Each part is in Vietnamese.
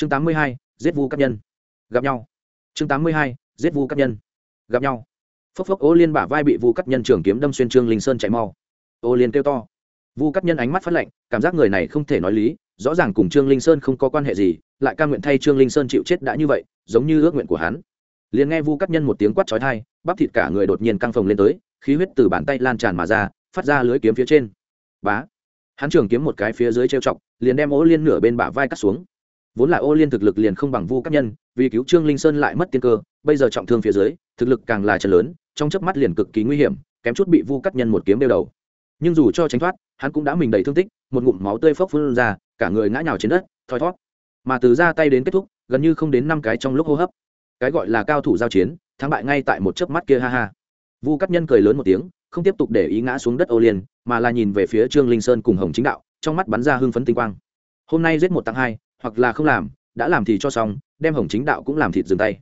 chương tám mươi hai, giết vu các nhân. gặp nhau. chương tám mươi hai, giết vu các nhân. gặp nhau. phốc phốc, ô liên bả vai bị vu cắt nhân trường kiếm đâm xuyên trương linh sơn chạy mau. ô liên kêu to. vu cắt nhân ánh mắt phát lạnh, cảm giác người này không thể nói lý, rõ ràng cùng trương linh sơn không có quan hệ gì, lại ca nguyện thay trương linh sơn chịu chết đã như vậy, giống như ước nguyện của hắn. liền nghe vu cắt nhân một tiếng quát trói thai bắp thịt cả người đột nhiên căng phồng lên tới, khí huyết từ bàn tay lan tràn mà ra, phát ra lưới kiếm phía trên. bá. hắn trường kiếm một cái phía dưới trêu chọc, liền đem ô liên nửa bên bả vai cắt xuống vốn là ô liên thực lực liền không bằng vu các nhân, vì cứu trương linh sơn lại mất tiên cơ, bây giờ trọng thương phía dưới, thực lực càng là trận lớn, trong chớp mắt liền cực kỳ nguy hiểm, kém chút bị vu Cát nhân một kiếm đeo đầu. Nhưng dù cho tránh thoát, hắn cũng đã mình đầy thương tích, một ngụm máu tươi phốc phun ra, cả người ngã nhào trên đất, thoi thót. Mà từ ra tay đến kết thúc, gần như không đến năm cái trong lúc hô hấp. Cái gọi là cao thủ giao chiến, thắng bại ngay tại một chớp mắt kia ha ha. Vu cắt nhân cười lớn một tiếng, không tiếp tục để ý ngã xuống đất ô liên, mà là nhìn về phía trương linh sơn cùng hồng chính đạo, trong mắt bắn ra hưng phấn tinh quang. Hôm nay giết một tăng hai hoặc là không làm, đã làm thì cho xong, đem hồng chính đạo cũng làm thịt dừng tay.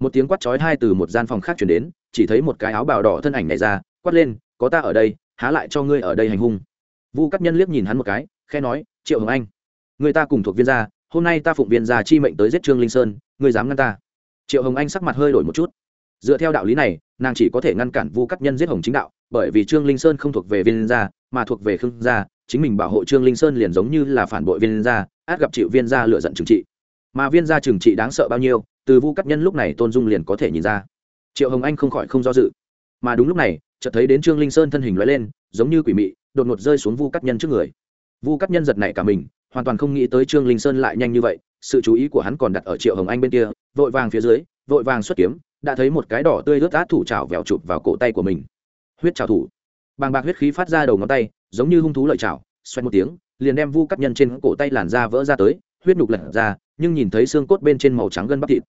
Một tiếng quát chói hai từ một gian phòng khác chuyển đến, chỉ thấy một cái áo bào đỏ thân ảnh này ra, quát lên, có ta ở đây, há lại cho ngươi ở đây hành hung. Vu cắt nhân liếc nhìn hắn một cái khe nói, triệu hồng anh, người ta cùng thuộc viên gia, hôm nay ta phụng viên gia chi mệnh tới giết trương linh sơn, ngươi dám ngăn ta? Triệu hồng anh sắc mặt hơi đổi một chút. Dựa theo đạo lý này, nàng chỉ có thể ngăn cản vu cắt nhân giết hồng chính đạo, bởi vì trương linh sơn không thuộc về viên gia, mà thuộc về khương gia chính mình bảo hộ trương linh sơn liền giống như là phản bội viên gia, át gặp chịu viên gia lựa giận trừng trị. Mà viên gia trừng trị đáng sợ bao nhiêu, từ vu cắt nhân lúc này tôn dung liền có thể nhìn ra. Triệu hồng anh không khỏi không do dự. Mà đúng lúc này, chợt thấy đến trương linh sơn thân hình lóe lên, giống như quỷ mị, đột ngột rơi xuống vu cắt nhân trước người. Vu cắt nhân giật nảy cả mình, hoàn toàn không nghĩ tới trương linh sơn lại nhanh như vậy, sự chú ý của hắn còn đặt ở triệu hồng anh bên kia, vội vàng phía dưới, vội vàng xuất kiếm, đã thấy một cái đỏ tươi rớt át thủ trào vẹo chụp vào cổ tay của mình. Huyết trào thủ bàng bạc huyết khí phát ra đầu ngón tay, giống như hung thú lợi chảo xoay một tiếng, liền đem vu cắt nhân trên cổ tay làn da vỡ ra tới, huyết nhục lật ra, nhưng nhìn thấy xương cốt bên trên màu trắng gân bắp thịt.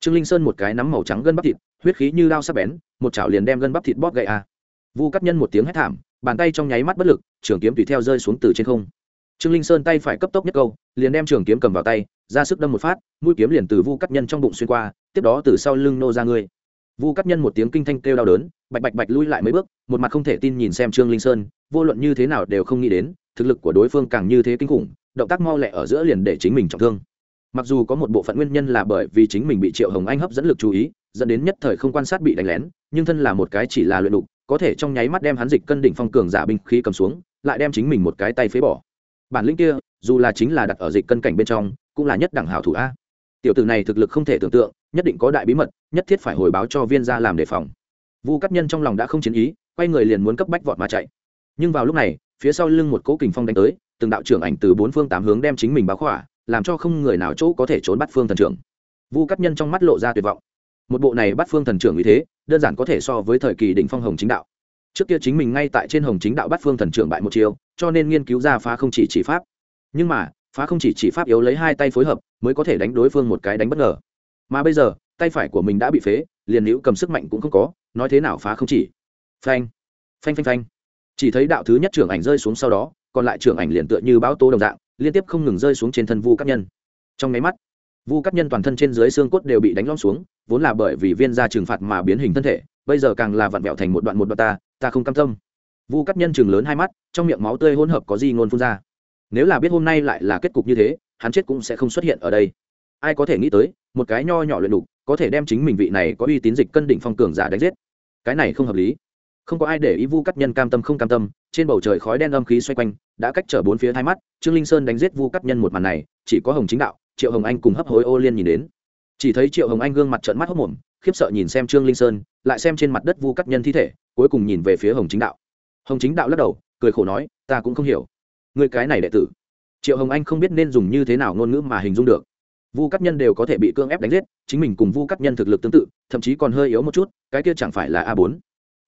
Trương linh sơn một cái nắm màu trắng gân bắp thịt, huyết khí như lao sắc bén, một chảo liền đem gân bắp thịt bóp gậy a vu cắt nhân một tiếng hét thảm, bàn tay trong nháy mắt bất lực, trường kiếm tùy theo rơi xuống từ trên không. Trương linh sơn tay phải cấp tốc nhất câu, liền đem trường kiếm cầm vào tay, ra sức đâm một phát, mũi kiếm liền từ vu cắt nhân trong bụng xuyên qua, tiếp đó từ sau lưng nô ra ngươi vu cắt nhân một tiếng kinh thanh kêu đau đớn, bạch bạch bạch lui lại mấy bước, một mặt không thể tin nhìn xem trương linh sơn, vô luận như thế nào đều không nghĩ đến, thực lực của đối phương càng như thế kinh khủng, động tác mau lẹ ở giữa liền để chính mình trọng thương. Mặc dù có một bộ phận nguyên nhân là bởi vì chính mình bị triệu hồng anh hấp dẫn lực chú ý, dẫn đến nhất thời không quan sát bị đánh lén, nhưng thân là một cái chỉ là luyện đục, có thể trong nháy mắt đem hắn dịch cân đỉnh phong cường giả binh khí cầm xuống, lại đem chính mình một cái tay phế bỏ. Bản lĩnh kia, dù là chính là đặt ở dịch cân cảnh bên trong, cũng là nhất đẳng hảo thủ a. Tiểu tử này thực lực không thể tưởng tượng nhất định có đại bí mật, nhất thiết phải hồi báo cho viên gia làm đề phòng. Vu cắt nhân trong lòng đã không chiến ý, quay người liền muốn cấp bách vọt mà chạy. Nhưng vào lúc này, phía sau lưng một cỗ kình phong đánh tới, từng đạo trưởng ảnh từ bốn phương tám hướng đem chính mình báo khỏa, làm cho không người nào chỗ có thể trốn bắt phương thần trưởng. Vu cắt nhân trong mắt lộ ra tuyệt vọng. Một bộ này bắt phương thần trưởng như thế, đơn giản có thể so với thời kỳ đỉnh phong hồng chính đạo. Trước kia chính mình ngay tại trên hồng chính đạo bắt phương thần trưởng bại một chiều cho nên nghiên cứu ra phá không chỉ chỉ pháp. Nhưng mà, phá không chỉ chỉ pháp yếu lấy hai tay phối hợp, mới có thể đánh đối phương một cái đánh bất ngờ mà bây giờ, tay phải của mình đã bị phế, liền nữ cầm sức mạnh cũng không có, nói thế nào phá không chỉ. Phanh phanh phanh phanh. Chỉ thấy đạo thứ nhất trưởng ảnh rơi xuống sau đó, còn lại trưởng ảnh liền tựa như bão tố đồng dạng, liên tiếp không ngừng rơi xuống trên thân vu các nhân. Trong máy mắt, vu các nhân toàn thân trên dưới xương cốt đều bị đánh lom xuống, vốn là bởi vì viên ra trừng phạt mà biến hình thân thể, bây giờ càng là vặn vẹo thành một đoạn một đoạn ta ta không cam tâm. Vu các nhân chừng lớn hai mắt, trong miệng máu tươi hỗn hợp có gì ngôn phun ra. Nếu là biết hôm nay lại là kết cục như thế, hắn chết cũng sẽ không xuất hiện ở đây ai có thể nghĩ tới, một cái nho nhỏ luyện đục có thể đem chính mình vị này có uy tín dịch cân đỉnh phong cường giả đánh giết. Cái này không hợp lý. Không có ai để ý vu cắt nhân cam tâm không cam tâm, trên bầu trời khói đen âm khí xoay quanh, đã cách trở bốn phía hai mắt, trương linh sơn đánh giết vu cắt nhân một màn này, chỉ có hồng chính đạo, triệu hồng anh cùng hấp hối ô liên nhìn đến. Chỉ thấy triệu hồng anh gương mặt trợn mắt hốc mồm, khiếp sợ nhìn xem trương linh sơn, lại xem trên mặt đất vu cắt nhân thi thể, cuối cùng nhìn về phía hồng chính đạo. Hồng chính đạo lắc đầu, cười khổ nói, ta cũng không hiểu. Người cái này đệ tử. Triệu hồng anh không biết nên dùng như thế nào ngôn ngữ mà hình dung được vu cắt nhân đều có thể bị cưỡng ép đánh giết, chính mình cùng vu cắt nhân thực lực tương tự, thậm chí còn hơi yếu một chút, cái kia chẳng phải là a bốn.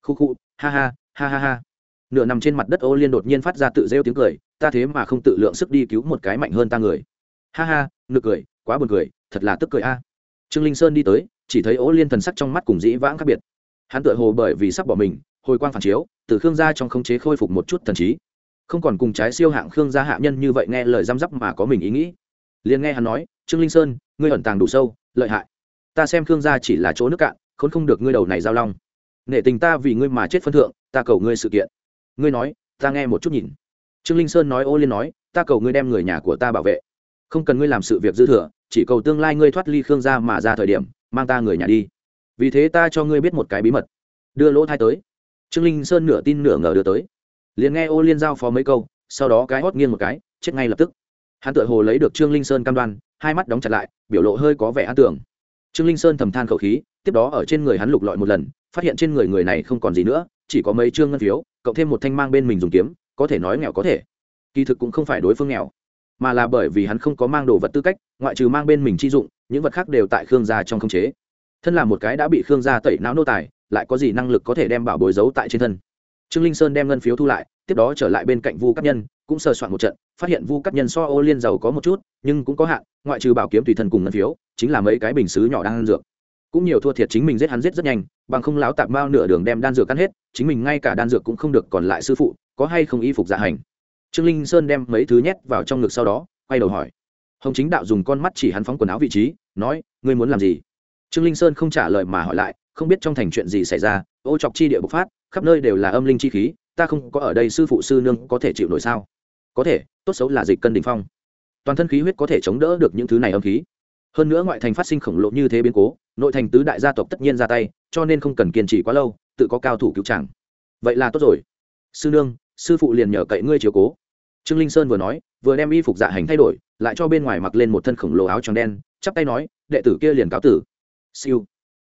Khu khu, ha ha ha ha ha. Nửa nằm trên mặt đất ô liên đột nhiên phát ra tự rêu tiếng cười, ta thế mà không tự lượng sức đi cứu một cái mạnh hơn ta người. Ha ha, nực cười, quá buồn cười, thật là tức cười a. Trương linh sơn đi tới, chỉ thấy ô liên thần sắc trong mắt cùng dĩ vãng khác biệt. Hắn tựa hồ bởi vì sắp bỏ mình, hồi quang phản chiếu, từ khương gia trong khống chế khôi phục một chút thần trí. Không còn cùng trái siêu hạng khương gia hạ nhân như vậy nghe lời răm rắp mà có mình ý nghĩ liền nghe hắn nói, trương linh sơn, ngươi ẩn tàng đủ sâu, lợi hại. Ta xem khương gia chỉ là chỗ nước cạn, khốn không được ngươi đầu này giao long. Nể tình ta vì ngươi mà chết phân thượng, ta cầu ngươi sự kiện. Ngươi nói, ta nghe một chút nhìn. Trương linh sơn nói ô liên nói, ta cầu ngươi đem người nhà của ta bảo vệ. Không cần ngươi làm sự việc dư thừa, chỉ cầu tương lai ngươi thoát ly khương gia mà ra thời điểm, mang ta người nhà đi. Vì thế ta cho ngươi biết một cái bí mật. Đưa lỗ thai tới. Trương linh sơn nửa tin nửa ngờ đưa tới. Liền nghe ô liên giao phó mấy câu, sau đó cái hót nghiêng một cái, chết ngay lập tức hắn tự hồ lấy được trương linh sơn cam đoan, hai mắt đóng chặt lại, biểu lộ hơi có vẻ an tưởng. Trương linh sơn thầm than khẩu khí, tiếp đó ở trên người hắn lục lọi một lần, phát hiện trên người người này không còn gì nữa, chỉ có mấy trương ngân phiếu, cộng thêm một thanh mang bên mình dùng kiếm, có thể nói nghèo có thể. Kỳ thực cũng không phải đối phương nghèo, mà là bởi vì hắn không có mang đồ vật tư cách, ngoại trừ mang bên mình chi dụng, những vật khác đều tại khương gia trong khống chế. Thân là một cái đã bị khương gia tẩy não nô tài, lại có gì năng lực có thể đem bảo bối giấu tại trên thân? Trương linh sơn đem ngân phiếu thu lại, tiếp đó trở lại bên cạnh vu các nhân, cũng sờ soạn một trận phát hiện vu cắt nhân so ô liên giàu có một chút, nhưng cũng có hạn, ngoại trừ bảo kiếm tùy thân cùng ngân phiếu, chính là mấy cái bình xứ nhỏ đang ăn dược. Cũng nhiều thua thiệt chính mình giết hắn giết rất nhanh, bằng không láo tạp bao nửa đường đem đan dược ăn hết, chính mình ngay cả đan dược cũng không được còn lại sư phụ, có hay không y phục dạ hành. Trương linh sơn đem mấy thứ nhét vào trong ngực sau đó, quay đầu hỏi. Hồng chính đạo dùng con mắt chỉ hắn phóng quần áo vị trí, nói, ngươi muốn làm gì? Trương linh sơn không trả lời mà hỏi lại, không biết trong thành chuyện gì xảy ra, ô chọc chi địa bộc phát, khắp nơi đều là âm linh chi khí, ta không có ở đây sư phụ sư nương có thể chịu nổi sao? Có thể, tốt xấu là dịch cân đình phong. Toàn thân khí huyết có thể chống đỡ được những thứ này âm khí. Hơn nữa ngoại thành phát sinh khổng lồ như thế biến cố, nội thành tứ đại gia tộc tất nhiên ra tay, cho nên không cần kiên trì quá lâu, tự có cao thủ cứu chẳng vậy là tốt rồi. Sư nương, sư phụ liền nhờ cậy ngươi chiếu cố. Trương linh sơn vừa nói, vừa đem y phục dạ hành thay đổi, lại cho bên ngoài mặc lên một thân khổng lồ áo tròn đen, chắp tay nói, đệ tử kia liền cáo tử. Siêu.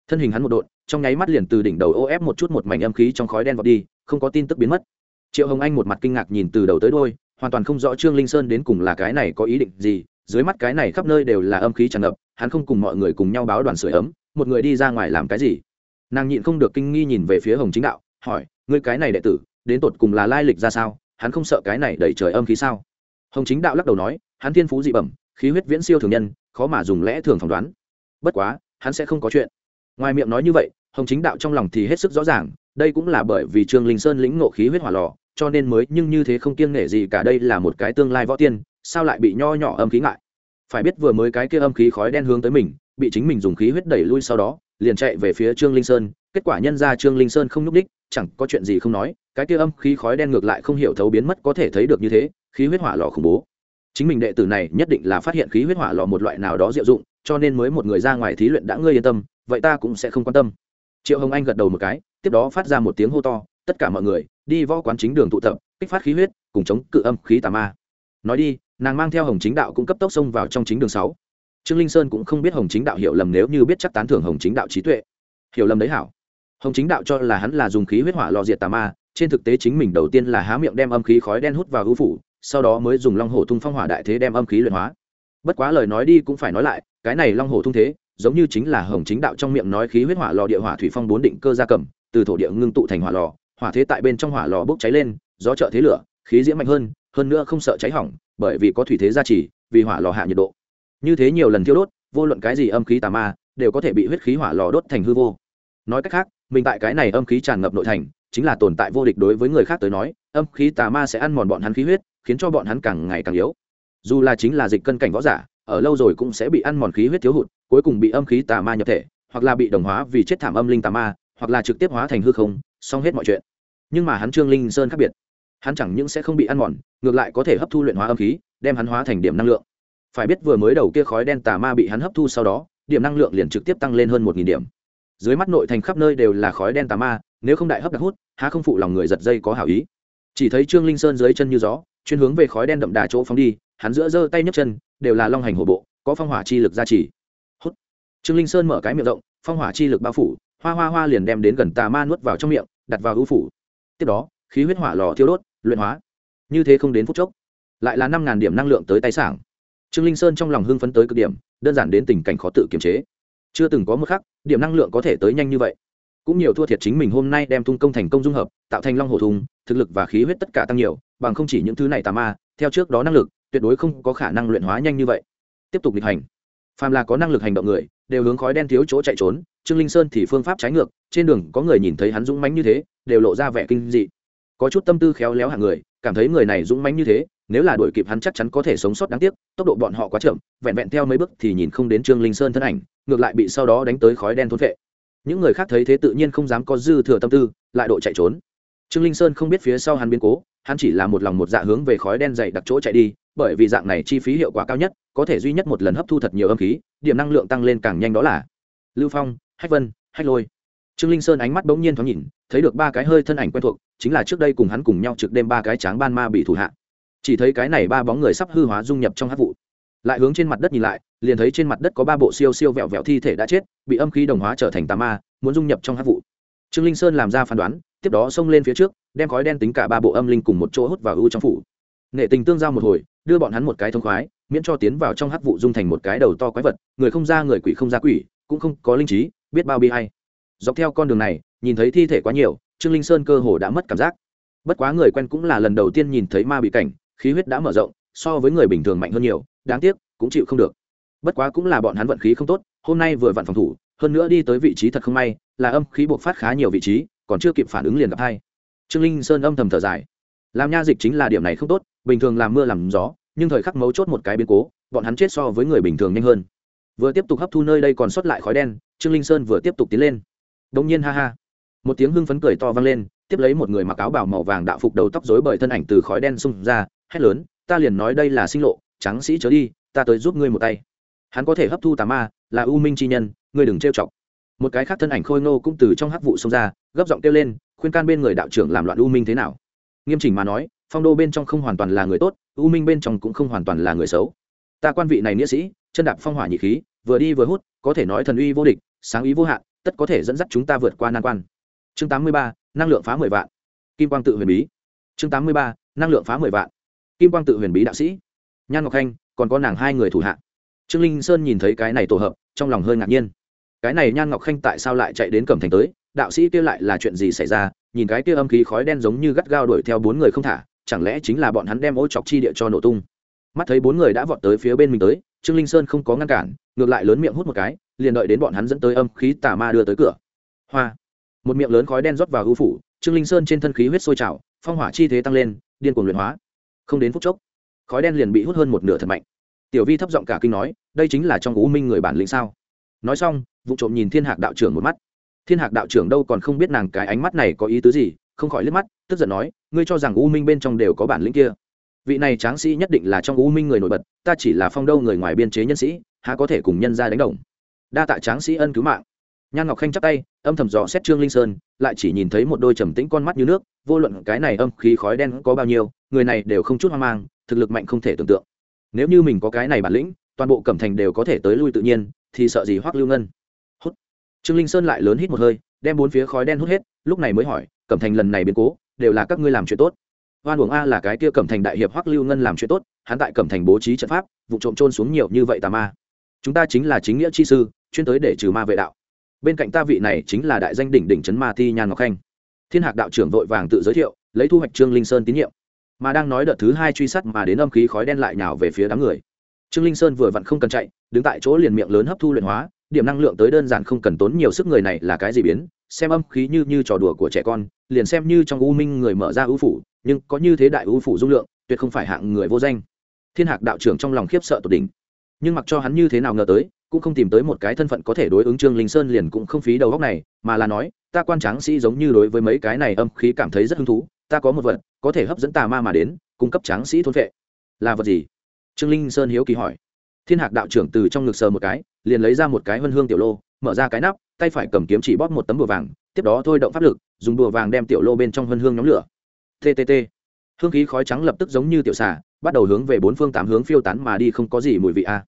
Thân hình hắn một độn, trong nháy mắt liền từ đỉnh đầu ô ép một chút một mảnh âm khí trong khói đen vọt đi, không có tin tức biến mất. Triệu hồng anh một mặt kinh ngạc nhìn từ đầu tới đôi hoàn toàn không rõ trương linh sơn đến cùng là cái này có ý định gì, dưới mắt cái này khắp nơi đều là âm khí tràn ngập, hắn không cùng mọi người cùng nhau báo đoàn sửa ấm, một người đi ra ngoài làm cái gì? Nàng nhịn không được kinh nghi nhìn về phía hồng chính đạo, hỏi, ngươi cái này đệ tử, đến tột cùng là lai lịch ra sao? Hắn không sợ cái này đẩy trời âm khí sao? Hồng chính đạo lắc đầu nói, hắn thiên phú dị bẩm, khí huyết viễn siêu thường nhân, khó mà dùng lẽ thường phỏng đoán. Bất quá, hắn sẽ không có chuyện. Ngoài miệng nói như vậy, hồng chính đạo trong lòng thì hết sức rõ ràng, đây cũng là bởi vì trương linh sơn lĩnh ngộ khí huyết hỏa lò cho nên mới nhưng như thế không kiêng nể gì cả đây là một cái tương lai võ tiên, sao lại bị nho nhỏ âm khí ngại? Phải biết vừa mới cái kia âm khí khói đen hướng tới mình, bị chính mình dùng khí huyết đẩy lui sau đó, liền chạy về phía trương linh sơn, kết quả nhân ra trương linh sơn không nhúc đích chẳng có chuyện gì không nói, cái kia âm khí khói đen ngược lại không hiểu thấu biến mất có thể thấy được như thế, khí huyết hỏa lò khủng bố. Chính mình đệ tử này nhất định là phát hiện khí huyết hỏa lò một loại nào đó diệu dụng, cho nên mới một người ra ngoài thí luyện đã ngươi yên tâm, vậy ta cũng sẽ không quan tâm. Triệu hồng anh gật đầu một cái, tiếp đó phát ra một tiếng hô to tất cả mọi người, đi võ quán chính đường tụ tập, kích phát khí huyết, cùng chống cự âm khí tà ma. Nói đi, nàng mang theo hồng chính đạo cũng cấp tốc xông vào trong chính đường sáu. Trương linh sơn cũng không biết hồng chính đạo hiểu lầm nếu như biết chắc tán thưởng hồng chính đạo trí tuệ. Hiểu lầm đấy hảo. Hồng chính đạo cho là hắn là dùng khí huyết hỏa lò diệt tà ma, trên thực tế chính mình đầu tiên là há miệng đem âm khí khói đen hút vào hữu phủ, sau đó mới dùng long hổ thung phong hỏa đại thế đem âm khí luyện hóa. Bất quá lời nói đi cũng phải nói lại, cái này long hổ thung thế, giống như chính là hồng chính đạo trong miệng nói khí huyết hỏa lò địa hỏa thủy phong bốn định cơ gia cầm, từ thổ địa ngưng tụ thành hỏa lò hỏa thế tại bên trong hỏa lò bốc cháy lên, gió trợ thế lửa, khí diễm mạnh hơn hơn nữa không sợ cháy hỏng, bởi vì có thủy thế gia trì, vì hỏa lò hạ nhiệt độ. Như thế nhiều lần thiêu đốt, vô luận cái gì âm khí tà ma, đều có thể bị huyết khí hỏa lò đốt thành hư vô. Nói cách khác, mình tại cái này âm khí tràn ngập nội thành, chính là tồn tại vô địch đối với người khác tới nói, âm khí tà ma sẽ ăn mòn bọn hắn khí huyết, khiến cho bọn hắn càng ngày càng yếu. Dù là chính là dịch cân cảnh võ giả, ở lâu rồi cũng sẽ bị ăn mòn khí huyết thiếu hụt, cuối cùng bị âm khí tà ma nhập thể, hoặc là bị đồng hóa vì chết thảm âm linh tà ma, hoặc là trực tiếp hóa thành hư không, xong hết mọi chuyện nhưng mà hắn trương linh sơn khác biệt. Hắn chẳng những sẽ không bị ăn mòn, ngược lại có thể hấp thu luyện hóa âm khí, đem hắn hóa thành điểm năng lượng. Phải biết vừa mới đầu kia khói đen tà ma bị hắn hấp thu sau đó, điểm năng lượng liền trực tiếp tăng lên hơn một điểm. Dưới mắt nội thành khắp nơi đều là khói đen tà ma, nếu không đại hấp đặc hút, há không phụ lòng người giật dây có hảo ý. Chỉ thấy trương linh sơn dưới chân như gió, chuyên hướng về khói đen đậm đà chỗ phóng đi, hắn giữa giơ tay nhấc chân, đều là long hành hổ bộ, có phong hỏa chi lực gia trì. Hút. Trương linh sơn mở cái miệng rộng, phong hỏa chi lực bao phủ, hoa hoa hoa liền đem đến gần tà ma nuốt vào trong miệng, đặt vào ưu phủ tiếp đó, khí huyết hỏa lò thiêu đốt, luyện hóa. Như thế không đến phút chốc, lại là năm ngàn điểm năng lượng tới tay sảng. Trương linh sơn trong lòng hưng phấn tới cực điểm, đơn giản đến tình cảnh khó tự kiềm chế. Chưa từng có mức khắc, điểm năng lượng có thể tới nhanh như vậy. Cũng nhiều thua thiệt chính mình hôm nay đem tung công thành công dung hợp, tạo thành long hồ thùng, thực lực và khí huyết tất cả tăng nhiều, bằng không chỉ những thứ này tà ma, theo trước đó năng lực, tuyệt đối không có khả năng luyện hóa nhanh như vậy. Tiếp tục lịch hành. Phàm là có năng lực hành động người, đều hướng khói đen thiếu chỗ chạy trốn trương linh sơn thì phương pháp trái ngược, trên đường có người nhìn thấy hắn dũng mánh như thế, đều lộ ra vẻ kinh dị. Có chút tâm tư khéo léo hạng người, cảm thấy người này dũng mánh như thế, nếu là đuổi kịp hắn chắc chắn có thể sống sót đáng tiếc, tốc độ bọn họ quá chậm, vẹn vẹn theo mấy bước thì nhìn không đến trương linh sơn thân ảnh, ngược lại bị sau đó đánh tới khói đen thốn vệ những người khác thấy thế tự nhiên không dám có dư thừa tâm tư, lại độ chạy trốn. Trương linh sơn không biết phía sau hắn biến cố, hắn chỉ là một lòng một dạ hướng về khói đen dày đặc chỗ chạy đi, bởi vì dạng này chi phí hiệu quả cao nhất, có thể duy nhất một lần hấp thu thật nhiều âm khí, điểm năng lượng tăng lên càng nhanh đó là lưu phong hách vân, hách lôi. Trương linh sơn ánh mắt bỗng nhiên thoáng nhìn, thấy được ba cái hơi thân ảnh quen thuộc, chính là trước đây cùng hắn cùng nhau trực đêm ba cái tráng ban ma bị thủ hạ. Chỉ thấy cái này ba bóng người sắp hư hóa dung nhập trong hát vụ. Lại hướng trên mặt đất nhìn lại, liền thấy trên mặt đất có ba bộ siêu siêu vẹo vẹo thi thể đã chết, bị âm khí đồng hóa trở thành tà ma, muốn dung nhập trong hát vụ. Trương linh sơn làm ra phán đoán, tiếp đó xông lên phía trước, đem khói đen tính cả ba bộ âm linh cùng một chỗ hút vào ưu trong phủ. Nghệ tình tương giao một hồi, đưa bọn hắn một cái thông khoái, miễn cho tiến vào trong hắc vụ dung thành một cái đầu to quái vật, người không ra người quỷ không ra quỷ, cũng không có linh trí biết bao bi hay. Dọc theo con đường này, nhìn thấy thi thể quá nhiều, trương linh sơn cơ hồ đã mất cảm giác. Bất quá người quen cũng là lần đầu tiên nhìn thấy ma bị cảnh, khí huyết đã mở rộng, so với người bình thường mạnh hơn nhiều, đáng tiếc, cũng chịu không được. Bất quá cũng là bọn hắn vận khí không tốt, hôm nay vừa vặn phòng thủ, hơn nữa đi tới vị trí thật không may, là âm khí buộc phát khá nhiều vị trí, còn chưa kịp phản ứng liền gặp hai. Trương linh sơn âm thầm thở dài. Làm nha dịch chính là điểm này không tốt, bình thường làm mưa làm gió, nhưng thời khắc mấu chốt một cái biến cố, bọn hắn chết so với người bình thường nhanh hơn. Vừa tiếp tục hấp thu nơi đây còn sót lại khói đen trương linh sơn vừa tiếp tục tiến lên. Đông nhiên ha ha. Một tiếng hưng phấn cười to vang lên, tiếp lấy một người mặc áo bảo màu vàng đạo phục đầu tóc rối bởi thân ảnh từ khói đen xung ra, hét lớn, ta liền nói đây là sinh lộ trắng sĩ chớ đi, ta tới giúp ngươi một tay. Hắn có thể hấp thu tà ma, là u minh chi nhân, ngươi đừng trêu chọc. Một cái khác thân ảnh khôi ngô cũng từ trong hắc vụ xông ra, gấp giọng kêu lên, khuyên can bên người đạo trưởng làm loạn u minh thế nào? Nghiêm chỉnh mà nói, phong đô bên trong không hoàn toàn là người tốt, u minh bên trong cũng không hoàn toàn là người xấu. Ta quan vị này nghĩa sĩ, chân đạp phong hỏa nhị khí, vừa đi vừa hút, có thể nói thần uy vô địch sáng ý vô hạn, tất có thể dẫn dắt chúng ta vượt qua nan quan. Chương tám mươi ba, năng lượng phá mười vạn. Kim quang tự huyền bí. Chương tám mươi ba, năng lượng phá mười vạn. Kim quang tự huyền bí đạo sĩ. Nhan ngọc khanh, còn có nàng hai người thủ hạ. Trương linh sơn nhìn thấy cái này tổ hợp, trong lòng hơi ngạc nhiên. Cái này nhan ngọc khanh tại sao lại chạy đến cẩm thành tới? Đạo sĩ kia lại là chuyện gì xảy ra? Nhìn cái kia âm khí khói đen giống như gắt gao đuổi theo bốn người không thả, chẳng lẽ chính là bọn hắn đem ô chọc chi địa cho nổ tung? Mắt thấy bốn người đã vọt tới phía bên mình tới, trương linh sơn không có ngăn cản, ngược lại lớn miệng hút một cái liền đợi đến bọn hắn dẫn tới âm khí tà ma đưa tới cửa. Hoa. Một miệng lớn khói đen rót vào hư phủ, trương linh sơn trên thân khí huyết sôi trào, phong hỏa chi thế tăng lên, điên cuồng luyện hóa. Không đến phút chốc, khói đen liền bị hút hơn một nửa thật mạnh. Tiểu vi thấp giọng cả kinh nói, đây chính là trong ngũ minh người bản lĩnh sao? Nói xong, vụ trộm nhìn thiên hạc đạo trưởng một mắt. Thiên hạc đạo trưởng đâu còn không biết nàng cái ánh mắt này có ý tứ gì, không khỏi liếc mắt, tức giận nói, ngươi cho rằng u minh bên trong đều có bản lĩnh kia. Vị này tráng sĩ nhất định là trong u minh người nổi bật, ta chỉ là phong đâu người ngoài biên chế nhân sĩ, há có thể cùng nhân ra đánh đồng đa tạ tráng sĩ ân cứu mạng. Nhan ngọc khanh chắp tay, âm thầm dò xét trương linh sơn, lại chỉ nhìn thấy một đôi trầm tĩnh con mắt như nước, vô luận cái này âm khí khói đen có bao nhiêu, người này đều không chút hoang mang, thực lực mạnh không thể tưởng tượng. Nếu như mình có cái này bản lĩnh, toàn bộ cẩm thành đều có thể tới lui tự nhiên, thì sợ gì hoắc lưu ngân? Hút. Trương linh sơn lại lớn hít một hơi, đem bốn phía khói đen hút hết, lúc này mới hỏi, cẩm thành lần này biến cố, đều là các ngươi làm chuyện tốt. Hoan uổng a là cái kia cẩm thành đại hiệp hoắc lưu ngân làm chuyện tốt, hắn tại cẩm thành bố trí trận pháp, vụ trộm trôn xuống nhiều như vậy tà ma. Chúng ta chính là chính nghĩa chi sư chuyên tới để trừ ma vệ đạo. Bên cạnh ta vị này chính là đại danh đỉnh đỉnh trấn ma thi nhan ngọc khanh. Thiên hạc đạo trưởng vội vàng tự giới thiệu, lấy thu hoạch trương linh sơn tín nhiệm. Mà đang nói đợt thứ hai truy sát mà đến âm khí khói đen lại nhào về phía đám người. Trương linh sơn vừa vặn không cần chạy, đứng tại chỗ liền miệng lớn hấp thu luyện hóa, điểm năng lượng tới đơn giản không cần tốn nhiều sức người này là cái gì biến, xem âm khí như như trò đùa của trẻ con, liền xem như trong u minh người mở ra ưu phủ, nhưng có như thế đại ưu phủ dung lượng, tuyệt không phải hạng người vô danh. Thiên hạc đạo trưởng trong lòng khiếp sợ tột đỉnh. Nhưng mặc cho hắn như thế nào ngờ tới cũng không tìm tới một cái thân phận có thể đối ứng trương linh sơn liền cũng không phí đầu góc này, mà là nói, ta quan tráng sĩ giống như đối với mấy cái này âm khí cảm thấy rất hứng thú, ta có một vật, có thể hấp dẫn tà ma mà đến, cung cấp tráng sĩ thôn vệ. Là vật gì? Trương linh sơn hiếu kỳ hỏi. Thiên hạc đạo trưởng từ trong ngực sờ một cái, liền lấy ra một cái vân hương tiểu lô, mở ra cái nắp, tay phải cầm kiếm chỉ bóp một tấm bùa vàng, tiếp đó thôi động pháp lực, dùng bùa vàng đem tiểu lô bên trong vân hương nhóm lửa. Ttt hương khí khói trắng lập tức giống như tiểu xà, bắt đầu hướng về bốn phương tám hướng phiêu tán mà đi không có gì mùi vị a à.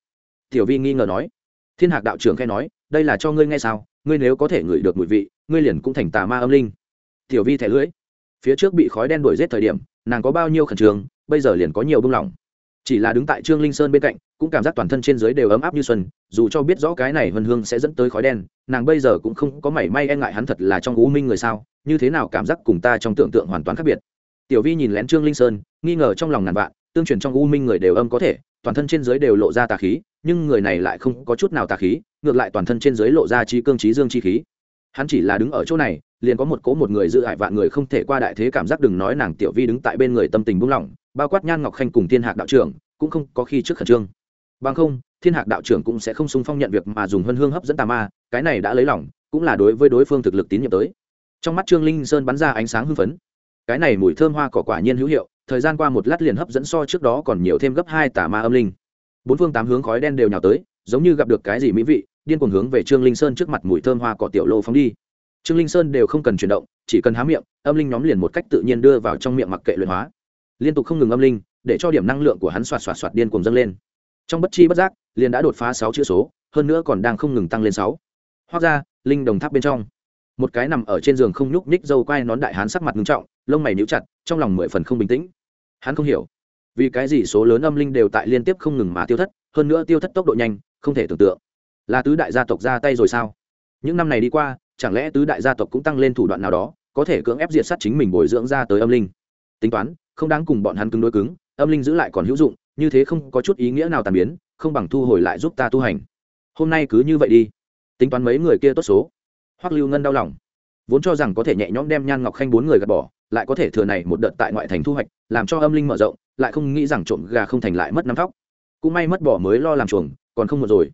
tiểu vi nghi ngờ nói thiên hạc đạo trưởng khai nói, đây là cho ngươi nghe sao? Ngươi nếu có thể ngửi được mùi vị, ngươi liền cũng thành tà ma âm linh. Tiểu vi thẻ lưỡi. Phía trước bị khói đen đuổi giết thời điểm, nàng có bao nhiêu khẩn trương, bây giờ liền có nhiều bưng lỏng chỉ là đứng tại trương linh sơn bên cạnh, cũng cảm giác toàn thân trên dưới đều ấm áp như xuân, dù cho biết rõ cái này vân hương sẽ dẫn tới khói đen, nàng bây giờ cũng không có mảy may e ngại hắn thật là trong u minh người sao, như thế nào cảm giác cùng ta trong tưởng tượng hoàn toàn khác biệt. Tiểu vi nhìn lén trương linh sơn, nghi ngờ trong lòng ngàn vạn tương truyền trong u minh người đều âm có thể, toàn thân trên dưới đều lộ ra tà khí, nhưng người này lại không có chút nào tà khí, ngược lại toàn thân trên dưới lộ ra trí cương trí dương chi khí. Hắn chỉ là đứng ở chỗ này, liền có một cố một người dự hại vạn người không thể qua đại thế cảm giác đừng nói nàng tiểu vi đứng tại bên người tâm tình buông lỏng, bao quát nhan ngọc khanh cùng thiên hạc đạo trưởng, cũng không có khi trước khẩn trương. Bằng không, thiên hạc đạo trưởng cũng sẽ không sung phong nhận việc mà dùng hân hương hấp dẫn tà ma, cái này đã lấy lòng, cũng là đối với đối phương thực lực tín nhiệm tới. Trong mắt trương linh sơn bắn ra ánh sáng hưng phấn. Cái này mùi thơm hoa cỏ quả nhiên hữu hiệu thời gian qua một lát liền hấp dẫn so trước đó còn nhiều thêm gấp hai tà ma âm linh. Bốn phương tám hướng khói đen đều nhào tới, giống như gặp được cái gì mỹ vị, điên cuồng hướng về trương linh sơn trước mặt mùi thơm hoa cỏ tiểu lô phóng đi. Trương linh sơn đều không cần chuyển động, chỉ cần há miệng, âm linh nhóm liền một cách tự nhiên đưa vào trong miệng mặc kệ luyện hóa. Liên tục không ngừng âm linh, để cho điểm năng lượng của hắn xoạt xoạt xoạt điên cuồng dâng lên. Trong bất chi bất giác, liền đã đột phá sáu chữ số, hơn nữa còn đang không ngừng tăng lên sáu. Hoặc ra linh đồng tháp bên trong một cái nằm ở trên giường không nhúc nhích dâu quai nón đại hán sắc mặt ngưng trọng, lông mày níu chặt, trong lòng mười phần không bình tĩnh. Hắn không hiểu, vì cái gì số lớn âm linh đều tại liên tiếp không ngừng mà tiêu thất, hơn nữa tiêu thất tốc độ nhanh, không thể tưởng tượng. Là tứ đại gia tộc ra tay rồi sao? Những năm này đi qua, chẳng lẽ tứ đại gia tộc cũng tăng lên thủ đoạn nào đó, có thể cưỡng ép diệt sát chính mình bồi dưỡng ra tới âm linh? Tính toán, không đáng cùng bọn hắn cứng đối cứng, âm linh giữ lại còn hữu dụng, như thế không có chút ý nghĩa nào tàn biến, không bằng thu hồi lại giúp ta tu hành. Hôm nay cứ như vậy đi. Tính toán mấy người kia tốt số hoắc lưu ngân đau lòng. Vốn cho rằng có thể nhẹ nhõm đem nhan ngọc khanh bốn người gạt bỏ, lại có thể thừa này một đợt tại ngoại thành thu hoạch, làm cho âm linh mở rộng, lại không nghĩ rằng trộm gà không thành lại mất năm thóc. Cũng may mất bỏ mới lo làm chuồng, còn không một rồi.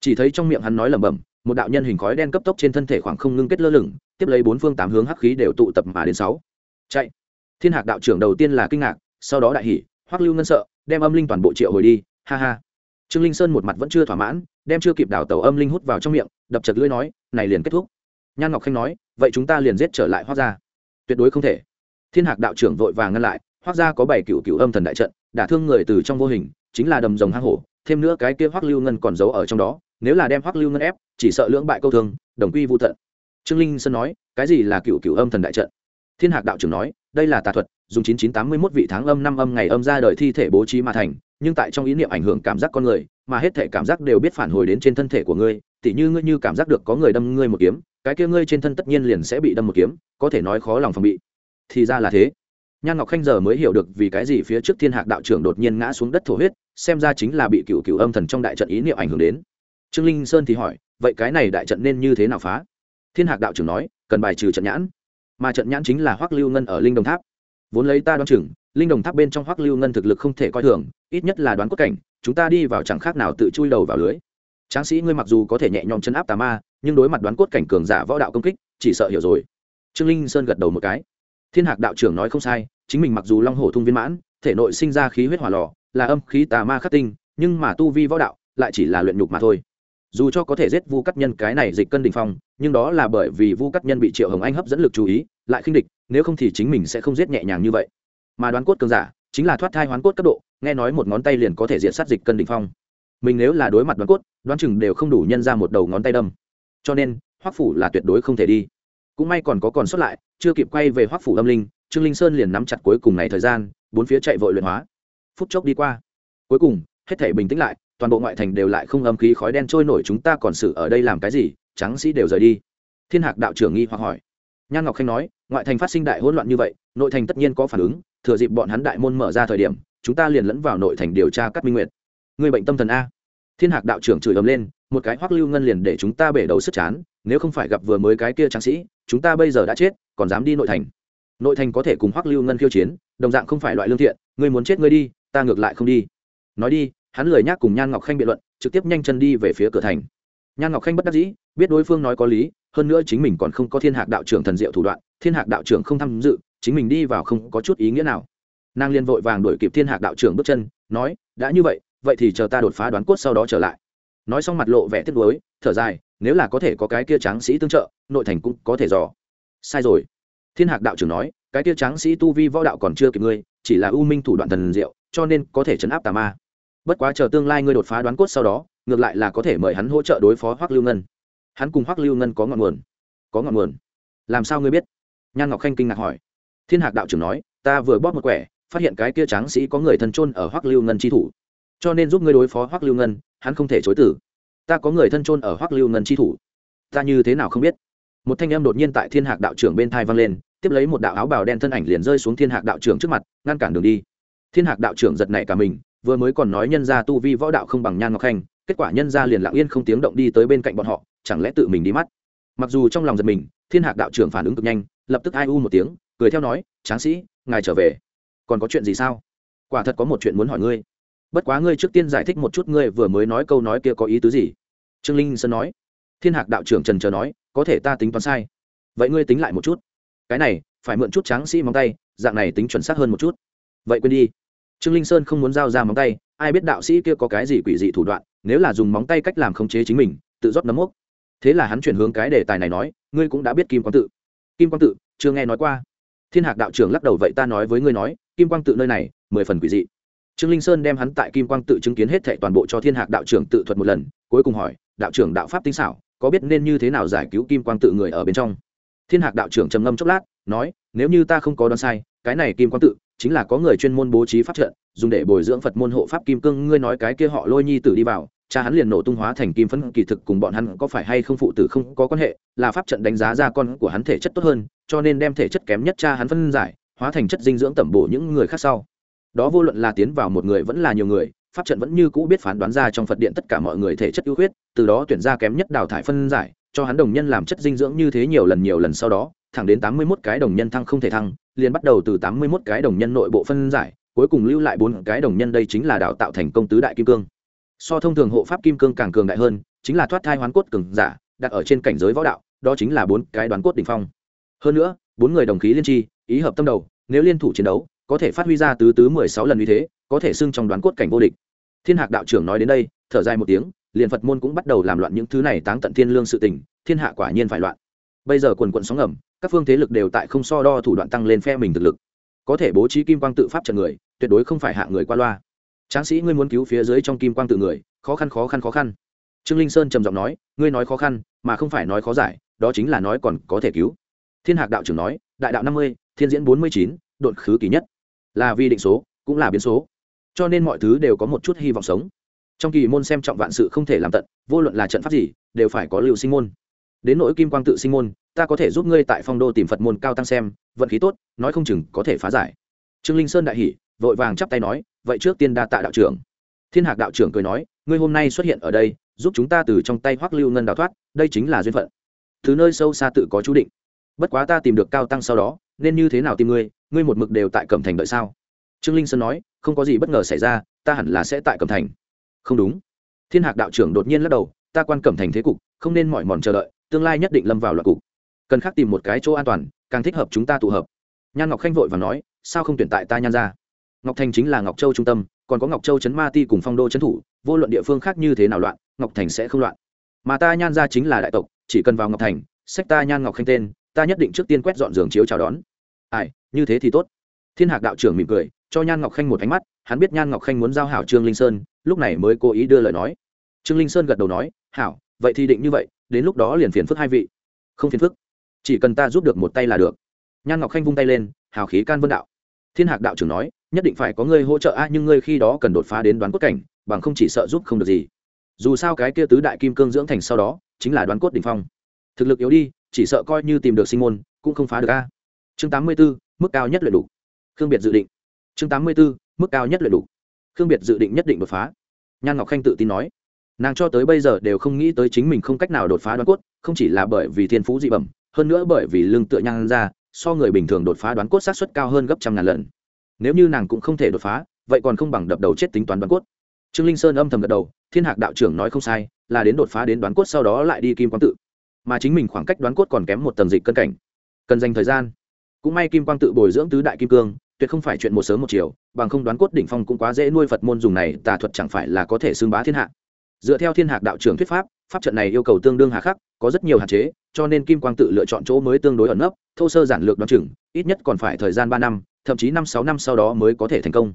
Chỉ thấy trong miệng hắn nói lẩm bẩm, một đạo nhân hình khói đen cấp tốc trên thân thể khoảng không ngưng kết lơ lửng, tiếp lấy bốn phương tám hướng hắc khí đều tụ tập mà đến sáu. Chạy. Thiên hạc đạo trưởng đầu tiên là kinh ngạc, sau đó đại hỉ, hoắc lưu ngân sợ, đem âm linh toàn bộ triệu hồi đi, ha ha. Trương linh sơn một mặt vẫn chưa thỏa mãn, đem chưa kịp đảo tàu âm linh hút vào trong miệng, đập chật lưỡi nói, này liền kết thúc nhan ngọc khanh nói, vậy chúng ta liền giết trở lại hoác gia. Tuyệt đối không thể. Thiên hạc đạo trưởng vội vàng ngăn lại hoác gia có bảy cựu cựu âm thần đại trận, đả thương người từ trong vô hình, chính là đầm rồng hang hổ, thêm nữa cái kia hoác lưu ngân còn giấu ở trong đó, nếu là đem hoác lưu ngân ép, chỉ sợ lưỡng bại câu thương, đồng quy vô tận. Trương linh sơn nói, cái gì là cựu cựu âm thần đại trận? Thiên hạc đạo trưởng nói, đây là tà thuật, dùng chín chín tám mươi mốt vị tháng âm năm âm ngày âm ra đời thi thể bố trí mà thành, nhưng tại trong ý niệm ảnh hưởng cảm giác con người, mà hết thể cảm giác đều biết phản hồi đến trên thân thể của ngươi, tỉ như ngươi như cảm giác được có người đâm ngươi một kiếm cái kia ngươi trên thân tất nhiên liền sẽ bị đâm một kiếm, có thể nói khó lòng phòng bị. Thì ra là thế. Nhan ngọc khanh giờ mới hiểu được vì cái gì phía trước thiên hạc đạo trưởng đột nhiên ngã xuống đất thổ huyết, xem ra chính là bị cựu cựu âm thần trong đại trận ý niệm ảnh hưởng đến. Trương linh sơn thì hỏi, vậy cái này đại trận nên như thế nào phá? Thiên hạc đạo trưởng nói, cần bài trừ trận nhãn. Mà trận nhãn chính là hoắc lưu ngân ở linh đồng tháp. Vốn lấy ta đoán chừng, linh đồng tháp bên trong hoắc lưu ngân thực lực không thể coi thường, ít nhất là đoán cốt cảnh, chúng ta đi vào chẳng khác nào tự chui đầu vào lưới. Tráng sĩ ngươi mặc dù có thể nhẹ nhõm chấn áp tà ma nhưng đối mặt đoán cốt cảnh cường giả võ đạo công kích, chỉ sợ hiểu rồi. Trương linh sơn gật đầu một cái. Thiên hạc đạo trưởng nói không sai, chính mình mặc dù long hổ thung viên mãn, thể nội sinh ra khí huyết hỏa lò, là âm khí tà ma khắc tinh, nhưng mà tu vi võ đạo lại chỉ là luyện nhục mà thôi. Dù cho có thể giết vu cắt nhân cái này dịch cân đình phong, nhưng đó là bởi vì vu cắt nhân bị triệu hồng anh hấp dẫn lực chú ý, lại khinh địch, nếu không thì chính mình sẽ không giết nhẹ nhàng như vậy. Mà đoán cốt cường giả chính là thoát thai hoán cốt cấp độ, nghe nói một ngón tay liền có thể diện sát dịch cân đình phong. Mình nếu là đối mặt đoán cốt, đoán chừng đều không đủ nhân ra một đầu ngón tay đâm cho nên, hoắc phủ là tuyệt đối không thể đi. Cũng may còn có còn sót lại, chưa kịp quay về hoắc phủ âm linh, trương linh sơn liền nắm chặt cuối cùng này thời gian, bốn phía chạy vội luyện hóa. Phút chốc đi qua. Cuối cùng, hết thể bình tĩnh lại, toàn bộ ngoại thành đều lại không âm khí khói đen trôi nổi chúng ta còn xử ở đây làm cái gì trắng sĩ đều rời đi. Thiên hạc đạo trưởng nghi hoặc hỏi. Nhan ngọc khanh nói, ngoại thành phát sinh đại hỗn loạn như vậy, nội thành tất nhiên có phản ứng, thừa dịp bọn hắn đại môn mở ra thời điểm, chúng ta liền lẫn vào nội thành điều tra cắt minh nguyệt. Người bệnh tâm thần a. Thiên hạc đạo trưởng chửi ầm lên một cái hoắc lưu ngân liền để chúng ta bể đầu sức chán, nếu không phải gặp vừa mới cái kia tráng sĩ, chúng ta bây giờ đã chết, còn dám đi nội thành. Nội thành có thể cùng hoắc lưu ngân khiêu chiến, đồng dạng không phải loại lương thiện, ngươi muốn chết ngươi đi, ta ngược lại không đi. Nói đi, hắn lười nhác cùng nhan ngọc khanh biện luận, trực tiếp nhanh chân đi về phía cửa thành. Nhan ngọc khanh bất đắc dĩ, biết đối phương nói có lý, hơn nữa chính mình còn không có thiên hạc đạo trưởng thần diệu thủ đoạn, thiên hạc đạo trưởng không tham dự, chính mình đi vào không có chút ý nghĩa nào. Nàng liên vội vàng đuổi kịp thiên hạc đạo trưởng bước chân, nói, đã như vậy vậy thì chờ ta đột phá đoán cốt sau đó trở lại nói xong mặt lộ vẻ tiếc nuối, thở dài, nếu là có thể có cái kia tráng sĩ tương trợ, nội thành cũng có thể dò. Sai rồi. Thiên hạc đạo trưởng nói, cái kia tráng sĩ tu vi võ đạo còn chưa kịp ngươi, chỉ là ưu minh thủ đoạn thần diệu, cho nên có thể chấn áp tà ma. Bất quá chờ tương lai ngươi đột phá đoán cốt sau đó, ngược lại là có thể mời hắn hỗ trợ đối phó hoắc lưu ngân. Hắn cùng hoắc lưu ngân có ngọn nguồn. Có ngọn nguồn. Làm sao ngươi biết? Nhan ngọc khanh kinh ngạc hỏi. Thiên hạc đạo trưởng nói, ta vừa bóp một quẻ, phát hiện cái kia tráng sĩ có người thân trôn ở hoắc lưu ngân chi thủ. Cho nên giúp ngươi đối phó hoắc lưu ngân hắn không thể chối tử ta có người thân trôn ở hoắc lưu ngân chi thủ. Ta như thế nào không biết? Một thanh em đột nhiên tại thiên hạc đạo trưởng bên thai vang lên, tiếp lấy một đạo áo bào đen thân ảnh liền rơi xuống thiên hạc đạo trưởng trước mặt, ngăn cản đường đi. Thiên hạc đạo trưởng giật nảy cả mình, vừa mới còn nói nhân gia tu vi võ đạo không bằng nhan ngọc khanh, kết quả nhân gia liền lặng yên không tiếng động đi tới bên cạnh bọn họ, chẳng lẽ tự mình đi mắt? Mặc dù trong lòng giật mình, thiên hạc đạo trưởng phản ứng cực nhanh, lập tức ai u một tiếng, cười theo nói, tráng sĩ, ngài trở về. Còn có chuyện gì sao? Quả thật có một chuyện muốn hỏi ngươi bất quá ngươi trước tiên giải thích một chút ngươi vừa mới nói câu nói kia có ý tứ gì? Trương linh sơn nói. Thiên hạc đạo trưởng trần trờ nói, có thể ta tính toán sai. Vậy ngươi tính lại một chút. Cái này, phải mượn chút tráng sĩ móng tay, dạng này tính chuẩn xác hơn một chút. Vậy quên đi. Trương linh sơn không muốn giao ra móng tay, ai biết đạo sĩ kia có cái gì quỷ dị thủ đoạn, nếu là dùng móng tay cách làm khống chế chính mình, tự rót nấm mốc. Thế là hắn chuyển hướng cái đề tài này nói, ngươi cũng đã biết kim quang tự. Kim quang tự, chưa nghe nói qua. Thiên hạc đạo trưởng lắc đầu, vậy ta nói với ngươi nói, kim quang tự nơi này, mười phần quỷ dị trương linh sơn đem hắn tại kim quang tự chứng kiến hết thệ toàn bộ cho thiên hạc đạo trưởng tự thuật một lần, cuối cùng hỏi, đạo trưởng đạo pháp tinh xảo, có biết nên như thế nào giải cứu kim quang tự người ở bên trong? Thiên hạc đạo trưởng trầm ngâm chốc lát, nói, nếu như ta không có đoán sai, cái này kim quang tự chính là có người chuyên môn bố trí pháp trận, dùng để bồi dưỡng phật môn hộ pháp kim cương. Ngươi nói cái kia họ lôi nhi tử đi vào, cha hắn liền nổ tung hóa thành kim phấn, kỳ thực cùng bọn hắn có phải hay không phụ tử không có quan hệ, là pháp trận đánh giá ra con của hắn thể chất tốt hơn, cho nên đem thể chất kém nhất cha hắn phân giải, hóa thành chất dinh dưỡng tẩm bổ những người khác sau đó vô luận là tiến vào một người vẫn là nhiều người, pháp trận vẫn như cũ biết phán đoán ra trong phật điện tất cả mọi người thể chất ưu khuyết, từ đó tuyển ra kém nhất đào thải phân giải, cho hắn đồng nhân làm chất dinh dưỡng như thế nhiều lần nhiều lần sau đó, thẳng đến tám mươi 81 cái đồng nhân thăng không thể thăng, liền bắt đầu từ tám mươi 81 cái đồng nhân nội bộ phân giải, cuối cùng lưu lại bốn cái đồng nhân đây chính là đào tạo thành công tứ đại kim cương. So thông thường hộ pháp kim cương càng cường đại hơn, chính là thoát thai hoán cốt cường giả, đặt ở trên cảnh giới võ đạo, đó chính là bốn cái đoán cốt đỉnh phong. Hơn nữa, bốn người đồng khí liên tri, ý hợp tâm đầu, nếu liên thủ chiến đấu có thể phát huy ra tứ tứ mười sáu lần như thế, có thể xưng trong đoán cốt cảnh vô địch. Thiên hạc đạo trưởng nói đến đây, thở dài một tiếng, liền phật môn cũng bắt đầu làm loạn những thứ này táng tận thiên lương sự tình, thiên hạ quả nhiên phải loạn. Bây giờ quần quận sóng ngầm, các phương thế lực đều tại không so đo thủ đoạn tăng lên phe mình thực lực. Có thể bố trí kim quang tự pháp trận người, tuyệt đối không phải hạ người qua loa. Tráng sĩ ngươi muốn cứu phía dưới trong kim quang tự người, khó khăn khó khăn khó khăn. Trương linh sơn trầm giọng nói, ngươi nói khó khăn, mà không phải nói khó giải, đó chính là nói còn có thể cứu. Thiên hạc đạo trưởng nói, đại đạo năm mươi, thiên diễn bốn mươi chín đột khứ kỳ nhất là vì định số, cũng là biến số. Cho nên mọi thứ đều có một chút hy vọng sống. Trong kỳ môn xem trọng vạn sự không thể làm tận, vô luận là trận pháp gì, đều phải có lưu sinh môn. Đến nỗi kim quang tự sinh môn, ta có thể giúp ngươi tại phong đô tìm phật môn cao tăng xem, vận khí tốt, nói không chừng có thể phá giải. Trương linh sơn đại hỉ, vội vàng chắp tay nói, vậy trước tiên đa tạ đạo trưởng. Thiên hạc đạo trưởng cười nói, ngươi hôm nay xuất hiện ở đây, giúp chúng ta từ trong tay hoắc lưu ngân đào thoát, đây chính là duyên phận. Thứ nơi sâu xa tự có chú định. Bất quá ta tìm được cao tăng sau đó, nên như thế nào tìm ngươi ngươi một mực đều tại cẩm thành đợi sao? Trương linh sơn nói, không có gì bất ngờ xảy ra, ta hẳn là sẽ tại cẩm thành. Không đúng. Thiên hạc đạo trưởng đột nhiên lắc đầu, ta quan cẩm thành thế cục, không nên mỏi mòn chờ đợi, tương lai nhất định lâm vào loạt cục. Cần khác tìm một cái chỗ an toàn, càng thích hợp chúng ta tụ hợp. Nhan ngọc khanh vội và nói, sao không tuyển tại ta nhan ra ngọc thành chính là ngọc châu trung tâm, còn có ngọc châu trấn ma ti cùng phong đô trấn thủ, vô luận địa phương khác như thế nào loạn, ngọc thành sẽ không loạn. Mà ta nhan ra chính là đại tộc, chỉ cần vào ngọc thành sách ta nhan ngọc khanh tên, ta nhất định trước tiên quét dọn giường chiếu chào đón. Ai như thế thì tốt. Thiên hạc đạo trưởng mỉm cười, cho nhan ngọc khanh một ánh mắt, hắn biết nhan ngọc khanh muốn giao hảo trương linh sơn, lúc này mới cố ý đưa lời nói. Trương linh sơn gật đầu nói, hảo, vậy thì định như vậy, đến lúc đó liền phiền phức hai vị. Không phiền phức, chỉ cần ta giúp được một tay là được. Nhan ngọc khanh vung tay lên, hào khí can vân đạo. Thiên hạc đạo trưởng nói, nhất định phải có người hỗ trợ a, nhưng ngươi khi đó cần đột phá đến đoán cốt cảnh, bằng không chỉ sợ giúp không được gì. Dù sao cái kia tứ đại kim cương dưỡng thành sau đó, chính là đoán cốt đ ỉ n h phong. Thực lực yếu đi, chỉ sợ coi như tìm được sinh môn, cũng không phá được a. Chương tám mươi b ố mức cao nhất luyện đủ. Khương biệt dự định. Chương tám mươi b ố mức cao nhất luyện đủ. Khương biệt dự định nhất định đột phá. Nhan ngọc khanh tự tin nói. Nàng cho tới bây giờ đều không nghĩ tới chính mình không cách nào đột phá đoán cốt, không chỉ là bởi vì thiên phú dị bẩm, hơn nữa bởi vì lương tựa nhan ra, so người bình thường đột phá đoán cốt sát xuất cao hơn gấp trăm ngàn lần. Nếu như nàng cũng không thể đột phá, vậy còn không bằng đập đầu chết tính toán đoán cốt. Trương linh sơn âm thầm gật đầu, thiên hạc đạo trưởng nói không sai, là đến đột phá đến đoán cốt sau đó lại đi kim quang tự. Mà chính mình khoảng cách đoán cốt còn kém một tầng dịch cân cảnh. Cần dành thời gian cũng may kim quang tự bồi dưỡng tứ đại kim cương, tuyệt không phải chuyện một sớm một chiều, bằng không đoán cốt đỉnh phong cũng quá dễ nuôi phật môn dùng này, tà thuật chẳng phải là có thể xưng bá thiên hạ. Dựa theo thiên hạc đạo trưởng thuyết pháp pháp trận này yêu cầu tương đương hà khắc, có rất nhiều hạn chế, cho nên kim quang tự lựa chọn chỗ mới tương đối ẩn nấp, thô sơ giản lược đoán chừng, ít nhất còn phải thời gian ba năm, thậm chí năm sáu năm sau đó mới có thể thành công.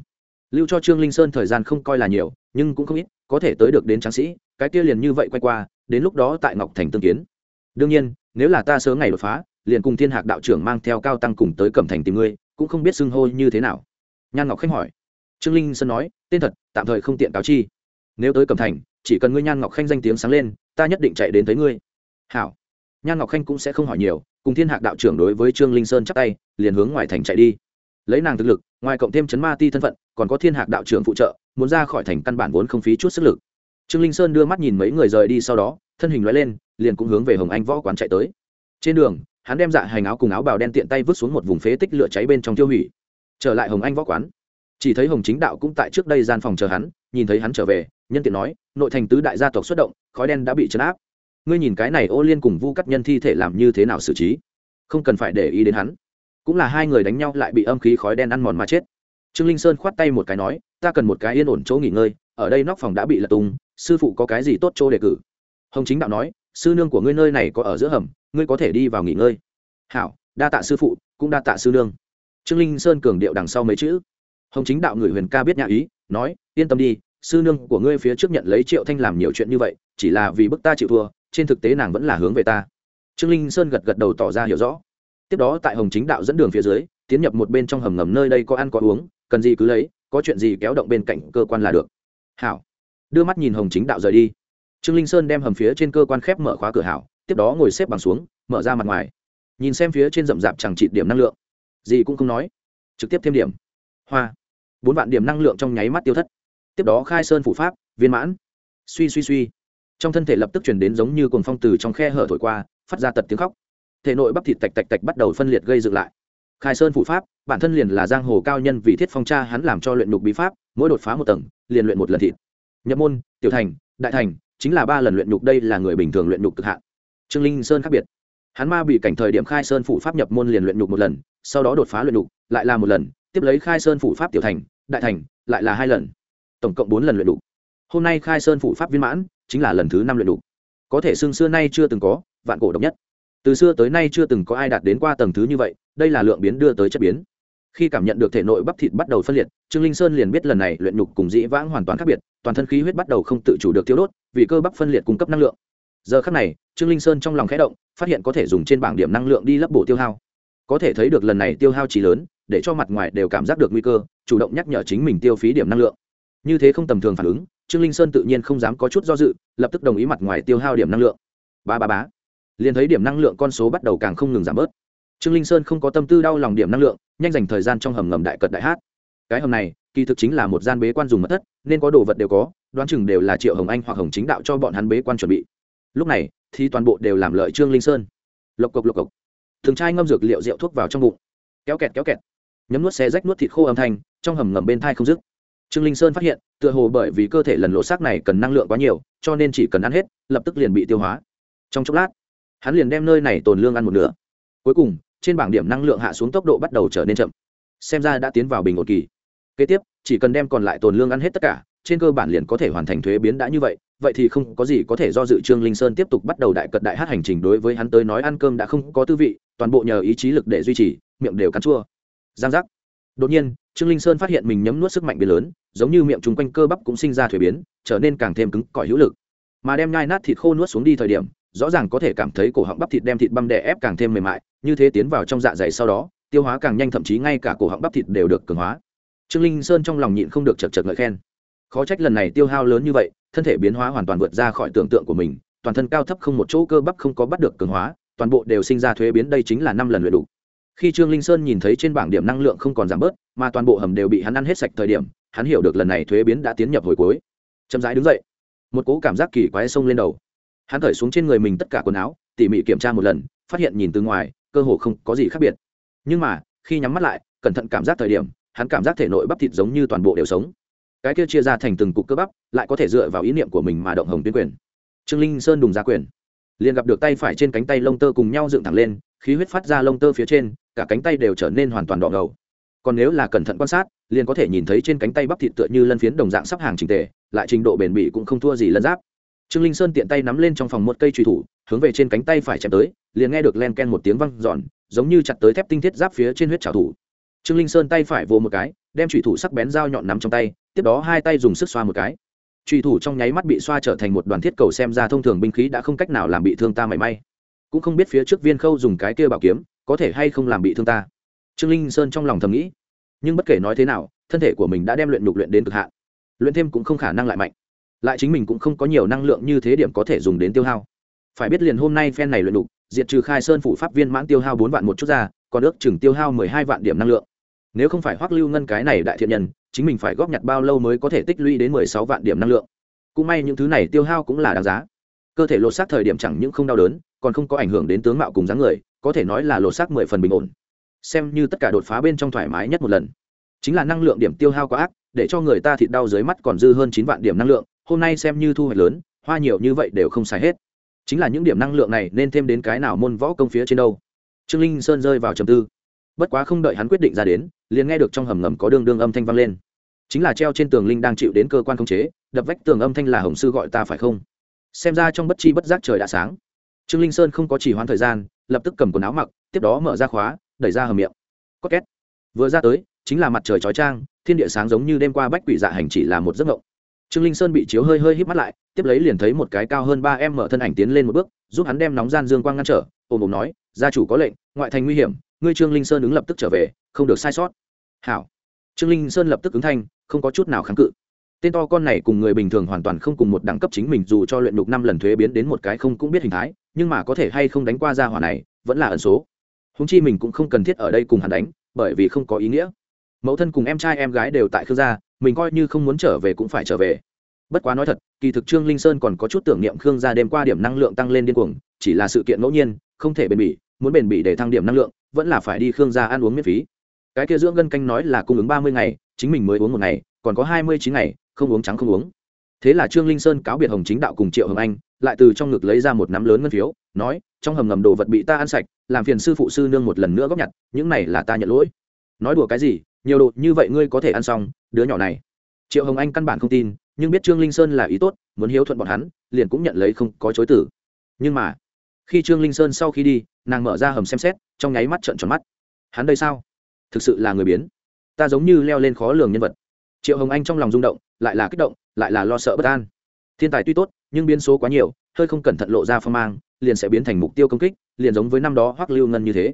Lưu cho trương linh sơn thời gian không coi là nhiều, nhưng cũng không ít, có thể tới được đến tráng sĩ, cái kia liền như vậy quay qua, đến lúc đó tại ngọc thành tương kiến. Đương nhiên, nếu là ta sớm ngày đột phá liền cùng thiên hạc đạo trưởng mang theo cao tăng cùng tới cẩm thành tìm ngươi, cũng không biết xưng hô như thế nào. Nhan ngọc khanh hỏi. Trương linh sơn nói, tên thật, tạm thời không tiện cáo chi. Nếu tới cẩm thành, chỉ cần ngươi nhan ngọc khanh danh tiếng sáng lên, ta nhất định chạy đến tới ngươi. Hảo. Nhan ngọc khanh cũng sẽ không hỏi nhiều, cùng thiên hạc đạo trưởng đối với trương linh sơn chắc tay, liền hướng ngoài thành chạy đi. Lấy nàng thực lực, ngoài cộng thêm chấn ma ti thân phận, còn có thiên hạc đạo trưởng phụ trợ, muốn ra khỏi thành căn bản vốn không phí chút sức lực. Trương linh sơn đưa mắt nhìn mấy người rời đi sau đó, thân hình loại lên, liền cũng hướng về hồng anh võ quán chạy tới. Trên đường hắn đem dạ hành áo cùng áo bào đen tiện tay vứt xuống một vùng phế tích lửa cháy bên trong tiêu hủy. Trở lại hồng anh võ quán. Chỉ thấy hồng chính đạo cũng tại trước đây gian phòng chờ hắn, nhìn thấy hắn trở về, nhân tiện nói, nội thành tứ đại gia tộc xuất động, khói đen đã bị chấn áp. Ngươi nhìn cái này ô liên cùng vu cắt nhân thi thể làm như thế nào xử trí? Không cần phải để ý đến hắn. Cũng là hai người đánh nhau lại bị âm khí khói đen ăn mòn mà chết. Trương linh sơn khoát tay một cái nói, ta cần một cái yên ổn chỗ nghỉ ngơi, ở đây nóc phòng đã bị lật tung, sư phụ có cái gì tốt chỗ đề cử? Hồng chính đạo nói, sư nương của ngươi nơi này có ở giữa hầm ngươi có thể đi vào nghỉ ngơi. Hảo, đa tạ sư phụ, cũng đa tạ sư nương. Trương linh sơn cường điệu đằng sau mấy chữ. Hồng chính đạo người huyền ca biết nhà ý, nói, yên tâm đi, sư nương của ngươi phía trước nhận lấy triệu thanh làm nhiều chuyện như vậy, chỉ là vì bức ta chịu thua, trên thực tế nàng vẫn là hướng về ta. Trương linh sơn gật gật đầu tỏ ra hiểu rõ. Tiếp đó tại hồng chính đạo dẫn đường phía dưới, tiến nhập một bên trong hầm ngầm nơi đây có ăn có uống, cần gì cứ lấy, có chuyện gì kéo động bên cạnh cơ quan là được. Hảo. Đưa mắt nhìn hồng chính đạo rời đi. Trương linh sơn đem hầm phía trên cơ quan khép mở khóa cửa hảo tiếp đó ngồi xếp bằng xuống, mở ra mặt ngoài. Nhìn xem phía trên rậm rạp chẳng trị điểm năng lượng. Gì cũng không nói. Trực tiếp thêm điểm. Hoa. Bốn vạn điểm năng lượng trong nháy mắt tiêu thất. Tiếp đó khai sơn phủ pháp, viên mãn. Suy suy suy. Trong thân thể lập tức chuyển đến giống như cồn phong từ trong khe hở thổi qua, phát ra tật tiếng khóc. Thể nội bắp thịt tạch tạch tạch bắt đầu phân liệt gây dựng lại. Khai sơn phủ pháp, bản thân liền là giang hồ cao nhân vì thiết phong cha hắn làm cho luyện nhục bí pháp, mỗi đột phá một tầng, liền luyện một lần thịt. Nhập môn, tiểu thành, đại thành, chính là ba lần luyện nhục, đây là người bình thường luyện nhục cực hạn trương linh sơn khác biệt. Hắn ma bị cảnh thời điểm khai sơn phủ pháp nhập môn liền luyện nhục một lần, sau đó đột phá luyện nhục, lại là một lần, tiếp lấy khai sơn phủ pháp tiểu thành, đại thành, lại là hai lần. Tổng cộng bốn lần luyện nhục. Hôm nay khai sơn phủ pháp viên mãn, chính là lần thứ năm luyện nhục. Có thể xương xưa nay chưa từng có, vạn cổ độc nhất. Từ xưa tới nay chưa từng có ai đạt đến qua tầng thứ như vậy, đây là lượng biến đưa tới chất biến. Khi cảm nhận được thể nội bắp thịt bắt đầu phân liệt, trương linh sơn liền biết lần này luyện nhục cùng dĩ vãng hoàn toàn khác biệt, toàn thân khí huyết bắt đầu không tự chủ được thiếu đốt, vì cơ bắp phân liệt cung cấp năng lượng giờ khắc này, trương linh sơn trong lòng khẽ động, phát hiện có thể dùng trên bảng điểm năng lượng đi lấp bổ tiêu hao. Có thể thấy được lần này tiêu hao trí lớn, để cho mặt ngoài đều cảm giác được nguy cơ, chủ động nhắc nhở chính mình tiêu phí điểm năng lượng. Như thế không tầm thường phản ứng, trương linh sơn tự nhiên không dám có chút do dự, lập tức đồng ý mặt ngoài tiêu hao điểm năng lượng. Ba ba bá liền thấy điểm năng lượng con số bắt đầu càng không ngừng giảm bớt. Trương linh sơn không có tâm tư đau lòng điểm năng lượng, nhanh dành thời gian trong hầm ngầm đại cật đại hát. Cái hầm này, kỳ thực chính là một gian bế quan dùng mật thất, nên có đồ vật đều có, đoán chừng đều là triệu hồng anh hoặc hồng chính đạo cho bọn hắn bế quan chuẩn bị lúc này, thì toàn bộ đều làm lợi trương linh sơn. Lộc cộc lộc cộc. Thường trai ngâm dược liệu rượu thuốc vào trong bụng. Kéo kẹt kéo kẹt. Nhấm nuốt xe rách nuốt thịt khô âm thanh, trong hầm ngầm bên thai không dứt. Trương linh sơn phát hiện, tựa hồ bởi vì cơ thể lần lộ xác này cần năng lượng quá nhiều, cho nên chỉ cần ăn hết, lập tức liền bị tiêu hóa. Trong chốc lát, hắn liền đem nơi này tồn lương ăn một nửa. Cuối cùng, trên bảng điểm năng lượng hạ xuống tốc độ bắt đầu trở nên chậm. Xem ra đã tiến vào bình ổn kỳ. Kế tiếp, chỉ cần đem còn lại tồn lương ăn hết tất cả, trên cơ bản liền có thể hoàn thành thuế biến đã như vậy vậy thì không có gì có thể do dự trương linh sơn tiếp tục bắt đầu đại cật đại hát hành trình đối với hắn tới nói ăn cơm đã không có tư vị, toàn bộ nhờ ý chí lực để duy trì, miệng đều cắn chua. Giang giác. Đột nhiên, trương linh sơn phát hiện mình nhấm nuốt sức mạnh biến lớn, giống như miệng chung quanh cơ bắp cũng sinh ra thuế biến, trở nên càng thêm cứng cỏi hữu lực. Mà đem nhai nát thịt khô nuốt xuống đi thời điểm, rõ ràng có thể cảm thấy cổ họng bắp thịt đem thịt băm đè ép càng thêm mềm mại, như thế tiến vào trong dạ dày sau đó, tiêu hóa càng nhanh thậm chí ngay cả cổ họng bắp thịt đều được cường hóa. Trương linh sơn trong lòng nhịn không được chật chật ngợi khen khó trách lần này tiêu hao lớn như vậy, thân thể biến hóa hoàn toàn vượt ra khỏi tưởng tượng của mình, toàn thân cao thấp không một chỗ cơ bắp không có bắt được cường hóa, toàn bộ đều sinh ra thuế biến đây chính là năm lần luyện đủ. Khi trương linh sơn nhìn thấy trên bảng điểm năng lượng không còn giảm bớt, mà toàn bộ hầm đều bị hắn ăn hết sạch thời điểm, hắn hiểu được lần này thuế biến đã tiến nhập hồi cuối. Chậm rãi đứng dậy. Một cỗ cảm giác kỳ quái xông lên đầu. Hắn thởi xuống trên người mình tất cả quần áo, tỉ mỉ kiểm tra một lần, phát hiện nhìn từ ngoài, cơ hồ không có gì khác biệt. Nhưng mà, khi nhắm mắt lại, cẩn thận cảm giác thời điểm, hắn cảm giác thể nội bắp thịt giống như toàn bộ đều sống cái kia chia ra thành từng cục cơ bắp, lại có thể dựa vào ý niệm của mình mà động hồng tuyến quyền. Trương linh sơn đùng ra quyền. Liền gặp được tay phải trên cánh tay lông tơ cùng nhau dựng thẳng lên, khí huyết phát ra lông tơ phía trên, cả cánh tay đều trở nên hoàn toàn đỏ ngầu. Còn nếu là cẩn thận quan sát, liền có thể nhìn thấy trên cánh tay bắp thịt tựa như lân phiến đồng dạng sắp hàng trình tề, lại trình độ bền bỉ cũng không thua gì lân giáp. Trương linh sơn tiện tay nắm lên trong phòng một cây truy thủ, hướng về trên cánh tay phải chém tới, liền nghe được len ken một tiếng văng giòn giống như chặt tới thép tinh thiết giáp phía trên huyết trào thủ. Trương linh sơn tay phải vồ một cái, đem truy thủ sắc bén dao nhọn nắm trong tay tiếp đó hai tay dùng sức xoa một cái. Truy thủ trong nháy mắt bị xoa trở thành một đoàn thiết cầu xem ra thông thường binh khí đã không cách nào làm bị thương ta mảy may. Cũng không biết phía trước viên khâu dùng cái kia bảo kiếm có thể hay không làm bị thương ta. Trương linh sơn trong lòng thầm nghĩ, nhưng bất kể nói thế nào, thân thể của mình đã đem luyện nhục luyện đến cực hạn. Luyện thêm cũng không khả năng lại mạnh. Lại chính mình cũng không có nhiều năng lượng như thế điểm có thể dùng đến tiêu hao. Phải biết liền hôm nay phen này luyện đục diệt trừ khai sơn phủ pháp viên mãn tiêu hao bốn vạn một chút ra, còn ước chừng tiêu hao mười hai vạn điểm năng lượng. Nếu không phải hoắc lưu ngân cái này đại thiện nhân chính mình phải góp nhặt bao lâu mới có thể tích lũy đến mười sáu vạn điểm năng lượng. Cũng may những thứ này tiêu hao cũng là đáng giá. Cơ thể lột xác thời điểm chẳng những không đau đớn, còn không có ảnh hưởng đến tướng mạo cùng dáng người, có thể nói là lột xác mười phần bình ổn. Xem như tất cả đột phá bên trong thoải mái nhất một lần. Chính là năng lượng điểm tiêu hao quá ác, để cho người ta thịt đau dưới mắt còn dư hơn chín vạn điểm năng lượng, hôm nay xem như thu hoạch lớn, hoa nhiều như vậy đều không xài hết. Chính là những điểm năng lượng này nên thêm đến cái nào môn võ công phía trên đâu. Trương linh sơn rơi vào trầm tư. Bất quá không đợi hắn quyết định ra đến, liền nghe được trong hầm ngầm có đương đương âm thanh vang lên chính là treo trên tường linh đang chịu đến cơ quan khống chế, đập vách tường âm thanh là hồng sư gọi ta phải không? Xem ra trong bất chi bất giác trời đã sáng. Trương linh sơn không có chỉ hoãn thời gian, lập tức cầm quần áo mặc, tiếp đó mở ra khóa, đẩy ra hầm miệng. Có két. Vừa ra tới, chính là mặt trời chói trang thiên địa sáng giống như đêm qua bách quỷ dạ hành chỉ là một giấc mộng. Trương linh sơn bị chiếu hơi hơi híp mắt lại, tiếp lấy liền thấy một cái cao hơn ba em mở thân ảnh tiến lên một bước, giúp hắn đem nóng gian dương quang ngăn trở, ồm ồm nói, gia chủ có lệnh, ngoại thành nguy hiểm, ngươi trương linh sơn ứng lập tức trở về, không được sai sót. Hảo. Trương linh sơn lập tức ứng thanh không có chút nào kháng cự. Tên to con này cùng người bình thường hoàn toàn không cùng một đẳng cấp chính mình, dù cho luyện đục năm lần thuế biến đến một cái không cũng biết hình thái, nhưng mà có thể hay không đánh qua ra hỏa này, vẫn là ẩn số. Húng chi mình cũng không cần thiết ở đây cùng hắn đánh, bởi vì không có ý nghĩa. Mẫu thân cùng em trai em gái đều tại khương gia, mình coi như không muốn trở về cũng phải trở về. Bất quá nói thật, kỳ thực trương linh sơn còn có chút tưởng niệm khương gia đêm qua điểm năng lượng tăng lên điên cuồng, chỉ là sự kiện ngẫu nhiên, không thể bền bỉ, muốn bền bỉ để thăng điểm năng lượng, vẫn là phải đi khương gia ăn uống miễn phí. Cái kia dưỡng gân canh nói là cung ứng ba mươi ngày chính mình mới uống một ngày, còn có hai mươi chín ngày, không uống trắng không uống. Thế là trương linh sơn cáo biệt hồng chính đạo cùng triệu hồng anh, lại từ trong ngực lấy ra một nắm lớn ngân phiếu, nói, trong hầm ngầm đồ vật bị ta ăn sạch, làm phiền sư phụ sư nương một lần nữa góp nhặt, những này là ta nhận lỗi. Nói đùa cái gì? Nhiều đồ như vậy ngươi có thể ăn xong, đứa nhỏ này. Triệu hồng anh căn bản không tin, nhưng biết trương linh sơn là ý tốt, muốn hiếu thuận bọn hắn, liền cũng nhận lấy không có chối tử nhưng mà, khi trương linh sơn sau khi đi, nàng mở ra hầm xem xét, trong nháy mắt trợn tròn mắt. Hắn đây sao? Thực sự là người biến ta giống như leo lên khó lường nhân vật. Triệu hồng anh trong lòng rung động, lại là kích động, lại là lo sợ bất an. Thiên tài tuy tốt, nhưng biến số quá nhiều, hơi không cẩn thận lộ ra phong mang, liền sẽ biến thành mục tiêu công kích, liền giống với năm đó hoắc lưu ngân như thế.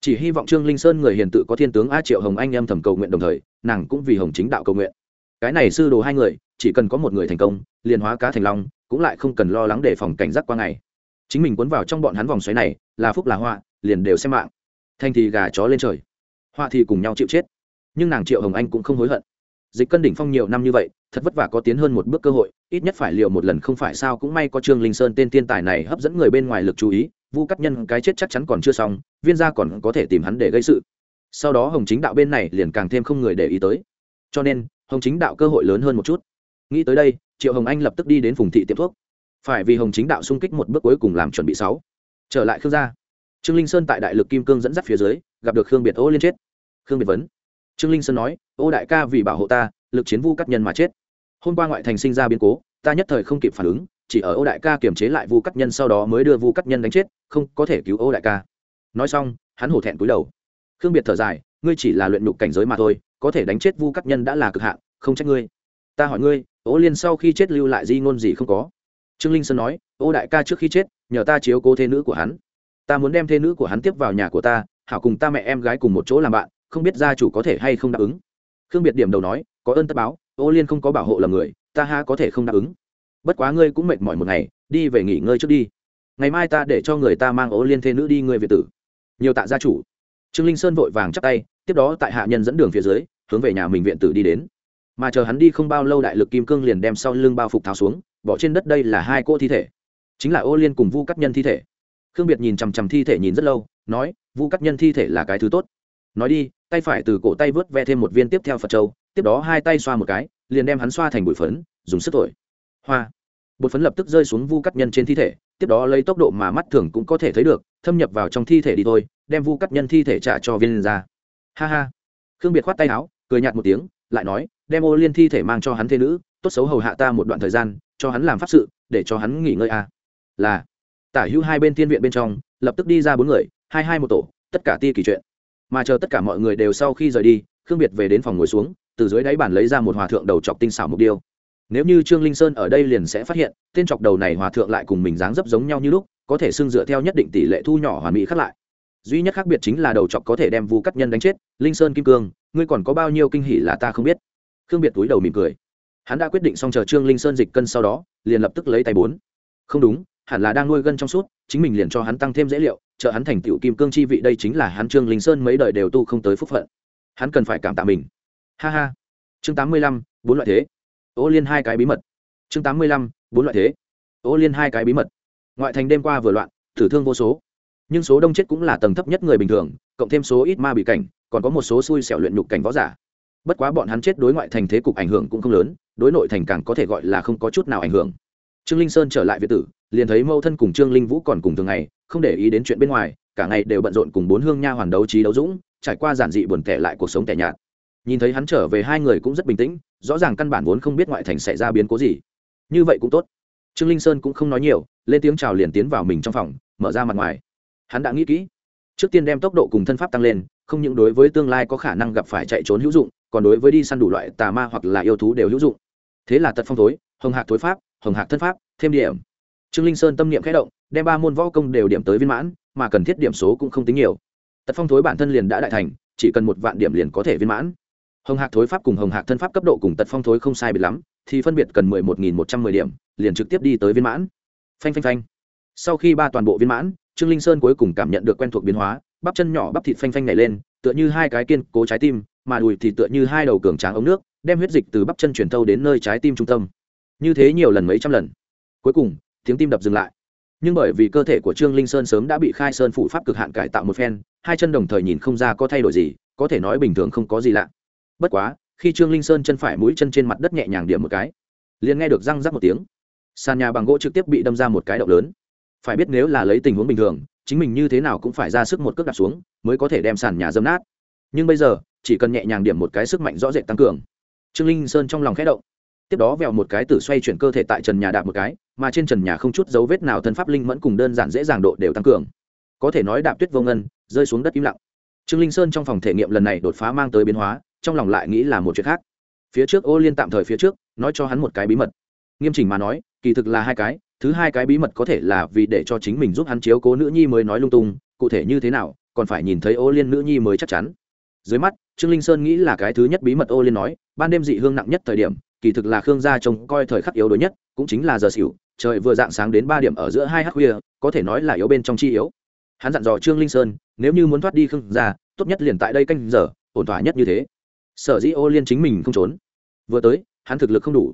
Chỉ hy vọng trương linh sơn người hiền tự có thiên tướng a triệu hồng anh em thầm cầu nguyện đồng thời, nàng cũng vì hồng chính đạo cầu nguyện. Cái này sư đồ hai người, chỉ cần có một người thành công, liền hóa cá thành long, cũng lại không cần lo lắng để phòng cảnh giác qua ngày. Chính mình cuốn vào trong bọn hắn vòng xoáy này, là phúc là họa, liền đều xem mạng. Thanh thì gà chó lên trời. Họa thì cùng nhau chịu chết nhưng nàng triệu hồng anh cũng không hối hận. Dịch cân đỉnh phong nhiều năm như vậy, thật vất vả có tiến hơn một bước cơ hội, ít nhất phải liệu một lần không phải sao cũng may có trương linh sơn tên thiên tài này hấp dẫn người bên ngoài lực chú ý, vu cắt nhân cái chết chắc chắn còn chưa xong, viên gia còn có thể tìm hắn để gây sự. Sau đó hồng chính đạo bên này liền càng thêm không người để ý tới. Cho nên, hồng chính đạo cơ hội lớn hơn một chút. Nghĩ tới đây, triệu hồng anh lập tức đi đến phùng thị tiệm thuốc. Phải vì hồng chính đạo xung kích một bước cuối cùng làm chuẩn bị sáu. Trở lại khương gia. Trương linh sơn tại đại lực kim cương dẫn dắt phía dưới, gặp được khương biệt ô liên chết. Khương biệt vấn trương linh sơn nói, ô đại ca vì bảo hộ ta, lực chiến vu cắt nhân mà chết. Hôm qua ngoại thành sinh ra biến cố, ta nhất thời không kịp phản ứng, chỉ ở ô đại ca kiềm chế lại vu cắt nhân sau đó mới đưa vu cắt nhân đánh chết, không có thể cứu ô đại ca. Nói xong, hắn hổ thẹn cúi đầu. Khương biệt thở dài, ngươi chỉ là luyện nhục cảnh giới mà thôi, có thể đánh chết vu cắt nhân đã là cực hạn, không trách ngươi. Ta hỏi ngươi, ô liên sau khi chết lưu lại di ngôn gì không có? Trương linh sơn nói, ô đại ca trước khi chết, nhờ ta chiếu cố thế nữ của hắn. Ta muốn đem thế nữ của hắn tiếp vào nhà của ta, hảo cùng ta mẹ em gái cùng một chỗ làm bạn không biết gia chủ có thể hay không đáp ứng. Khương biệt điểm đầu nói, có ơn tất báo, ô liên không có bảo hộ là người, ta ha có thể không đáp ứng. Bất quá ngươi cũng mệt mỏi một ngày, đi về nghỉ ngơi trước đi. Ngày mai ta để cho người ta mang ô liên thê nữ đi người việt tử. Nhiều tạ gia chủ. Trương linh sơn vội vàng chắp tay, tiếp đó tại hạ nhân dẫn đường phía dưới, hướng về nhà mình viện tử đi đến. Mà chờ hắn đi không bao lâu đại lực kim cương liền đem sau lưng bao phục tháo xuống, bỏ trên đất đây là hai cô thi thể. Chính là ô liên cùng vu cắt nhân thi thể. Khương biệt nhìn chằm chằm thi thể nhìn rất lâu, nói, vu cắt nhân thi thể là cái thứ tốt. Nói đi tay phải từ cổ tay vớt ve thêm một viên tiếp theo phật châu, tiếp đó hai tay xoa một cái, liền đem hắn xoa thành bụi phấn, dùng sức thổi. Hoa. Bột phấn lập tức rơi xuống vu cắt nhân trên thi thể, tiếp đó lấy tốc độ mà mắt thường cũng có thể thấy được, thâm nhập vào trong thi thể đi thôi, đem vu cắt nhân thi thể trả cho viên ra ha ha. Khương biệt khoát tay áo, cười nhạt một tiếng, lại nói, đem ô liên thi thể mang cho hắn thế nữ, tốt xấu hầu hạ ta một đoạn thời gian, cho hắn làm pháp sự, để cho hắn nghỉ ngơi à. là. Tả hữu hai bên thiên viện bên trong, lập tức đi ra bốn người, hai hai một tổ, tất cả ti kỳ chuyện mà chờ tất cả mọi người đều sau khi rời đi, khương biệt về đến phòng ngồi xuống, từ dưới đáy bàn lấy ra một hòa thượng đầu chọc tinh xảo mục điêu. Nếu như trương linh sơn ở đây liền sẽ phát hiện, tên chọc đầu này hòa thượng lại cùng mình dáng dấp giống nhau như lúc, có thể xưng dựa theo nhất định tỷ lệ thu nhỏ hoàn mỹ khác lại. Duy nhất khác biệt chính là đầu chọc có thể đem vu cắt nhân đánh chết, linh sơn kim cương, ngươi còn có bao nhiêu kinh hỉ là ta không biết. Khương biệt túi đầu mỉm cười. Hắn đã quyết định xong chờ trương linh sơn dịch cân sau đó, liền lập tức lấy tay bốn. Không đúng, hẳn là đang nuôi gân trong suốt, chính mình liền cho hắn tăng thêm dễ liệu trợ hắn thành tựu kim cương chi vị, đây chính là hắn trương linh sơn mấy đời đều tu không tới phúc phận. Hắn cần phải cảm tạ mình. Ha ha. Chương tám mươi lăm, bốn loại thế. Ô liên hai cái bí mật. Chương tám mươi lăm, bốn loại thế. Ô liên hai cái bí mật. Ngoại thành đêm qua vừa loạn thử thương vô số. Nhưng số đông chết cũng là tầng thấp nhất người bình thường, cộng thêm số ít ma bị cảnh, còn có một số xui xẻo luyện nhục cảnh võ giả. Bất quá bọn hắn chết đối ngoại thành thế cục ảnh hưởng cũng không lớn, đối nội thành càng có thể gọi là không có chút nào ảnh hưởng trương linh sơn trở lại việt tử, liền thấy mâu thân cùng trương linh vũ còn cùng thường ngày, không để ý đến chuyện bên ngoài, cả ngày đều bận rộn cùng bốn hương nha hoàn đấu trí đấu dũng, trải qua giản dị buồn tẻ lại cuộc sống tẻ nhạt. Nhìn thấy hắn trở về hai người cũng rất bình tĩnh, rõ ràng căn bản vốn không biết ngoại thành sẽ ra biến cố gì. Như vậy cũng tốt. Trương linh sơn cũng không nói nhiều, lên tiếng chào liền tiến vào mình trong phòng, mở ra mặt ngoài. Hắn đã nghĩ kỹ. Trước tiên đem tốc độ cùng thân pháp tăng lên, không những đối với tương lai có khả năng gặp phải chạy trốn hữu dụng, còn đối với đi săn đủ loại tà ma hoặc là yêu thú đều hữu dụng. Thế là tật phong thối, hồng hạc thối pháp hồng hạc thân pháp, thêm điểm. Trương linh sơn tâm niệm khẽ động, đem ba môn võ công đều điểm tới viên mãn, mà cần thiết điểm số cũng không tính nhiều. Tật phong thối bản thân liền đã đại thành, chỉ cần một vạn điểm liền có thể viên mãn. Hồng hạc thối pháp cùng hồng hạc thân pháp cấp độ cùng tật phong thối không sai biệt lắm, thì phân biệt cần mười một nghìn một trăm mười điểm, liền trực tiếp đi tới viên mãn. Phanh phanh phanh. Sau khi ba toàn bộ viên mãn, trương linh sơn cuối cùng cảm nhận được quen thuộc biến hóa, bắp chân nhỏ bắp thịt phanh phanh này lên, tựa như hai cái kiên cố trái tim, mà đùi thì tựa như hai đầu cường tráng ống nước, đem huyết dịch từ bắp chân truyền thâu đến nơi trái tim trung tâm như thế nhiều lần mấy trăm lần. Cuối cùng, tiếng tim đập dừng lại. Nhưng bởi vì cơ thể của trương linh sơn sớm đã bị khai sơn phụ pháp cực hạn cải tạo một phen, hai chân đồng thời nhìn không ra có thay đổi gì, có thể nói bình thường không có gì lạ. Bất quá, khi trương linh sơn chân phải mũi chân trên mặt đất nhẹ nhàng điểm một cái, liền nghe được răng rắc một tiếng. Sàn nhà bằng gỗ trực tiếp bị đâm ra một cái động lớn. Phải biết nếu là lấy tình huống bình thường, chính mình như thế nào cũng phải ra sức một cước đạp xuống, mới có thể đem sàn nhà dâm nát. Nhưng bây giờ, chỉ cần nhẹ nhàng điểm một cái sức mạnh rõ rệt tăng cường. Trương linh sơn trong lòng khẽ động tiếp đó vẹo một cái tử xoay chuyển cơ thể tại trần nhà đạp một cái, mà trên trần nhà không chút dấu vết nào thân pháp linh mẫn cùng đơn giản dễ dàng độ đều tăng cường. Có thể nói đạp tuyết vô ngân, rơi xuống đất im lặng. Trương linh sơn trong phòng thể nghiệm lần này đột phá mang tới biến hóa, trong lòng lại nghĩ là một chuyện khác. Phía trước ô liên tạm thời phía trước, nói cho hắn một cái bí mật. Nghiêm chỉnh mà nói, kỳ thực là hai cái, thứ hai cái bí mật có thể là vì để cho chính mình giúp hắn chiếu cố nữ nhi mới nói lung tung, cụ thể như thế nào, còn phải nhìn thấy ô liên nữ nhi mới chắc chắn. Dưới mắt, trương linh sơn nghĩ là cái thứ nhất bí mật ô liên nói, ban đêm dị hương nặng nhất thời điểm kỳ thực là khương gia trông coi thời khắc yếu đuối nhất, cũng chính là giờ xỉu, trời vừa dạng sáng đến ba điểm ở giữa hai h khuya, có thể nói là yếu bên trong chi yếu. Hắn dặn dò trương linh sơn, nếu như muốn thoát đi khương gia, tốt nhất liền tại đây canh giờ, ổn thỏa nhất như thế. Sở dĩ ô liên chính mình không trốn. Vừa tới, hắn thực lực không đủ.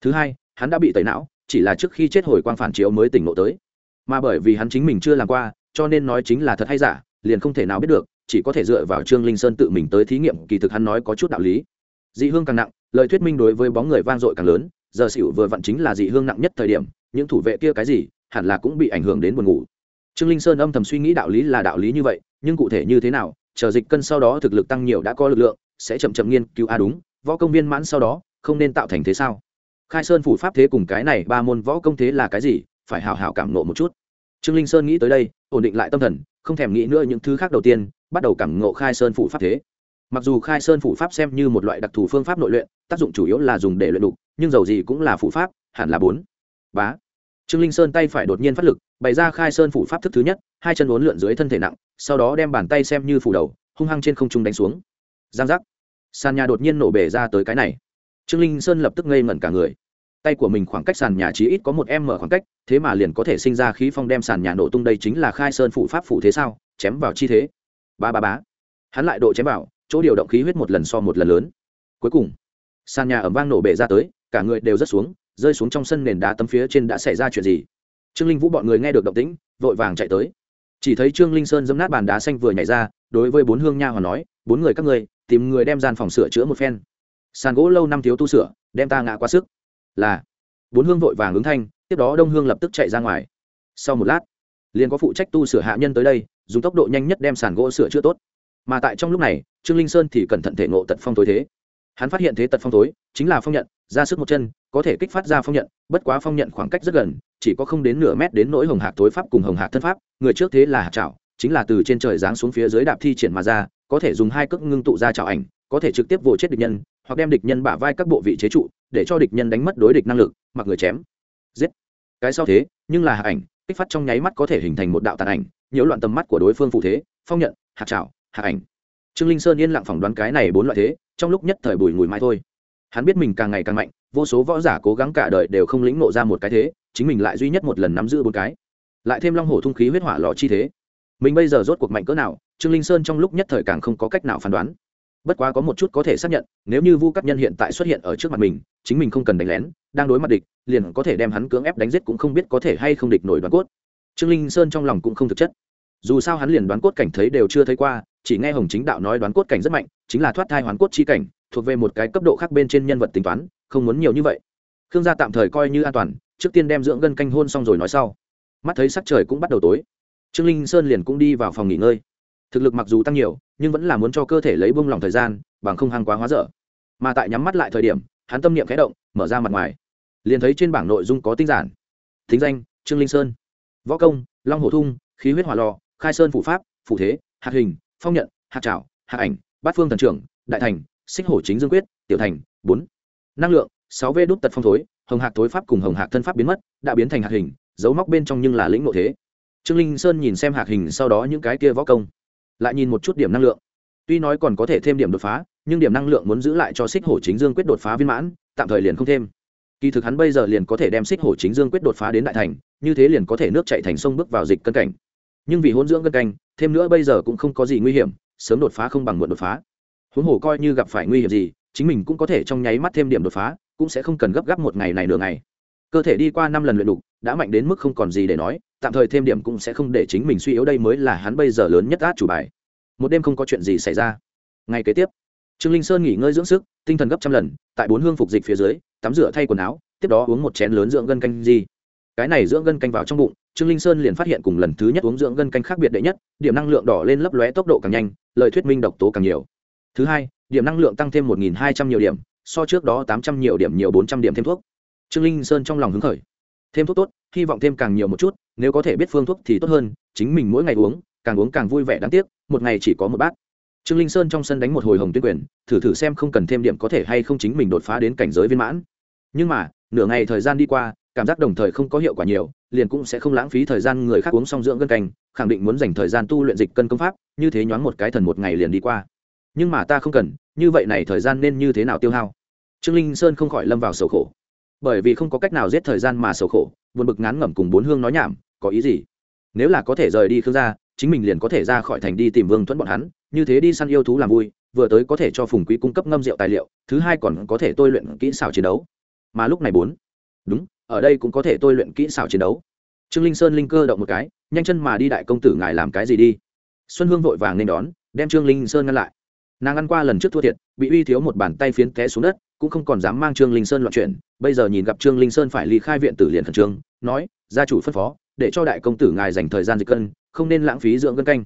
Thứ hai, hắn đã bị tẩy não, chỉ là trước khi chết hồi quang phản chiếu mới tỉnh ngộ tới. Mà bởi vì hắn chính mình chưa làm qua, cho nên nói chính là thật hay giả, liền không thể nào biết được, chỉ có thể dựa vào trương linh sơn tự mình tới thí nghiệm, kỳ thực hắn nói có chút đạo lý. Dị hương càng nặng lời thuyết minh đối với bóng người vang dội càng lớn, giờ xỉu vừa vặn chính là dị hương nặng nhất thời điểm, những thủ vệ kia cái gì, hẳn là cũng bị ảnh hưởng đến buồn ngủ. Trương linh sơn âm thầm suy nghĩ đạo lý là đạo lý như vậy, nhưng cụ thể như thế nào, chờ dịch cân sau đó thực lực tăng nhiều đã có lực lượng, sẽ chậm chậm nghiên cứu. A đúng, võ công viên mãn sau đó, không nên tạo thành thế sao? Khai sơn phủ pháp thế cùng cái này ba môn võ công thế là cái gì, phải hào hào cảm nộ một chút. Trương linh sơn nghĩ tới đây, ổn định lại tâm thần, không thèm nghĩ nữa những thứ khác đầu tiên, bắt đầu cảm ngộ khai sơn phủ pháp thế mặc dù khai sơn phủ pháp xem như một loại đặc thù phương pháp nội luyện, tác dụng chủ yếu là dùng để luyện đục, nhưng dầu gì cũng là phủ pháp, hẳn là bốn. Bá. Trương linh sơn tay phải đột nhiên phát lực, bày ra khai sơn phủ pháp thức thứ nhất, hai chân uốn lượn dưới thân thể nặng, sau đó đem bàn tay xem như phủ đầu, hung hăng trên không trung đánh xuống. Giang giác. Sàn nhà đột nhiên nổ bể ra tới cái này. Trương linh sơn lập tức ngây ngẩn cả người. Tay của mình khoảng cách sàn nhà chỉ ít có một em mở khoảng cách, thế mà liền có thể sinh ra khí phong đem sàn nhà nổ tung đây chính là khai sơn phủ pháp phủ thế sao, chém vào chi thế. Ba ba bá hắn lại độ chém vào chỗ điều động khí huyết một lần so một lần lớn. Cuối cùng, sàn nhà ẩm vang nổ bể ra tới, cả người đều rất xuống, rơi xuống trong sân nền đá tấm phía trên đã xảy ra chuyện gì? Trương linh vũ bọn người nghe được động tĩnh, vội vàng chạy tới. Chỉ thấy trương linh sơn dâm nát bàn đá xanh vừa nhảy ra, đối với bốn hương nha hoàn nói, bốn người các người tìm người đem gian phòng sửa chữa một phen. Sàn gỗ lâu năm thiếu tu sửa, đem ta ngã quá sức. Là, bốn hương vội vàng ứng thanh, tiếp đó đông hương lập tức chạy ra ngoài. Sau một lát, liền có phụ trách tu sửa hạ nhân tới đây, dùng tốc độ nhanh nhất đem sàn gỗ sửa chữa tốt. Mà tại trong lúc này trương linh sơn thì cẩn thận thể ngộ tật phong tối thế. Hắn phát hiện thế tật phong tối chính là phong nhận, ra sức một chân, có thể kích phát ra phong nhận, bất quá phong nhận khoảng cách rất gần, chỉ có không đến nửa mét đến nỗi hồng hạc tối pháp cùng hồng hạc thân pháp, người trước thế là hạt trảo, chính là từ trên trời giáng xuống phía dưới đạp thi triển mà ra, có thể dùng hai cước ngưng tụ ra trảo ảnh, có thể trực tiếp vồ chết địch nhân, hoặc đem địch nhân bả vai các bộ vị chế trụ, để cho địch nhân đánh mất đối địch năng lực, mặc người chém. Giết. Cái sau thế, nhưng là Hạc ảnh, kích phát trong nháy mắt có thể hình thành một đạo tàn ảnh, nhiễu loạn tầm mắt của đối phương phụ thế, phong nhận, hạt trảo Hạc ảnh trương linh sơn yên lặng phỏng đoán cái này bốn loại thế, trong lúc nhất thời bùi ngùi mai thôi. Hắn biết mình càng ngày càng mạnh, vô số võ giả cố gắng cả đời đều không lĩnh nộ ra một cái thế, chính mình lại duy nhất một lần nắm giữ bốn cái. Lại thêm long hổ thung khí huyết hỏa lò chi thế. Mình bây giờ rốt cuộc mạnh cỡ nào, trương linh sơn trong lúc nhất thời càng không có cách nào phán đoán. Bất quá có một chút có thể xác nhận, nếu như vu cấp nhân hiện tại xuất hiện ở trước mặt mình, chính mình không cần đánh lén, đang đối mặt địch, liền có thể đem hắn cưỡng ép đánh giết cũng không biết có thể hay không địch nổi đoán cốt. Trương linh sơn trong lòng cũng không thực chất. Dù sao hắn liền đoán cốt cảnh thấy đều chưa thấy qua chỉ nghe hồng chính đạo nói đoán cốt cảnh rất mạnh, chính là thoát thai hoán cốt chi cảnh, thuộc về một cái cấp độ khác bên trên nhân vật tính toán, không muốn nhiều như vậy. Khương gia tạm thời coi như an toàn, trước tiên đem dưỡng gân canh hôn xong rồi nói sau. Mắt thấy sắc trời cũng bắt đầu tối, trương linh sơn liền cũng đi vào phòng nghỉ ngơi. Thực lực mặc dù tăng nhiều, nhưng vẫn là muốn cho cơ thể lấy bông lòng thời gian, bằng không hàng quá hóa dở. Mà tại nhắm mắt lại thời điểm, hắn tâm niệm khẽ động, mở ra mặt ngoài. Liền thấy trên bảng nội dung có tinh giản. Thính danh, trương linh sơn. Võ công, long hổ thung, khí huyết hỏa lò, khai sơn phủ pháp, phủ thế, hạt hình phong nhận hạt trảo hạt ảnh, bát phương thần trưởng, đại thành, xích hổ chính dương quyết, tiểu thành, bốn. Năng lượng, sáu v đốt tật phong thối, hồng hạc thối pháp cùng hồng hạc thân pháp biến mất, đã biến thành hạt hình, dấu móc bên trong nhưng là lĩnh ngộ thế. Trương linh sơn nhìn xem hạt hình sau đó những cái kia võ công, lại nhìn một chút điểm năng lượng. Tuy nói còn có thể thêm điểm đột phá, nhưng điểm năng lượng muốn giữ lại cho xích hổ chính dương quyết đột phá viên mãn, tạm thời liền không thêm. Kỳ thực hắn bây giờ liền có thể đem xích hổ chính dương quyết đột phá đến đại thành, như thế liền có thể nước chạy thành sông bước vào dịch cân cảnh. Nhưng vì hôn dưỡng cân canh thêm nữa bây giờ cũng không có gì nguy hiểm, sớm đột phá không bằng muộn đột phá. Huống hồ coi như gặp phải nguy hiểm gì, chính mình cũng có thể trong nháy mắt thêm điểm đột phá, cũng sẽ không cần gấp gáp một ngày này nửa ngày. Cơ thể đi qua năm lần luyện đục, đã mạnh đến mức không còn gì để nói, tạm thời thêm điểm cũng sẽ không để chính mình suy yếu đây mới là hắn bây giờ lớn nhất át chủ bài. Một đêm không có chuyện gì xảy ra. Ngày kế tiếp, trương linh sơn nghỉ ngơi dưỡng sức, tinh thần gấp trăm lần, tại bốn hương phục dịch phía dưới, tắm rửa thay quần áo, tiếp đó uống một chén lớn dưỡng gân canh gì. Cái này dưỡng gân canh vào trong bụng trương linh sơn liền phát hiện cùng lần thứ nhất uống dưỡng gân canh khác biệt đệ nhất, điểm năng lượng đỏ lên lấp lóe tốc độ càng nhanh, lời thuyết minh độc tố càng nhiều. Thứ hai, điểm năng lượng tăng thêm một nghìn hai trăm nhiều điểm, so trước đó tám trăm nhiều điểm nhiều bốn trăm điểm thêm thuốc. Trương linh sơn trong lòng hứng khởi. Thêm thuốc tốt, hy vọng thêm càng nhiều một chút, nếu có thể biết phương thuốc thì tốt hơn, chính mình mỗi ngày uống, càng uống càng vui vẻ đáng tiếc, một ngày chỉ có một bát. Trương linh sơn trong sân đánh một hồi hồng tuyên quyền, thử thử xem không cần thêm điểm có thể hay không chính mình đột phá đến cảnh giới viên mãn. Nhưng mà, nửa ngày thời gian đi qua cảm giác đồng thời không có hiệu quả nhiều, liền cũng sẽ không lãng phí thời gian người khác uống xong dưỡng gân canh, khẳng định muốn dành thời gian tu luyện dịch cân công pháp, như thế nhoáng một cái thần một ngày liền đi qua. Nhưng mà ta không cần, như vậy này thời gian nên như thế nào tiêu hao? Trương linh sơn không khỏi lâm vào sầu khổ. Bởi vì không có cách nào giết thời gian mà sầu khổ, buồn bực ngán ngẩm cùng bốn hương nói nhảm, có ý gì? Nếu là có thể rời đi khương gia, chính mình liền có thể ra khỏi thành đi tìm vương thuẫn bọn hắn, như thế đi săn yêu thú làm vui, vừa tới có thể cho phùng quý cung cấp ngâm rượu tài liệu, thứ hai còn có thể tôi luyện kỹ xảo chiến đấu. Mà lúc này bốn. Đúng ở đây cũng có thể tôi luyện kỹ xảo chiến đấu. Trương linh sơn linh cơ động một cái, nhanh chân mà đi đại công tử ngài làm cái gì đi. Xuân hương vội vàng nên đón, đem trương linh sơn ngăn lại. Nàng ăn qua lần trước thua thiệt, bị uy thiếu một bàn tay phiến té xuống đất, cũng không còn dám mang trương linh sơn loạn chuyện. Bây giờ nhìn gặp trương linh sơn phải ly khai viện tử liền khẩn trương, nói, gia chủ phân phó, để cho đại công tử ngài dành thời gian dịch cân, không nên lãng phí dưỡng cân canh.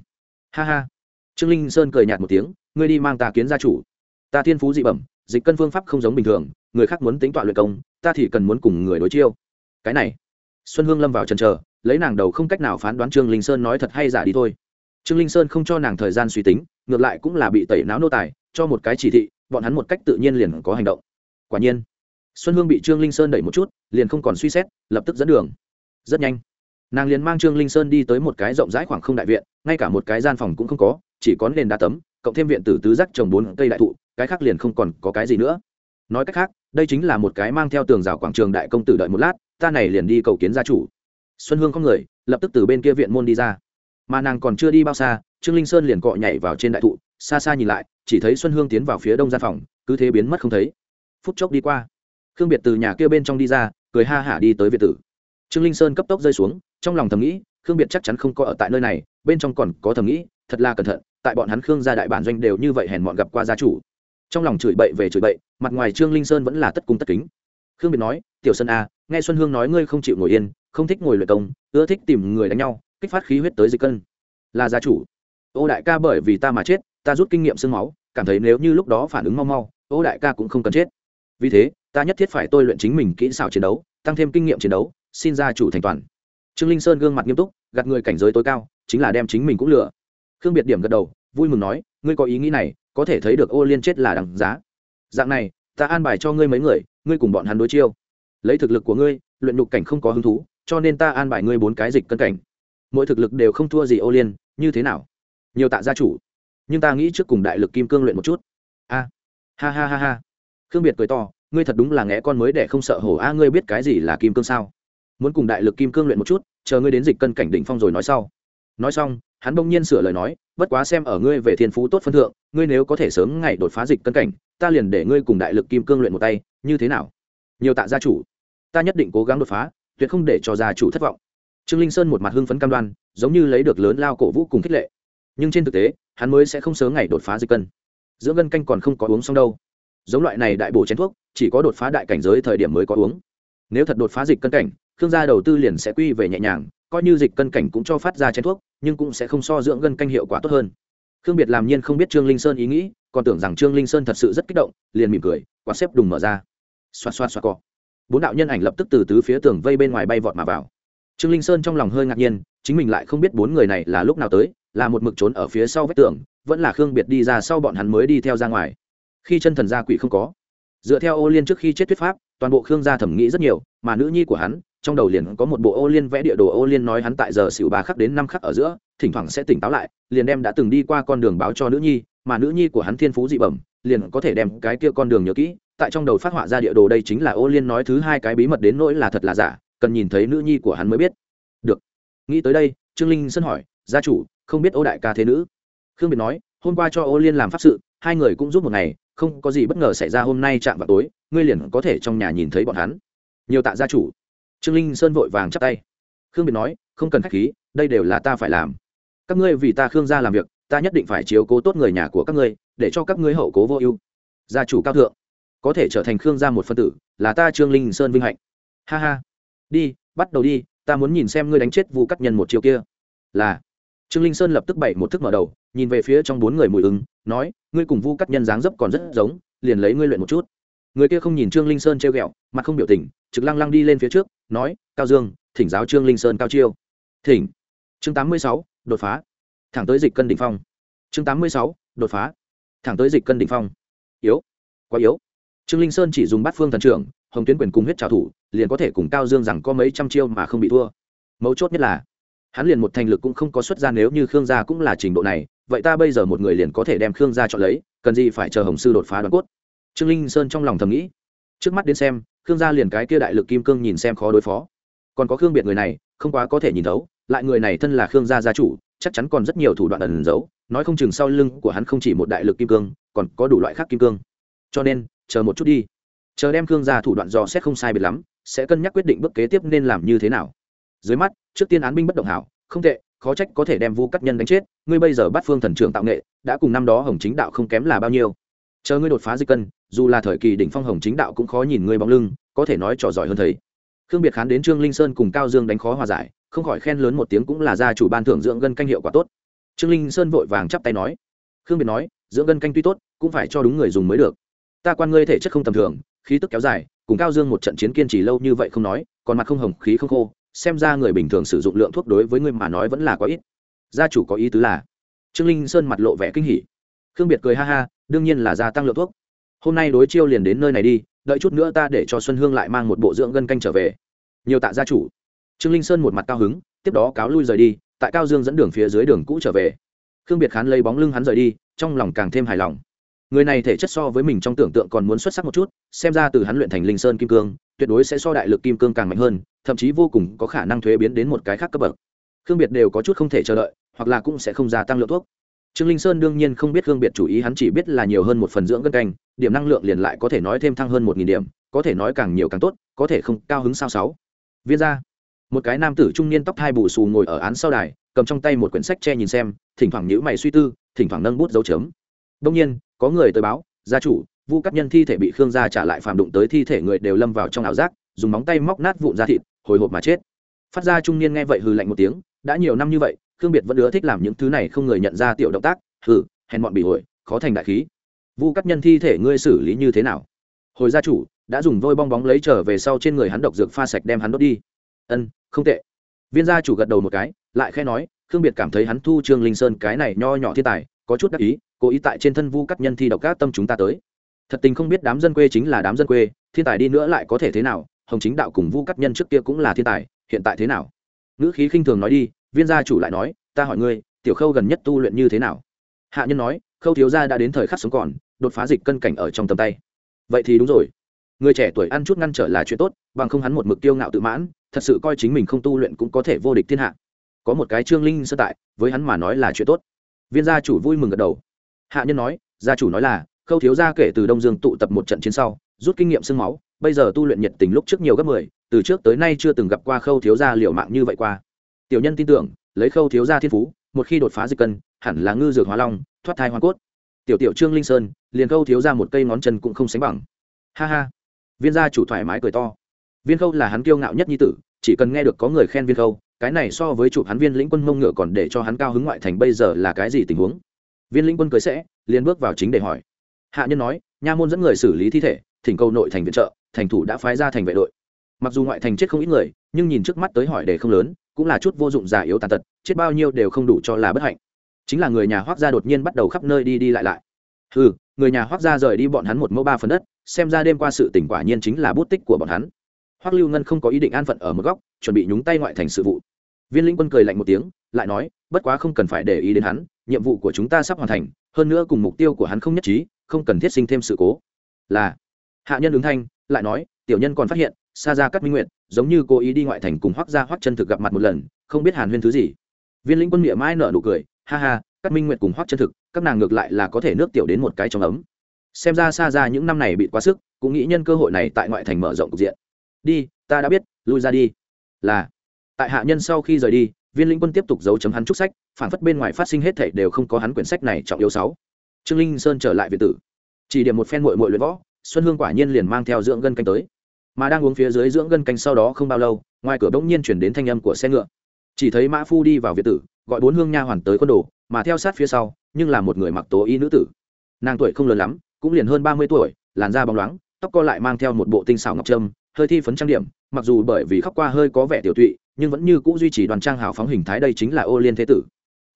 Ha ha. Trương linh sơn cười nhạt một tiếng, ngươi đi mang ta kiến gia chủ. Ta thiên phú dị bẩm dịch cân phương pháp không giống bình thường, người khác muốn tính toán luyện công, ta thì cần muốn cùng người đối chiêu. Cái này, xuân hương lâm vào trần trờ lấy nàng đầu không cách nào phán đoán trương linh sơn nói thật hay giả đi thôi. Trương linh sơn không cho nàng thời gian suy tính, ngược lại cũng là bị tẩy não nô tài, cho một cái chỉ thị, bọn hắn một cách tự nhiên liền có hành động. Quả nhiên, xuân hương bị trương linh sơn đẩy một chút, liền không còn suy xét, lập tức dẫn đường. Rất nhanh, nàng liền mang trương linh sơn đi tới một cái rộng rãi khoảng không đại viện, ngay cả một cái gian phòng cũng không có, chỉ có nền đá tấm cộng thêm viện tử tứ giác trồng bốn cây đại thụ, cái khác liền không còn có cái gì nữa. Nói cách khác, đây chính là một cái mang theo tường rào quảng trường đại công tử đợi một lát, ta này liền đi cầu kiến gia chủ. Xuân hương không người, lập tức từ bên kia viện môn đi ra. Mà nàng còn chưa đi bao xa, trương linh sơn liền cọ nhảy vào trên đại thụ, xa xa nhìn lại, chỉ thấy xuân hương tiến vào phía đông gian phòng, cứ thế biến mất không thấy. Phút chốc đi qua, khương biệt từ nhà kia bên trong đi ra, cười ha hả đi tới việt tử. Trương linh sơn cấp tốc rơi xuống, trong lòng thầm nghĩ, khương biệt chắc chắn không có ở tại nơi này, bên trong còn có thầm nghĩ thật là cẩn thận, tại bọn hắn khương gia đại bản doanh đều như vậy hèn mọn gặp qua gia chủ. Trong lòng chửi bậy về chửi bậy, mặt ngoài trương linh sơn vẫn là tất cung tất kính. Khương biệt nói, tiểu sơn a nghe xuân hương nói ngươi không chịu ngồi yên, không thích ngồi luyện công, ưa thích tìm người đánh nhau, kích phát khí huyết tới dịch cân. Là gia chủ. Ô đại ca bởi vì ta mà chết, ta rút kinh nghiệm sương máu, cảm thấy nếu như lúc đó phản ứng mau mau, ô đại ca cũng không cần chết. Vì thế, ta nhất thiết phải tôi luyện chính mình kỹ xảo chiến đấu, tăng thêm kinh nghiệm chiến đấu, xin gia chủ thành toàn. Trương linh sơn gương mặt nghiêm túc, gạt người cảnh giới tối cao, chính là đem chính mình cũng lựa khương biệt điểm gật đầu, vui mừng nói, ngươi có ý nghĩ này, có thể thấy được ô liên chết là đằng giá. Dạng này, ta an bài cho ngươi mấy người, ngươi cùng bọn hắn đối chiêu. Lấy thực lực của ngươi, luyện nhục cảnh không có hứng thú, cho nên ta an bài ngươi bốn cái dịch cân cảnh. Mỗi thực lực đều không thua gì ô liên, như thế nào? Nhiều tạ gia chủ. Nhưng ta nghĩ trước cùng đại lực kim cương luyện một chút. A, ha ha ha ha. Khương biệt cười to, ngươi thật đúng là nghe con mới để không sợ hổ a, ngươi biết cái gì là kim cương sao? Muốn cùng đại lực kim cương luyện một chút, chờ ngươi đến dịch cân cảnh đỉnh phong rồi nói sau nói xong, hắn bỗng nhiên sửa lời nói, bất quá xem ở ngươi về thiên phú tốt phân thượng, ngươi nếu có thể sớm ngày đột phá dịch cân cảnh, ta liền để ngươi cùng đại lực kim cương luyện một tay, như thế nào? Nhiều tạ gia chủ. Ta nhất định cố gắng đột phá, tuyệt không để cho gia chủ thất vọng. Trương linh sơn một mặt hưng phấn cam đoan, giống như lấy được lớn lao cổ vũ cùng khích lệ. Nhưng trên thực tế, hắn mới sẽ không sớm ngày đột phá dịch cân. Dưỡng ngân canh còn không có uống xong đâu. Giống loại này đại bổ chén thuốc, chỉ có đột phá đại cảnh giới thời điểm mới có uống. Nếu thật đột phá dịch cân cảnh, khương gia đầu tư liền sẽ quy về nhẹ nhàng coi như dịch cân cảnh cũng cho phát ra chén thuốc, nhưng cũng sẽ không so dưỡng gân canh hiệu quả tốt hơn. Khương biệt làm nhiên không biết trương linh sơn ý nghĩ, còn tưởng rằng trương linh sơn thật sự rất kích động, liền mỉm cười, quạt xếp đùng mở ra. Xoa xoa xoa cọ. Bốn đạo nhân ảnh lập tức từ tứ phía tường vây bên ngoài bay vọt mà vào. Trương linh sơn trong lòng hơi ngạc nhiên, chính mình lại không biết bốn người này là lúc nào tới, là một mực trốn ở phía sau vách tường, vẫn là khương biệt đi ra sau bọn hắn mới đi theo ra ngoài. Khi chân thần gia quỷ không có, dựa theo ô liên trước khi chết thuyết pháp, toàn bộ khương gia thẩm nghĩ rất nhiều, mà nữ nhi của hắn trong đầu liền có một bộ ô liên vẽ địa đồ. Ô liên nói hắn tại giờ xỉu ba khắc đến năm khắc ở giữa, thỉnh thoảng sẽ tỉnh táo lại, liền đem đã từng đi qua con đường báo cho nữ nhi, mà nữ nhi của hắn thiên phú dị bẩm, liền có thể đem cái kia con đường nhớ kỹ. Tại trong đầu phát họa ra địa đồ đây chính là ô liên nói thứ hai cái bí mật đến nỗi là thật là giả, cần nhìn thấy nữ nhi của hắn mới biết. Được. Nghĩ tới đây, trương linh sân hỏi, gia chủ, không biết ô đại ca thế nữ? Khương biệt nói, hôm qua cho ô liên làm pháp sự, hai người cũng giúp một ngày, không có gì bất ngờ xảy ra hôm nay chạm vào tối, ngươi liền có thể trong nhà nhìn thấy bọn hắn. Nhiều tạ gia chủ trương linh sơn vội vàng chắp tay. Khương biệt nói, không cần k h á c h khí, đây đều là ta phải làm. Các ngươi vì ta khương gia làm việc, ta nhất định phải chiếu cố tốt người nhà của các ngươi, để cho các ngươi hậu cố vô ưu. Gia chủ cao thượng, có thể trở thành khương gia một phân tử, là ta trương linh sơn vinh hạnh. Ha ha. Đi, bắt đầu đi, ta muốn nhìn xem ngươi đánh chết Vu cắt nhân một chiều kia. Là. Trương linh sơn lập tức bậy một thức mở đầu, nhìn về phía trong bốn người mùi ứng, nói, ngươi cùng vu cắt nhân dáng dấp còn rất giống, liền lấy ngươi luyện một chút. Người kia không nhìn trương linh sơn trêu ghẹo, mặt không biểu tình trực lăng lăng đi lên phía trước, nói, cao dương, thỉnh giáo trương linh sơn cao chiêu. Thỉnh. Chương tám mươi sáu, đột phá. Thẳng tới dịch cân đỉnh phong. Chương tám mươi sáu, đột phá. Thẳng tới dịch cân đỉnh phong. Yếu. Quá yếu. Trương linh sơn chỉ dùng bát phương thần trưởng, hồng tuyến quyền cùng huyết trào thủ, liền có thể cùng cao dương rằng có mấy trăm chiêu mà không bị thua. Mấu chốt nhất là, hắn liền một thành lực cũng không có xuất ra nếu như khương gia cũng là trình độ này, vậy ta bây giờ một người liền có thể đem khương gia chọn lấy, cần gì phải chờ hồng sư đột phá đoàn cốt? Trương linh sơn trong lòng thầm nghĩ. Trước mắt đến xem khương gia liền cái kia đại lực kim cương nhìn xem khó đối phó. Còn có khương biệt người này, không quá có thể nhìn thấu, lại người này thân là khương gia gia chủ, chắc chắn còn rất nhiều thủ đoạn ẩn giấu, nói không chừng sau lưng của hắn không chỉ một đại lực kim cương, còn có đủ loại khác kim cương. Cho nên, chờ một chút đi. Chờ đem khương gia thủ đoạn dò xét không sai biệt lắm, sẽ cân nhắc quyết định bước kế tiếp nên làm như thế nào. Dưới mắt, trước tiên án binh bất động hảo, không tệ, khó trách có thể đem vu cắt nhân đánh chết, ngươi bây giờ bắt phương thần trưởng tạo nghệ, đã cùng năm đó hồng chính đạo không kém là bao nhiêu chờ ngươi đột phá dịch cân, dù là thời kỳ đỉnh phong hồng chính đạo cũng khó nhìn ngươi bóng lưng, có thể nói trò giỏi hơn thấy. khương biệt khán đến trương linh sơn cùng cao dương đánh khó hòa giải, không khỏi khen lớn một tiếng cũng là gia chủ ban thưởng dưỡng gân canh hiệu quả tốt. Trương linh sơn vội vàng chắp tay nói. Khương biệt nói, dưỡng gân canh tuy tốt, cũng phải cho đúng người dùng mới được. Ta quan ngươi thể chất không tầm thường, khí tức kéo dài, cùng cao dương một trận chiến kiên trì lâu như vậy không nói, còn mặt không hồng, khí không khô, xem ra người bình thường sử dụng lượng thuốc đối với ngươi mà nói vẫn là quá ít. Gia chủ có ý tứ là? Trương linh sơn mặt lộ vẻ kinh hỉ. Khương biệt cười ha ha đương nhiên là gia tăng lượng thuốc. Hôm nay đối chiêu liền đến nơi này đi, đợi chút nữa ta để cho xuân hương lại mang một bộ dưỡng gân canh trở về. Nhiều tạ gia chủ. Trương linh sơn một mặt cao hứng, tiếp đó cáo lui rời đi, tại cao dương dẫn đường phía dưới đường cũ trở về. Khương biệt khán lấy bóng lưng hắn rời đi, trong lòng càng thêm hài lòng. Người này thể chất so với mình trong tưởng tượng còn muốn xuất sắc một chút, xem ra từ hắn luyện thành linh sơn kim cương, tuyệt đối sẽ so đại lực kim cương càng mạnh hơn, thậm chí vô cùng có khả năng thuế biến đến một cái khác cấp bậc. Khương biệt đều có chút không thể chờ đợi, hoặc là cũng sẽ không gia tăng lượng thuốc trương linh sơn đương nhiên không biết gương biệt chủ ý, hắn chỉ biết là nhiều hơn một phần dưỡng gân canh, điểm năng lượng liền lại có thể nói thêm thăng hơn một nghìn điểm, có thể nói càng nhiều càng tốt, có thể không, cao hứng sao sáu. Viên ra một cái nam tử trung niên tóc hai bù xù ngồi ở án sau đài, cầm trong tay một quyển sách che nhìn xem, thỉnh thoảng nhữ mày suy tư, thỉnh thoảng nâng bút dấu chấm. Đông nhiên, có người tới báo, gia chủ, vu cắt nhân thi thể bị khương gia trả lại phàm đụng tới thi thể người đều lâm vào trong ảo giác, dùng móng tay móc nát vụn da thịt, hồi hộp mà chết. Phát ra trung niên nghe vậy hừ lạnh một tiếng, đã nhiều năm như vậy khương biệt vẫn ưa thích làm những thứ này không người nhận ra tiểu động tác, hừ, hèn bọn bị hội, khó thành đại khí. Vu cắt nhân thi thể ngươi xử lý như thế nào? Hồi gia chủ, đã dùng vôi bong bóng lấy trở về sau trên người hắn độc dược pha sạch đem hắn đốt đi. Ân, không tệ. Viên gia chủ gật đầu một cái, lại khẽ nói, khương biệt cảm thấy hắn thu trương linh sơn cái này nho nhỏ thiên tài, có chút đắc ý, cố ý tại trên thân vu cắt nhân thi độc các tâm chúng ta tới. Thật tình không biết đám dân quê chính là đám dân quê, thiên tài đi nữa lại có thể thế nào, hồng chính đạo cùng vu cắt nhân trước kia cũng là thiên tài, hiện tại thế nào? Ngữ khí khinh thường nói đi viên gia chủ lại nói, ta hỏi ngươi, tiểu khâu gần nhất tu luyện như thế nào? Hạ nhân nói, khâu thiếu gia đã đến thời khắc sống còn, đột phá dịch cân cảnh ở trong tầm tay. Vậy thì đúng rồi. Người trẻ tuổi ăn chút ngăn trở là chuyện tốt, bằng không hắn một mực tiêu ngạo tự mãn, thật sự coi chính mình không tu luyện cũng có thể vô địch thiên hạ. Có một cái trương linh sơ tại, với hắn mà nói là chuyện tốt. Viên gia chủ vui mừng gật đầu. Hạ nhân nói, gia chủ nói là, khâu thiếu gia kể từ đông dương tụ tập một trận chiến sau, rút kinh nghiệm sương máu, bây giờ tu luyện nhiệt tình lúc trước nhiều gấp mười, từ trước tới nay chưa từng gặp qua khâu thiếu gia liệu mạng như vậy qua tiểu nhân tin tưởng, lấy khâu thiếu gia thiên phú, một khi đột phá dịch cân, hẳn là ngư dược hóa long, thoát thai hoa cốt. Tiểu tiểu trương linh sơn, liền khâu thiếu ra một cây ngón chân cũng không sánh bằng. Ha ha. Viên gia chủ thoải mái cười to. Viên khâu là hắn kiêu ngạo nhất nhi tử, chỉ cần nghe được có người khen viên khâu, cái này so với chụp hắn viên lĩnh quân mông ngựa còn để cho hắn cao hứng ngoại thành bây giờ là cái gì tình huống? Viên lĩnh quân cưới sẽ, liền bước vào chính để hỏi. Hạ nhân nói, nha môn dẫn người xử lý thi thể, thỉnh cầu nội thành viện trợ, thành thủ đã phái ra thành vệ đội. Mặc dù ngoại thành chết không ít người, nhưng nhìn trước mắt tới hỏi để không lớn cũng là chút vô dụng già yếu tàn tật, chết bao nhiêu đều không đủ cho là bất hạnh. Chính là người nhà hoác gia đột nhiên bắt đầu khắp nơi đi đi lại lại. Ừ người nhà hoác gia rời đi bọn hắn một mẫu ba phần đất, xem ra đêm qua sự tỉnh quả nhiên chính là bút tích của bọn hắn. Hoác lưu ngân không có ý định an phận ở một góc, chuẩn bị nhúng tay ngoại thành sự vụ. Viên lĩnh quân cười lạnh một tiếng, lại nói, bất quá không cần phải để ý đến hắn, nhiệm vụ của chúng ta sắp hoàn thành, hơn nữa cùng mục tiêu của hắn không nhất trí, không cần thiết sinh thêm sự cố. Là, hạ nhân ứng thanh, lại nói, tiểu nhân còn phát hiện xa ra cắt minh nguyện giống như cố ý đi ngoại thành cùng hoác ra hoác chân thực gặp mặt một lần, không biết hàn huyên thứ gì. Viên lĩnh quân miệng mãi nở nụ cười, ha ha, các minh nguyện cùng hoác chân thực, các nàng ngược lại là có thể nước tiểu đến một cái trong ấm. Xem ra xa ra những năm này bị quá sức, cũng nghĩ nhân cơ hội này tại ngoại thành mở rộng cục diện. Đi, ta đã biết, lui ra đi. Là, tại hạ nhân sau khi rời đi, viên lĩnh quân tiếp tục giấu chấm hắn trúc sách, phản phất bên ngoài phát sinh hết thể đều không có hắn quyển sách này trọng yếu sáu. Trương linh sơn trở lại việt tử. Chỉ điểm một phen mội mội luyện võ, xuân hương quả nhiên liền mang theo dưỡng gân canh tới mà đang uống phía dưới dưỡng gân canh sau đó không bao lâu, ngoài cửa bỗng nhiên chuyển đến thanh âm của xe ngựa. Chỉ thấy mã phu đi vào việt tử, gọi bốn hương nha hoàn tới quân đồ, mà theo sát phía sau, nhưng là một người mặc tố y nữ tử. Nàng tuổi không lớn lắm, cũng liền hơn ba mươi tuổi, làn da bóng loáng, tóc co lại mang theo một bộ tinh xảo ngọc trâm, hơi thi phấn trang điểm, mặc dù bởi vì khóc qua hơi có vẻ tiểu tụy, nhưng vẫn như cũ duy trì đoàn trang hào phóng hình thái đây chính là ô liên thế tử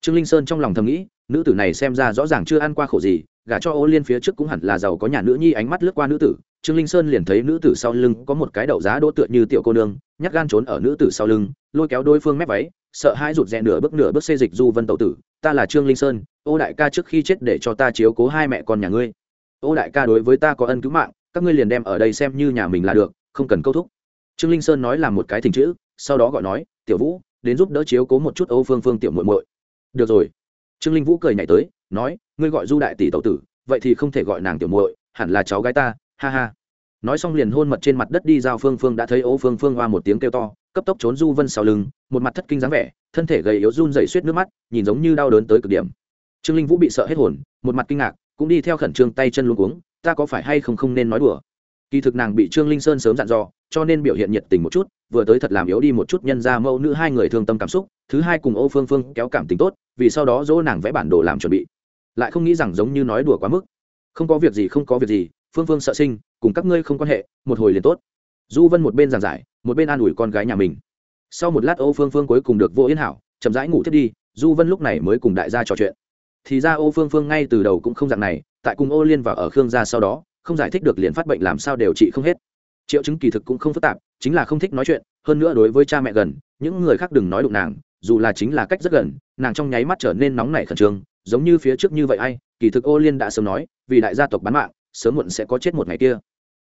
trương linh sơn trong lòng thầm nghĩ, nữ tử này xem ra rõ ràng chưa ăn qua khổ gì, gả cho ô liên phía trước cũng hẳn là giàu có nhà nữ nhi ánh mắt lướt qua nữ tử. Trương linh sơn liền thấy nữ tử sau lưng có một cái đậu giá đỗ tựa như tiểu cô nương nhắc gan trốn ở nữ tử sau lưng, lôi kéo đôi phương mép váy, sợ hai rụt rè nửa bước nửa bước xê dịch du vân tẩu tử, ta là trương linh sơn, ô đại ca trước khi chết để cho ta chiếu cố hai mẹ con nhà ngươi. Ô đại ca đối với ta có ân cứu mạng, các ngươi liền đem ở đây xem như nhà mình là được, không cần câu thúc. Trương linh sơn nói là một cái thình chữ, sau đó gọi nói, tiểu vũ, đến giúp đỡ chiếu cố một chút ô phương phương tiểu muội muội được rồi. Trương linh vũ cười nhảy tới, nói, ngươi gọi du đại tỷ tẩu tử, vậy thì không thể gọi nàng tiểu muội, hẳn là cháu gái ta, ha ha. Nói xong liền hôn mật trên mặt đất đi, giao phương phương đã thấy ô phương phương hoa một tiếng kêu to, cấp tốc trốn du vân sau lưng, một mặt thất kinh dáng vẻ, thân thể gầy yếu run dày suýt nước mắt, nhìn giống như đau đớn tới cực điểm. Trương linh vũ bị sợ hết hồn, một mặt kinh ngạc, cũng đi theo khẩn trương tay chân luôn cuống, ta có phải hay không không nên nói đùa? Kỳ thực nàng bị trương linh sơn sớm dặn dò, cho nên biểu hiện nhiệt tình một chút, vừa tới thật làm yếu đi một chút nhân ra mẫu nữ hai người thương tâm cảm xúc, thứ hai cùng ô phương phương kéo cảm tình tốt, vì sau đó dỗ nàng vẽ bản đồ làm chuẩn bị. Lại không nghĩ rằng giống như nói đùa quá mức. Không có việc gì, không có việc gì, phương phương sợ sinh, cùng các ngươi không quan hệ, một hồi liền tốt. Du vân một bên giảng giải, một bên an ủi con gái nhà mình. Sau một lát ô phương phương cuối cùng được vô yên hảo, chậm rãi ngủ thiết đi, du vân lúc này mới cùng đại gia trò chuyện. Thì ra ô phương phương ngay từ đầu cũng không dạng này, tại cùng ô liên và ở khương gia sau đó không giải thích được liền phát bệnh làm sao đều trị không hết. Triệu chứng kỳ thực cũng không phức tạp, chính là không thích nói chuyện, hơn nữa đối với cha mẹ gần, những người khác đừng nói đụng nàng, dù là chính là cách rất gần, nàng trong nháy mắt trở nên nóng nảy khẩn trương, giống như phía trước như vậy ai, kỳ thực ô liên đã sớm nói, vì đại gia tộc bán mạng, sớm muộn sẽ có chết một ngày kia.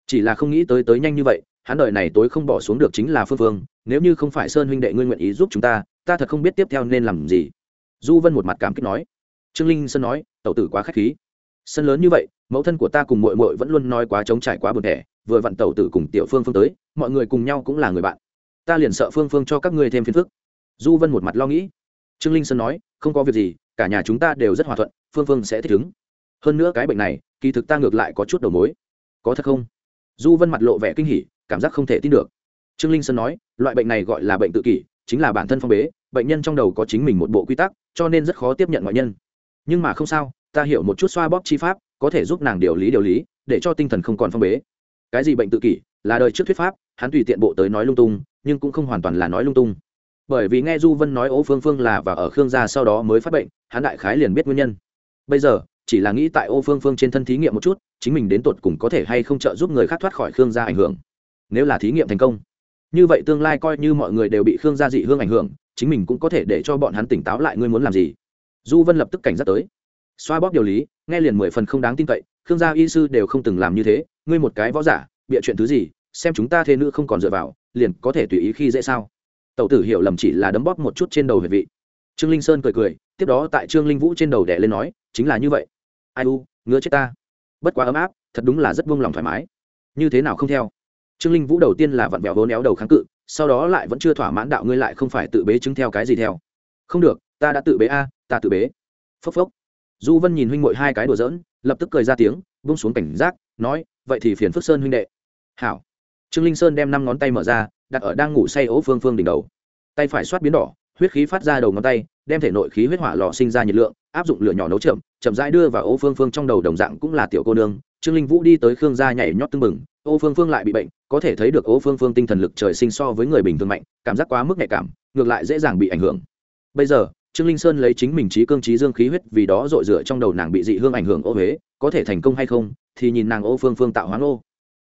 Chỉ là không nghĩ tới tới nhanh như vậy, hắn đời này tối không bỏ xuống được chính là phương phương, nếu như không phải sơn huynh đệ ngươi nguyện ý giúp chúng ta ta thật không biết tiếp theo nên làm gì. Du vân một mặt cảm kích nói. Trương linh sơn nói, tẩu tử quá k h á c h khí sân lớn như vậy, mẫu thân của ta cùng mội mội vẫn luôn nói quá trống trải quá buồn thẻ, vừa vặn tẩu tử cùng tiểu phương phương tới, mọi người cùng nhau cũng là người bạn. Ta liền sợ phương phương cho các ngươi thêm phiền phức. Du vân một mặt lo nghĩ. Trương linh sơn nói, không có việc gì, cả nhà chúng ta đều rất hòa thuận, phương phương sẽ thích ứng. Hơn nữa cái bệnh này, kỳ thực ta ngược lại có chút đầu mối. Có thật không? Du vân mặt lộ vẻ kinh hỉ, cảm giác không thể tin được. Trương linh sơn nói, loại bệnh này gọi là bệnh tự kỷ, chính là bản thân phong bế, bệnh nhân trong đầu có chính mình một bộ quy tắc, cho nên rất khó tiếp nhận ngoại nhân. Nhưng mà không sao ta hiểu một chút xoa bóp chi pháp, có thể giúp nàng điều lý điều lý, để cho tinh thần không còn phong bế. Cái gì bệnh tự kỷ, là đời trước thuyết pháp, hắn tùy tiện bộ tới nói lung tung, nhưng cũng không hoàn toàn là nói lung tung. Bởi vì nghe du vân nói ố phương phương là và ở khương gia sau đó mới phát bệnh, hắn đại khái liền biết nguyên nhân. Bây giờ, chỉ là nghĩ tại ô phương phương trên thân thí nghiệm một chút, chính mình đến tột cùng có thể hay không trợ giúp người khác thoát khỏi khương gia ảnh hưởng. Nếu là thí nghiệm thành công, như vậy tương lai coi như mọi người đều bị khương gia dị hương ảnh hưởng, chính mình cũng có thể để cho bọn hắn tỉnh táo lại ngươi muốn làm gì. Du vân lập tức cảnh giác tới xoa bóp điều lý, nghe liền mười phần không đáng tin cậy, khương gia y sư đều không từng làm như thế, ngươi một cái võ giả, bịa chuyện thứ gì, xem chúng ta thê nữ không còn dựa vào, liền có thể tùy ý khi dễ sao? Tẩu tử hiểu lầm chỉ là đấm bóp một chút trên đầu huyệt vị. Trương linh sơn cười cười, tiếp đó tại trương linh vũ trên đầu đẻ lên nói, chính là như vậy. Ai u, ngứa chết ta. Bất quá ấm áp, thật đúng là rất buông lòng thoải mái. Như thế nào không theo? Trương linh vũ đầu tiên là vặn vẹo hố néo đầu kháng cự, sau đó lại vẫn chưa thỏa mãn đạo ngươi lại không phải tự bế chứng theo cái gì theo. Không được, ta đã tự bế a, ta tự bế. Phốc phốc du vân nhìn huynh mội hai cái đùa giỡn, lập tức cười ra tiếng bung xuống cảnh giác, nói, vậy thì phiền phước sơn huynh đệ. Hảo. Trương linh sơn đem năm ngón tay mở ra, đặt ở đang ngủ say ố phương phương đỉnh đầu. Tay phải soát biến đỏ, huyết khí phát ra đầu ngón tay, đem thể nội khí huyết hỏa lò sinh ra nhiệt lượng, áp dụng lửa nhỏ nấu chậm chậm rãi đưa vào ô phương phương trong đầu đồng dạng cũng là tiểu cô nương. Trương linh vũ đi tới khương gia nhảy nhót tưng bừng ô phương phương lại bị bệnh, có thể thấy được ô phương phương tinh thần lực trời sinh so với người bình thường mạnh, cảm giác quá mức nhạy cảm, ngược lại dễ dàng bị ảnh hưởng. Bây giờ trương linh sơn lấy chính mình trí cương trí dương khí huyết vì đó dội dựa trong đầu nàng bị dị hương ảnh hưởng ô huế, có thể thành công hay không, thì nhìn nàng ô phương phương tạo hoán ô.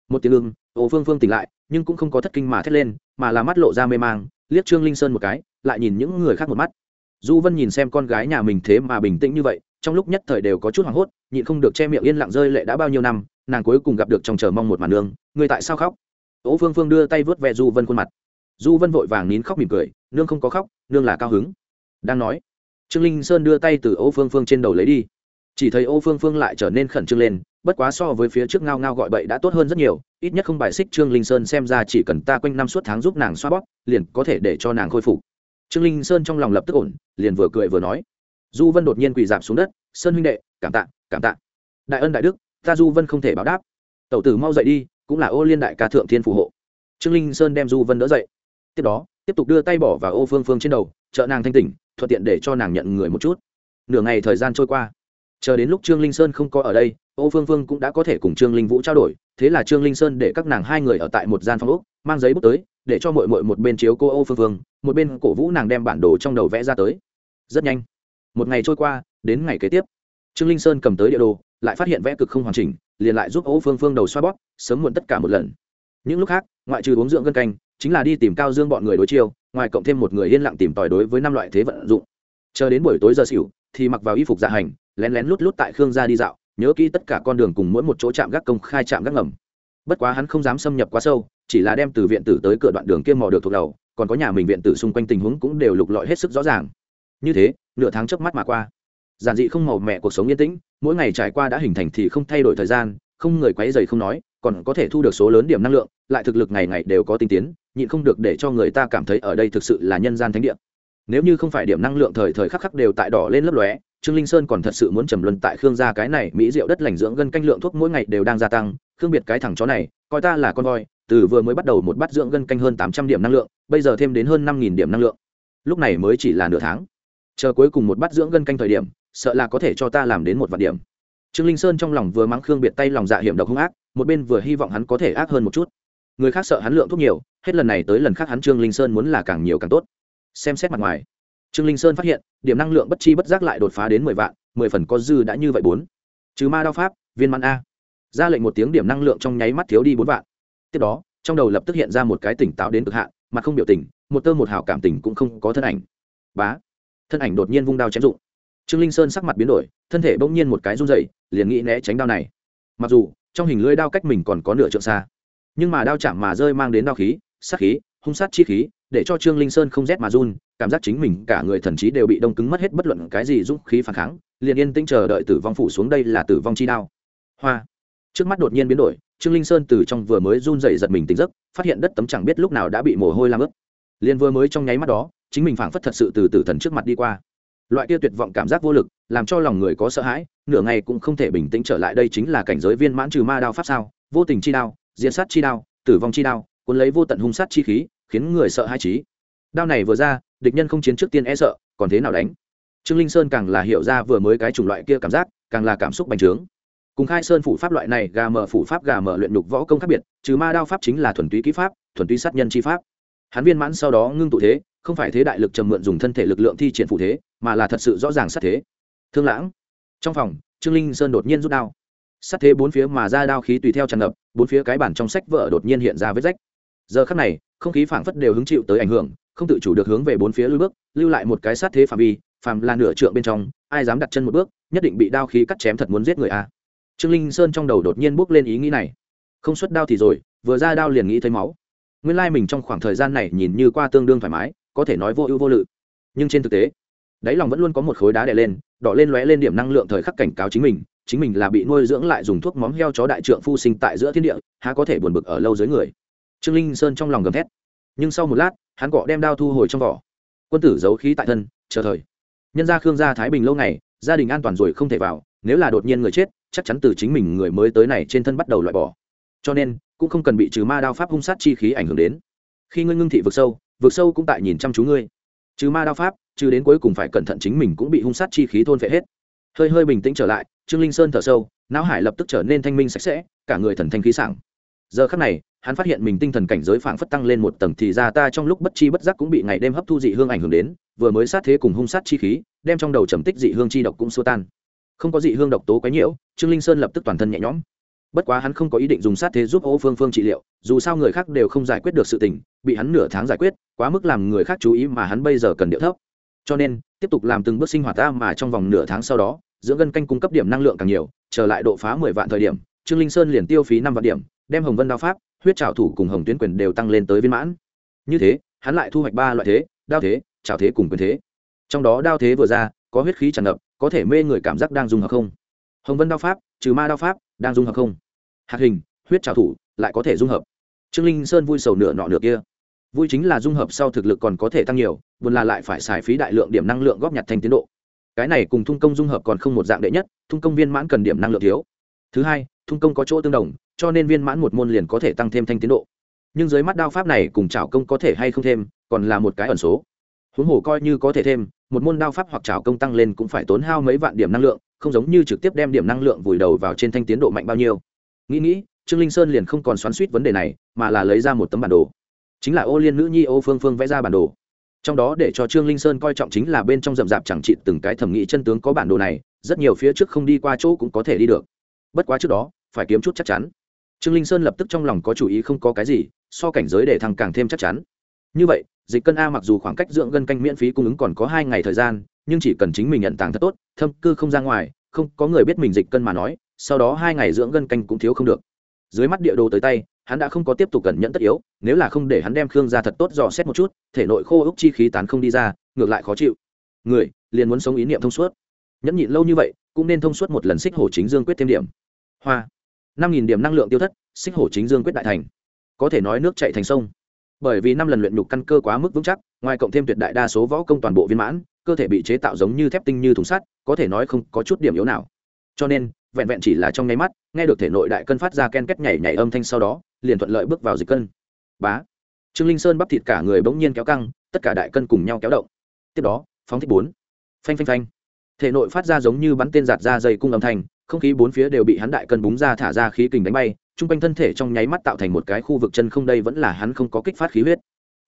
Một tiếng ưng, ô phương phương tỉnh lại, nhưng cũng không có thất kinh mà thét lên, mà là mắt lộ ra mê mang, liếc trương linh sơn một cái, lại nhìn những người khác một mắt. Du vân nhìn xem con gái nhà mình thế mà bình tĩnh như vậy, trong lúc nhất thời đều có chút hoảng hốt, nhịn không được che miệng yên lặng rơi lệ đã bao nhiêu năm, nàng cuối cùng gặp được trong chờ mong một màn nương người tại sao khóc? Ô phương phương đưa tay vớt ve du vân khuôn mặt. Du vân vội vàng nín khóc mỉm cười, nương không có khóc, nương là cao hứng đang nói. Trương linh sơn đưa tay từ ô phương phương trên đầu lấy đi. Chỉ thấy ô phương phương lại trở nên khẩn trương lên, bất quá so với phía trước ngao ngao gọi bậy đã tốt hơn rất nhiều, ít nhất không bài xích trương linh sơn xem ra chỉ cần ta quanh năm suốt tháng giúp nàng xoa bóp, liền có thể để cho nàng khôi phục. Trương linh sơn trong lòng lập tức ổn, liền vừa cười vừa nói. Du vân đột nhiên quỳ dạp xuống đất, sơn huynh đệ, cảm tạ cảm tạ. Đại ân đại đức, ta du vân không thể báo đáp. Tẩu tử mau dậy đi, cũng là ô liên đại ca thượng thiên phù hộ. Trương linh sơn đem du vân đỡ dậy tiếp đó, tiếp tục đưa tay bỏ vào ô phương phương trên đầu, trợ nàng thanh tỉnh, thuận tiện để cho nàng nhận người một chút. Nửa ngày thời gian trôi qua. Chờ đến lúc trương linh sơn không có ở đây, ô phương phương cũng đã có thể cùng trương linh vũ trao đổi, thế là trương linh sơn để các nàng hai người ở tại một gian phòng úc mang giấy bút tới, để cho mội mội một bên chiếu cô ô phương phương, một bên cổ vũ nàng đem bản đồ trong đầu vẽ ra tới. Rất nhanh. Một ngày trôi qua, đến ngày kế tiếp. Trương linh sơn cầm tới địa đồ, lại phát hiện vẽ cực không hoàn chỉnh, liền lại giúp ô phương phương đầu xoa bóp, sớm muộn tất cả một lần. Những lúc khác, ngoại trừ uống dưỡng gân canh chính là đi tìm cao dương bọn người đối chiêu, ngoài cộng thêm một người yên lặng tìm tòi đối với năm loại thế vận dụng. Chờ đến buổi tối giờ xỉu, thì mặc vào y phục dạ hành, lén lén lút lút tại khương gia đi dạo, nhớ kỹ tất cả con đường cùng mỗi một chỗ chạm gác công khai chạm gác ngầm. Bất quá hắn không dám xâm nhập quá sâu, chỉ là đem từ viện tử tới cửa đoạn đường kia mò được thuộc đầu, còn có nhà mình viện tử xung quanh tình huống cũng đều lục lọi hết sức rõ ràng. Như thế, nửa tháng trước mắt mà qua. Giản dị không màu mẹ, cuộc sống yên tĩnh, mỗi ngày trải qua đã hình thành thì không thay đổi thời gian, không người quấy dày không nói còn có thể thu được số lớn điểm năng lượng, lại thực lực ngày ngày đều có tinh tiến, nhịn không được để cho người ta cảm thấy ở đây thực sự là nhân gian thánh địa. Nếu như không phải điểm năng lượng thời thời khắc khắc đều tại đỏ lên lấp lóe, trương linh sơn còn thật sự muốn trầm luân tại khương gia cái này mỹ rượu đất lành dưỡng gân canh lượng thuốc mỗi ngày đều đang gia tăng, khương biệt cái thằng chó này, coi ta là con voi, từ vừa mới bắt đầu một bát dưỡng gân canh hơn tám trăm điểm năng lượng, bây giờ thêm đến hơn năm nghìn điểm năng lượng. Lúc này mới chỉ là nửa tháng. Chờ cuối cùng một bát dưỡng gân canh thời điểm, sợ là có thể cho ta làm đến một vạn điểm. Trương linh sơn trong lòng vừa mắng khương biệt tay lòng dạ hiểm độc hung ác một bên vừa hy vọng hắn có thể ác hơn một chút. Người khác sợ hắn lượng thuốc nhiều hết lần này tới lần khác hắn trương linh sơn muốn là càng nhiều càng tốt. Xem xét mặt ngoài trương linh sơn phát hiện điểm năng lượng bất chi bất giác lại đột phá đến mười vạn mười phần có dư đã như vậy bốn. Trừ ma đao pháp viên mãn a. Ra lệnh một tiếng điểm năng lượng trong nháy mắt thiếu đi bốn vạn. Tiếp đó trong đầu lập tức hiện ra một cái tỉnh táo đến cực hạn mà không biểu tình một tơ một hào cảm tình cũng không có thân ảnh. Bá! Thân ảnh đột nhiên vung đao chém dụng trương linh sơn sắc mặt biến đổi thân thể bỗng nhiên một cái run rẩy, liền nghĩ né tránh đao này mặc dù, trong hình lưới đao cách mình còn có nửa trượng xa, nhưng mà đao chạm mà rơi mang đến đao khí, sát khí, hung sát chi khí, để cho trương linh sơn không rét mà run, cảm giác chính mình cả người thần trí đều bị đông cứng mất hết bất luận cái gì dũng khí phản kháng, liền yên tĩnh chờ đợi tử vong phủ xuống đây là tử vong chi đao. Hoa. Trước mắt đột nhiên biến đổi, trương linh sơn từ trong vừa mới run dậy giật mình tỉnh giấc, phát hiện đất tấm chẳng biết lúc nào đã bị mồ hôi làm ướt. Liền vừa mới trong nháy mắt đó, chính mình phảng phất thật sự từ tử thần trước mặt đi qua loại kia tuyệt vọng cảm giác vô lực, làm cho lòng người có sợ hãi, nửa ngày cũng không thể bình tĩnh trở lại. Đây chính là cảnh giới viên mãn trừ ma đao pháp sao? Vô tình chi đao diện sát chi đao, tử vong chi đao, cuốn lấy vô tận hung sát chi khí, khiến người sợ hai trí đao này vừa ra, địch nhân không chiến trước tiên e sợ, còn thế nào đánh? Trương linh sơn càng là hiểu ra vừa mới cái chủng loại kia cảm giác, càng là cảm xúc bành trướng. Cùng khai sơn phủ pháp loại này, gà mở phủ pháp, gà mở luyện nhục võ công khác biệt, trừ ma đao pháp chính là thuần túy kỹ pháp, thuần túy sát nhân chi pháp. Hắn viên mãn sau đó ngưng tụ thế, không phải thế đại lực trầm mượn dùng thân thể lực lượng thi triển phụ thế mà là thật sự rõ ràng sát thế. Thương lãng. Trong phòng, trương linh sơn đột nhiên rút đao. Sát thế bốn phía mà ra đao khí tùy theo tràn ngập, bốn phía cái bản trong sách vợ đột nhiên hiện ra vết rách. Giờ khắc này, không khí phảng phất đều hứng chịu tới ảnh hưởng, không tự chủ được hướng về bốn phía lùi bước, lưu lại một cái sát thế phạm vi, phàm là nửa trượng bên trong, ai dám đặt chân một bước, nhất định bị đao khí cắt chém thật muốn giết người a. Trương linh sơn trong đầu đột nhiên bước lên ý nghĩ này. Không xuất đao thì rồi, vừa ra đao liền nghĩ thấy máu. Nguyên lai mình trong khoảng thời gian này nhìn như qua tương đương thoải mái, có thể nói vô ưu vô lự. Nhưng trên thực tế đáy lòng vẫn luôn có một khối đá đè lên, đỏ lên lóe lên điểm năng lượng thời khắc cảnh cáo chính mình chính mình là bị nuôi dưỡng lại dùng thuốc móm heo chó đại trượng phu sinh tại giữa thiên địa, há có thể buồn bực ở lâu dưới người. Trương linh sơn trong lòng gầm thét. Nhưng sau một lát, hắn cọ đem đao thu hồi trong vỏ. Quân tử giấu khí tại thân, chờ thời. Nhân gia khương gia thái bình lâu ngày, gia đình an toàn rồi không thể vào, nếu là đột nhiên người chết, chắc chắn từ chính mình người mới tới này trên thân bắt đầu loại bỏ. Cho nên, cũng không cần bị trừ ma đao pháp hung sát chi khí ảnh hưởng đến. Khi ngươi ngưng thị vực sâu vực sâu cũng tại nhìn chăm chú ngươi trừ ma đao pháp, trừ đến cuối cùng phải cẩn thận chính mình cũng bị hung sát chi khí thôn phệ hết. Hơi hơi bình tĩnh trở lại, trương linh sơn thở sâu, não hải lập tức trở nên thanh minh sạch sẽ, cả người thần thanh khí sảng. Giờ khắc này, hắn phát hiện mình tinh thần cảnh giới phảng phất tăng lên một tầng thì ra ta trong lúc bất chi bất giác cũng bị ngày đêm hấp thu dị hương ảnh hưởng đến, vừa mới sát thế cùng hung sát chi khí, đem trong đầu trầm tích dị hương chi độc cũng xua tan. Không có dị hương độc tố quấy nhiễu, trương linh sơn lập tức toàn thân nhẹ nhõm bất quá hắn không có ý định dùng sát thế giúp ô phương phương trị liệu, dù sao người khác đều không giải quyết được sự tình, bị hắn nửa tháng giải quyết, quá mức làm người khác chú ý mà hắn bây giờ cần điệu thấp. Cho nên, tiếp tục làm từng bước sinh hoạt ta mà trong vòng nửa tháng sau đó dưỡng gân canh cung cấp điểm năng lượng càng nhiều, trở lại độ phá mười vạn thời điểm, trương linh sơn liền tiêu phí năm vạn điểm, đem hồng vân đao pháp, huyết trảo thủ cùng hồng tuyến quyền đều tăng lên tới viên mãn. Như thế, hắn lại thu hoạch ba loại thế, đao thế, trảo thế cùng quyền thế. Trong đó đao thế vừa ra, có huyết khí tràn ngập, có thể mê người cảm giác đang dùng hợp không? Hồng vân đao pháp, trừ ma đao pháp, đang dùng hợp không? Hạt hình, huyết trào thủ, lại có thể dung hợp. Trương linh sơn vui sầu nửa nọ nửa kia. Vui chính là dung hợp sau thực lực còn có thể tăng nhiều, buồn là lại phải xài phí đại lượng điểm năng lượng góp nhặt thành tiến độ. Cái này cùng thung công dung hợp còn không một dạng đệ nhất, thung công viên mãn cần điểm năng lượng thiếu. Thứ hai, thung công có chỗ tương đồng, cho nên viên mãn một môn liền có thể tăng thêm thanh tiến độ. Nhưng dưới mắt đao pháp này cùng trào công có thể hay không thêm, còn là một cái ẩn số. Huống hồ coi như có thể thêm, một môn đao pháp hoặc trào công tăng lên cũng phải tốn hao mấy vạn điểm năng lượng, không giống như trực tiếp đem điểm năng lượng vùi đầu vào trên thanh tiến độ mạnh bao nhiêu nghĩ nghĩ, trương linh sơn liền không còn xoắn suýt vấn đề này, mà là lấy ra một tấm bản đồ. Chính là ô liên nữ nhi ô phương phương vẽ ra bản đồ. Trong đó để cho trương linh sơn coi trọng chính là bên trong rậm rạp chẳng trị từng cái thẩm nghĩ chân tướng có bản đồ này, rất nhiều phía trước không đi qua chỗ cũng có thể đi được. Bất quá trước đó, phải kiếm chút chắc chắn. Trương linh sơn lập tức trong lòng có chủ ý không có cái gì, so cảnh giới để thăng càng thêm chắc chắn. Như vậy, dịch cân a mặc dù khoảng cách dưỡng gân canh miễn phí cung ứng còn có hai ngày thời gian, nhưng chỉ cần chính mình nhận tàng thật tốt, thâm cư không ra ngoài, không có người biết mình dịch cân mà nói sau đó hai ngày dưỡng gân canh cũng thiếu không được. Dưới mắt địa đồ tới tay, hắn đã không có tiếp tục cẩn nhẫn tất yếu, nếu là không để hắn đem khương ra thật tốt dò xét một chút, thể nội khô ốc chi khí tán không đi ra, ngược lại khó chịu. Người, liền muốn sống ý niệm thông suốt. Nhẫn nhịn lâu như vậy, cũng nên thông suốt một lần xích hổ chính dương quyết thêm điểm. Hoa. Năm nghìn điểm năng lượng tiêu thất, xích hổ chính dương quyết đại thành. Có thể nói nước chạy thành sông. Bởi vì năm lần luyện nhục căn cơ quá mức vững chắc, ngoài cộng thêm tuyệt đại đa số võ công toàn bộ viên mãn, cơ thể bị chế tạo giống như thép tinh như thùng sắt, có thể nói không có chút điểm yếu nào. Cho nên vẹn vẹn chỉ là trong nháy mắt, nghe được thể nội đại cân phát ra ken két nhảy nhảy âm thanh sau đó, liền thuận lợi bước vào dịch cân. Bá. Trương linh sơn bắp thịt cả người bỗng nhiên kéo căng, tất cả đại cân cùng nhau kéo động. Tiếp đó, phóng thích bốn. Phanh phanh phanh. Thể nội phát ra giống như bắn tên giạt ra dây cung âm thanh, không khí bốn phía đều bị hắn đại cân búng ra thả ra khí kình đánh bay, chung quanh thân thể trong nháy mắt tạo thành một cái khu vực chân không đây vẫn là hắn không có kích phát khí huyết.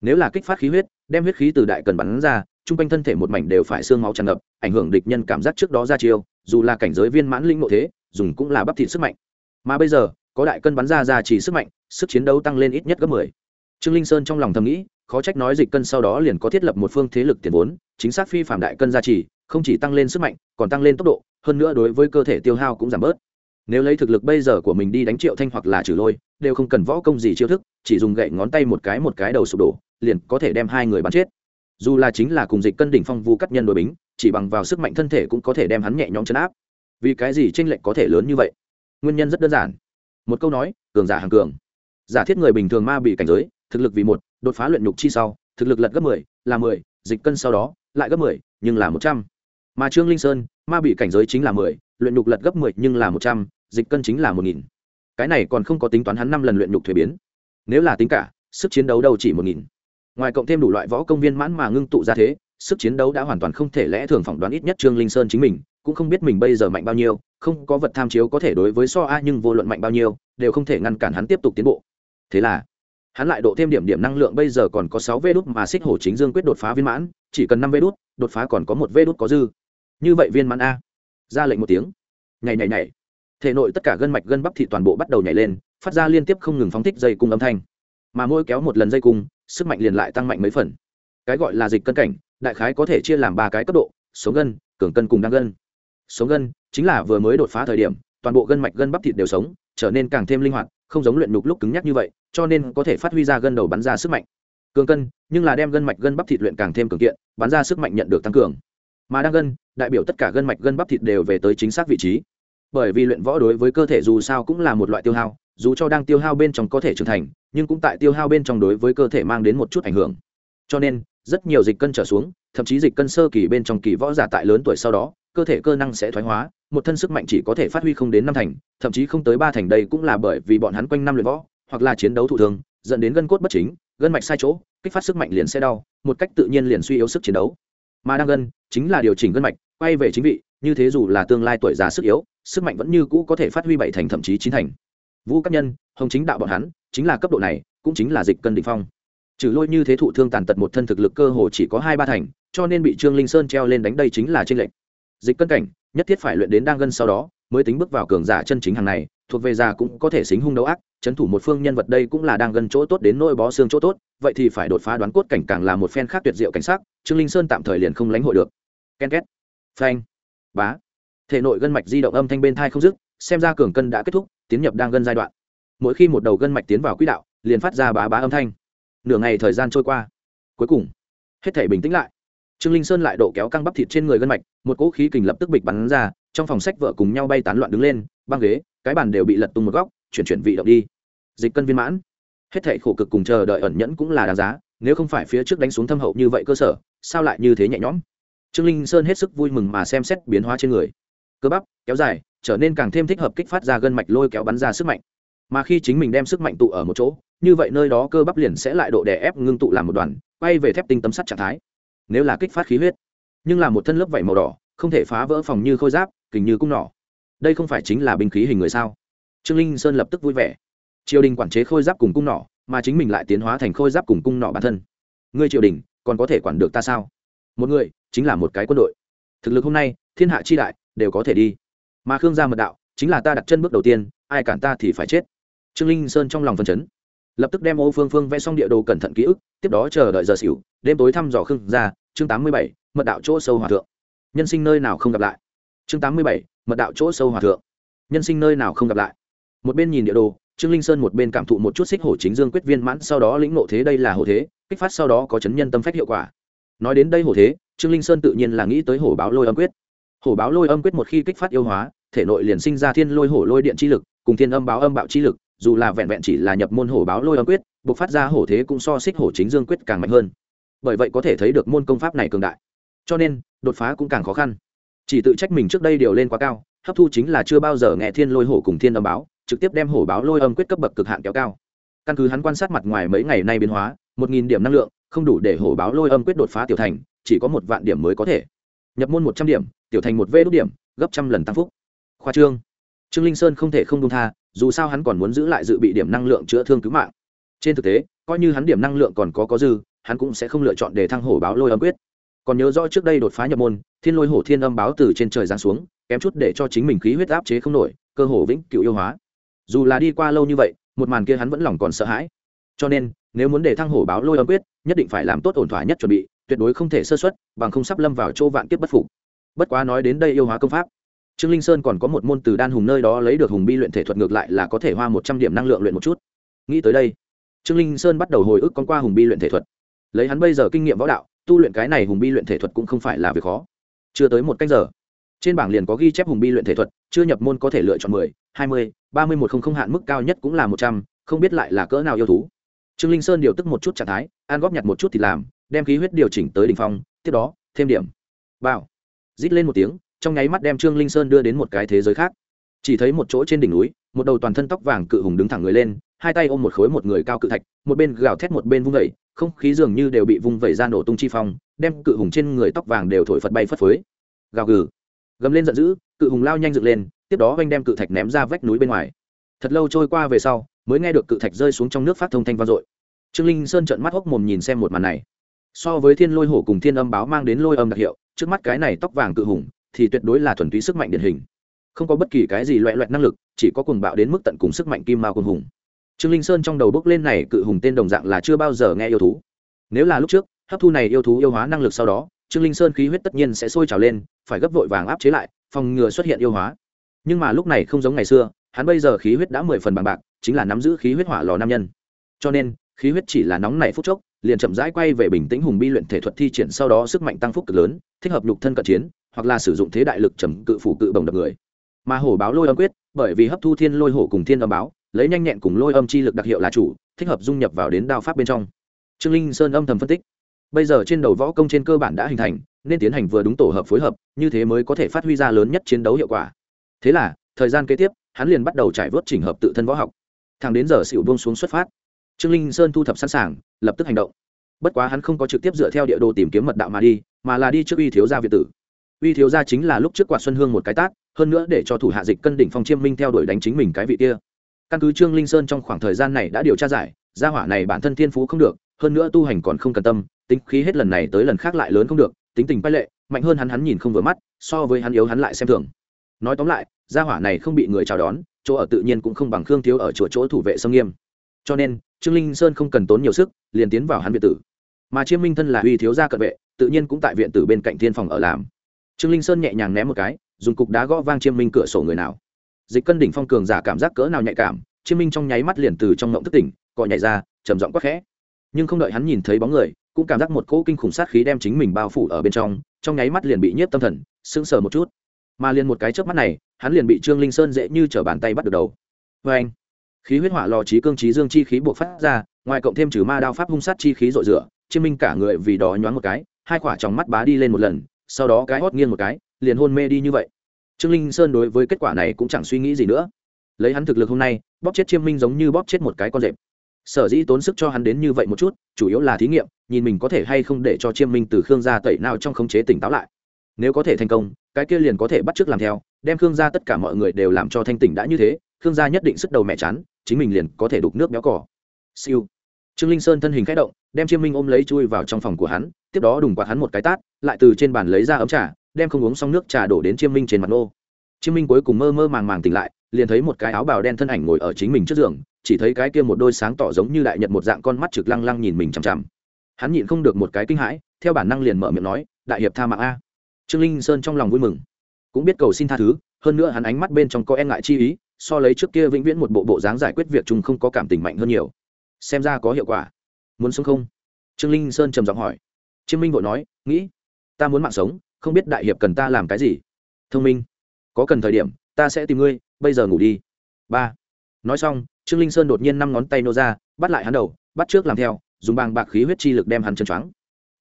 Nếu là kích phát khí huyết, đem huyết khí từ đại cần bắn ra, chung quanh thân thể một mảnh đều phải xương máu tràn ngập, ảnh hưởng địch nhân cảm giác trước đó ra chiêu, dù là cảnh giới viên mãn linh ngộ thế dùng cũng là bắp thịt sức mạnh. Mà bây giờ, có đại cân bắn ra ra chỉ sức mạnh, sức chiến đấu tăng lên ít nhất gấp mười. Trương linh sơn trong lòng thầm nghĩ, khó trách nói dịch cân sau đó liền có thiết lập một phương thế lực tiền vốn, chính xác phi phạm đại cân gia trì không chỉ tăng lên sức mạnh, còn tăng lên tốc độ, hơn nữa đối với cơ thể tiêu hao cũng giảm bớt. Nếu lấy thực lực bây giờ của mình đi đánh triệu thanh hoặc là trừ lôi, đều không cần võ công gì chiêu thức, chỉ dùng gậy ngón tay một cái một cái đầu sụp đổ, liền có thể đem hai người bắn chết. Dù là chính là cùng dịch cân đỉnh phong vu cắt nhân đội bính, chỉ bằng vào sức mạnh thân thể cũng có thể đem hắn nhẹ nhõm chấn áp vì cái gì tranh lệch có thể lớn như vậy? Nguyên nhân rất đơn giản. Một câu nói, cường giả hàng cường. Giả thiết người bình thường ma bị cảnh giới, thực lực vì một, đột phá luyện nhục chi sau, thực lực lật gấp mười, là mười, dịch cân sau đó, lại gấp mười, nhưng là một trăm. Mà trương linh sơn, ma bị cảnh giới chính là mười, luyện nhục lật gấp mười, nhưng là một trăm, dịch cân chính là một nghìn. Cái này còn không có tính toán hắn năm lần luyện nhục thuế biến. Nếu là tính cả, sức chiến đấu đâu chỉ một nghìn. Ngoài cộng thêm đủ loại võ công viên mãn mà ngưng tụ ra thế, sức chiến đấu đã hoàn toàn không thể lẽ thường phỏng đoán ít nhất trương linh sơn chính mình cũng không biết mình bây giờ mạnh bao nhiêu, không có vật tham chiếu có thể đối với so a nhưng vô luận mạnh bao nhiêu, đều không thể ngăn cản hắn tiếp tục tiến bộ. Thế là, hắn lại độ thêm điểm điểm năng lượng bây giờ còn có sáu vê đốt mà xích hổ chính dương quyết đột phá viên mãn, chỉ cần năm vê đốt đột phá còn có một vê đốt có dư. Như vậy viên mãn a, ra lệnh một tiếng. Nhảy nhảy nhảy. Thể nội tất cả gân mạch gân bắp thị toàn bộ bắt đầu nhảy lên, phát ra liên tiếp không ngừng phóng thích dây cung âm thanh. Mà mỗi kéo một lần dây cung, sức mạnh liền lại tăng mạnh mấy phần. Cái gọi là dịch cân cảnh, đại khái có thể chia làm ba cái cấp độ, số gân, cường cân cùng đăng gân. Sống gân, chính là vừa mới đột phá thời điểm, toàn bộ gân mạch gân bắp thịt đều sống, trở nên càng thêm linh hoạt, không giống luyện nhục lúc cứng nhắc như vậy, cho nên có thể phát huy ra gân đầu bắn ra sức mạnh. Cường cân, nhưng là đem gân mạch gân bắp thịt luyện càng thêm cường kiện, bắn ra sức mạnh nhận được tăng cường. Mà đang gân, đại biểu tất cả gân mạch gân bắp thịt đều về tới chính xác vị trí. Bởi vì luyện võ đối với cơ thể dù sao cũng là một loại tiêu hao, dù cho đang tiêu hao bên trong có thể trưởng thành, nhưng cũng tại tiêu hao bên trong đối với cơ thể mang đến một chút ảnh hưởng. Cho nên, rất nhiều dịch cân trở xuống, thậm chí dịch cân sơ kỳ bên trong kỳ võ giả tại lớn tuổi sau đó cơ thể cơ năng sẽ thoái hóa, một thân sức mạnh chỉ có thể phát huy không đến năm thành, thậm chí không tới ba thành đây cũng là bởi vì bọn hắn quanh năm luyện võ, hoặc là chiến đấu thụ thường dẫn đến gân cốt bất chính, gân mạch sai chỗ, kích phát sức mạnh liền sẽ đau, một cách tự nhiên liền suy yếu sức chiến đấu. Mà đang gân, chính là điều chỉnh gân mạch, quay về chính vị, như thế dù là tương lai tuổi già sức yếu, sức mạnh vẫn như cũ có thể phát huy bảy thành thậm chí chín thành. Vũ các nhân, hồng chính đạo bọn hắn, chính là cấp độ này, cũng chính là dịch cân định phong. Trừ lôi như thế thụ thương tàn tật một thân thực lực cơ hồ chỉ có hai ba thành, cho nên bị trương linh sơn treo lên đánh đây chính là tranh lệch dịch cân cảnh, nhất thiết phải luyện đến đang gân sau đó, mới tính bước vào cường giả chân chính hàng này, thuộc về già cũng có thể xính hung đấu ác, chấn thủ một phương nhân vật đây cũng là đang gần chỗ tốt đến nỗi bó xương chỗ tốt, vậy thì phải đột phá đoán cốt cảnh càng là một phen khác tuyệt diệu cảnh sát trương linh sơn tạm thời liền không lánh hội được. Ken két. Phanh. Bá. Thể nội gân mạch di động âm thanh bên thai không dứt, xem ra cường cân đã kết thúc, tiến nhập đang gân giai đoạn. Mỗi khi một đầu gân mạch tiến vào quỹ đạo, liền phát ra bá bá âm thanh. Nửa ngày thời gian trôi qua. Cuối cùng, hết thể bình tĩnh lại trương linh sơn lại độ kéo căng bắp thịt trên người gân mạch, một cỗ khí kình lập tức bịch bắn ra, trong phòng sách vợ cùng nhau bay tán loạn đứng lên, băng ghế, cái bàn đều bị lật tung một góc, chuyển chuyển vị động đi. Dịch cân viên mãn. Hết thệ khổ cực cùng chờ đợi ẩn nhẫn cũng là đáng giá, nếu không phải phía trước đánh xuống thâm hậu như vậy cơ sở, sao lại như thế nhẹ nhõm? Trương linh sơn hết sức vui mừng mà xem xét biến hóa trên người. Cơ bắp, kéo dài, trở nên càng thêm thích hợp kích phát ra gân mạch lôi kéo bắn ra sức mạnh. Mà khi chính mình đem sức mạnh tụ ở một chỗ, như vậy nơi đó cơ bắp liền sẽ lại độ đè ép ngưng tụ làm một đoàn, quay về thép tinh tấm sắt trạng thái nếu là kích phát khí huyết. Nhưng là một thân lớp vảy màu đỏ, không thể phá vỡ phòng như khôi giáp, kình như cung nỏ. Đây không phải chính là binh khí hình người sao? Trương linh sơn lập tức vui vẻ. Triều đình quản chế khôi giáp cùng cung nỏ, mà chính mình lại tiến hóa thành khôi giáp cùng cung nỏ bản thân. Ngươi triều đình, còn có thể quản được ta sao? Một người, chính là một cái quân đội. Thực lực hôm nay, thiên hạ chi đại, đều có thể đi. Mà khương gia mật đạo, chính là ta đặt chân bước đầu tiên, ai cản ta thì phải chết. Trương linh sơn trong lòng phân chấn lập tức đem ô phương phương vẽ xong địa đồ cẩn thận ký ức, tiếp đó chờ đợi giờ xỉu, đêm tối thăm dò khương gia, chương tám mươi bảy, mật đạo chỗ sâu hòa thượng. Nhân sinh nơi nào không gặp lại? Chương tám mươi bảy, mật đạo chỗ sâu hòa thượng. Nhân sinh nơi nào không gặp lại? Một bên nhìn địa đồ, trương linh sơn một bên cảm thụ một chút xích hổ chính dương quyết viên mãn, sau đó lĩnh ngộ thế đây là hổ thế, kích phát sau đó có chấn nhân tâm phách hiệu quả. Nói đến đây hổ thế, trương linh sơn tự nhiên là nghĩ tới hổ báo lôi âm quyết. Hổ báo lôi âm quyết một khi kích phát yêu hóa, thể nội liền sinh ra thiên lôi hổ lôi điện chi lực, cùng thiên âm báo âm bạo chi lực dù là vẹn vẹn chỉ là nhập môn hổ báo lôi âm quyết, buộc phát ra hổ thế cũng so xích hổ chính dương quyết càng mạnh hơn. Bởi vậy có thể thấy được môn công pháp này cường đại. Cho nên, đột phá cũng càng khó khăn. Chỉ tự trách mình trước đây điều lên quá cao, hấp thu chính là chưa bao giờ nghe thiên lôi hổ cùng thiên âm báo, trực tiếp đem hổ báo lôi âm quyết cấp bậc cực hạn kéo cao. Căn cứ hắn quan sát mặt ngoài mấy ngày nay biến hóa, một nghìn điểm năng lượng, không đủ để hổ báo lôi âm quyết đột phá tiểu thành, chỉ có một vạn điểm mới có thể. Nhập môn một trăm điểm, tiểu thành một vê đốt điểm, gấp trăm lần tăng phúc. Khoa trương trương linh sơn không thể không công tha, dù sao hắn còn muốn giữ lại dự bị điểm năng lượng chữa thương cứu mạng. Trên thực tế, coi như hắn điểm năng lượng còn có có dư, hắn cũng sẽ không lựa chọn để thăng hổ báo lôi âm quyết. Còn nhớ rõ trước đây đột phá nhập môn, thiên lôi hổ thiên âm báo từ trên trời giáng xuống, kém chút để cho chính mình khí huyết áp chế không nổi, cơ hồ vĩnh cựu yêu hóa. Dù là đi qua lâu như vậy, một màn kia hắn vẫn lòng còn sợ hãi. Cho nên, nếu muốn để thăng hổ báo lôi âm quyết, nhất định phải làm tốt ổn thỏa nhất chuẩn bị, tuyệt đối không thể sơ xuất bằng không sắp lâm vào chỗ vạn kiếp bất phục. Bất quá nói đến đây yêu hóa công pháp trương linh sơn còn có một môn từ đan hùng nơi đó lấy được hùng bi luyện thể thuật ngược lại là có thể hoa một trăm điểm năng lượng luyện một chút. Nghĩ tới đây, trương linh sơn bắt đầu hồi ức con qua hùng bi luyện thể thuật. Lấy hắn bây giờ kinh nghiệm võ đạo, tu luyện cái này hùng bi luyện thể thuật cũng không phải là việc khó. Chưa tới một cách giờ, trên bảng liền có ghi chép hùng bi luyện thể thuật, chưa nhập môn có thể lựa chọn mười, hai mươi, ba mươi một không không hạn mức cao nhất cũng là một trăm, không biết lại là cỡ nào yêu thú. Trương linh sơn điều tức một chút trạng thái, an góp nhặt một chút thì làm, đem khí huyết điều chỉnh tới đ ỉ n h phong, tiếp đó, thêm điểm. Bao rít lên một tiếng trong nháy mắt đem trương linh sơn đưa đến một cái thế giới khác. Chỉ thấy một chỗ trên đỉnh núi, một đầu toàn thân tóc vàng cự hùng đứng thẳng người lên, hai tay ôm một khối một người cao cự thạch, một bên gào thét một bên vung vẩy không khí dường như đều bị vung vẩy ra nổ tung chi phong, đem cự hùng trên người tóc vàng đều thổi phật bay phất phới. Gào gừ. Gầm lên giận dữ, cự hùng lao nhanh dựng lên, tiếp đó oanh đem cự thạch ném ra vách núi bên ngoài. Thật lâu trôi qua về sau, mới nghe được cự thạch rơi xuống trong nước phát thông thanh vang dội. Trương linh sơn trợn mắt hốc mồm nhìn xem một màn này. So với thiên lôi hổ cùng thiên âm báo mang đến lôi âm đặc hiệu, trước mắt cái này tóc vàng cự hùng thì tuyệt đối là thuần túy sức mạnh điển hình. Không có bất kỳ cái gì loại loại năng lực, chỉ có cuồng bạo đến mức tận cùng sức mạnh kim mao cuồng hùng. Trương linh sơn trong đầu bước lên này cự hùng tên đồng dạng là chưa bao giờ nghe yêu thú. Nếu là lúc trước, hấp thu này yêu thú yêu hóa năng lực sau đó, trương linh sơn khí huyết tất nhiên sẽ sôi trào lên, phải gấp vội vàng áp chế lại, phòng ngừa xuất hiện yêu hóa. Nhưng mà lúc này không giống ngày xưa, hắn bây giờ khí huyết đã mười phần bằng bạc, chính là nắm giữ khí huyết hỏa lò nam nhân. Cho nên, khí huyết chỉ là nóng này phút chốc, liền chậm rãi quay về bình tĩnh hùng bi luyện thể thuật thi triển sau đó sức mạnh tăng phúc cực lớn, thích hợp nhục thân cận chiến hoặc là sử dụng thế đại lực trầm cự phủ cự bồng đập người. Mà hổ báo lôi âm quyết, bởi vì hấp thu thiên lôi hổ cùng thiên âm báo, lấy nhanh nhẹn cùng lôi âm chi lực đặc hiệu là chủ, thích hợp dung nhập vào đến đao pháp bên trong. Trương linh sơn âm thầm phân tích. Bây giờ trên đầu võ công trên cơ bản đã hình thành, nên tiến hành vừa đúng tổ hợp phối hợp, như thế mới có thể phát huy ra lớn nhất chiến đấu hiệu quả. Thế là, thời gian kế tiếp, hắn liền bắt đầu trải vớt chỉnh hợp tự thân võ học. Thẳng đến giờ xỉu buông xuống xuất phát, trương linh sơn thu thập sẵn sàng, lập tức hành động. Bất quá hắn không có trực tiếp dựa theo địa đồ tìm kiếm mật đạo mà đi, mà là đi trước uy thiếu gia việt tử uy thiếu gia chính là lúc trước quạt xuân hương một cái tát, hơn nữa để cho thủ hạ dịch cân đỉnh phong chiêm minh theo đuổi đánh chính mình cái vị kia. Căn cứ trương linh sơn trong khoảng thời gian này đã điều tra giải, gia hỏa này bản thân thiên phú không được, hơn nữa tu hành còn không cần tâm, tính khí hết lần này tới lần khác lại lớn không được, tính tình bay lệ, mạnh hơn hắn hắn nhìn không vừa mắt, so với hắn yếu hắn lại xem thường. Nói tóm lại, gia hỏa này không bị người chào đón, chỗ ở tự nhiên cũng không bằng khương thiếu ở chỗ chỗ thủ vệ sông nghiêm. Cho nên, trương linh sơn không cần tốn nhiều sức, liền tiến vào hắn viện tử. Mà chiêm minh thân là uy thiếu gia cận vệ, tự nhiên cũng tại viện tử bên cạnh thiên phòng ở làm trương linh sơn nhẹ nhàng ném một cái, dùng cục đá gõ vang chiêm minh cửa sổ người nào. Dịch cân đỉnh phong cường giả cảm giác cỡ nào nhạy cảm, chiêm minh trong nháy mắt liền từ trong ngộng thức tỉnh, cọ nhảy ra, trầm giọng quắc khẽ. Nhưng không đợi hắn nhìn thấy bóng người, cũng cảm giác một cỗ kinh khủng sát khí đem chính mình bao phủ ở bên trong trong nháy mắt liền bị nhiếp tâm thần, sững sờ một chút. Mà liền một cái trước mắt này, hắn liền bị trương linh sơn dễ như t bàn tay bắt được đầu. Vê anh, khí huyết hỏa lò trí cương trí dương chi khí buộc phát ra, ngoài cộng thêm trừ ma đao pháp hung sát chi khí rội rửa, chiêm minh cả người vì đó nhoáng một cái, hai quả trong mắt bá đi lên một lần sau đó cái hót nghiêng một cái, liền hôn mê đi như vậy. Trương linh sơn đối với kết quả này cũng chẳng suy nghĩ gì nữa. Lấy hắn thực lực hôm nay, bóp chết chiêm minh giống như bóp chết một cái con rệp. Sở dĩ tốn sức cho hắn đến như vậy một chút, chủ yếu là thí nghiệm, nhìn mình có thể hay không để cho chiêm minh từ khương gia tẩy nào trong khống chế tỉnh táo lại. Nếu có thể thành công, cái kia liền có thể bắt chước làm theo, đem khương gia tất cả mọi người đều làm cho thanh tỉnh đã như thế, khương gia nhất định sức đầu mẹ chán, chính mình liền có thể đục nước béo cỏ siêu. Trương linh sơn thân hình k h ẽ động đem chiêm minh ôm lấy chui vào trong phòng của hắn, tiếp đó đùng quạt hắn một cái tát, lại từ trên bàn lấy ra ấm trà, đem không uống xong nước trà đổ đến chiêm minh trên mặt nô. Chiêm minh cuối cùng mơ mơ màng màng tỉnh lại, liền thấy một cái áo bào đen thân ảnh ngồi ở chính mình trước giường, chỉ thấy cái kia một đôi sáng tỏ giống như đại nhật một dạng con mắt trực lăng lăng nhìn mình chằm chằm. Hắn nhịn không được một cái kinh hãi, theo bản năng liền mở miệng nói, đại hiệp tha mạng a. Trương linh sơn trong lòng vui mừng. Cũng biết cầu xin tha thứ, hơn nữa hắn ánh mắt bên trong có e ngại chi ý, so lấy trước kia vĩnh viễn một bộ bộ dáng giải quyết việc chung không có cảm tình mạnh hơn nhiều. Xem ra có hiệu quả muốn sống không? Trương linh sơn trầm giọng hỏi. Chiêm minh vội nói, nghĩ, ta muốn mạng sống, không biết đại hiệp cần ta làm cái gì. Thông minh, có cần thời điểm, ta sẽ tìm ngươi, bây giờ ngủ đi. Ba. Nói xong, trương linh sơn đột nhiên năm ngón tay nô ra, bắt lại hắn đầu, bắt trước làm theo, dùng bàng bạc khí huyết chi lực đem hắn chân choáng.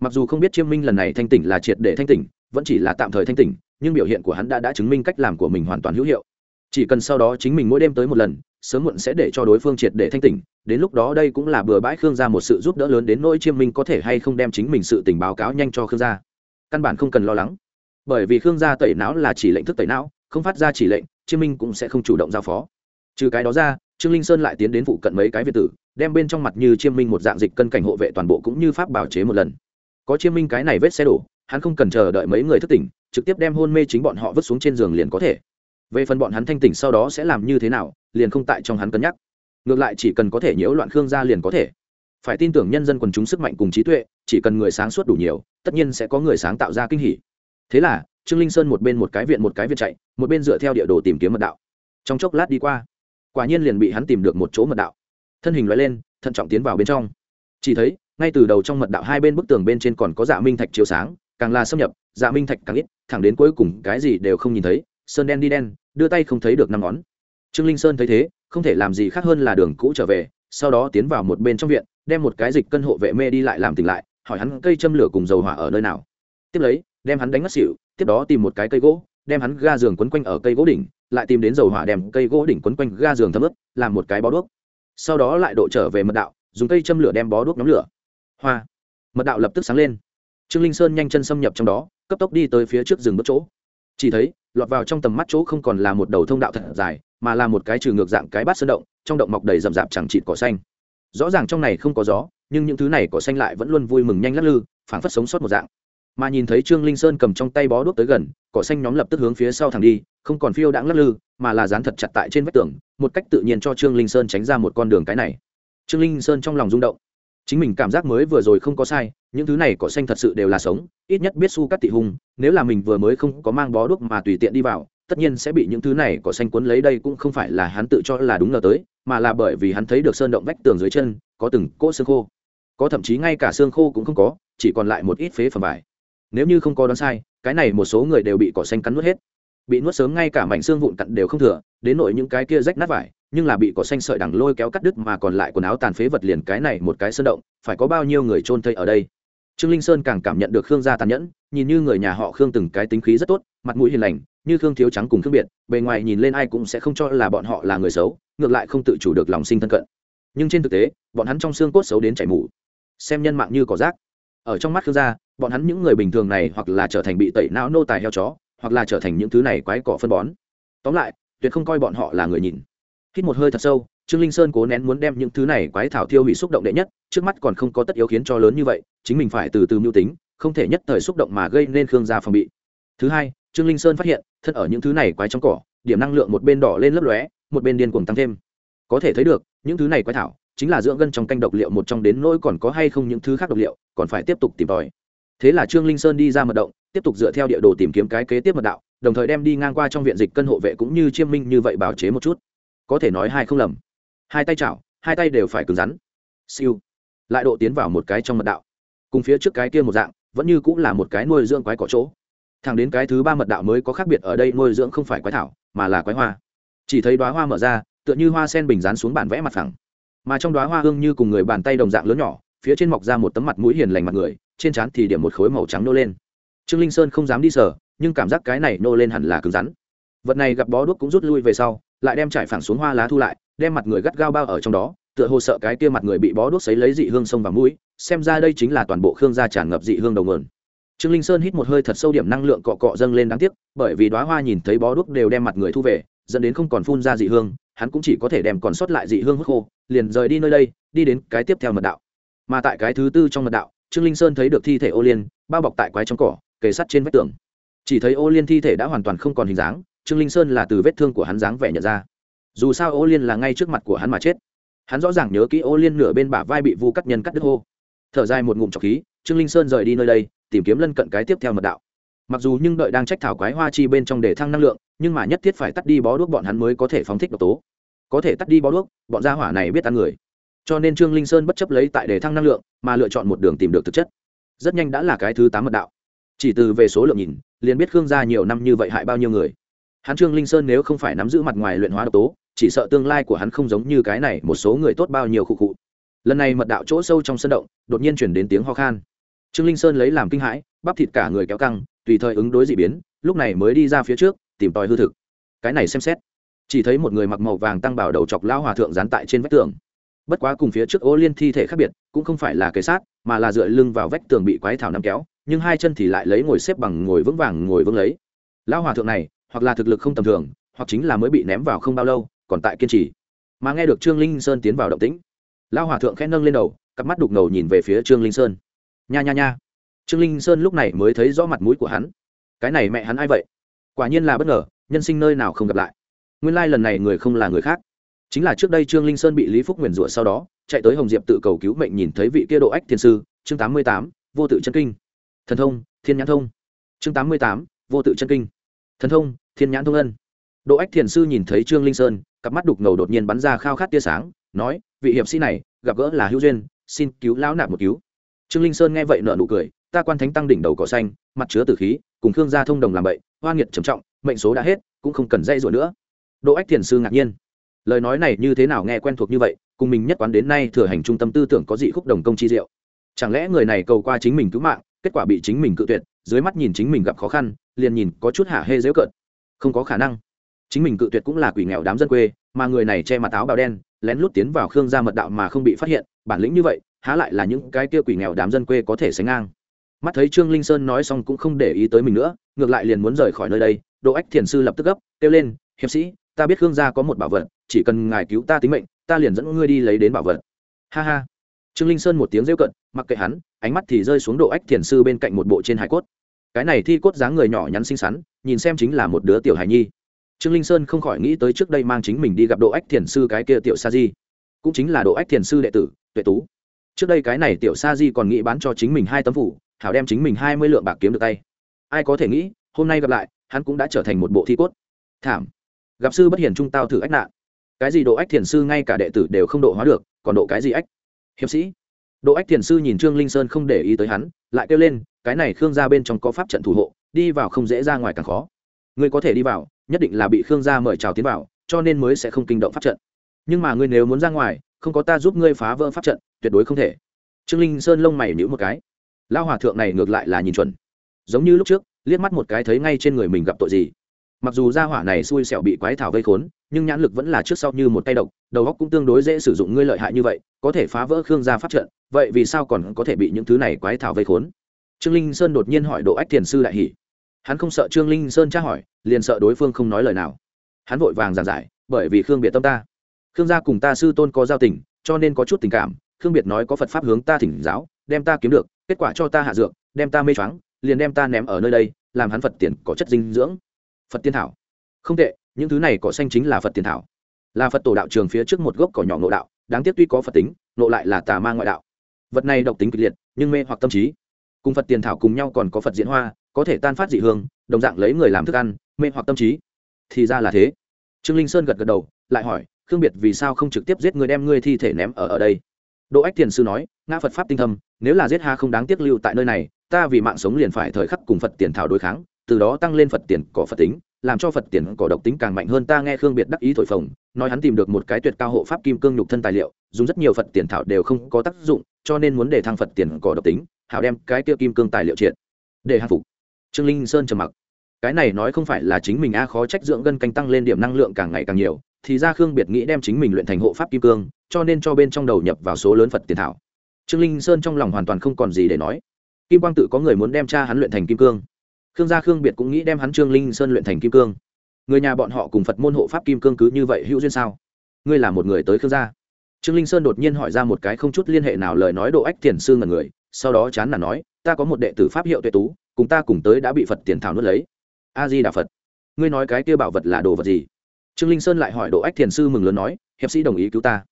Mặc dù không biết chiêm minh lần này thanh tỉnh là triệt để thanh tỉnh, vẫn chỉ là tạm thời thanh tỉnh, nhưng biểu hiện của hắn đã đã chứng minh cách làm của mình hoàn toàn hữu hiệu chỉ cần sau đó chính mình mỗi đêm tới một lần, sớm muộn sẽ để cho đối phương triệt để thanh tỉnh. Đến lúc đó đây cũng là bừa bãi khương gia một sự giúp đỡ lớn đến nỗi chiêm minh có thể hay không đem chính mình sự tình báo cáo nhanh cho khương gia. Căn bản không cần lo lắng. Bởi vì khương gia tẩy não là chỉ lệnh thức tẩy não, không phát ra chỉ lệnh, chiêm minh cũng sẽ không chủ động giao phó. Trừ cái đó ra, trương linh sơn lại tiến đến phụ cận mấy cái việt tử, đem bên trong mặt như chiêm minh một dạng dịch cân cảnh hộ vệ toàn bộ cũng như pháp bảo chế một lần. Có chiêm minh cái này vết xe đổ, hắn không cần chờ đợi mấy người thức tỉnh, trực tiếp đem hôn mê chính bọn họ vứt xuống trên giường liền có thể về phần bọn hắn thanh tỉnh sau đó sẽ làm như thế nào, liền không tại trong hắn cân nhắc. Ngược lại chỉ cần có thể nhiễu loạn khương gia liền có thể. Phải tin tưởng nhân dân quần chúng sức mạnh cùng trí tuệ, chỉ cần người sáng suốt đủ nhiều, tất nhiên sẽ có người sáng tạo ra kinh hỉ. Thế là, trương linh sơn một bên một cái viện một cái viện chạy, một bên dựa theo địa đồ tìm kiếm mật đạo. Trong chốc lát đi qua, quả nhiên liền bị hắn tìm được một chỗ mật đạo. Thân hình loại lên, thận trọng tiến vào bên trong. Chỉ thấy, ngay từ đầu trong mật đạo hai bên bức tường bên trên còn có dạ minh thạch chiếu sáng, càng là xâm nhập dạ minh thạch càng ít, thẳng đến cuối cùng cái gì đều không nhìn thấy sơn đen đi đen, đưa tay không thấy được năm ngón. Trương linh sơn thấy thế, không thể làm gì khác hơn là đường cũ trở về, sau đó tiến vào một bên trong viện, đem một cái dịch cân hộ vệ mê đi lại làm tỉnh lại, hỏi hắn cây châm lửa cùng dầu hỏa ở nơi nào. Tiếp lấy, đem hắn đánh ngất xỉu, tiếp đó tìm một cái cây gỗ, đem hắn ga giường quấn quanh ở cây gỗ đỉnh, lại tìm đến dầu hỏa đem cây gỗ đỉnh quấn quanh ga giường thấm ướp làm một cái bó đuốc. Sau đó lại độ trở về mật đạo, dùng cây châm lửa đem bó đuốc nhóm lửa. Hoa! Mật đạo lập tức sáng lên. Trương linh sơn nhanh chân xâm nhập trong đó, cấp tốc đi tới phía trước rừng bước chỗ chỉ thấy, lọt vào trong tầm mắt chỗ không còn là một đầu thông đạo thật dài, mà là một cái trừ ngược dạng cái bát sơn động, trong động mọc đầy rậm rạp chẳng chịt cỏ xanh. Rõ ràng trong này không có gió, nhưng những thứ này cỏ xanh lại vẫn luôn vui mừng nhanh lắc lư, phảng phất sống sót một dạng. Mà nhìn thấy trương linh sơn cầm trong tay bó đuốc tới gần, cỏ xanh nhóm lập tức hướng phía sau thẳng đi, không còn phiêu đãng lắc lư, mà là dán thật chặt tại trên vách tường, một cách tự nhiên cho trương linh sơn tránh ra một con đường cái này. Trương linh sơn trong lòng rung động. Chính mình cảm giác mới vừa rồi không có sai những thứ này cỏ xanh thật sự đều là sống, ít nhất biết su cắt tị hung, nếu là mình vừa mới không có mang bó đuốc mà tùy tiện đi vào, tất nhiên sẽ bị những thứ này cỏ xanh cuốn lấy đây cũng không phải là hắn tự cho là đúng ngờ tới, mà là bởi vì hắn thấy được sơn động vách tường dưới chân, có từng cỗ xương khô. Có thậm chí ngay cả xương khô cũng không có, chỉ còn lại một ít phế phẩm vải. Nếu như không có đoán sai, cái này một số người đều bị cỏ xanh cắn nuốt hết. Bị nuốt sớm ngay cả mảnh xương vụn cặn đều không thừa, đến nội những cái kia rách nát vải, nhưng là bị cỏ xanh sợi đằng lôi kéo cắt đứt mà còn lại quần áo tàn phế vật liền cái này một cái sơn động, phải có bao nhiêu người trôn thây ở đây? Trương linh sơn càng cảm nhận được khương gia tàn nhẫn, nhìn như người nhà họ khương từng cái tính khí rất tốt, mặt mũi hiền lành, như khương thiếu trắng cùng khương biệt, bề ngoài nhìn lên ai cũng sẽ không cho là bọn họ là người xấu, ngược lại không tự chủ được lòng sinh thân cận. Nhưng trên thực tế, bọn hắn trong xương cốt xấu đến chảy mủ xem nhân mạng như cỏ rác. Ở trong mắt khương gia, bọn hắn những người bình thường này hoặc là trở thành bị tẩy não nô tài heo chó, hoặc là trở thành những thứ này quái cỏ phân bón. Tóm lại, tuyệt không coi bọn họ là người nhìn. Hít một hơi thật sâu trương linh sơn cố nén muốn đem những thứ này quái thảo thiêu hủy xúc động đệ nhất, trước mắt còn không có tất yếu khiến cho lớn như vậy, chính mình phải từ từ mưu tính, không thể nhất thời xúc động mà gây nên khương gia phòng bị. Thứ hai, trương linh sơn phát hiện, thân ở những thứ này quái trong cỏ, điểm năng lượng một bên đỏ lên lấp lóe, một bên điên cuồng tăng thêm. Có thể thấy được, những thứ này quái thảo, chính là dưỡng gân trong canh độc liệu một trong đến nỗi còn có hay không những thứ khác độc liệu, còn phải tiếp tục tìm tòi. Thế là trương linh sơn đi ra mật động, tiếp tục dựa theo địa đồ tìm kiếm cái kế tiếp mật đạo, đồng thời đem đi ngang qua trong viện dịch cân hộ vệ cũng như chiêm minh như vậy bảo chế một chút. Có thể nói hai không lầm hai tay chảo, hai tay đều phải cứng rắn. Siêu. Lại độ tiến vào một cái trong mật đạo. Cùng phía trước cái kia một dạng, vẫn như cũng là một cái nuôi dưỡng quái cỏ chỗ. Thẳng đến cái thứ ba mật đạo mới có khác biệt ở đây, nuôi dưỡng không phải quái thảo, mà là quái hoa. Chỉ thấy đoá hoa mở ra, tựa như hoa sen bình rán xuống bản vẽ mặt phẳng. Mà trong đoá hoa hương như cùng người bàn tay đồng dạng lớn nhỏ, phía trên mọc ra một tấm mặt mũi hiền lành mặt người, trên trán thì điểm một khối màu trắng nô lên. Trương linh sơn không dám đi sở nhưng cảm giác cái này nô lên hẳn là cứng rắn. Vật này gặp bó đuốc cũng rút lui về sau, lại đem trải phẳng xuống hoa lá thu lại đem mặt người gắt gao bao ở trong đó, tựa hồ sợ cái kia mặt người bị bó đuốc sấy lấy dị hương sông vào mũi, xem ra đây chính là toàn bộ khương gia tràn ngập dị hương đầu nguồn. Trương linh sơn hít một hơi thật sâu điểm năng lượng cọ cọ dâng lên đáng tiếc, bởi vì đoá hoa nhìn thấy bó đuốc đều đem mặt người thu về, dẫn đến không còn phun ra dị hương, hắn cũng chỉ có thể đem còn sót lại dị hương hút khô, liền rời đi nơi đây, đi đến cái tiếp theo mật đạo. Mà tại cái thứ tư trong mật đạo, trương linh sơn thấy được thi thể ô liên, bao bọc tại quái trong cỏ, kề sắt trên vách tường. Chỉ thấy ô liên thi thể đã hoàn toàn không còn hình dáng, trương linh sơn là từ vết thương của hắn dáng vẻ nhận ra dù sao ô liên là ngay trước mặt của hắn mà chết. Hắn rõ ràng nhớ kỹ ô liên nửa bên bả vai bị vu cắt nhân cắt đứt hô. Thở dài một ngụm trọc khí, trương linh sơn rời đi nơi đây, tìm kiếm lân cận cái tiếp theo mật đạo. Mặc dù nhưng đợi đang trách thảo quái hoa chi bên trong để thăng năng lượng, nhưng mà nhất thiết phải tắt đi bó đuốc bọn hắn mới có thể phóng thích độc tố. Có thể tắt đi bó đuốc, bọn gia hỏa này biết ăn người. Cho nên trương linh sơn bất chấp lấy tại để thăng năng lượng, mà lựa chọn một đường tìm được thực chất. Rất nhanh đã là cái thứ tám mật đạo. Chỉ từ về số lượng nhìn, liền biết khương gia nhiều năm như vậy hại bao nhiêu người. Hắn trương linh sơn nếu không phải nắm giữ mặt ngoài luyện hóa độc tố chỉ sợ tương lai của hắn không giống như cái này, một số người tốt bao nhiêu khụ khụ. Lần này mật đạo chỗ sâu trong sân động, đột nhiên chuyển đến tiếng ho khan. Trương linh sơn lấy làm kinh hãi, bắp thịt cả người kéo căng, tùy thời ứng đối d ị biến, lúc này mới đi ra phía trước, tìm tòi hư thực. Cái này xem xét, chỉ thấy một người mặc màu vàng tăng bảo đầu chọc lao hòa thượng dán tại trên vách tường. Bất quá cùng phía trước ô liên thi thể khác biệt, cũng không phải là kế sát, mà là dựa lưng vào vách tường bị quái thảo nắm kéo, nhưng hai chân thì lại lấy ngồi xếp bằng ngồi vững vàng ngồi vững lấy. Lao hòa thượng này, hoặc là thực lực không tầm thường, hoặc chính là mới bị ném vào không bao lâu còn tại kiên trì. Mà nghe được trương linh sơn tiến vào động tĩnh lao hòa thượng khẽ nâng lên đầu, cặp mắt đục ngầu nhìn về phía trương linh sơn. Nha nha nha. Trương linh sơn lúc này mới thấy rõ mặt mũi của hắn. Cái này mẹ hắn ai vậy? Quả nhiên là bất ngờ, nhân sinh nơi nào không gặp lại. Nguyên lai、like、lần này người không là người khác. Chính là trước đây trương linh sơn bị lý phúc nguyền rủa sau đó, chạy tới hồng diệp tự cầu cứu mệnh nhìn thấy vị kia độ ách thiên sư, chương tám mươi tám, vô tự chân kinh. Thần thông, thiên nhãn thông. Chương tám mươi tám, vô tự chân kinh. Thần thông, thiên nhãn thông ân. Đỗ ách thiền sư nhìn thấy trương linh sơn, cặp mắt đục ngầu đột nhiên bắn ra khao khát tia sáng, nói, vị hiệp sĩ này, gặp gỡ là hữu duyên, xin cứu lão nạp một cứu. Trương linh sơn nghe vậy nở nụ cười, ta quan thánh tăng đỉnh đầu cỏ xanh, mặt chứa tử khí, cùng khương gia thông đồng làm bậy hoa nghiệt trầm trọng, mệnh số đã hết, cũng không cần dây rủa nữa. Đỗ ách thiền sư ngạc nhiên. Lời nói này như thế nào nghe quen thuộc như vậy, cùng mình nhất quán đến nay thừa hành trung tâm tư tưởng có dị khúc đồng công chi diệu. Chẳng lẽ người này cầu qua chính mình cứu mạng, kết quả bị chính mình cự tuyệt, dưới mắt nhìn chính mình gặp khó khăn, liền nhìn có chút hạ hê giễu cợt. Không có khả năng chính mình cự tuyệt cũng là quỷ nghèo đám dân quê, mà người này che mặt áo bào đen, lén lút tiến vào khương gia mật đạo mà không bị phát hiện, bản lĩnh như vậy, há lại là những cái kia quỷ nghèo đám dân quê có thể sánh ngang. Mắt thấy trương linh sơn nói xong cũng không để ý tới mình nữa, ngược lại liền muốn rời khỏi nơi đây, đỗ ách thiền sư lập tức gấp, kêu lên, hiệp sĩ, ta biết khương gia có một bảo vật, chỉ cần ngài cứu ta tính mệnh, ta liền dẫn ngươi đi lấy đến bảo vật. Ha ha. Trương linh sơn một tiếng rêu cận, mặc kệ hắn, ánh mắt thì rơi xuống độ ách thiền sư bên cạnh một bộ trên hải cốt. Cái này thi cốt dáng người nhỏ nhắn xinh xắn, nhìn xem chính là một đứa tiểu hài nhi trương linh sơn không khỏi nghĩ tới trước đây mang chính mình đi gặp độ ách thiền sư cái kia tiểu sa di. Cũng chính là độ ách thiền sư đệ tử, tuệ tú. Trước đây cái này tiểu sa di còn nghĩ bán cho chính mình hai tấm phủ, hảo đem chính mình hai mươi lượng bạc kiếm được tay. Ai có thể nghĩ, hôm nay gặp lại, hắn cũng đã trở thành một bộ thi cốt. Thảm. Gặp sư bất hiền trung tao thử ách nạn. Cái gì độ ách thiền sư ngay cả đệ tử đều không độ hóa được, còn độ cái gì ách? Hiệp sĩ. Độ ách thiền sư nhìn trương linh sơn không để ý tới hắn, lại kêu lên, cái này khương gia bên trong có pháp trận thủ hộ, đi vào không dễ ra ngoài càng khó. Ngươi có thể đi vào nhất định là bị khương gia mời chào tiến vào, cho nên mới sẽ không kinh động pháp trận. Nhưng mà ngươi nếu muốn ra ngoài, không có ta giúp ngươi phá vỡ pháp trận, tuyệt đối không thể. Trương linh sơn lông mày nhữ một cái. Lao hòa thượng này ngược lại là nhìn chuẩn. Giống như lúc trước, liếc mắt một cái thấy ngay trên người mình gặp tội gì. Mặc dù gia hỏa này xui xẻo bị quái thảo vây khốn, nhưng nhãn lực vẫn là trước sau như một tay độc, đầu góc cũng tương đối dễ sử dụng ngươi lợi hại như vậy, có thể phá vỡ khương gia pháp trận, vậy vì sao còn có thể bị những thứ này quái thảo vây khốn? Trương linh sơn đột nhiên hỏi độ ách thiền sư đại hỷ hắn không sợ trương linh sơn tra hỏi, liền sợ đối phương không nói lời nào. Hắn vội vàng giảng giải, bởi vì khương biệt tâm ta. Khương gia cùng ta sư tôn có giao tình, cho nên có chút tình cảm, khương biệt nói có phật pháp hướng ta thỉnh giáo, đem ta kiếm được, kết quả cho ta hạ dược, đem ta mê choáng, liền đem ta ném ở nơi đây, làm hắn phật tiền có chất dinh dưỡng. Phật tiên thảo. Không tệ, những thứ này cỏ xanh chính là phật tiền thảo. Là phật tổ đạo trường phía trước một gốc cỏ nhỏ nộ đạo, đáng tiếc tuy có phật tính nộ lại là tà ma ngoại đạo. Vật này độc tính kịch liệt, nhưng mê hoặc tâm trí. Cùng phật tiền thảo cùng nhau còn có phật diễn hoa có thể tan phát dị hương, đồng dạng lấy người làm thức ăn, mê hoặc tâm trí. Thì ra là thế. Trương linh sơn gật gật đầu, lại hỏi, khương biệt vì sao không trực tiếp giết người đem ngươi thi thể ném ở ở đây? Đỗ ách thiền sư nói, ngã phật pháp tinh thâm, nếu là giết ha không đáng tiếc lưu tại nơi này, ta vì mạng sống liền phải thời khắc cùng phật tiền thảo đối kháng, từ đó tăng lên phật tiền cỏ phật tính, làm cho phật tiền cỏ độc tính càng mạnh hơn ta nghe khương biệt đắc ý thổi phồng, nói hắn tìm được một cái tuyệt cao hộ pháp kim cương nhục thân tài liệu, dùng rất nhiều phật tiền thảo đều không có tác dụng, cho nên muốn để thăng phật tiền cỏ độc tính, hảo đem cái kia kim cương tài liệu triệt, để hạ phục trương linh sơn trầm mặc. Cái này nói không phải là chính mình a khó trách dưỡng gân canh tăng lên điểm năng lượng càng ngày càng nhiều, thì ra khương biệt nghĩ đem chính mình luyện thành hộ pháp kim cương, cho nên cho bên trong đầu nhập vào số lớn phật tiền thảo. Trương linh sơn trong lòng hoàn toàn không còn gì để nói. Kim quang tự có người muốn đem cha hắn luyện thành kim cương. Khương gia khương biệt cũng nghĩ đem hắn trương linh sơn luyện thành kim cương. Người nhà bọn họ cùng phật môn hộ pháp kim cương cứ như vậy hữu duyên sao? Ngươi là một người tới khương gia. Trương linh sơn đột nhiên hỏi ra một cái không chút liên hệ nào lời nói độ ách tiền sư ngần người, sau đó chán là nói, ta có một đệ tử pháp hiệu tuệ tú cùng ta cùng tới đã bị phật tiền thảo nuốt lấy. A di đà phật. Ngươi nói cái kia bảo vật là đồ vật gì? Trương linh sơn lại hỏi độ ách thiền sư mừng lớn nói, hiệp sĩ đồng ý cứu ta.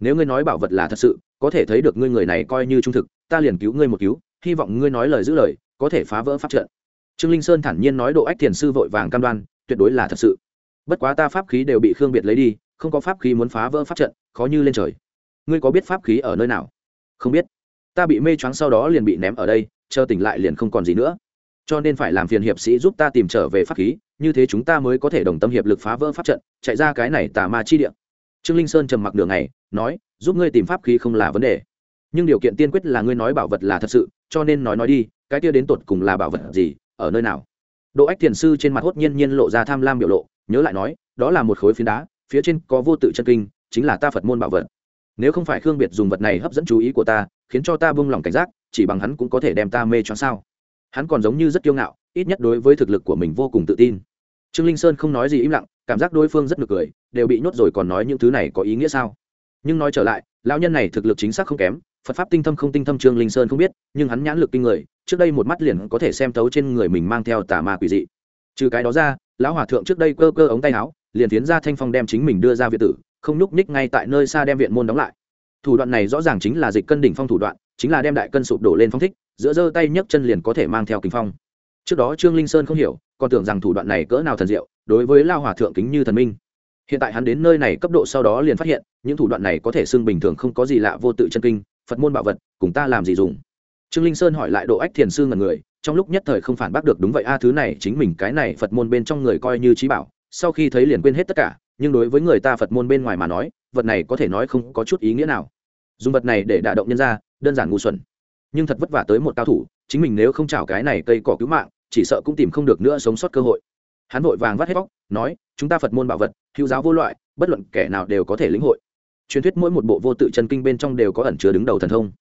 Nếu ngươi nói bảo vật là thật sự, có thể thấy được ngươi người này coi như trung thực, ta liền cứu ngươi một cứu, hy vọng ngươi nói lời giữ lời, có thể phá vỡ pháp trận. Trương linh sơn thản nhiên nói độ ách thiền sư vội vàng cam đoan, tuyệt đối là thật sự. Bất quá ta pháp khí đều bị khương biệt lấy đi, không có pháp khí muốn phá vỡ pháp trận, khó như lên trời. Ngươi có biết pháp khí ở nơi nào? Không biết. Ta bị mê choáng sau đó liền bị ném ở đây, chờ tỉnh lại liền không còn gì nữa cho nên phải làm phiền hiệp sĩ giúp ta tìm trở về pháp khí, như thế chúng ta mới có thể đồng tâm hiệp lực phá vỡ pháp trận, chạy ra cái này tà ma chi địa. Trương linh sơn trầm mặc đường này nói, giúp ngươi tìm pháp khí không là vấn đề, nhưng điều kiện tiên quyết là ngươi nói bảo vật là thật sự, cho nên nói nói đi, cái kia đến tột cùng là bảo vật gì, ở nơi nào? Độ ách thiền sư trên mặt hốt nhiên nhiên lộ ra tham lam biểu lộ, nhớ lại nói, đó là một khối phiến đá, phía trên có vô tự chân kinh, chính là ta phật môn bảo vật. Nếu không phải khương biệt dùng vật này hấp dẫn chú ý của ta, khiến cho ta buông lỏng cảnh giác, chỉ bằng hắn cũng có thể đem ta mê cho sao hắn còn giống như rất kiêu ngạo, ít nhất đối với thực lực của mình vô cùng tự tin. Trương linh sơn không nói gì im lặng, cảm giác đối phương rất ngược cười, đều bị nhốt rồi còn nói những thứ này có ý nghĩa sao? Nhưng nói trở lại, lão nhân này thực lực chính xác không kém, phật pháp tinh thâm không tinh thâm trương linh sơn không biết, nhưng hắn nhãn lực kinh người, trước đây một mắt liền có thể xem thấu trên người mình mang theo tà ma quỷ dị. Trừ cái đó ra, lão hòa thượng trước đây cơ cơ ống tay áo, liền tiến ra thanh phong đem chính mình đưa ra viện tử, không nhúc ních ngay tại nơi xa đem viện môn đóng lại. Thủ đoạn này rõ ràng chính là dịch cân đỉnh phong thủ đoạn chính là đem đại cân sụp đổ lên phong thích, giữa giơ tay nhấc chân liền có thể mang theo kính phong. Trước đó trương linh sơn không hiểu, còn tưởng rằng thủ đoạn này cỡ nào thần diệu, đối với lao hòa thượng kính như thần minh. Hiện tại hắn đến nơi này cấp độ sau đó liền phát hiện, những thủ đoạn này có thể xưng bình thường không có gì lạ vô tự chân kinh, phật môn bảo vật, cùng ta làm gì dùng? Trương linh sơn hỏi lại độ ách thiền sư ngần người, trong lúc nhất thời không phản bác được đúng vậy a, thứ này chính mình cái này phật môn bên trong người coi như trí bảo, sau khi thấy liền quên hết tất cả, nhưng đối với người ta phật môn bên ngoài mà nói, vật này có thể nói không có chút ý nghĩa nào. Dùng vật này để đả động nhân ra đơn giản ngu xuẩn. Nhưng thật vất vả tới một cao thủ, chính mình nếu không chào cái này cây cỏ cứu mạng, chỉ sợ cũng tìm không được nữa sống sót cơ hội. Hắn vội vàng vắt hết bóc nói, chúng ta phật môn bảo vật, hữu giáo vô loại, bất luận kẻ nào đều có thể lĩnh hội. Truyền thuyết mỗi một bộ vô tự chân kinh bên trong đều có ẩn chứa đứng đầu thần thông.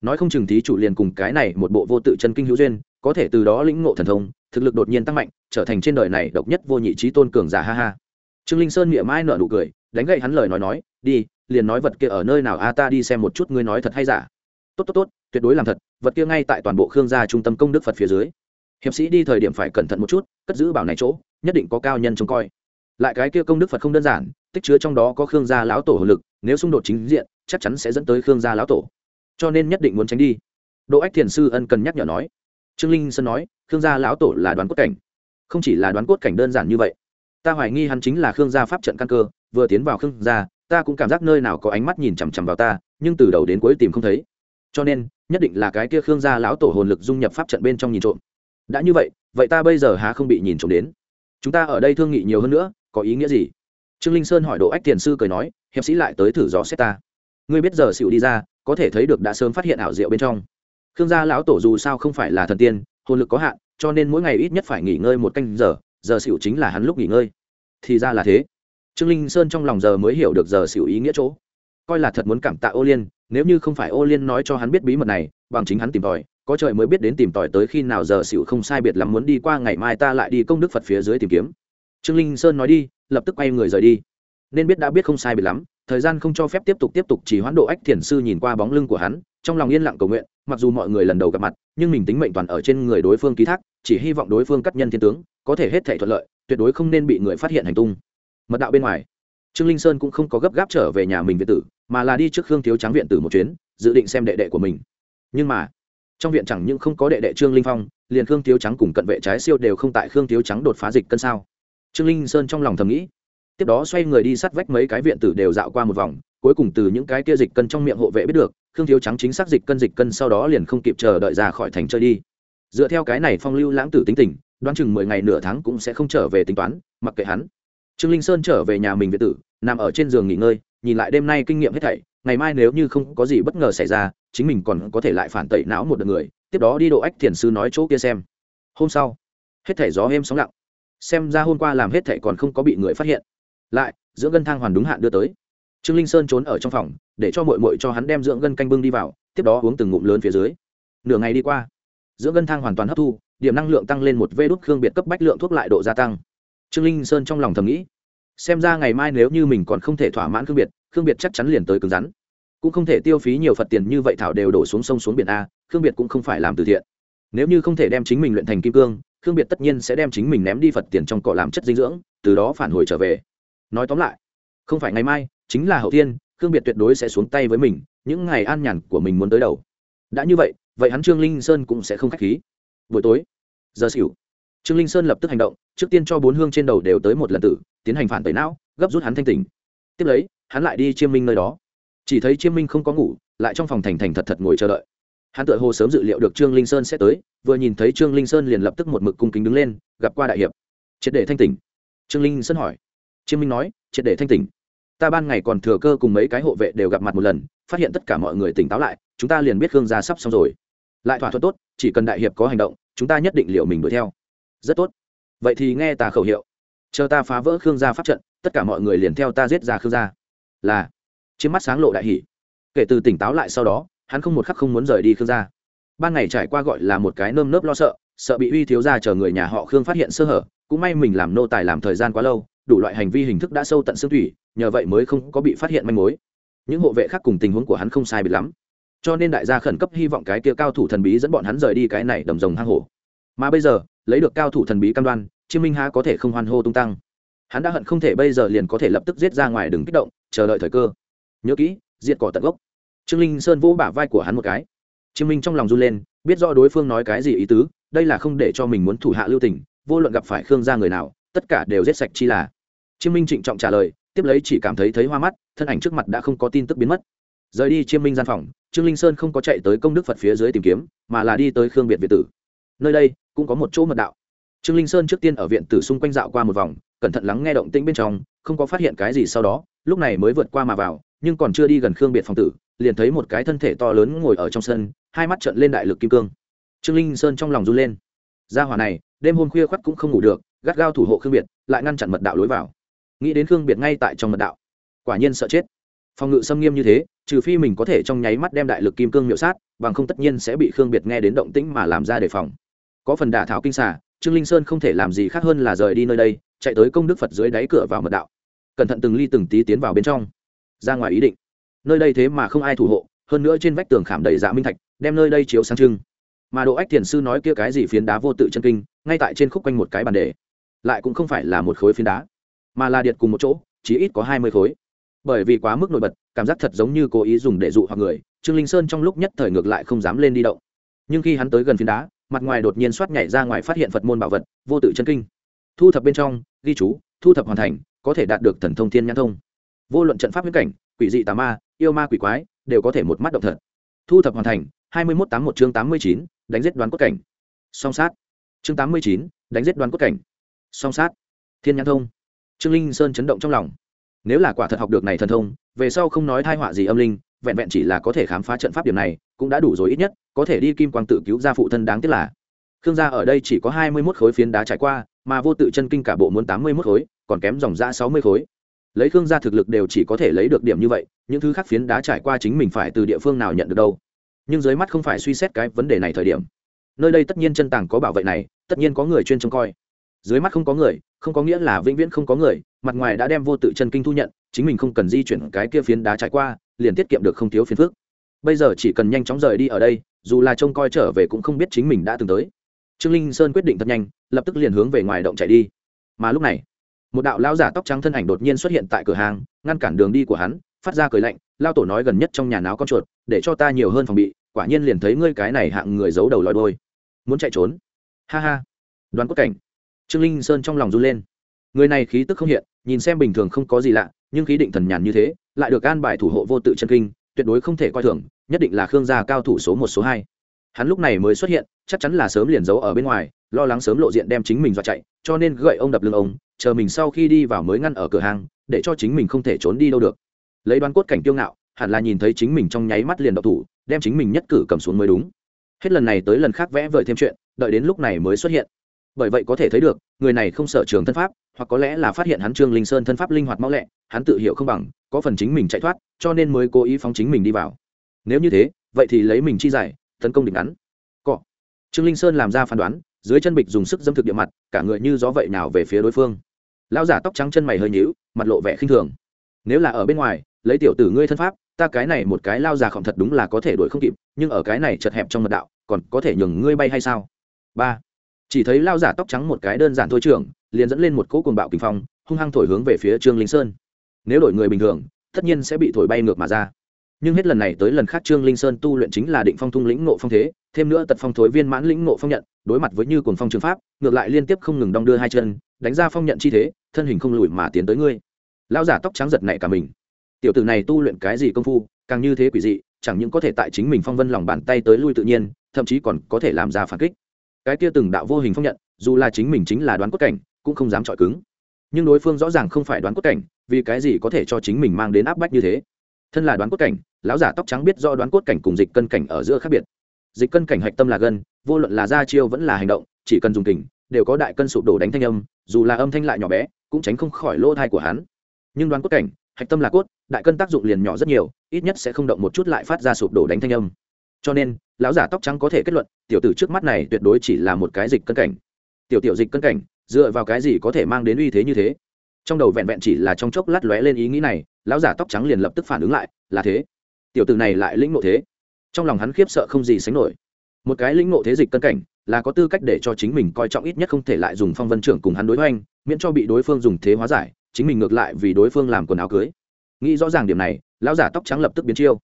Nói không chừng thí chủ liền cùng cái này một bộ vô tự chân kinh hữu duyên, có thể từ đó lĩnh ngộ thần thông, thực lực đột nhiên tăng mạnh, trở thành trên đời này độc nhất vô nhị trí tôn cường giả ha ha. Trương linh sơn miệng mai nở nụ cười, đánh gậy hắn lời nói nói, đi, liền nói vật kia ở nơi nào a, ta đi xem một chút ngươi nói thật hay giả tốt tốt tốt, tuyệt đối làm thật, vật kia ngay tại toàn bộ khương gia trung tâm công đức phật phía dưới. Hiệp sĩ đi thời điểm phải cẩn thận một chút, cất giữ bảo này chỗ, nhất định có cao nhân trông coi. Lại cái kia công đức phật không đơn giản, tích chứa trong đó có khương gia lão tổ hồn lực, nếu xung đột chính diện, chắc chắn sẽ dẫn tới khương gia lão tổ. Cho nên nhất định muốn tránh đi. Đỗ ách thiền sư ân cần nhắc nhở nói. Trương linh sơn nói, khương gia lão tổ là đoán cốt cảnh. Không chỉ là đoán cốt cảnh đơn giản như vậy. Ta hoài nghi hắn chính là khương gia pháp trận căn cơ, vừa tiến vào khương gia, ta cũng cảm giác nơi nào có ánh mắt nhìn chằm chằm vào ta, nhưng từ đầu đến cuối tìm không thấy cho nên, nhất định là cái kia khương gia lão tổ hồn lực dung nhập pháp trận bên trong nhìn trộm. Đã như vậy vậy ta bây giờ há không bị nhìn trộm đến? Chúng ta ở đây thương nghị nhiều hơn nữa, có ý nghĩa gì? Trương linh sơn hỏi độ ách tiền sư cười nói, hiệp sĩ lại tới thử dò xét ta. Ngươi biết giờ xịu đi ra, có thể thấy được đã sớm phát hiện ảo diệu bên trong. Khương gia lão tổ dù sao không phải là thần tiên, hồn lực có hạn, cho nên mỗi ngày ít nhất phải nghỉ ngơi một canh giờ giờ xịu chính là hắn lúc nghỉ ngơi. Thì ra là thế. Trương linh sơn trong lòng giờ mới hiểu được giờ xịu ý nghĩa chỗ. Coi là thật muốn cảm tạ ô liên nếu như không phải ô liên nói cho hắn biết bí mật này, bằng chính hắn tìm tòi, có trời mới biết đến tìm tòi tới khi nào giờ xỉu không sai biệt lắm muốn đi qua ngày mai ta lại đi công đức phật phía dưới tìm kiếm. Trương linh sơn nói đi, lập tức quay người rời đi. Nên biết đã biết không sai biệt lắm, thời gian không cho phép tiếp tục tiếp tục chỉ hoãn độ ách thiền sư nhìn qua bóng lưng của hắn, trong lòng yên lặng cầu nguyện, mặc dù mọi người lần đầu gặp mặt, nhưng mình tính mệnh toàn ở trên người đối phương ký thác, chỉ hy vọng đối phương cắt nhân thiên tướng, có thể hết thể thuận lợi, tuyệt đối không nên bị người phát hiện hành tung. Mật đạo bên ngoài trương linh sơn cũng không có gấp gáp trở về nhà mình viện tử, mà là đi trước khương thiếu trắng viện tử một chuyến, dự định xem đệ đệ của mình. Nhưng mà, trong viện chẳng những không có đệ đệ trương linh phong, liền khương thiếu trắng cùng cận vệ trái siêu đều không tại khương thiếu trắng đột phá dịch cân sao. Trương linh sơn trong lòng thầm nghĩ, tiếp đó xoay người đi sát vách mấy cái viện tử đều dạo qua một vòng, cuối cùng từ những cái kia dịch cân trong miệng hộ vệ biết được, khương thiếu trắng chính xác dịch cân dịch cân sau đó liền không kịp chờ đợi ra khỏi thành chơi đi. Dựa theo cái này phong lưu lãng tử tính tình, đoán chừng mười ngày nửa tháng cũng sẽ không trở về tính toán, mặc kệ hắn trương linh sơn trở về nhà mình viện tử, nằm ở trên giường nghỉ ngơi, nhìn lại đêm nay kinh nghiệm hết thảy, ngày mai nếu như không có gì bất ngờ xảy ra, chính mình còn có thể lại phản tẩy não một đợt người, tiếp đó đi độ ách thiền sư nói chỗ kia xem. Hôm sau, hết thảy gió êm sóng lặng. Xem ra hôm qua làm hết thảy còn không có bị người phát hiện. Lại, dưỡng gân thang hoàn đúng hạn đưa tới. Trương linh sơn trốn ở trong phòng, để cho mội mội cho hắn đem dưỡng gân canh bưng đi vào, tiếp đó uống từng ngụm lớn phía dưới. Nửa ngày đi qua, dưỡng gân thang hoàn toàn hấp thu, điểm năng lượng tăng lên một vê đốt khương biệt cấp bách lượng thuốc lại độ gia tăng trương linh sơn trong lòng thầm nghĩ, xem ra ngày mai nếu như mình còn không thể thỏa mãn khương biệt khương biệt chắc chắn liền tới cứng rắn. Cũng không thể tiêu phí nhiều phật tiền như vậy thảo đều đổ xuống sông xuống biển a, khương biệt cũng không phải làm từ thiện. Nếu như không thể đem chính mình luyện thành kim cương, khương biệt tất nhiên sẽ đem chính mình ném đi phật tiền trong cỏ làm chất dinh dưỡng, từ đó phản hồi trở về. Nói tóm lại, không phải ngày mai, chính là hậu tiên khương biệt tuyệt đối sẽ xuống tay với mình, những ngày an nhàn của mình muốn tới đầu. Đã như vậy vậy hắn trương linh sơn cũng sẽ không k h á c h khí. Buổi tối, giờ xỉu. Trương linh sơn lập tức hành động trước tiên cho bốn hương trên đầu đều tới một lần tử, tiến hành phản tẩy não, gấp rút hắn thanh tỉnh. Tiếp lấy, hắn lại đi chiêm minh nơi đó. Chỉ thấy chiêm minh không có ngủ, lại trong phòng thành thành thật thật ngồi chờ đợi. Hắn tự hồ sớm dự liệu được trương linh sơn sẽ tới, vừa nhìn thấy trương linh sơn liền lập tức một mực cung kính đứng lên, gặp qua đại hiệp. Triệt để thanh tỉnh. Trương linh sơn hỏi. Chiêm minh nói, triệt để thanh tỉnh. Ta ban ngày còn thừa cơ cùng mấy cái hộ vệ đều gặp mặt một lần, phát hiện tất cả mọi người tỉnh táo lại, chúng ta liền biết khương gia sắp xong rồi. Lại thỏa thuận tốt, chỉ cần đại hiệp có hành động, chúng ta nhất định liệu mình đuổi theo. Rất tốt vậy thì nghe ta khẩu hiệu. Chờ ta phá vỡ khương gia pháp trận, tất cả mọi người liền theo ta giết ra khương gia. Là, chiếc mắt sáng lộ đại hỷ kể từ tỉnh táo lại sau đó, hắn không một khắc không muốn rời đi khương gia. Ban ngày trải qua gọi là một cái nơm nớp lo sợ sợ bị uy thiếu gia chờ người nhà họ khương phát hiện sơ hở, cũng may mình làm nô tài làm thời gian quá lâu, đủ loại hành vi hình thức đã sâu tận xương thủy, nhờ vậy mới không có bị phát hiện manh mối. Những hộ vệ khác cùng tình huống của hắn không sai biệt lắm. Cho nên đại gia khẩn cấp hy vọng cái kia cao thủ thần bí dẫn bọn hắn rời đi cái này đầm rồng hang hổ mà bây giờ, lấy được cao thủ thần bí cam đoan, chiêm minh há có thể không hoan hô tung tăng. Hắn đã hận không thể bây giờ liền có thể lập tức giết ra ngoài đừng kích động, chờ đợi thời cơ. Nhớ kỹ, diệt cỏ tận gốc. Trương linh sơn vỗ bả vai của hắn một cái. Chiêm minh trong lòng run lên, biết rõ đối phương nói cái gì ý tứ, đây là không để cho mình muốn thủ hạ lưu tình, vô luận gặp phải khương gia người nào, tất cả đều giết sạch chi là. Chiêm minh trịnh trọng trả lời, tiếp lấy chỉ cảm thấy thấy hoa mắt, thân ảnh trước mặt đã không có tin tức biến mất. Rời đi chiêm minh gian phòng, trương linh sơn không có chạy tới công đức phật phía dưới tìm kiếm, mà là đi tới khương biệt việt tử. Nơi đây cũng có một chỗ mật đạo. Trương linh sơn trước tiên ở viện tử xung quanh dạo qua một vòng, cẩn thận lắng nghe động tĩnh bên trong, không có phát hiện cái gì sau đó, lúc này mới vượt qua mà vào, nhưng còn chưa đi gần khương biệt phòng tử, liền thấy một cái thân thể to lớn ngồi ở trong sân, hai mắt trận lên đại lực kim cương. Trương linh sơn trong lòng run lên. Gia hỏa này, đêm hôm khuya khoắt cũng không ngủ được, gắt gao thủ hộ khương biệt, lại ngăn chặn mật đạo lối vào. Nghĩ đến khương biệt ngay tại trong mật đạo, quả nhiên sợ chết. Phòng ngự xâm nghiêm như thế, trừ phi mình có thể trong nháy mắt đem đại lực kim cương miệu sát, bằng không tất nhiên sẽ bị khương biệt nghe đến động tĩnh mà làm ra đề phòng có phần đả tháo kinh xả trương linh sơn không thể làm gì khác hơn là rời đi nơi đây, chạy tới công đức phật dưới đáy cửa vào mật đạo. Cẩn thận từng ly từng tí tiến vào bên trong. Ra ngoài ý định. Nơi đây thế mà không ai thủ hộ, hơn nữa trên vách tường khảm đầy dạ minh thạch, đem nơi đây chiếu sang trưng. Mà độ ách thiền sư nói kia cái gì phiến đá vô tự chân kinh, ngay tại trên khúc quanh một cái bàn đề lại cũng không phải là một khối phiến đá, mà là điện cùng một chỗ chỉ ít có hai mươi khối. Bởi vì quá mức nổi bật, cảm giác thật giống như cố ý dùng để dụ hoặc người, trương linh sơn trong lúc nhất thời ngược lại không dám lên đi động. Nhưng khi hắn tới gần phiến đá mặt ngoài đột nhiên xoát nhảy ra ngoài phát hiện phật môn bảo vật, vô tự chân kinh. Thu thập bên trong, ghi chú, thu thập hoàn thành, có thể đạt được thần thông thiên nhãn thông. Vô luận trận pháp huyết cảnh, quỷ dị tà ma, yêu ma quỷ quái, đều có thể một mắt động thật. Thu thập hoàn thành, hai mươi mốt tám một chương tám mươi chín, đánh giết đoán cốt cảnh. Song sát. Chương tám mươi chín, đánh giết đoán cốt cảnh. Song sát. Thiên nhãn thông. Trương linh sơn chấn động trong lòng. Nếu là quả thật học được này thần thông, về sau không nói thai họa gì âm linh vẹn vẹn chỉ là có thể khám phá trận pháp điểm này, cũng đã đủ rồi ít nhất, có thể đi kim quang tự cứu ra phụ thân đáng tiếc là. Khương gia ở đây chỉ có hai mươi mốt khối phiến đá trải qua, mà vô tự chân kinh cả bộ muốn tám mươi mốt khối, còn kém dòng ra sáu mươi khối. Lấy khương gia thực lực đều chỉ có thể lấy được điểm như vậy, những thứ khác phiến đá trải qua chính mình phải từ địa phương nào nhận được đâu. Nhưng dưới mắt không phải suy xét cái vấn đề này thời điểm. Nơi đây tất nhiên chân tàng có bảo vệ này, tất nhiên có người chuyên trông coi. Dưới mắt không có người, không có nghĩa là vĩnh viễn không có người, mặt ngoài đã đem vô tự chân kinh thu nhận chính mình không cần di chuyển cái kia phiến đá trải qua, liền tiết kiệm được không thiếu phiến phước bây giờ chỉ cần nhanh chóng rời đi ở đây, dù là trông coi trở về cũng không biết chính mình đã từng tới. Trương linh sơn quyết định thật nhanh, lập tức liền hướng về ngoài động chạy đi. Mà lúc này, một đạo lao giả tóc trắng thân ảnh đột nhiên xuất hiện tại cửa hàng, ngăn cản đường đi của hắn, phát ra cười lạnh, lao tổ nói gần nhất trong nhà náo con chuột, để cho ta nhiều hơn phòng bị, quả nhiên liền thấy ngươi cái này hạng người giấu đầu lòi đôi muốn chạy trốn? Ha ha. Đoán cốt cảnh. Trương linh sơn trong lòng run lên. Người này khí tức không hiện, nhìn xem bình thường không có gì lạ nhưng khí định thần nhàn như thế, lại được an bài thủ hộ vô tự chân kinh, tuyệt đối không thể coi thường, nhất định là khương gia cao thủ số một, số hai. Hắn lúc này mới xuất hiện, chắc chắn là sớm liền giấu ở bên ngoài, lo lắng sớm lộ diện đem chính mình dọa chạy, cho nên gậy ông đập lưng ông, chờ mình sau khi đi vào mới ngăn ở cửa hàng, để cho chính mình không thể trốn đi đâu được. Lấy đoán cốt cảnh kiêu ngạo, hẳn là nhìn thấy chính mình trong nháy mắt liền độc thủ, đem chính mình nhất cử cầm xuống mới đúng. Hết lần này tới lần khác vẽ vời thêm chuyện, đợi đến lúc này mới xuất hiện bởi vậy có thể thấy được, người này không sợ trường thân pháp, hoặc có lẽ là phát hiện hắn trương linh sơn thân pháp linh hoạt mau lẹ, hắn tự hiểu không bằng, có phần chính mình chạy thoát, cho nên mới cố ý phóng chính mình đi vào. Nếu như thế, vậy thì lấy mình chi giải, tấn công đỉnh ngắn. Cọ. Trương linh sơn làm ra phán đoán, dưới chân bịch dùng sức dâm thực địa mặt, cả người như gió vậy nào về phía đối phương. Lão giả tóc trắng chân mày hơi nhíu, mặt lộ vẻ khinh thường. Nếu là ở bên ngoài, lấy tiểu tử ngươi thân pháp, ta cái này một cái lao già khổng thật đúng là có thể đuổi không kịp, nhưng ở cái này chật hẹp trong mật đạo, còn có thể nhường ngươi bay hay sao? Ba chỉ thấy lao giả tóc trắng một cái đơn giản thôi trưởng, liền dẫn lên một cỗ cuồng bạo kinh phong, hung hăng thổi hướng về phía trương linh sơn. Nếu đổi người bình thường, tất nhiên sẽ bị thổi bay ngược mà ra. Nhưng hết lần này tới lần khác trương linh sơn tu luyện chính là định phong thung lĩnh ngộ phong thế, thêm nữa tật phong thối viên mãn lĩnh ngộ phong nhận, đối mặt với như cuồng phong trường pháp, ngược lại liên tiếp không ngừng đong đưa hai chân, đánh ra phong nhận chi thế, thân hình không lùi mà tiến tới ngươi. Lao giả tóc trắng giật này cả mình. Tiểu tử này tu luyện cái gì công phu, càng như thế quỷ dị, chẳng những có thể tại chính mình phong vân lòng bàn tay tới lui tự nhiên, thậm chí còn có thể làm ra phản kích cái kia từng đạo vô hình phong nhận, dù là chính mình chính là đoán cốt cảnh, cũng không dám chọi cứng. Nhưng đối phương rõ ràng không phải đoán cốt cảnh, vì cái gì có thể cho chính mình mang đến áp bách như thế? Thân là đoán cốt cảnh, lão giả tóc trắng biết do đoán cốt cảnh cùng dịch cân cảnh ở giữa khác biệt. Dịch cân cảnh hạch tâm là gân, vô luận là ra chiêu vẫn là hành động, chỉ cần dùng kình, đều có đại cân sụp đổ đánh thanh âm, dù là âm thanh lại nhỏ bé, cũng tránh không khỏi lỗ thai của hắn. Nhưng đoán cốt cảnh, hạch tâm là cốt, đại cân tác dụng liền nhỏ rất nhiều, ít nhất sẽ không động một chút lại phát ra sụp đổ đánh thanh âm cho nên, lão giả tóc trắng có thể kết luận, tiểu tử trước mắt này tuyệt đối chỉ là một cái dịch cân cảnh. Tiểu tiểu dịch cân cảnh, dựa vào cái gì có thể mang đến uy thế như thế? Trong đầu vẹn vẹn chỉ là trong chốc lát lóe lên ý nghĩ này, lão giả tóc trắng liền lập tức phản ứng lại, là thế. Tiểu tử này lại lĩnh ngộ thế. Trong lòng hắn khiếp sợ không gì sánh nổi. Một cái lĩnh ngộ thế dịch cân cảnh, là có tư cách để cho chính mình coi trọng ít nhất không thể lại dùng phong vân trưởng cùng hắn đối hoành, miễn cho bị đối phương dùng thế hóa giải, chính mình ngược lại vì đối phương làm quần áo cưới. Nghĩ rõ ràng điểm này, lão giả tóc trắng lập tức biến chiêu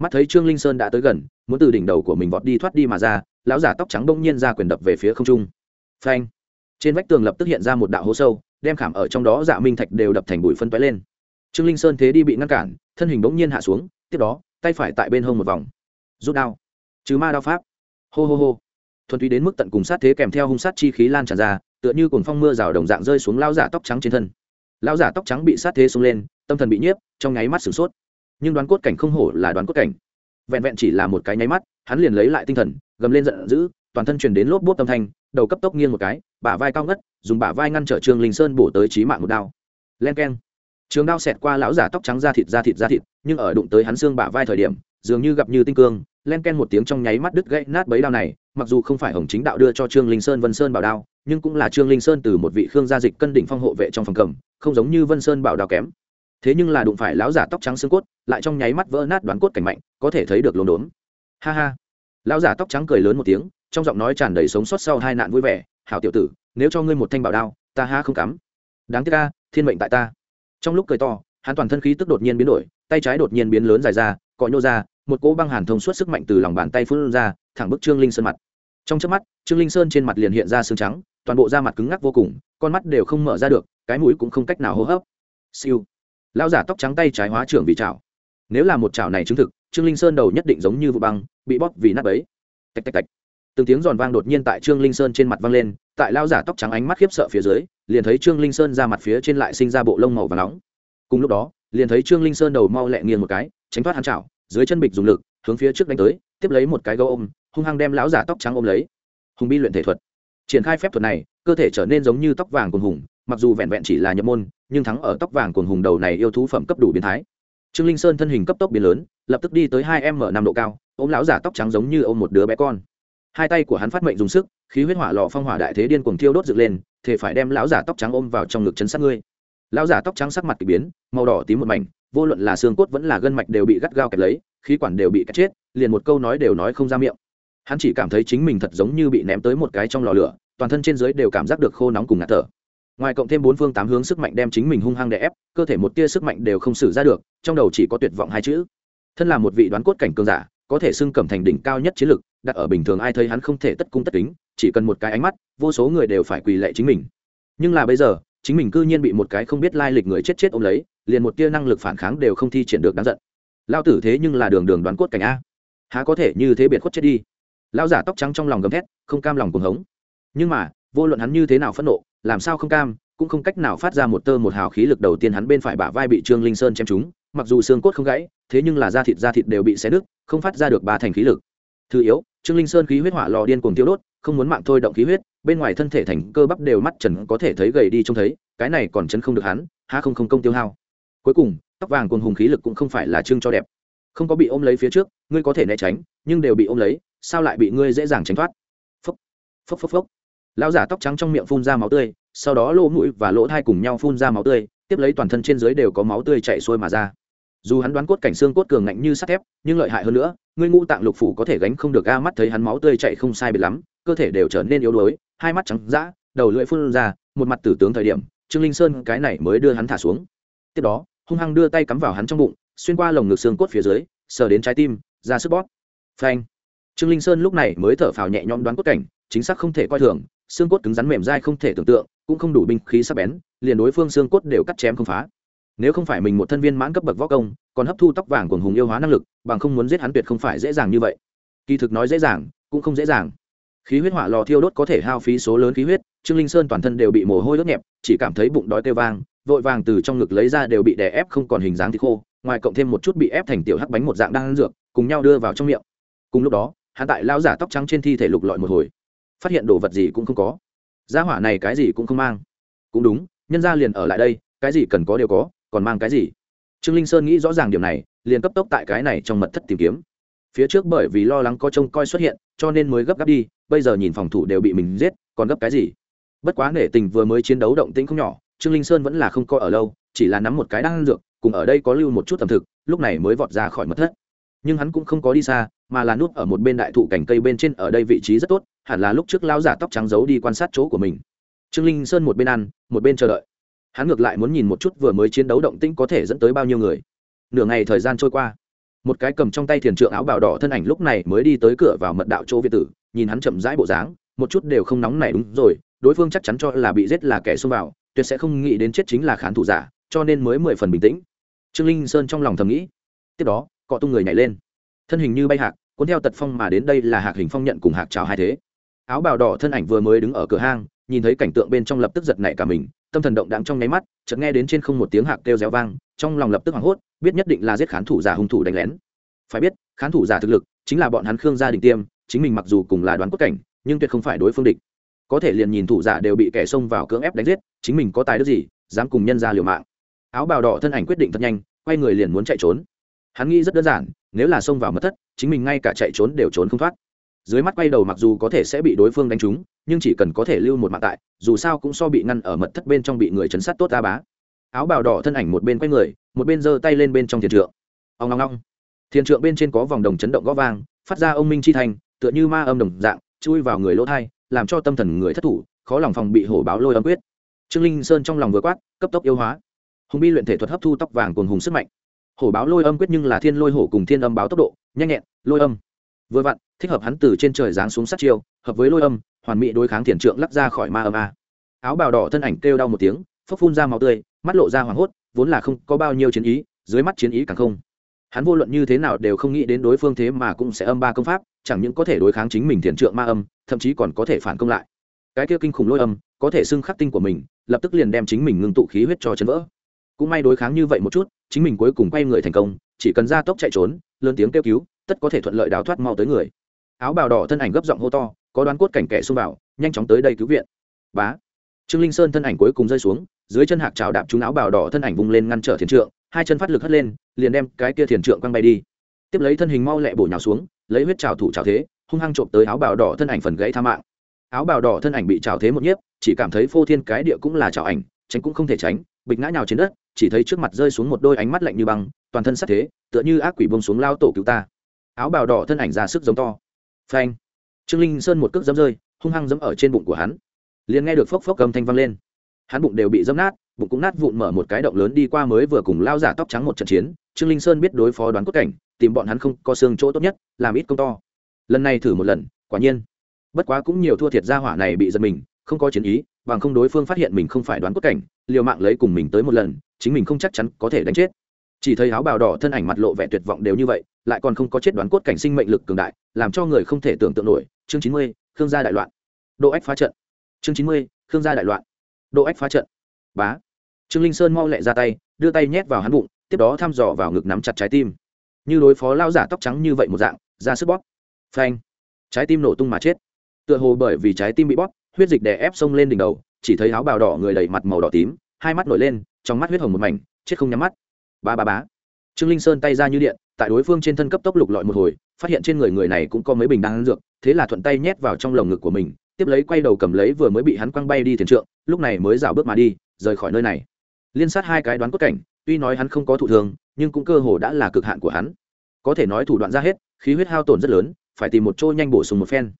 mắt thấy trương linh sơn đã tới gần, muốn từ đỉnh đầu của mình vọt đi thoát đi mà ra, lão giả tóc trắng bỗng nhiên ra quyền đập về phía không trung. Phanh! Trên vách tường lập tức hiện ra một đạo hố sâu, đem khảm ở trong đó dạ minh thạch đều đập thành bụi phân toái lên. Trương linh sơn thế đi bị ngăn cản, thân hình bỗng nhiên hạ xuống, tiếp đó, tay phải tại bên hông một vòng. Rút đao. Chứ ma đao pháp. Hô hô hô. Thuần túy đến mức tận cùng sát thế kèm theo hung sát chi khí lan tràn ra, tựa như cồn phong mưa rào đồng dạng rơi xuống lao giả tóc trắng trên thân. Lao giả tóc trắng bị sát thế xông lên, tâm thần bị nhiếp, trong nháy mắt sửng sốt nhưng đoán cốt cảnh không hổ là đoán cốt cảnh. Vẹn vẹn chỉ là một cái nháy mắt, hắn liền lấy lại tinh thần, gầm lên giận dữ, toàn thân truyền đến lốp bốt tâm thanh, đầu cấp tốc nghiêng một cái, bả vai cao ngất, dùng bả vai ngăn trở trương linh sơn bổ tới trí mạng một đao. Len keng. Trường đao xẹt qua lão giả tóc trắng da thịt da thịt da thịt, nhưng ở đụng tới hắn xương bả vai thời điểm, dường như gặp như tinh cương, len ken một tiếng trong nháy mắt đứt gãy nát bấy đao này, mặc dù không phải hồng chính đạo đưa cho trương linh sơn vân sơn bảo đao, nhưng cũng là trương linh sơn từ một vị khương gia dịch cân đỉnh phong hộ vệ trong phòng cầm, không giống như vân sơn bảo đao kém thế nhưng là đụng phải lão giả tóc trắng xương cốt, lại trong nháy mắt vỡ nát đoán cốt cảnh mạnh, có thể thấy được lồn đốn. Ha ha. Lão giả tóc trắng cười lớn một tiếng, trong giọng nói tràn đầy sống sót sau hai nạn vui vẻ, hảo tiểu tử, nếu cho ngươi một thanh bảo đao, ta ha không cắm. Đáng tiếc ca thiên mệnh tại ta. Trong lúc cười to, hắn toàn thân khí tức đột nhiên biến đổi, tay trái đột nhiên biến lớn dài ra, cọ nhô ra, một cỗ băng hàn thông suốt sức mạnh từ lòng bàn tay phun ra, thẳng bức trương linh sơn mặt. Trong trước mắt, trương linh sơn trên mặt liền hiện ra xương trắng, toàn bộ da mặt cứng ngắc vô cùng, con mắt đều không mở ra được, cái mũi cũng không cách nào hô hấp. Siêu lão giả tóc trắng tay trái hóa trưởng vì chảo. Nếu là một chảo này chứng thực, trương linh sơn đầu nhất định giống như vụ băng, bị bóp vì nát bấy. Tạch tạch tạch. Từng tiếng giòn vang đột nhiên tại trương linh sơn trên mặt vang lên, tại lao giả tóc trắng ánh mắt khiếp sợ phía dưới, liền thấy trương linh sơn ra mặt phía trên lại sinh ra bộ lông màu và nóng. Cùng lúc đó, liền thấy trương linh sơn đầu mau lẹ nghiêng một cái, tránh thoát hắn chảo, dưới chân bịch dùng lực, hướng phía trước đánh tới, tiếp lấy một cái gấu ôm, hung hăng đem lão giả tóc trắng ôm lấy. Hùng bi luyện thể thuật. Triển khai phép thuật này, cơ thể trở nên giống như tóc vàng cuồng hùng, mặc dù vẹn vẹn chỉ là nhập môn nhưng thắng ở tóc vàng cuồng hùng đầu này yêu thú phẩm cấp đủ biến thái. Trương linh sơn thân hình cấp tốc biến lớn, lập tức đi tới hai m năm độ cao, ôm lão giả tóc trắng giống như ôm một đứa bé con. Hai tay của hắn phát mệnh dùng sức, khí huyết hỏa lò phong hỏa đại thế điên cuồng thiêu đốt dựng lên thể phải đem lão giả tóc trắng ôm vào trong ngực chấn sát ngươi. Lão giả tóc trắng sắc mặt k ỳ biến, màu đỏ tím một mảnh, vô luận là xương cốt vẫn là gân mạch đều bị gắt gao kẹp lấy, khí quản đều bị cắt chết, liền một câu nói đều nói không ra miệng. Hắn chỉ cảm thấy chính mình thật giống như bị ném tới một cái trong lò lửa, toàn thân trên dưới đều cảm giác được khô nóng cùng ngạt thở ngoài cộng thêm bốn phương tám hướng sức mạnh đem chính mình hung hăng đè ép, cơ thể một tia sức mạnh đều không xử ra được, trong đầu chỉ có tuyệt vọng hai chữ. Thân là một vị đoán cốt cảnh cường giả, có thể xưng cẩm thành đỉnh cao nhất chiến lực, đặt ở bình thường ai thấy hắn không thể tất cung tất kính, chỉ cần một cái ánh mắt, vô số người đều phải quỳ lệ chính mình. Nhưng là bây giờ, chính mình cư nhiên bị một cái không biết lai lịch người chết chết ôm lấy, liền một tia năng lực phản kháng đều không thi triển được đáng giận. Lao tử thế nhưng là đường đường đoán cốt cảnh a. Há có thể như thế biệt khuất chết đi. Lao giả tóc trắng trong lòng gầm thét, không cam lòng cuồng hống. Nhưng mà, vô luận hắn như thế nào phẫn nộ làm sao không cam, cũng không cách nào phát ra một tơ một hào khí lực đầu tiên hắn bên phải bả vai bị trương linh sơn chém trúng, mặc dù xương cốt không gãy, thế nhưng là da thịt da thịt đều bị xé nứt, không phát ra được ba thành khí lực. Thứ yếu, trương linh sơn khí huyết hỏa lò điên cuồng tiêu đốt, không muốn mạng thôi động khí huyết, bên ngoài thân thể thành cơ bắp đều mắt trần có thể thấy gầy đi trông thấy, cái này còn chấn không được hắn ha không không công tiêu hao. Cuối cùng, tóc vàng cuồng hùng khí lực cũng không phải là trương cho đẹp. Không có bị ôm lấy phía trước, ngươi có thể né tránh, nhưng đều bị ôm lấy, sao lại bị ngươi dễ dàng tránh thoát? Phốc phốc phốc phốc lão giả tóc trắng trong miệng phun ra máu tươi, sau đó lỗ mũi và lỗ thai cùng nhau phun ra máu tươi, tiếp lấy toàn thân trên dưới đều có máu tươi chạy xuôi mà ra. Dù hắn đoán cốt cảnh xương cốt cường ngạnh như sắt thép, nhưng lợi hại hơn nữa, ngươi ngũ tạng lục phủ có thể gánh không được ga mắt thấy hắn máu tươi chạy không sai biệt lắm, cơ thể đều trở nên yếu đuối, hai mắt trắng d đầu lưỡi phun ra, một mặt tử tướng thời điểm, trương linh sơn cái này mới đưa hắn thả xuống. Tiếp đó, hung hăng đưa tay cắm vào hắn trong bụng, xuyên qua lồng ngực xương cốt phía dưới, sờ đến trái tim, ra sức bóp. Phanh. Trương linh sơn lúc này mới thở phào nhẹ nhõm đoán cốt cảnh, chính xác không thể coi thường xương cốt cứng rắn mềm dai không thể tưởng tượng, cũng không đủ binh khí sắc bén, liền đối phương xương cốt đều cắt chém không phá. Nếu không phải mình một thân viên mãn cấp bậc võ công, còn hấp thu tóc vàng của hùng yêu hóa năng lực, bằng không muốn giết hắn tuyệt không phải dễ dàng như vậy. Kỳ thực nói dễ dàng, cũng không dễ dàng. Khí huyết hỏa lò thiêu đốt có thể hao phí số lớn khí huyết, trương linh sơn toàn thân đều bị mồ hôi đốt nhẹp, chỉ cảm thấy bụng đói kêu vang, vội vàng từ trong ngực lấy ra đều bị đè ép không còn hình dáng thì khô, ngoài cộng thêm một chút bị ép thành tiểu hắc bánh một dạng đang ăn dược, cùng nhau đưa vào trong miệng. Cùng lúc đó, hắn tại lao giả tóc trắng trên thi thể lục lọi một hồi phát hiện đồ vật gì cũng không có. Gia hỏa này cái gì cũng không mang. Cũng đúng, nhân gia liền ở lại đây, cái gì cần có đều có, còn mang cái gì? Trương linh sơn nghĩ rõ ràng điểm này, liền cấp tốc tại cái này trong mật thất tìm kiếm. Phía trước bởi vì lo lắng có trông coi xuất hiện, cho nên mới gấp gáp đi, bây giờ nhìn phòng thủ đều bị mình giết, còn gấp cái gì? Bất quá nể tình vừa mới chiến đấu động tĩnh không nhỏ, trương linh sơn vẫn là không coi ở lâu, chỉ là nắm một cái đang ăn dược, cùng ở đây có lưu một chút tầm thực, lúc này mới vọt ra khỏi mật thất. Nhưng hắn cũng không có đi xa, mà là núp ở một bên đại thụ cành cây bên trên, ở đây vị trí rất tốt hẳn là lúc trước Lão giả tóc trắng giấu đi quan sát chỗ của mình. Trương linh sơn một bên ăn, một bên chờ đợi. Hắn ngược lại muốn nhìn một chút vừa mới chiến đấu động tĩnh có thể dẫn tới bao nhiêu người. Nửa ngày thời gian trôi qua. Một cái cầm trong tay thiền trượng áo bào đỏ thân ảnh lúc này mới đi tới cửa vào mật đạo chỗ việt tử, nhìn hắn chậm rãi bộ dáng, một chút đều không nóng này đúng rồi, đối phương chắc chắn cho là bị giết là kẻ xông vào, tuyệt sẽ không nghĩ đến chết chính là khán thủ giả, cho nên mới mười phần bình tĩnh. Trương linh sơn trong lòng thầm nghĩ. Tiếp đó, cọ tung người nhảy lên. Thân hình như bay hạc, cuốn theo tật phong mà đến đây là hạc hình phong nhận cùng hạc chào hai thế áo bào đỏ thân ảnh vừa mới đứng ở cửa hang, nhìn thấy cảnh tượng bên trong lập tức giật nảy cả mình, tâm thần động đạm trong nháy mắt, chợt nghe đến trên không một tiếng hạc kêu réo vang, trong lòng lập tức hoảng hốt, biết nhất định là giết khán thủ giả hung thủ đánh lén. Phải biết, khán thủ giả thực lực chính là bọn hắn khương gia đình tiêm, chính mình mặc dù cùng là đoán quốc cảnh, nhưng tuyệt không phải đối phương địch. Có thể liền nhìn thủ giả đều bị kẻ xông vào cưỡng ép đánh giết, chính mình có tài đức gì, dám cùng nhân ra liều mạng. Áo bào đỏ thân ảnh quyết định thật nhanh, quay người liền muốn chạy trốn. Hắn nghĩ rất đơn giản, nếu là xông vào mất thất, chính mình ngay cả chạy trốn đều trốn không thoát dưới mắt quay đầu mặc dù có thể sẽ bị đối phương đánh trúng, nhưng chỉ cần có thể lưu một mạng tại, dù sao cũng so bị ngăn ở mật thất bên trong bị người chấn sát tốt ta bá. Áo bào đỏ thân ảnh một bên quay người, một bên giơ tay lên bên trong thiền trượng. Ông long long thiền trượng bên trên có vòng đồng chấn động gó vang, phát ra ông minh chi thành tựa như ma âm đồng dạng, chui vào người lỗ thai, làm cho tâm thần người thất thủ, khó lòng phòng bị hổ báo lôi âm quyết. Trương linh sơn trong lòng vừa quát, cấp tốc yêu hóa. Hùng bi luyện thể thuật hấp thu tóc vàng cồn hùng sức mạnh. Hổ báo lôi âm quyết nhưng là thiên lôi hổ cùng thiên âm báo tốc độ, nhanh nhẹn, lôi âm vừa vặn, thích hợp hắn từ trên trời giáng xuống sát chiêu, hợp với lôi âm, hoàn mỹ đối kháng thiền trượng lắc ra khỏi ma âm a. Áo bào đỏ thân ảnh kêu đau một tiếng phấp phun ra máu tươi, mắt lộ ra hoảng hốt, vốn là không có bao nhiêu chiến ý, dưới mắt chiến ý càng không. Hắn vô luận như thế nào đều không nghĩ đến đối phương thế mà cũng sẽ âm ba công pháp, chẳng những có thể đối kháng chính mình thiền trượng ma âm, thậm chí còn có thể phản công lại. Cái kia kinh khủng lôi âm, có thể xưng khắc tinh của mình, lập tức liền đem chính mình ngưng tụ khí huyết cho chấn vỡ. Cũng may đối kháng như vậy một chút, chính mình cuối cùng quay người thành công, chỉ cần ra tốc chạy trốn, lớn tiếng kêu cứu tất có thể thuận lợi đào thoát mau tới người. Áo bào đỏ thân ảnh gấp giọng hô to, có đoán cốt cảnh kẻ xông vào, nhanh chóng tới đây cứu viện. Bá. Trương linh sơn thân ảnh cuối cùng rơi xuống, dưới chân hạc trào đạp trúng áo bào đỏ thân ảnh vung lên ngăn trở thiền trượng, hai chân phát lực hất lên, liền đem cái kia thiền trượng quăng bay đi. Tiếp lấy thân hình mau lẹ bổ nhào xuống, lấy huyết trào thủ trào thế, hung hăng trộm tới áo bào đỏ thân ảnh phần gãy tha mạng. Áo bào đỏ thân ảnh bị trào thế một nhiếp, chỉ cảm thấy phô thiên cái địa cũng là trào ảnh, tránh cũng không thể tránh, bịch ngã nhào trên đất, chỉ thấy trước mặt rơi xuống một đôi ánh mắt lạnh như băng, toàn thân sắc thế, tựa như ác quỷ bông xuống lao tổ cứu ta áo bào đỏ thân ảnh ra sức giống to. Phanh. Trương linh sơn một cước dấm rơi, hung hăng dấm ở trên bụng của hắn. Liền nghe được phốc phốc cầm thanh văng lên. Hắn bụng đều bị dấm nát, bụng cũng nát vụn mở một cái động lớn đi qua mới vừa cùng lao giả tóc trắng một trận chiến. Trương linh sơn biết đối phó đoán cốt cảnh, tìm bọn hắn không có xương chỗ tốt nhất, làm ít công to. Lần này thử một lần, quả nhiên. Bất quá cũng nhiều thua thiệt ra hỏa này bị giật mình, không có chiến ý, bằng không đối phương phát hiện mình không phải đoán cốt cảnh, liều mạng lấy cùng mình tới một lần, chính mình không chắc chắn có thể đánh chết chỉ thấy áo bào đỏ thân ảnh mặt lộ vẻ tuyệt vọng đều như vậy, lại còn không có chết đoán cốt cảnh sinh mệnh lực cường đại, làm cho người không thể tưởng tượng nổi. Chương chín mươi, khương gia đại loạn. Độ ách phá trận. Chương chín mươi, khương gia đại loạn. Độ ách phá trận. Bá. Trương linh sơn mau lẹ ra tay, đưa tay nhét vào hắn bụng, tiếp đó thăm dò vào ngực nắm chặt trái tim. Như đối phó lao giả tóc trắng như vậy một dạng, ra sức bóp. Phanh. Trái tim nổ tung mà chết. Tựa hồ bởi vì trái tim bị bóp, huyết dịch đè ép xông lên đỉnh đầu, chỉ thấy áo bào đỏ người đầy mặt màu đỏ tím, hai mắt nổi lên, trong mắt huyết hồng một mảnh, chết không nhắm mắt ba ba bá trương linh sơn tay ra như điện, tại đối phương trên thân cấp tốc lục lọi một hồi, phát hiện trên người người này cũng có mấy bình đan dược, thế là thuận tay nhét vào trong lồng ngực của mình, tiếp lấy quay đầu cầm lấy vừa mới bị hắn quăng bay đi tiền trượng, lúc này mới rào bước mà đi, rời khỏi nơi này. Liên sát hai cái đoán cốt cảnh, tuy nói hắn không có thụ thường nhưng cũng cơ hồ đã là cực hạn của hắn. Có thể nói thủ đoạn ra hết, khí huyết hao tổn rất lớn, phải tìm một chỗ nhanh bổ sung một phen.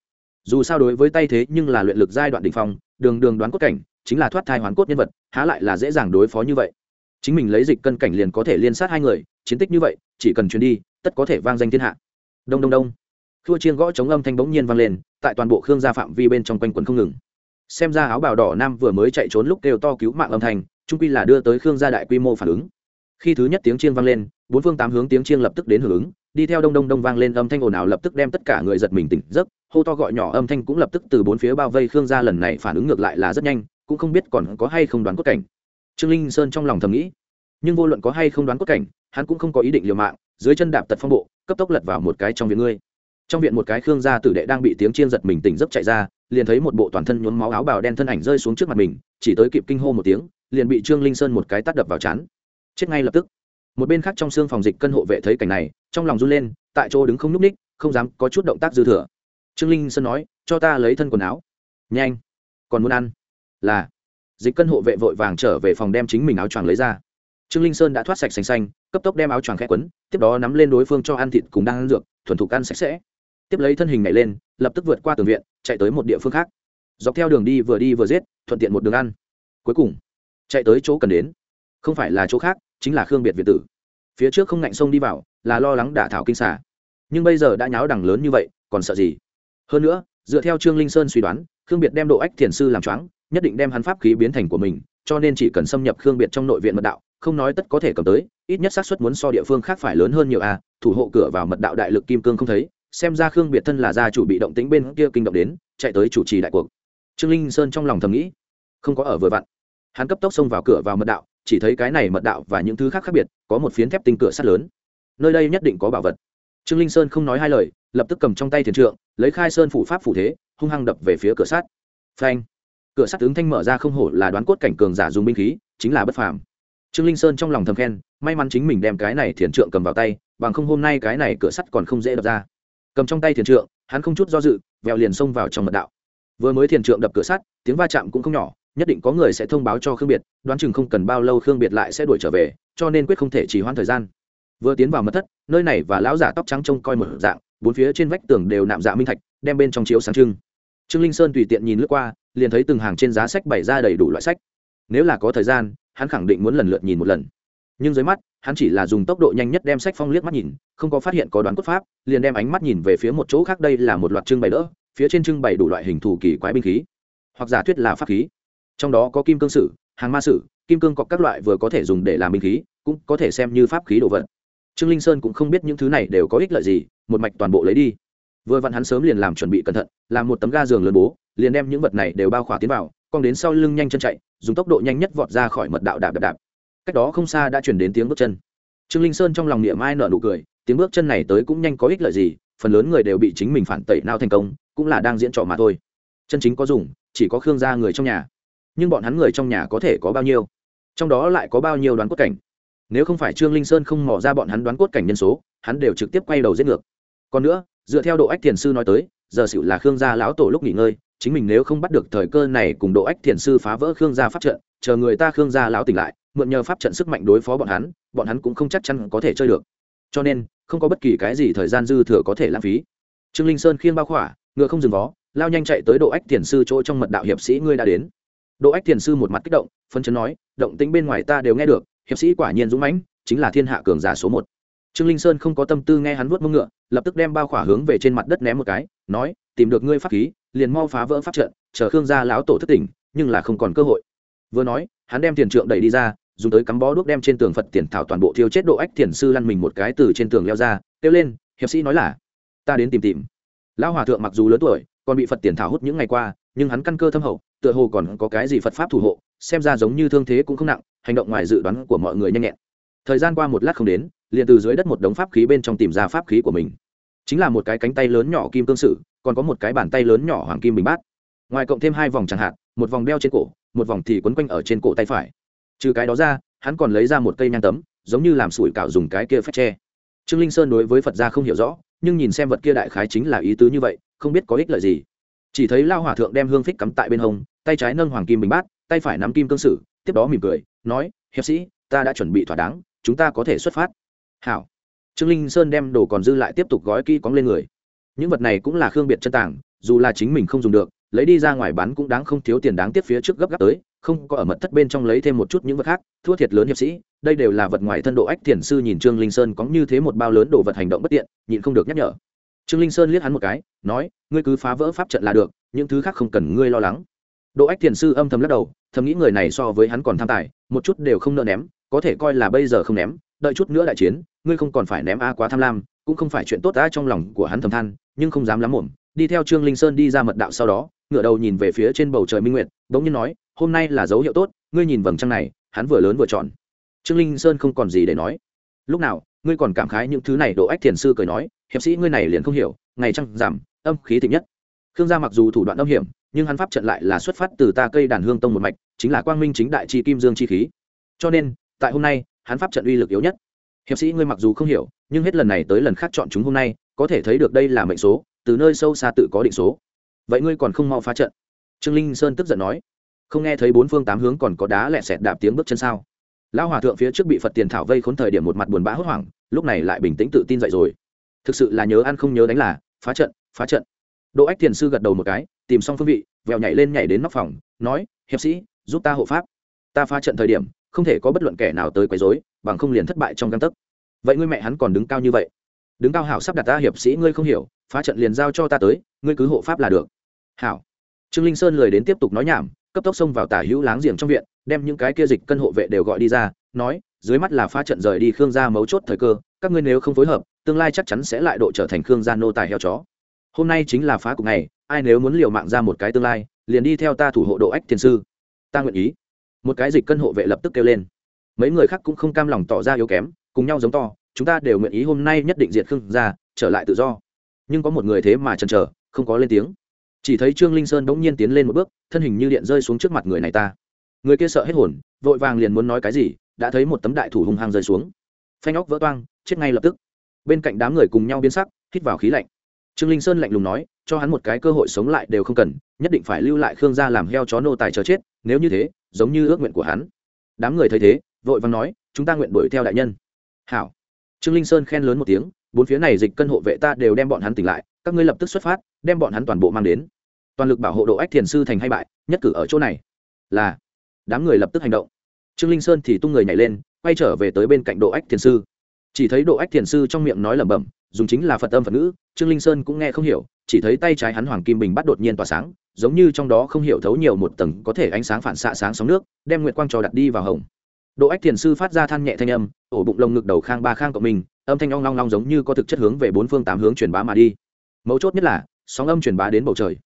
Dù sao đối với tay thế nhưng là luyện lực giai đoạn đ ỉ n h phong, đường đường đoán cốt cảnh, chính là thoát thai hoán cốt nhân vật, há lại là dễ dàng đối phó như vậy chính mình lấy dịch cân cảnh liền có thể liên sát hai người, chiến tích như vậy, chỉ cần chuyến đi, tất có thể vang danh thiên hạ. Đông đông đông. Thua chiên gõ chống âm thanh bỗng nhiên vang lên, tại toàn bộ khương gia phạm vi bên trong quanh quần không ngừng. Xem ra áo bào đỏ nam vừa mới chạy trốn lúc kêu to cứu mạng âm thanh, trung quy là đưa tới khương gia đại quy mô phản ứng. Khi thứ nhất tiếng chiên vang lên, bốn phương tám hướng tiếng chiên lập tức đến hưởng ứng, đi theo đông đông đông vang lên âm thanh ồn ào lập tức đem tất cả người giật mình tỉnh giấc, hô to gọi nhỏ âm thanh cũng lập tức từ bốn phía bao vây khương gia lần này phản ứng ngược lại là rất nhanh, cũng không biết còn có hay không đoán cốt cảnh trương linh sơn trong lòng thầm nghĩ. Nhưng vô luận có hay không đoán cốt cảnh, hắn cũng không có ý định liều mạng, dưới chân đạp tật phong bộ, cấp tốc lật vào một cái trong viện ngươi. Trong viện một cái khương gia tử đệ đang bị tiếng chiên giật mình tỉnh giấc chạy ra, liền thấy một bộ toàn thân nhuốm máu áo bào đen thân ảnh rơi xuống trước mặt mình, chỉ tới kịp kinh hô một tiếng, liền bị trương linh sơn một cái tắt đập vào chán. Chết ngay lập tức. Một bên khác trong xương phòng dịch cân hộ vệ thấy cảnh này, trong lòng run lên, tại chỗ đứng không nhúc ních không dám có chút động tác dư thừa. Trương linh sơn nói, cho ta lấy thân quần áo. Nhanh, còn muốn ăn? Là dịch cân hộ vệ vội vàng trở về phòng đem chính mình áo choàng lấy ra. Trương linh sơn đã thoát sạch xanh xanh, cấp tốc đem áo choàng khẽ quấn, tiếp đó nắm lên đối phương cho ăn thịt cùng đang ăn dược, thuần thục ăn sạch sẽ. Tiếp lấy thân hình nhảy lên, lập tức vượt qua tường viện, chạy tới một địa phương khác. Dọc theo đường đi vừa đi vừa giết, thuận tiện một đường ăn. Cuối cùng, chạy tới chỗ cần đến. Không phải là chỗ khác, chính là khương biệt việt tử. Phía trước không ngạnh sông đi vào, là lo lắng đả thảo kinh xả nhưng bây giờ đã nháo đằng lớn như vậy, còn sợ gì? Hơn nữa, dựa theo trương linh sơn suy đoán, khương biệt đem độ ách thiền sư làm choáng nhất định đem hắn pháp khí biến thành của mình, cho nên chỉ cần xâm nhập khương biệt trong nội viện mật đạo, không nói tất có thể cầm tới, ít nhất xác suất muốn so địa phương khác phải lớn hơn nhiều a thủ hộ cửa vào mật đạo đại lực kim cương không thấy, xem ra khương biệt thân là gia chủ bị động tính bên kia kinh động đến, chạy tới chủ trì đại cuộc. Trương linh sơn trong lòng thầm nghĩ, không có ở vừa vặn. Hắn cấp tốc xông vào cửa vào mật đạo, chỉ thấy cái này mật đạo và những thứ khác khác biệt, có một phiến thép tinh cửa sắt lớn. Nơi đây nhất định có bảo vật. Trương linh sơn không nói hai lời, lập tức cầm trong tay thiền trượng, lấy khai sơn phủ pháp phủ thế, hung hăng đập về phía cửa sắt. Phanh! Cửa sắt tướng thanh mở ra không hổ là đoán cốt cảnh cường giả dùng binh khí, chính là bất phàm. Trương linh sơn trong lòng thầm khen, may mắn chính mình đem cái này thiền trượng cầm vào tay, bằng không hôm nay cái này cửa sắt còn không dễ đập ra. Cầm trong tay thiền trượng, hắn không chút do dự, vèo liền xông vào trong mật đạo. Vừa mới thiền trượng đập cửa sắt, tiếng va chạm cũng không nhỏ, nhất định có người sẽ thông báo cho khương biệt, đoán chừng không cần bao lâu khương biệt lại sẽ đuổi trở về, cho nên quyết không thể chỉ hoãn thời gian. Vừa tiến vào mật thất, nơi này và lão giả tóc trắng trông coi một dạng, bốn phía trên vách tường đều nạm dạ minh thạch, đem bên trong chiếu sáng trưng. Trương linh sơn tùy tiện nhìn lướt qua liền thấy từng hàng trên giá sách bày ra đầy đủ loại sách. Nếu là có thời gian, hắn khẳng định muốn lần lượt nhìn một lần. Nhưng dưới mắt, hắn chỉ là dùng tốc độ nhanh nhất đem sách phong liếc mắt nhìn, không có phát hiện có đoán cốt pháp, liền đem ánh mắt nhìn về phía một chỗ khác đây là một loạt trưng bày đỡ, phía trên trưng bày đủ loại hình thù kỳ quái binh khí. Hoặc giả thuyết là pháp khí. Trong đó có kim cương sử, hàng ma sử, kim cương có các loại vừa có thể dùng để làm binh khí, cũng có thể xem như pháp khí đồ vật. Trương linh sơn cũng không biết những thứ này đều có ích lợi gì, một mạch toàn bộ lấy đi. Vừa vặn hắn sớm liền làm chuẩn bị cẩn thận, làm một tấm ga giường lớn bố liền đem những vật này đều bao khỏa tiến vào, cong đến sau lưng nhanh chân chạy, dùng tốc độ nhanh nhất vọt ra khỏi mật đạo đạp đạp đạp. Cách đó không xa đã chuyển đến tiếng bước chân. Trương linh sơn trong lòng niệm ai nở nụ cười, tiếng bước chân này tới cũng nhanh có ích lợi gì, phần lớn người đều bị chính mình phản tẩy nao thành công, cũng là đang diễn trò mà thôi. Chân chính có dùng, chỉ có khương gia người trong nhà. Nhưng bọn hắn người trong nhà có thể có bao nhiêu? Trong đó lại có bao nhiêu đoán cốt cảnh? Nếu không phải trương linh sơn không mò ra bọn hắn đoán cốt cảnh nhân số, hắn đều trực tiếp quay đầu giết ngược. Còn nữa, dựa theo độ ách thiền sư nói tới, giờ xỉu là khương gia lão tổ lúc nghỉ ngơi chính mình nếu không bắt được thời cơ này cùng độ ách thiền sư phá vỡ khương gia pháp trận, chờ người ta khương gia lão tỉnh lại, mượn nhờ pháp trận sức mạnh đối phó bọn hắn bọn hắn cũng không chắc chắn có thể chơi được. Cho nên, không có bất kỳ cái gì thời gian dư thừa có thể lãng phí. Trương linh sơn khiêng bao khỏa, ngựa không dừng vó, lao nhanh chạy tới độ ách thiền sư chỗ trong mật đạo hiệp sĩ ngươi đã đến. Độ ách thiền sư một mặt kích động phân chấn nói, động tính bên ngoài ta đều nghe được, hiệp sĩ quả nhiên dũng mãnh, chính là thiên hạ cường giả số một. Trương linh sơn không có tâm tư nghe hắn vuốt mông ngựa, lập tức đem bao khỏa hướng về trên mặt đất ném một cái, nói, tìm được ngươi pháp khí liền mau phá vỡ pháp trận, chờ khương gia lão tổ thất tỉnh, nhưng là không còn cơ hội. Vừa nói, hắn đem tiền trượng đẩy đi ra, dùng tới cắm bó đuốc đem trên tường phật tiền thảo toàn bộ thiêu chết độ ách thiền sư lăn mình một cái từ trên tường leo ra, kêu lên, hiệp sĩ nói là, ta đến tìm tìm. Lão hòa thượng mặc dù lớn tuổi, còn bị phật tiền thảo hút những ngày qua, nhưng hắn căn cơ thâm hậu, tựa hồ còn có cái gì phật pháp thủ hộ, xem ra giống như thương thế cũng không nặng, hành động ngoài dự đoán của mọi người nhanh nhẹn. Thời gian qua một lát không đến, liền từ dưới đất một đống pháp khí bên trong tìm ra pháp khí của mình chính là một cái cánh tay lớn nhỏ kim cương sử, còn có một cái bàn tay lớn nhỏ hoàng kim bình bát. Ngoài cộng thêm hai vòng chẳng hạn, một vòng đeo trên cổ, một vòng thì quấn quanh ở trên cổ tay phải. Trừ cái đó ra, hắn còn lấy ra một cây nhang tấm, giống như làm sủi cạo dùng cái kia phép tre. Trương linh sơn đối với phật gia không hiểu rõ, nhưng nhìn xem vật kia đại khái chính là ý tứ như vậy, không biết có ích lợi gì. Chỉ thấy lao hòa thượng đem hương phích cắm tại bên hông, tay trái nâng hoàng kim bình bát, tay phải nắm kim cương sử, tiếp đó mỉm cười, nói, hiệp sĩ, ta đã chuẩn bị thỏa đáng, chúng ta có thể xuất phát. Hảo trương linh sơn đem đồ còn dư lại tiếp tục gói kỹ cóng lên người. Những vật này cũng là khương biệt chân tảng dù là chính mình không dùng được, lấy đi ra ngoài bán cũng đáng không thiếu tiền đáng tiếp phía trước gấp gáp tới, không có ở mật thất bên trong lấy thêm một chút những vật khác, thua thiệt lớn hiệp sĩ, đây đều là vật ngoài thân độ ách thiền sư nhìn trương linh sơn có như thế một bao lớn đồ vật hành động bất tiện, nhịn không được nhắc nhở. Trương linh sơn liếc hắn một cái, nói, ngươi cứ phá vỡ pháp trận là được, những thứ khác không cần ngươi lo lắng. Độ ách thiền sư âm thầm lắc đầu, thầm nghĩ người này so với hắn còn tham tài, một chút đều không nợ ném, có thể coi là bây giờ không ném đợi chút nữa đại chiến, ngươi không còn phải ném a quá tham lam, cũng không phải chuyện tốt đã trong lòng của hắn thầm than, nhưng không dám lắm mồm đi theo trương linh sơn đi ra mật đạo sau đó ngựa đầu nhìn về phía trên bầu trời minh nguyệt, bỗng nhiên nói, hôm nay là dấu hiệu tốt, ngươi nhìn vầng trăng này, hắn vừa lớn vừa tròn. Trương linh sơn không còn gì để nói. Lúc nào, ngươi còn cảm khái những thứ này độ ách thiền sư cười nói, hiệp sĩ ngươi này liền không hiểu, ngày trăng giảm, âm khí thịnh nhất. Khương gia mặc dù thủ đoạn âm hiểm, nhưng hắn pháp trận lại là xuất phát từ ta cây đàn hương tông một mạch, chính là quang minh chính đại chi kim dương chi khí. Cho nên, tại hôm nay hắn pháp trận uy lực yếu nhất. Hiệp sĩ ngươi mặc dù không hiểu, nhưng hết lần này tới lần khác chọn chúng hôm nay, có thể thấy được đây là mệnh số, từ nơi sâu xa tự có định số. Vậy ngươi còn không mau phá trận? Trương linh sơn tức giận nói. Không nghe thấy bốn phương tám hướng còn có đá lẹ sẹt đạp tiếng bước chân sao? Lão hòa thượng phía trước bị phật tiền thảo vây khốn thời điểm một mặt buồn bã hốt hoảng, lúc này lại bình tĩnh tự tin dậy rồi. Thực sự là nhớ ăn không nhớ đánh là, phá trận phá trận. Đỗ ách thiền sư gật đầu một cái, tìm xong phương vị, vèo nhảy lên nhảy đến nóc phòng, nói, hiệp sĩ, giúp ta hộ pháp. Ta phá trận thời điểm không thể có bất luận kẻ nào tới quấy rối, bằng không liền thất bại trong găng tấc. Vậy ngươi mẹ hắn còn đứng cao như vậy? Đứng cao hảo sắp đặt ta hiệp sĩ ngươi không hiểu, phá trận liền giao cho ta tới, ngươi cứ hộ pháp là được. Hảo. Trương linh sơn lười đến tiếp tục nói nhảm, cấp tốc xông vào tả hữu láng giềng trong viện, đem những cái kia dịch cân hộ vệ đều gọi đi ra, nói, dưới mắt là phá trận rời đi khương gia mấu chốt thời cơ, các ngươi nếu không phối hợp, tương lai chắc chắn sẽ lại độ trở thành khương gia nô tài heo chó. Hôm nay chính là phá cục này ai nếu muốn liều mạng ra một cái tương lai, liền đi theo ta thủ hộ độ ách thiên sư. Ta nguyện ý một cái dịch cân hộ vệ lập tức kêu lên. Mấy người khác cũng không cam lòng tỏ ra yếu kém, cùng nhau giống to, chúng ta đều nguyện ý hôm nay nhất định diệt khương gia, trở lại tự do. Nhưng có một người thế mà chần chờ, không có lên tiếng. Chỉ thấy trương linh sơn bỗng nhiên tiến lên một bước, thân hình như điện rơi xuống trước mặt người này ta. Người kia sợ hết hồn, vội vàng liền muốn nói cái gì, đã thấy một tấm đại thủ hung hăng rơi xuống. Phanh óc vỡ toang, chết ngay lập tức. Bên cạnh đám người cùng nhau biến sắc, hít vào khí lạnh. Trương linh sơn lạnh lùng nói, cho hắn một cái cơ hội sống lại đều không cần, nhất định phải lưu lại khương gia làm heo chó nô tài chờ chết, nếu như thế giống như ước nguyện của hắn. Đám người thấy thế, vội vàng nói, chúng ta nguyện đuổi theo đại nhân. Hảo. Trương linh sơn khen lớn một tiếng, bốn phía này dịch cân hộ vệ ta đều đem bọn hắn tỉnh lại, các ngươi lập tức xuất phát, đem bọn hắn toàn bộ mang đến. Toàn lực bảo hộ độ ách thiền sư thành hay bại, nhất cử ở chỗ này. Là. Đám người lập tức hành động. Trương linh sơn thì tung người nhảy lên, quay trở về tới bên cạnh độ ách thiền sư chỉ thấy độ ách thiền sư trong miệng nói lẩm bẩm, dùng chính là phật âm phật ngữ, trương linh sơn cũng nghe không hiểu, chỉ thấy tay trái hắn hoàng kim bình bắt đột nhiên tỏa sáng, giống như trong đó không hiểu thấu nhiều một tầng có thể ánh sáng phản xạ sáng sóng nước, đem nguyệt quang trò đặt đi vào hồng. Độ ách thiền sư phát ra than nhẹ thanh âm, ổ bụng lồng ngực đầu khang ba khang cộng mình, âm thanh long long long giống như có thực chất hướng về bốn phương tám hướng truyền bá mà đi. Mấu chốt nhất là, sóng âm truyền bá đến bầu trời.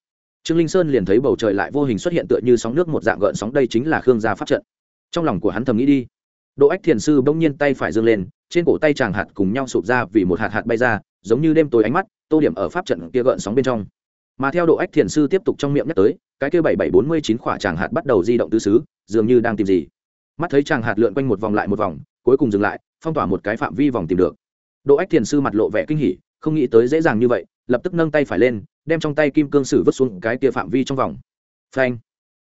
Trương linh sơn liền thấy bầu trời lại vô hình xuất hiện tựa như sóng nước một dạng gợn sóng, đây chính là khương gia pháp trận. Trong lòng của hắn thầm nghĩ đi. Độ ách thiền sư bỗng nhiên tay phải dương lên trên cổ tay chàng hạt cùng nhau sụp ra vì một hạt hạt bay ra, giống như đêm tối ánh mắt, tô điểm ở pháp trận kia gợn sóng bên trong. Mà theo độ ách thiền sư tiếp tục trong miệng nhắc tới, cái kia bảy bảy bốn mươi chín khỏa chàng hạt bắt đầu di động tứ xứ, dường như đang tìm gì. Mắt thấy chàng hạt lượn quanh một vòng lại một vòng, cuối cùng dừng lại, phong tỏa một cái phạm vi vòng tìm được. Độ ách thiền sư mặt lộ vẻ kinh hỉ, không nghĩ tới dễ dàng như vậy, lập tức nâng tay phải lên, đem trong tay kim cương sử vứt xuống cái kia phạm vi trong vòng. Phanh!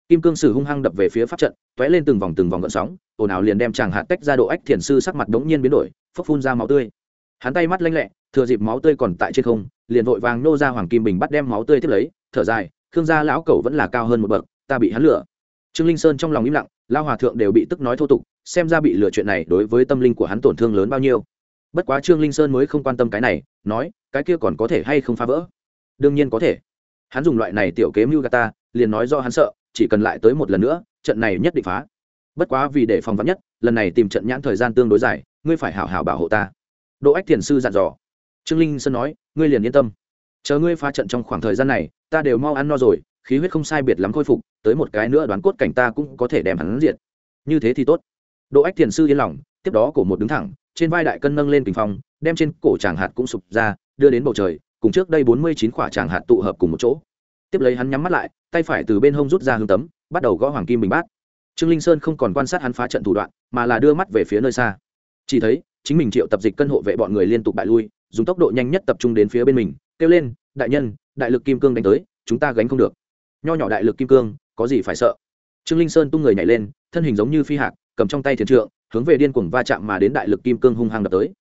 Kim cương sử hung hăng đập về phía pháp trận t ó é lên từng vòng từng vòng gợn sóng ồn ào liền đem chàng hạt tách ra độ ách thiền sư sắc mặt đống nhiên biến đổi phấp phun ra máu tươi. Hắn tay mắt lanh lẹ thừa dịp máu tươi còn tại trên không liền vội vàng nô ra hoàng kim bình bắt đem máu tươi tiếp lấy thở dài khương gia lão cẩu vẫn là cao hơn một bậc ta bị hắn lửa trương linh sơn trong lòng im lặng lao hòa thượng đều bị tức nói thô tục xem ra bị lừa chuyện này đối với tâm linh của hắn tổn thương lớn bao nhiêu. Bất quá trương linh sơn mới không quan tâm cái này nói cái kia còn có thể hay không phá vỡ? Đương nhiên có thể. Hắn dùng loại này tiểu kế mưu ta, liền nói do hắn sợ chỉ cần lại tới một lần nữa, trận này nhất định phá. Bất quá vì để phòng vắn nhất, lần này tìm trận nhãn thời gian tương đối dài, ngươi phải hảo hảo bảo hộ ta. Đỗ ách thiền sư dặn dò. Trương linh sơn nói, ngươi liền yên tâm. Chờ ngươi phá trận trong khoảng thời gian này, ta đều mau ăn no rồi, khí huyết không sai biệt lắm khôi phục, tới một cái nữa đoán cốt cảnh ta cũng có thể đem hắn diệt. Như thế thì tốt. Đỗ ách thiền sư yên lòng, tiếp đó cổ một đứng thẳng, trên vai đại cân nâng lên bình phong, đem trên cổ tràng hạt cũng sụp ra, đưa đến bầu trời, cùng trước đây bốn mươi chín quả tràng hạt tụ hợp cùng một chỗ tiếp lấy hắn nhắm mắt lại, tay phải từ bên hông rút ra hương tấm, bắt đầu gõ hoàng kim bình bát. Trương linh sơn không còn quan sát hắn phá trận thủ đoạn, mà là đưa mắt về phía nơi xa. Chỉ thấy, chính mình triệu tập dịch cân hộ vệ bọn người liên tục bại lui, dùng tốc độ nhanh nhất tập trung đến phía bên mình, kêu lên, đại nhân, đại lực kim cương đánh tới, chúng ta gánh không được. Nho nhỏ đại lực kim cương, có gì phải sợ? Trương linh sơn tung người nhảy lên, thân hình giống như phi hạc, cầm trong tay thiền trượng, hướng về điên cuồng va chạm mà đến đại lực kim cương hung hăng đập tới.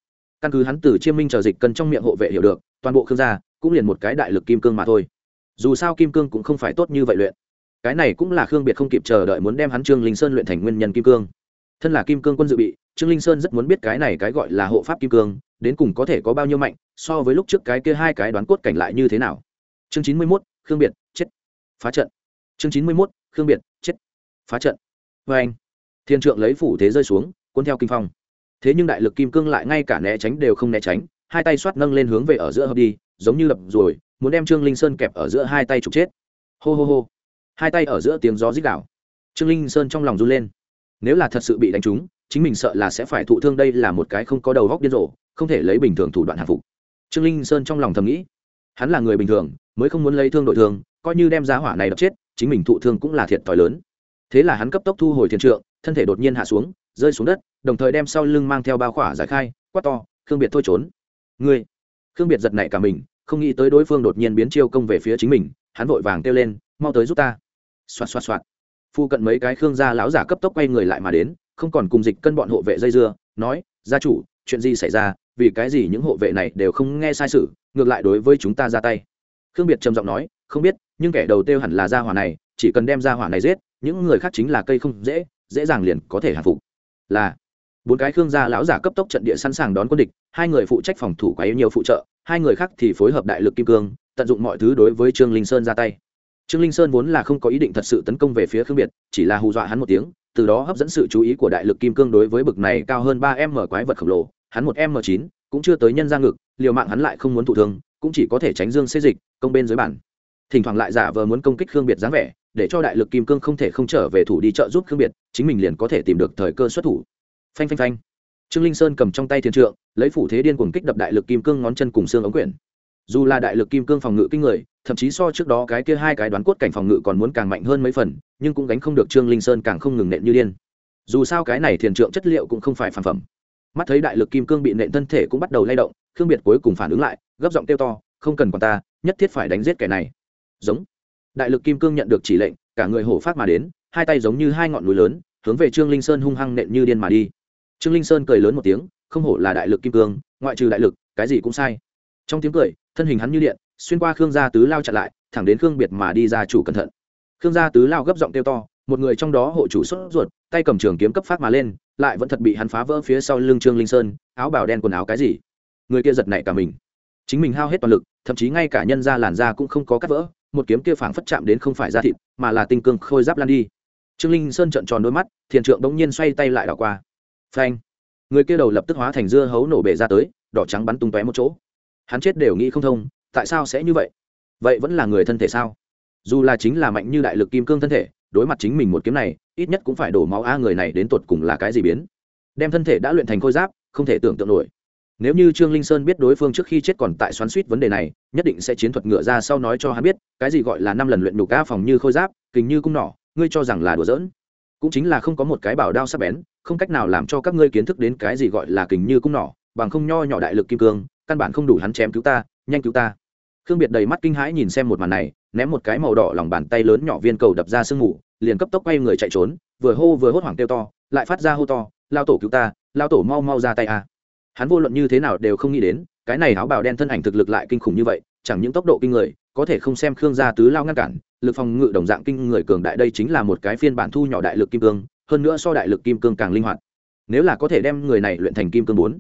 Căn cứ hắn từ chiêm minh chờ dịch cân trong miệng hộ vệ hiểu được, toàn bộ khương gia cũng liền một cái đại lực kim cương mà thôi dù sao kim cương cũng không phải tốt như vậy luyện. Cái này cũng là khương biệt không kịp chờ đợi muốn đem hắn trương linh sơn luyện thành nguyên nhân kim cương. Thân là kim cương quân dự bị, trương linh sơn rất muốn biết cái này cái gọi là hộ pháp kim cương, đến cùng có thể có bao nhiêu mạnh, so với lúc trước cái kia hai cái đoán cốt cảnh lại như thế nào. Chương chín mươi mốt, khương biệt, chết. Phá trận. Chương chín mươi mốt, khương biệt, chết. Phá trận. Vê anh, thiên trượng lấy phủ thế rơi xuống, cuốn theo kinh phong. Thế nhưng đại lực kim cương lại ngay cả né tránh đều không né tránh, hai tay xoát nâng lên hướng về ở giữa hợp đi, giống như lập rồi muốn đem trương linh sơn kẹp ở giữa hai tay trục chết. Hô hô hô. Hai tay ở giữa tiếng gió rít đảo trương linh sơn trong lòng run lên. Nếu là thật sự bị đánh trúng, chính mình sợ là sẽ phải thụ thương đây là một cái không có đầu góc điên rồ, không thể lấy bình thường thủ đoạn hạ phục. Trương linh sơn trong lòng thầm nghĩ, hắn là người bình thường, mới không muốn lấy thương đội thương, coi như đem giá hỏa này đập chết, chính mình thụ thương cũng là thiệt thòi lớn. Thế là hắn cấp tốc thu hồi thiên trượng, thân thể đột nhiên hạ xuống, rơi xuống đất, đồng thời đem sau lưng mang theo bao khỏa giải khai, quát to, khương biệt thôi trốn. Ngươi. Khương biệt giật nảy cả mình không nghĩ tới đối phương đột nhiên biến chiêu công về phía chính mình, hắn vội vàng kêu lên, mau tới giúp ta. Xoạt xoạt xoạt. Phu cận mấy cái khương gia lão giả cấp tốc quay người lại mà đến, không còn cùng dịch cân bọn hộ vệ dây dưa, nói, gia chủ, chuyện gì xảy ra? Vì cái gì những hộ vệ này đều không nghe sai sự, ngược lại đối với chúng ta ra tay. Khương biệt trầm giọng nói, không biết, nhưng kẻ đầu tiêu hẳn là gia hỏa này, chỉ cần đem gia hỏa này giết, những người khác chính là cây không dễ dễ dàng liền có thể hạ phục. Là bốn cái khương gia lão giả cấp tốc trận địa sẵn sàng đón quân địch, hai người phụ trách phòng thủ quá yếu nhiều phụ trợ, hai người khác thì phối hợp đại lực kim cương, tận dụng mọi thứ đối với trương linh sơn ra tay. Trương linh sơn vốn là không có ý định thật sự tấn công về phía khương biệt, chỉ là hù dọa hắn một tiếng, từ đó hấp dẫn sự chú ý của đại lực kim cương đối với bực này cao hơn ba m quái vật khổng lồ, hắn một m chín, cũng chưa tới nhân ra ngực, liều mạng hắn lại không muốn thụ thương, cũng chỉ có thể tránh dương xê dịch, công bên dưới bản. Thỉnh thoảng lại giả vờ muốn công kích khương biệt dáng vẻ, để cho đại lực kim cương không thể không trở về thủ đi trợ giúp khương biệt, chính mình liền có thể tìm được thời cơ xuất thủ phanh phanh phanh. Trương linh sơn cầm trong tay thiên trượng, lấy phủ thế điên cuồng kích đập đại lực kim cương ngón chân cùng xương ống quyển. Dù là đại lực kim cương phòng ngự kinh người, thậm chí so trước đó cái kia hai cái đoán cốt cảnh phòng ngự còn muốn càng mạnh hơn mấy phần, nhưng cũng gánh không được trương linh sơn càng không ngừng nện như điên. Dù sao cái này thiền trượng chất liệu cũng không phải phản phẩm. Mắt thấy đại lực kim cương bị nện thân thể cũng bắt đầu lay động, khương biệt cuối cùng phản ứng lại, gấp giọng kêu to, không cần còn ta, nhất thiết phải đánh giết kẻ này. Giống. Đại lực kim cương nhận được chỉ lệnh, cả người hổ phát mà đến, hai tay giống như hai ngọn núi lớn, hướng về trương linh sơn hung hăng nện như điên mà đi trương linh sơn cười lớn một tiếng, không hổ là đại lực kim cương, ngoại trừ đại lực, cái gì cũng sai. Trong tiếng cười, thân hình hắn như điện, xuyên qua khương gia tứ lao chặn lại, thẳng đến khương biệt mà đi ra chủ cẩn thận. Khương gia tứ lao gấp giọng kêu to, một người trong đó hộ chủ sốt ruột, tay cầm trường kiếm cấp phát mà lên, lại vẫn thật bị hắn phá vỡ phía sau lưng trương linh sơn, áo bào đen quần áo cái gì. Người kia giật nảy cả mình. Chính mình hao hết toàn lực, thậm chí ngay cả nhân ra làn da cũng không có cắt vỡ, một kiếm kia phảng phất chạm đến không phải da thịt, mà là tinh cương khôi giáp lan đi. Trương linh sơn trợn tròn đôi mắt, thiền trượng bỗng nhiên xoay tay lại đảo qua phanh. Người kia đầu lập tức hóa thành dưa hấu nổ bể ra tới, đỏ trắng bắn tung tóe một chỗ. Hắn chết đều nghĩ không thông, tại sao sẽ như vậy? Vậy vẫn là người thân thể sao? Dù là chính là mạnh như đại lực kim cương thân thể, đối mặt chính mình một kiếm này, ít nhất cũng phải đổ máu a người này đến tột cùng là cái gì biến? Đem thân thể đã luyện thành khôi giáp, không thể tưởng tượng nổi. Nếu như trương linh sơn biết đối phương trước khi chết còn tại xoắn suýt vấn đề này, nhất định sẽ chiến thuật ngựa ra sau nói cho hắn biết, cái gì gọi là năm lần luyện đủ ca phòng như khôi giáp, kình như cung nỏ, ngươi cho rằng là đùa giỡn cũng chính là không có một cái bảo đao sắc bén, không cách nào làm cho các ngươi kiến thức đến cái gì gọi là kình như cung nỏ, bằng không nho nhỏ đại lực kim cương, căn bản không đủ hắn chém cứu ta, nhanh cứu ta. Khương biệt đầy mắt kinh hãi nhìn xem một màn này, ném một cái màu đỏ lòng bàn tay lớn nhỏ viên cầu đập ra sương mù, liền cấp tốc quay người chạy trốn, vừa hô vừa hốt hoảng kêu to, lại phát ra hô to lao tổ cứu ta lao tổ mau mau ra tay a. Hắn vô luận như thế nào đều không nghĩ đến, cái này áo bào đen thân ảnh thực lực lại kinh khủng như vậy, chẳng những tốc độ kinh người, có thể không xem khương gia tứ lao ngăn cản lực phòng ngự đồng dạng kinh người cường đại đây chính là một cái phiên bản thu nhỏ đại lực kim cương, hơn nữa so đại lực kim cương càng linh hoạt. Nếu là có thể đem người này luyện thành kim cương bốn,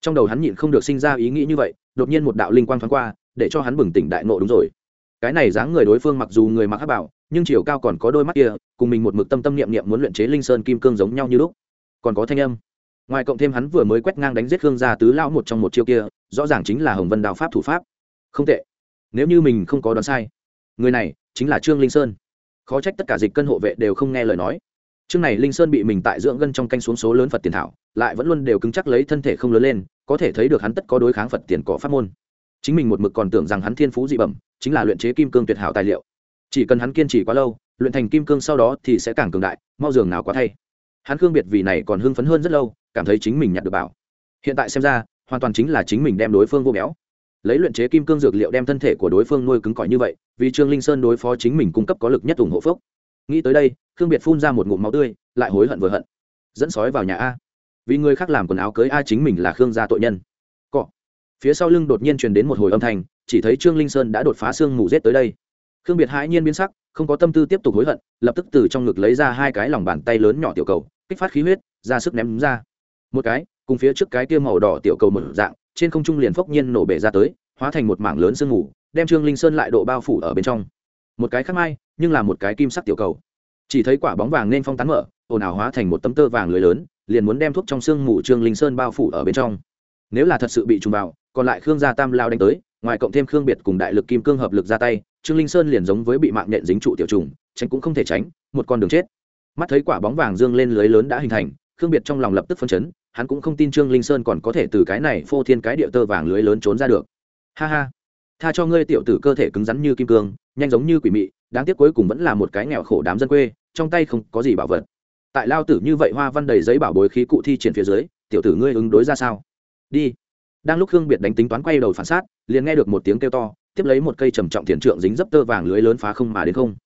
trong đầu hắn nhịn không được sinh ra ý nghĩ như vậy, đột nhiên một đạo linh quang thoáng qua, để cho hắn bừng tỉnh đại ngộ đúng rồi. Cái này dáng người đối phương mặc dù người mặc hát bảo, nhưng chiều cao còn có đôi mắt kia, cùng mình một mực tâm tâm niệm niệm muốn luyện chế linh sơn kim cương giống nhau như lúc. Còn có thanh âm. Ngoài cộng thêm hắn vừa mới quét ngang đánh giết khương gia tứ lão một trong một chiêu kia, rõ ràng chính là hồng vân đào pháp thủ pháp. Không tệ. Nếu như mình không có đoán sai người này chính là trương linh sơn. Khó trách tất cả dịch cân hộ vệ đều không nghe lời nói. Trương này linh sơn bị mình tại dưỡng gân trong canh xuống số lớn phật tiền thảo, lại vẫn luôn đều cứng chắc lấy thân thể không lớn lên, có thể thấy được hắn tất có đối kháng phật tiền cỏ pháp môn. Chính mình một mực còn tưởng rằng hắn thiên phú dị bẩm, chính là luyện chế kim cương tuyệt hảo tài liệu. Chỉ cần hắn kiên trì quá lâu, luyện thành kim cương sau đó thì sẽ càng cường đại, mau dường nào quá thay. Hắn cương biệt vì này còn hưng phấn hơn rất lâu, cảm thấy chính mình nhặt được bảo. Hiện tại xem ra, hoàn toàn chính là chính mình đem đối phương vô béo lấy luyện chế kim cương dược liệu đem thân thể của đối phương nuôi cứng cỏi như vậy, vì trương linh sơn đối phó chính mình cung cấp có lực nhất ủng hộ phốc nghĩ tới đây, khương biệt phun ra một ngụm máu tươi, lại hối hận vừa hận. Dẫn sói vào nhà a. Vì người khác làm quần áo cưới a chính mình là khương gia tội nhân. Cọ. Phía sau lưng đột nhiên truyền đến một hồi âm thanh, chỉ thấy trương linh sơn đã đột phá xương mù rết tới đây. Khương biệt hãi nhiên biến sắc, không có tâm tư tiếp tục hối hận, lập tức từ trong ngực lấy ra hai cái lòng bàn tay lớn nhỏ tiểu cầu, kích phát khí huyết, ra sức ném ra. Một cái, cùng phía trước cái kia màu đỏ tiểu cầu một dạng trên không trung liền phốc nhiên nổ bể ra tới, hóa thành một mảng lớn sương mù, đem trương linh sơn lại độ bao phủ ở bên trong. Một cái khác mai, nhưng là một cái kim sắc tiểu cầu. Chỉ thấy quả bóng vàng nên phong tán mở, ồn ào hóa thành một tấm tơ vàng lưới lớn, liền muốn đem thuốc trong sương mù trương linh sơn bao phủ ở bên trong. Nếu là thật sự bị trùng vào, còn lại khương gia tam lao đánh tới, ngoài cộng thêm khương biệt cùng đại lực kim cương hợp lực ra tay, trương linh sơn liền giống với bị mạng nhện dính trụ tiểu trùng, tránh cũng không thể tránh, một con đường chết. Mắt thấy quả bóng vàng dương lên lưới lớn đã hình thành khương biệt trong lòng lập tức phân chấn, hắn cũng không tin trương linh sơn còn có thể từ cái này phô thiên cái địa tơ vàng lưới lớn trốn ra được. Ha ha, tha cho ngươi tiểu tử cơ thể cứng rắn như kim cương, nhanh giống như quỷ mị, đáng tiếc cuối cùng vẫn là một cái nghèo khổ đám dân quê, trong tay không có gì bảo vật. Tại lao tử như vậy hoa văn đầy giấy bảo bối khí cụ thi triển phía dưới, tiểu tử ngươi ứng đối ra sao? Đi. Đang lúc khương biệt đánh tính toán quay đầu phản sát liền nghe được một tiếng kêu to, tiếp lấy một cây trầm trọng thiền trượng dính dấp tơ vàng lưới lớn phá không mà đến không.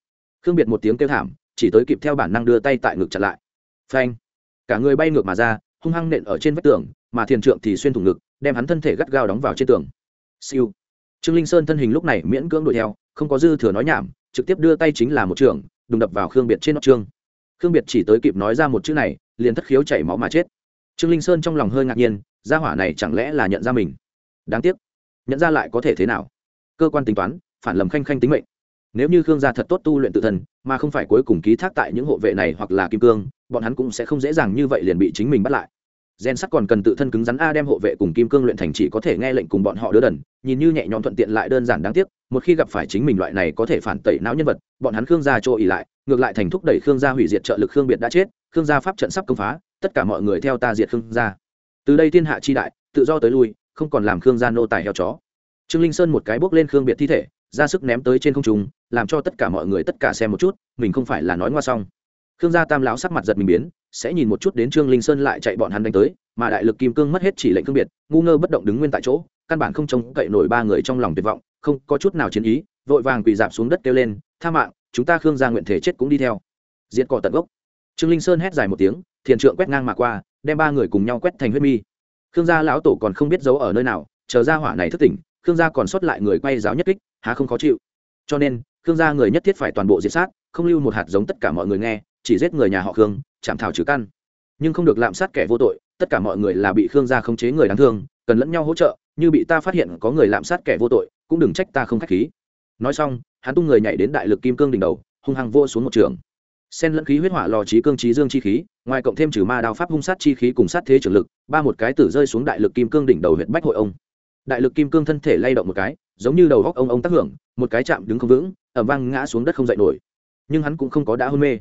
Khương biệt một tiếng kêu thảm, chỉ tới kịp theo bản năng đưa tay tại ngực chặn lại. Phanh cả người bay ngược mà ra, hung hăng nện ở trên vách tường, mà thiền trượng thì xuyên thủng ngực, đem hắn thân thể gắt gao đóng vào trên tường. Siêu. Trương linh sơn thân hình lúc này miễn cưỡng đuổi theo, không có dư thừa nói nhảm, trực tiếp đưa tay chính là một trường, đùng đập vào khương biệt trên nóc trương. Khương biệt chỉ tới kịp nói ra một chữ này, liền thất khiếu chảy máu mà chết. Trương linh sơn trong lòng hơi ngạc nhiên, gia hỏa này chẳng lẽ là nhận ra mình? Đáng tiếc. Nhận ra lại có thể thế nào? Cơ quan tính toán, phản lầm khanh khanh tính mệnh nếu như khương gia thật tốt tu luyện tự thân, mà không phải cuối cùng ký thác tại những hộ vệ này hoặc là kim cương, bọn hắn cũng sẽ không dễ dàng như vậy liền bị chính mình bắt lại. Gen sắt còn cần tự thân cứng rắn a đem hộ vệ cùng kim cương luyện thành chỉ có thể nghe lệnh cùng bọn họ đưa đần, nhìn như nhẹ nhõm thuận tiện lại đơn giản đáng tiếc, một khi gặp phải chính mình loại này có thể phản tẩy não nhân vật, bọn hắn khương gia trôi ỉ lại, ngược lại thành thúc đẩy khương gia hủy diệt trợ lực khương biệt đã chết, khương gia pháp trận sắp công phá, tất cả mọi người theo ta diệt khương gia. Từ đây thiên hạ chi đại, tự do tới lui, không còn làm khương gia nô tài heo chó. Trương linh sơn một cái bước lên khương biệt thi thể ra sức ném tới trên không trung, làm cho tất cả mọi người tất cả xem một chút, mình không phải là nói ngoa xong. Khương gia tam lão sắc mặt giật mình biến, sẽ nhìn một chút đến trương linh sơn lại chạy bọn hắn đánh tới, mà đại lực kim cương mất hết chỉ lệnh cương biệt, ngu ngơ bất động đứng nguyên tại chỗ, căn bản không trông cậy nổi ba người trong lòng tuyệt vọng, không có chút nào chiến ý, vội vàng quỳ dạp xuống đất kêu lên, tha mạng, chúng ta khương gia nguyện thể chết cũng đi theo. Diệt cỏ tận gốc. Trương linh sơn hét dài một tiếng, thiền trượng quét ngang mà qua, đem ba người cùng nhau quét thành huyết mi. Khương gia lão tổ còn không biết giấu ở nơi nào, chờ ra hỏa này thức tỉnh khương gia còn sót lại người quay giáo nhất kích, há không khó chịu. Cho nên, khương gia người nhất thiết phải toàn bộ diệt sát, không lưu một hạt giống tất cả mọi người nghe, chỉ giết người nhà họ khương, chạm thảo trừ căn. Nhưng không được lạm sát kẻ vô tội, tất cả mọi người là bị khương gia khống chế người đáng thương, cần lẫn nhau hỗ trợ, như bị ta phát hiện có người lạm sát kẻ vô tội, cũng đừng trách ta không k h á c h khí. Nói xong, hắn tung người nhảy đến đại lực kim cương đỉnh đầu, hung hăng vô xuống một trường. Sen lẫn khí huyết hỏa lò trí cương trí dương chi khí, ngoài cộng thêm trừ ma đao pháp hung sát chi khí cùng sát thế trường lực, ba một cái tử rơi xuống đại lực kim cương đỉnh đầu huyện bách hội ông đại lực kim cương thân thể lay động một cái, giống như đầu góc ông ông tác hưởng, một cái chạm đứng không vững ẩm vang ngã xuống đất không dậy nổi. Nhưng hắn cũng không có đã hôn mê.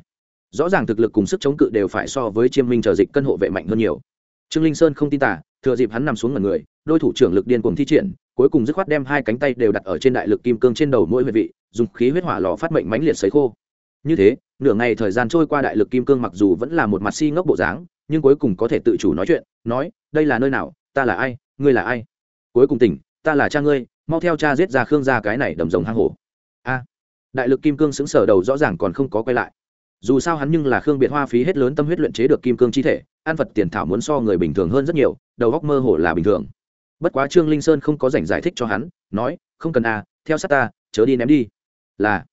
Rõ ràng thực lực cùng sức chống cự đều phải so với chiêm minh chờ dịch cân hộ vệ mạnh hơn nhiều. Trương linh sơn không tin tả thừa dịp hắn nằm xuống ngần người, đôi thủ trưởng lực điên cùng thi triển, cuối cùng dứt khoát đem hai cánh tay đều đặt ở trên đại lực kim cương trên đầu mỗi huyệt vị, dùng khí huyết hỏa lò phát mệnh mãnh liệt sấy khô. Như thế, nửa ngày thời gian trôi qua đại lực kim cương mặc dù vẫn là một mặt si ngốc bộ dáng, nhưng cuối cùng có thể tự chủ nói chuyện, nói, đây là nơi nào? Ta là ai? Ngươi là ai? Cuối cùng tỉnh, ta là cha ngươi, mau theo cha giết ra khương gia cái này đầm rồng hang hổ. A. Đại lực kim cương xứng sở đầu rõ ràng còn không có quay lại. Dù sao hắn nhưng là khương biệt hoa phí hết lớn tâm huyết luyện chế được kim cương chi thể an vật tiền thảo muốn so người bình thường hơn rất nhiều, đầu góc mơ hồ là bình thường. Bất quá trương linh sơn không có dành giải thích cho hắn, nói, không cần a theo sát ta, chớ đi ném đi. Là.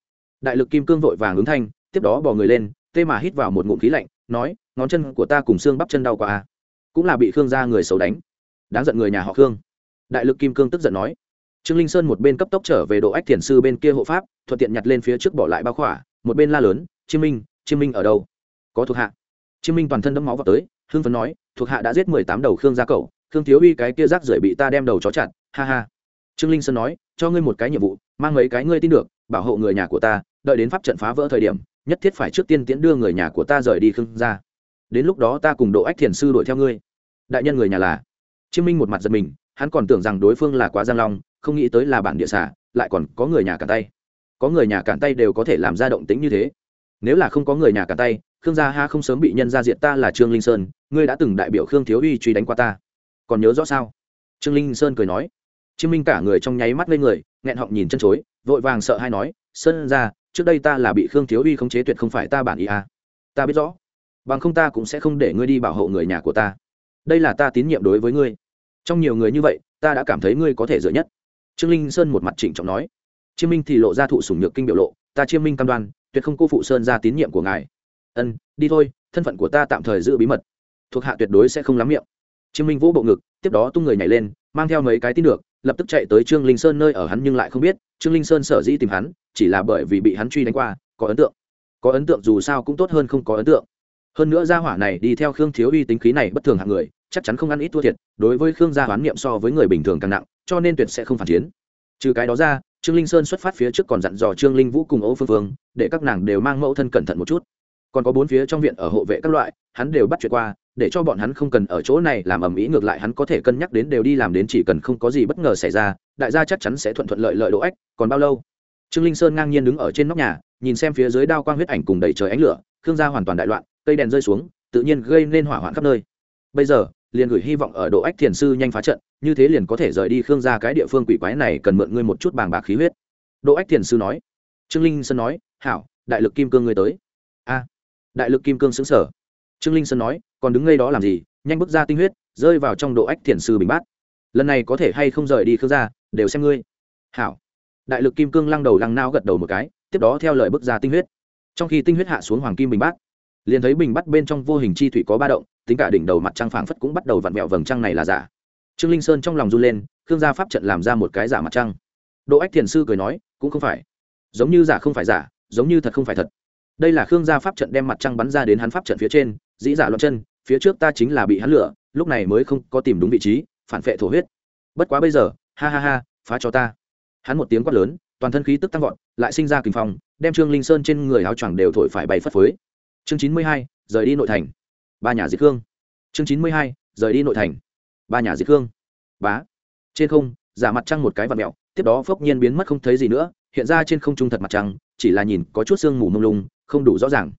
Đại lực kim cương vội vàng ứng thanh, tiếp đó bỏ người lên, tê mà hít vào một ngụm khí lạnh, nói, ngón chân của ta cùng xương bắp chân đau quá a cũng là bị khương gia người xấu đánh. Đáng giận người nhà họ khương đại lực kim cương tức giận nói. Trương linh sơn một bên cấp tốc trở về độ ách thiền sư bên kia hộ pháp, thuận tiện nhặt lên phía trước bỏ lại bao khỏa, một bên la lớn, chiêm minh chiêm minh ở đâu? Có thuộc hạ. Chiêm minh toàn thân đẫm máu vào tới, hưng phấn nói, thuộc hạ đã giết mười tám đầu khương gia cậu, khương thiếu uy cái kia rác rưởi bị ta đem đầu chó chặt, ha ha. Trương linh sơn nói, cho ngươi một cái nhiệm vụ, mang mấy cái ngươi tin được, bảo hộ người nhà của ta, đợi đến pháp trận phá vỡ thời điểm, nhất thiết phải trước tiên tiễn đưa người nhà của ta rời đi khương gia. Đến lúc đó ta cùng độ ách thiền sư đuổi theo ngươi. Đại nhân người nhà là chiêm minh một mặt giật mình hắn còn tưởng rằng đối phương là quá giang long, không nghĩ tới là bản địa xả lại còn có người nhà cản tay. Có người nhà cản tay đều có thể làm ra động tính như thế. Nếu là không có người nhà cản tay, khương gia ha không sớm bị nhân ra diện ta là trương linh sơn, ngươi đã từng đại biểu khương thiếu uy truy đánh qua ta. Còn nhớ rõ sao? Trương linh sơn cười nói. Chiêm minh cả người trong nháy mắt lên người, nghẹn họng nhìn chân chối, vội vàng sợ hay nói, sơn ra trước đây ta là bị khương thiếu uy khống chế tuyệt không phải ta bản ý à. ta biết rõ. Bằng không ta cũng sẽ không để ngươi đi bảo hộ người nhà của ta. Đây là ta tín nhiệm đối với ngươi trong nhiều người như vậy, ta đã cảm thấy ngươi có thể dựa nhất. Trương linh sơn một mặt trịnh trọng nói. Chiêm minh thì lộ ra thụ sủng nhược kinh biểu lộ, ta chiêm minh cam đoan, tuyệt không cô phụ sơn ra tín nhiệm của ngài. Ân, đi thôi, thân phận của ta tạm thời giữ bí mật. Thuộc hạ tuyệt đối sẽ không lắm miệng. Chiêm minh vỗ bộ ngực, tiếp đó tung người nhảy lên, mang theo mấy cái tin được, lập tức chạy tới trương linh sơn nơi ở hắn nhưng lại không biết. Trương linh sơn sở dĩ tìm hắn, chỉ là bởi vì bị hắn truy đánh qua, có ấn tượng. Có ấn tượng dù sao cũng tốt hơn không có ấn tượng. Hơn nữa gia hỏa này đi theo khương thiếu uy tính khí này bất thường hạng người chắc chắn không ăn ít thua thiệt, đối với khương gia hoán niệm so với người bình thường càng nặng, cho nên tuyệt sẽ không phản chiến. Trừ cái đó ra, trương linh sơn xuất phát phía trước còn dặn dò trương linh vũ cùng âu phương phương, để các nàng đều mang mẫu thân cẩn thận một chút. Còn có bốn phía trong viện ở hộ vệ các loại, hắn đều bắt chuyện qua, để cho bọn hắn không cần ở chỗ này làm ầm ĩ, ngược lại hắn có thể cân nhắc đến đều đi làm đến chỉ cần không có gì bất ngờ xảy ra, đại gia chắc chắn sẽ thuận thuận lợi lợi đỗ ách, còn bao lâu? Trương linh sơn ngang nhiên đứng ở trên nóc nhà, nhìn xem phía dưới đao quang huyết ảnh cùng đầy trời ánh lửa, khương gia hoàn toàn đại loạn, cây đèn rơi xuống, tự nhiên gây nên hỏa hoạn khắp nơi bây giờ, liền gửi hy vọng ở độ ách thiền sư nhanh phá trận, như thế liền có thể rời đi khương gia cái địa phương quỷ quái này cần mượn ngươi một chút bàng bạc khí huyết. Độ ách thiền sư nói. Trương linh sơn nói, hảo, đại lực kim cương ngươi tới. A. Đại lực kim cương xứng sở trương linh sơn nói, còn đứng ngay đó làm gì? Nhanh bước ra tinh huyết, rơi vào trong độ ách thiền sư bình bát. Lần này có thể hay không rời đi khương gia, đều xem ngươi. Hảo. Đại lực kim cương lăng đầu lăng nao gật đầu một cái, tiếp đó theo lời bước ra tinh huyết. Trong khi tinh huyết hạ xuống hoàng kim bình bát, liền thấy bình bắt bên trong vô hình chi thủy có ba động tính cả đỉnh đầu mặt trăng phảng phất cũng bắt đầu vặn vẹo vầng trăng này là giả. Trương linh sơn trong lòng run lên, khương gia pháp trận làm ra một cái giả mặt trăng. Đỗ ách thiền sư cười nói, cũng không phải. Giống như giả không phải giả, giống như thật không phải thật. Đây là khương gia pháp trận đem mặt trăng bắn ra đến hắn pháp trận phía trên, dĩ giả loạn chân, phía trước ta chính là bị hắn lửa, lúc này mới không có tìm đúng vị trí, phản vệ thổ huyết. Bất quá bây giờ, ha ha ha, phá cho ta. Hắn một tiếng quát lớn, toàn thân khí tức tăng vọt, lại sinh ra kinh phong, đem trương linh sơn trên người áo choàng đều thổi phải bay phất phới. Chương chín mươi hai, rời đi nội thành ba nhà diệt khương chương chín mươi hai, rời đi nội thành ba nhà diệt khương bá trên không giả mặt trăng một cái vật mẹo, tiếp đó phốc nhiên biến mất không thấy gì nữa, hiện ra trên không trung thật mặt trăng, chỉ là nhìn có chút sương mù mông lung, không đủ rõ ràng.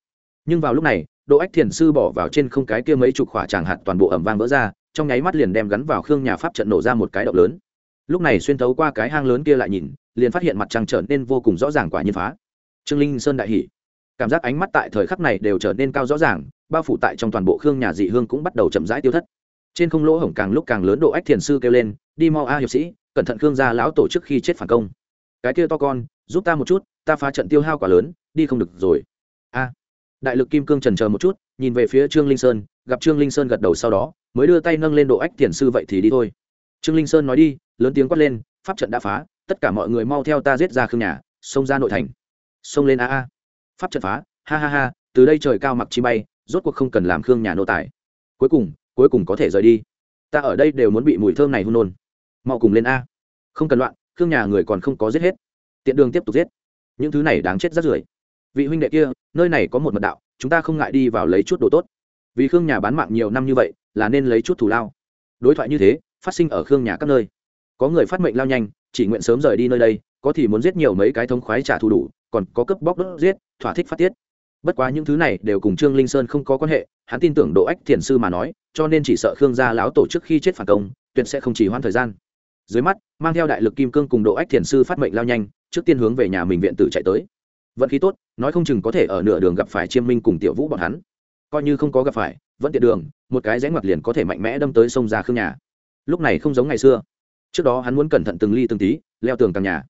Nhưng vào lúc này, đỗ ách thiền sư bỏ vào trên không cái kia mấy chục khỏa tràng hạt toàn bộ ẩm vang vỡ ra, trong nháy mắt liền đem gắn vào khương nhà pháp trận nổ ra một cái động lớn. Lúc này xuyên thấu qua cái hang lớn kia lại nhìn, liền phát hiện mặt trăng trở nên vô cùng rõ ràng quả nhiên phá. Trương linh sơn đại hỉ. Cảm giác ánh mắt tại thời khắc này đều trở nên cao rõ ràng bao phủ tại trong toàn bộ khương nhà dị hương cũng bắt đầu chậm rãi tiêu thất. Trên không lỗ hổng càng lúc càng lớn, độ ách thiền sư kêu lên, đi mau a, hiệp sĩ, cẩn thận khương gia lão tổ trước khi chết phản công. Cái kia to con, giúp ta một chút, ta phá trận tiêu hao quả lớn, đi không được rồi. A. Đại lực kim cương trần chờ một chút, nhìn về phía trương linh sơn, gặp trương linh sơn gật đầu sau đó, mới đưa tay nâng lên độ ách thiền sư, vậy thì đi thôi. Trương linh sơn nói đi, lớn tiếng quát lên, pháp trận đã phá, tất cả mọi người mau theo ta giết ra khương nhà, xông ra nội thành. Xông lên a a. Pháp trận phá, ha ha ha, từ đây trời cao mặc chi bay rốt cuộc không cần làm khương nhà nô tài. Cuối cùng cuối cùng có thể rời đi. Ta ở đây đều muốn bị mùi thơm này hôn nôn mau cùng lên a. Không cần loạn, khương nhà người còn không có giết hết. Tiện đường tiếp tục giết. Những thứ này đáng chết rất rưởi. Vị huynh đệ kia, nơi này có một mật đạo, chúng ta không ngại đi vào lấy chút đồ tốt. Vì khương nhà bán mạng nhiều năm như vậy, là nên lấy chút thù lao. Đối thoại như thế, phát sinh ở khương nhà các nơi. Có người phát mệnh lao nhanh, chỉ nguyện sớm rời đi nơi đây, có thì muốn giết nhiều mấy cái thống khoái trả thù đủ, còn có cướp bóc đốt giết, thỏa thích phát tiết bất quá những thứ này đều cùng trương linh sơn không có quan hệ, hắn tin tưởng độ ách thiền sư mà nói, cho nên chỉ sợ khương gia lão tổ trước khi chết phản công, tuyệt sẽ không chỉ hoãn thời gian. Dưới mắt, mang theo đại lực kim cương cùng độ ách thiền sư phát mệnh lao nhanh, trước tiên hướng về nhà mình viện tử chạy tới. Vận khí tốt, nói không chừng có thể ở nửa đường gặp phải chiêm minh cùng tiểu vũ bọn hắn. Coi như không có gặp phải, vẫn tiện đường, một cái rẽ ngoặt liền có thể mạnh mẽ đâm tới sông ra khương nhà. Lúc này không giống ngày xưa. Trước đó hắn muốn cẩn thận từng ly từng tí, leo tường càng nhà.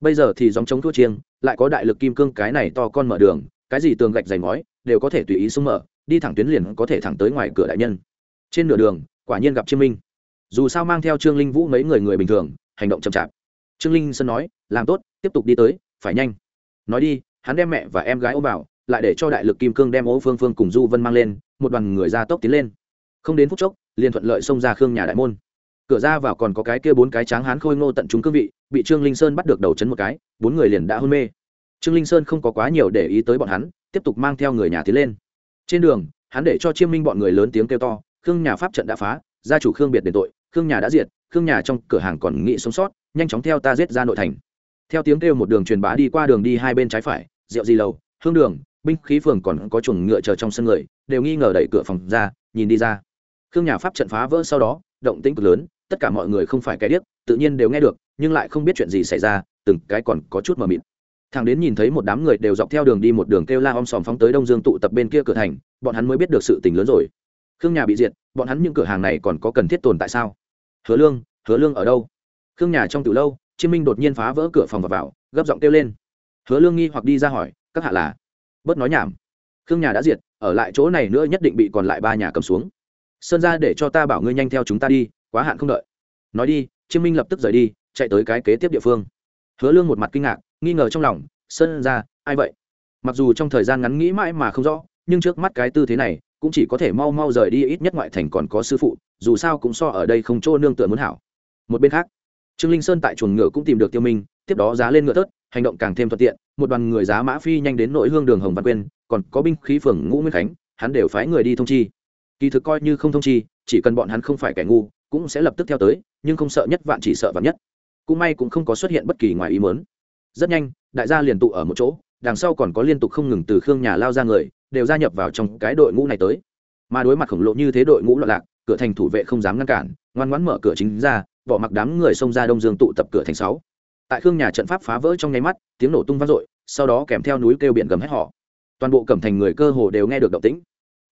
Bây giờ thì dòng chống thua chiêng, lại có đại lực kim cương cái này to con mở đường cái gì tường gạch dày ngói đều có thể tùy ý xuống mở, đi thẳng tuyến liền có thể thẳng tới ngoài cửa đại nhân. Trên nửa đường, quả nhiên gặp chiêm minh. Dù sao mang theo trương linh vũ mấy người người bình thường, hành động chậm chạp. Trương linh sơn nói, làm tốt, tiếp tục đi tới, phải nhanh. Nói đi, hắn đem mẹ và em gái ôm vào, lại để cho đại lực kim cương đem ô phương phương cùng du vân mang lên, một đoàn người ra tốc tiến lên. Không đến phút chốc, liền thuận lợi xông ra khương nhà đại môn. Cửa ra vào còn có cái kia bốn cái tráng hán khôi ngô tận chúng cương vị, bị trương linh sơn bắt được đầu chấn một cái, bốn người liền đã hôn mê trương linh sơn không có quá nhiều để ý tới bọn hắn, tiếp tục mang theo người nhà tiến lên. Trên đường, hắn để cho chiêm minh bọn người lớn tiếng kêu to, khương nhà pháp trận đã phá, gia chủ khương biệt đền tội, khương nhà đã diệt, khương nhà trong cửa hàng còn nghị sống sót, nhanh chóng theo ta giết ra nội thành. Theo tiếng kêu một đường truyền bá đi qua đường đi hai bên trái phải, rượu gì lầu, hương đường, binh khí phường còn có chuồng ngựa chờ trong sân người, đều nghi ngờ đẩy cửa phòng ra, nhìn đi ra. Khương nhà pháp trận phá vỡ sau đó, động tĩnh cực lớn, tất cả mọi người không phải cái điếc, tự nhiên đều nghe được, nhưng lại không biết chuyện gì xảy ra, từng cái còn có chút mờ mịt thằng đến nhìn thấy một đám người đều dọc theo đường đi một đường kêu la om sòm phóng tới đông dương tụ tập bên kia cửa thành, bọn hắn mới biết được sự tình lớn rồi. Khương nhà bị diệt, bọn hắn những cửa hàng này còn có cần thiết tồn tại sao? Hứa lương hứa lương ở đâu? Khương nhà trong từ lâu, chiêm minh đột nhiên phá vỡ cửa phòng và vào, gấp giọng kêu lên. Hứa lương nghi hoặc đi ra hỏi, các hạ là? Bớt nói nhảm. Khương nhà đã diệt, ở lại chỗ này nữa nhất định bị còn lại ba nhà cầm xuống. Sơn ra để cho ta bảo ngươi nhanh theo chúng ta đi, quá hạn không đợi. Nói đi. Chiêm minh lập tức rời đi, chạy tới cái kế tiếp địa phương. Hứa lương một mặt kinh ngạc nghi ngờ trong lòng, sơn ra ai vậy? Mặc dù trong thời gian ngắn nghĩ mãi mà không rõ, nhưng trước mắt cái tư thế này cũng chỉ có thể mau mau rời đi, ít nhất ngoại thành còn có sư phụ, dù sao cũng so ở đây không chỗ nương tựa muốn hảo. Một bên khác, trương linh sơn tại chuồng ngựa cũng tìm được tiêu minh, tiếp đó giá lên ngựa tớt hành động càng thêm thuận tiện, một đoàn người giá mã phi nhanh đến nội hương đường hồng văn quyên, còn có binh khí phường ngũ nguyên khánh, hắn đều phái người đi thông chi. Kỳ thực coi như không thông chi, chỉ cần bọn hắn không phải kẻ ngu, cũng sẽ lập tức theo tới, nhưng không sợ nhất vạn chỉ sợ vạn nhất. Cũng may cũng không có xuất hiện bất kỳ ngoài ý muốn rất nhanh, đại gia liền tụ ở một chỗ, đằng sau còn có liên tục không ngừng từ khương nhà lao ra người, đều gia nhập vào trong cái đội ngũ này tới. Mà đối mặt khổng lồ như thế đội ngũ loạn lạc, cửa thành thủ vệ không dám ngăn cản, ngoan ngoãn mở cửa chính ra, bỏ mặc đám người xông ra đông dương tụ tập cửa thành sáu. Tại khương nhà trận pháp phá vỡ trong nháy mắt, tiếng nổ tung vang dội, sau đó kèm theo núi kêu biển gầm hết họ toàn bộ cẩm thành người cơ hồ đều nghe được động tĩnh.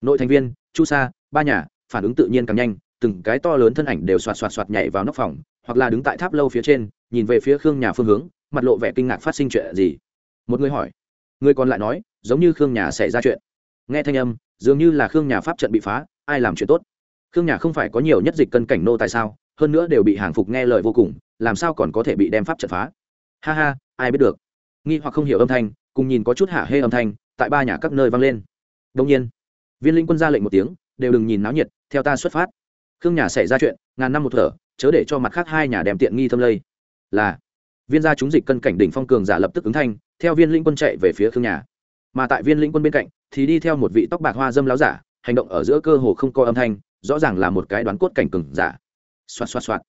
Nội thành viên, chu sa, ba nhà, phản ứng tự nhiên càng nhanh, từng cái to lớn thân ảnh đều xoạt xoạt xoạt nhảy vào nóc phòng, hoặc là đứng tại tháp lâu phía trên, nhìn về phía khương nhà phương hướng mặt lộ vẻ kinh ngạc phát sinh chuyện gì? Một người hỏi. Người còn lại nói, giống như khương nhà xảy ra chuyện. Nghe thanh âm, dường như là khương nhà pháp trận bị phá, ai làm chuyện tốt? Khương nhà không phải có nhiều nhất dịch cân cảnh nô tại sao? Hơn nữa đều bị hàng phục nghe lời vô cùng, làm sao còn có thể bị đem pháp trận phá? Ha ha, ai biết được. Nghi hoặc không hiểu âm thanh, cùng nhìn có chút hạ hê âm thanh, tại ba nhà các nơi vang lên. Đông nhiên, viên linh quân ra lệnh một tiếng, đều đừng nhìn náo nhiệt, theo ta xuất phát. Khương nhà xảy ra chuyện, ngàn năm một thở, chớ để cho mặt khác hai nhà đem tiện nghi thâm lây. Là viên gia chúng dịch cân cảnh đỉnh phong cường giả lập tức ứng thanh theo viên linh quân chạy về phía khương nhà. Mà tại viên linh quân bên cạnh thì đi theo một vị tóc bạc hoa dâm láo giả hành động ở giữa cơ hồ không có âm thanh rõ ràng là một cái đoán cốt cảnh cường giả. Xoạt xoạt xoạt.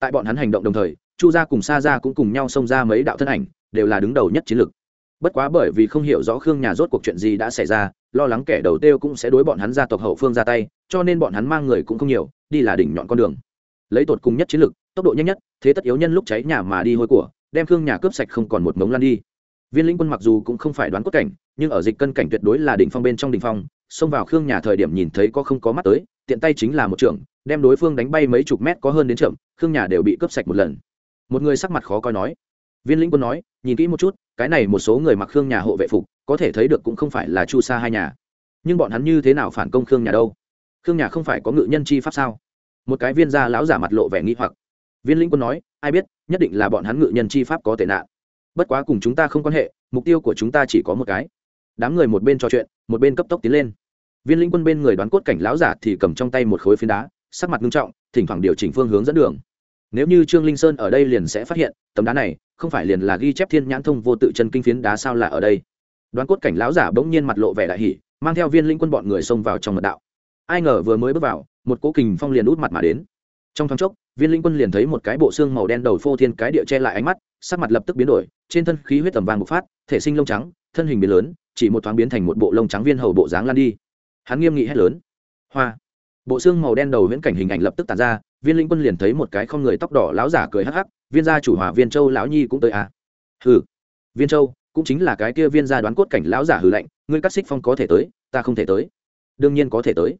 Tại bọn hắn hành động đồng thời chu gia cùng sa gia cũng cùng nhau xông ra mấy đạo thân ảnh đều là đứng đầu nhất chiến lực. bất quá bởi vì không hiểu rõ khương nhà rốt cuộc chuyện gì đã xảy ra lo lắng kẻ đầu tiêu cũng sẽ đối bọn hắn gia tộc hậu phương ra tay cho nên bọn hắn mang người cũng không nhiều đi là đỉnh nhọn con đường. Lấy tột cùng nhất chiến lực, tốc độ nhanh nhất thế tất yếu nhân lúc cháy nhà mà đi hôi của đem khương nhà cướp sạch không còn một mống lan đi. Viên lĩnh quân mặc dù cũng không phải đoán cốt cảnh, nhưng ở dịch cân cảnh tuyệt đối là đỉnh phong bên trong đỉnh phong, xông vào khương nhà thời điểm nhìn thấy có không có mắt tới, tiện tay chính là một trưởng, đem đối phương đánh bay mấy chục mét có hơn đến trượng khương nhà đều bị cướp sạch một lần. Một người sắc mặt khó coi nói. Viên lĩnh quân nói, nhìn kỹ một chút, cái này một số người mặc khương nhà hộ vệ phục, có thể thấy được cũng không phải là chu sa hai nhà. Nhưng bọn hắn như thế nào phản công khương nhà đâu? Khương nhà không phải có ngự nhân chi pháp sao? Một cái viên gia lão giả mặt lộ vẻ nghi hoặc viên lĩnh quân nói, ai biết, nhất định là bọn hắn ngự nhân chi pháp có tệ nạn. Bất quá cùng chúng ta không quan hệ, mục tiêu của chúng ta chỉ có một cái. Đám người một bên trò chuyện, một bên cấp tốc tiến lên. Viên lĩnh quân bên người đoán cốt cảnh lão giả thì cầm trong tay một khối phiến đá, sắc mặt nghiêm trọng, thỉnh thoảng điều chỉnh phương hướng dẫn đường. Nếu như trương linh sơn ở đây liền sẽ phát hiện, tấm đá này không phải liền là ghi chép thiên nhãn thông vô tự chân kinh phiến đá sao là ở đây? Đoán cốt cảnh lão giả bỗng nhiên mặt lộ vẻ đại hỷ mang theo viên linh quân bọn người xông vào trong mật đạo. Ai ngờ vừa mới bước vào, một cỗ kình phong liền út mặt mà đến. Trong thoáng chốc viên linh quân liền thấy một cái bộ xương màu đen đầu phô thiên cái địa che lại ánh mắt, sắc mặt lập tức biến đổi, trên thân khí huyết tầm vàng bộc phát, thể sinh lông trắng, thân hình biến lớn, chỉ một thoáng biến thành một bộ lông trắng viên hầu bộ dáng lan đi. Hắn nghiêm nghị hét lớn. Hoa. Bộ xương màu đen đầu viễn cảnh hình ảnh lập tức tàn ra, viên linh quân liền thấy một cái không người tóc đỏ láo giả cười hắc hắc, viên gia chủ hòa viên châu lão nhi cũng tới à. hừ. Viên châu, cũng chính là cái kia viên gia đoán cốt cảnh lão giả hừ lạnh, ngươi cắt xích phong có thể tới, ta không thể tới. Đương nhiên có thể tới.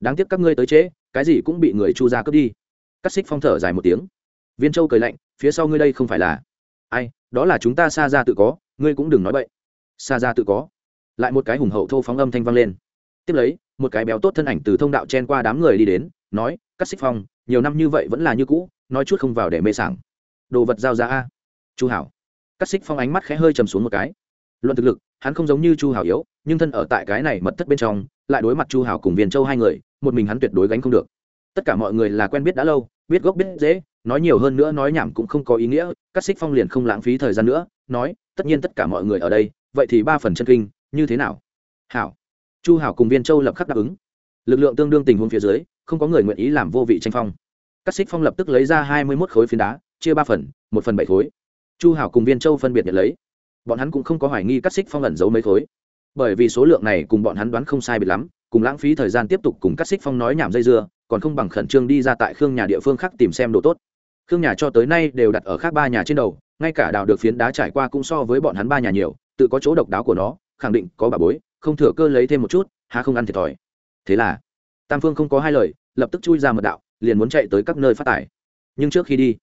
Đáng tiếc các ngươi tới trễ, cái gì cũng bị người chu ra cướp đi cắt xích phong thở dài một tiếng. Viên châu cười lạnh, phía sau ngươi đây không phải là? Ai, đó là chúng ta xa ra tự có, ngươi cũng đừng nói bậy. Xa ra tự có. Lại một cái hùng hậu thô phóng âm thanh vang lên. Tiếp lấy, một cái béo tốt thân ảnh từ thông đạo chen qua đám người đi đến, nói, cắt xích phong, nhiều năm như vậy vẫn là như cũ, nói chút không vào để mê sảng. Đồ vật giao ra a. Chu hảo. Cắt xích phong ánh mắt khẽ hơi chầm xuống một cái. Luận thực lực, hắn không giống như chu hảo yếu, nhưng thân ở tại cái này mật thất bên trong, lại đối mặt chu hảo cùng viên châu hai người, một mình hắn tuyệt đối gánh không được. Tất cả mọi người là quen biết đã lâu biết gốc biết dễ nói nhiều hơn nữa nói nhảm cũng không có ý nghĩa, cắt xích phong liền không lãng phí thời gian nữa, nói, tất nhiên tất cả mọi người ở đây, vậy thì ba phần chân kinh, như thế nào? Hảo. Chu hảo cùng viên châu lập khắc đáp ứng. Lực lượng tương đương tình huống phía dưới, không có người nguyện ý làm vô vị tranh phong. Cắt xích phong lập tức lấy ra hai mươi mốt khối phiến đá, chia ba phần, một phần bảy khối. Chu hảo cùng viên châu phân biệt nhận lấy. Bọn hắn cũng không có hoài nghi cắt xích phong ẩn giấu mấy khối. Bởi vì số lượng này cùng bọn hắn đoán không sai biệt lắm, cùng lãng phí thời gian tiếp tục cùng cắt xích phong nói nhảm dây dưa còn không bằng khẩn trương đi ra tại khương nhà địa phương khác tìm xem đồ tốt. Khương nhà cho tới nay đều đặt ở khác ba nhà trên đầu, ngay cả đào được phiến đá trải qua cũng so với bọn hắn ba nhà nhiều, tự có chỗ độc đáo của nó, khẳng định có bà bối, không thừa cơ lấy thêm một chút, há không ăn thiệt thòi. Thế là, tam phương không có hai lời, lập tức chui ra mật đạo, liền muốn chạy tới các nơi phát tải. Nhưng trước khi đi,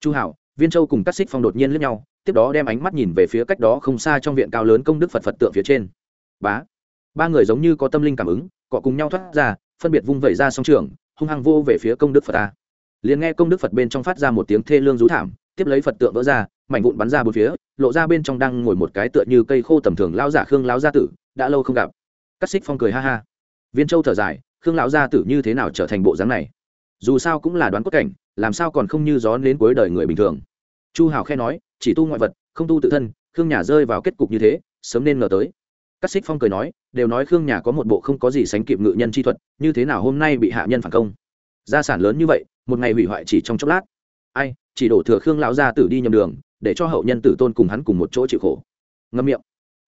chu hảo, viên châu cùng cắt xích phong đột nhiên lướt nhau, tiếp đó đem ánh mắt nhìn về phía cách đó không xa trong viện cao lớn công đức phật phật tượng phía trên. Bá, ba người giống như có tâm linh cảm ứng, cọ cùng nhau thoát ra, phân biệt vung vẩy ra song trường hung hăng vô về phía công đức phật ta. Liền nghe công đức phật bên trong phát ra một tiếng thê lương rú thảm, tiếp lấy phật tượng vỡ ra, mảnh vụn bắn ra bốn phía, lộ ra bên trong đang ngồi một cái tựa như cây khô tầm thường lao giả khương lao gia tử, đã lâu không gặp. Cắt xích phong cười ha ha. Viên châu thở dài, khương lão gia tử như thế nào trở thành bộ dáng này? Dù sao cũng là đoán cốt cảnh, làm sao còn không như gió đến cuối đời người bình thường? Chu hào khe nói, chỉ tu ngoại vật, không tu tự thân, khương nhà rơi vào kết cục như thế, sớm nên ngờ tới cắt xích phong cười nói, đều nói khương nhà có một bộ không có gì sánh kịp ngự nhân chi thuật, như thế nào hôm nay bị hạ nhân phản công? Gia sản lớn như vậy, một ngày hủy hoại chỉ trong chốc lát. Ai, chỉ đổ thừa khương lão gia tử đi nhầm đường, để cho hậu nhân tử tôn cùng hắn cùng một chỗ chịu khổ. Ngâm miệng.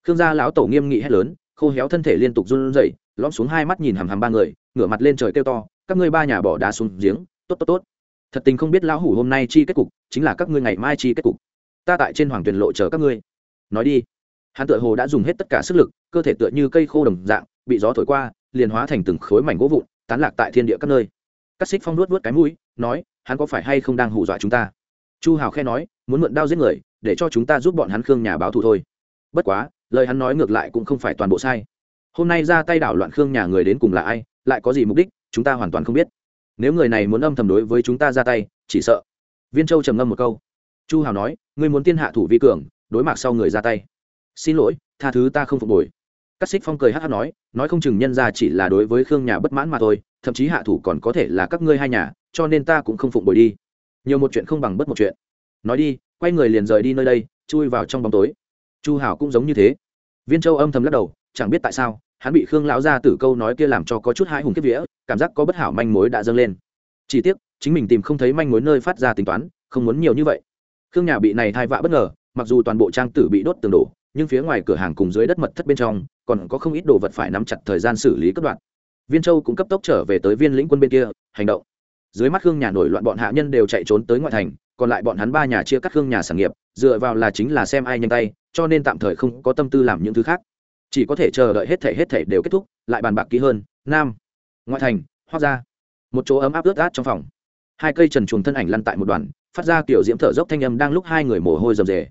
Khương gia lão tổ nghiêm nghị hét lớn, khô héo thân thể liên tục run rẩy, lõm xuống hai mắt nhìn hằm hằm ba người, ngửa mặt lên trời kêu to, các ngươi ba nhà bỏ đá xuống giếng, tốt tốt tốt. Thật tình không biết lão hủ hôm nay chi kết cục, chính là các ngươi ngày mai chi kết cục. Ta tại trên hoàng tuyền lộ chờ các ngươi. Nói đi. Hắn Tự hồ đã dùng hết tất cả sức lực cơ thể tựa như cây khô đồng dạng, bị gió thổi qua, liền hóa thành từng khối mảnh gỗ vụn, tán lạc tại thiên địa các nơi. Cắt xích phong nuốt vớt cái mũi, nói, hắn có phải hay không đang hù dọa chúng ta? Chu hào khe nói, muốn mượn đao giết người, để cho chúng ta giúp bọn hắn khương nhà báo thù thôi. Bất quá, lời hắn nói ngược lại cũng không phải toàn bộ sai. Hôm nay ra tay đảo loạn khương nhà người đến cùng là ai, lại có gì mục đích, chúng ta hoàn toàn không biết. Nếu người này muốn âm thầm đối với chúng ta ra tay, chỉ sợ. Viên châu trầm ngâm một câu. Chu hào nói, ngươi muốn tiên hạ thủ vi cường, đối mặt sau người ra tay. Xin lỗi, tha thứ ta không phục hồi. Cát Sích phong cười hắc hắc nói nói không chừng nhân ra chỉ là đối với khương nhà bất mãn mà thôi, thậm chí hạ thủ còn có thể là các ngươi hai nhà, cho nên ta cũng không phụng bồi đi. Nhiều một chuyện không bằng bất một chuyện. Nói đi, quay người liền rời đi nơi đây, chui vào trong bóng tối. Chu hảo cũng giống như thế. Viên châu âm thầm lắc đầu, chẳng biết tại sao, hắn bị khương lão gia tử câu nói kia làm cho có chút hãi hùng kết vía, cảm giác có bất hảo manh mối đã dâng lên. Chỉ tiếc, chính mình tìm không thấy manh mối nơi phát ra tính toán, không muốn nhiều như vậy. Khương nhà bị này thai vạ bất ngờ, mặc dù toàn bộ trang tử bị đốt tường đổ nhưng phía ngoài cửa hàng cùng dưới đất mật thất bên trong, còn có không ít đồ vật phải nắm chặt thời gian xử lý cấp đoạn. Viên châu cũng cấp tốc trở về tới viên lĩnh quân bên kia, hành động. Dưới mắt hương nhà nổi loạn bọn hạ nhân đều chạy trốn tới ngoại thành, còn lại bọn hắn ba nhà chia cắt hương nhà sản nghiệp, dựa vào là chính là xem ai nhanh tay, cho nên tạm thời không có tâm tư làm những thứ khác. Chỉ có thể chờ đợi hết thể hết thể đều kết thúc, lại bàn bạc kỹ hơn, nam, ngoại thành, hoác ra một chỗ ấm áp ướt át trong phòng. Hai cây trần chuồng thân ảnh lăn tại một đoàn, phát ra kiểu diễm thở dốc thanh âm đang lúc hai người mồ hôi rầm rề.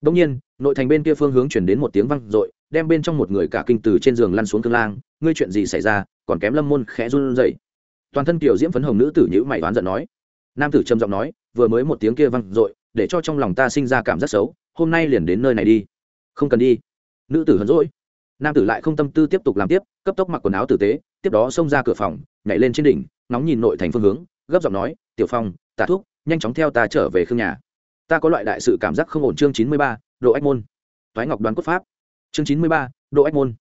Đông nhiên nội thành bên kia phương hướng chuyển đến một tiếng văng r ộ i đem bên trong một người cả kinh từ trên giường lăn xuống thương lang. Ngươi chuyện gì xảy ra? Còn kém lâm môn khẽ run dậy toàn thân kiểu diễm phấn hồng nữ tử nhữ mày đoán giận nói. Nam tử trầm giọng nói, vừa mới một tiếng kia văng r ộ i để cho trong lòng ta sinh ra cảm giác xấu, hôm nay liền đến nơi này đi. Không cần đi. Nữ tử hấn rỗi nam tử lại không tâm tư tiếp tục làm tiếp, cấp tốc mặc quần áo tử tế, tiếp đó xông ra cửa phòng, nhảy lên trên đỉnh nóng nhìn nội thành phương hướng, gấp giọng nói, tiểu phong tà thúc, nhanh chóng theo ta trở về khương nhà. Ta có loại đại sự cảm giác không ổn chương chín mươi ba độ ách môn. Thoái ngọc đoán cốt pháp. Chương chín mươi ba, độ ách môn.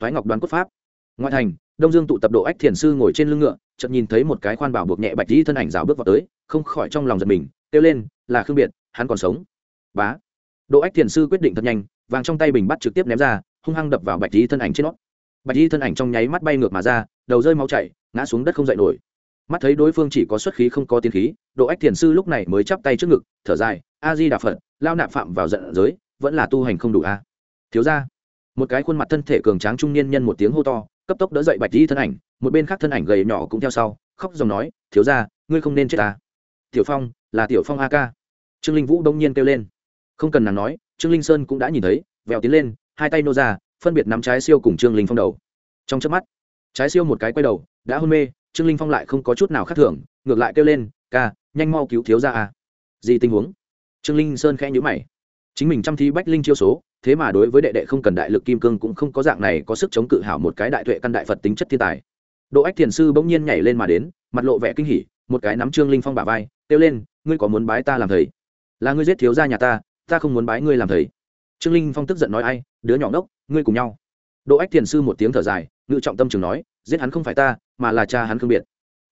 Thoái ngọc đoán cốt pháp. Ngoại thành, đông dương tụ tập độ ách thiền sư ngồi trên lưng ngựa, chợt nhìn thấy một cái khoan bảo buộc nhẹ bạch dĩ thân ảnh rào bước vào tới, không khỏi trong lòng giật mình, kêu lên, là khương biệt, hắn còn sống? Bá. Độ ách thiền sư quyết định thật nhanh, vàng trong tay bình bắt trực tiếp ném ra, hung hăng đập vào bạch dĩ thân ảnh trên nó. Bạch dĩ thân ảnh trong nháy mắt bay ngược mà ra, đầu rơi máu chảy, ngã xuống đất không dậy nổi. Mắt thấy đối phương chỉ có xuất khí không có tiến khí, độ ách thiền sư lúc này mới chắp tay trước ngực, thở dài, a di đà phật lao nạp phạm vào giận giới, vẫn là tu hành không đủ a. Thiếu ra một cái khuôn mặt thân thể cường tráng trung niên nhân một tiếng hô to, cấp tốc đỡ dậy bạch di thân ảnh, một bên khác thân ảnh gầy nhỏ cũng theo sau, khóc dòng nói, thiếu ra ngươi không nên chết ta. Tiểu phong, là tiểu phong a ca. Trương linh vũ đông nhiên kêu lên. Không cần nàng nói, trương linh sơn cũng đã nhìn thấy, vèo tiến lên, hai tay nô ra, phân biệt nắm trái siêu cùng trương linh phong đầu. Trong chớp mắt, trái siêu một cái quay đầu, đã hôn mê, trương linh phong lại không có chút nào khác thường, ngược lại kêu lên, ca, nhanh mau cứu thiếu ra a. Gì tình huống? Trương linh sơn khẽ nhữ mày. Chính mình chăm thi bách linh chiêu số, thế mà đối với đệ đệ không cần đại lực kim cương cũng không có dạng này có sức chống cự hảo một cái đại tuệ căn đại phật tính chất thiên tài. Độ ách thiền sư bỗng nhiên nhảy lên mà đến, mặt lộ vẻ kinh hỉ, một cái nắm trương linh phong bả vai, kêu lên, ngươi có muốn bái ta làm thầy? Là ngươi giết thiếu gia nhà ta ta không muốn bái ngươi làm thầy. Trương linh phong tức giận nói, ai, đứa nhỏ ngốc, ngươi cùng nhau. Độ ách thiền sư một tiếng thở dài, ngự trọng tâm trường nói, giết hắn không phải ta, mà là cha hắn không biệt.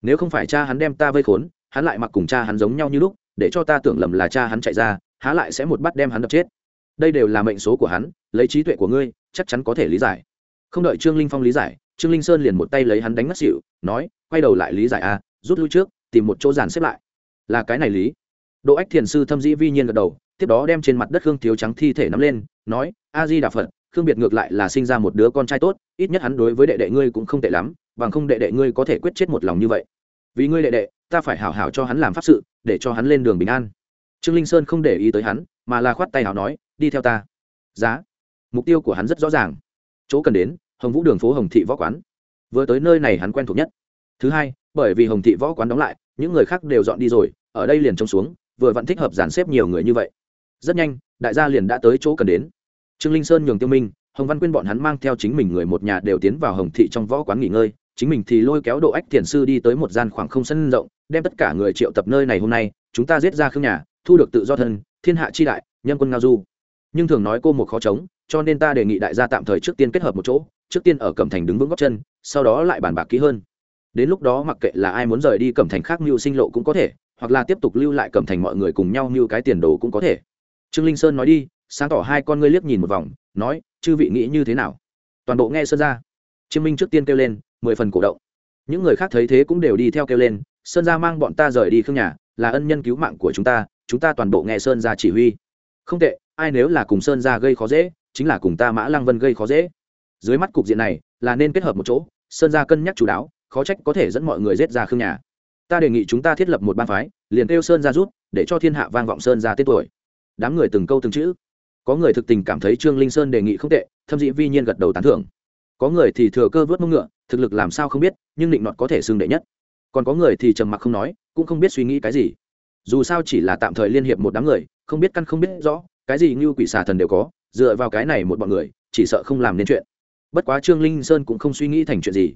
Nếu không phải cha hắn đem ta vây khốn, hắn lại mặc cùng cha hắn giống nhau như lúc để cho ta tưởng lầm là cha hắn chạy ra há lại sẽ một bắt đem hắn đập chết. Đây đều là mệnh số của hắn lấy trí tuệ của ngươi chắc chắn có thể lý giải. Không đợi trương linh phong lý giải trương linh sơn liền một tay lấy hắn đánh ngất xỉu nói quay đầu lại lý giải a à, rút lui trước tìm một chỗ giàn xếp lại. Là cái này lý. Độ ách thiền sư thâm dĩ vi nhiên gật đầu tiếp đó đem trên mặt đất khương thiếu trắng thi thể nắm lên nói a di đà phật khương biệt ngược lại là sinh ra một đứa con trai tốt ít nhất hắn đối với đệ đệ ngươi cũng không tệ lắm bằng không đệ đệ ngươi có thể quyết chết một lòng như vậy. Vì ngươi đệ đệ ta phải hảo hảo cho hắn làm pháp sự, để cho hắn lên đường bình an. Trương linh sơn không để ý tới hắn, mà là khoát tay hảo nói, đi theo ta. Giá. Mục tiêu của hắn rất rõ ràng. Chỗ cần đến, hồng vũ đường phố hồng thị võ quán. Vừa tới nơi này hắn quen thuộc nhất. Thứ hai, bởi vì hồng thị võ quán đóng lại, những người khác đều dọn đi rồi, ở đây liền trông xuống, vừa vẫn thích hợp dàn xếp nhiều người như vậy. Rất nhanh, đại gia liền đã tới chỗ cần đến. Trương linh sơn nhường tiêu minh, hồng văn quyên bọn hắn mang theo chính mình người một nhà đều tiến vào hồng thị trong võ quán nghỉ ngơi chính mình thì lôi kéo độ ách thiền sư đi tới một gian khoảng không sân rộng, đem tất cả người triệu tập nơi này hôm nay, chúng ta giết ra khương nhà, thu được tự do thân, thiên hạ chi đại, nhân quân ngao du. Nhưng thường nói cô một khó chống, cho nên ta đề nghị đại gia tạm thời trước tiên kết hợp một chỗ, trước tiên ở cẩm thành đứng vững góc chân, sau đó lại bàn bạc kỹ hơn. Đến lúc đó mặc kệ là ai muốn rời đi cẩm thành khác mưu sinh lộ cũng có thể, hoặc là tiếp tục lưu lại cẩm thành mọi người cùng nhau mưu cái tiền đồ cũng có thể. Trương linh sơn nói đi, sáng tỏ hai con ngươi liếc nhìn một vòng, nói, chư vị nghĩ như thế nào? Toàn bộ nghe sơn ra. Chiêm minh trước tiên kêu lên mười phần cổ động. Những người khác thấy thế cũng đều đi theo kêu lên, sơn gia mang bọn ta rời đi khương nhà, là ân nhân cứu mạng của chúng ta chúng ta toàn bộ nghe sơn gia chỉ huy. Không tệ, ai nếu là cùng sơn gia gây khó dễ, chính là cùng ta mã lăng vân gây khó dễ. Dưới mắt cục diện này, là nên kết hợp một chỗ, sơn gia cân nhắc chú đáo khó trách có thể dẫn mọi người giết ra khương nhà. Ta đề nghị chúng ta thiết lập một ban phái, liền kêu sơn gia rút, để cho thiên hạ vang vọng sơn gia tiết tuổi. Đám người từng câu từng chữ. Có người thực tình cảm thấy trương linh sơn đề nghị không tệ thâm dĩ vi nhiên gật đầu tán thưởng có người thì thừa cơ vớt mông ngựa, thực lực làm sao không biết, nhưng định nọt có thể xưng đệ nhất. Còn có người thì trầm mặc không nói, cũng không biết suy nghĩ cái gì. Dù sao chỉ là tạm thời liên hiệp một đám người, không biết căn không biết rõ, cái gì như quỷ xà thần đều có, dựa vào cái này một bọn người, chỉ sợ không làm nên chuyện. Bất quá trương linh sơn cũng không suy nghĩ thành chuyện gì.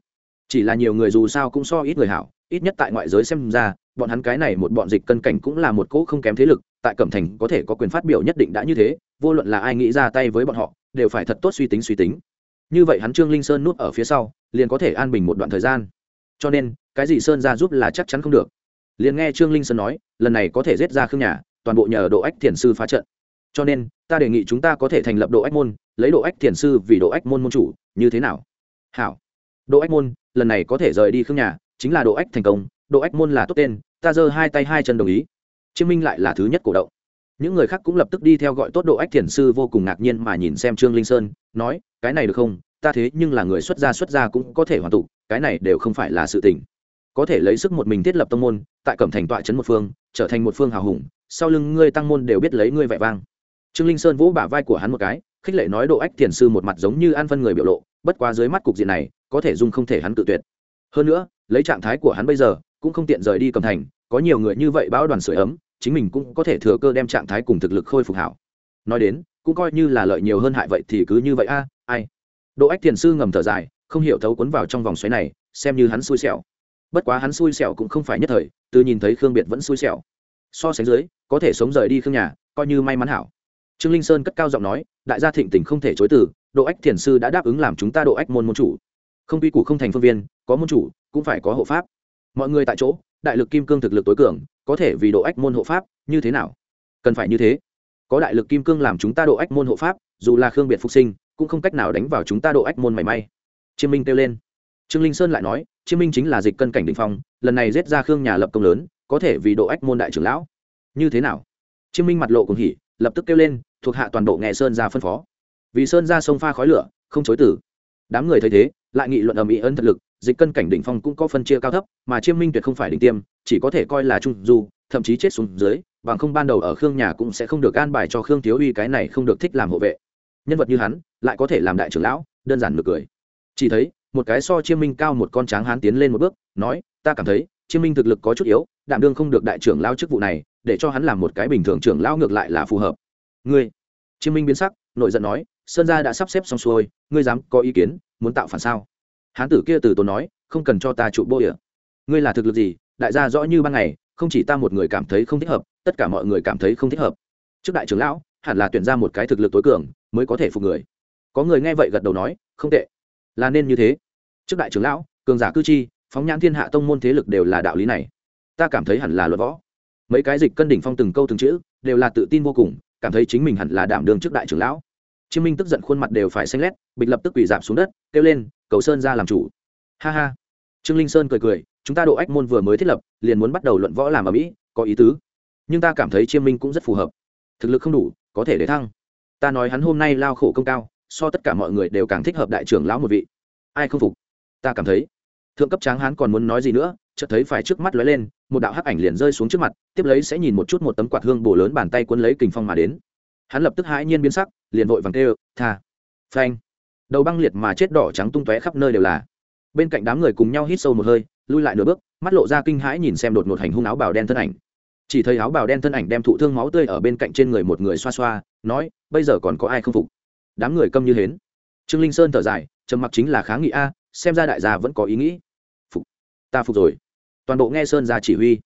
Chỉ là nhiều người dù sao cũng so ít người hảo, ít nhất tại ngoại giới xem ra, bọn hắn cái này một bọn dịch cân cảnh cũng là một cỗ không kém thế lực, tại cẩm thành có thể có quyền phát biểu nhất định đã như thế, vô luận là ai nghĩ ra tay với bọn họ, đều phải thật tốt suy tính suy tính như vậy hắn trương linh sơn núp ở phía sau, liền có thể an bình một đoạn thời gian. Cho nên, cái gì sơn ra giúp là chắc chắn không được. Liền nghe trương linh sơn nói, lần này có thể giết ra khương nhà, toàn bộ nhờ độ ách thiền sư phá trận. Cho nên, ta đề nghị chúng ta có thể thành lập độ ách môn, lấy độ ách thiền sư vì độ ách môn môn chủ, như thế nào? Hảo. Độ ách môn, lần này có thể rời đi khương nhà, chính là độ ách thành công độ ách môn là tốt tên, ta giơ hai tay hai chân đồng ý. Chiêm minh lại là thứ nhất cổ động những người khác cũng lập tức đi theo gọi tốt độ ách thiền sư vô cùng ngạc nhiên mà nhìn xem trương linh sơn, nói, cái này được không? Ta thế nhưng là người xuất gia xuất gia cũng có thể hoàn tụ, cái này đều không phải là sự tình. Có thể lấy sức một mình thiết lập tông môn, tại cẩm thành tọa trấn một phương, trở thành một phương hào hùng, sau lưng ngươi tăng môn đều biết lấy ngươi vẻ vang. Trương linh sơn vỗ bả vai của hắn một cái, khích lệ nói độ ách thiền sư một mặt giống như an phân người biểu lộ, bất quá dưới mắt cục diện này, có thể dung không thể hắn tự tuyệt. Hơn nữa, lấy trạng thái của hắn bây giờ, cũng không tiện rời đi cầm thành, có nhiều người như vậy bão đoàn sửa ấm chính mình cũng có thể thừa cơ đem trạng thái cùng thực lực khôi phục hảo. Nói đến, cũng coi như là lợi nhiều hơn hại vậy thì cứ như vậy a, ai? Độ ách thiền sư ngầm thở dài, không hiểu thấu cuốn vào trong vòng xoáy này, xem như hắn xui xẻo. Bất quá hắn xui xẻo cũng không phải nhất thời, từ nhìn thấy khương biệt vẫn xui xẻo. So sánh dưới, có thể sống rời đi khương nhà, coi như may mắn hảo. Trương linh sơn cất cao giọng nói, đại gia thịnh tình không thể chối từ độ ách thiền sư đã đáp ứng làm chúng ta độ ách môn môn chủ. Không quy củ không thành phương viên, có môn chủ, cũng phải có hộ pháp mọi người tại chỗ, đại lực kim cương thực lực tối cường, có thể vì độ ách môn hộ pháp, như thế nào? Cần phải như thế. Có đại lực kim cương làm chúng ta độ ách môn hộ pháp, dù là khương biệt phục sinh, cũng không cách nào đánh vào chúng ta độ ách môn mảy may. Chiêm minh kêu lên. Trương linh sơn lại nói, chiêm minh chính là dịch cân cảnh đình phong, lần này giết ra khương nhà lập công lớn, có thể vì độ ách môn đại trưởng lão. Như thế nào? Chiêm minh mặt lộ cùng hỉ, lập tức kêu lên, thuộc hạ toàn bộ nghệ sơn ra phân phó. Vì sơn ra sông pha khói lửa, không chối tử đám người thấy thế, lại nghị luận ầm ĩ ân thật lực dịch cân cảnh đỉnh phong cũng có phân chia cao thấp, mà chiêm minh tuyệt không phải đỉnh tiêm, chỉ có thể coi là trung du, thậm chí chết xuống dưới, bằng không ban đầu ở khương nhà cũng sẽ không được an bài cho khương thiếu uy cái này không được thích làm hộ vệ. Nhân vật như hắn, lại có thể làm đại trưởng lão, đơn giản nực cười. Chỉ thấy, một cái so chiêm minh cao một con tráng hán tiến lên một bước, nói, ta cảm thấy, chiêm minh thực lực có chút yếu, đạm đương không được đại trưởng lão chức vụ này, để cho hắn làm một cái bình thường trưởng lão ngược lại là phù hợp. Ngươi? Chiêm minh biến sắc nội giận nói, sơn gia đã sắp xếp xong xuôi, ngươi dám có ý kiến, muốn tạo phản sao? Hán tử kia từ tốn nói, không cần cho ta trụ bô địa ngươi là thực lực gì? Đại gia rõ như ban ngày, không chỉ ta một người cảm thấy không thích hợp, tất cả mọi người cảm thấy không thích hợp. Trước đại trưởng lão, hẳn là tuyển ra một cái thực lực tối cường, mới có thể phục người. Có người nghe vậy gật đầu nói, không tệ. Là nên như thế. Trước đại trưởng lão, cường giả cư chi, phóng nhãn thiên hạ tông môn thế lực đều là đạo lý này. Ta cảm thấy hẳn là luật võ. Mấy cái dịch cân đỉnh phong từng câu từng chữ, đều là tự tin vô cùng, cảm thấy chính mình hẳn là đảm đương trước đại trưởng lão chiêm minh tức giận khuôn mặt đều phải xanh lét, bịch lập tức quỳ dạp xuống đất, kêu lên, cầu sơn ra làm chủ. Ha ha. Trương linh sơn cười cười, chúng ta độ ách môn vừa mới thiết lập, liền muốn bắt đầu luận võ làm ở mỹ, có ý tứ. Nhưng ta cảm thấy chiêm minh cũng rất phù hợp. Thực lực không đủ, có thể để thăng. Ta nói hắn hôm nay lao khổ công cao, so tất cả mọi người đều càng thích hợp đại trưởng lão một vị. Ai không phục? Ta cảm thấy. Thượng cấp tráng hán còn muốn nói gì nữa, chợt thấy phải trước mắt lóe lên, một đạo hắc ảnh liền rơi xuống trước mặt, tiếp lấy sẽ nhìn một chút một tấm quạt hương bổ lớn bàn tay quấn lấy kình phong mà đến hắn lập tức hãi nhiên biến sắc, liền vội vàng kêu, tha, phanh. Đầu băng liệt mà chết đỏ trắng tung tóe khắp nơi đều là. Bên cạnh đám người cùng nhau hít sâu một hơi, lui lại nửa bước, mắt lộ ra kinh hãi nhìn xem đột ngột hành hung áo bào đen thân ảnh. Chỉ thấy áo bào đen thân ảnh đem thụ thương máu tươi ở bên cạnh trên người một người xoa xoa, nói, bây giờ còn có ai không phục? Đám người câm như hến. Trương linh sơn thở dài, trầm mặc chính là kháng nghị a à, xem ra đại gia vẫn có ý nghĩ. Phục, ta phục rồi. Toàn bộ nghe sơn ra chỉ huy.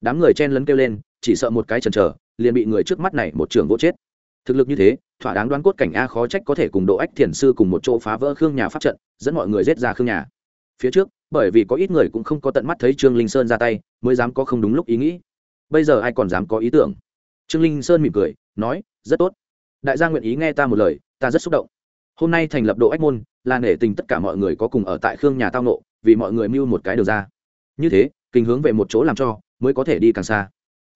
Đám người chen lấn kêu lên, chỉ sợ một cái chần chờ, liền bị người trước mắt này một trường vỗ chết thực lực như thế, thỏa đáng đoán cốt cảnh a khó trách có thể cùng độ ách thiền sư cùng một chỗ phá vỡ khương nhà pháp trận, dẫn mọi người rết ra khương nhà. Phía trước, bởi vì có ít người cũng không có tận mắt thấy trương linh sơn ra tay, mới dám có không đúng lúc ý nghĩ. Bây giờ ai còn dám có ý tưởng? Trương linh sơn mỉm cười, nói, rất tốt. Đại gia nguyện ý nghe ta một lời, ta rất xúc động. Hôm nay thành lập độ ách môn, là nể tình tất cả mọi người có cùng ở tại khương nhà tao nộ vì mọi người mưu một cái đường ra. Như thế, kinh hướng về một chỗ làm cho, mới có thể đi càng xa.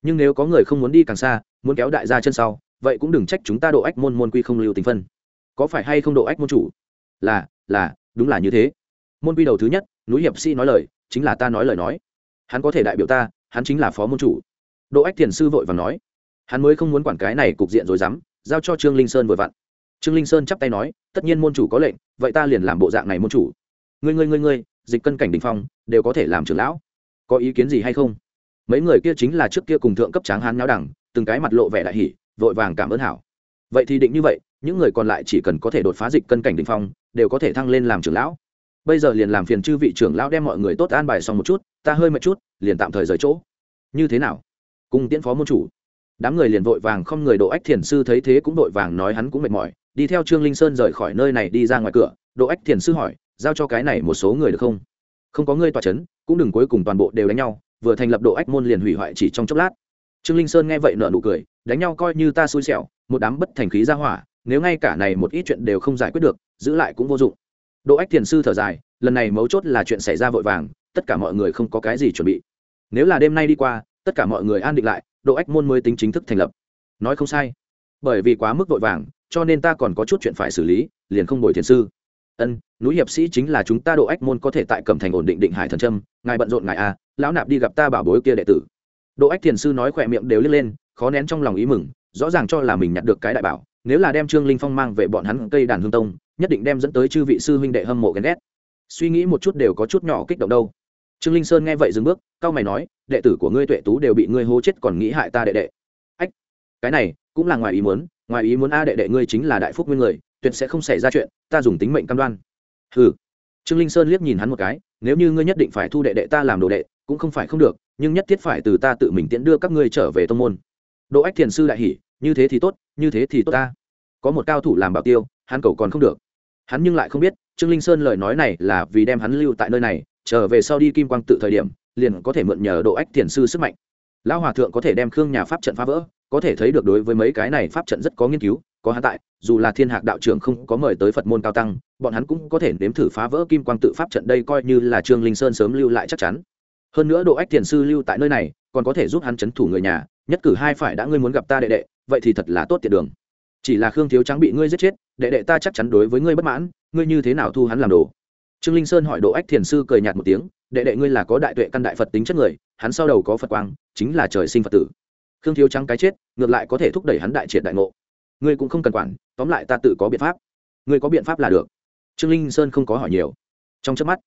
Nhưng nếu có người không muốn đi càng xa, muốn kéo đại gia chân sau vậy cũng đừng trách chúng ta độ ách môn môn quy không lưu tình phân. Có phải hay không độ ách môn chủ? Là là, đúng là như thế. Môn quy đầu thứ nhất, núi hiệp sĩ nói lời, chính là ta nói lời nói. Hắn có thể đại biểu ta, hắn chính là phó môn chủ. Độ ách thiền sư vội và nói. Hắn mới không muốn quản cái này cục diện rồi dám giao cho trương linh sơn vừa vặn. Trương linh sơn chắp tay nói, tất nhiên môn chủ có lệnh, vậy ta liền làm bộ dạng này môn chủ. Ngươi ngươi ngươi ngươi, dịch cân cảnh đình phong, đều có thể làm trưởng lão. Có ý kiến gì hay không? Mấy người kia chính là trước kia cùng thượng cấp tráng hán nháo đẳng, từng cái mặt lộ vẻ đại hỷ vội vàng cảm ơn hảo. Vậy thì định như vậy, những người còn lại chỉ cần có thể đột phá dịch cân cảnh đình phong, đều có thể thăng lên làm trưởng lão. Bây giờ liền làm phiền chư vị trưởng lão đem mọi người tốt an bài xong một chút, ta hơi mệt chút, liền tạm thời rời chỗ. Như thế nào? Cùng tiễn phó môn chủ. Đám người liền vội vàng không người độ ách thiền sư thấy thế cũng vội vàng nói hắn cũng mệt mỏi, đi theo trương linh sơn rời khỏi nơi này đi ra ngoài cửa. Độ ách thiền sư hỏi, giao cho cái này một số người được không? Không có ngươi tòa c h ấ n cũng đừng cuối cùng toàn bộ đều đánh nhau, vừa thành lập độ ách môn liền hủy hoại chỉ trong chốc lát trương linh sơn nghe vậy nợ nụ cười, đánh nhau coi như ta xui xẻo, một đám bất thành khí ra hỏa, nếu ngay cả này một ít chuyện đều không giải quyết được, giữ lại cũng vô dụng. Độ ách thiền sư thở dài, lần này mấu chốt là chuyện xảy ra vội vàng, tất cả mọi người không có cái gì chuẩn bị. Nếu là đêm nay đi qua, tất cả mọi người an định lại độ ách môn mới tính chính thức thành lập. Nói không sai. Bởi vì quá mức vội vàng, cho nên ta còn có chút chuyện phải xử lý, liền không bồi thiền sư. Ân, núi hiệp sĩ chính là chúng ta độ ách môn có thể tại cẩm thành ổn định định hải thần trâm ngài bận rộn ngài a lão nạp đi gặp ta bảo bối kia đệ tử. Đỗ ách thiền sư nói khỏe miệng đều lên lên khó nén trong lòng ý mừng rõ ràng cho là mình nhặt được cái đại bảo nếu là đem trương linh phong mang về bọn hắn cây đàn hương tông nhất định đem dẫn tới chư vị sư huynh đệ hâm mộ ghen ghét. Suy nghĩ một chút đều có chút nhỏ kích động đâu. Trương linh sơn nghe vậy dừng bước cao mày nói đệ tử của ngươi tuệ tú đều bị ngươi hô chết còn nghĩ hại ta đệ đệ. Ách cái này cũng là ngoài ý muốn ngoài ý muốn a đệ đệ ngươi chính là đại phúc nguyên người tuyệt sẽ không xảy ra chuyện ta dùng tính mệnh cam đoan. Hừ, trương linh sơn liếc nhìn hắn một cái nếu như ngươi nhất định phải thu đệ đệ ta làm đồ đệ cũng không phải không được, nhưng nhất thiết phải từ ta tự mình tiễn đưa các ngươi trở về tông môn. Đỗ ách thiền sư đại hỉ, như thế thì tốt, như thế thì tốt ta. Có một cao thủ làm bảo tiêu, hắn cầu còn không được. Hắn nhưng lại không biết, trương linh sơn lời nói này là vì đem hắn lưu tại nơi này, trở về sau đi kim quang tự thời điểm, liền có thể mượn nhờ độ ách thiền sư sức mạnh. Lão hòa thượng có thể đem khương nhà pháp trận phá vỡ, có thể thấy được đối với mấy cái này pháp trận rất có nghiên cứu, có hắn tại, dù là thiên hạc đạo trưởng không có mời tới phật môn cao tăng, bọn hắn cũng có thể nếm thử phá vỡ kim quang tự pháp trận đây coi như là trương linh sơn sớm lưu lại chắc chắn hơn nữa độ ách thiền sư lưu tại nơi này, còn có thể giúp hắn chấn thủ người nhà, nhất cử hai phải đã ngươi muốn gặp ta đệ đệ, vậy thì thật là tốt tiệt đường. Chỉ là khương thiếu trắng bị ngươi giết chết, đệ đệ ta chắc chắn đối với ngươi bất mãn, ngươi như thế nào thu hắn làm đồ? Trương linh sơn hỏi độ ách thiền sư cười nhạt một tiếng, đệ đệ ngươi là có đại tuệ căn đại phật tính chất người, hắn sau đầu có phật quang, chính là trời sinh phật tử. Khương thiếu trắng cái chết, ngược lại có thể thúc đẩy hắn đại triệt đại ngộ. Ngươi cũng không cần quản, tóm lại ta tự có biện pháp. Ngươi có biện pháp là được. Trương linh sơn không có hỏi nhiều. Trong trước mắt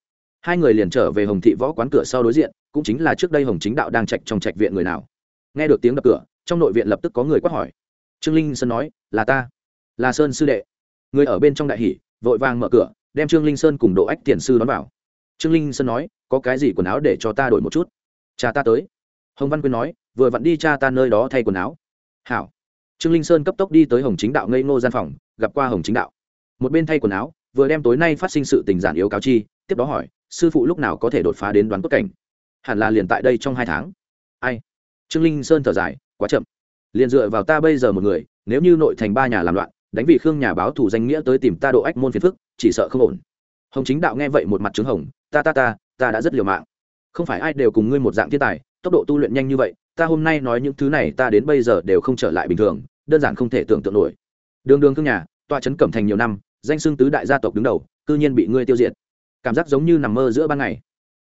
hai người liền trở về hồng thị võ quán cửa sau đối diện, cũng chính là trước đây hồng chính đạo đang trạch trong trạch viện người nào. Nghe được tiếng đập cửa, trong nội viện lập tức có người quát hỏi. Trương linh sơn nói, là ta, là sơn sư đệ. Người ở bên trong đại hỷ vội vàng mở cửa, đem trương linh sơn cùng độ ách tiền sư đón vào. Trương linh sơn nói, có cái gì quần áo để cho ta đổi một chút? Cha ta tới. Hồng văn quyên nói, vừa vặn đi cha ta nơi đó thay quần áo. Hảo. Trương linh sơn cấp tốc đi tới hồng chính đạo ngây ngô gian phòng, gặp qua hồng chính đạo. Một bên thay quần áo, vừa đem tối nay phát sinh sự tình giản yếu cáo chi, tiếp đó hỏi sư phụ lúc nào có thể đột phá đến đoán cốt cảnh? Hẳn là liền tại đây trong hai tháng. Ai? Trương linh sơn thở dài, quá chậm. Liền dựa vào ta bây giờ một người, nếu như nội thành ba nhà làm loạn, đánh vị khương nhà báo thủ danh nghĩa tới tìm ta độ ách môn phiền phức, chỉ sợ không ổn. Hồng chính đạo nghe vậy một mặt trứng hồng, ta ta ta ta đã rất liều mạng. Không phải ai đều cùng ngươi một dạng thiên tài, tốc độ tu luyện nhanh như vậy, ta hôm nay nói những thứ này ta đến bây giờ đều không trở lại bình thường, đơn giản không thể tưởng tượng nổi. Đường đường thương nhà tọa trấn cẩm thành nhiều năm, danh xưng tứ đại gia tộc đứng đầu, cư nhiên bị ngươi tiêu diệt cảm giác giống như nằm mơ giữa ban ngày.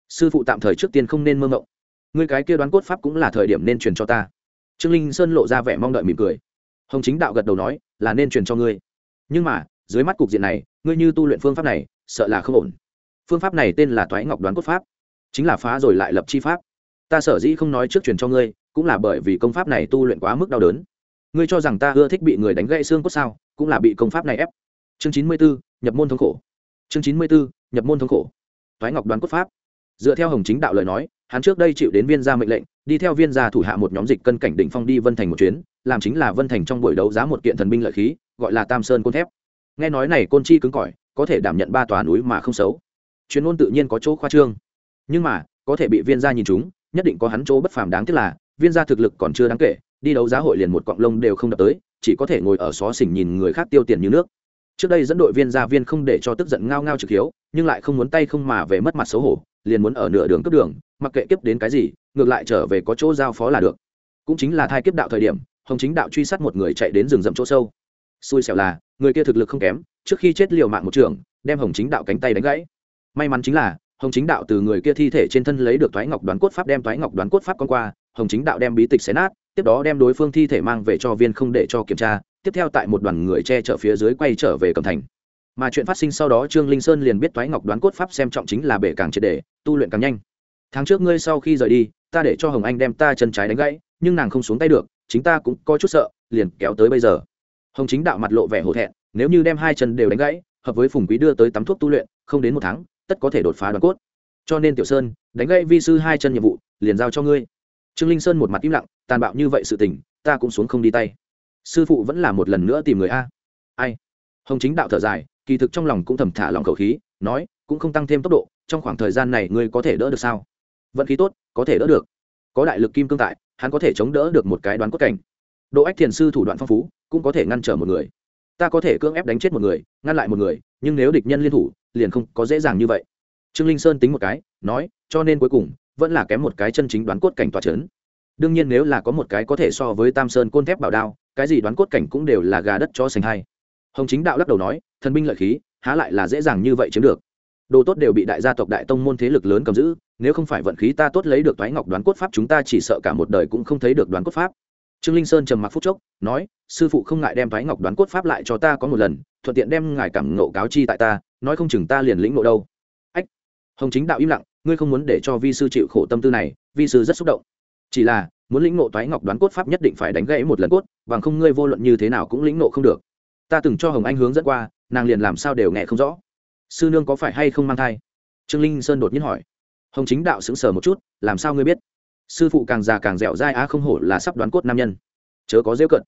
Sư phụ tạm thời trước tiên không nên mơ mộng người cái kia đoán cốt pháp cũng là thời điểm nên truyền cho ta. Trương linh sơn lộ ra vẻ mong đợi mỉm cười. Hồng chính đạo gật đầu nói, là nên truyền cho ngươi. Nhưng mà, dưới mắt cục diện này, ngươi như tu luyện phương pháp này, sợ là không ổn. Phương pháp này tên là toái ngọc đoán cốt pháp. Chính là phá rồi lại lập chi pháp. Ta sở dĩ không nói trước truyền cho ngươi, cũng là bởi vì công pháp này tu luyện quá mức đau đớn. Ngươi cho rằng ta ưa thích bị người đánh gãy xương cốt sao, cũng là bị công pháp này ép. Chương chín mươi bốn nhập môn thống khổ chương chín mươi bốn, nhập môn thống khổ. Thoái ngọc đoán cốt pháp. Dựa theo hồng chính đạo lời nói, hắn trước đây chịu đến viên gia mệnh lệnh, đi theo viên gia thủ hạ một nhóm dịch cân cảnh đỉnh phong đi vân thành một chuyến, làm chính là vân thành trong buổi đấu giá một kiện thần binh lợi khí, gọi là tam sơn côn thép. Nghe nói này côn chi cứng cỏi, có thể đảm nhận ba tòa núi mà không xấu. Chuyên môn tự nhiên có chỗ khoa trương. Nhưng mà, có thể bị viên gia nhìn chúng, nhất định có hắn chỗ bất phàm đáng tiếc là, viên gia thực lực còn chưa đáng kể, đi đấu giá hội liền một cọng lông đều không đập tới, chỉ có thể ngồi ở xó xỉnh nhìn người khác tiêu tiền như nước trước đây dẫn đội viên gia viên không để cho tức giận ngao ngao trực hiếu, nhưng lại không muốn tay không mà về mất mặt xấu hổ, liền muốn ở nửa đường cấp đường, mặc kệ kiếp đến cái gì, ngược lại trở về có chỗ giao phó là được. Cũng chính là thai kiếp đạo thời điểm, hồng chính đạo truy sát một người chạy đến rừng rậm chỗ sâu. Xui xẻo là, người kia thực lực không kém, trước khi chết liều mạng một trường, đem hồng chính đạo cánh tay đánh gãy. May mắn chính là, hồng chính đạo từ người kia thi thể trên thân lấy được thoái ngọc đoán cốt pháp đem thoái ngọc đoán cốt pháp con qua, hồng chính đạo đem bí tịch xé nát, tiếp đó đem đối phương thi thể mang về cho viên không để cho kiểm tra tiếp theo tại một đoàn người che chở phía dưới quay trở về cầm thành. Mà chuyện phát sinh sau đó trương linh sơn liền biết thoái ngọc đoán cốt pháp xem trọng chính là bể càng triệt đề tu luyện càng nhanh. Tháng trước ngươi sau khi rời đi, ta để cho hồng anh đem ta chân trái đánh gãy, nhưng nàng không xuống tay được, chính ta cũng có chút sợ, liền kéo tới bây giờ. Hồng chính đạo mặt lộ vẻ hổ thẹn, nếu như đem hai chân đều đánh gãy, hợp với phùng quý đưa tới tắm thuốc tu luyện, không đến một tháng, tất có thể đột phá đoán cốt. Cho nên tiểu sơn, đánh gãy vi sư hai chân nhiệm vụ, liền giao cho ngươi. Trương linh sơn một mặt im lặng, tàn bạo như vậy sự tình, ta cũng xuống không đi tay sư phụ vẫn là một lần nữa tìm người a. Ai? Hồng chính đạo thở dài, kỳ thực trong lòng cũng thầm thả lòng khẩu khí, nói, cũng không tăng thêm tốc độ, trong khoảng thời gian này ngươi có thể đỡ được sao? Vận khí tốt, có thể đỡ được. Có đại lực kim cương tại, hắn có thể chống đỡ được một cái đoán cốt cảnh. Độ ách thiền sư thủ đoạn phong phú, cũng có thể ngăn trở một người. Ta có thể cưỡng ép đánh chết một người, ngăn lại một người, nhưng nếu địch nhân liên thủ, liền không có dễ dàng như vậy. Trương linh sơn tính một cái, nói, cho nên cuối cùng, vẫn là kém một cái chân chính đoán cốt cảnh tòa c h ấ n đương nhiên nếu là có một cái có thể so với tam sơn côn thép bảo đao cái gì đoán cốt cảnh cũng đều là gà đất cho sành hay. Hồng chính đạo lắc đầu nói, thần binh lợi khí, há lại là dễ dàng như vậy chiếm được. Đồ tốt đều bị đại gia tộc đại tông môn thế lực lớn cầm giữ, nếu không phải vận khí ta tốt lấy được toái ngọc đoán cốt pháp chúng ta chỉ sợ cả một đời cũng không thấy được đoán cốt pháp. Trương linh sơn trầm mặc phút chốc, nói, sư phụ không ngại đem toái ngọc đoán cốt pháp lại cho ta có một lần, thuận tiện đem ngài cảm ngộ cáo chi tại ta, nói không chừng ta liền lĩnh ngộ đâu. Ách. Hồng chính đạo im lặng, ngươi không muốn để cho vi sư chịu khổ tâm tư này, vi sư rất xúc động. Chỉ là muốn lĩnh ngộ toái ngọc đoán cốt pháp nhất định phải đánh gãy một lần cốt, bằng không ngươi vô luận như thế nào cũng lĩnh ngộ không được. Ta từng cho hồng anh hướng dẫn qua, nàng liền làm sao đều nghe không rõ. Sư nương có phải hay không mang thai? Trương linh sơn đột nhiên hỏi. Hồng chính đạo sững sờ một chút, làm sao ngươi biết? Sư phụ càng già càng dẻo dai á không hổ là sắp đoán cốt nam nhân. Chớ có dễ cận.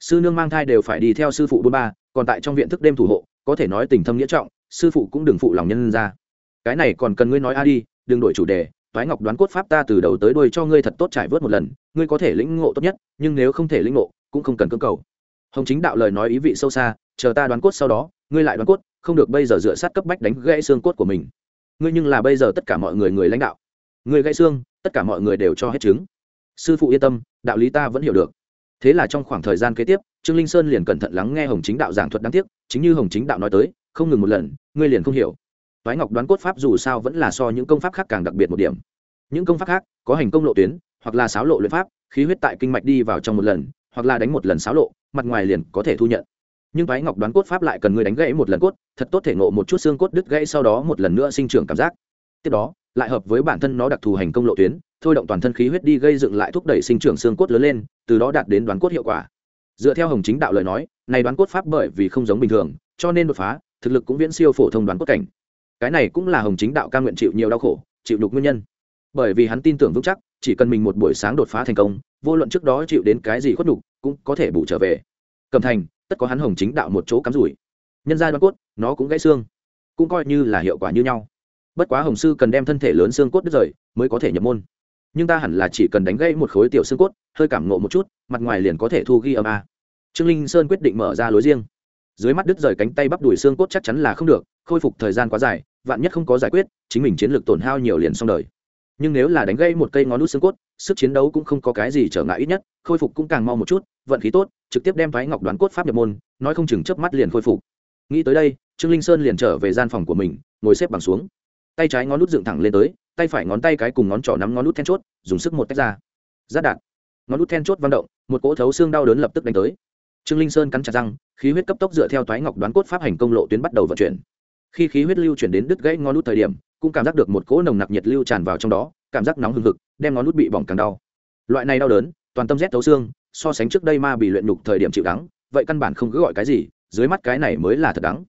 Sư nương mang thai đều phải đi theo sư phụ bốn ba, còn tại trong viện thức đêm thủ hộ, có thể nói tình thâm nghĩa trọng, sư phụ cũng đừng phụ lòng nhân ra. Cái này còn cần ngươi nói a đi, đừng đổi chủ đề toái ngọc đoán cốt pháp ta từ đầu tới đuôi cho ngươi thật tốt trải vớt một lần, ngươi có thể lĩnh ngộ tốt nhất, nhưng nếu không thể lĩnh ngộ, cũng không cần cưỡng cầu. Hồng chính đạo lời nói ý vị sâu xa, chờ ta đoán cốt sau đó, ngươi lại đoán cốt, không được bây giờ dựa sát cấp bách đánh gãy xương cốt của mình. Ngươi nhưng là bây giờ tất cả mọi người người lãnh đạo. Người gãy xương, tất cả mọi người đều cho hết chứng. Sư phụ yên tâm, đạo lý ta vẫn hiểu được. Thế là trong khoảng thời gian kế tiếp, trương linh sơn liền cẩn thận lắng nghe hồng chính đạo giảng thuật đáng tiếc, chính như hồng chính đạo nói tới, không ngừng một lần, ngươi liền không hiểu toái ngọc đoán cốt pháp dù sao vẫn là so những công pháp khác càng đặc biệt một điểm. Những công pháp khác, có hành công lộ tuyến, hoặc là sáo lộ luyện pháp, khí huyết tại kinh mạch đi vào trong một lần, hoặc là đánh một lần sáo lộ, mặt ngoài liền có thể thu nhận. Nhưng toái ngọc đoán cốt pháp lại cần người đánh gãy một lần cốt, thật tốt thể ngộ một chút xương cốt đứt gãy sau đó một lần nữa sinh trưởng cảm giác. Tiếp đó, lại hợp với bản thân nó đặc thù hành công lộ tuyến, thôi động toàn thân khí huyết đi gây dựng lại thúc đẩy sinh trưởng xương cốt lớn lên, từ đó đạt đến đoán cốt hiệu quả. Dựa theo hồng chính đạo lời nói, này đoán cốt pháp bởi vì không giống bình thường, cho nên đột phá, thực lực cũng viễn siêu phổ thông đoán cốt cảnh cái này cũng là hồng chính đạo ca nguyện chịu nhiều đau khổ, chịu đục nguyên nhân. Bởi vì hắn tin tưởng vững chắc, chỉ cần mình một buổi sáng đột phá thành công, vô luận trước đó chịu đến cái gì khuất đục cũng có thể bù trở về. Cầm thành, tất có hắn hồng chính đạo một chỗ cắm rủi. Nhân gia đoan cốt, nó cũng gãy xương. Cũng coi như là hiệu quả như nhau. Bất quá hồng sư cần đem thân thể lớn xương cốt đứt rời, mới có thể nhập môn. Nhưng ta hẳn là chỉ cần đánh gãy một khối tiểu xương cốt, hơi cảm ngộ một chút, mặt ngoài liền có thể thu ghi âm a. Trương linh sơn quyết định mở ra lối riêng dưới mắt đứt rời cánh tay bắp đùi xương cốt chắc chắn là không được, khôi phục thời gian quá dài, vạn nhất không có giải quyết, chính mình chiến lược tổn hao nhiều liền xong đời. Nhưng nếu là đánh gây một cây ngón nút xương cốt, sức chiến đấu cũng không có cái gì trở ngại ít nhất, khôi phục cũng càng mau một chút, vận khí tốt, trực tiếp đem thoái ngọc đoán cốt pháp nhập môn, nói không chừng chớp mắt liền khôi phục. Nghĩ tới đây, trương linh sơn liền trở về gian phòng của mình, ngồi xếp bằng xuống. Tay trái ngón nút dựng thẳng lên tới, tay phải ngón tay cái cùng ngón trỏ nắm ngón nút then chốt, dùng sức một tách ra. Giáp đạn. Ngón nút then chốt vang động, một cỗ thấu xương đau đớn lập tức đánh tới. Trương linh sơn cắn chặt răng khí huyết cấp tốc dựa theo thoái ngọc đoán cốt pháp hành công lộ tuyến bắt đầu vận chuyển. Khi khí huyết lưu chuyển đến đứt gãy ngón nút thời điểm, cũng cảm giác được một cỗ nồng nặc nhiệt lưu tràn vào trong đó, cảm giác nóng hừng hực, đem ngón nút bị bỏng càng đau. Loại này đau đớn, toàn tâm rét thấu xương, so sánh trước đây ma bị luyện nhục thời điểm chịu đắng, vậy căn bản không cứ gọi cái gì, dưới mắt cái này mới là thật đắng.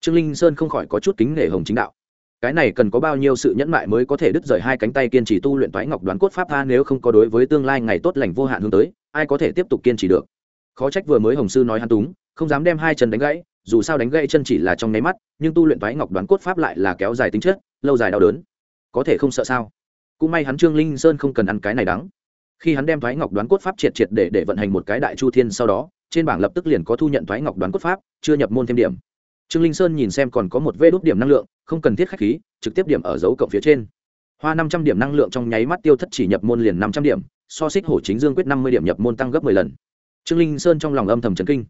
Trương linh sơn không khỏi có chút kính nể hồng chính đạo. Cái này cần có bao nhiêu sự nhẫn mại mới có thể đứt rời hai cánh tay kiên trì tu luyện toái ngọc đoán cốt pháp tha nếu không có đối với tương lai ngày tốt lành vô hạn hướng tới, ai có thể tiếp tục kiên trì được? Khó trách vừa mới hồng sư nói hắn túng không dám đem hai chân đánh gãy, dù sao đánh gãy chân chỉ là trong nháy mắt, nhưng tu luyện thoái ngọc đoán cốt pháp lại là kéo dài tính chất, lâu dài đau đớn. Có thể không sợ sao? Cũng may hắn trương linh sơn không cần ăn cái này đắng. Khi hắn đem thoái ngọc đoán cốt pháp triệt triệt để để vận hành một cái đại chu thiên sau đó, trên bảng lập tức liền có thu nhận thoái ngọc đoán cốt pháp, chưa nhập môn thêm điểm. Trương linh sơn nhìn xem còn có một vê đốt điểm năng lượng, không cần thiết khách khí, trực tiếp điểm ở dấu cộng phía trên. Hoa năm trăm điểm năng lượng trong nháy mắt tiêu thất chỉ nhập môn liền năm trăm điểm, so xích hổ chính dương quyết năm mươi điểm nhập môn tăng gấp mười lần. Trương linh sơn trong lòng âm thầm trấn kinh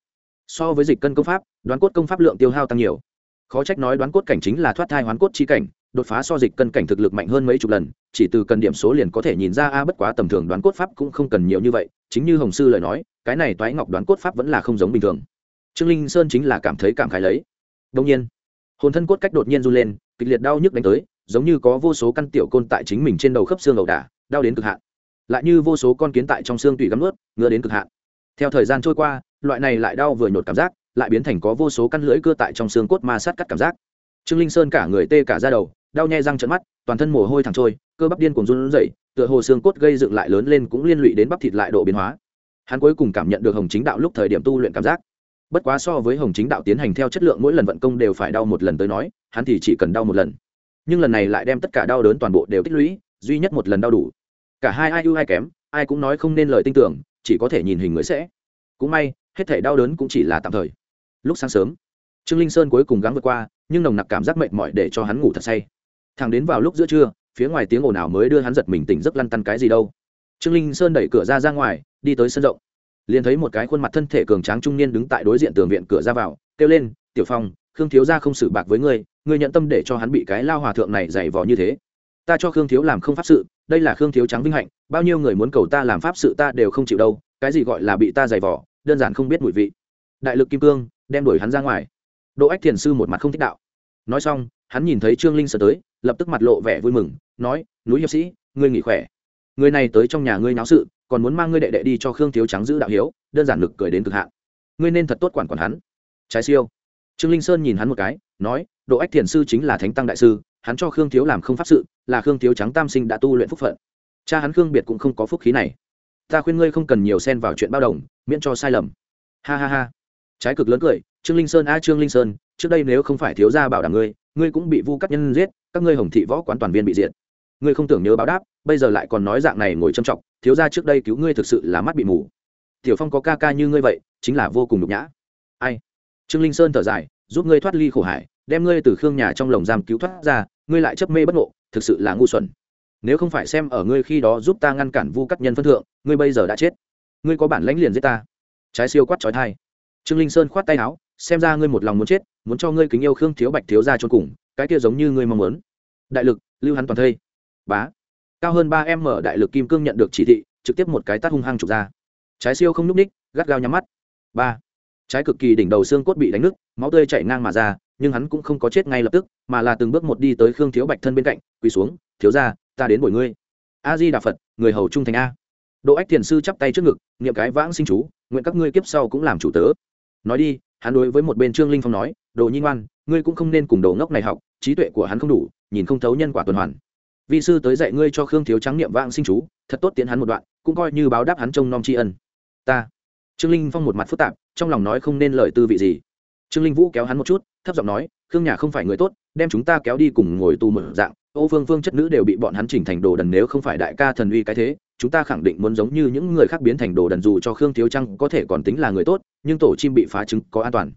so với dịch cân công pháp, đoán cốt công pháp lượng tiêu hao tăng nhiều. Khó trách nói đoán cốt cảnh chính là thoát thai hoán cốt chi cảnh, đột phá so dịch cân cảnh thực lực mạnh hơn mấy chục lần, chỉ từ cần điểm số liền có thể nhìn ra a bất quá tầm thường đoán cốt pháp cũng không cần nhiều như vậy, chính như hồng sư lời nói, cái này toái ngọc đoán cốt pháp vẫn là không giống bình thường. Trương linh sơn chính là cảm thấy cảm khái lấy. Đông nhiên, hồn thân cốt cách đột nhiên run lên, kịch liệt đau nhức đánh tới, giống như có vô số căn tiểu côn tại chính mình trên đầu khớp xương ẩu đả, đau đến cực hạn. Lại như vô số con kiến tại trong xương tủy gắm ướt ngứa đến cực hạn. Theo thời gian trôi qua loại này lại đau vừa nhột cảm giác, lại biến thành có vô số căn lưỡi cưa tại trong xương cốt ma sát cắt cảm giác. Trương linh sơn cả người tê cả ra đầu, đau nhè răng trợn mắt, toàn thân mồ hôi thẳng trôi, cơ bắp điên cuồng run rẩy, tựa hồ xương cốt gây dựng lại lớn lên cũng liên lụy đến bắp thịt lại độ biến hóa. Hắn cuối cùng cảm nhận được hồng chính đạo lúc thời điểm tu luyện cảm giác. Bất quá so với hồng chính đạo tiến hành theo chất lượng mỗi lần vận công đều phải đau một lần tới nói, hắn thì chỉ cần đau một lần. Nhưng lần này lại đem tất cả đau đớn toàn bộ đều tích lũy, duy nhất một lần đau đủ. Cả hai ai ưu ai kém, ai cũng nói không nên lời tin tưởng, chỉ có thể nhìn hình người sẽ. Cũng may hết thể đau đớn cũng chỉ là tạm thời. Lúc sáng sớm, trương linh sơn cuối cùng gắng vượt qua, nhưng nồng nặc cảm giác mệt mỏi để cho hắn ngủ thật say. Thằng đến vào lúc giữa trưa, phía ngoài tiếng ồn ào mới đưa hắn giật mình tỉnh giấc lăn tăn cái gì đâu. Trương linh sơn đẩy cửa ra ra ngoài, đi tới sân rộng. Liền thấy một cái khuôn mặt thân thể cường tráng trung niên đứng tại đối diện tường viện cửa ra vào, kêu lên, tiểu phong, khương thiếu gia không xử bạc với ngươi ngươi nhận tâm để cho hắn bị cái lao hòa thượng này dày vò như thế. Ta cho khương thiếu làm không pháp sự, đây là khương thiếu trắng vinh hạnh, bao nhiêu người muốn cầu ta làm pháp sự ta đều không chịu đâu, cái gì gọi là bị ta dày vò đơn giản không biết mùi vị. Đại lực kim cương, đem đuổi hắn ra ngoài. Đỗ ách thiền sư một mặt không thích đạo. Nói xong, hắn nhìn thấy trương linh sơ tới, lập tức mặt lộ vẻ vui mừng, nói, núi hiệp sĩ, ngươi nghỉ khỏe. Người này tới trong nhà ngươi náo sự, còn muốn mang ngươi đệ đệ đi cho khương thiếu trắng giữ đạo hiếu, đơn giản lực cười đến cực hạn. Ngươi nên thật tốt quản quản hắn. Trái siêu. Trương linh sơn nhìn hắn một cái, nói, độ ách thiền sư chính là thánh tăng đại sư, hắn cho khương thiếu làm không pháp sự, là khương thiếu trắng tam sinh đã tu luyện phúc phận. Cha hắn khương biệt cũng không có phúc khí này ta khuyên ngươi không cần nhiều xen vào chuyện bao đồng, miễn cho sai lầm. Ha ha ha. Trái cực lớn cười, trương linh sơn, a, trương linh sơn, trước đây nếu không phải thiếu gia bảo đảm ngươi ngươi cũng bị vu cắt nhân giết, các ngươi hồng thị võ quán toàn viên bị diệt. Ngươi không tưởng nhớ báo đáp, bây giờ lại còn nói dạng này ngồi châm trọng thiếu gia trước đây cứu ngươi thực sự là mắt bị mù. Tiểu phong có ca ca như ngươi vậy, chính là vô cùng nhục nhã. Ai? Trương linh sơn thở dài, giúp ngươi thoát ly khổ hải, đem ngươi từ khương nhà trong lồng giam cứu thoát ra, ngươi lại chấp mê bất ngộ, thực sự là ngu xuẩn nếu không phải xem ở ngươi khi đó giúp ta ngăn cản vu cắt nhân phân thượng, ngươi bây giờ đã chết. Ngươi có bản lãnh liền giết ta. Trái siêu quát trói thai trương linh sơn khoát tay áo, xem ra ngươi một lòng muốn chết, muốn cho ngươi kính yêu khương thiếu bạch thiếu ra trốn cùng, cái kia giống như ngươi mong muốn. Đại lực, lưu hắn toàn thây. Bá. Cao hơn ba em mở đại lực kim cương nhận được chỉ thị, trực tiếp một cái tát hung hăng trục ra. Trái siêu không n ú c ních gắt gao nhắm mắt. Ba. Trái cực kỳ đỉnh đầu xương cốt bị đánh nứt, máu tươi chảy ngang mà ra, nhưng hắn cũng không có chết ngay lập tức, mà là từng bước một đi tới khương thiếu bạch thân bên cạnh, quỳ xuống, thiếu ra ta đến bồi ngươi. A di đà phật, người hầu trung thành a. Độ ách thiền sư chắp tay trước ngực nghiệm cái vãng sinh chú, nguyện các ngươi kiếp sau cũng làm chủ tớ. Nói đi, hắn đối với một bên trương linh phong nói, đồ nhi ngoan, ngươi cũng không nên cùng đồ ngốc này học, trí tuệ của hắn không đủ, nhìn không thấu nhân quả tuần hoàn. Vị sư tới dạy ngươi cho khương thiếu trắng niệm vãng sinh chú, thật tốt tiến hắn một đoạn, cũng coi như báo đáp hắn trông nom tri ân. Ta. Trương linh phong một mặt phức tạp, trong lòng nói không nên lời tư vị gì. Trương linh vũ kéo hắn một chút, thấp giọng nói, khương nhà không phải người tốt, đem chúng ta kéo đi cùng ngồi tù mở dạng ô phương phương chất nữ đều bị bọn hắn chỉnh thành đồ đần nếu không phải đại ca thần uy cái thế chúng ta khẳng định muốn giống như những người khác biến thành đồ đần dù cho khương thiếu trăng có thể còn tính là người tốt nhưng tổ chim bị phá trứng có an toàn.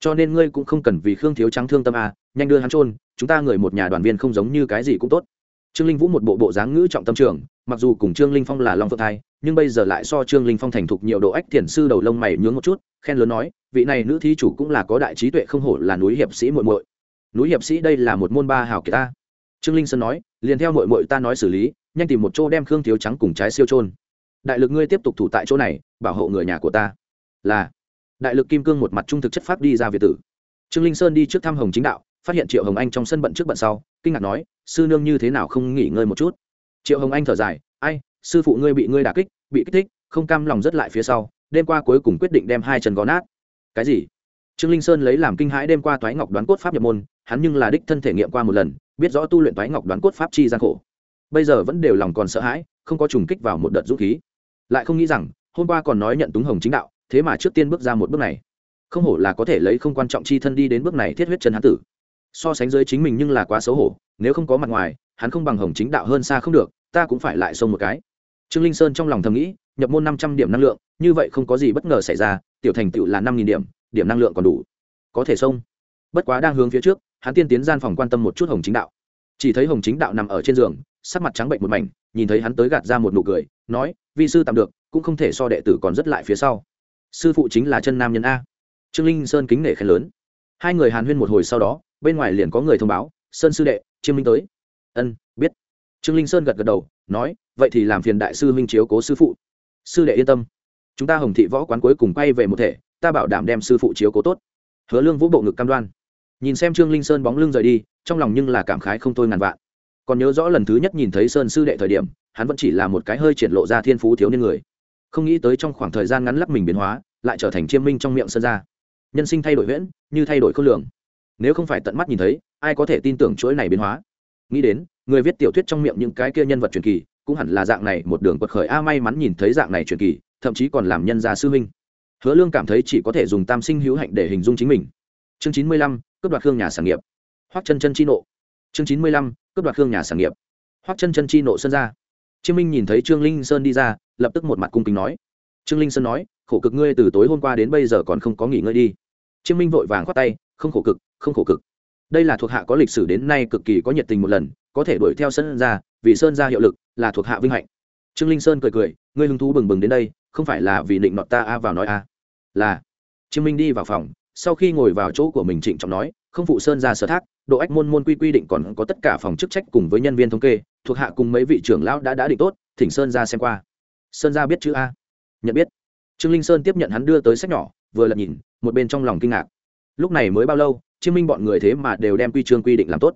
Cho nên ngươi cũng không cần vì khương thiếu trắng thương tâm à, nhanh đưa hắn trôn chúng ta người một nhà đoàn viên không giống như cái gì cũng tốt. Trương linh vũ một bộ bộ dáng ngữ trọng tâm trường mặc dù cùng trương linh phong là long phượng thai nhưng bây giờ lại so trương linh phong thành thục nhiều độ ách thiền sư đầu lông mày nhướng một chút khen lớn nói vị này nữ thí chủ cũng là có đại trí tuệ không hổ là núi hiệp sĩ muội muội. Núi hiệp sĩ đây là một môn ba hào kỳ ta trương linh sơn nói, liền theo mội mội ta nói xử lý, nhanh tìm một chỗ đem khương thiếu trắng cùng trái siêu trôn đại lực ngươi tiếp tục thủ tại chỗ này, bảo hộ người nhà của ta. Là. Đại lực kim cương một mặt trung thực chất pháp đi ra việt tử. Trương linh sơn đi trước thăm hồng chính đạo, phát hiện triệu hồng anh trong sân bận trước bận sau, kinh ngạc nói, sư nương như thế nào không nghỉ ngơi một chút? Triệu hồng anh thở dài, ai, sư phụ ngươi bị ngươi đả kích, bị kích thích, không cam lòng rất lại phía sau, đêm qua cuối cùng quyết định đem hai chân gó nát. Cái gì? Trương linh sơn lấy làm kinh hãi đêm qua toái ngọc đoán cốt pháp nhập môn, hắn nhưng là đích thân thể nghiệm qua một lần biết rõ tu luyện toái ngọc đoán cốt pháp chi gian khổ. Bây giờ vẫn đều lòng còn sợ hãi, không có trùng kích vào một đợt dũng khí. Lại không nghĩ rằng, hôm qua còn nói nhận túng hồng chính đạo, thế mà trước tiên bước ra một bước này. Không hổ là có thể lấy không quan trọng chi thân đi đến bước này thiết huyết chân hán tử. So sánh dưới chính mình nhưng là quá xấu hổ, nếu không có mặt ngoài, hắn không bằng hồng chính đạo hơn xa không được, ta cũng phải lại xông một cái. Trương linh sơn trong lòng thầm nghĩ, nhập môn năm trăm điểm năng lượng, như vậy không có gì bất ngờ xảy ra, tiểu thành tựu là năm nghìn điểm điểm năng lượng còn đủ. Có thể xông. Bất quá đang hướng phía trước hắn tiên tiến gian phòng quan tâm một chút hồng chính đạo. Chỉ thấy hồng chính đạo nằm ở trên giường, sắc mặt trắng bệnh một mảnh, nhìn thấy hắn tới gạt ra một nụ cười, nói, vi sư tạm được, cũng không thể so đệ tử còn rất lại phía sau. Sư phụ chính là chân nam nhân a. Trương linh sơn kính nể khen lớn. Hai người hàn huyên một hồi sau đó, bên ngoài liền có người thông báo, sơn sư đệ, chiêm minh tới. Ân, biết. Trương linh sơn gật gật đầu, nói, vậy thì làm phiền đại sư minh chiếu cố sư phụ. Sư đệ yên tâm. Chúng ta hồng thị võ quán cuối cùng quay về một thể, ta bảo đảm đem sư phụ chiếu cố tốt. Hứa lương vũ bộ ngực cam đoan nhìn xem trương linh sơn bóng lưng rời đi, trong lòng nhưng là cảm khái không thôi ngàn vạn. Còn nhớ rõ lần thứ nhất nhìn thấy sơn sư đệ thời điểm, hắn vẫn chỉ là một cái hơi triển lộ ra thiên phú thiếu niên người. Không nghĩ tới trong khoảng thời gian ngắn lắp mình biến hóa, lại trở thành chiêm minh trong miệng sơn gia. Nhân sinh thay đổi huyễn, như thay đổi khối lượng nếu không phải tận mắt nhìn thấy, ai có thể tin tưởng chuỗi này biến hóa? Nghĩ đến, người viết tiểu thuyết trong miệng những cái kia nhân vật truyền kỳ, cũng hẳn là dạng này một đường quật khởi a may mắn nhìn thấy dạng này truyền kỳ, thậm chí còn làm nhân gia sư minh hứa lương cảm thấy chỉ có thể dùng tam sinh hữu hạnh để hình dung chính mình. Chương chín mươi lăm cướp đoạt hương nhà sản nghiệp. Hoắc chân chân chi nộ. Chương chín mươi lăm, cướp đoạt hương nhà sản nghiệp. Hoắc chân chân chi nộ sơn ra. Chiêm minh nhìn thấy trương linh sơn đi ra, lập tức một mặt cung kính nói. Trương linh sơn nói, khổ cực ngươi từ tối hôm qua đến bây giờ còn không có nghỉ ngơi đi. Chiêm minh vội vàng khoát tay, không khổ cực, không khổ cực. Đây là thuộc hạ có lịch sử đến nay cực kỳ có nhiệt tình một lần, có thể đuổi theo sơn ra, vì sơn ra hiệu lực, là thuộc hạ vinh hạnh. Trương linh sơn cười cười, ngươi hứng thú bừng bừng đến đây, không phải là vì định nọt ta a vào nói a. Là. Chiêm minh đi vào phòng sau khi ngồi vào chỗ của mình trịnh trọng nói, không phụ sơn ra sở thác, độ ách môn môn quy quy định còn có tất cả phòng chức trách cùng với nhân viên thống kê, thuộc hạ cùng mấy vị trưởng lão đã đã định tốt, thỉnh sơn ra xem qua. Sơn ra biết chữ a? Nhận biết. Trương linh sơn tiếp nhận hắn đưa tới sách nhỏ, vừa lật nhìn, một bên trong lòng kinh ngạc. Lúc này mới bao lâu, chiêm minh bọn người thế mà đều đem quy trương quy định làm tốt.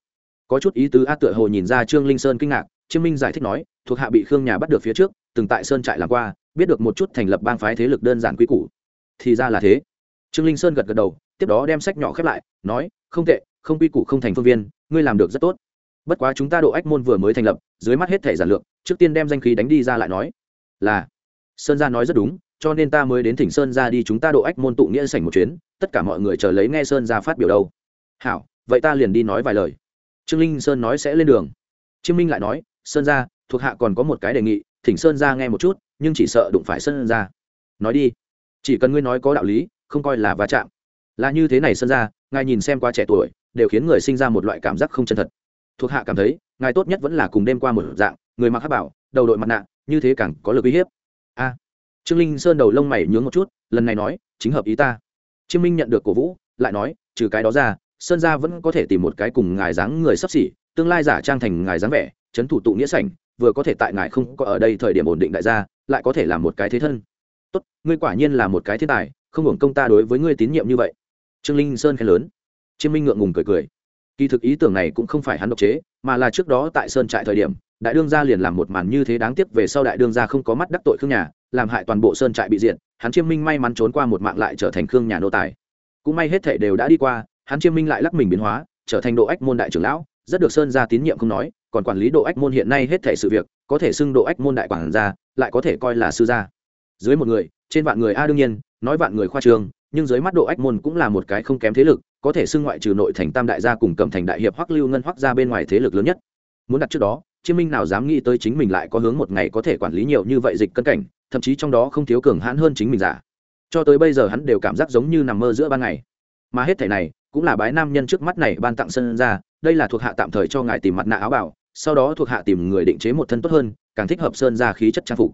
Có chút ý tứ a tựa hồ nhìn ra trương linh sơn kinh ngạc, chiêm minh giải thích nói, thuộc hạ bị khương nhà bắt được phía trước, từng tại sơn trại làm qua, biết được một chút thành lập bang phái thế lực đơn giản quy củ. Thì ra là thế trương linh sơn gật gật đầu, tiếp đó đem sách nhỏ khép lại, nói, không tệ, không quy củ không thành phương viên, ngươi làm được rất tốt. Bất quá chúng ta độ ách môn vừa mới thành lập, dưới mắt hết thể giản lược, trước tiên đem danh khí đánh đi ra lại nói. Là. Sơn gia nói rất đúng, cho nên ta mới đến thỉnh sơn gia đi chúng ta độ ách môn tụ nghĩa sảnh một chuyến, tất cả mọi người chờ lấy nghe sơn gia phát biểu đâu. Hảo, vậy ta liền đi nói vài lời. Trương linh sơn nói sẽ lên đường. Chiêm minh lại nói, sơn gia, thuộc hạ còn có một cái đề nghị, thỉnh sơn gia nghe một chút, nhưng chỉ sợ đụng phải sơn gia. Nói đi. Chỉ cần ngươi nói có đạo lý không coi là va chạm. Là như thế này sân ra, ngài nhìn xem qua trẻ tuổi, đều khiến người sinh ra một loại cảm giác không chân thật. Thuộc hạ cảm thấy, ngài tốt nhất vẫn là cùng đêm qua một dạng, người mặc hát bảo, đầu đội mặt nạ, như thế càng có lực uy hiếp. A. Trương linh sơn đầu lông mày nhướng một chút, lần này nói, chính hợp ý ta. Chiêm minh nhận được cổ vũ, lại nói, trừ cái đó ra, sơn gia vẫn có thể tìm một cái cùng ngài dáng người sắp xỉ, tương lai giả trang thành ngài dáng vẻ chấn thủ tụ nghĩa sảnh, vừa có thể tại ngài không có ở đây thời điểm ổn định đại gia, lại có thể làm một cái thế thân tốt ngươi quả nhiên là một cái thiên tài không hưởng công ta đối với ngươi tín nhiệm như vậy. Trương linh sơn khen lớn. Chiêm minh ngượng ngùng cười cười. Kỳ thực ý tưởng này cũng không phải hắn độc chế mà là trước đó tại sơn trại thời điểm đại đương gia liền làm một màn như thế đáng tiếc về sau đại đương gia không có mắt đắc tội khương nhà làm hại toàn bộ sơn trại bị diện, hắn chiêm minh may mắn trốn qua một mạng lại trở thành khương nhà nô tài. Cũng may hết thệ đều đã đi qua hắn chiêm minh lại lắc mình biến hóa trở thành độ ách môn đại trưởng lão rất được sơn gia tín nhiệm không nói còn quản lý độ ách môn hiện nay hết thệ sự việc có thể xưng độ ách môn đại quản gia lại có thể coi là sư gia dưới một người, trên vạn người a đương nhiên, nói vạn người khoa trường, nhưng dưới mắt độ ách môn cũng là một cái không kém thế lực, có thể xưng ngoại trừ nội thành tam đại gia cùng cầm thành đại hiệp hoắc lưu ngân hoắc ra bên ngoài thế lực lớn nhất. Muốn đặt trước đó, chiêm minh nào dám nghĩ tới chính mình lại có hướng một ngày có thể quản lý nhiều như vậy dịch cân cảnh, thậm chí trong đó không thiếu cường hãn hơn chính mình giả. Cho tới bây giờ hắn đều cảm giác giống như nằm mơ giữa ban ngày. Mà hết thể này, cũng là bái nam nhân trước mắt này ban tặng sân ra, đây là thuộc hạ tạm thời cho ngài tìm mặt nạ áo bảo sau đó thuộc hạ tìm người định chế một thân tốt hơn, càng thích hợp sơn ra khí chất trang phục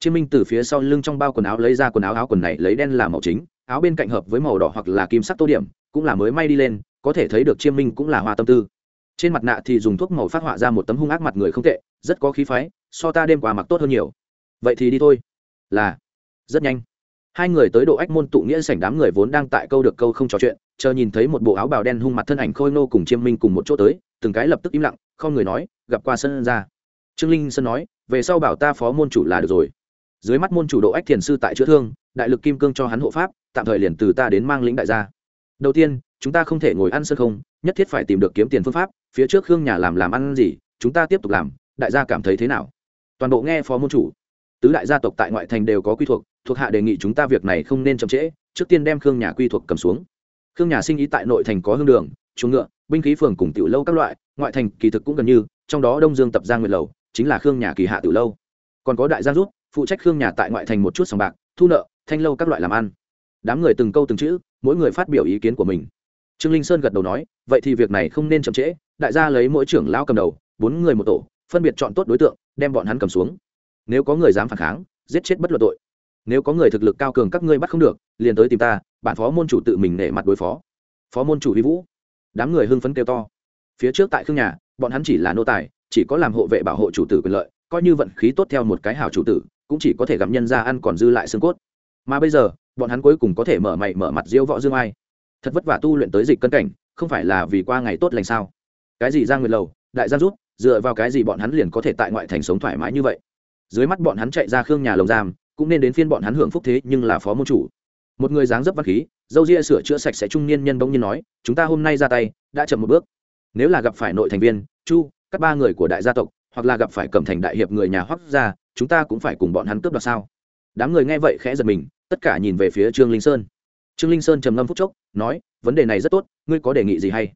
chiêm minh từ phía sau lưng trong bao quần áo lấy ra quần áo áo quần này lấy đen làm màu chính, áo bên cạnh hợp với màu đỏ hoặc là kim sắc tô điểm, cũng là mới may đi lên, có thể thấy được chiêm minh cũng là hoa tâm tư. Trên mặt nạ thì dùng thuốc màu phát họa ra một tấm hung ác mặt người không tệ, rất có khí phái, so ta đêm qua mặc tốt hơn nhiều. Vậy thì đi thôi. Là, rất nhanh. Hai người tới độ ách môn tụ nghĩa sảnh đám người vốn đang tại câu được câu không trò chuyện, chờ nhìn thấy một bộ áo bào đen hung mặt thân ảnh khôi nô cùng chiêm minh cùng một chỗ tới, từng cái lập tức im lặng, không người nói, gặp qua sân ra. Trương linh sơn nói, về sau bảo ta phó môn chủ là được rồi dưới mắt môn chủ độ ách thiền sư tại chữa thương, đại lực kim cương cho hắn hộ pháp, tạm thời liền từ ta đến mang lĩnh đại gia. Đầu tiên, chúng ta không thể ngồi ăn sân không, nhất thiết phải tìm được kiếm tiền phương pháp, phía trước khương nhà làm làm ăn gì, chúng ta tiếp tục làm, đại gia cảm thấy thế nào? Toàn bộ nghe phó môn chủ. Tứ đại gia tộc tại ngoại thành đều có quy thuộc thuộc hạ đề nghị chúng ta việc này không nên chậm trễ, trước tiên đem khương nhà quy thuộc cầm xuống. Khương nhà sinh ý tại nội thành có hương đường, chuồng ngựa, binh khí phường cùng tiểu lâu các loại, ngoại thành kỳ thực cũng gần như, trong đó đông dương tập giang nguyệt lầu, chính là khương nhà kỳ hạ tiểu lâu. Còn có đại gia rút phụ trách khương nhà tại ngoại thành một chút sòng bạc, thu nợ, thanh lâu các loại làm ăn. Đám người từng câu từng chữ, mỗi người phát biểu ý kiến của mình. Trương linh sơn gật đầu nói, vậy thì việc này không nên chậm trễ, đại gia lấy mỗi trưởng lão cầm đầu, bốn người một tổ, phân biệt chọn tốt đối tượng, đem bọn hắn cầm xuống. Nếu có người dám phản kháng, giết chết bất luận tội. Nếu có người thực lực cao cường các ngươi bắt không được, liền tới tìm ta, bản phó môn chủ tự mình nể mặt đối phó. Phó môn chủ vi vũ. Đám người hưng phấn kêu to. Phía trước tại khương nhà, bọn hắn chỉ là nô tài, chỉ có làm hộ vệ bảo hộ chủ tử quyền lợi, coi như vận khí tốt theo một cái hảo chủ tử cũng chỉ có thể gặp nhân ra ăn còn dư lại xương cốt. Mà bây giờ, bọn hắn cuối cùng có thể mở mày mở mặt diễu võ dương ai. Thật vất vả tu luyện tới dịch cân cảnh, không phải là vì qua ngày tốt lành sao? Cái gì ra nguyệt lầu, đại gia rút, dựa vào cái gì bọn hắn liền có thể tại ngoại thành sống thoải mái như vậy? Dưới mắt bọn hắn chạy ra khương nhà lồng giam, cũng nên đến phiên bọn hắn hưởng phúc thế nhưng là phó môn chủ. Một người dáng dấp văn khí, dâu ria sửa chữa sạch sẽ trung niên nhân bỗng nhiên nói, chúng ta hôm nay ra tay, đã chậm một bước. Nếu là gặp phải nội thành viên, chu, các ba người của đại gia tộc, hoặc là gặp phải cẩm thành đại hiệp người nhà hoắc gia chúng ta cũng phải cùng bọn hắn cướp đoạt sao? Đám người nghe vậy khẽ giật mình, tất cả nhìn về phía trương linh sơn. Trương linh sơn trầm ngâm phút chốc, nói, vấn đề này rất tốt, ngươi có đề nghị gì hay?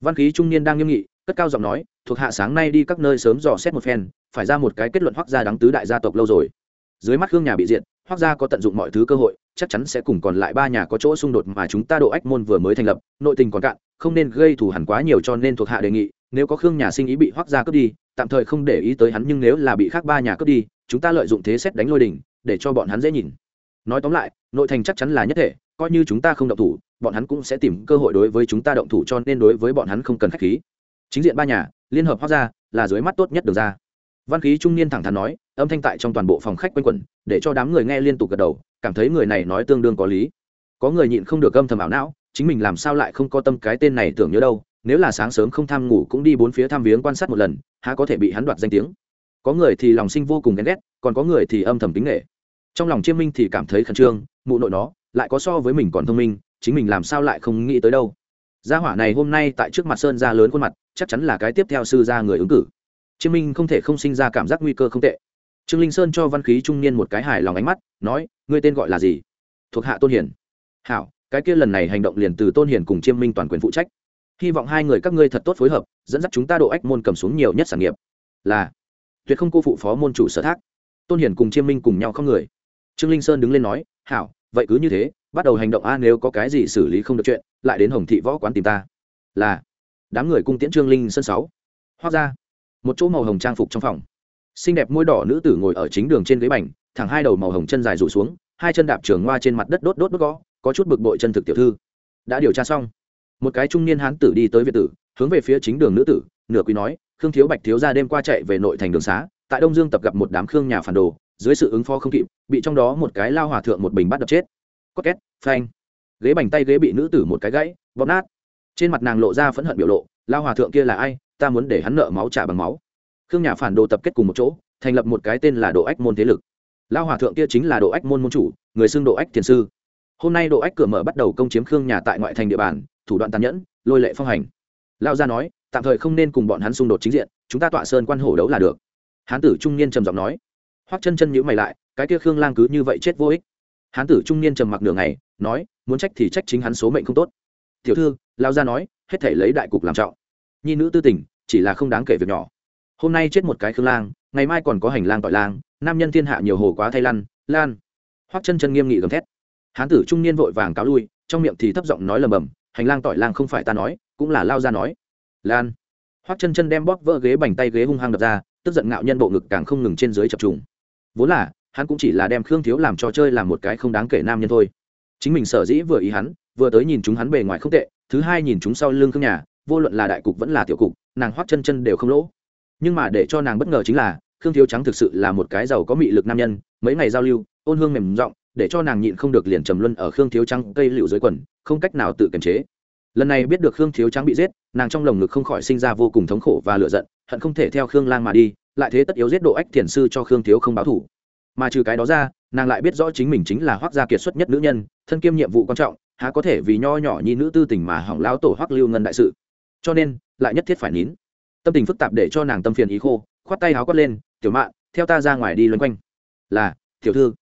Văn khí trung niên đang nghiêm nghị, cất cao giọng nói, thuộc hạ sáng nay đi các nơi sớm dò xét một phen, phải ra một cái kết luận hoắc gia đáng tứ đại gia tộc lâu rồi. Dưới mắt hương nhà bị diện hoắc gia có tận dụng mọi thứ cơ hội, chắc chắn sẽ cùng còn lại ba nhà có chỗ xung đột mà chúng ta độ ách môn vừa mới thành lập, nội tình còn cạn, không nên gây thù hẳn quá nhiều cho nên thuộc hạ đề nghị, nếu có khương nhà sinh ý bị hoắc gia cướp đi, tạm thời không để ý tới hắn nhưng nếu là bị khác ba nhà cướp đi chúng ta lợi dụng thế xét đánh lôi đỉnh để cho bọn hắn dễ nhìn. Nói tóm lại, nội thành chắc chắn là nhất thể, coi như chúng ta không động thủ, bọn hắn cũng sẽ tìm cơ hội đối với chúng ta động thủ cho nên đối với bọn hắn không cần khách khí. Chính diện ba nhà, liên hợp hoác ra, là dưới mắt tốt nhất được ra. Văn khí trung niên thẳng thắn nói, âm thanh tại trong toàn bộ phòng khách quanh quẩn, để cho đám người nghe liên tục gật đầu, cảm thấy người này nói tương đương có lý. Có người nhịn không được âm thầm ảo não, chính mình làm sao lại không có tâm cái tên này tưởng nhớ đâu, nếu là sáng sớm không tham ngủ cũng đi bốn phía tham viếng quan sát một lần, há có thể bị hắn đoạt danh tiếng có người thì lòng sinh vô cùng ghen ghét, còn có người thì âm thầm tính nghệ trong lòng chiêm minh thì cảm thấy khẩn trương, mụ nội nó, lại có so với mình còn thông minh, chính mình làm sao lại không nghĩ tới đâu. Gia hỏa này hôm nay tại trước mặt sơn ra lớn khuôn mặt, chắc chắn là cái tiếp theo sư gia người ứng cử. Chiêm minh không thể không sinh ra cảm giác nguy cơ không tệ. Trương linh sơn cho văn khí trung niên một cái hài lòng ánh mắt, nói, ngươi tên gọi là gì? Thuộc hạ tôn hiển. hảo, cái kia lần này hành động liền từ tôn hiển cùng chiêm minh toàn quyền phụ trách. Hy vọng hai người các ngươi thật tốt phối hợp, dẫn dắt chúng ta độ ách môn cầm xuống nhiều nhất sản nghiệp. Là tuyệt không cô phụ phó môn chủ sở thác. Tôn hiền cùng chiêm minh cùng nhau không người. Trương linh sơn đứng lên nói, hảo, vậy cứ như thế, bắt đầu hành động a, nếu có cái gì xử lý không được chuyện, lại đến hồng thị võ quán tìm ta. Là, đám người cung tiễn trương linh sơn sáu. Hóa ra, một chỗ màu hồng trang phục trong phòng. Xinh đẹp môi đỏ nữ tử ngồi ở chính đường trên ghế bành, thẳng hai đầu màu hồng chân dài rủ xuống, hai chân đạp trường hoa trên mặt đất đốt đốt đốt gõ, có chút bực bội chân thực tiểu thư. Đã điều tra xong, một cái trung niên hán tử đi tới việt tử, hướng về phía chính đường nữ tử, nửa quý nói khương thiếu bạch thiếu ra đêm qua chạy về nội thành đường xá, tại đông dương tập gặp một đám khương nhà phản đồ, dưới sự ứng phó không kịp, bị trong đó một cái lao hòa thượng một bình bắt đập chết. Có két, phanh. Ghế bành tay ghế bị nữ tử một cái gãy bóp nát. Trên mặt nàng lộ ra phẫn hận biểu lộ, lao hòa thượng kia là ai? Ta muốn để hắn nợ máu trả bằng máu. Khương nhà phản đồ tập kết cùng một chỗ, thành lập một cái tên là độ ách môn thế lực. Lao hòa thượng kia chính là độ ách môn môn chủ, người xưng độ ách thiền sư. Hôm nay độ ách cửa mở bắt đầu công chiếm khương nhà tại ngoại thành địa bàn, thủ đoạn tàn nhẫn, lôi lệ phong hành. Lao gia nói tạm thời không nên cùng bọn hắn xung đột chính diện, chúng ta tọa sơn quan hổ đấu là được. Hán tử trung niên trầm giọng nói. Hoắc chân chân nhữ mày lại, cái kia khương lang cứ như vậy chết vô ích. Hán tử trung niên trầm mặc nửa ngày, nói, muốn trách thì trách chính hắn số mệnh không tốt. Tiểu thư lao gia nói, hết thể lấy đại cục làm trọng. Nhi nữ tư tình, chỉ là không đáng kể việc nhỏ. Hôm nay chết một cái khương lang, ngày mai còn có hành lang tỏi lang, nam nhân thiên hạ nhiều hồ quá thay lăn, lan. Hoắc chân chân nghiêm nghị gầm thét. Hán tử trung niên vội vàng cáo lui, trong miệng thì thấp giọng nói lầm bầm, hành lang tỏi lang không phải ta nói, cũng là lao ra nói lan. Hoắc chân chân đem bóp vỡ ghế bành tay ghế hung hăng đập ra, tức giận ngạo nhân bộ ngực càng không ngừng trên dưới chập trùng. Vốn là, hắn cũng chỉ là đem khương thiếu làm trò chơi làm một cái không đáng kể nam nhân thôi. Chính mình sở dĩ vừa ý hắn, vừa tới nhìn chúng hắn bề ngoài không tệ, thứ hai nhìn chúng sau lưng khương nhà, vô luận là đại cục vẫn là tiểu cục, nàng hoắc chân chân đều không lỗ. Nhưng mà để cho nàng bất ngờ chính là, khương thiếu trắng thực sự là một cái giàu có mị lực nam nhân, mấy ngày giao lưu, ôn hương mềm giọng, để cho nàng nhịn không được liền trầm luân ở khương thiếu trắng cây liệu dưới quần, không cách nào tự kiềm chế lần này biết được khương thiếu trắng bị giết, nàng trong lồng ngực không khỏi sinh ra vô cùng thống khổ và lựa giận, hận không thể theo khương lang mà đi, lại thế tất yếu giết độ ách thiền sư cho khương thiếu không báo thủ. Mà trừ cái đó ra, nàng lại biết rõ chính mình chính là hoác gia kiệt xuất nhất nữ nhân, thân kiêm nhiệm vụ quan trọng, há có thể vì nho nhỏ nhi nữ tư tình mà hỏng lao tổ hoác lưu ngân đại sự. Cho nên, lại nhất thiết phải nín. Tâm tình phức tạp để cho nàng tâm phiền ý khô, khoát tay háo quát lên, tiểu mạn, theo ta ra ngoài đi loanh quanh. Là, tiểu thư,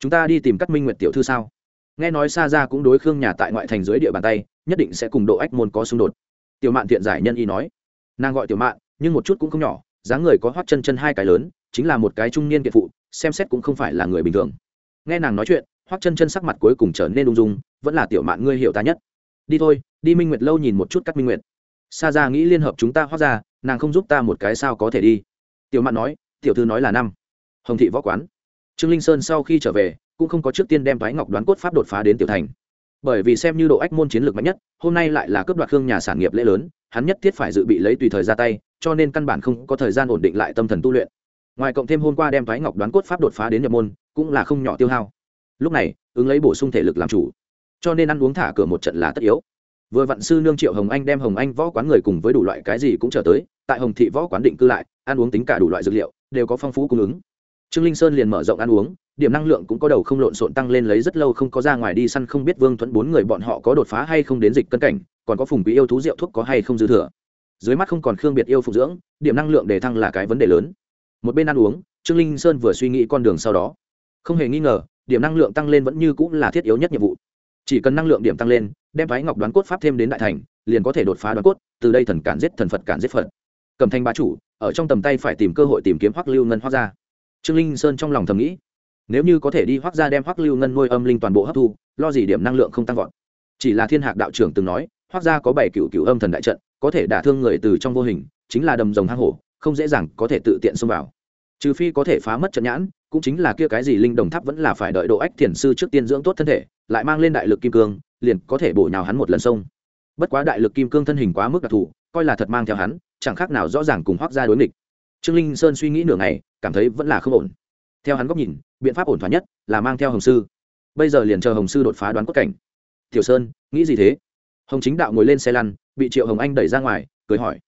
chúng ta đi tìm các minh nguyệt tiểu thư sao? Nghe nói xa ra cũng đối khương nhà tại ngoại thành dưới địa bàn tay, nhất định sẽ cùng độ ách môn có xung đột. Tiểu mạn thiện giải nhân y nói. Nàng gọi tiểu mạn, nhưng một chút cũng không nhỏ, dáng người có hoắt chân chân hai cái lớn, chính là một cái trung niên kiệt phụ, xem xét cũng không phải là người bình thường. Nghe nàng nói chuyện, hoắt chân chân sắc mặt cuối cùng trở nên ung dung, vẫn là tiểu mạn ngươi hiểu ta nhất. Đi thôi, đi minh nguyệt lâu nhìn một chút các minh nguyệt. Xa ra nghĩ liên hợp chúng ta hoắt ra, nàng không giúp ta một cái sao có thể đi. Tiểu mạn nói, tiểu thư nói là năm. Hồng thị võ quán. Trương linh sơn sau khi trở về cũng không có trước tiên đem thoái ngọc đoán cốt pháp đột phá đến tiểu thành. Bởi vì xem như độ ách môn chiến lược mạnh nhất, hôm nay lại là cướp đoạt hương nhà sản nghiệp lễ lớn, hắn nhất thiết phải dự bị lấy tùy thời ra tay, cho nên căn bản không có thời gian ổn định lại tâm thần tu luyện. Ngoài cộng thêm hôm qua đem thoái ngọc đoán cốt pháp đột phá đến nhập môn, cũng là không nhỏ tiêu hao. Lúc này, ứng lấy bổ sung thể lực làm chủ. Cho nên ăn uống thả cửa một trận là tất yếu. Vừa vạn sư nương triệu hồng anh đem hồng anh võ quán người cùng với đủ loại cái gì cũng trở tới, tại hồng thị võ quán định cư lại, ăn uống tính cả đủ loại dược liệu, đều có phong phú cung ứng. Trương linh sơn liền mở rộng ăn uống điểm năng lượng cũng có đầu không lộn xộn tăng lên lấy rất lâu, không có ra ngoài đi săn, không biết vương thuẫn bốn người bọn họ có đột phá hay không đến dịch cân cảnh, còn có phùng quý yêu thú rượu thuốc có hay không dư thừa. Dưới mắt không còn khương biệt yêu phục dưỡng, điểm năng lượng để thăng là cái vấn đề lớn. Một bên ăn uống, trương linh sơn vừa suy nghĩ con đường sau đó. Không hề nghi ngờ, điểm năng lượng tăng lên vẫn như cũng là thiết yếu nhất nhiệm vụ. Chỉ cần năng lượng điểm tăng lên, đem thái ngọc đoán cốt pháp thêm đến đại thành, liền có thể đột phá đoán cốt, từ đây thần cản giết thần phật cản giết phật. Cầm thanh bá chủ, ở trong tầm tay phải tìm cơ hội tìm kiếm hoắc lưu ngân hoắc ra. Trương linh sơn trong lòng thầm nghĩ nếu như có thể đi hoác ra đem hoác lưu ngân nuôi âm linh toàn bộ hấp thu, lo gì điểm năng lượng không tăng vọt? Chỉ là thiên hạc đạo trưởng từng nói hoác ra có bảy cựu cựu âm thần đại trận, có thể đả thương người từ trong vô hình, chính là đầm rồng hang hổ, không dễ dàng có thể tự tiện xông vào. Trừ phi có thể phá mất trận nhãn, cũng chính là kia cái gì linh đồng tháp vẫn là phải đợi độ ách thiền sư trước tiên dưỡng tốt thân thể, lại mang lên đại lực kim cương, liền có thể bổ nhào hắn một lần sông. Bất quá đại lực kim cương thân hình quá mức đặc thù, coi là thật mang theo hắn, chẳng khác nào rõ ràng cùng hoác ra đối nghịch. Trương linh sơn suy nghĩ nửa ngày, cảm thấy vẫn là không ổn theo hắn góc nhìn, biện pháp ổn thỏa nhất là mang theo hồng sư. Bây giờ liền chờ hồng sư đột phá đoán quất cảnh. Tiểu sơn, nghĩ gì thế? Hồng chính đạo ngồi lên xe lăn, bị triệu hồng anh đẩy ra ngoài, cười hỏi.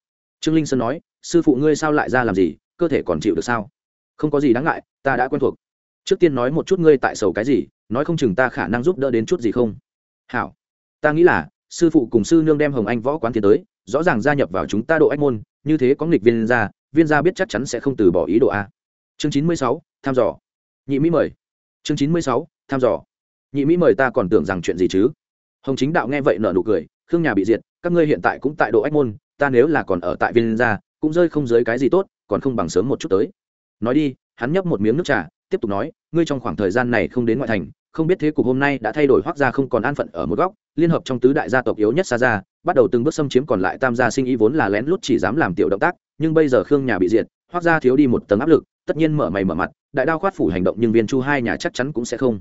Trương linh sơn nói, sư phụ ngươi sao lại ra làm gì? Cơ thể còn chịu được sao? Không có gì đáng ngại, ta đã quen thuộc. Trước tiên nói một chút ngươi tại sầu cái gì, nói không chừng ta khả năng giúp đỡ đến chút gì không? Hảo. Ta nghĩ là, sư phụ cùng sư nương đem hồng anh võ quán tiến tới, rõ ràng gia nhập vào chúng ta độ ách môn, như thế có nghịch viên gia viên gia biết chắc chắn sẽ không từ bỏ ý đồ a chương chín mươi sáu, tham dò. Nhị mỹ mời. Chương chín mươi sáu, tham dò. Nhị mỹ mời ta còn tưởng rằng chuyện gì chứ? Hồng chính đạo nghe vậy nở nụ cười, khương nhà bị diệt, các ngươi hiện tại cũng tại độ ách môn, ta nếu là còn ở tại viên gia, cũng rơi không dưới cái gì tốt, còn không bằng sớm một chút tới. Nói đi, hắn nhấp một miếng nước trà, tiếp tục nói, ngươi trong khoảng thời gian này không đến ngoại thành, không biết thế cục hôm nay đã thay đổi hoác ra không còn an phận ở một góc, liên hợp trong tứ đại gia tộc yếu nhất xa ra bắt đầu từng bước xâm chiếm còn lại tam gia sinh ý vốn là lén lút chỉ dám làm tiểu động tác, nhưng bây giờ khương nhà bị diệt hoác ra thiếu đi một tầng áp lực tất nhiên mở mày mở mặt, đại đao khoát phủ hành động nhưng viên chu hai nhà chắc chắn cũng sẽ không.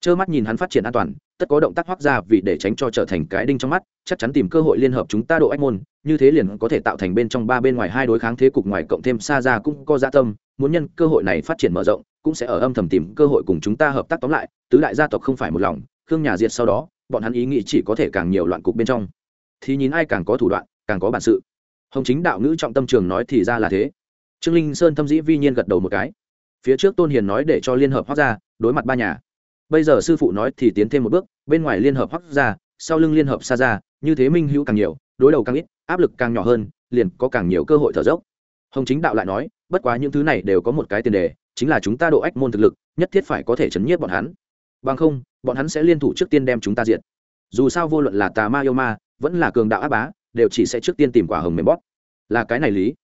Trơ mắt nhìn hắn phát triển an toàn, tất có động tác hoác ra vì để tránh cho trở thành cái đinh trong mắt, chắc chắn tìm cơ hội liên hợp chúng ta độ ách môn, như thế liền có thể tạo thành bên trong ba bên ngoài hai đối kháng thế cục ngoài cộng thêm xa ra cũng có gia dạ tâm, muốn nhân cơ hội này phát triển mở rộng, cũng sẽ ở âm thầm tìm cơ hội cùng chúng ta hợp tác tóm lại, tứ đại gia tộc không phải một lòng, khương nhà diệt sau đó, bọn hắn ý nghĩ chỉ có thể càng nhiều loạn cục bên trong. Thì nhìn ai càng có thủ đoạn, càng có bản sự. Hồng chính đạo ngữ trọng tâm trường nói thì ra là thế trương linh sơn thâm dĩ vi nhiên gật đầu một cái. Phía trước tôn hiền nói để cho liên hợp hoác ra đối mặt ba nhà. Bây giờ sư phụ nói thì tiến thêm một bước, bên ngoài liên hợp hoác ra sau lưng liên hợp xa ra như thế minh hữu càng nhiều, đối đầu càng ít, áp lực càng nhỏ hơn, liền có càng nhiều cơ hội thở dốc. Hồng chính đạo lại nói, bất quá những thứ này đều có một cái tiền đề, chính là chúng ta độ ách môn thực lực, nhất thiết phải có thể chấn nhiếp bọn hắn. Bằng không, bọn hắn sẽ liên thủ trước tiên đem chúng ta diệt. Dù sao vô luận là tà ma yêu ma, vẫn là cường đạo áp bá, đều chỉ sẽ trước tiên tìm quả hồng mềm bóp. Là cái này lý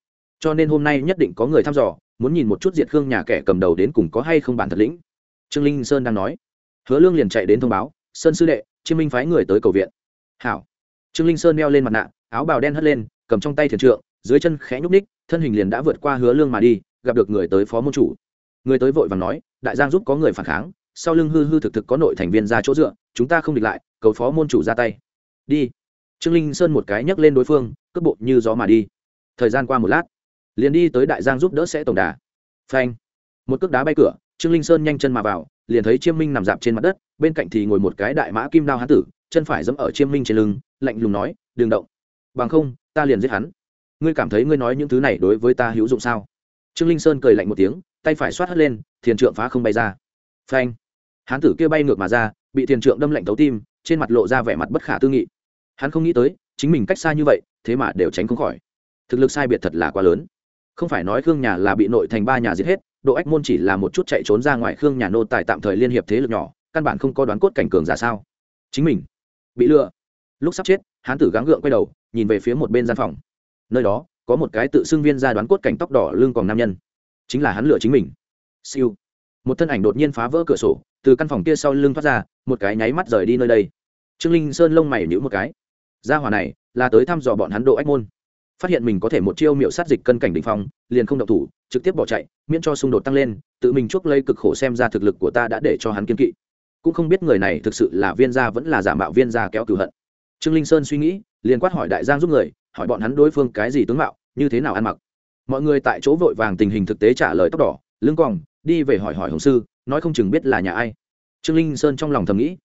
cho nên hôm nay nhất định có người thăm dò, muốn nhìn một chút diệt khương nhà kẻ cầm đầu đến cùng có hay không bản thật lĩnh. Trương linh sơn đang nói. Hứa lương liền chạy đến thông báo, sơn sư đệ, chiêm minh phái người tới cầu viện. Hảo. Trương linh sơn đeo lên mặt nạ, áo bào đen hất lên, cầm trong tay thiền trượng, dưới chân khẽ nhúc ních thân hình liền đã vượt qua hứa lương mà đi, gặp được người tới phó môn chủ. Người tới vội và nói, đại giang giúp có người phản kháng, sau lưng hư hư thực thực có nội thành viên ra chỗ dựa, chúng ta không địch lại, cầu phó môn chủ ra tay. Đi. Trương linh sơn một cái nhấc lên đối phương, cước bộ như gió mà đi. Thời gian qua một lát liền đi tới đại giang giúp đỡ sẽ tổng đà. Phanh. Một cước đá bay cửa, trương linh sơn nhanh chân mà vào, liền thấy chiêm minh nằm dạp trên mặt đất, bên cạnh thì ngồi một cái đại mã kim đao hán tử, chân phải dẫm ở chiêm minh trên lưng, lạnh lùng nói, đừng động. Bằng không, ta liền giết hắn. Ngươi cảm thấy ngươi nói những thứ này đối với ta hữu dụng sao? Trương linh sơn cười lạnh một tiếng, tay phải xoát hất lên, thiền trượng phá không bay ra. Phanh. Hán tử kia bay ngược mà ra, bị thiền trượng đâm lạnh tấu tim, trên mặt lộ ra vẻ mặt bất khả tư nghị. Hắn không nghĩ tới, chính mình cách xa như vậy, thế mà đều tránh không khỏi. Thực lực sai biệt thật là quá lớn không phải nói khương nhà là bị nội thành ba nhà giết hết, độ ách môn chỉ là một chút chạy trốn ra ngoài khương nhà nô tài tạm thời liên hiệp thế lực nhỏ, căn bản không có đoán cốt cảnh cường giả sao? Chính mình bị lừa. Lúc sắp chết, hán tử gắng gượng quay đầu, nhìn về phía một bên gian phòng. Nơi đó, có một cái tự xưng viên ra đoán cốt cảnh tóc đỏ lưng còn nam nhân. Chính là hắn lựa chính mình. Siêu. Một thân ảnh đột nhiên phá vỡ cửa sổ, từ căn phòng kia sau lưng thoát ra, một cái nháy mắt rời đi nơi đây. Trương linh sơn lông mày nhữ một cái. Gia hỏa này là tới thăm dò bọn hắn độ ách môn phát hiện mình có thể một chiêu miệu sát dịch cân cảnh đ ỉ n h phong, liền không động thủ, trực tiếp bỏ chạy, miễn cho xung đột tăng lên, tự mình chuốc lấy cực khổ xem ra thực lực của ta đã để cho hắn kiên kỵ. Cũng không biết người này thực sự là viên gia vẫn là giả mạo viên gia kéo cửu hận. Trương linh sơn suy nghĩ, liền quát hỏi đại giang giúp người, hỏi bọn hắn đối phương cái gì tướng mạo, như thế nào ăn mặc. Mọi người tại chỗ vội vàng tình hình thực tế trả lời tóc đỏ, lưng còng, đi về hỏi hỏi hồng sư, nói không chừng biết là nhà ai. Trương linh sơn trong lòng thầm nghĩ.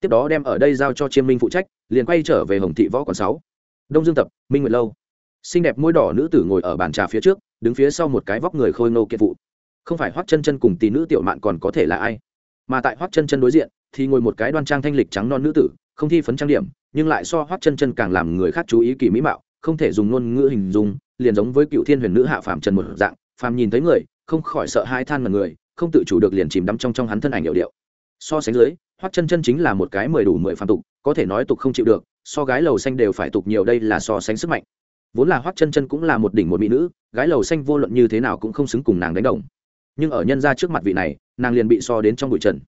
Tiếp đó đem ở đây giao cho chiêm minh phụ trách, liền quay trở về hồng thị võ còn sáu. Đông dương tập, minh nguyệt lâu xinh đẹp môi đỏ nữ tử ngồi ở bàn trà phía trước, đứng phía sau một cái vóc người khôi ngô kiệt vụ. Không phải hoắc chân chân cùng tỷ nữ tiểu mạn còn có thể là ai? Mà tại hoắc chân chân đối diện, thì ngồi một cái đoan trang thanh lịch trắng non nữ tử, không thi phấn trang điểm, nhưng lại so hoắc chân chân càng làm người khác chú ý kỳ mỹ mạo, không thể dùng ngôn ngữ hình dung, liền giống với cựu thiên huyền nữ hạ phàm trần một dạng, phàm nhìn thấy người, không khỏi sợ hai than mật người, không tự chủ được liền chìm đắm trong trong hắn thân ảnh hiệu điệu. So sánh dưới, hoắc chân chân chính là một cái mười đủ mười phàm tục, có thể nói tục không chịu được, so gái lầu xanh đều phải tục nhiều, đây là so sánh sức mạnh vốn là hoắc chân chân cũng là một đỉnh một mỹ nữ, gái lầu xanh vô luận như thế nào cũng không xứng cùng nàng đánh đồng. Nhưng ở nhân ra trước mặt vị này, nàng liền bị so đến trong bụi trần.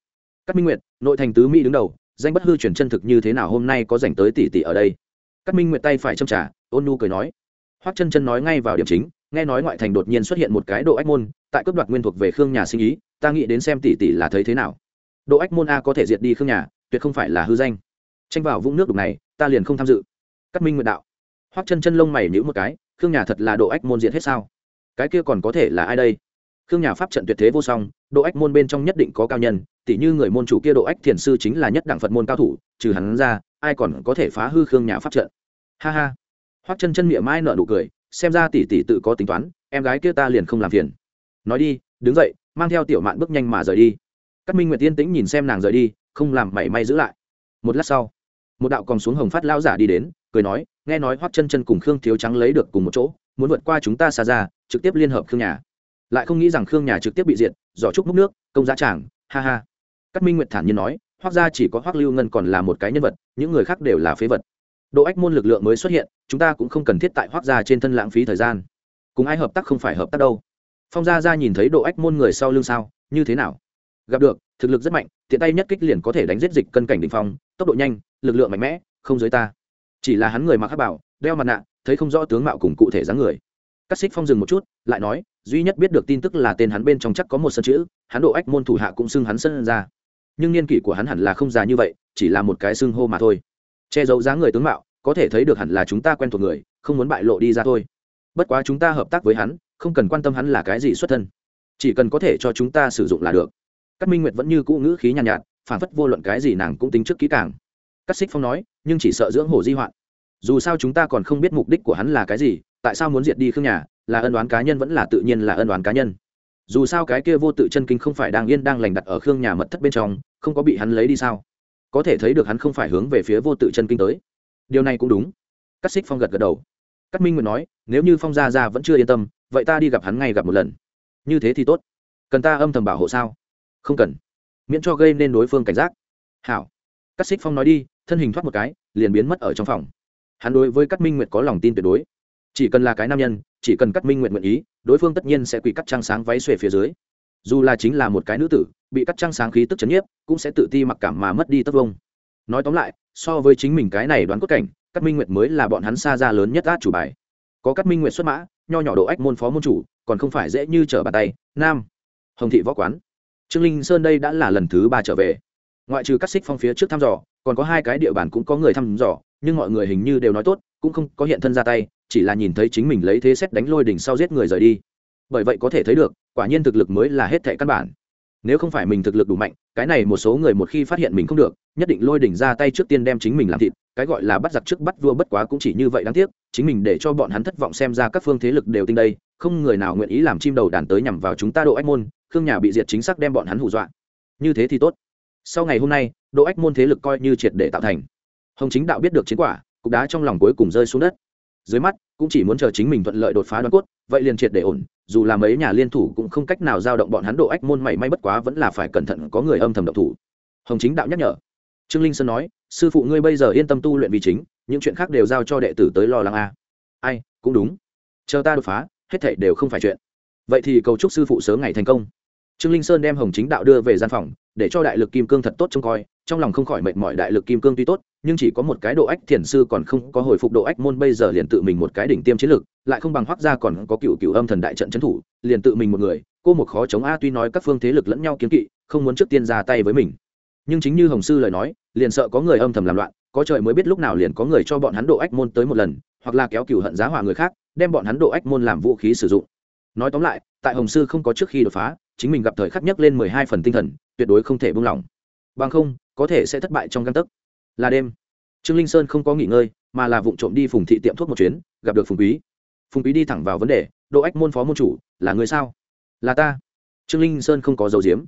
Cát minh nguyệt, nội thành tứ mỹ đứng đầu, danh bất hư truyền chân thực như thế nào hôm nay có dành tới tỷ tỷ ở đây? Cát minh nguyệt tay phải châm trả, ôn nu cười nói. Hoắc chân chân nói ngay vào điểm chính, nghe nói ngoại thành đột nhiên xuất hiện một cái độ ách môn, tại cấp đoạt nguyên thuộc về khương nhà sinh ý, ta nghĩ đến xem tỷ tỷ là thấy thế nào. Độ ách môn a có thể diệt đi khương nhà, tuyệt không phải là hư danh. Tranh vào vũng nước đục này, ta liền không tham dự. Cát minh nguyệt đạo hoắc chân chân lông mày nhíu một cái, khương nhà thật là độ ách môn diện hết sao? Cái kia còn có thể là ai đây? Khương nhà pháp trận tuyệt thế vô song, độ ách môn bên trong nhất định có cao nhân tỷ như người môn chủ kia độ ách thiền sư chính là nhất đẳng phật môn cao thủ, trừ hắn ra, ai còn có thể phá hư khương nhà pháp trận? Ha ha. Hoắc chân chân miệng mai nở nụ cười, xem ra tỷ tỷ tự có tính toán, em gái kia ta liền không làm phiền. Nói đi, đứng dậy, mang theo tiểu mạn bước nhanh mà rời đi. Các minh nguyệt tiên tĩnh nhìn xem nàng rời đi, không làm mảy may giữ lại. Một lát sau, một đạo còn xuống hồng phát lao giả đi đến cười nói nghe nói hoắc chân chân cùng khương thiếu trắng lấy được cùng một chỗ muốn vượt qua chúng ta xa ra trực tiếp liên hợp khương nhà. Lại không nghĩ rằng khương nhà trực tiếp bị diệt giỏ trúc múc nước công giá chàng, ha ha. Cát minh nguyệt thản nhiên nói hoắc gia chỉ có hoắc lưu ngân còn là một cái nhân vật những người khác đều là phế vật. Độ ách môn lực lượng mới xuất hiện chúng ta cũng không cần thiết tại hoắc gia trên thân lãng phí thời gian. Cùng ai hợp tác không phải hợp tác đâu. Phong gia gia nhìn thấy độ ách môn người sau lưng sao như thế nào? Gặp được thực lực rất mạnh tiện tay nhất kích liền có thể đánh giết dịch cân cảnh đ ỉ n h phong tốc độ nhanh lực lượng mạnh mẽ không dưới ta chỉ là hắn người mặc hắc bảo đeo mặt nạ thấy không rõ tướng mạo cùng cụ thể dáng người. Cắt xích phong dừng một chút lại nói duy nhất biết được tin tức là tên hắn bên trong chắc có một sân chữ hắn độ ách môn thủ hạ cũng xưng hắn sân ra. Nhưng niên kỷ của hắn hẳn là không già như vậy chỉ là một cái xưng hô mà thôi. Che giấu dáng người tướng mạo có thể thấy được hẳn là chúng ta quen thuộc người không muốn bại lộ đi ra thôi. Bất quá chúng ta hợp tác với hắn không cần quan tâm hắn là cái gì xuất thân. Chỉ cần có thể cho chúng ta sử dụng là được. Các minh nguyệt vẫn như cũ ngữ khí nhàn nhạt, nhạt phản phất vô luận cái gì nàng cũng tính trước kỹ càng cắt xích phong nói, nhưng chỉ sợ dưỡng hổ di hoạn. Dù sao chúng ta còn không biết mục đích của hắn là cái gì, tại sao muốn diệt đi khương nhà, là ân đoán cá nhân vẫn là tự nhiên là ân đoán cá nhân. Dù sao cái kia vô tự chân kinh không phải đang yên đang lành đặt ở khương nhà mật thất bên trong, không có bị hắn lấy đi sao? Có thể thấy được hắn không phải hướng về phía vô tự chân kinh tới. Điều này cũng đúng. Cắt xích phong gật gật đầu. Cắt minh nguyệt nói, nếu như phong gia gia vẫn chưa yên tâm, vậy ta đi gặp hắn ngay gặp một lần. Như thế thì tốt. Cần ta âm thầm bảo hộ sao? Không cần. Miễn cho gây nên đối phương cảnh giác. Hảo cắt xích phong nói đi, thân hình thoát một cái, liền biến mất ở trong phòng. Hắn đối với cắt minh nguyệt có lòng tin tuyệt đối. Chỉ cần là cái nam nhân, chỉ cần cắt minh nguyệt nguyện ý, đối phương tất nhiên sẽ quỳ cắt trăng sáng váy xuề phía dưới. Dù là chính là một cái nữ tử, bị cắt trăng sáng khí tức chấn nhiếp, cũng sẽ tự ti mặc cảm mà mất đi tất vông nói tóm lại, so với chính mình cái này đoán cốt cảnh cắt minh nguyệt mới là bọn hắn xa ra lớn nhất át chủ bài. Có cắt minh nguyệt xuất mã, nho nhỏ độ ách môn phó môn chủ, còn không phải dễ như trở bàn tay. Nam, hồng thị võ quán. Trương linh sơn đây đã là lần thứ ba trở về ngoại trừ cắt xích phong phía trước thăm dò, còn có hai cái địa bàn cũng có người thăm dò, nhưng mọi người hình như đều nói tốt, cũng không có hiện thân ra tay, chỉ là nhìn thấy chính mình lấy thế xét đánh lôi đỉnh sau giết người rời đi. Bởi vậy có thể thấy được, quả nhiên thực lực mới là hết thệ căn bản. Nếu không phải mình thực lực đủ mạnh, cái này một số người một khi phát hiện mình không được, nhất định lôi đỉnh ra tay trước tiên đem chính mình làm thịt, cái gọi là bắt giặc trước bắt vua bất quá cũng chỉ như vậy đáng tiếc, chính mình để cho bọn hắn thất vọng xem ra các phương thế lực đều tinh đây, không người nào nguyện ý làm chim đầu đàn tới nhằm vào chúng ta độ ách môn, khương nhà bị diệt chính xác đem bọn hắn hù dọa. Như thế thì tốt sau ngày hôm nay độ ách môn thế lực coi như triệt để tạo thành. Hồng chính đạo biết được chiến quả, cục đá trong lòng cuối cùng rơi xuống đất. Dưới mắt, cũng chỉ muốn chờ chính mình thuận lợi đột phá đoán cốt, vậy liền triệt để ổn, dù là mấy nhà liên thủ cũng không cách nào giao động bọn hắn độ ách môn mảy may bất quá vẫn là phải cẩn thận có người âm thầm động thủ. Hồng chính đạo nhắc nhở. Trương linh sơn nói, sư phụ ngươi bây giờ yên tâm tu luyện vì chính, những chuyện khác đều giao cho đệ tử tới lo lắng a. Ai, cũng đúng. Chờ ta đột phá, hết thảy đều không phải chuyện. Vậy thì cầu chúc sư phụ sớm ngày thành công. Trương linh sơn đem hồng chính đạo đưa về gian phòng để cho đại lực kim cương thật tốt trông coi, trong lòng không khỏi mệt mỏi đại lực kim cương tuy tốt, nhưng chỉ có một cái độ ách thiền sư còn không có hồi phục độ ách môn bây giờ liền tự mình một cái đỉnh tiêm chiến lực, lại không bằng hoác gia còn có cựu cựu âm thần đại trận trấn thủ, liền tự mình một người, cô một khó chống a tuy nói các phương thế lực lẫn nhau kiếm kỵ, không muốn trước tiên ra tay với mình. Nhưng chính như hồng sư lời nói, liền sợ có người âm thầm làm loạn, có trời mới biết lúc nào liền có người cho bọn hắn độ ách môn tới một lần, hoặc là kéo cựu hận giá hỏa người khác, đem bọn hắn độ ách môn làm vũ khí sử dụng. Nói tóm lại, tại hồng sư không có trước khi đột phá, chính mình gặp thời khắc nhất lên mười hai phần tinh thần tuyệt đối không thể buông lỏng. Bằng không, có thể sẽ thất bại trong găng tấc. Là đêm. Trương linh sơn không có nghỉ ngơi, mà là vụ trộm đi phùng thị tiệm thuốc một chuyến, gặp được phùng quý. Phùng quý đi thẳng vào vấn đề độ ách môn phó môn chủ, là người sao? Là ta. Trương linh sơn không có dấu diếm.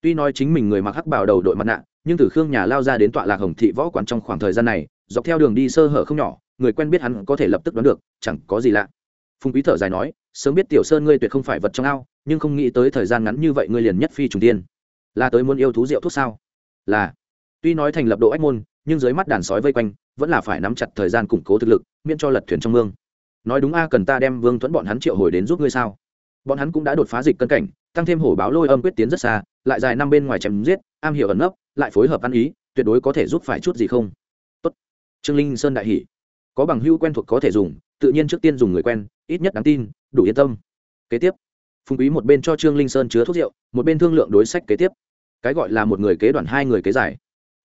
Tuy nói chính mình người mặc hắc bảo đầu đội mặt nạ, nhưng từ khương nhà lao ra đến tọa lạc hồng thị võ quán trong khoảng thời gian này, dọc theo đường đi sơ hở không nhỏ, người quen biết hắn có thể lập tức đoán được, chẳng có gì lạ. Phùng quý thở dài nói, sớm biết tiểu sơn ngươi tuyệt không phải vật trong ao, nhưng không nghĩ tới thời gian ngắn như vậy ngươi liền nhất phi trùng tiên là tới muốn yêu thú rượu thuốc sao? Là. Tuy nói thành lập độ ách môn, nhưng dưới mắt đàn sói vây quanh, vẫn là phải nắm chặt thời gian củng cố thực lực, miễn cho lật thuyền trong mương. Nói đúng a, cần ta đem vương thuẫn bọn hắn triệu hồi đến giúp ngươi sao? Bọn hắn cũng đã đột phá dịch cân cảnh, tăng thêm hổ báo lôi âm quyết tiến rất xa, lại dài năm bên ngoài chém giết, am hiểu ẩn nấp, lại phối hợp ăn ý, tuyệt đối có thể giúp phải chút gì không? Tốt. trương linh sơn đại hỷ có bằng hữu quen thuộc có thể dùng, tự nhiên trước tiên dùng người quen, ít nhất đáng tin, đủ yên tâm. Kế tiếp phùng quý một bên cho trương linh sơn chứa thuốc rượu, một bên thương lượng đối sách kế tiếp. Cái gọi là một người kế đoàn, hai người kế giải.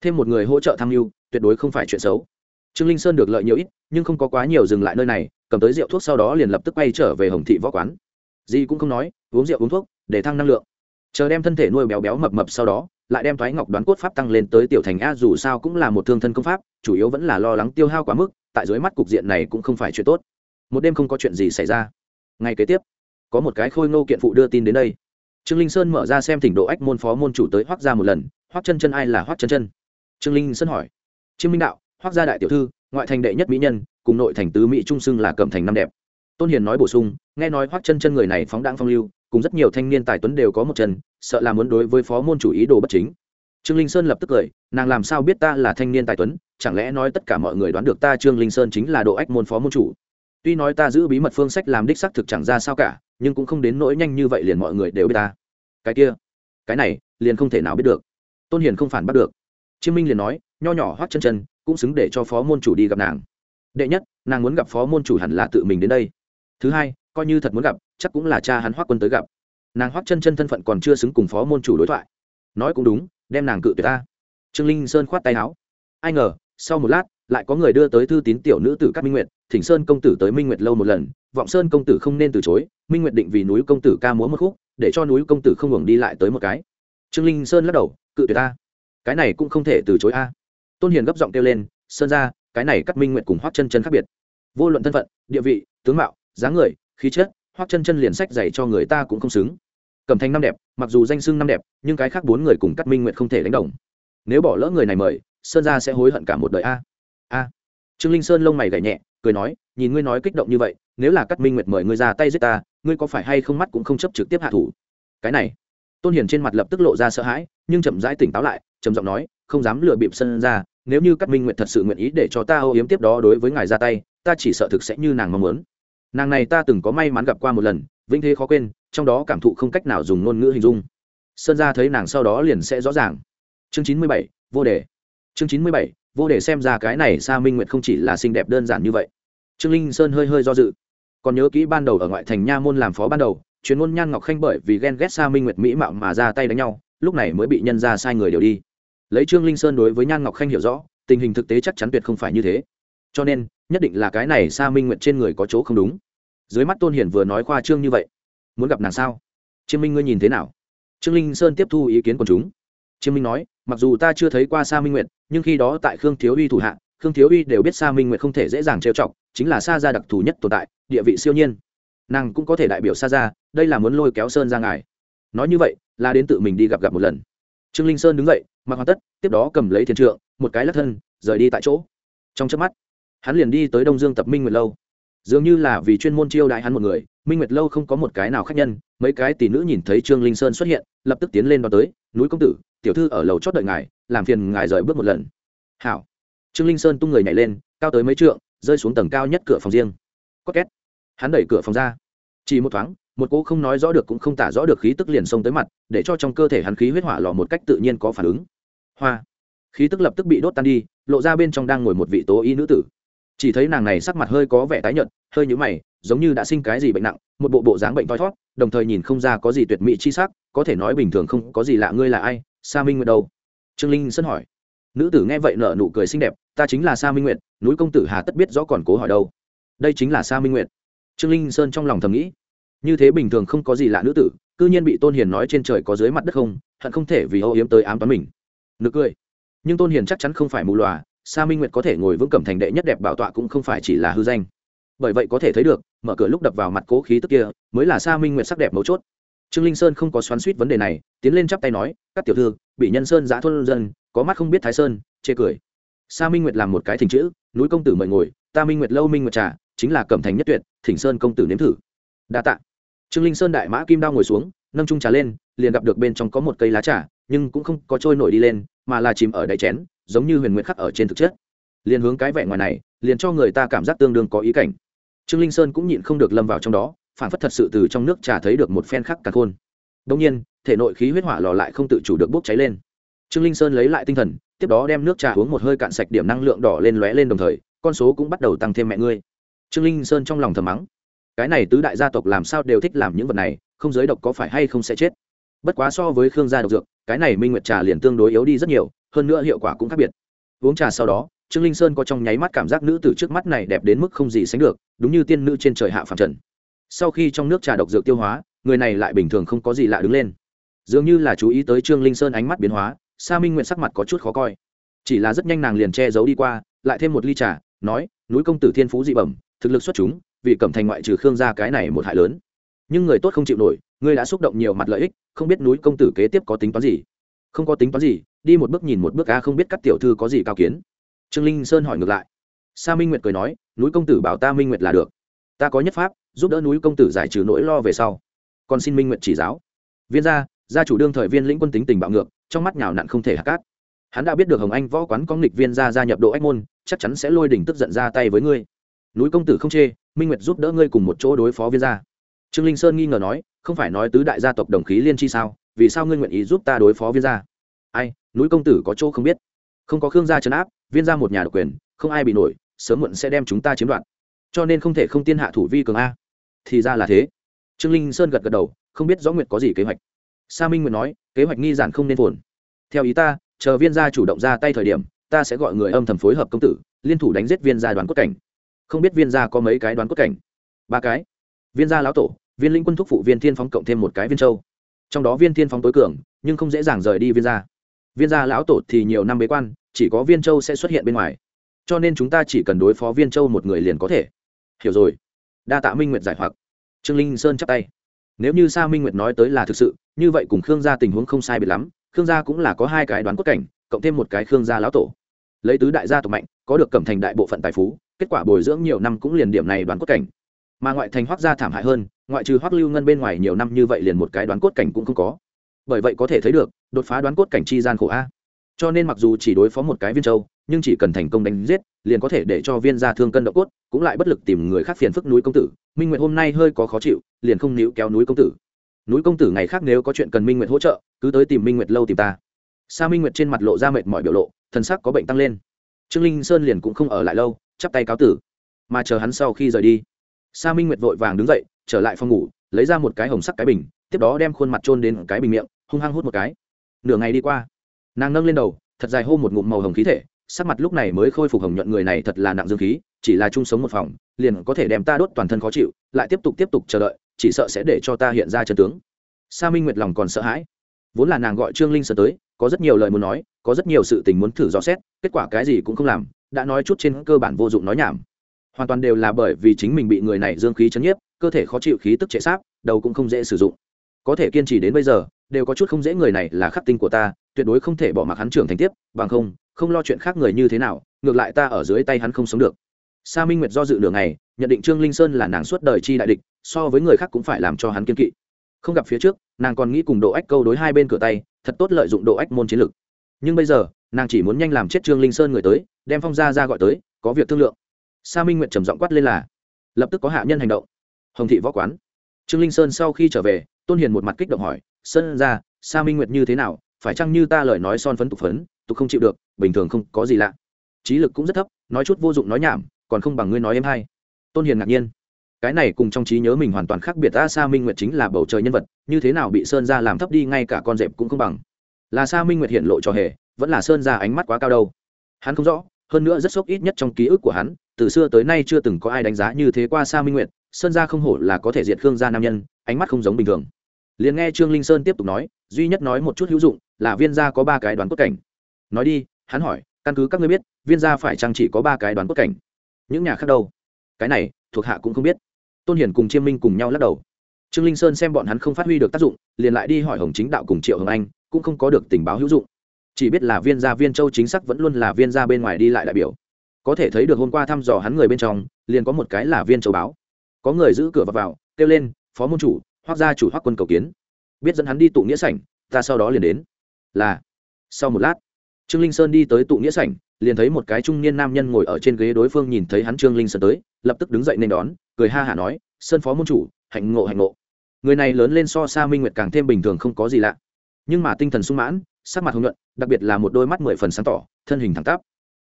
Thêm một người hỗ trợ tham mưu, tuyệt đối không phải chuyện xấu. Trương linh sơn được lợi nhiều ít, nhưng không có quá nhiều dừng lại nơi này, cầm tới rượu thuốc sau đó liền lập tức quay trở về hồng thị võ quán. Gì cũng không nói, uống rượu uống thuốc, để thăng năng lượng. Chờ đem thân thể nuôi béo béo mập mập sau đó, lại đem thoái ngọc đoán cốt pháp tăng lên tới tiểu thành a, dù sao cũng là một thương thân công pháp, chủ yếu vẫn là lo lắng tiêu hao quá mức, tại dưới mắt cục diện này cũng không phải chuyện tốt. Một đêm không có chuyện gì xảy ra. Ngày kế tiếp có một cái khôi ngô kiện phụ đưa tin đến đây. Trương linh sơn mở ra xem thỉnh độ ách môn phó môn chủ tới hoác ra một lần hoác chân chân ai là hoác chân chân? Trương linh sơn hỏi. Chiêm minh đạo hoác gia đại tiểu thư, ngoại thành đệ nhất mỹ nhân, cùng nội thành tứ mỹ trung xưng là cẩm thành năm đẹp. Tôn hiền nói bổ sung, nghe nói hoác chân chân người này phóng đáng phong lưu, cùng rất nhiều thanh niên tài tuấn đều có một chân, sợ là muốn đối với phó môn chủ ý đồ bất chính. Trương linh sơn lập tức cười, nàng làm sao biết ta là thanh niên tài tuấn, chẳng lẽ nói tất cả mọi người đoán được ta trương linh sơn chính là độ ách môn phó môn chủ? Tuy nói ta giữ bí mật phương sách làm đích xác thực chẳng ra sao cả nhưng cũng không đến nỗi nhanh như vậy liền mọi người đều biết ta. Cái kia, cái này, liền không thể nào biết được. Tôn hiền không phản bắt được. Chiêm minh liền nói, nho nhỏ hoắt chân chân, cũng xứng để cho phó môn chủ đi gặp nàng. Đệ nhất, nàng muốn gặp phó môn chủ hẳn là tự mình đến đây. Thứ hai, coi như thật muốn gặp, chắc cũng là cha hắn hoắc quân tới gặp. Nàng hoắc chân chân thân phận còn chưa xứng cùng phó môn chủ đối thoại. Nói cũng đúng, đem nàng cự tuyệt ta. Trương linh sơn khoát tay áo. Ai ngờ, sau một lát lại có người đưa tới thư tín tiểu nữ tử các minh nguyệt, thỉnh sơn công tử tới minh nguyệt lâu một lần, vọng sơn công tử không nên từ chối, minh nguyệt định vì núi công tử ca múa một khúc, để cho núi công tử không ngừng đi lại tới một cái. Trương linh sơn lắc đầu, cự tuyệt ta. Cái này cũng không thể từ chối a. Tôn hiền gấp giọng kêu lên, sơn ra cái này cắt minh nguyệt cùng hoắc chân chân khác biệt. Vô luận thân phận, địa vị, tướng mạo, dáng người, khí chất, hoắc chân chân liền sách dạy cho người ta cũng không xứng. Cẩm thành năm đẹp, mặc dù danh xưng năm đẹp, nhưng cái khác bốn người cùng cắt minh nguyệt không thể đánh đồng. Nếu bỏ lỡ người này mời, sơn gia sẽ hối hận cả một đời a a. Trương linh sơn lông mày gảy nhẹ, cười nói, nhìn ngươi nói kích động như vậy, nếu là cắt minh nguyệt mời ngươi ra tay giết ta, ngươi có phải hay không mắt cũng không chấp trực tiếp hạ thủ? Cái này, tôn hiền trên mặt lập tức lộ ra sợ hãi, nhưng chậm rãi tỉnh táo lại, trầm giọng nói, không dám lừa bịp sân ra, nếu như cắt minh nguyệt thật sự nguyện ý để cho ta âu yếm tiếp đó đối với ngài ra tay, ta chỉ sợ thực sẽ như nàng mong muốn. Nàng này ta từng có may mắn gặp qua một lần, vĩnh thế khó quên, trong đó cảm thụ không cách nào dùng ngôn ngữ hình dung. Sơn gia thấy nàng sau đó liền sẽ rõ ràng. Chương chín mươi bảy, vô đề. Chương chín mươi bảy vô để xem ra cái này sa minh nguyệt không chỉ là xinh đẹp đơn giản như vậy. Trương linh sơn hơi hơi do dự. Còn nhớ kỹ ban đầu ở ngoại thành nha môn làm phó ban đầu, chuyên môn nhan ngọc khanh bởi vì ghen ghét sa minh nguyệt mỹ mạo mà ra tay đánh nhau, lúc này mới bị nhân ra sai người đều đi. Lấy trương linh sơn đối với nhan ngọc khanh hiểu rõ, tình hình thực tế chắc chắn tuyệt không phải như thế. Cho nên, nhất định là cái này sa minh nguyệt trên người có chỗ không đúng. Dưới mắt tôn hiển vừa nói khoa trương như vậy, muốn gặp nàng sao? Chiêm minh ngươi nhìn thế nào? Trương linh sơn tiếp thu ý kiến của chúng chiêm minh nói, mặc dù ta chưa thấy qua sa minh nguyệt, nhưng khi đó tại khương thiếu uy thủ hạ, khương thiếu uy đều biết sa minh nguyệt không thể dễ dàng trêu chọc, chính là sa gia đặc thù nhất tồn tại, địa vị siêu nhiên. Nàng cũng có thể đại biểu sa gia, đây là muốn lôi kéo sơn ra ngài. Nói như vậy, là đến tự mình đi gặp gặp một lần. Trương linh sơn đứng dậy, mặc hoàn tất, tiếp đó cầm lấy thiên trượng, một cái lắc thân, rời đi tại chỗ. Trong chớp mắt, hắn liền đi tới đông dương tập minh nguyệt lâu. Dường như là vì chuyên môn chiêu đại hắn một người, minh nguyệt lâu không có một cái nào khác nhân, mấy cái tỷ nữ nhìn thấy trương linh sơn xuất hiện, lập tức tiến lên đón tới, núi công tử tiểu thư ở lầu chót đợi ngài, làm phiền ngài rời bước một lần. Hảo. Trương linh sơn tung người nhảy lên, cao tới mấy trượng, rơi xuống tầng cao nhất cửa phòng riêng. Có két. Hắn đẩy cửa phòng ra. Chỉ một thoáng, một cỗ không nói rõ được cũng không tả rõ được khí tức liền xông tới mặt, để cho trong cơ thể hắn khí huyết hỏa lò một cách tự nhiên có phản ứng. Hoa. Khí tức lập tức bị đốt tan đi, lộ ra bên trong đang ngồi một vị tố y nữ tử. Chỉ thấy nàng này sắc mặt hơi có vẻ tái nhợt, hơi nhũ mày, giống như đã sinh cái gì bệnh nặng, một bộ bộ dáng bệnh thoi thót, đồng thời nhìn không ra có gì tuyệt mỹ chi sắc, có thể nói bình thường không có gì lạ ngươi là ai sa minh nguyệt đâu? Trương linh sân hỏi. Nữ tử nghe vậy nở nụ cười xinh đẹp, ta chính là sa minh nguyệt, núi công tử hà tất biết rõ còn cố hỏi đâu. Đây chính là sa minh nguyệt. Trương linh sơn trong lòng thầm nghĩ. Như thế bình thường không có gì lạ nữ tử, cư nhiên bị tôn hiền nói trên trời có dưới mặt đất không, hận không thể vì âu yếm tới ám toán mình. Nực cười. Nhưng tôn hiền chắc chắn không phải mù lòa sa minh nguyệt có thể ngồi vững cẩm thành đệ nhất đẹp bảo tọa cũng không phải chỉ là hư danh. Bởi vậy có thể thấy được, mở cửa lúc đập vào mặt cố khí tức kia, mới là sa minh nguyệt sắc đẹp mấu chốt trương linh sơn không có xoắn suýt vấn đề này, tiến lên chắp tay nói, các tiểu thư bị nhân sơn giã thôn dân, có mắt không biết thái sơn, chê cười. Sa minh nguyệt làm một cái thỉnh chữ, núi công tử mời ngồi, ta minh nguyệt lâu minh nguyệt trà, chính là cẩm thành nhất tuyệt, thỉnh sơn công tử nếm thử. Đa tạ. Trương linh sơn đại mã kim đao ngồi xuống, nâng trung trà lên, liền gặp được bên trong có một cây lá trà, nhưng cũng không có trôi nổi đi lên, mà là chìm ở đáy chén, giống như huyền Nguyệt khắc ở trên thực chất. Liền hướng cái vẻ ngoài này, liền cho người ta cảm giác tương đương có ý cảnh. Trương linh sơn cũng nhịn không được lâm vào trong đó phản phất thật sự từ trong nước trà thấy được một phen khắc cả khôn. Đông nhiên, thể nội khí huyết hỏa lò lại không tự chủ được bốc cháy lên. Trương linh sơn lấy lại tinh thần, tiếp đó đem nước trà uống một hơi cạn sạch điểm năng lượng đỏ lên lóe lên đồng thời, con số cũng bắt đầu tăng thêm mẹ ngươi. Trương linh sơn trong lòng thầm mắng, cái này tứ đại gia tộc làm sao đều thích làm những vật này, không giới độc có phải hay không sẽ chết? Bất quá so với khương gia độc dược, cái này minh nguyệt trà liền tương đối yếu đi rất nhiều, hơn nữa hiệu quả cũng khác biệt. Uống trà sau đó, trương linh sơn có trong nháy mắt cảm giác nữ tử trước mắt này đẹp đến mức không gì sánh được, đúng như tiên nữ trên trời hạ phàm trần sau khi trong nước trà độc dược tiêu hóa, người này lại bình thường không có gì lạ đứng lên. Dường như là chú ý tới trương linh sơn ánh mắt biến hóa, sa minh nguyện sắc mặt có chút khó coi. Chỉ là rất nhanh nàng liền che giấu đi qua, lại thêm một ly trà, nói, núi công tử thiên phú dị bẩm, thực lực xuất chúng, vì cẩm thành ngoại trừ khương gia cái này một hại lớn. Nhưng người tốt không chịu nổi, ngươi đã xúc động nhiều mặt lợi ích, không biết núi công tử kế tiếp có tính toán gì? Không có tính toán gì, đi một bước nhìn một bước, a, không biết các tiểu thư có gì cao kiến. Trương linh sơn hỏi ngược lại. Sa minh nguyệt cười nói, núi công tử bảo ta minh nguyệt là được. Ta có nhất pháp giúp đỡ núi công tử giải trừ nỗi lo về sau. Còn xin minh nguyệt chỉ giáo. Viên gia gia chủ đương thời viên lĩnh quân tính tình bạo ngược, trong mắt nhào nặn không thể hạ cát. Hắn đã biết được hồng anh võ quán có nghịch viên gia gia nhập độ ách môn, chắc chắn sẽ lôi đỉnh tức giận ra tay với ngươi. Núi công tử không chê, minh nguyệt giúp đỡ ngươi cùng một chỗ đối phó viên gia. Trương linh sơn nghi ngờ nói, không phải nói tứ đại gia tộc đồng khí liên chi sao, vì sao ngươi nguyện ý giúp ta đối phó viên gia? Ai, núi công tử có chỗ không biết. Không có khương gia trấn áp, viên gia một nhà độc quyền, không ai bị nổi, sớm muộn sẽ đem chúng ta chiếm đoạt. Cho nên không thể không tiên hạ thủ vi cường a thì ra là thế. Trương linh sơn gật gật đầu, không biết rõ nguyệt có gì kế hoạch. Sa minh nguyệt nói, kế hoạch nghi giản không nên phồn theo ý ta, chờ viên gia chủ động ra tay thời điểm, ta sẽ gọi người âm thầm phối hợp công tử, liên thủ đánh giết viên gia đoàn cốt cảnh. Không biết viên gia có mấy cái đoàn cốt cảnh? Ba cái. Viên gia lão tổ, viên linh quân thúc phụ viên thiên phóng cộng thêm một cái viên châu. Trong đó viên thiên phóng tối cường, nhưng không dễ dàng rời đi viên gia. Viên gia lão tổ thì nhiều năm bế quan, chỉ có viên châu sẽ xuất hiện bên ngoài. Cho nên chúng ta chỉ cần đối phó viên châu một người liền có thể. Hiểu rồi đa tạ minh nguyệt giải hoặc. Trương linh sơn chắp tay. Nếu như sa minh nguyệt nói tới là thực sự, như vậy cùng khương gia tình huống không sai biệt lắm, khương gia cũng là có hai cái đoán cốt cảnh, cộng thêm một cái khương gia lão tổ. Lấy tứ đại gia tộc mạnh, có được cẩm thành đại bộ phận tài phú, kết quả bồi dưỡng nhiều năm cũng liền điểm này đoán cốt cảnh. Mà ngoại thành hoác gia thảm hại hơn, ngoại trừ hoác lưu ngân bên ngoài nhiều năm như vậy liền một cái đoán cốt cảnh cũng không có. Bởi vậy có thể thấy được, đột phá đoán cốt cảnh chi gian khổ a. Cho nên mặc dù chỉ đối phó một cái viên châu nhưng chỉ cần thành công đánh giết, liền có thể để cho viên gia thương cân độ cốt, cũng lại bất lực tìm người khác phiền phức núi công tử. Minh nguyệt hôm nay hơi có khó chịu, liền không níu kéo núi công tử. Núi công tử ngày khác nếu có chuyện cần minh nguyệt hỗ trợ, cứ tới tìm minh nguyệt lâu tìm ta. Sa minh nguyệt trên mặt lộ ra mệt mỏi biểu lộ, thần sắc có bệnh tăng lên. Trương linh sơn liền cũng không ở lại lâu, chắp tay cáo tử. Mà chờ hắn sau khi rời đi, sa minh nguyệt vội vàng đứng dậy, trở lại phòng ngủ, lấy ra một cái hồng sắc cái bình, tiếp đó đem khuôn mặt trôn đến cái bình miệng, hung hăng hút một cái. Nửa ngày đi qua, nàng nâng lên đầu, thật dài hô một ngụm màu hồng khí thể sắc mặt lúc này mới khôi phục hồng nhuận người này thật là nặng dương khí, chỉ là chung sống một phòng, liền có thể đem ta đốt toàn thân khó chịu, lại tiếp tục tiếp tục chờ đợi, chỉ sợ sẽ để cho ta hiện ra chân tướng. Sa minh nguyệt lòng còn sợ hãi. Vốn là nàng gọi trương linh sợ tới, có rất nhiều lời muốn nói, có rất nhiều sự tình muốn thử dò xét, kết quả cái gì cũng không làm, đã nói chút trên cơ bản vô dụng nói nhảm. Hoàn toàn đều là bởi vì chính mình bị người này dương khí chấn nhiếp, cơ thể khó chịu, khí tức trệ sáp đầu cũng không dễ sử dụng. Có thể kiên trì đến bây giờ, đều có chút không dễ người này là khắc tinh của ta, tuyệt đối không thể bỏ mặc hắn trưởng thành tiếp, bằng không không lo chuyện khác người như thế nào, ngược lại ta ở dưới tay hắn không sống được. Sa minh nguyệt do dự đường này nhận định trương linh sơn là nàng suốt đời chi đại địch, so với người khác cũng phải làm cho hắn kiên kỵ. Không gặp phía trước, nàng còn nghĩ cùng độ ách câu đối hai bên cửa tay, thật tốt lợi dụng độ ách môn chiến lược nhưng bây giờ, nàng chỉ muốn nhanh làm chết trương linh sơn người tới, đem phong gia ra gọi tới, có việc thương lượng. Sa minh nguyệt trầm giọng quát lên là, lập tức có hạ nhân hành động. Hồng thị võ quán. Trương linh sơn sau khi trở về, tôn hiền một mặt kích động hỏi, sơn ra sa minh nguyệt như thế nào? Phải chăng như ta lời nói son phấn tục phấn tục không chịu được, bình thường không có gì lạ. Trí lực cũng rất thấp, nói chút vô dụng nói nhảm, còn không bằng ngươi nói em hay. Tôn hiền ngạc nhiên. Cái này cùng trong trí nhớ mình hoàn toàn khác biệt ta sa minh nguyệt chính là bầu trời nhân vật, như thế nào bị sơn ra làm thấp đi, ngay cả con dẹp cũng không bằng. Là sa minh nguyệt hiện lộ cho hề, vẫn là sơn ra ánh mắt quá cao đâu. Hắn không rõ, hơn nữa rất sốc ít nhất trong ký ức của hắn, từ xưa tới nay chưa từng có ai đánh giá như thế qua sa minh nguyệt, sơn gia không hổ là có thể diệt khương gia nam nhân, ánh mắt không giống bình thường. Liền nghe trương linh sơn tiếp tục nói, duy nhất nói một chút hữu dụng là viên gia có ba cái đoán cốt cảnh nói đi hắn hỏi căn cứ các ngươi biết viên gia phải chăng chỉ có ba cái đoán cốt cảnh? Những nhà khác đâu? Cái này thuộc hạ cũng không biết. Tôn hiển cùng chiêm minh cùng nhau lắc đầu. Trương linh sơn xem bọn hắn không phát huy được tác dụng liền lại đi hỏi hồng chính đạo cùng triệu hồng anh cũng không có được tình báo hữu dụng. Chỉ biết là viên gia viên châu chính xác vẫn luôn là viên gia bên ngoài đi lại đại biểu. Có thể thấy được hôm qua thăm dò hắn người bên trong liền có một cái là viên châu báo. Có người giữ cửa vào, vào kêu lên phó môn chủ hoác gia chủ hoác quân cầu kiến. Biết dẫn hắn đi tụ nghĩa sảnh ta sau đó liền đến. Là sau một lát trương linh sơn đi tới tụ nghĩa sảnh, liền thấy một cái trung niên nam nhân ngồi ở trên ghế đối phương nhìn thấy hắn trương linh sơn tới, lập tức đứng dậy nên đón, cười ha hả nói, sơn phó môn chủ, hạnh ngộ hạnh ngộ. Người này lớn lên so xa minh nguyệt càng thêm bình thường không có gì lạ. Nhưng mà tinh thần sung mãn, sắc mặt hồng nhuận, đặc biệt là một đôi mắt mười phần sáng tỏ, thân hình thẳng tắp.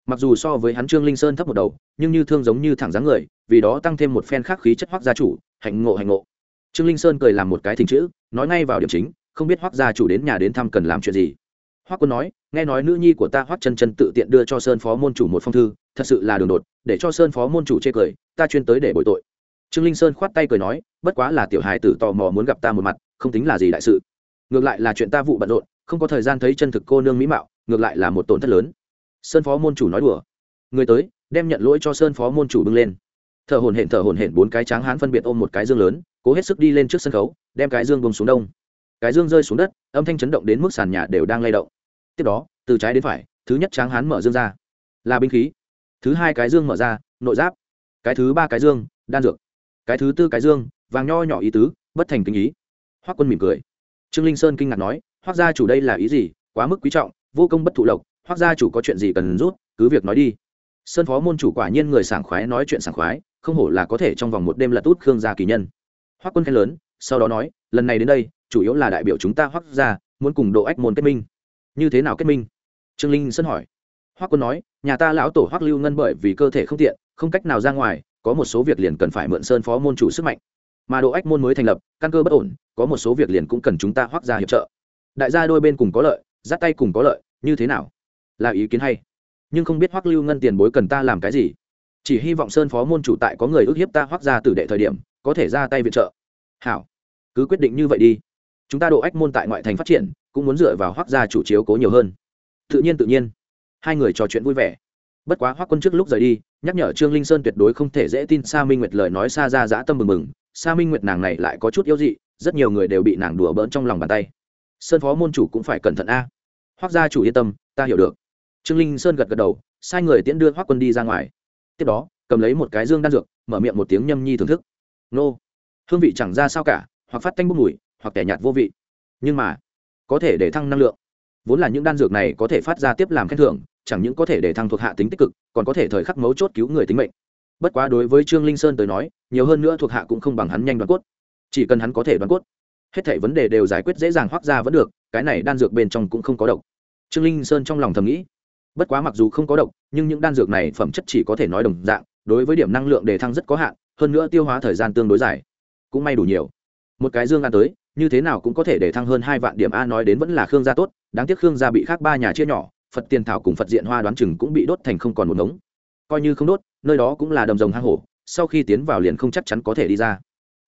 Mặc dù so với hắn trương linh sơn thấp một đầu, nhưng như thương giống như thẳng dáng người, vì đó tăng thêm một phen khắc khí chất hoác gia chủ, hạnh ngộ hạnh ngộ. Trương linh sơn cười làm một cái thình chữ, nói ngay vào điểm chính, không biết hoác gia chủ đến nhà đến thăm cần làm chuyện gì. Hoắc quân nói, nghe nói nữ nhi của ta hoắc chân chân tự tiện đưa cho sơn phó môn chủ một phong thư, thật sự là đường đột, để cho sơn phó môn chủ chê cười, ta chuyên tới để bồi tội. Trương linh sơn khoát tay cười nói, bất quá là tiểu hài tử tò mò muốn gặp ta một mặt, không tính là gì đại sự. Ngược lại là chuyện ta vụ bận rộn, không có thời gian thấy chân thực cô nương mỹ mạo, ngược lại là một tổn thất lớn. Sơn phó môn chủ nói đùa. Người tới, đem nhận lỗi cho sơn phó môn chủ bưng lên. Thở hồn hển thở hồn hển bốn cái tráng hán phân biệt ôm một cái dương lớn, cố hết sức đi lên trước sân khấu, đem cái dương bông xuống đông cái dương rơi xuống đất, âm thanh chấn động đến mức sàn nhà đều đang lay động. Tiếp đó, từ trái đến phải, thứ nhất tráng hán mở dương ra. Là binh khí. Thứ hai cái dương mở ra, nội giáp. Cái thứ ba cái dương, đan dược. Cái thứ tư cái dương, vàng nho nhỏ ý tứ, bất thành kinh ý. Hoác quân mỉm cười. Trương linh sơn kinh ngạc nói hoác gia chủ đây là ý gì? Quá mức quý trọng, vô công bất thụ lộc. Hoác gia chủ có chuyện gì cần rút, cứ việc nói đi. Sơn phó môn chủ quả nhiên người sảng khoái nói chuyện sảng khoái, không hổ là có thể trong vòng một đêm lật út khương gia kỳ nhân. Hoác quân khen lớn, sau đó nói, lần này đến đây chủ yếu là đại biểu chúng ta hoắc gia, muốn cùng độ ách môn kết minh. Như thế nào kết minh? Trương linh sơn hỏi. Hoắc quân nói, nhà ta lão tổ hoắc lưu ngân bởi vì cơ thể không tiện, không cách nào ra ngoài, có một số việc liền cần phải mượn sơn phó môn chủ sức mạnh. Mà độ ách môn mới thành lập, căn cơ bất ổn, có một số việc liền cũng cần chúng ta hoắc ra hiệp trợ. Đại gia đôi bên cùng có lợi giáp tay cùng có lợi, như thế nào? Là ý kiến hay. Nhưng không biết hoắc lưu ngân tiền bối cần ta làm cái gì? Chỉ hy vọng sơn phó môn chủ tại có người ức hiếp ta hoắc ra từ đệ thời điểm, có thể ra tay viện trợ. Hảo. Cứ quyết định như vậy đi chúng ta độ ách môn tại ngoại thành phát triển, cũng muốn dựa vào hoắc gia chủ chiếu cố nhiều hơn. Tự nhiên tự nhiên. Hai người trò chuyện vui vẻ. Bất quá hoắc quân trước lúc rời đi, nhắc nhở trương linh sơn tuyệt đối không thể dễ tin sa minh nguyệt lời nói xa ra dã tâm mừng mừng sa minh nguyệt nàng này lại có chút yếu dị, rất nhiều người đều bị nàng đùa bỡn trong lòng bàn tay. Sơn phó môn chủ cũng phải cẩn thận a. Hoắc gia chủ yên tâm, ta hiểu được. Trương linh sơn gật gật đầu, sai người tiễn đưa hoắc quân đi ra ngoài. Tiếp đó, cầm lấy một cái dương đan dược, mở miệng một tiếng nhâm nhi thưởng thức. Nô. Hương vị chẳng ra sao cả, hoặc phát tanh bốc mùi hoặc kẻ nhạt vô vị. Nhưng mà, có thể để thăng năng lượng. Vốn là những đan dược này có thể phát ra tiếp làm khen thưởng, chẳng những có thể để thăng thuộc hạ tính tích cực, còn có thể thời khắc mấu chốt cứu người tính mệnh. Bất quá đối với trương linh sơn tới nói, nhiều hơn nữa thuộc hạ cũng không bằng hắn nhanh đoán cốt. Chỉ cần hắn có thể đoán cốt, hết thảy vấn đề đều giải quyết dễ dàng hoác ra vẫn được, cái này đan dược bên trong cũng không có độc. Trương linh sơn trong lòng thầm nghĩ, bất quá mặc dù không có độc, nhưng những đan dược này phẩm chất chỉ có thể nói đồng dạng, đối với điểm năng lượng đề thăng rất có hạn, hơn nữa tiêu hóa thời gian tương đối dài, cũng may đủ nhiều. Một cái dương ăn tới như thế nào cũng có thể để thăng hơn hai vạn điểm a, nói đến vẫn là khương gia tốt, đáng tiếc khương gia bị khác ba nhà chia nhỏ, phật tiền thảo cùng phật diện hoa đoán chừng cũng bị đốt thành không còn một ngống. Coi như không đốt, nơi đó cũng là đầm rồng hang hổ, sau khi tiến vào liền không chắc chắn có thể đi ra.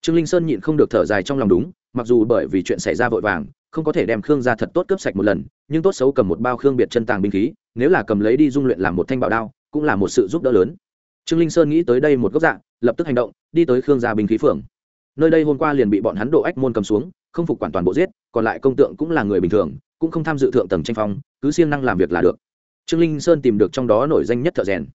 Trương linh sơn nhịn không được thở dài trong lòng đúng, mặc dù bởi vì chuyện xảy ra vội vàng, không có thể đem khương ra thật tốt cướp sạch một lần, nhưng tốt xấu cầm một bao khương biệt chân tàng binh khí, nếu là cầm lấy đi dung luyện làm một thanh bảo đao, cũng là một sự giúp đỡ lớn. Trương linh sơn nghĩ tới đây một góc dạng, lập tức hành động, đi tới khương gia binh khí phường nơi đây hôm qua liền bị bọn hắn độ ách môn cầm xuống, không phục quản toàn bộ giết, còn lại công tượng cũng là người bình thường, cũng không tham dự thượng tầng tranh phong, cứ siêng năng làm việc là được. Trương linh sơn tìm được trong đó nổi danh nhất thợ rèn.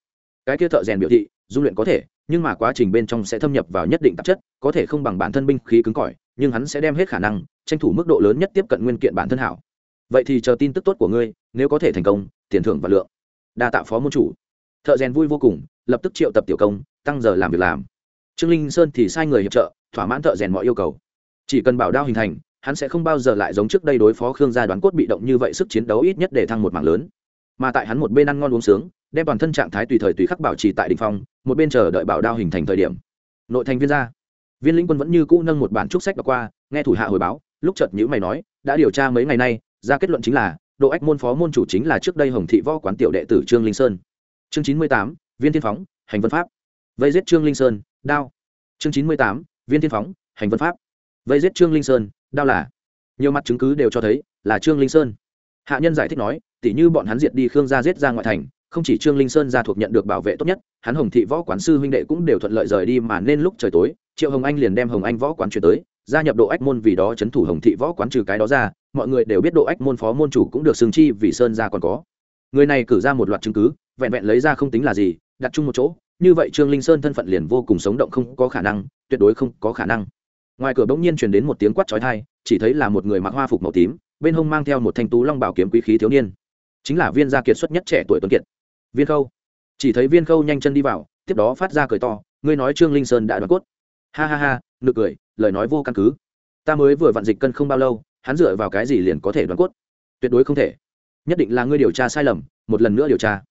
Cái kia thợ rèn biểu thị, dung luyện có thể, nhưng mà quá trình bên trong sẽ thâm nhập vào nhất định tạp chất, có thể không bằng bản thân binh khí cứng cỏi, nhưng hắn sẽ đem hết khả năng, tranh thủ mức độ lớn nhất tiếp cận nguyên kiện bản thân hảo. Vậy thì chờ tin tức tốt của ngươi, nếu có thể thành công, tiền thưởng và lượng. Đa tạ phó môn chủ. Thợ rèn vui vô cùng, lập tức triệu tập tiểu công, tăng giờ làm việc làm trương linh sơn thì sai người hiệp trợ, thỏa mãn thợ rèn mọi yêu cầu. Chỉ cần bảo đao hình thành, hắn sẽ không bao giờ lại giống trước đây đối phó khương gia đoán cốt bị động như vậy sức chiến đấu ít nhất để thăng một mảng lớn. Mà tại hắn một bên ăn ngon uống sướng, đem toàn thân trạng thái tùy thời tùy khắc bảo trì tại đình phong, một bên chờ đợi bảo đao hình thành thời điểm. Nội thành viên gia viên lĩnh quân vẫn như cũ nâng một bản trúc sách đọc qua, nghe thủ hạ hồi báo, lúc chợt nhữ mày nói, đã điều tra mấy ngày nay, ra kết luận chính là độ ách môn phó môn chủ chính là trước đây hồng thị võ quán tiểu đệ tử trương linh sơn. Chương chín mươi tám, viên thiên phóng, hành vân pháp. Vây giết trương linh sơn đao. Chương chín mươi tám, viên thiên phóng, hành vân pháp. Vây giết trương linh sơn, đao là. Nhiều mặt chứng cứ đều cho thấy là trương linh sơn. Hạ nhân giải thích nói, tỉ như bọn hắn diệt đi khương gia giết ra ngoại thành, không chỉ trương linh sơn gia thuộc nhận được bảo vệ tốt nhất, hắn hồng thị võ quán sư huynh đệ cũng đều thuận lợi rời đi mà nên lúc trời tối, triệu hồng anh liền đem hồng anh võ quán chuyển tới, gia nhập độ ách môn vì đó c h ấ n thủ hồng thị võ quán trừ cái đó ra, mọi người đều biết độ ách môn phó môn chủ cũng được xương chi vì sơn gia còn có. Người này cử ra một loạt chứng cứ, vẹn vẹn lấy ra không tính là gì, đặt chung một chỗ như vậy trương linh sơn thân phận liền vô cùng sống động không có khả năng, tuyệt đối không có khả năng. Ngoài cửa bỗng nhiên truyền đến một tiếng quát chói tai, chỉ thấy là một người mặc hoa phục màu tím, bên hông mang theo một thanh tú long bảo kiếm quý khí thiếu niên. Chính là viên gia kiệt xuất nhất trẻ tuổi tuấn kiệt. Viên khâu. Chỉ thấy viên khâu nhanh chân đi vào, tiếp đó phát ra cười to, ngươi nói trương linh sơn đã đoán cốt. Ha ha ha, nực cười, lời nói vô căn cứ. Ta mới vừa vặn dịch cân không bao lâu, hắn dựa vào cái gì liền có thể đoán cốt? Tuyệt đối không thể. Nhất định là ngươi điều tra sai lầm, một lần nữa điều tra.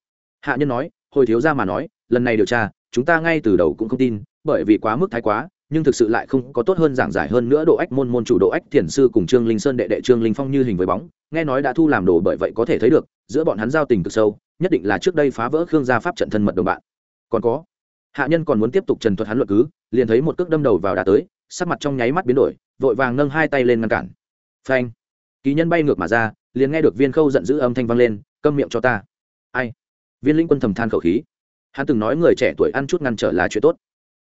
Hạ nhân nói, hồi thiếu ra mà nói lần này điều tra, chúng ta ngay từ đầu cũng không tin, bởi vì quá mức thái quá, nhưng thực sự lại không có tốt hơn giảng giải hơn nữa độ ách môn môn chủ độ ách thiền sư cùng trương linh sơn đệ đệ trương linh phong như hình với bóng. Nghe nói đã thu làm đồ bởi vậy có thể thấy được, giữa bọn hắn giao tình cực sâu, nhất định là trước đây phá vỡ khương gia pháp trận thân mật đồng bạn. Còn có, hạ nhân còn muốn tiếp tục trần thuật hắn luận cứ, liền thấy một cước đâm đầu vào đá tới, sắc mặt trong nháy mắt biến đổi, vội vàng nâng hai tay lên ngăn cản. Phanh. Ký nhân bay ngược mà ra, liền nghe được viên khâu giận dữ âm thanh vang lên, câm miệng cho ta. Ai? Viên linh quân thầm than khẩu khí hắn từng nói người trẻ tuổi ăn chút ngăn trở là chuyện tốt.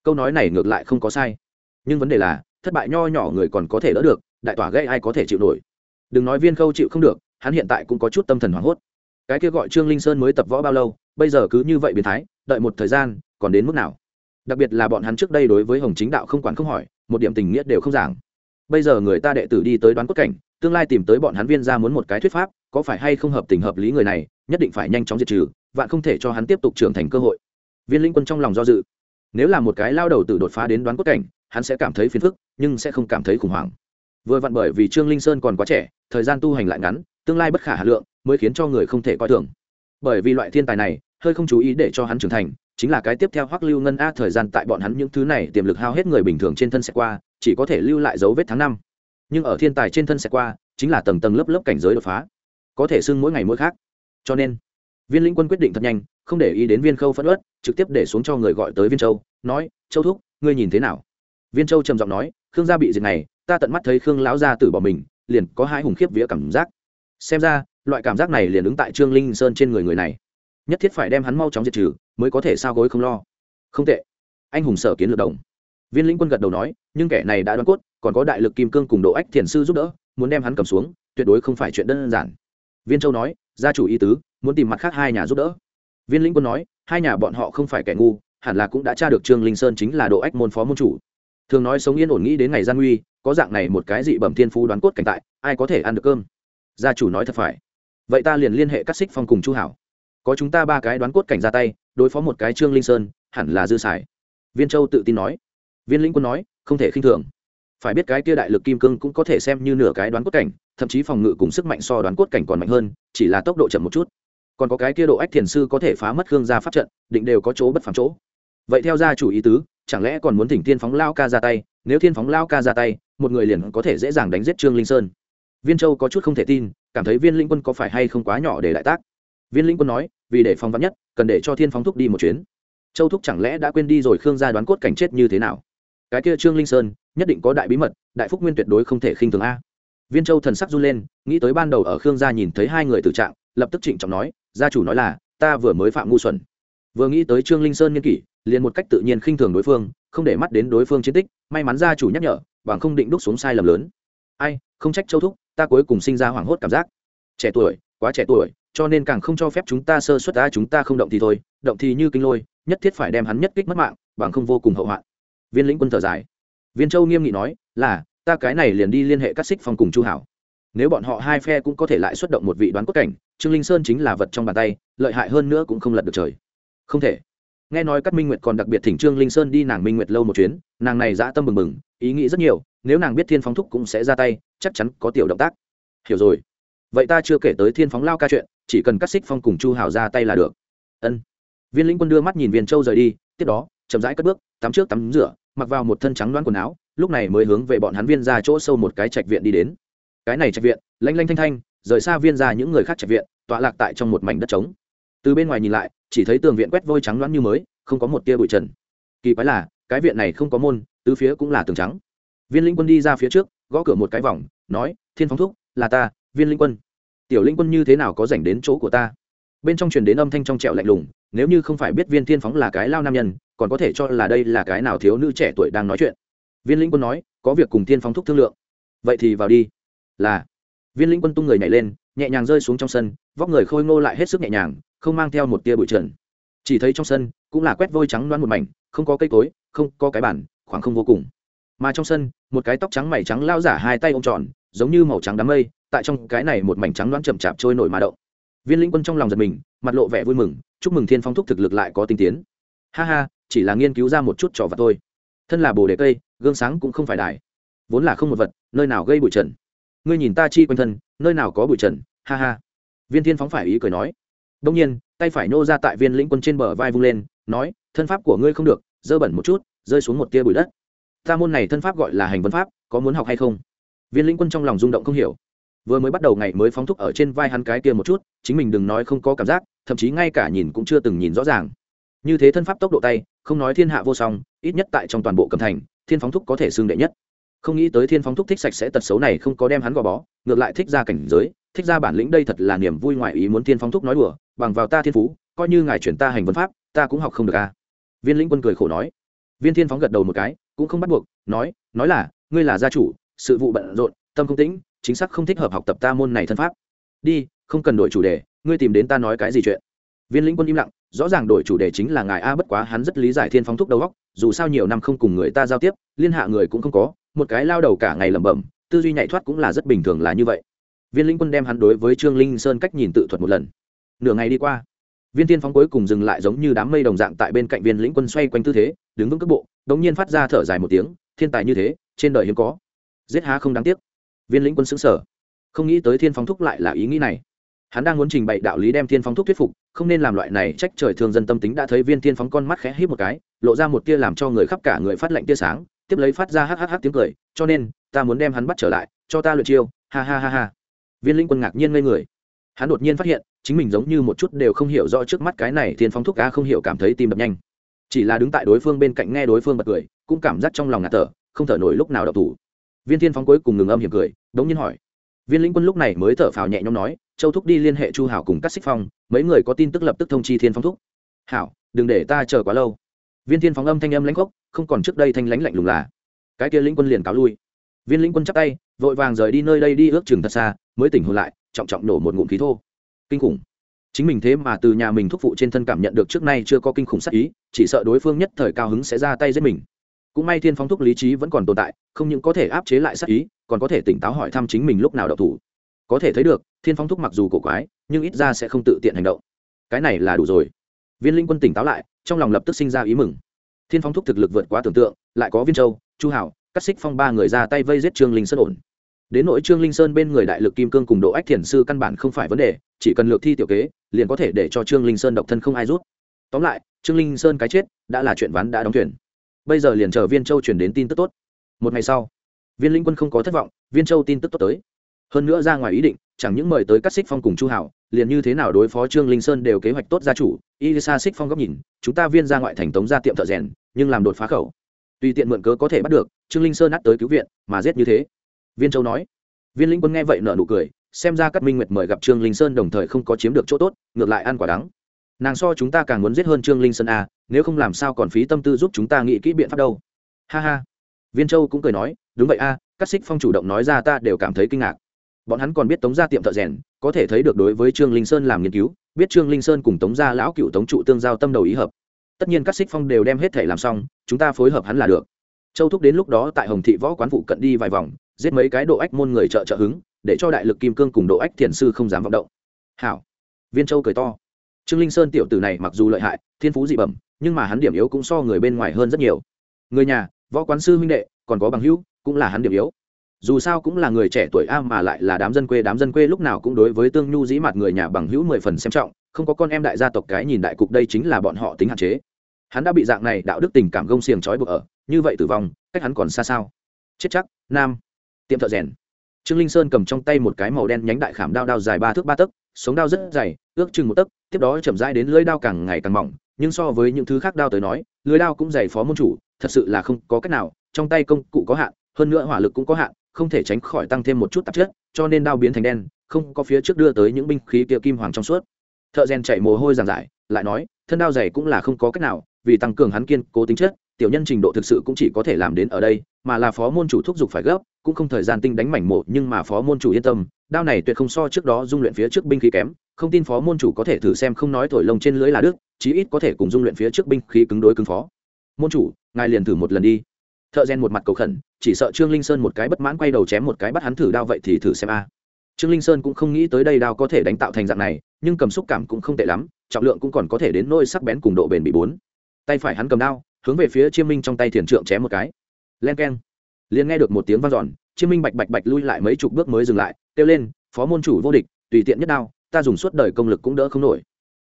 Câu nói này ngược lại không có sai. Nhưng vấn đề là, thất bại nho nhỏ người còn có thể đỡ được, đại tỏa gây ai có thể chịu nổi. Đừng nói viên khâu chịu không được, hắn hiện tại cũng có chút tâm thần hoảng hốt. Cái kia gọi trương linh sơn mới tập võ bao lâu, bây giờ cứ như vậy biến thái, đợi một thời gian, còn đến mức nào? Đặc biệt là bọn hắn trước đây đối với hồng chính đạo không quản không hỏi, một điểm tình nghĩa đều không giảng. Bây giờ người ta đệ tử đi tới đoán cốt cảnh, tương lai tìm tới bọn hắn viên ra muốn một cái thuyết pháp, có phải hay không hợp tình hợp lý người này, nhất định phải nhanh chóng diệt trừ vạn không thể cho hắn tiếp tục trưởng thành cơ hội. Viên linh quân trong lòng do dự. Nếu là một cái lao đầu tử đột phá đến đoán cốt cảnh, hắn sẽ cảm thấy phiền phức, nhưng sẽ không cảm thấy khủng hoảng. Vừa vặn bởi vì trương linh sơn còn quá trẻ, thời gian tu hành lại ngắn, tương lai bất khả hà lượng, mới khiến cho người không thể coi thường. Bởi vì loại thiên tài này, hơi không chú ý để cho hắn trưởng thành, chính là cái tiếp theo hoắc lưu ngân a thời gian tại bọn hắn những thứ này tiềm lực hao hết người bình thường trên thân sẽ qua, chỉ có thể lưu lại dấu vết tháng năm. Nhưng ở thiên tài trên thân sẽ qua, chính là tầng tầng lớp lớp cảnh giới đột phá, có thể xưng mỗi ngày mỗi khác. Cho nên viên lĩnh quân quyết định thật nhanh, không để ý đến viên khâu phẫn ớt trực tiếp để xuống cho người gọi tới viên châu, nói, châu thúc, ngươi nhìn thế nào? Viên châu trầm giọng nói, khương gia bị diệt này, ta tận mắt thấy khương lão gia tử bỏ mình, liền có hai hùng khiếp vía cảm giác. Xem ra, loại cảm giác này liền ứng tại trương linh sơn trên người người này. Nhất thiết phải đem hắn mau chóng diệt trừ, mới có thể sao gối không lo. Không tệ. Anh hùng sở kiến lược đồng viên lĩnh quân gật đầu nói, nhưng kẻ này đã đoán cốt, còn có đại lực kim cương cùng độ ách thiền sư giúp đỡ, muốn đem hắn cầm xuống, tuyệt đối không phải chuyện đơn giản. Viên châu nói, gia chủ y tứ muốn tìm mặt khác hai nhà giúp đỡ. Viên lĩnh quân nói, hai nhà bọn họ không phải kẻ ngu, hẳn là cũng đã tra được trương linh sơn chính là độ ách môn phó môn chủ. Thường nói sống yên ổn nghĩ đến ngày gian nguy, có dạng này một cái dị bẩm thiên phú đoán cốt cảnh tại, ai có thể ăn được cơm? Gia chủ nói thật phải. Vậy ta liền liên hệ cắt xích phong cùng chu hảo. Có chúng ta ba cái đoán cốt cảnh ra tay, đối phó một cái trương linh sơn, hẳn là dư xài. Viên châu tự tin nói. Viên lĩnh quân nói, không thể khinh thường. Phải biết cái kia đại lực kim cương cũng có thể xem như nửa cái đoán cốt cảnh, thậm chí phòng ngự cùng sức mạnh so đoán cốt cảnh còn mạnh hơn, chỉ là tốc độ chậm một chút còn có cái kia độ ách thiền sư có thể phá mất khương gia pháp trận, định đều có chỗ bất phẳng chỗ. Vậy theo gia chủ ý tứ, chẳng lẽ còn muốn thỉnh thiên phóng lao ca ra tay? Nếu thiên phóng lao ca ra tay, một người liền có thể dễ dàng đánh giết trương linh sơn. Viên châu có chút không thể tin, cảm thấy viên linh quân có phải hay không quá nhỏ để đại tác? Viên linh quân nói, vì để phòng vắn nhất, cần để cho thiên phóng thúc đi một chuyến. Châu thúc chẳng lẽ đã quên đi rồi khương gia đoán cốt cảnh chết như thế nào? Cái kia trương linh sơn, nhất định có đại bí mật, đại phúc nguyên tuyệt đối không thể khinh thường a. Viên châu thần sắc run lên, nghĩ tới ban đầu ở khương gia nhìn thấy hai người tử trạng, lập tức trịnh trọng nói gia chủ nói là, ta vừa mới phạm ngu xuẩn. Vừa nghĩ tới trương linh sơn nghiên kỷ, liền một cách tự nhiên khinh thường đối phương, không để mắt đến đối phương chiến tích, may mắn gia chủ nhắc nhở, bằng không định đúc xuống sai lầm lớn. Ai, không trách châu thúc, ta cuối cùng sinh ra hoảng hốt cảm giác. Trẻ tuổi, quá trẻ tuổi, cho nên càng không cho phép chúng ta sơ xuất ta chúng ta không động thì thôi, động thì như kinh lôi, nhất thiết phải đem hắn nhất kích mất mạng, bằng không vô cùng hậu hoạn. Viên lĩnh quân thở dài. Viên châu nghiêm nghị nói, là, ta cái này liền đi liên hệ cắt xích phòng cùng chu hảo nếu bọn họ hai phe cũng có thể lại xuất động một vị đoán cốt cảnh, trương linh sơn chính là vật trong bàn tay, lợi hại hơn nữa cũng không lật được trời. Không thể. Nghe nói các minh nguyệt còn đặc biệt thỉnh trương linh sơn đi nàng minh nguyệt lâu một chuyến, nàng này dã tâm mừng mừng ý nghĩ rất nhiều, nếu nàng biết thiên phóng thúc cũng sẽ ra tay, chắc chắn có tiểu động tác. Hiểu rồi. Vậy ta chưa kể tới thiên phóng lao ca chuyện, chỉ cần cắt xích phong cùng chu hào ra tay là được. Ân. Viên lĩnh quân đưa mắt nhìn viên châu rời đi, tiếp đó, chậm rãi cất bước, tắm trước tắm rửa, mặc vào một thân trắng đoán quần áo, lúc này mới hướng về bọn hắn viên ra chỗ sâu một cái trạch viện đi đến cái này trạch viện, lanh lanh thanh thanh, rời xa viên ra những người khác trạch viện, tọa lạc tại trong một mảnh đất trống. Từ bên ngoài nhìn lại, chỉ thấy tường viện quét vôi trắng loãng như mới, không có một tia bụi trần. Kỳ quái là, cái viện này không có môn, tứ phía cũng là tường trắng. Viên linh quân đi ra phía trước, gõ cửa một cái vòng, nói, thiên phóng thúc, là ta, viên linh quân. Tiểu linh quân như thế nào có dành đến chỗ của ta? Bên trong truyền đến âm thanh trong trẹo lạnh lùng, nếu như không phải biết viên thiên phóng là cái lao nam nhân, còn có thể cho là đây là cái nào thiếu nữ trẻ tuổi đang nói chuyện. Viên linh quân nói, có việc cùng thiên phóng thúc thương lượng. Vậy thì vào đi là viên linh quân tung người nhảy lên, nhẹ nhàng rơi xuống trong sân, vóc người khôi ngô lại hết sức nhẹ nhàng, không mang theo một tia bụi trần. Chỉ thấy trong sân cũng là quét vôi trắng loan một mảnh, không có cây cối, không có cái bản khoảng không vô cùng. Mà trong sân, một cái tóc trắng mày trắng lao giả hai tay ôm tròn, giống như màu trắng đám mây, tại trong cái này một mảnh trắng loan chậm chạp trôi nổi mà động. Viên linh quân trong lòng giật mình, mặt lộ vẻ vui mừng, chúc mừng thiên phong thúc thực lực lại có tinh tiến. Ha ha, chỉ là nghiên cứu ra một chút trò vật thôi. Thân là bồ đề cây, gương sáng cũng không phải đài. Vốn là không một vật, nơi nào gây bụi trần ngươi nhìn ta chi quanh thân, nơi nào có bụi trần, ha ha. Viên thiên phóng phải ý cười nói. Đông nhiên, tay phải nô ra tại viên lĩnh quân trên bờ vai vung lên, nói, thân pháp của ngươi không được, dơ bẩn một chút, rơi xuống một tia bụi đất. Ta môn này thân pháp gọi là hành vấn pháp, có muốn học hay không? Viên lĩnh quân trong lòng rung động không hiểu. Vừa mới bắt đầu ngày mới phóng thúc ở trên vai hắn cái kia một chút, chính mình đừng nói không có cảm giác, thậm chí ngay cả nhìn cũng chưa từng nhìn rõ ràng. Như thế thân pháp tốc độ tay, không nói thiên hạ vô song, ít nhất tại trong toàn bộ cầm thành, thiên phóng thúc có thể xương đệ nhất không nghĩ tới thiên phóng thúc thích sạch sẽ tật xấu này không có đem hắn gò bó, ngược lại thích ra cảnh giới, thích ra bản lĩnh đây thật là niềm vui ngoại ý muốn thiên phóng thúc nói đùa, bằng vào ta thiên phú, coi như ngài chuyển ta hành vấn pháp, ta cũng học không được a. À. viên lĩnh quân cười khổ nói. Viên thiên phóng gật đầu một cái, cũng không bắt buộc, nói nói là, ngươi là gia chủ, sự vụ bận rộn, tâm không tĩnh, chính xác không thích hợp học tập ta môn này thân pháp. Đi, không cần đổi chủ đề, ngươi tìm đến ta nói cái gì chuyện. Viên lĩnh quân im lặng, rõ ràng đổi chủ đề chính là ngài a, bất quá hắn rất lý giải thiên phóng thúc đầu góc dù sao nhiều năm không cùng người ta giao tiếp, liên hạ người cũng không có một cái lao đầu cả ngày lẩm bẩm, tư duy nhạy thoát cũng là rất bình thường là như vậy. Viên lĩnh quân đem hắn đối với trương linh sơn cách nhìn tự thuật một lần. Nửa ngày đi qua, viên tiên phóng cuối cùng dừng lại giống như đám mây đồng dạng tại bên cạnh viên lĩnh quân xoay quanh tư thế, đứng vững cước bộ, đống nhiên phát ra thở dài một tiếng, thiên tài như thế, trên đời hiếm có. Giết há không đáng tiếc. Viên lĩnh quân xứng sở không nghĩ tới thiên phóng thúc lại là ý nghĩ này. Hắn đang muốn trình bày đạo lý đem thiên phóng thúc thuyết phục, không nên làm loại này trách trời thương dân tâm tính đã thấy viên thiên phóng con mắt khẽ hít một cái, lộ ra một tia làm cho người khắp cả người phát lệnh tia sáng tiếp lấy phát ra hhh tiếng cười, cho nên, ta muốn đem hắn bắt trở lại, cho ta luyện chiêu, ha ha ha ha. Viên linh quân ngạc nhiên ngây người. Hắn đột nhiên phát hiện, chính mình giống như một chút đều không hiểu rõ trước mắt cái này thiên phóng thúc ca không hiểu cảm thấy tim đập nhanh. Chỉ là đứng tại đối phương bên cạnh nghe đối phương bật cười, cũng cảm giác trong lòng ngạt thở, không thở nổi lúc nào đậu thủ. Viên thiên phóng cuối cùng ngừng âm hiểm cười, đống nhiên hỏi. Viên lĩnh quân lúc này mới thở phào nhẹ nhõm nói, châu thúc đi liên hệ chu hảo cùng các xích phong, mấy người có tin tức lập tức thông chi thiên phong thúc. Hảo, đừng để ta chờ quá lâu viên thiên phóng âm thanh âm lãnh gốc không còn trước đây thanh lãnh lạnh lùng là. Cái kia lĩnh quân liền cáo lui. Viên lĩnh quân chắp tay, vội vàng rời đi nơi đây đi ước chừng thật xa, mới tỉnh hồn lại, trọng trọng nổ một ngụm khí thô. Kinh khủng. Chính mình thế mà từ nhà mình thúc phụ trên thân cảm nhận được trước nay chưa có kinh khủng sắc ý, chỉ sợ đối phương nhất thời cao hứng sẽ ra tay giết mình. Cũng may thiên phong thúc lý trí vẫn còn tồn tại, không những có thể áp chế lại sắc ý, còn có thể tỉnh táo hỏi thăm chính mình lúc nào đậu thủ. Có thể thấy được, thiên phong thúc mặc dù cổ quái, nhưng ít ra sẽ không tự tiện hành động. Cái này là đủ rồi viên linh quân tỉnh táo lại, trong lòng lập tức sinh ra ý mừng. Thiên phong thúc thực lực vượt quá tưởng tượng, lại có viên châu, chu hảo cắt xích phong ba người ra tay vây giết trương linh sơn ổn. Đến nội trương linh sơn bên người đại lực kim cương cùng độ ách thiền sư căn bản không phải vấn đề, chỉ cần lược thi tiểu kế, liền có thể để cho trương linh sơn độc thân không ai rút. Tóm lại, trương linh sơn cái chết, đã là chuyện ván đã đóng thuyền. Bây giờ liền chờ viên châu chuyển đến tin tức tốt. Một ngày sau, viên linh quân không có thất vọng, viên châu tin tức tốt tới. Hơn nữa ra ngoài ý định chẳng những mời tới các xích phong cùng chu hảo liền như thế nào đối phó trương linh sơn đều kế hoạch tốt gia chủ ilisa xích phong góc nhìn chúng ta viên ra ngoại thành tống ra tiệm thợ rèn nhưng làm đột phá khẩu. Tùy tiện mượn cớ có thể bắt được trương linh sơn nát tới cứu viện mà giết như thế. Viên châu nói. Viên linh quân nghe vậy nở nụ cười xem ra các minh nguyệt mời gặp trương linh sơn đồng thời không có chiếm được chỗ tốt ngược lại ăn quả đắng. Nàng so chúng ta càng muốn giết hơn trương linh sơn à, nếu không làm sao còn phí tâm tư giúp chúng ta nghĩ kỹ biện pháp đâu. Ha ha. Viên châu cũng cười nói đúng vậy a à, các xích phong chủ động nói ra ta đều cảm thấy kinh ngạc bọn hắn còn biết tống gia tiệm thợ rèn, có thể thấy được đối với trương linh sơn làm nghiên cứu, biết trương linh sơn cùng tống gia lão cựu tống trụ tương giao tâm đầu ý hợp. Tất nhiên các xích phong đều đem hết thể làm xong, chúng ta phối hợp hắn là được. Châu thúc đến lúc đó tại hồng thị võ quán phụ cận đi vài vòng, giết mấy cái độ ách môn người trợ trợ hứng, để cho đại lực kim cương cùng độ ách thiền sư không dám vọng động. Hảo. Viên châu cười to. Trương linh sơn tiểu tử này mặc dù lợi hại, thiên phú dị bẩm, nhưng mà hắn điểm yếu cũng so người bên ngoài hơn rất nhiều. Người nhà, võ quán sư huynh đệ, còn có bằng hữu, cũng là hắn điểm yếu dù sao cũng là người trẻ tuổi a mà lại là đám dân quê, đám dân quê lúc nào cũng đối với tương nhu dĩ mặt người nhà bằng hữu mười phần xem trọng, không có con em đại gia tộc cái nhìn đại cục đây chính là bọn họ tính hạn chế. Hắn đã bị dạng này đạo đức tình cảm gông xiềng trói buộc ở, như vậy tử vong, cách hắn còn xa sao? Chết chắc, nam. Tiệm thợ rèn. Trương linh sơn cầm trong tay một cái màu đen nhánh đại khảm đao đao dài ba thước ba tấc, sống đao rất dày, ước chừng một tấc, tiếp đó chậm rãi đến lưỡi đao càng ngày càng mỏng, nhưng so với những thứ khác đao tới nói lưỡi đao cũng dày phó môn chủ, thật sự là không có cách nào, trong tay công cụ có hạn, hơn nữa hỏa lực cũng có hạn không thể tránh khỏi tăng thêm một chút tạp chất, cho nên đao biến thành đen, không có phía trước đưa tới những binh khí kia kim hoàng trong suốt. Thợ rèn chạy mồ hôi giảng giải, lại nói, thân đao dày cũng là không có cách nào, vì tăng cường hắn kiên cố tính chất, tiểu nhân trình độ thực sự cũng chỉ có thể làm đến ở đây, mà là phó môn chủ thúc giục phải gấp, cũng không thời gian tinh đánh mảnh mộ, nhưng mà phó môn chủ yên tâm, đao này tuyệt không so trước đó dung luyện phía trước binh khí kém, không tin phó môn chủ có thể thử xem không nói thổi lông trên lưới là đức chí ít có thể cùng dung luyện phía trước binh khí cứng đối cứng phó. Môn chủ, ngài liền thử một lần đi thợ rèn một mặt cầu khẩn, chỉ sợ trương linh sơn một cái bất mãn quay đầu chém một cái bắt hắn thử đao vậy thì thử xem a. Trương linh sơn cũng không nghĩ tới đây đao có thể đánh tạo thành dạng này, nhưng cầm xúc cảm cũng không tệ lắm, trọng lượng cũng còn có thể đến nôi sắc bén cùng độ bền bị bốn. Tay phải hắn cầm đao, hướng về phía chiêm minh trong tay thiền trượng chém một cái. Len keng. Liền nghe được một tiếng vang dọn, chiêm minh bạch bạch bạch lui lại mấy chục bước mới dừng lại, kêu lên, phó môn chủ vô địch, tùy tiện nhất đao, ta dùng suốt đời công lực cũng đỡ không nổi.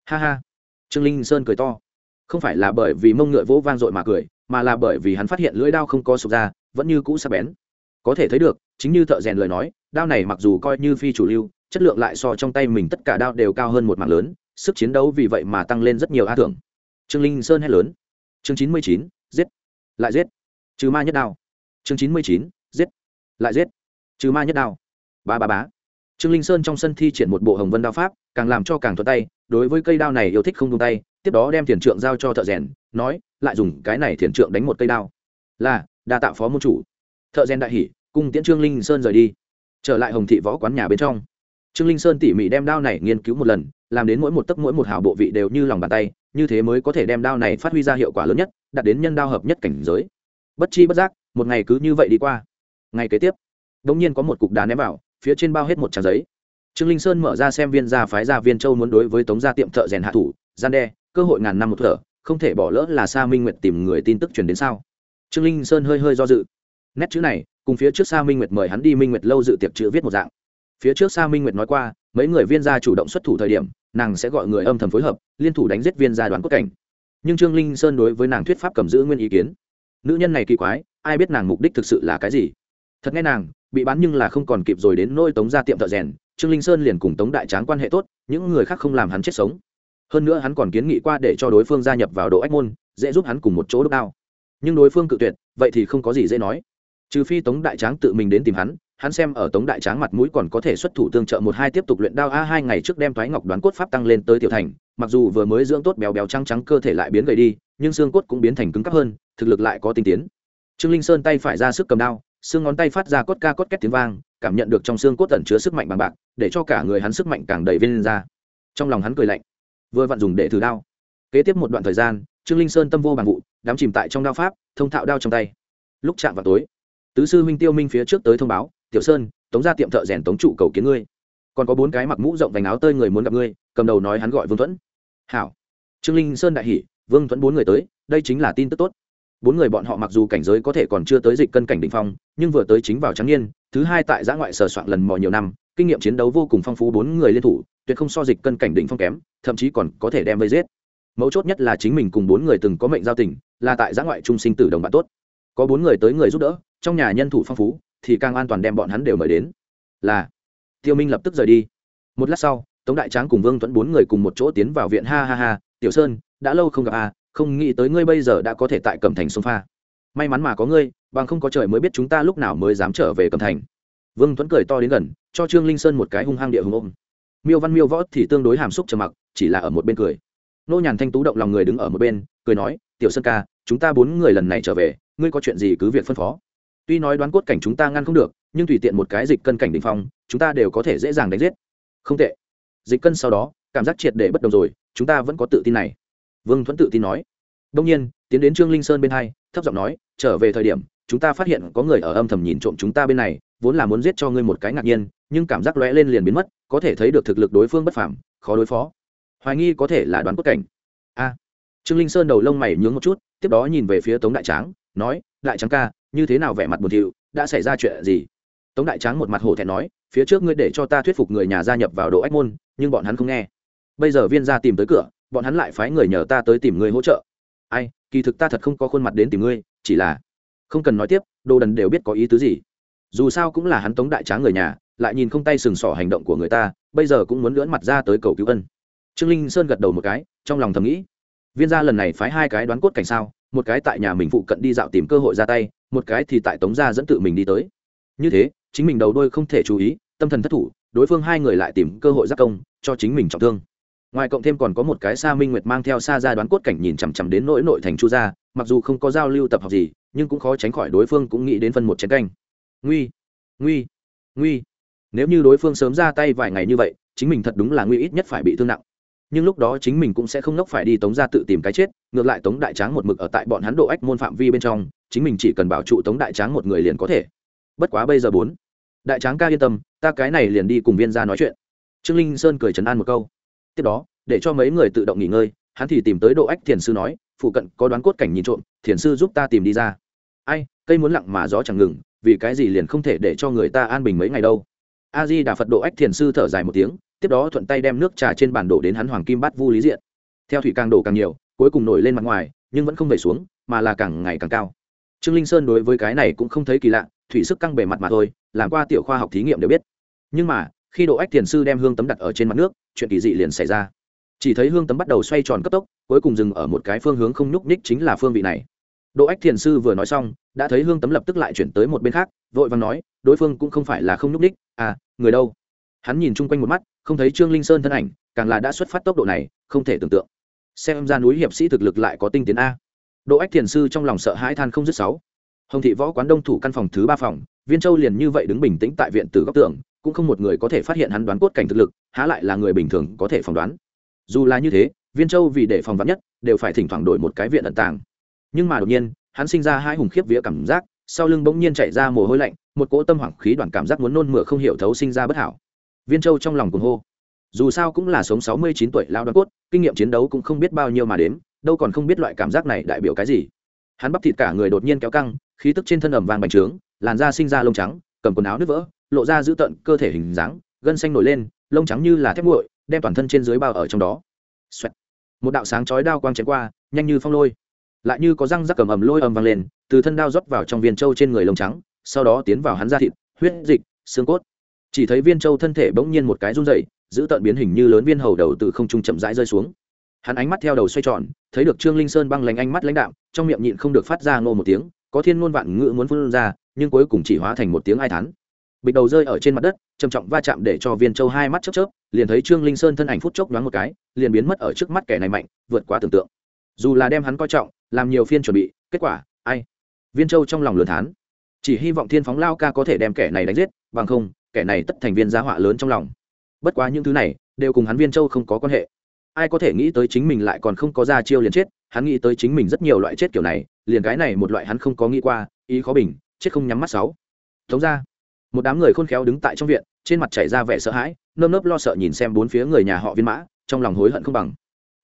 Ha ha. Trương linh sơn cười to. Không phải là bởi vì mông ngựa vỗ vang dội mà cười mà là bởi vì hắn phát hiện lưỡi đao không có sụp ra, vẫn như cũ sắc bén. Có thể thấy được, chính như thợ rèn lời nói, đao này mặc dù coi như phi chủ lưu, chất lượng lại so trong tay mình tất cả đao đều cao hơn một mạng lớn, sức chiến đấu vì vậy mà tăng lên rất nhiều a thưởng. Trương linh sơn hét lớn. Chương chín mươi chín, giết. Lại giết. Trừ ma nhất đao. Chương chín mươi chín, giết. Lại giết. Trừ ma nhất đao. Ba ba bá trương linh sơn trong sân thi triển một bộ hồng vân đao pháp, càng làm cho càng thuận tay, đối với cây đao này yêu thích không tung tay, tiếp đó đem tiền trượng giao cho thợ rèn, nói lại dùng cái này thiền trượng đánh một cây đao. Là, đa tạo phó môn chủ. Thợ rèn đại hỷ cùng tiễn trương linh sơn rời đi. Trở lại hồng thị võ quán nhà bên trong. Trương linh sơn tỉ mỉ đem đao này nghiên cứu một lần, làm đến mỗi một tấc mỗi một hào bộ vị đều như lòng bàn tay, như thế mới có thể đem đao này phát huy ra hiệu quả lớn nhất, đạt đến nhân đao hợp nhất cảnh giới. Bất chi bất giác, một ngày cứ như vậy đi qua. Ngày kế tiếp đ ỗ n g nhiên có một cục đá ném vào, phía trên bao hết một trang giấy. Trương linh sơn mở ra xem viên gia phái gia viên châu muốn đối với tống gia tiệm thợ rèn hạ thủ, gian đe, cơ hội ngàn năm một thở không thể bỏ lỡ là sa minh nguyệt tìm người tin tức truyền đến sao? Trương linh sơn hơi hơi do dự. Nét chữ này, cùng phía trước sa minh nguyệt mời hắn đi minh nguyệt lâu dự tiệc chữ viết một dạng. Phía trước sa minh nguyệt nói qua, mấy người viên gia chủ động xuất thủ thời điểm, nàng sẽ gọi người âm thầm phối hợp, liên thủ đánh giết viên gia đoán cốt cảnh. Nhưng trương linh sơn đối với nàng thuyết pháp cầm giữ nguyên ý kiến. Nữ nhân này kỳ quái, ai biết nàng mục đích thực sự là cái gì? Thật nghe nàng, bị bán nhưng là không còn kịp rồi đến nôi tống ra tiệm thợ rèn, trương linh sơn liền cùng tống đại tráng quan hệ tốt, những người khác không làm hắn chết sống hơn nữa hắn còn kiến nghị qua để cho đối phương gia nhập vào độ ách môn, dễ giúp hắn cùng một chỗ đốc đao. Nhưng đối phương cự tuyệt, vậy thì không có gì dễ nói. Trừ phi tống đại tráng tự mình đến tìm hắn hắn xem ở tống đại tráng mặt mũi còn có thể xuất thủ tương trợ một hai tiếp tục luyện đao a hai ngày trước đem thoái ngọc đoán cốt pháp tăng lên tới tiểu thành, mặc dù vừa mới dưỡng tốt béo béo trắng trắng cơ thể lại biến gầy đi, nhưng xương cốt cũng biến thành cứng cắp hơn, thực lực lại có tinh tiến. Trương linh sơn tay phải ra sức cầm đao, xương ngón tay phát ra cốt ca cốt két tiếng vang, cảm nhận được trong xương cốt tẩn chứa sức mạnh bằng bạc, để cho cả người hắn sức mạnh càng đầy viên ra. Trong lòng hắn cười lạnh vừa vặn dùng để thử đao. Kế tiếp một đoạn thời gian, trương linh sơn tâm vô bằng vụ đám chìm tại trong đao pháp, thông thạo đao trong tay. Lúc chạm vào tối, tứ sư huynh tiêu minh phía trước tới thông báo, tiểu sơn, tống ra tiệm thợ rèn tống trụ cầu kiến ngươi. Còn có bốn cái mặc mũ rộng vành áo tơi người muốn gặp ngươi, cầm đầu nói hắn gọi vương thuẫn. Hảo. Trương linh sơn đại hỉ, vương thuẫn bốn người tới, đây chính là tin tức tốt. Bốn người bọn họ mặc dù cảnh giới có thể còn chưa tới dịch cân cảnh đ ỉ n h phong, nhưng vừa tới chính vào trắng niên, thứ hai tại giã ngoại sờ soạn lần mò nhiều năm, kinh nghiệm chiến đấu vô cùng phong phú bốn người liên thủ tuyệt không so dịch cân cảnh đỉnh phong kém, thậm chí còn có thể đem vây giết. Mấu chốt nhất là chính mình cùng bốn người từng có mệnh giao tình, là tại giã ngoại trung sinh tử đồng bạn tốt. Có bốn người tới người giúp đỡ, trong nhà nhân thủ phong phú, thì càng an toàn đem bọn hắn đều mời đến. Là, tiêu minh lập tức rời đi. Một lát sau, tống đại tráng cùng vương thuẫn bốn người cùng một chỗ tiến vào viện. Ha ha ha, tiểu sơn, đã lâu không gặp a không nghĩ tới ngươi bây giờ đã có thể tại cẩm thành sông pha. May mắn mà có ngươi, bằng không có trời mới biết chúng ta lúc nào mới dám trở về cẩm thành. Vương tuấn cười to đến gần, cho trương linh sơn một cái hung hăng địa hùng ôm miêu văn miêu võ thì tương đối hàm xúc trầm mặc, chỉ là ở một bên cười. Nô nhàn thanh tú động lòng người đứng ở một bên, cười nói, tiểu sơn ca, chúng ta bốn người lần này trở về, ngươi có chuyện gì cứ việc phân phó. Tuy nói đoán cốt cảnh chúng ta ngăn không được, nhưng tùy tiện một cái dịch cân cảnh đình phong, chúng ta đều có thể dễ dàng đánh giết. Không tệ. Dịch cân sau đó, cảm giác triệt để bất đồng rồi, chúng ta vẫn có tự tin này. Vương thuẫn tự tin nói. Đông nhiên, tiến đến trương linh sơn bên hai, thấp giọng nói, trở về thời điểm, chúng ta phát hiện có người ở âm thầm nhìn trộm chúng ta bên này vốn là muốn giết cho ngươi một cái ngạc nhiên, nhưng cảm giác lóe lên liền biến mất, có thể thấy được thực lực đối phương bất phảm khó đối phó. Hoài nghi có thể là đoán cốt cảnh. A. Trương linh sơn đầu lông mày nhướng một chút, tiếp đó nhìn về phía tống đại tráng, nói, đại tráng ca, như thế nào vẻ mặt buồn thiu, đã xảy ra chuyện gì? Tống đại tráng một mặt hổ thẹn nói, phía trước ngươi để cho ta thuyết phục người nhà gia nhập vào độ ách môn, nhưng bọn hắn không nghe. Bây giờ viên gia tìm tới cửa, bọn hắn lại phái người nhờ ta tới tìm ngươi hỗ trợ. Ai, kỳ thực ta thật không có khuôn mặt đến tìm ngươi, chỉ là không cần nói tiếp, đồ đần đều biết có ý tứ gì dù sao cũng là hắn tống đại tráng người nhà, lại nhìn không tay sừng sỏ hành động của người ta, bây giờ cũng muốn lưỡn mặt ra tới cầu cứu ân. Trương linh sơn gật đầu một cái, trong lòng thầm nghĩ, viên gia lần này phái hai cái đoán cốt cảnh sao, một cái tại nhà mình phụ cận đi dạo tìm cơ hội ra tay, một cái thì tại tống gia dẫn tự mình đi tới. Như thế, chính mình đầu đôi không thể chú ý, tâm thần thất thủ, đối phương hai người lại tìm cơ hội giác công, cho chính mình trọng thương. Ngoài cộng thêm còn có một cái sa minh nguyệt mang theo xa ra đoán cốt cảnh nhìn chằm chằm đến nỗi nội thành chu gia, mặc dù không có giao lưu tập học gì, nhưng cũng khó tránh khỏi đối phương cũng nghĩ đến phân một chén canh nguy nguy nguy. Nếu như đối phương sớm ra tay vài ngày như vậy, chính mình thật đúng là nguy ít nhất phải bị thương nặng. Nhưng lúc đó chính mình cũng sẽ không nốc phải đi tống ra tự tìm cái chết, ngược lại tống đại tráng một mực ở tại bọn hắn độ ách môn phạm vi bên trong, chính mình chỉ cần bảo trụ tống đại tráng một người liền có thể. Bất quá bây giờ bốn, đại tráng ca yên tâm, ta cái này liền đi cùng viên ra nói chuyện. Trương linh sơn cười trấn an một câu. Tiếp đó, để cho mấy người tự động nghỉ ngơi, hắn thì tìm tới độ ách thiền sư nói, phụ cận có đoán cốt cảnh nhìn trộm, thiền sư giúp ta tìm đi ra. Ai, cây muốn lặng mà gió chẳng ngừng vì cái gì liền không thể để cho người ta an bình mấy ngày đâu. A di đà phật độ ách thiền sư thở dài một tiếng, tiếp đó thuận tay đem nước trà trên bản đổ đến hắn hoàng kim bát vu lý diện. Theo thủy càng đổ càng nhiều, cuối cùng nổi lên mặt ngoài, nhưng vẫn không về xuống, mà là càng ngày càng cao. Trương linh sơn đối với cái này cũng không thấy kỳ lạ, thủy sức căng bề mặt mà thôi, làm qua tiểu khoa học thí nghiệm đều biết. Nhưng mà, khi độ ách thiền sư đem hương tấm đặt ở trên mặt nước, chuyện kỳ dị liền xảy ra. Chỉ thấy hương tấm bắt đầu xoay tròn cấp tốc, cuối cùng dừng ở một cái phương hướng không nhúc nhích chính là phương vị này. Độ ách thiền sư vừa nói xong đã thấy hương tấm lập tức lại chuyển tới một bên khác vội vàng nói đối phương cũng không phải là không nhúc ních, à người đâu? Hắn nhìn chung quanh một mắt không thấy trương linh sơn thân ảnh càng là đã xuất phát tốc độ này không thể tưởng tượng. Xem ra núi hiệp sĩ thực lực lại có tinh tiến a. Độ ách thiền sư trong lòng sợ hãi than không dứt sáu. Hồng thị võ quán đông thủ căn phòng thứ ba phòng viên châu liền như vậy đứng bình tĩnh tại viện từ góc tường cũng không một người có thể phát hiện hắn đoán cốt cảnh thực lực há lại là người bình thường có thể phỏng đoán. Dù là như thế viên châu vì để phòng vắn nhất đều phải thỉnh thoảng đổi một cái viện ẩn tàng. Nhưng mà đột nhiên hắn sinh ra hai hùng khiếp vía cảm giác, sau lưng bỗng nhiên chạy ra mồ hôi lạnh, một cỗ tâm hoảng khí đoàn cảm giác muốn nôn mửa không hiểu thấu sinh ra bất hảo. Viên châu trong lòng cuồng hô. Dù sao cũng là sống sáu mươi chín tuổi lao đoàn cốt, kinh nghiệm chiến đấu cũng không biết bao nhiêu mà đếm, đâu còn không biết loại cảm giác này đại biểu cái gì. Hắn bắp thịt cả người đột nhiên kéo căng, khí tức trên thân ẩm vàng bành trướng, làn da sinh ra lông trắng, cầm quần áo nứt vỡ, lộ ra giữ tận cơ thể hình dáng, gân xanh nổi lên, lông trắng như là thép nguội, đem toàn thân trên dưới bao ở trong đó、Xoẹt. một đạo sáng chói đao quang chém qua, nhanh như phong lôi lại như có răng rắc cầm ầm lôi ầm vang lên, từ thân đao rót vào trong viên trâu trên người lông trắng, sau đó tiến vào hắn da thịt, huyết dịch, xương cốt. Chỉ thấy viên trâu thân thể bỗng nhiên một cái run dậy giữ tận biến hình như lớn viên hầu đầu từ không trung chậm rãi rơi xuống. Hắn ánh mắt theo đầu xoay tròn, thấy được trương linh sơn băng lánh ánh mắt lãnh đạo trong miệng nhịn không được phát ra ngô một tiếng, có thiên ngôn vạn ngữ muốn phun ra, nhưng cuối cùng chỉ hóa thành một tiếng ai thán. Bịch đầu rơi ở trên mặt đất, trầm trọng va chạm để cho viên châu hai mắt chớp chớp, liền thấy trương linh sơn thân ảnh phút chốc đoán một cái, liền biến mất ở trước mắt kẻ này mạnh, vượt quá tưởng tượng. Dù là đem hắn coi trọng làm nhiều phiên chuẩn bị, kết quả, ai? Viên châu trong lòng lừa thán. Chỉ hy vọng thiên phóng lao ca có thể đem kẻ này đánh giết, bằng không, kẻ này tất thành viên giá họa lớn trong lòng. Bất quá những thứ này, đều cùng hắn viên châu không có quan hệ. Ai có thể nghĩ tới chính mình lại còn không có ra chiêu liền chết, hắn nghĩ tới chính mình rất nhiều loại chết kiểu này, liền cái này một loại hắn không có nghĩ qua, ý khó bình, chết không nhắm mắt sáu. Tống ra, một đám người khôn khéo đứng tại trong viện, trên mặt chảy ra vẻ sợ hãi, nơm nớp lo sợ nhìn xem bốn phía người nhà họ viên mã, trong lòng hối hận không bằng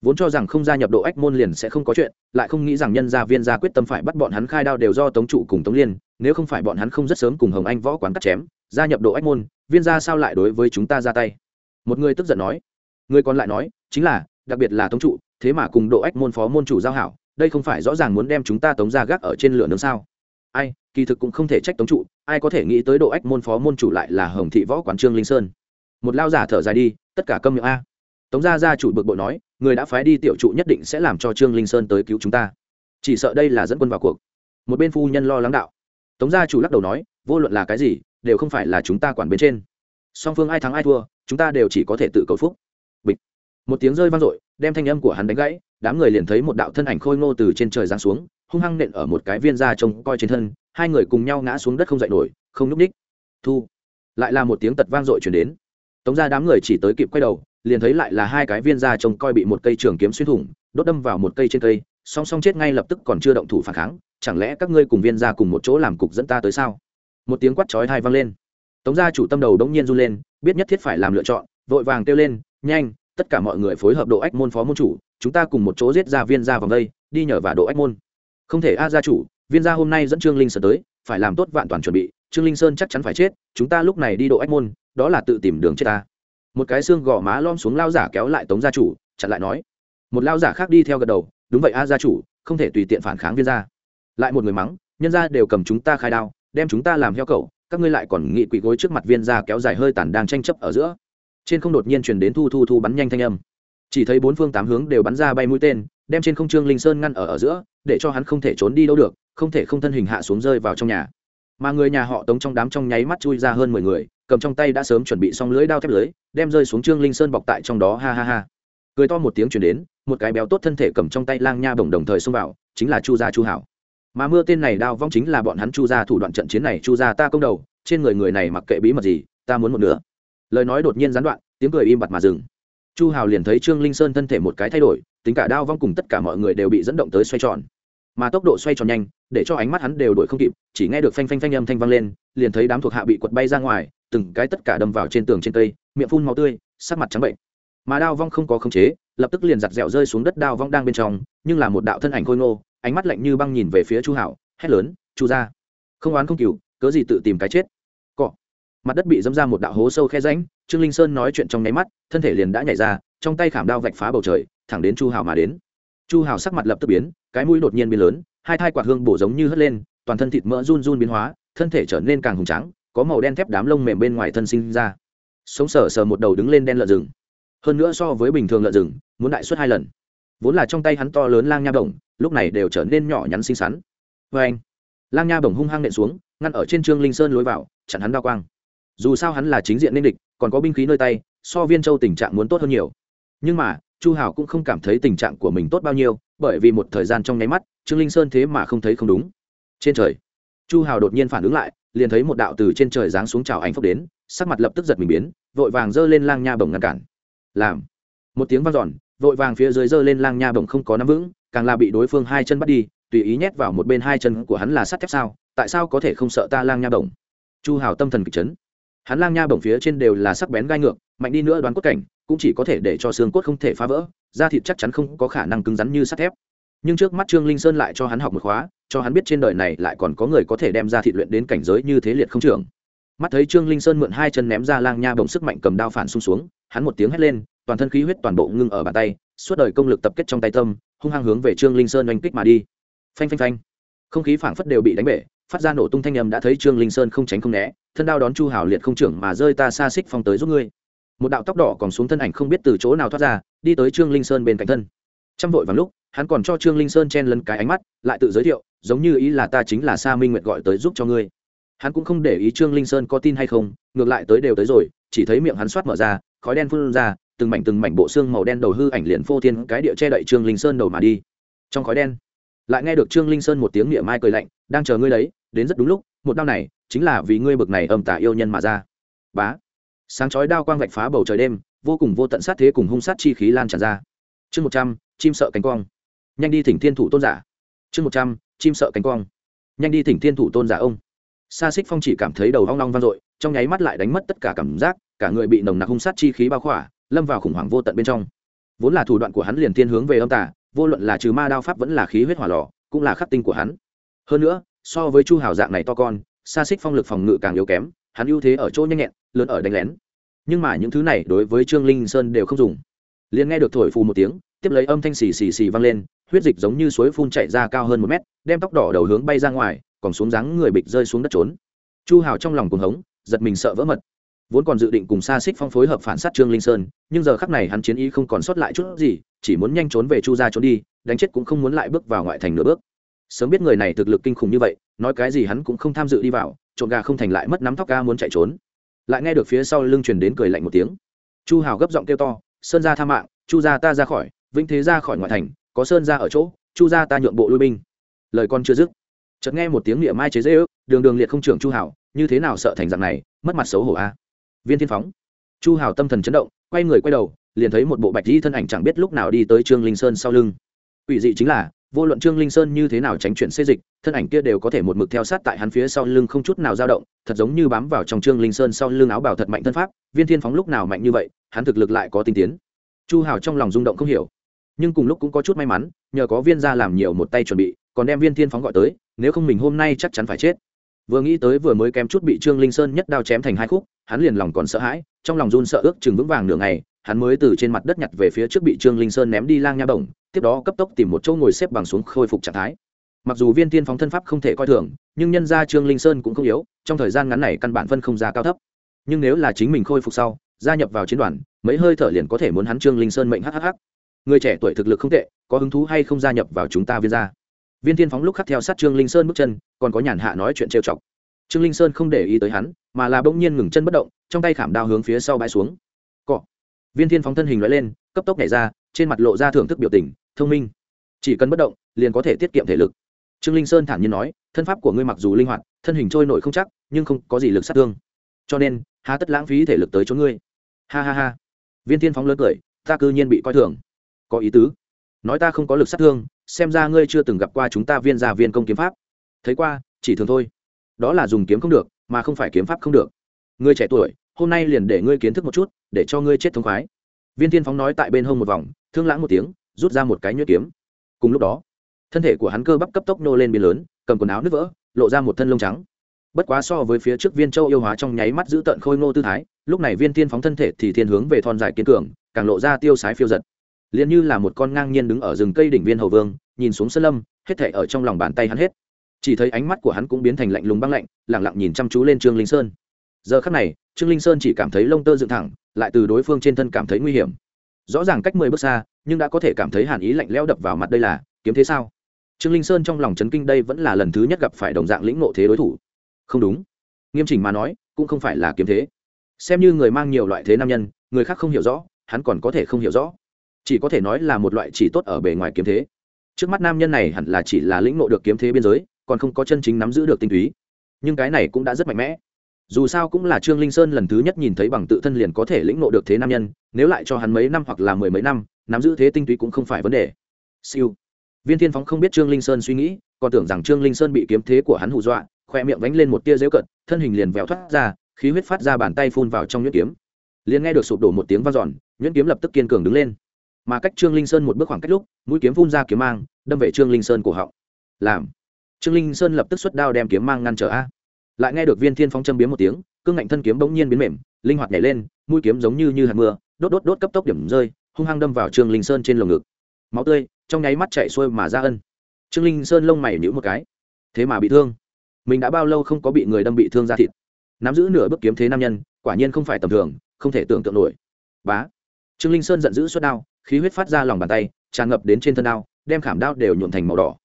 vốn cho rằng không gia nhập độ ách môn liền sẽ không có chuyện, lại không nghĩ rằng nhân gia viên gia quyết tâm phải bắt bọn hắn khai đao đều do tống trụ cùng tống liên, nếu không phải bọn hắn không rất sớm cùng hồng anh võ quán cắt chém, gia nhập độ ách môn, viên gia sao lại đối với chúng ta ra tay? Một người tức giận nói. Người còn lại nói, chính là, đặc biệt là tống trụ, thế mà cùng độ ách môn phó môn chủ giao hảo, đây không phải rõ ràng muốn đem chúng ta tống ra gác ở trên lửa nướng sao? Ai, kỳ thực cũng không thể trách tống trụ, ai có thể nghĩ tới độ ách môn phó môn chủ lại là hồng thị võ quán trương linh sơn? Một lao giả thở dài đi, tất cả câm miệng a. Tống gia gia chủ bực bội nói người đã phái đi tiểu trụ nhất định sẽ làm cho trương linh sơn tới cứu chúng ta. Chỉ sợ đây là dẫn quân vào cuộc. Một bên phu nhân lo lắng đạo. Tống gia chủ lắc đầu nói, vô luận là cái gì, đều không phải là chúng ta quản bên trên. Song phương ai thắng ai thua, chúng ta đều chỉ có thể tự cầu phúc. Bịch. Một tiếng rơi vang dội, đem thanh âm của hắn đánh gãy, đám người liền thấy một đạo thân ảnh khôi ngô từ trên trời giáng xuống, hung hăng nện ở một cái viên da trông coi trên thân, hai người cùng nhau ngã xuống đất không dậy nổi, không núp ních thu. Lại là một tiếng tật vang dội chuyển đến. Tống ra đám người chỉ tới kịp quay đầu liền thấy lại là hai cái viên da trông coi bị một cây trường kiếm xuyên thủng, đốt đâm vào một cây trên cây, song song chết ngay lập tức còn chưa động thủ phản kháng, chẳng lẽ các ngươi cùng viên ra cùng một chỗ làm cục dẫn ta tới sao? Một tiếng quát chói hai vang lên. Tống gia chủ tâm đầu đống nhiên run lên, biết nhất thiết phải làm lựa chọn, vội vàng kêu lên, nhanh, tất cả mọi người phối hợp độ ách môn phó môn chủ, chúng ta cùng một chỗ giết ra viên ra vòng đây, đi nhờ và độ ách môn. Không thể a gia chủ, viên gia hôm nay dẫn trương linh sơn tới, phải làm tốt vạn toàn chuẩn bị, trương linh sơn chắc chắn phải chết, chúng ta lúc này đi độ ách môn, đó là tự tìm đường chết ta một cái xương gò má lom xuống lao giả kéo lại tống gia chủ, chặn lại nói, một lao giả khác đi theo gật đầu, đúng vậy a gia chủ, không thể tùy tiện phản kháng viên gia. Lại một người mắng, nhân gia đều cầm chúng ta khai đao, đem chúng ta làm heo cậu các ngươi lại còn nghị quỷ gối trước mặt viên gia kéo dài hơi tàn đang tranh chấp ở giữa. Trên không đột nhiên chuyển đến thu thu thu bắn nhanh thanh âm. Chỉ thấy bốn phương tám hướng đều bắn ra bay mũi tên, đem trên không trương linh sơn ngăn ở ở giữa, để cho hắn không thể trốn đi đâu được, không thể không thân hình hạ xuống rơi vào trong nhà. Mà người nhà họ tống trong đám trong nháy mắt chui ra hơn mười người cầm trong tay đã sớm chuẩn bị xong lưới đao thép lưới, đem rơi xuống trương linh sơn bọc tại trong đó, ha ha ha. Cười to một tiếng chuyển đến, một cái béo tốt thân thể cầm trong tay lang nha bổng đồng thời xông vào, chính là chu gia chu hảo. Mà mưa tên này đao vong chính là bọn hắn chu gia thủ đoạn trận chiến này, chu gia ta công đầu, trên người người này mặc kệ bí mật gì, ta muốn một nửa. Lời nói đột nhiên gián đoạn, tiếng cười im bặt mà dừng. Chu hào liền thấy trương linh sơn thân thể một cái thay đổi, tính cả đao vong cùng tất cả mọi người đều bị dẫn động tới xoay tròn. Mà tốc độ xoay tròn nhanh, để cho ánh mắt hắn đều đổi không kịp, chỉ nghe được phanh phanh phanh âm thanh vang lên, liền thấy đám thuộc hạ bị quật bay ra ngoài từng cái tất cả đâm vào trên tường trên cây, miệng phun máu tươi, sắc mặt trắng bệnh. Mà đao vong không có khống chế, lập tức liền giặt dẻo rơi xuống đất đao vong đang bên trong, nhưng là một đạo thân ảnh khôi ngô, ánh mắt lạnh như băng nhìn về phía chu hảo hét lớn, chu ra không oán không cừu, cớ gì tự tìm cái chết? Cọ. Mặt đất bị dâm ra một đạo hố sâu khe ránh trương linh sơn nói chuyện trong nháy mắt, thân thể liền đã nhảy ra, trong tay khảm đao vạch phá bầu trời, thẳng đến chu hảo mà đến. Chu hảo sắc mặt lập tức biến, cái mũi đột nhiên biến lớn, hai thai quạt hương bổ giống như hất lên, toàn thân thịt mỡ run run biến hóa, thân thể trở nên càng hùng trắng có màu đen thép đám lông mềm bên ngoài thân sinh ra. Sống sờ sờ một đầu đứng lên đen lợn rừng. Hơn nữa so với bình thường lợn rừng, muốn đại suất hai lần. Vốn là trong tay hắn to lớn lang nha bổng, lúc này đều trở nên nhỏ nhắn xinh xắn. Vê anh, lang nha bổng hung hăng nện xuống, ngăn ở trên trương linh sơn lối vào, chặn hắn đa quang. Dù sao hắn là chính diện nên địch, còn có binh khí nơi tay, so viên châu tình trạng muốn tốt hơn nhiều. Nhưng mà, chu hảo cũng không cảm thấy tình trạng của mình tốt bao nhiêu, bởi vì một thời gian trong nháy mắt, trương linh sơn thế mà không thấy không đúng. Trên trời, chu hào đột nhiên phản ứng lại liền thấy một đạo từ trên trời giáng xuống chào anh phúc đến, sắc mặt lập tức giật mình biến, vội vàng giơ lên lang nha bồng ngăn cản. Làm. Một tiếng vang dọn, vội vàng phía dưới giơ lên lang nha bồng không có nắm vững, càng là bị đối phương hai chân bắt đi, tùy ý nhét vào một bên hai chân của hắn là sắt thép sao, tại sao có thể không sợ ta lang nha bồng chu hào tâm thần kịch chấn. Hắn lang nha bổng phía trên đều là sắc bén gai ngược, mạnh đi nữa đoán cốt cảnh, cũng chỉ có thể để cho xương cốt không thể phá vỡ, da thịt chắc chắn không có khả năng cứng rắn như sắt thép. Nhưng trước mắt trương linh sơn lại cho hắn học một khóa cho hắn biết trên đời này lại còn có người có thể đem ra thị luyện đến cảnh giới như thế liệt không trưởng. mắt thấy trương linh sơn mượn hai chân ném ra lang nha bồng sức mạnh cầm đao phản xung xuống, hắn một tiếng hét lên, toàn thân khí huyết toàn bộ ngưng ở bàn tay, suốt đời công lực tập kết trong tay tâm, hung hăng hướng về trương linh sơn oanh kích mà đi. Phanh phanh phanh. Không khí phảng phất đều bị đánh bể, phát ra nổ tung thanh âm đã thấy trương linh sơn không tránh không né, thân đao đón chu hảo liệt không trưởng mà rơi ta xa xích phong tới giúp ngươi. Một đạo tóc đỏ còn xuống thân ảnh không biết từ chỗ nào thoát ra, đi tới trương linh sơn bên cạnh thân. Trăm vội vàng lúc, hắn còn cho trương linh sơn chen lấn cái ánh mắt, lại tự giới thiệu giống như ý là ta chính là sa minh nguyện gọi tới giúp cho ngươi. Hắn cũng không để ý trương linh sơn có tin hay không, ngược lại tới đều tới rồi, chỉ thấy miệng hắn soát mở ra, khói đen phun ra, từng mảnh từng mảnh bộ xương màu đen đầu hư ảnh liền phô thiên cái địa che đậy trương linh sơn đầu mà đi. Trong khói đen, lại nghe được trương linh sơn một tiếng miệng mai cười lạnh, đang chờ ngươi đấy, đến rất đúng lúc, một đao này chính là vì ngươi bực này âm tà yêu nhân mà ra. Bá, sáng chói đao quang vạch phá bầu trời đêm, vô cùng vô tận sát thế cùng hung sát chi khí lan tràn ra. Chương một trăm, chim sợ cánh quang nhanh đi thỉnh thiên thủ tôn giả. Chương một trăm chim sợ cánh quang. Nhanh đi thỉnh thiên thủ tôn giả ông. Sa xích phong chỉ cảm thấy đầu hoang long vang dội, trong nháy mắt lại đánh mất tất cả cảm giác, cả người bị nồng nặc hung sát chi khí bao khỏa, lâm vào khủng hoảng vô tận bên trong. Vốn là thủ đoạn của hắn liền thiên hướng về âm tả vô luận là trừ ma đao pháp vẫn là khí huyết hỏa lò, cũng là khắc tinh của hắn. Hơn nữa, so với chu hào dạng này to con, sa xích phong lực phòng ngự càng yếu kém, hắn ưu thế ở chỗ nhanh nhẹn, lớn ở đánh lén. Nhưng mà những thứ này đối với trương linh sơn đều không dùng. Liền nghe được thổi phù một tiếng, tiếp lấy âm thanh xì xì xì vang lên huyết dịch giống như suối phun chạy ra cao hơn một mét, đem tóc đỏ đầu hướng bay ra ngoài, còn xuống dáng người bịch rơi xuống đất trốn. Chu hào trong lòng cuồng hống, giật mình sợ vỡ mật. Vốn còn dự định cùng xa xích phong phối hợp phản sát trương linh sơn, nhưng giờ khắc này hắn chiến ý không còn sót lại chút gì, chỉ muốn nhanh trốn về chu ra trốn đi, đánh chết cũng không muốn lại bước vào ngoại thành nửa bước. Sớm biết người này thực lực kinh khủng như vậy, nói cái gì hắn cũng không tham dự đi vào, trộm gà không thành lại mất nắm tóc ca muốn chạy trốn. Lại nghe được phía sau lưng truyền đến cười lạnh một tiếng. Chu hào gấp giọng kêu to, sơn ra tha mạng, chu ra ta ra khỏi, vĩnh thế ra khỏi ngoại thành có sơn ra ở chỗ, chu ra ta nhượng bộ lui binh. Lời con chưa dứt, chợt nghe một tiếng niệm mai chế dễ ước đường đường liệt không trưởng chu hảo, như thế nào sợ thành dạng này, mất mặt xấu hổ a. À? Viên thiên phóng. Chu hảo tâm thần chấn động, quay người quay đầu, liền thấy một bộ bạch di thân ảnh chẳng biết lúc nào đi tới trương linh sơn sau lưng. Ủy dị chính là, vô luận trương linh sơn như thế nào tránh chuyện xê dịch, thân ảnh kia đều có thể một mực theo sát tại hắn phía sau lưng không chút nào dao động, thật giống như bám vào trong trương linh sơn sau lưng áo bảo thật mạnh thân pháp, viên thiên phóng lúc nào mạnh như vậy, hắn thực lực lại có tinh tiến. Chu hảo trong lòng rung động không hiểu nhưng cùng lúc cũng có chút may mắn, nhờ có viên gia làm nhiều một tay chuẩn bị, còn đem viên thiên phóng gọi tới, nếu không mình hôm nay chắc chắn phải chết. Vừa nghĩ tới vừa mới kém chút bị trương linh sơn nhất đao chém thành hai khúc, hắn liền lòng còn sợ hãi, trong lòng run sợ ước chừng vững vàng nửa ngày, hắn mới từ trên mặt đất nhặt về phía trước bị trương linh sơn ném đi lang nha bổng, tiếp đó cấp tốc tìm một chỗ ngồi xếp bằng xuống khôi phục trạng thái. Mặc dù viên tiên phóng thân pháp không thể coi thường, nhưng nhân ra trương linh sơn cũng không yếu, trong thời gian ngắn này căn bản phân không ra cao thấp. Nhưng nếu là chính mình khôi phục sau, gia nhập vào chiến đoàn, mấy hơi thở liền có thể muốn hắn trương linh sơn mệnh hhh người trẻ tuổi thực lực không tệ, có hứng thú hay không gia nhập vào chúng ta viên gia? viên thiên phóng lúc khắc theo sát trương linh sơn bước chân, còn có nhàn hạ nói chuyện trêu chọc. Trương linh sơn không để ý tới hắn, mà là bỗng nhiên ngừng chân bất động, trong tay khảm đao hướng phía sau bãi xuống. Cọ. Viên thiên phóng thân hình loại lên, cấp tốc nhảy ra, trên mặt lộ ra thưởng thức biểu tình, thông minh. Chỉ cần bất động, liền có thể tiết kiệm thể lực. Trương linh sơn thản nhiên nói, thân pháp của ngươi mặc dù linh hoạt, thân hình trôi nổi không chắc, nhưng không có gì lực sát thương. Cho nên, há tất lãng phí thể lực tới chỗ ngươi. Ha ha ha. Viên thiên phóng lớn cười, ta cư nhiên bị coi thường có ý tứ. Nói ta không có lực sát thương, xem ra ngươi chưa từng gặp qua chúng ta viên gia viên công kiếm pháp. Thấy qua, chỉ thường thôi. Đó là dùng kiếm không được, mà không phải kiếm pháp không được. Ngươi trẻ tuổi, hôm nay liền để ngươi kiến thức một chút, để cho ngươi chết thống khoái. Viên tiên phóng nói tại bên hông một vòng, thương lãng một tiếng, rút ra một cái nhuyễn kiếm. Cùng lúc đó, thân thể của hắn cơ bắp cấp tốc nô lên biên lớn, cầm quần áo nứt vỡ, lộ ra một thân lông trắng. Bất quá so với phía trước viên châu yêu hóa trong nháy mắt giữ tận khôi ngô tư thái, lúc này viên tiên phóng thân thể thì thiên hướng về thon dài kiên cường, càng lộ ra tiêu sái phiêu giật liền như là một con ngang nhiên đứng ở rừng cây đỉnh viên hầu vương, nhìn xuống sơn lâm, hết thể ở trong lòng bàn tay hắn hết. Chỉ thấy ánh mắt của hắn cũng biến thành lạnh lùng băng lạnh lẳng lặng nhìn chăm chú lên trương linh sơn. Giờ khắc này, trương linh sơn chỉ cảm thấy lông tơ dựng thẳng, lại từ đối phương trên thân cảm thấy nguy hiểm. Rõ ràng cách mười bước xa, nhưng đã có thể cảm thấy hàn ý lạnh lẽo đập vào mặt đây là, kiếm thế sao? Trương linh sơn trong lòng chấn kinh đây vẫn là lần thứ nhất gặp phải đồng dạng lĩnh nộ thế đối thủ. Không đúng. Nghiêm chỉnh mà nói, cũng không phải là kiếm thế. Xem như người mang nhiều loại thế nam nhân, người khác không hiểu rõ, hắn còn có thể không hiểu rõ chỉ có thể nói là một loại chỉ tốt ở bề ngoài kiếm thế. Trước mắt nam nhân này hẳn là chỉ là lĩnh ngộ được kiếm thế biên giới, còn không có chân chính nắm giữ được tinh túy. Nhưng cái này cũng đã rất mạnh mẽ. Dù sao cũng là trương linh sơn lần thứ nhất nhìn thấy bằng tự thân liền có thể lĩnh ngộ được thế nam nhân, nếu lại cho hắn mấy năm hoặc là mười mấy năm, nắm giữ thế tinh túy cũng không phải vấn đề. Siêu. Viên thiên phóng không biết trương linh sơn suy nghĩ, còn tưởng rằng trương linh sơn bị kiếm thế của hắn hù dọa, khoe miệng vánh lên một tia dễu cận thân hình liền vẹo thoát ra, khí huyết phát ra bàn tay phun vào trong nhuyễn kiếm. Liền nghe được sụp đổ một tiếng v a n giòn nhuyễn kiếm lập tức kiên cường đứng lên mà cách trương linh sơn một bước khoảng cách lúc mũi kiếm phun ra kiếm mang đâm về trương linh sơn cổ họng làm trương linh sơn lập tức xuất đao đem kiếm mang ngăn trở a lại nghe được viên thiên phong châm biếm một tiếng cương ngạnh thân kiếm bỗng nhiên biến mềm linh hoạt nhảy lên mũi kiếm giống như như hạt mưa đốt đốt đốt cấp tốc điểm rơi hung hăng đâm vào trương linh sơn trên lồng ngực máu tươi trong nháy mắt chạy xuôi mà ra ân trương linh sơn lông mày nhíu một cái thế mà bị thương mình đã bao lâu không có bị người đâm bị thương ra thịt nắm giữ nửa bước kiếm thế nam nhân quả nhiên không phải tầm thường không thể tưởng tượng nổi bá trương linh sơn giận dữ suốt đao khí huyết phát ra lòng bàn tay, tràn ngập đến trên thân đao, đem khảm đao đều nhuộn thành màu đỏ.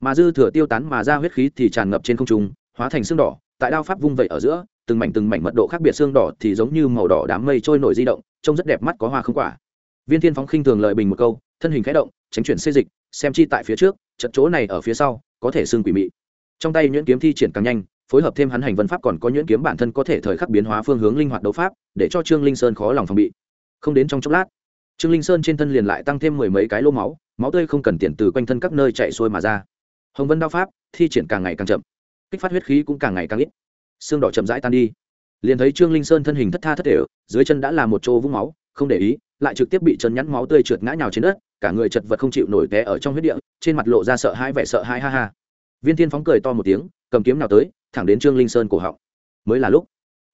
Mà dư thừa tiêu tán mà ra huyết khí thì tràn ngập trên không trung, hóa thành xương đỏ, tại đao pháp vung vẩy ở giữa, từng mảnh từng mảnh mật độ khác biệt xương đỏ thì giống như màu đỏ đám mây trôi nổi di động, trông rất đẹp mắt có hoa không quả. Viên thiên phóng khinh thường lợi bình một câu, thân hình khẽ động, tránh chuyển xê dịch, xem chi tại phía trước, trận chỗ này ở phía sau, có thể xương quỷ mị. Trong tay nhuyễn kiếm thi triển càng nhanh, phối hợp thêm hắn hành vân pháp còn có nhuyễn kiếm bản thân có thể thời khắc biến hóa phương hướng linh hoạt đấu pháp, để cho trương linh sơn khó lòng phòng bị. Không đến trong chốc lát trương linh sơn trên thân liền lại tăng thêm mười mấy cái lô máu máu tươi không cần tiền từ quanh thân các nơi chạy xuôi mà ra. Hồng vân đao pháp, thi triển càng ngày càng chậm. Kích phát huyết khí cũng càng ngày càng ít. Xương đỏ chậm rãi tan đi. Liền thấy trương linh sơn thân hình thất tha thất thể, dưới chân đã là một chỗ vũng máu, không để ý, lại trực tiếp bị chân nhắn máu tươi trượt ngã nhào trên đất, cả người chật vật không chịu nổi té ở trong huyết địa, trên mặt lộ ra sợ hãi vẻ sợ hãi ha ha. Viên thiên phóng cười to một tiếng, cầm kiếm nào tới, thẳng đến trương linh sơn cổ họng. Mới là lúc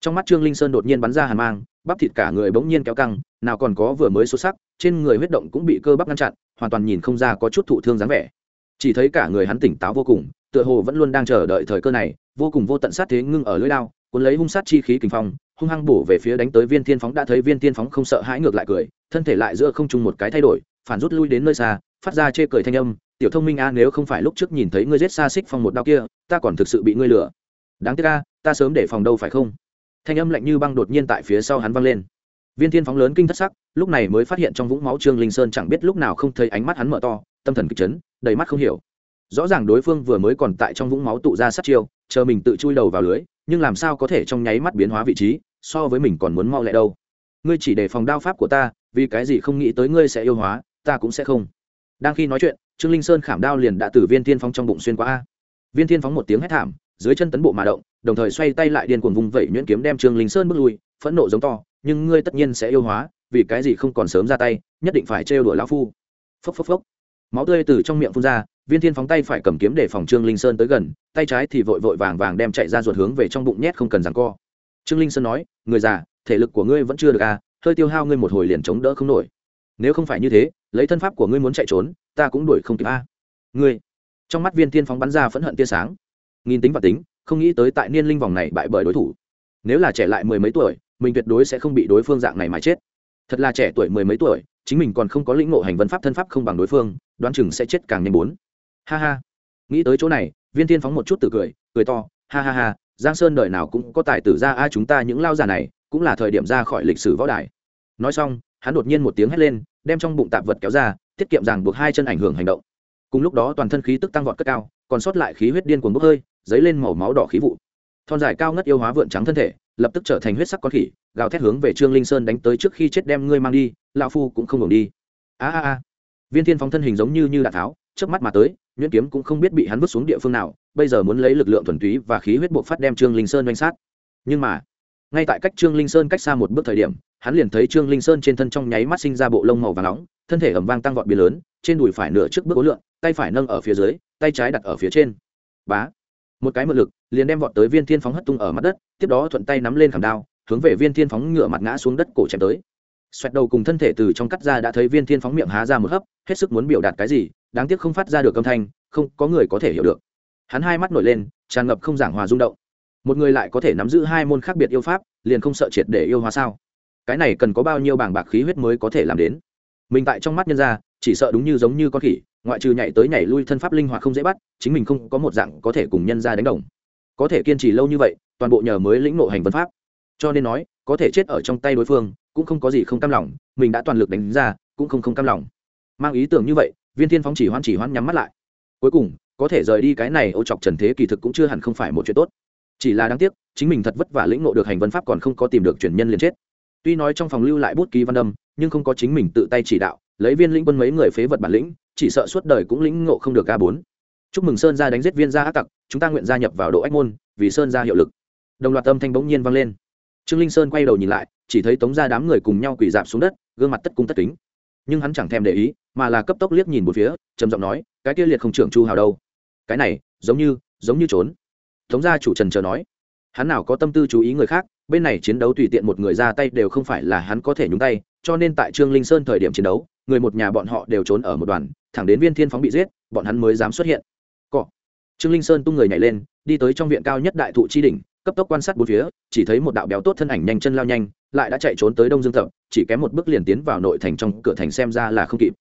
trong mắt trương linh sơn đột nhiên bắn ra hàn mang, bắp thịt cả người bỗng nhiên kéo căng, nào còn có vừa mới xuất sắc, trên người huyết động cũng bị cơ bắp ngăn chặn, hoàn toàn nhìn không ra có chút thụ thương dáng vẻ. Chỉ thấy cả người hắn tỉnh táo vô cùng, tựa hồ vẫn luôn đang chờ đợi thời cơ này, vô cùng vô tận sát thế ngưng ở lưỡi lao cuốn lấy hung sát chi khí kinh phong, hung hăng bổ về phía đánh tới viên thiên phóng, đã thấy viên thiên phóng không sợ hãi ngược lại cười, thân thể lại giữa không trung một cái thay đổi, phản rút lui đến nơi xa, phát ra chê cười thanh âm, tiểu thông minh a, nếu không phải lúc trước nhìn thấy ngươi giết xa xích phong một đao kia, ta còn thực sự bị ngươi lừa. Đáng tiếc a, ta sớm để phòng đâu phải không? Thanh âm lạnh như băng đột nhiên tại phía sau hắn vang lên. Viên thiên phóng lớn kinh thất sắc, lúc này mới phát hiện trong vũng máu trương linh sơn chẳng biết lúc nào không thấy ánh mắt hắn mở to, tâm thần kịch chấn, đầy mắt không hiểu. Rõ ràng đối phương vừa mới còn tại trong vũng máu tụ ra sát chiêu, chờ mình tự chui đầu vào lưới, nhưng làm sao có thể trong nháy mắt biến hóa vị trí, so với mình còn muốn mau lẹ đâu. Ngươi chỉ để phòng đao pháp của ta, vì cái gì không nghĩ tới ngươi sẽ yêu hóa, ta cũng sẽ không. Đang khi nói chuyện, trương linh sơn khảm đao liền đã từ viên thiên phóng trong bụng xuyên qua a. Viên thiên phóng một tiếng hét thảm, dưới chân tấn bộ mà động đồng thời xoay tay lại điên cuồng vùng vẩy nhuyễn kiếm đem trương linh sơn bước lui, phẫn nộ giống to, nhưng ngươi tất nhiên sẽ yêu hóa, vì cái gì không còn sớm ra tay, nhất định phải trêu đuổi lão phu. Phốc phốc phốc. Máu tươi từ trong miệng phun ra, viên thiên phóng tay phải cầm kiếm để phòng trương linh sơn tới gần, tay trái thì vội vội vàng vàng đem chạy ra ruột hướng về trong bụng nhét không cần rằng co. Trương linh sơn nói, người già, thể lực của ngươi vẫn chưa được à hơi tiêu hao ngươi một hồi liền chống đỡ không nổi. Nếu không phải như thế, lấy thân pháp của ngươi muốn chạy trốn, ta cũng đuổi không kịp a. À. ngươi? Trong mắt viên thiên phóng bắn ra phẫn hận tia sáng. Nghìn tính và tính không nghĩ tới tại niên linh vòng này bại bởi đối thủ. Nếu là trẻ lại mười mấy tuổi, mình tuyệt đối sẽ không bị đối phương dạng này mà chết. Thật là trẻ tuổi mười mấy tuổi, chính mình còn không có lĩnh ngộ hành vân pháp thân pháp không bằng đối phương, đoán chừng sẽ chết càng nhanh bốn. Ha ha. Nghĩ tới chỗ này, viên tiên phóng một chút từ cười cười to, ha ha ha, giang sơn đời nào cũng có tài tử ra a chúng ta những lao già này, cũng là thời điểm ra khỏi lịch sử võ đài. Nói xong, hắn đột nhiên một tiếng hét lên, đem trong bụng tạp vật kéo ra, tiết kiệm rằng buộc hai chân ảnh hưởng hành động. Cùng lúc đó toàn thân khí tức tăng vọt cất cao còn sót lại khí huyết điên cuồng bốc hơi, dấy lên màu máu đỏ khí vụ. Thon dài cao ngất yêu hóa vượn trắng thân thể, lập tức trở thành huyết sắc con khỉ, gào thét hướng về trương linh sơn đánh tới trước khi chết đem ngươi mang đi, lão phu cũng không ngừng đi. A a a. Viên thiên phóng thân hình giống như như đạn tháo trước mắt mà tới, nhuyễn kiếm cũng không biết bị hắn vứt xuống địa phương nào, bây giờ muốn lấy lực lượng thuần túy và khí huyết buộc phát đem trương linh sơn doanh sát. Nhưng mà, ngay tại cách trương linh sơn cách xa một bước thời điểm, hắn liền thấy trương linh sơn trên thân trong nháy mắt sinh ra bộ lông màu và nóng, thân thể ẩm vang tăng vọt biến lớn, trên đùi phải nửa trước bước ối lượng tay phải nâng ở phía dưới tay trái đặt ở phía trên. Bá. Một cái mượn lực, liền đem vọt tới viên thiên phóng hất tung ở mặt đất, tiếp đó thuận tay nắm lên khảm đao, hướng về viên thiên phóng ngửa mặt ngã xuống đất cổ chém tới. Xoẹt đầu cùng thân thể từ trong cắt ra đã thấy viên thiên phóng miệng há ra một hấp hết sức muốn biểu đạt cái gì, đáng tiếc không phát ra được âm thanh, không có người có thể hiểu được. Hắn hai mắt nổi lên, tràn ngập không giảng hòa rung động. Một người lại có thể nắm giữ hai môn khác biệt yêu pháp, liền không sợ triệt để yêu hóa sao? Cái này cần có bao nhiêu bảng bạc khí huyết mới có thể làm đến? Mình tại trong mắt nhân ra chỉ sợ đúng như giống như con khỉ ngoại trừ nhảy tới nhảy lui thân pháp linh hoạt không dễ bắt, chính mình không có một dạng có thể cùng nhân ra đánh đồng. Có thể kiên trì lâu như vậy, toàn bộ nhờ mới lĩnh nộ hành vân pháp. Cho nên nói, có thể chết ở trong tay đối phương, cũng không có gì không cam lòng, mình đã toàn lực đánh ra, cũng không không cam lòng. Mang ý tưởng như vậy, viên thiên phóng chỉ hoan chỉ hoan nhắm mắt lại. Cuối cùng, có thể rời đi cái này ô chọc trần thế kỳ thực cũng chưa hẳn không phải một chuyện tốt. Chỉ là đáng tiếc, chính mình thật vất vả lĩnh ngộ được hành vân pháp còn không có tìm được truyền nhân liền chết. Tuy nói trong phòng lưu lại bút ký văn âm, nhưng không có chính mình tự tay chỉ đạo, lấy viên lĩnh quân mấy người phế vật bản lĩnh chỉ sợ suốt đời cũng lĩnh ngộ không được a bốn. Chúc mừng sơn gia đánh giết viên gia ác tặc, chúng ta nguyện gia nhập vào độ ách môn, vì sơn gia hiệu lực. Đồng loạt âm thanh bỗng nhiên vang lên. Trương linh sơn quay đầu nhìn lại, chỉ thấy tống ra đám người cùng nhau quỳ dạp xuống đất, gương mặt tất cung tất kính. Nhưng hắn chẳng thèm để ý, mà là cấp tốc liếc nhìn một phía, trầm giọng nói, cái kia liệt không trưởng chu hào đâu? Cái này, giống như giống như trốn. Tống gia chủ trần chờ nói, hắn nào có tâm tư chú ý người khác, bên này chiến đấu tùy tiện một người ra tay đều không phải là hắn có thể nhúng tay, cho nên tại trương linh sơn thời điểm chiến đấu người một nhà bọn họ đều trốn ở một đoàn, thẳng đến viên thiên phóng bị giết, bọn hắn mới dám xuất hiện. Cọ. Trương linh sơn tung người nhảy lên, đi tới trong viện cao nhất đại thụ chi đỉnh, cấp tốc quan sát bốn phía, chỉ thấy một đạo béo tốt thân ảnh nhanh chân lao nhanh, lại đã chạy trốn tới đông dương thập, chỉ kém một bước liền tiến vào nội thành trong cửa thành xem ra là không kịp.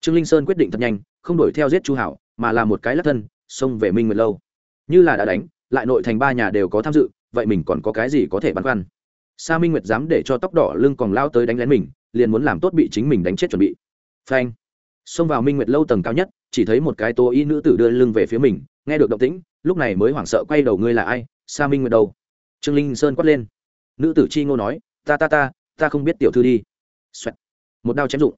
Trương linh sơn quyết định thật nhanh, không đuổi theo giết chu hảo, mà là một cái lắc thân, xông về minh nguyệt lâu. Như là đã đánh, lại nội thành ba nhà đều có tham dự, vậy mình còn có cái gì có thể băn khoăn? Sa minh nguyệt dám để cho tóc đỏ lưng còn lao tới đánh lén mình, liền muốn làm tốt bị chính mình đánh chết chuẩn bị phanh. Xông vào minh nguyệt lâu tầng cao nhất, chỉ thấy một cái tô y nữ tử đưa lưng về phía mình, nghe được động tĩnh, lúc này mới hoảng sợ quay đầu ngươi là ai, sa minh nguyệt đâu? Trương linh sơn quát lên. Nữ tử chi ngô nói, ta ta ta ta không biết tiểu thư đi. Xoẹt. một đao chém dụng.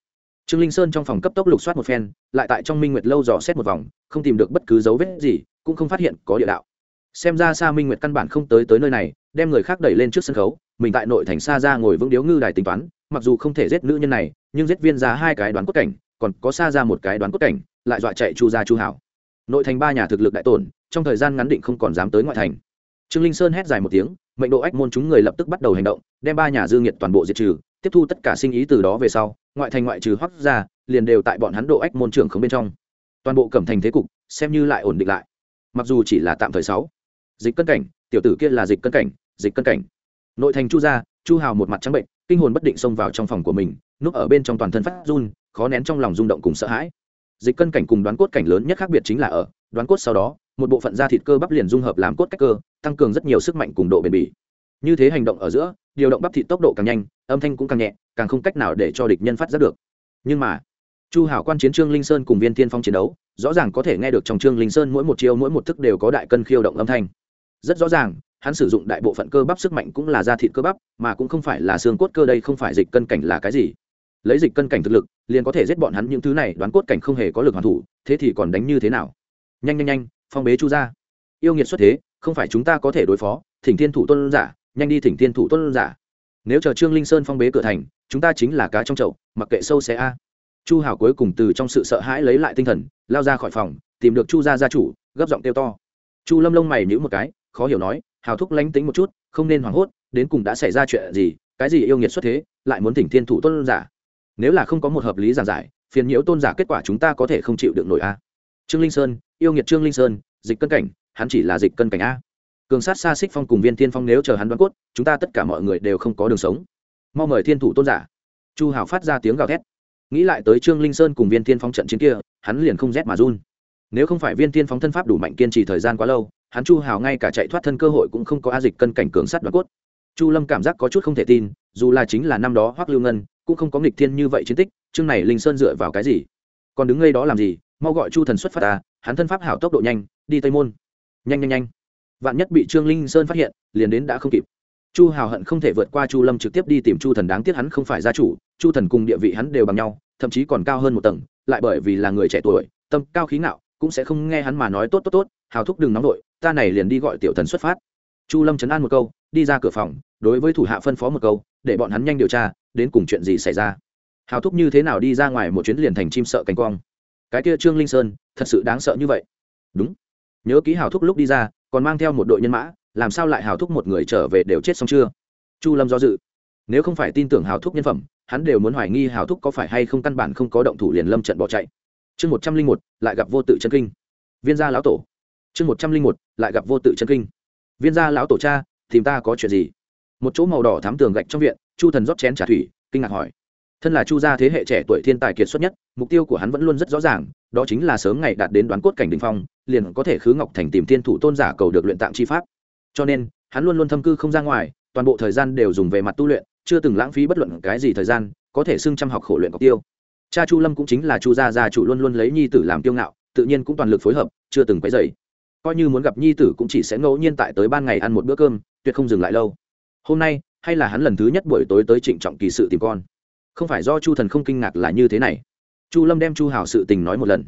Trương linh sơn trong phòng cấp tốc lục soát một phen, lại tại trong minh nguyệt lâu dò xét một vòng, không tìm được bất cứ dấu vết gì, cũng không phát hiện có địa đạo. Xem ra sa minh nguyệt căn bản không tới tới nơi này, đem người khác đẩy lên trước sân khấu, mình tại nội thành xa ra ngồi vững điếu ngư đài tính toán mặc dù không thể giết nữ nhân này, nhưng giết viên gia hai cái đoán cốt cảnh, còn có xa ra một cái đoán cốt cảnh, lại dọa chạy chu ra chu hảo. Nội thành ba nhà thực lực đại tổn, trong thời gian ngắn định không còn dám tới ngoại thành. Trương linh sơn hét dài một tiếng, mệnh độ ách môn chúng người lập tức bắt đầu hành động, đem ba nhà dư nghiệt toàn bộ diệt trừ, tiếp thu tất cả sinh ý từ đó về sau, ngoại thành ngoại trừ hoắc ra liền đều tại bọn hắn độ ách môn trưởng không bên trong. Toàn bộ cẩm thành thế cục, xem như lại ổn định lại. Mặc dù chỉ là tạm thời sáu. Dịch cân cảnh, tiểu tử kia là dịch cân cảnh, dịch cân cảnh. Nội thành chu gia, chu hào một mặt trắng bệnh kinh hồn bất định xông vào trong phòng của mình, núp ở bên trong toàn thân phát run, khó nén trong lòng rung động cùng sợ hãi. Dịch cân cảnh cùng đoán cốt cảnh lớn nhất khác biệt chính là ở, đoán cốt sau đó, một bộ phận da thịt cơ bắp liền dung hợp làm cốt cách cơ, tăng cường rất nhiều sức mạnh cùng độ bền bỉ. Như thế hành động ở giữa, điều động bắp thịt tốc độ càng nhanh, âm thanh cũng càng nhẹ, càng không cách nào để cho địch nhân phát giác được. Nhưng mà, chu hảo quan chiến trương linh sơn cùng viên tiên phong chiến đấu, rõ ràng có thể nghe được trong trương linh sơn mỗi một chiêu mỗi một thức đều có đại cân khiêu động âm thanh. Rất rõ ràng hắn sử dụng đại bộ phận cơ bắp sức mạnh cũng là da thịt cơ bắp, mà cũng không phải là xương cốt cơ đây không phải dịch cân cảnh là cái gì. Lấy dịch cân cảnh thực lực, liền có thể giết bọn hắn những thứ này, đoán cốt cảnh không hề có lực hoàn thủ, thế thì còn đánh như thế nào? Nhanh nhanh nhanh, phong bế chu ra yêu nghiệt xuất thế, không phải chúng ta có thể đối phó, thỉnh thiên thủ tôn giả, nhanh đi thỉnh thiên thủ tôn giả. Nếu chờ trương linh sơn phong bế cửa thành, chúng ta chính là cá trong chậu, mặc kệ sâu xé a. Chu hảo cuối cùng từ trong sự sợ hãi lấy lại tinh thần, lao ra khỏi phòng, tìm được chu gia gia chủ, gấp giọng kêu to. Chu lâm lông mày nhữ một cái, khó hiểu nói hào thúc lánh tính một chút, không nên hoảng hốt, đến cùng đã xảy ra chuyện gì, cái gì yêu nghiệt xuất thế, lại muốn thỉnh thiên thủ tôn giả. Nếu là không có một hợp lý giảng giải, phiền nhiễu tôn giả kết quả chúng ta có thể không chịu được nổi a. Trương linh sơn, yêu nghiệt trương linh sơn, dịch cân cảnh, hắn chỉ là dịch cân cảnh a. Cường sát xa xích phong cùng viên thiên phong nếu chờ hắn đoán cốt, chúng ta tất cả mọi người đều không có đường sống. Mau mời thiên thủ tôn giả. Chu hào phát ra tiếng gào thét. Nghĩ lại tới trương linh sơn cùng viên thiên phong trận chiến kia, hắn liền không rét mà run. Nếu không phải viên thiên phong thân pháp đủ mạnh kiên trì thời gian quá lâu hắn chu hào ngay cả chạy thoát thân cơ hội cũng không có a dịch cân cảnh cường sát đoạn cốt. Chu lâm cảm giác có chút không thể tin, dù là chính là năm đó hoắc lưu ngân, cũng không có nghịch thiên như vậy chiến tích, chương này linh sơn dựa vào cái gì? Còn đứng ngay đó làm gì? Mau gọi chu thần xuất phát ta, hắn thân pháp hảo tốc độ nhanh, đi tây môn. Nhanh nhanh nhanh. Vạn nhất bị trương linh sơn phát hiện, liền đến đã không kịp. Chu hào hận không thể vượt qua chu lâm trực tiếp đi tìm chu thần, đáng tiếc hắn không phải gia chủ, chu thần cùng địa vị hắn đều bằng nhau, thậm chí còn cao hơn một tầng, lại bởi vì là người trẻ tuổi, tâm cao khí ngạo, cũng sẽ không nghe hắn mà nói tốt tốt tốt hào thúc đừng nóng đội ta này liền đi gọi tiểu thần xuất phát. Chu lâm chấn an một câu, đi ra cửa phòng, đối với thủ hạ phân phó một câu, để bọn hắn nhanh điều tra, đến cùng chuyện gì xảy ra. Hào thúc như thế nào đi ra ngoài một chuyến liền thành chim sợ cánh quang. Cái kia trương linh sơn, thật sự đáng sợ như vậy. Đúng. Nhớ ký hào thúc lúc đi ra, còn mang theo một đội nhân mã, làm sao lại hào thúc một người trở về đều chết xong chưa? Chu lâm do dự. Nếu không phải tin tưởng hào thúc nhân phẩm, hắn đều muốn hoài nghi hào thúc có phải hay không căn bản không có động thủ liền lâm trận bỏ chạy. Chương một trăm linh một, lại gặp vô tự chân kinh. Viên gia lão tổ chương một trăm linh một, lại gặp vô tự chân kinh. Viên gia lão tổ cha, tìm ta có chuyện gì? Một chỗ màu đỏ thám tường gạch trong viện, chu thần rót chén trả thủy, kinh ngạc hỏi. Thân là chu gia thế hệ trẻ tuổi thiên tài kiệt xuất nhất, mục tiêu của hắn vẫn luôn rất rõ ràng, đó chính là sớm ngày đạt đến đoán cốt cảnh đình phong, liền có thể khứ ngọc thành tìm thiên thủ tôn giả cầu được luyện tạng chi pháp. Cho nên, hắn luôn luôn thâm cư không ra ngoài, toàn bộ thời gian đều dùng về mặt tu luyện, chưa từng lãng phí bất luận cái gì thời gian, có thể xưng chăm học khổ luyện cọc tiêu. Cha chu lâm cũng chính là chu gia gia chủ luôn luôn lấy nhi tử làm tiêu ngạo, tự nhiên cũng toàn lực phối hợp, chưa từng quấy dày coi như muốn gặp nhi tử cũng chỉ sẽ ngẫu nhiên tại tới ban ngày ăn một bữa cơm, tuyệt không dừng lại lâu. Hôm nay, hay là hắn lần thứ nhất buổi tối tới trịnh trọng kỳ sự tìm con? Không phải do chu thần không kinh ngạc là như thế này. Chu lâm đem chu hào sự tình nói một lần.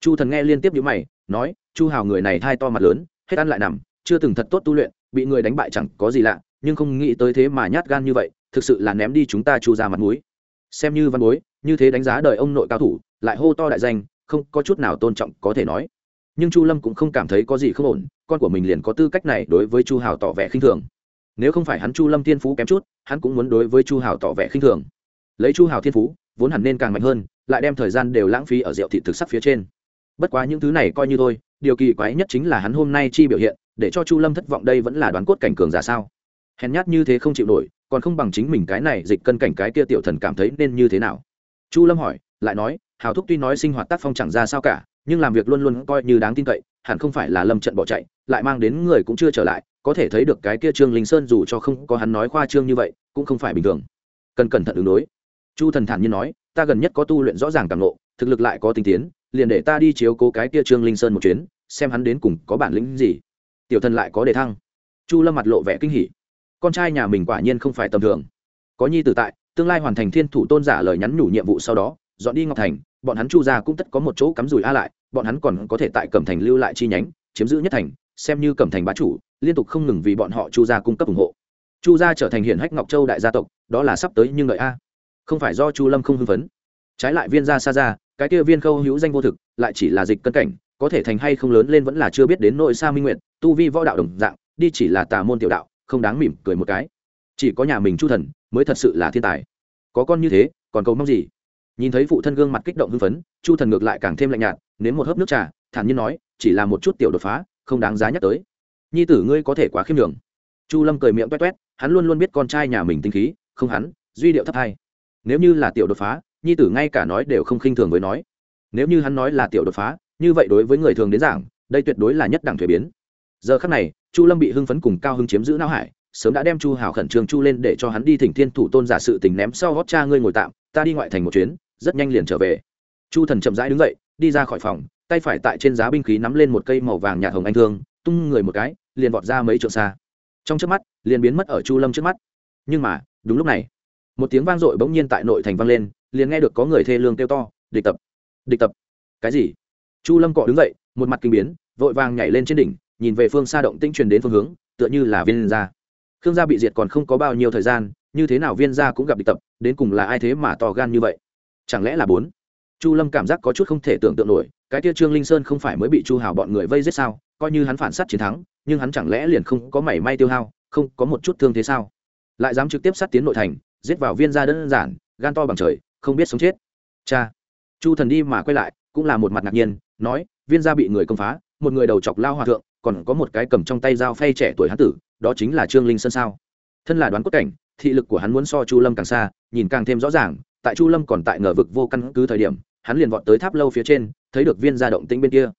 Chu thần nghe liên tiếp n mày, nói, chu hào người này thai to mặt lớn, hết ăn lại nằm, chưa từng thật tốt tu luyện, bị người đánh bại chẳng có gì lạ, nhưng không nghĩ tới thế mà nhát gan như vậy, thực sự là ném đi chúng ta chu ra mặt mũi. Xem như văn bối, như thế đánh giá đời ông nội cao thủ, lại hô to đại danh, không có chút nào tôn trọng có thể nói nhưng chu lâm cũng không cảm thấy có gì không ổn, con của mình liền có tư cách này đối với chu hào tỏ vẻ khinh thường. Nếu không phải hắn chu lâm thiên phú kém chút, hắn cũng muốn đối với chu hào tỏ vẻ khinh thường. Lấy chu hào thiên phú, vốn hẳn nên càng mạnh hơn, lại đem thời gian đều lãng phí ở rượu thị thực sắc phía trên. Bất quá những thứ này coi như thôi, điều kỳ quái nhất chính là hắn hôm nay chi biểu hiện, để cho chu lâm thất vọng đây vẫn là đoán cốt cảnh cường giả sao? Hèn nhát như thế không chịu nổi, còn không bằng chính mình cái này dịch cân cảnh cái kia tiểu thần cảm thấy nên như thế nào? Chu lâm hỏi, lại nói, hào thúc tuy nói sinh hoạt tác phong chẳng ra sao cả nhưng làm việc luôn luôn coi như đáng tin cậy, hẳn không phải là lâm trận bỏ chạy, lại mang đến người cũng chưa trở lại, có thể thấy được cái kia trương linh sơn dù cho không có hắn nói khoa trương như vậy, cũng không phải bình thường. Cần cẩn thận ứng đối. Chu thần thản nhiên nói, ta gần nhất có tu luyện rõ ràng càng lộ thực lực lại có tinh tiến, liền để ta đi chiếu cố cái kia trương linh sơn một chuyến, xem hắn đến cùng có bản lĩnh gì. Tiểu thần lại có đề thăng. Chu lâm mặt lộ vẻ kinh hỉ. Con trai nhà mình quả nhiên không phải tầm thường. Có nhi tử tại, tương lai hoàn thành thiên thủ tôn giả lời nhắn nhủ nhiệm vụ sau đó, dọn đi ngọc thành bọn hắn chu gia cũng tất có một chỗ cắm rủi a lại, bọn hắn còn có thể tại cẩm thành lưu lại chi nhánh, chiếm giữ nhất thành, xem như cẩm thành bá chủ, liên tục không ngừng vì bọn họ chu gia cung cấp ủng hộ. Chu gia trở thành hiển hách ngọc châu đại gia tộc, đó là sắp tới nhưng đợi a. Không phải do chu lâm không hưng phấn. Trái lại viên gia xa ra cái kia viên khâu hữu danh vô thực, lại chỉ là dịch cân cảnh, có thể thành hay không lớn lên vẫn là chưa biết đến nội xa minh nguyện, tu vi võ đạo đồng dạng, đi chỉ là tà môn tiểu đạo, không đáng mỉm cười một cái. Chỉ có nhà mình chu thần mới thật sự là thiên tài. Có con như thế, còn cầu mong gì? Nhìn thấy phụ thân gương mặt kích động hưng phấn, chu thần ngược lại càng thêm lạnh nhạt, nếm một hớp nước trà, thản nhiên nói, chỉ là một chút tiểu đột phá, không đáng giá nhắc tới. Nhi tử ngươi có thể quá khiêm đường chu lâm cười miệng toét toét hắn luôn luôn biết con trai nhà mình tinh khí, không hắn, duy điệu thấp hai. Nếu như là tiểu đột phá, nhi tử ngay cả nói đều không khinh thường với nói. Nếu như hắn nói là tiểu đột phá, như vậy đối với người thường đến giảng, đây tuyệt đối là nhất đẳng thuế biến. Giờ khắc này, chu lâm bị hưng phấn cùng cao hưng chiếm giữ não hải, sớm đã đem chu hào khẩn trương chu lên để cho hắn đi thỉnh thiên thủ tôn giả sự tình ném sau gót cha ngươi ngồi tạm, ta đi ngoại thành một chuyến rất nhanh liền trở về. Chu thần chậm rãi đứng dậy, đi ra khỏi phòng, tay phải tại trên giá binh khí nắm lên một cây màu vàng nhạt hồng anh thương, tung người một cái, liền vọt ra mấy trượng xa. Trong trước mắt, liền biến mất ở chu lâm trước mắt. Nhưng mà, đúng lúc này, một tiếng vang dội bỗng nhiên tại nội thành vang lên, liền nghe được có người thê lương kêu to, địch tập! Địch tập! Cái gì? Chu lâm cọ đứng dậy, một mặt kinh biến, vội vàng nhảy lên trên đỉnh, nhìn về phương xa động tĩnh truyền đến phương hướng, tựa như là viên gia. Khương gia bị diệt còn không có bao nhiêu thời gian, như thế nào viên gia cũng gặp địch tập, đến cùng là ai thế mà to gan như vậy? Chẳng lẽ là bốn? Chu lâm cảm giác có chút không thể tưởng tượng nổi, cái tia trương linh sơn không phải mới bị chu hào bọn người vây giết sao? Coi như hắn phản s á t chiến thắng, nhưng hắn chẳng lẽ liền không có mảy may tiêu hao, không có một chút thương thế sao? Lại dám trực tiếp sát tiến nội thành, giết vào viên gia đơn giản, gan to bằng trời, không biết sống chết. Cha! Chu thần đi mà quay lại, cũng là một mặt ngạc nhiên, nói, viên gia bị người công phá, một người đầu chọc lao hòa thượng, còn có một cái cầm trong tay dao phay trẻ tuổi hán tử, đó chính là trương linh sơn sao? Thân là đoán cốt cảnh, thị lực của hắn muốn so chu lâm càng xa, nhìn càng thêm rõ ràng tại chu lâm còn tại ngờ vực vô căn cứ thời điểm, hắn liền vọt tới tháp lâu phía trên, thấy được viên gia động tĩnh bên kia.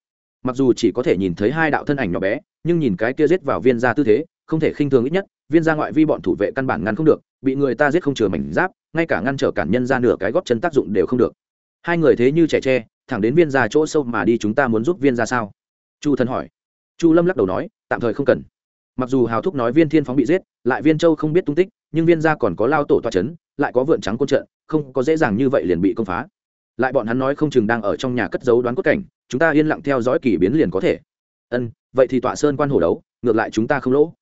Mặc dù chỉ có thể nhìn thấy hai đạo thân ảnh nhỏ bé, nhưng nhìn cái kia giết vào viên gia tư thế, không thể khinh thường ít nhất, viên gia ngoại vi bọn thủ vệ căn bản ngăn không được, bị người ta giết không chừa mảnh giáp, ngay cả ngăn trở cản nhân ra nửa cái góp chân tác dụng đều không được. Hai người thế như trẻ tre, thẳng đến viên gia chỗ sâu mà đi chúng ta muốn giúp viên gia sao? Chu thân hỏi. Chu lâm lắc đầu nói, tạm thời không cần. Mặc dù hào thúc nói viên thiên phóng bị giết, lại viên châu không biết tung tích, nhưng viên gia còn có lao tổ toa c h ấ n lại có vượn trắng côn trận không có dễ dàng như vậy liền bị công phá. Lại bọn hắn nói không chừng đang ở trong nhà cất giấu đoán cốt cảnh, chúng ta yên lặng theo dõi kỳ biến liền có thể. Ân, vậy thì tọa sơn quan hổ đấu, ngược lại chúng ta không lỗ.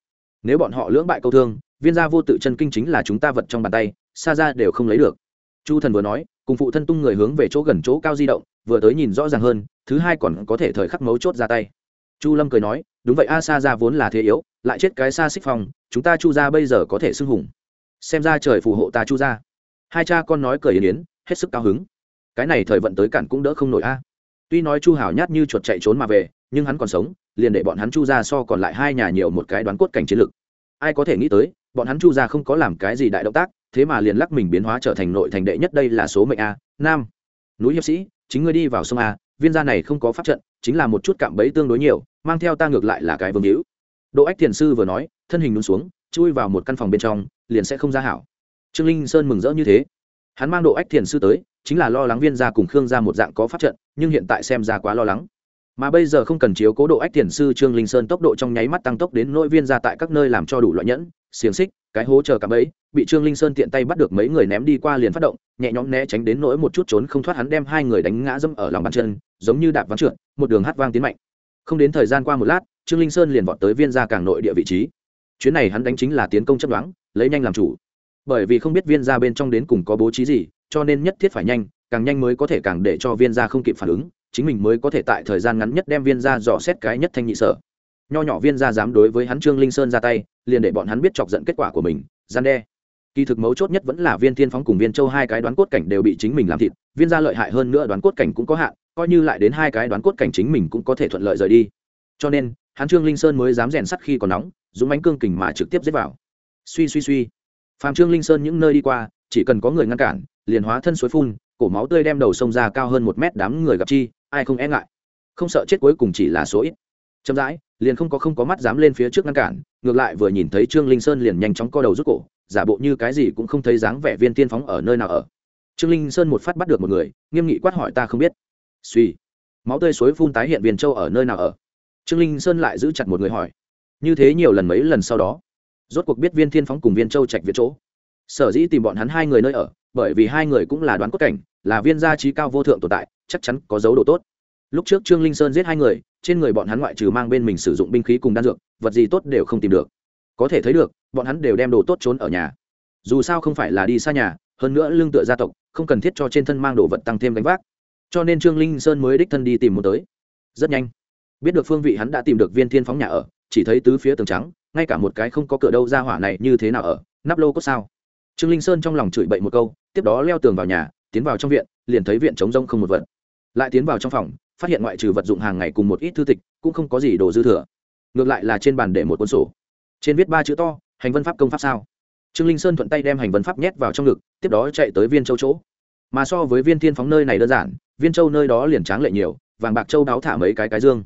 Nếu bọn họ lưỡng bại câu thương, viên gia vô tự chân kinh chính là chúng ta vật trong bàn tay, xa ra đều không lấy được. Chu thần vừa nói, cùng phụ thân tung người hướng về chỗ gần chỗ cao di động, vừa tới nhìn rõ ràng hơn, thứ hai còn có thể thời khắc mấu chốt ra tay. Chu lâm cười nói, đúng vậy a sa ra vốn là thế yếu, lại chết cái xa xích phong, chúng ta chu ra bây giờ có thể xưng hùng xem ra trời phù hộ ta chu ra hai cha con nói cười yên yến, hết sức cao hứng. Cái này thời vận tới cản cũng đỡ không nổi a. Tuy nói chu hảo nhát như chuột chạy trốn mà về, nhưng hắn còn sống, liền để bọn hắn chu ra so còn lại hai nhà nhiều một cái đoán cốt cảnh chiến lực. Ai có thể nghĩ tới, bọn hắn chu ra không có làm cái gì đại động tác, thế mà liền lắc mình biến hóa trở thành nội thành đệ nhất đây là số mệnh a. Nam. Núi hiệp sĩ, chính ngươi đi vào sông a, viên gia này không có pháp trận, chính là một chút cạm bẫy tương đối nhiều, mang theo ta ngược lại là cái vương hữu. Độ ách thiền sư vừa nói, thân hình nôn xuống chui vào một căn phòng bên trong, liền sẽ không ra hảo. Trương linh sơn mừng rỡ như thế. Hắn mang độ ách thiền sư tới, chính là lo lắng viên gia cùng khương gia một dạng có pháp trận, nhưng hiện tại xem ra quá lo lắng. Mà bây giờ không cần chiếu cố độ ách thiền sư trương linh sơn tốc độ trong nháy mắt tăng tốc đến nỗi viên gia tại các nơi làm cho đủ loại nhẫn, xiềng xích, cái hố chờ cạm ấy bị trương linh sơn tiện tay bắt được mấy người ném đi qua liền phát động, nhẹ nhõm né tránh đến nỗi một chút trốn không thoát hắn đem hai người đánh ngã dâm ở lòng bàn chân, giống như đạp ván trượt, một đường hát vang tiến mạnh. Không đến thời gian qua một lát, trương linh sơn liền vọt tới viên gia càng nội địa vị trí chuyến này hắn đánh chính là tiến công chấp đoán, lấy nhanh làm chủ. Bởi vì không biết viên gia bên trong đến cùng có bố trí gì, cho nên nhất thiết phải nhanh, càng nhanh mới có thể càng để cho viên gia không kịp phản ứng, chính mình mới có thể tại thời gian ngắn nhất đem viên gia dò xét cái nhất thanh nhị sở. Nho nhỏ viên gia dám đối với hắn trương linh sơn ra tay, liền để bọn hắn biết chọc giận kết quả của mình, gian đe. Kỳ thực mấu chốt nhất vẫn là viên thiên phóng cùng viên châu hai cái đoán cốt cảnh đều bị chính mình làm thịt, viên ra lợi hại hơn nữa đoán cốt cảnh cũng có hạn, coi như lại đến hai cái đoán cốt cảnh chính mình cũng có thể thuận lợi rời đi. Cho nên, hắn trương linh sơn mới dám rèn sắt khi còn nóng dũng bánh cương kình mà trực tiếp giết vào. Suy suy suy. Phàm trương linh sơn những nơi đi qua, chỉ cần có người ngăn cản, liền hóa thân suối phun, cổ máu tươi đem đầu sông ra cao hơn một mét đám người gặp chi, ai không e ngại. Không sợ chết cuối cùng chỉ là số ít. Chậm rãi, liền không có không có mắt dám lên phía trước ngăn cản, ngược lại vừa nhìn thấy trương linh sơn liền nhanh chóng co đầu rút cổ, giả bộ như cái gì cũng không thấy dáng vẻ viên tiên phóng ở nơi nào ở. Trương linh sơn một phát bắt được một người, nghiêm nghị quát hỏi ta không biết. Suy. Máu tươi suối phun tái hiện viên châu ở nơi nào ở? Trương linh sơn lại giữ chặt một người hỏi như thế nhiều lần mấy lần sau đó, rốt cuộc biết viên thiên phóng cùng viên châu trạch viện chỗ. Sở dĩ tìm bọn hắn hai người nơi ở, bởi vì hai người cũng là đoán cốt cảnh, là viên gia trí cao vô thượng tồn tại, chắc chắn có dấu đồ tốt. Lúc trước trương linh sơn giết hai người, trên người bọn hắn ngoại trừ mang bên mình sử dụng binh khí cùng đan dược, vật gì tốt đều không tìm được. Có thể thấy được, bọn hắn đều đem đồ tốt trốn ở nhà. Dù sao không phải là đi xa nhà, hơn nữa lương tựa gia tộc, không cần thiết cho trên thân mang đồ vật tăng thêm gánh vác. Cho nên trương linh sơn mới đích thân đi tìm một tới. Rất nhanh, biết được phương vị hắn đã tìm được viên thiên phóng nhà ở chỉ thấy tứ phía tường trắng, ngay cả một cái không có cửa đâu ra hỏa này như thế nào ở, nắp lô có sao? Trương linh sơn trong lòng chửi bậy một câu, tiếp đó leo tường vào nhà, tiến vào trong viện, liền thấy viện trống rông không một vật. Lại tiến vào trong phòng, phát hiện ngoại trừ vật dụng hàng ngày cùng một ít thư tịch, cũng không có gì đồ dư thừa. Ngược lại là trên bàn để một cuốn sổ. Trên viết ba chữ to, hành vân pháp công pháp sao? Trương linh sơn thuận tay đem hành vân pháp nhét vào trong ngực, tiếp đó chạy tới viên châu chỗ. Mà so với viên thiên phóng nơi này đơn giản, viên châu nơi đó liền tráng lệ nhiều, vàng bạc châu đáo thả mấy cái cái dương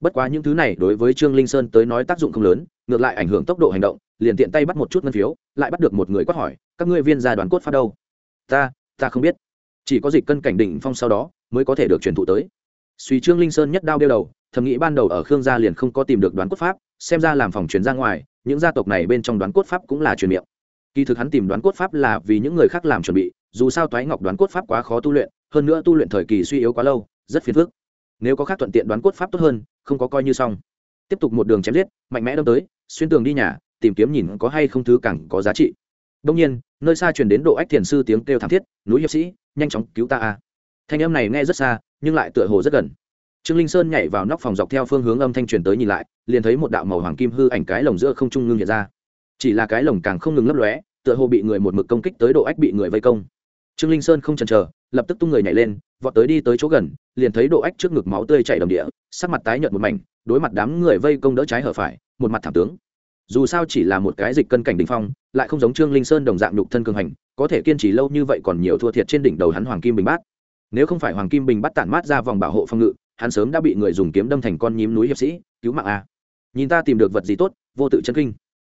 bất quá những thứ này đối với trương linh sơn tới nói tác dụng không lớn, ngược lại ảnh hưởng tốc độ hành động, liền tiện tay bắt một chút ngân phiếu, lại bắt được một người quát hỏi, các ngươi viên gia đoàn cốt phát đâu? Ta ta không biết. Chỉ có dịch cân cảnh định phong sau đó mới có thể được truyền thụ tới. Suy trương linh sơn nhất đao đeo đầu, thầm nghĩ ban đầu ở khương gia liền không có tìm được đoán cốt pháp, xem ra làm phòng truyền ra ngoài, những gia tộc này bên trong đoán cốt pháp cũng là truyền miệng. Kỳ thực hắn tìm đoán cốt pháp là vì những người khác làm chuẩn bị, dù sao toái ngọc đoán cốt pháp quá khó tu luyện, hơn nữa tu luyện thời kỳ suy yếu quá lâu, rất phiền phức nếu có khác thuận tiện đoán cốt pháp tốt hơn, không có coi như xong. Tiếp tục một đường chém giết, mạnh mẽ đâm tới, xuyên tường đi nhà, tìm kiếm nhìn có hay không thứ càng có giá trị. Đông nhiên, nơi xa truyền đến độ ách thiền sư tiếng kêu thảm thiết, núi hiệp sĩ, nhanh chóng cứu ta a. Thanh âm này nghe rất xa, nhưng lại tựa hồ rất gần. Trương linh sơn nhảy vào nóc phòng dọc theo phương hướng âm thanh truyền tới nhìn lại, liền thấy một đạo màu hoàng kim hư ảnh cái lồng giữa không trung ngưng hiện ra. Chỉ là cái lồng càng không ngừng lấp lóe, tựa hồ bị người một mực công kích tới độ ách bị người vây công. Trương linh sơn không chần chờ, lập tức tung người nhảy lên vọt tới đi tới chỗ gần, liền thấy độ ách trước ngực máu tươi chảy đầm địa, sắc mặt tái nhợt một mảnh, đối mặt đám người vây công đỡ trái hở phải, một mặt thảm tướng. Dù sao chỉ là một cái dịch cân cảnh đ ỉ n h phong, lại không giống trương linh sơn đồng dạng nhục thân cường hành, có thể kiên trì lâu như vậy còn nhiều thua thiệt trên đỉnh đầu hắn hoàng kim bình bát. Nếu không phải hoàng kim bình bắt tản mát ra vòng bảo hộ phòng ngự, hắn sớm đã bị người dùng kiếm đâm thành con nhím núi hiệp sĩ, cứu mạng a. Nhìn ta tìm được vật gì tốt, vô tự chân kinh.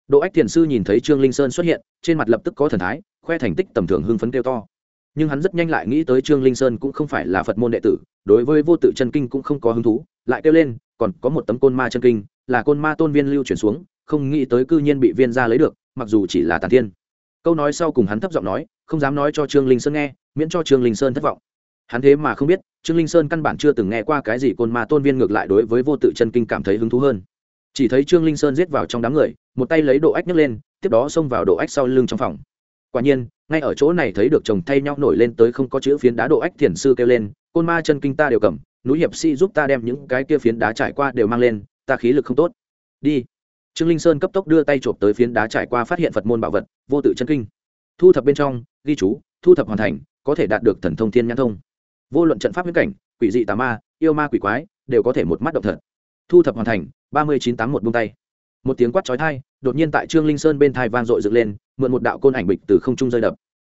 Độ ách thiền sư nhìn thấy trương linh sơn xuất hiện, trên mặt lập tức có thần thái, khoe thành tích tầm thường hưng phấn kêu to nhưng hắn rất nhanh lại nghĩ tới trương linh sơn cũng không phải là phật môn đệ tử, đối với vô tự chân kinh cũng không có hứng thú, lại kêu lên, còn có một tấm côn ma chân kinh, là côn ma tôn viên lưu chuyển xuống, không nghĩ tới cư nhiên bị viên ra lấy được, mặc dù chỉ là tàn thiên. Câu nói sau cùng hắn thấp giọng nói, không dám nói cho trương linh sơn nghe, miễn cho trương linh sơn thất vọng. Hắn thế mà không biết, trương linh sơn căn bản chưa từng nghe qua cái gì côn ma tôn viên ngược lại đối với vô tự chân kinh cảm thấy hứng thú hơn. Chỉ thấy trương linh sơn giết vào trong đám người, một tay lấy độ ách nhấc lên, tiếp đó xông vào độ ách sau lưng trong phòng. Quả nhiên ngay ở chỗ này thấy được chồng thay nhau nổi lên tới không có chữ phiến đá độ ách thiền sư kêu lên, côn ma chân kinh ta đều cầm, núi hiệp sĩ giúp ta đem những cái kia phiến đá trải qua đều mang lên, ta khí lực không tốt. Đi. Trương linh sơn cấp tốc đưa tay chộp tới phiến đá trải qua phát hiện phật môn bảo vật, vô tự chân kinh. Thu thập bên trong, ghi chú, thu thập hoàn thành, có thể đạt được thần thông thiên nhãn thông. Vô luận trận pháp viễn cảnh, quỷ dị tà ma, yêu ma quỷ quái, đều có thể một mắt động thật. Thu thập hoàn thành, ba mươi chín tám một bông tay. Một tiếng quát chói thai đột nhiên tại trương linh sơn bên thai vang dội dựng lên, mượn một đạo côn ảnh bịch từ không trung rơi đập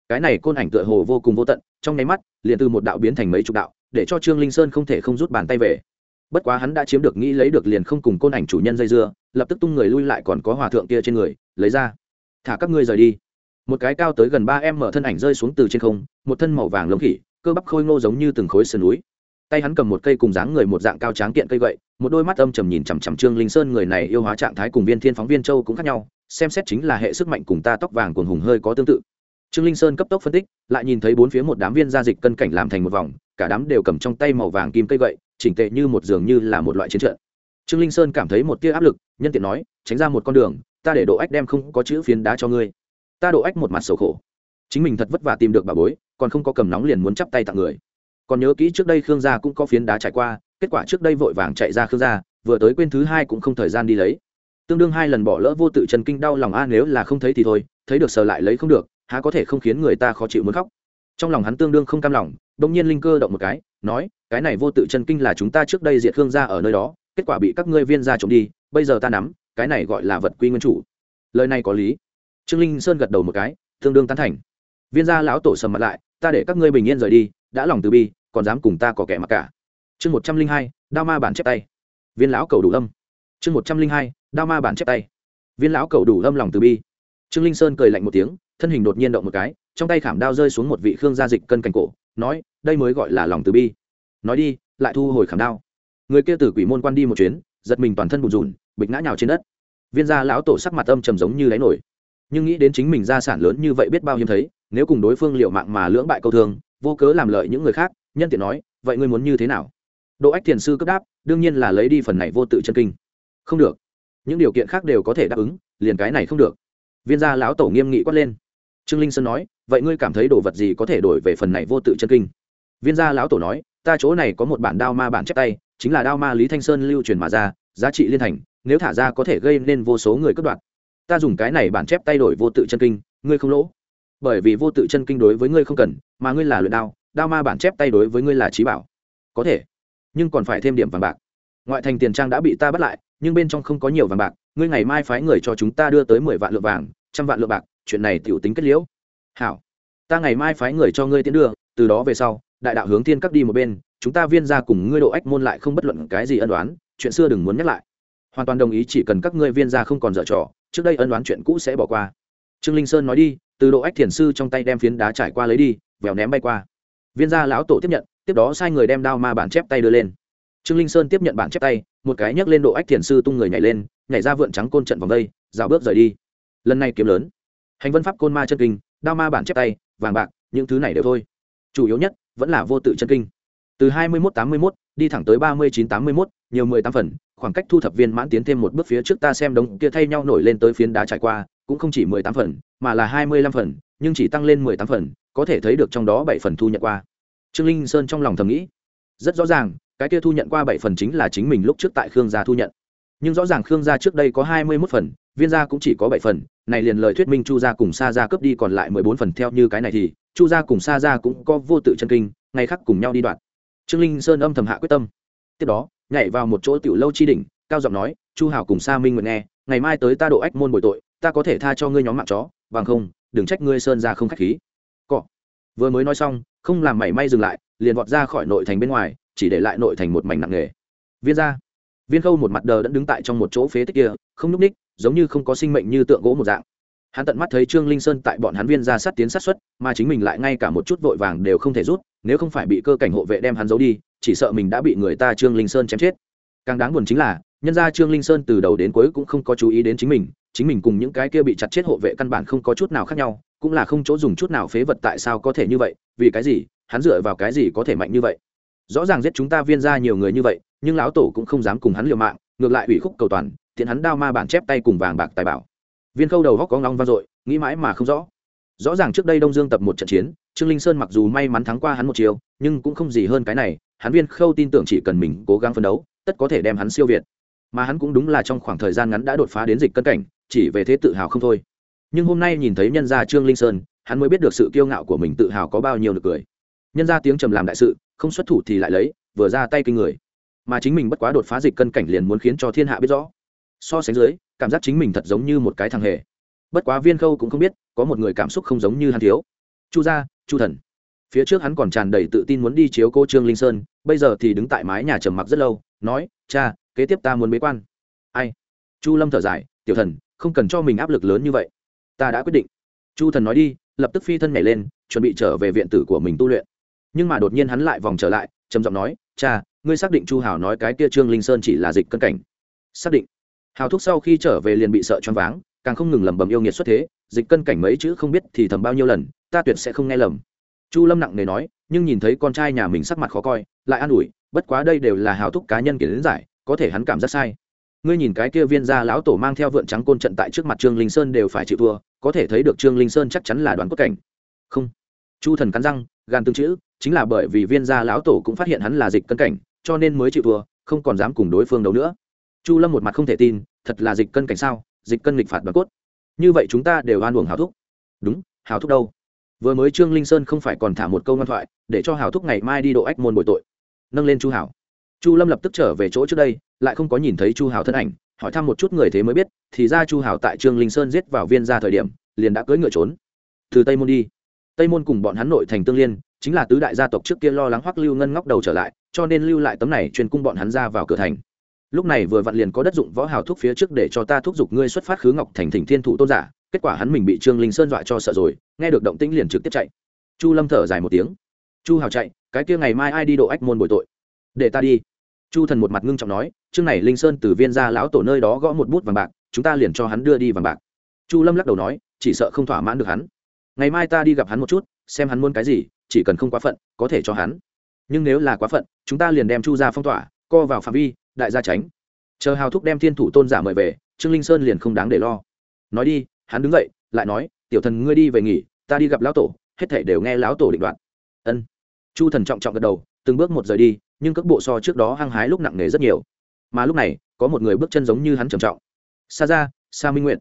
cái này côn ảnh tựa hồ vô cùng vô tận, trong nháy mắt, liền từ một đạo biến thành mấy chục đạo, để cho trương linh sơn không thể không rút bàn tay về. Bất quá hắn đã chiếm được nghĩ lấy được liền không cùng côn ảnh chủ nhân dây dưa, lập tức tung người lui lại còn có hòa thượng kia trên người, lấy ra. Thả các ngươi rời đi. Một cái cao tới gần ba em mở thân ảnh rơi xuống từ trên không, một thân màu vàng lông khỉ, cơ bắp khôi ngô giống như từng khối sườn núi. Tay hắn cầm một cây cùng dáng người một dạng cao tráng kiện cây gậy, một đôi mắt âm trầm nhìn chằm chằm trương linh sơn, người này yêu hóa trạng thái cùng viên thiên phóng viên châu cũng khác nhau, xem xét chính là hệ sức mạnh cùng ta tóc vàng cuồng hùng hơi có tương tự trương linh sơn cấp tốc phân tích, lại nhìn thấy bốn phía một đám viên gia dịch cân cảnh làm thành một vòng, cả đám đều cầm trong tay màu vàng kim cây gậy, chỉnh tệ như một giường như là một loại chiến trận. Trương linh sơn cảm thấy một tia áp lực, nhân tiện nói, tránh ra một con đường, ta để độ ách đem không có chữ phiến đá cho ngươi. Ta độ ách một mặt sầu khổ. Chính mình thật vất vả tìm được bà bối, còn không có cầm nóng liền muốn chắp tay tặng người. Còn nhớ kỹ trước đây khương gia cũng có phiến đá trải qua, kết quả trước đây vội vàng chạy ra khương gia, vừa tới quên thứ hai cũng không thời gian đi lấy. Tương đương hai lần bỏ lỡ vô tự chân kinh đau lòng, a, nếu là không thấy thì thôi, thấy được sờ lại lấy không được há có thể không khiến người ta khó chịu muốn khóc. Trong lòng hắn tương đương không cam lòng, bỗng nhiên linh cơ động một cái, nói, cái này vô tự chân kinh là chúng ta trước đây diệt hương gia ở nơi đó, kết quả bị các ngươi viên gia trộm đi, bây giờ ta nắm, cái này gọi là vật quy nguyên chủ. Lời này có lý. Trương linh sơn gật đầu một cái, tương đương tán thành. Viên gia lão tổ sầm mặt lại, ta để các ngươi bình yên rời đi, đã lòng từ bi, còn dám cùng ta có kẻ mặc cả. Chương một trăm linh hai, đao ma bản chép tay. Viên lão cầu đủ âm. Chương một trăm linh hai, đao ma bản chép tay. Viên lão cầu đủ âm lòng từ bi. Trương linh sơn cười lạnh một tiếng thân hình đột nhiên động một cái, trong tay khảm đao rơi xuống một vị khương gia dịch cân cành cổ, nói, đây mới gọi là lòng từ bi. Nói đi, lại thu hồi khảm đao. Người kia từ quỷ môn quan đi một chuyến, giật mình toàn thân bùn rùn, bịch ngã nhào trên đất. Viên gia lão tổ sắc mặt âm trầm giống như đáy nổi. Nhưng nghĩ đến chính mình gia sản lớn như vậy biết bao hiếm thấy, nếu cùng đối phương liệu mạng mà lưỡng bại câu thương, vô cớ làm lợi những người khác, nhân tiện nói, vậy ngươi muốn như thế nào? Độ ách thiền sư cấp đáp, đương nhiên là lấy đi phần này vô tự chân kinh. Không được. Những điều kiện khác đều có thể đáp ứng, liền cái này không được. Viên gia lão tổ nghiêm nghị quát lên trương linh sơn nói, vậy ngươi cảm thấy đồ vật gì có thể đổi về phần này vô tự chân kinh? Viên gia lão tổ nói, ta chỗ này có một bản đao ma bản chép tay, chính là đao ma lý thanh sơn lưu truyền mà ra, giá trị liên thành, nếu thả ra có thể gây nên vô số người cất đoạt ta dùng cái này bản chép tay đổi vô tự chân kinh, ngươi không lỗ. Bởi vì vô tự chân kinh đối với ngươi không cần, mà ngươi là luyện đao đao ma bản chép tay đối với ngươi là trí bảo. Có thể, nhưng còn phải thêm điểm vàng bạc. Ngoại thành tiền trang đã bị ta bắt lại, nhưng bên trong không có nhiều vàng bạc, ngươi ngày mai phái người cho chúng ta đưa tới mười vạn lượng vàng, trăm vạn lượng bạc chuyện này tiểu tính kết liễu. Hảo, ta ngày mai phái người cho ngươi tiến đưa, từ đó về sau, đại đạo hướng thiên các đi một bên, chúng ta viên ra cùng ngươi độ ách môn lại không bất luận cái gì ân đoán chuyện xưa đừng muốn nhắc lại. Hoàn toàn đồng ý, chỉ cần các ngươi viên ra không còn dở trò, trước đây ân đoán chuyện cũ sẽ bỏ qua. Trương linh sơn nói đi, từ độ ách thiền sư trong tay đem phiến đá trải qua lấy đi, vèo ném bay qua. Viên gia lão tổ tiếp nhận, tiếp đó sai người đem đao ma bản chép tay đưa lên. Trương linh sơn tiếp nhận bản chép tay, một cái nhấc lên độ ách thiền sư tung người nhảy lên, nhảy ra vượn trắng côn trận vòng đây rào bước rời đi. Lần này kiếm lớn hành vân pháp côn ma chân kinh, đao ma bản chép tay, vàng bạc, những thứ này đều thôi. Chủ yếu nhất, vẫn là vô tự chân kinh. Từ hai mươi một tám mươi một đi thẳng tới ba mươi chín tám mươi một nhiều mười tám phần, khoảng cách thu thập viên mãn tiến thêm một bước phía trước ta xem đống kia thay nhau nổi lên tới phiến đá trải qua, cũng không chỉ mười tám phần, mà là hai mươi lăm phần, nhưng chỉ tăng lên mười tám phần, có thể thấy được trong đó bảy phần thu nhận qua. Trương linh sơn trong lòng thầm nghĩ. Rất rõ ràng, cái kia thu nhận qua bảy phần chính là chính mình lúc trước tại khương gia thu nhận nhưng rõ ràng khương gia trước đây có hai mươi mốt phần, viên gia cũng chỉ có bảy phần, này liền lời thuyết minh chu gia cùng sa gia cướp đi còn lại mười bốn phần theo như cái này thì, chu gia cùng sa gia cũng có vô tự chân kinh, ngày khác cùng nhau đi đoạn. Trương linh sơn âm thầm hạ quyết tâm. Tiếp đó, nhảy vào một chỗ tiểu lâu chi đỉnh, cao giọng nói, chu hảo cùng sa minh nguyện nghe, ngày mai tới ta độ ách môn bồi tội, ta có thể tha cho ngươi nhóm mạng chó, bằng không, đừng trách ngươi sơn ra không khách khí. Cọ. Vừa mới nói xong, không làm mảy may dừng lại, liền vọt ra khỏi nội thành bên ngoài, chỉ để lại nội thành một mảnh nặng nghề viên ra viên khâu một mặt đờ đẫn đứng tại trong một chỗ phế tích kia, không núp ních giống như không có sinh mệnh như tượng gỗ một dạng. Hắn tận mắt thấy trương linh sơn tại bọn hắn viên ra sát tiến sát xuất, mà chính mình lại ngay cả một chút vội vàng đều không thể rút, nếu không phải bị cơ cảnh hộ vệ đem hắn giấu đi, chỉ sợ mình đã bị người ta trương linh sơn chém chết. Càng đáng buồn chính là, nhân ra trương linh sơn từ đầu đến cuối cũng không có chú ý đến chính mình chính mình cùng những cái kia bị chặt chết hộ vệ căn bản không có chút nào khác nhau, cũng là không chỗ dùng chút nào phế vật tại sao có thể như vậy, vì cái gì, hắn dựa vào cái gì có thể mạnh như vậy? Rõ ràng giết chúng ta viên ra nhiều người như vậy nhưng lão tổ cũng không dám cùng hắn liều mạng, ngược lại ủy khúc cầu toàn tiện hắn đao ma bản chép tay cùng vàng bạc tài bảo. Viên khâu đầu góc có ngóng vang dội, nghĩ mãi mà không rõ. Rõ ràng trước đây đông dương tập một trận chiến, trương linh sơn mặc dù may mắn thắng qua hắn một chiều nhưng cũng không gì hơn cái này, hắn viên khâu tin tưởng chỉ cần mình cố gắng phấn đấu, tất có thể đem hắn siêu việt. Mà hắn cũng đúng là trong khoảng thời gian ngắn đã đột phá đến dịch cân cảnh, chỉ về thế tự hào không thôi. Nhưng hôm nay nhìn thấy nhân gia trương linh sơn, hắn mới biết được sự kiêu ngạo của mình tự hào có bao nhiêu được cười. Nhân gia tiếng trầm làm đại sự, không xuất thủ thì lại lấy, vừa ra tay kinh người mà chính mình bất quá đột phá dịch cân cảnh liền muốn khiến cho thiên hạ biết rõ. So sánh dưới, cảm giác chính mình thật giống như một cái thằng hề. Bất quá viên khâu cũng không biết, có một người cảm xúc không giống như hắn thiếu. Chu gia, chu thần. Phía trước hắn còn tràn đầy tự tin muốn đi chiếu cô trương linh sơn, bây giờ thì đứng tại mái nhà trầm mặc rất lâu, nói, cha, kế tiếp ta muốn bế quan. Ai? Chu lâm thở dài, tiểu thần, không cần cho mình áp lực lớn như vậy. Ta đã quyết định. Chu thần nói đi, lập tức phi thân nhảy lên, chuẩn bị trở về viện tử của mình tu luyện. Nhưng mà đột nhiên hắn lại vòng trở lại, trầm giọng nói, cha ngươi xác định chu hào nói cái kia trương linh sơn chỉ là dịch cân cảnh. Xác định. Hào thúc sau khi trở về liền bị sợ choáng váng, càng không ngừng lẩm bẩm yêu nghiệt xuất thế, dịch cân cảnh mấy chữ không biết thì thầm bao nhiêu lần, ta tuyệt sẽ không nghe lầm. Chu lâm nặng nề nói, nhưng nhìn thấy con trai nhà mình sắc mặt khó coi, lại an ủi, bất quá đây đều là hào thúc cá nhân kiến giải, có thể hắn cảm giác sai. Ngươi nhìn cái kia viên gia lão tổ mang theo vượn trắng côn trận tại trước mặt trương linh sơn đều phải chịu thua, có thể thấy được trương linh sơn chắc chắn là đoán cốt cảnh. Không. Chu thần cắn răng gan tương chữ, chính là bởi vì viên gia lão tổ cũng phát hiện hắn là dịch cân cảnh cho nên mới chịu thua, không còn dám cùng đối phương đấu nữa. Chu lâm một mặt không thể tin, thật là dịch cân cảnh sao, dịch cân lịch phạt đoàn cốt. Như vậy chúng ta đều oan uổng hào thúc. Đúng, hào thúc đâu? Vừa mới trương linh sơn không phải còn thả một câu ngoan thoại, để cho hào thúc ngày mai đi độ ách môn bội tội. Nâng lên chu hảo chu lâm lập tức trở về chỗ trước đây, lại không có nhìn thấy chu hảo thân ảnh, hỏi thăm một chút người thế mới biết, thì ra chu hảo tại trương linh sơn giết vào viên ra thời điểm, liền đã cưỡi ngựa trốn. Từ tây môn đi. Tây môn cùng bọn hắn nội thành tương liên, chính là tứ đại gia tộc trước kia lo lắng hoắc lưu ngân ngóc đầu trở lại cho nên lưu lại tấm này truyền cung bọn hắn ra vào cửa thành. Lúc này vừa vặn liền có đất dụng võ hào thúc phía trước để cho ta thúc giục ngươi xuất phát khứ ngọc thành thỉnh thiên thủ tôn giả, kết quả hắn mình bị trương linh sơn dọa cho sợ rồi, nghe được động tĩnh liền trực tiếp chạy. Chu lâm thở dài một tiếng. Chu hào chạy, cái kia ngày mai ai đi độ ách môn bồi tội? Để ta đi. Chu thần một mặt ngưng trọng nói, chương này linh sơn từ viên ra lão tổ nơi đó gõ một bút vàng bạc, chúng ta liền cho hắn đưa đi vàng bạc. Chu lâm lắc đầu nói, chỉ sợ không thỏa mãn được hắn. Ngày mai ta đi gặp hắn một chút, xem hắn muốn cái gì, chỉ cần không quá phận, có thể cho hắn nhưng nếu là quá phận, chúng ta liền đem chu ra phong tỏa, co vào phạm vi, đại gia tránh. Chờ hào thúc đem thiên thủ tôn giả mời về, trương linh sơn liền không đáng để lo. Nói đi, hắn đứng dậy, lại nói, tiểu thần ngươi đi về nghỉ, ta đi gặp lão tổ, hết thể đều nghe lão tổ định đoạt. Ân. Chu thần trọng trọng gật đầu, từng bước một rời đi, nhưng các bộ so trước đó hăng hái lúc nặng nề rất nhiều. Mà lúc này, có một người bước chân giống như hắn trầm trọng. Xa ra sa minh nguyện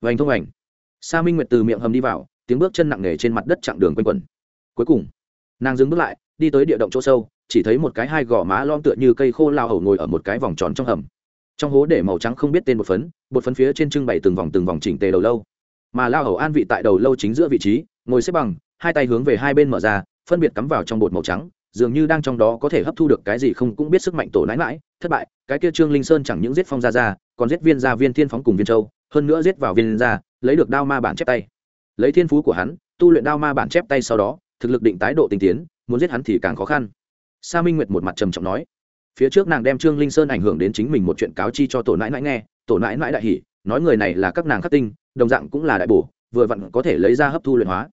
vành thông ảnh sa minh nguyện từ miệng hầm đi vào, tiếng bước chân nặng nề trên mặt đất chặng đường quanh quẩn. Cuối cùng, nàng dừng bước lại đi tới địa động chỗ sâu, chỉ thấy một cái hai gò má lom tựa như cây khô lao hầu ngồi ở một cái vòng tròn trong hầm. Trong hố để màu trắng không biết tên một phấn bột phấn phía trên trưng bày từng vòng từng vòng chỉnh tề đầu lâu. Mà lao hầu an vị tại đầu lâu chính giữa vị trí, ngồi xếp bằng, hai tay hướng về hai bên mở ra, phân biệt cắm vào trong bột màu trắng, dường như đang trong đó có thể hấp thu được cái gì không cũng biết sức mạnh tổ nãi mãi thất bại, cái kia trương linh sơn chẳng những giết phong gia ra còn giết viên gia, viên thiên phóng cùng viên châu, hơn nữa giết vào viên gia, lấy được đao ma bản chép tay. Lấy thiên phú của hắn, tu luyện đao ma bản chép tay sau đó, thực lực định tái độ tinh tiến muốn giết hắn thì càng khó khăn. Sa minh nguyệt một mặt trầm trọng nói, phía trước nàng đem trương linh sơn ảnh hưởng đến chính mình một chuyện cáo chi cho tổ nãi nãi nghe, tổ nãi nãi đại hỉ, nói người này là các nàng khắc tinh, đồng dạng cũng là đại bổ, vừa vặn có thể lấy ra hấp thu luyện hóa.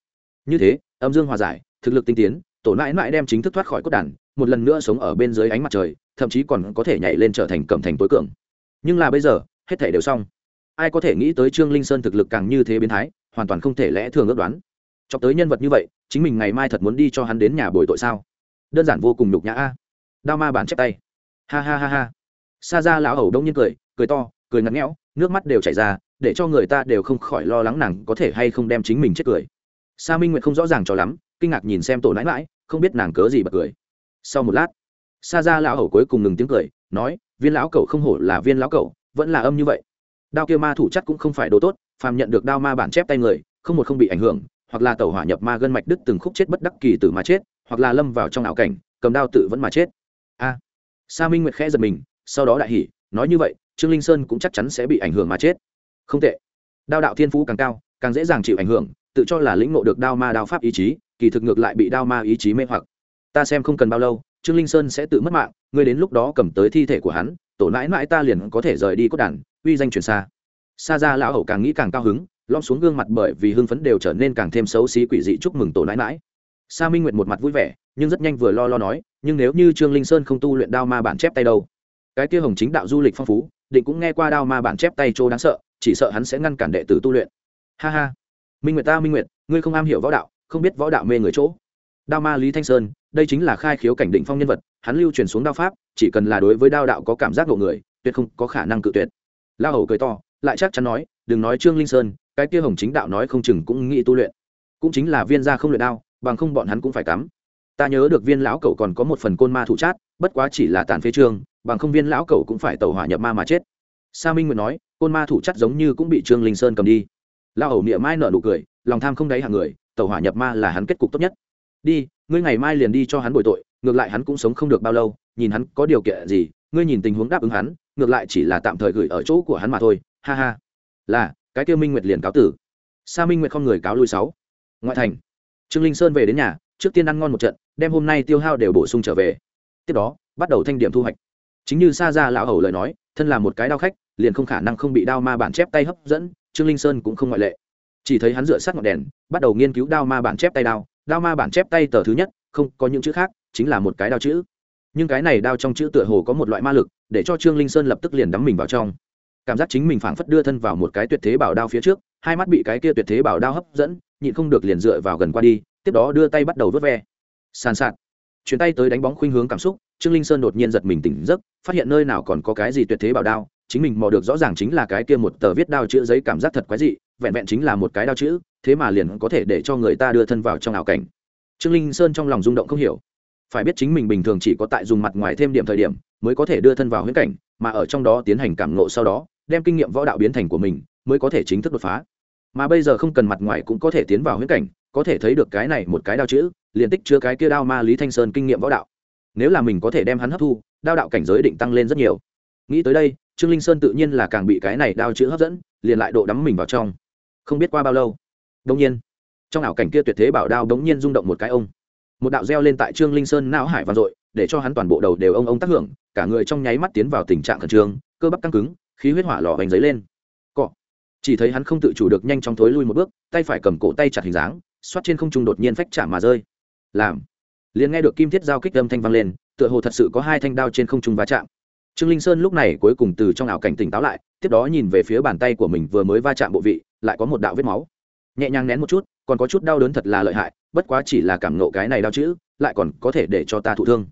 Như thế, âm dương hòa giải, thực lực tinh tiến, tổ nãi nãi đem chính thức thoát khỏi cốt đàn, một lần nữa sống ở bên dưới ánh mặt trời, thậm chí còn có thể nhảy lên trở thành cẩm thành tối cường. Nhưng là bây giờ, hết thể đều xong. Ai có thể nghĩ tới trương linh sơn thực lực càng như thế biến thái, hoàn toàn không thể lẽ thường ước đoán chọc tới nhân vật như vậy, chính mình ngày mai thật muốn đi cho hắn đến nhà bồi tội sao? Đơn giản vô cùng nhục nhã a. Đao ma bản chép tay. Ha ha ha ha. Xa ra lão hầu đông nhiên cười cười to, cười ngặt nghẽo, nước mắt đều chảy ra, để cho người ta đều không khỏi lo lắng nàng có thể hay không đem chính mình chết cười. Sa minh nguyệt không rõ ràng cho lắm, kinh ngạc nhìn xem tổ nãi mãi không biết nàng cớ gì bật cười. Sau một lát xa ra lão hầu cuối cùng ngừng tiếng cười, nói, viên lão cậu không hổ là viên lão cậu vẫn là âm như vậy. Đao kia ma thủ chắc cũng không phải đồ tốt, phàm nhận được đao ma bản chép tay người, không một không bị ảnh hưởng hoặc là tẩu hỏa nhập ma gân mạch đứt từng khúc chết bất đắc kỳ tử mà chết, hoặc là lâm vào trong ảo cảnh, cầm đao tự vẫn mà chết. A. Sa minh nguyệt khẽ giật mình, sau đó đại hỉ, nói như vậy, trương linh sơn cũng chắc chắn sẽ bị ảnh hưởng mà chết. Không tệ. Đao đạo thiên phú càng cao, càng dễ dàng chịu ảnh hưởng, tự cho là lĩnh ngộ được đao ma đao pháp ý chí, kỳ thực ngược lại bị đao ma ý chí mê hoặc. Ta xem không cần bao lâu, trương linh sơn sẽ tự mất mạng, ngươi đến lúc đó cầm tới thi thể của hắn, tổ mãi mãi ta liền có thể rời đi cốt đàn, uy danh truyền xa. Xa ra lão hậu càng nghĩ càng cao hứng lom xuống gương mặt bởi vì hưng phấn đều trở nên càng thêm xấu xí quỷ dị chúc mừng tổ nãi mãi sa minh Nguyệt một mặt vui vẻ, nhưng rất nhanh vừa lo lo nói, nhưng nếu như trương linh sơn không tu luyện đao ma bản chép tay đâu? Cái kia hồng chính đạo du lịch phong phú, định cũng nghe qua đao ma bản chép tay chỗ đáng sợ, chỉ sợ hắn sẽ ngăn cản đệ tử tu luyện. Ha ha. Minh nguyệt ta, minh nguyệt, ngươi không am hiểu võ đạo, không biết võ đạo mê người chỗ. Đao ma lý thanh sơn, đây chính là khai khiếu cảnh định phong nhân vật, hắn lưu truyền xuống đao pháp, chỉ cần là đối với đao đạo có cảm giác ngộ người, tuyệt không có khả năng cự tuyệt. La hầu cười to, lại chắc chắn nói, đừng nói trương linh sơn cái kia hồng chính đạo nói không chừng cũng nghĩ tu luyện. Cũng chính là viên gia không luyện đao, bằng không bọn hắn cũng phải cắm. Ta nhớ được viên lão cậu còn có một phần côn ma thủ chát, bất quá chỉ là tàn phế trương bằng không viên lão cậu cũng phải tẩu hỏa nhập ma mà chết. Sa minh nguyện nói, côn ma thủ chát giống như cũng bị trương linh sơn cầm đi. Lao hầu niệm mai nợ nụ cười, lòng tham không đáy hàng người, tẩu hỏa nhập ma là hắn kết cục tốt nhất. Đi, ngươi ngày mai liền đi cho hắn bồi tội, ngược lại hắn cũng sống không được bao lâu, nhìn hắn có điều kiện gì, ngươi nhìn tình huống đáp ứng hắn, ngược lại chỉ là tạm thời gửi ở chỗ của hắn mà thôi. Ha ha. Là cái kia minh nguyệt liền cáo tử. Sa minh nguyệt không người cáo lui sáu. Ngoại thành, trương linh sơn về đến nhà, trước tiên ăn ngon một trận, đem hôm nay tiêu hao đều bổ sung trở về. Tiếp đó, bắt đầu thanh điểm thu hoạch. Chính như sa ra lão hầu lời nói, thân là một cái đao khách, liền không khả năng không bị đao ma bản chép tay hấp dẫn, trương linh sơn cũng không ngoại lệ. Chỉ thấy hắn dựa sát ngọn đèn, bắt đầu nghiên cứu đao ma bản chép tay đao. Đao ma bản chép tay tờ thứ nhất, không, có những chữ khác, chính là một cái đao chữ. Nhưng cái này đao trong chữ tựa hồ có một loại ma lực, để cho trương linh sơn lập tức liền đắm mình vào trong cảm giác chính mình phảng phất đưa thân vào một cái tuyệt thế bảo đao phía trước, hai mắt bị cái kia tuyệt thế bảo đao hấp dẫn, nhịn không được liền dựa vào gần qua đi, tiếp đó đưa tay bắt đầu vớt ve. Sàn sạt. Chuyển tay tới đánh bóng khuynh hướng cảm xúc, trương linh sơn đột nhiên giật mình tỉnh giấc, phát hiện nơi nào còn có cái gì tuyệt thế bảo đao, chính mình mò được rõ ràng chính là cái kia một tờ viết đao chữ giấy cảm giác thật quái dị, vẹn vẹn chính là một cái đao chữ, thế mà liền có thể để cho người ta đưa thân vào trong ảo cảnh. Trương linh sơn trong lòng rung động không hiểu. Phải biết chính mình bình thường chỉ có tại dùng mặt ngoài thêm điểm thời điểm, mới có thể đưa thân vào huyễn cảnh, mà ở trong đó tiến hành cảm ngộ sau đó đem kinh nghiệm võ đạo biến thành của mình, mới có thể chính thức đột phá. Mà bây giờ không cần mặt ngoài cũng có thể tiến vào huyễn cảnh, có thể thấy được cái này một cái đao chữ, liền tích chứa cái kia đao ma lý thanh sơn kinh nghiệm võ đạo. Nếu là mình có thể đem hắn hấp thu, đao đạo cảnh giới định tăng lên rất nhiều. Nghĩ tới đây, trương linh sơn tự nhiên là càng bị cái này đao chữ hấp dẫn, liền lại độ đắm mình vào trong. Không biết qua bao lâu đông nhiên, trong ảo cảnh kia tuyệt thế bảo đao đống nhiên rung động một cái ông. Một đạo reo lên tại trương linh sơn não hải vang dội, để cho hắn toàn bộ đầu đều ông ông tác hưởng, cả người trong nháy mắt tiến vào tình trạng khẩn trương, cơ bắp căng cứng khí huyết hỏa lò hoành giấy lên. Cọ. Chỉ thấy hắn không tự chủ được nhanh chóng thối lui một bước, tay phải cầm cổ tay chặt hình dáng, xoát trên không trung đột nhiên phách chạm mà rơi. Làm. Liền nghe được kim thiết giao kích âm thanh vang lên, tựa hồ thật sự có hai thanh đao trên không trung va chạm. Trương linh sơn lúc này cuối cùng từ trong ảo cảnh tỉnh táo lại, tiếp đó nhìn về phía bàn tay của mình vừa mới va chạm bộ vị, lại có một đạo vết máu. Nhẹ nhàng nén một chút, còn có chút đau đớn thật là lợi hại, bất quá chỉ là cảm nộ cái này đau chữ, lại còn có thể để cho ta thụ thương.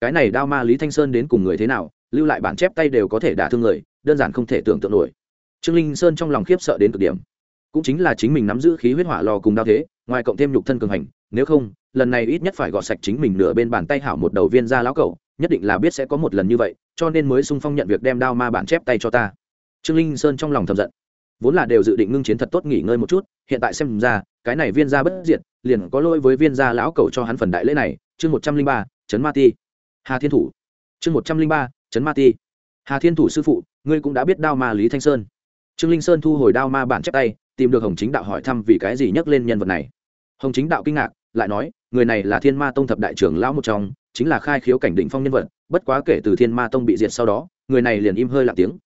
Cái này đao ma lý thanh sơn đến cùng người thế nào, lưu lại bản chép tay đều có thể đả thương người đơn giản không thể tưởng tượng nổi. Trương linh sơn trong lòng khiếp sợ đến cực điểm. Cũng chính là chính mình nắm giữ khí huyết hỏa lò cùng đao thế, ngoài cộng thêm nhục thân cường hành, nếu không, lần này ít nhất phải gọt sạch chính mình nửa bên bàn tay hảo một đầu viên ra lão cẩu, nhất định là biết sẽ có một lần như vậy, cho nên mới sung phong nhận việc đem đao ma bản chép tay cho ta. Trương linh sơn trong lòng thầm giận. Vốn là đều dự định ngưng chiến thật tốt nghỉ ngơi một chút, hiện tại xem ra, cái này viên gia bất diệt, liền có lỗi với viên gia lão cầu cho hắn phần đại lễ này. Chương một trăm linh ba, trấn ma ti. Hà thiên thủ. Chương một trăm linh ba, trấn ma ti. Hà thiên thủ sư phụ ngươi cũng đã biết đao ma lý thanh sơn trương linh sơn thu hồi đao ma bản chép tay tìm được hồng chính đạo hỏi thăm vì cái gì nhắc lên nhân vật này hồng chính đạo kinh ngạc lại nói người này là thiên ma tông thập đại trưởng lão một trong chính là khai khiếu cảnh định phong nhân vật bất quá kể từ thiên ma tông bị diệt sau đó người này liền im hơi lặng tiếng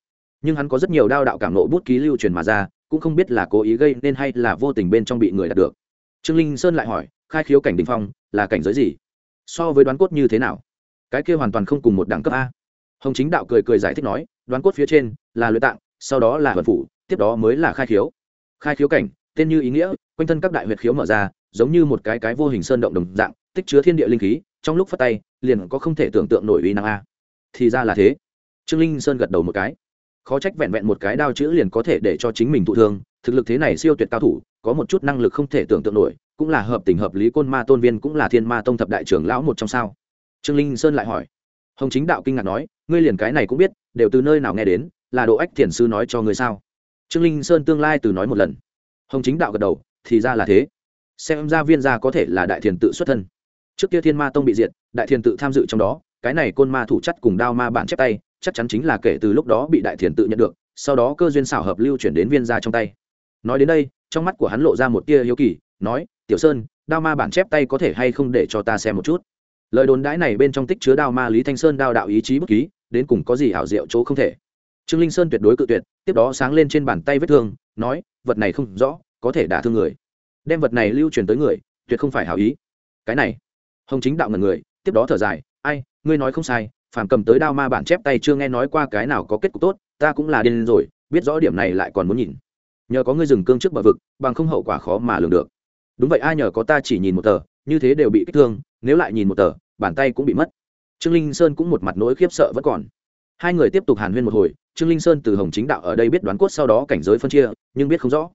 nhưng hắn có rất nhiều đao đạo cảm nộ bút ký lưu truyền mà ra cũng không biết là cố ý gây nên hay là vô tình bên trong bị người đạt được trương linh sơn lại hỏi khai khiếu cảnh đình phong là cảnh giới gì so với đoán cốt như thế nào cái kia hoàn toàn không cùng một đẳng cấp a hồng chính đạo cười cười giải thích nói, đoán cốt phía trên là luyện tạng, sau đó là vận phủ, tiếp đó mới là khai khiếu. Khai khiếu cảnh, tên như ý nghĩa, quanh thân các đại huyệt khiếu mở ra, giống như một cái cái vô hình sơn động đồng dạng, tích chứa thiên địa linh khí, trong lúc phát tay, liền có không thể tưởng tượng nổi uy năng a. Thì ra là thế. Trương linh sơn gật đầu một cái. Khó trách vẹn vẹn một cái đao chữ liền có thể để cho chính mình thụ thương, thực lực thế này siêu tuyệt cao thủ, có một chút năng lực không thể tưởng tượng nổi, cũng là hợp tình hợp lý côn ma tôn viên cũng là thiên ma tông thập đại trưởng lão một trong sao. Trương linh sơn lại hỏi. Hồng chính đạo kinh ngạc nói ngươi liền cái này cũng biết, đều từ nơi nào nghe đến, là độ ách thiền sư nói cho ngươi sao? Trương linh sơn tương lai từ nói một lần. Hồng chính đạo gật đầu, thì ra là thế. Xem ra viên gia có thể là đại thiền tự xuất thân. Trước kia thiên ma tông bị diệt, đại thiền tự tham dự trong đó, cái này côn ma thủ chất cùng đao ma bản chép tay, chắc chắn chính là kể từ lúc đó bị đại thiền tự nhận được, sau đó cơ duyên xảo hợp lưu chuyển đến viên gia trong tay. Nói đến đây, trong mắt của hắn lộ ra một tia hiếu kỳ, nói, tiểu sơn, đao ma bản chép tay có thể hay không để cho ta xem một chút? Lời đồn đãi này bên trong tích chứa đao ma lý thanh sơn đao đạo ý chí bất ký đến cùng có gì hảo diệu chỗ không thể. Trương linh sơn tuyệt đối cự tuyệt, tiếp đó sáng lên trên bàn tay vết thương, nói, vật này không rõ, có thể đả thương người. Đem vật này lưu truyền tới người, tuyệt không phải hảo ý. Cái này, hồng chính đạo ngần người, tiếp đó thở dài, ai, ngươi nói không sai, phàm cầm tới đao ma bản chép tay chưa nghe nói qua cái nào có kết cục tốt, ta cũng là điên rồi, biết rõ điểm này lại còn muốn nhìn. Nhờ có ngươi dừng cương trước bờ vực, bằng không hậu quả khó mà lường được. Đúng vậy, ai nhờ có ta chỉ nhìn một tờ, như thế đều bị kích thương, nếu lại nhìn một tờ, bàn tay cũng bị mất trương linh sơn cũng một mặt nỗi khiếp sợ vẫn còn. Hai người tiếp tục hàn huyên một hồi, trương linh sơn từ hồng chính đạo ở đây biết đoán cốt sau đó cảnh giới phân chia, nhưng biết không rõ.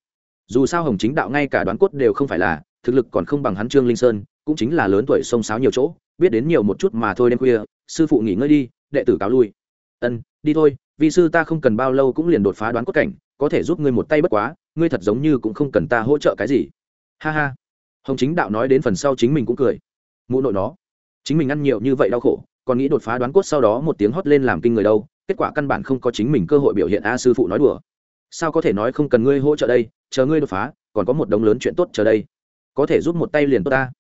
Dù sao hồng chính đạo ngay cả đoán cốt đều không phải là, thực lực còn không bằng hắn trương linh sơn, cũng chính là lớn tuổi sông sáo nhiều chỗ, biết đến nhiều một chút mà thôi đêm khuya, sư phụ nghỉ ngơi đi, đệ tử cáo lui. Ân, đi thôi, vì sư ta không cần bao lâu cũng liền đột phá đoán cốt cảnh, có thể giúp ngươi một tay bất quá, ngươi thật giống như cũng không cần ta hỗ trợ cái gì. Ha ha. Hồng chính đạo nói đến phần sau chính mình cũng cười. Mụ nội nó, chính mình ăn nhiều như vậy đau khổ còn nghĩ đột phá đoán cốt sau đó một tiếng hót lên làm kinh người đâu, kết quả căn bản không có chính mình cơ hội biểu hiện a sư phụ nói đùa. Sao có thể nói không cần ngươi hỗ trợ đây, chờ ngươi đột phá, còn có một đống lớn chuyện tốt chờ đây. Có thể giúp một tay liền tốt ta.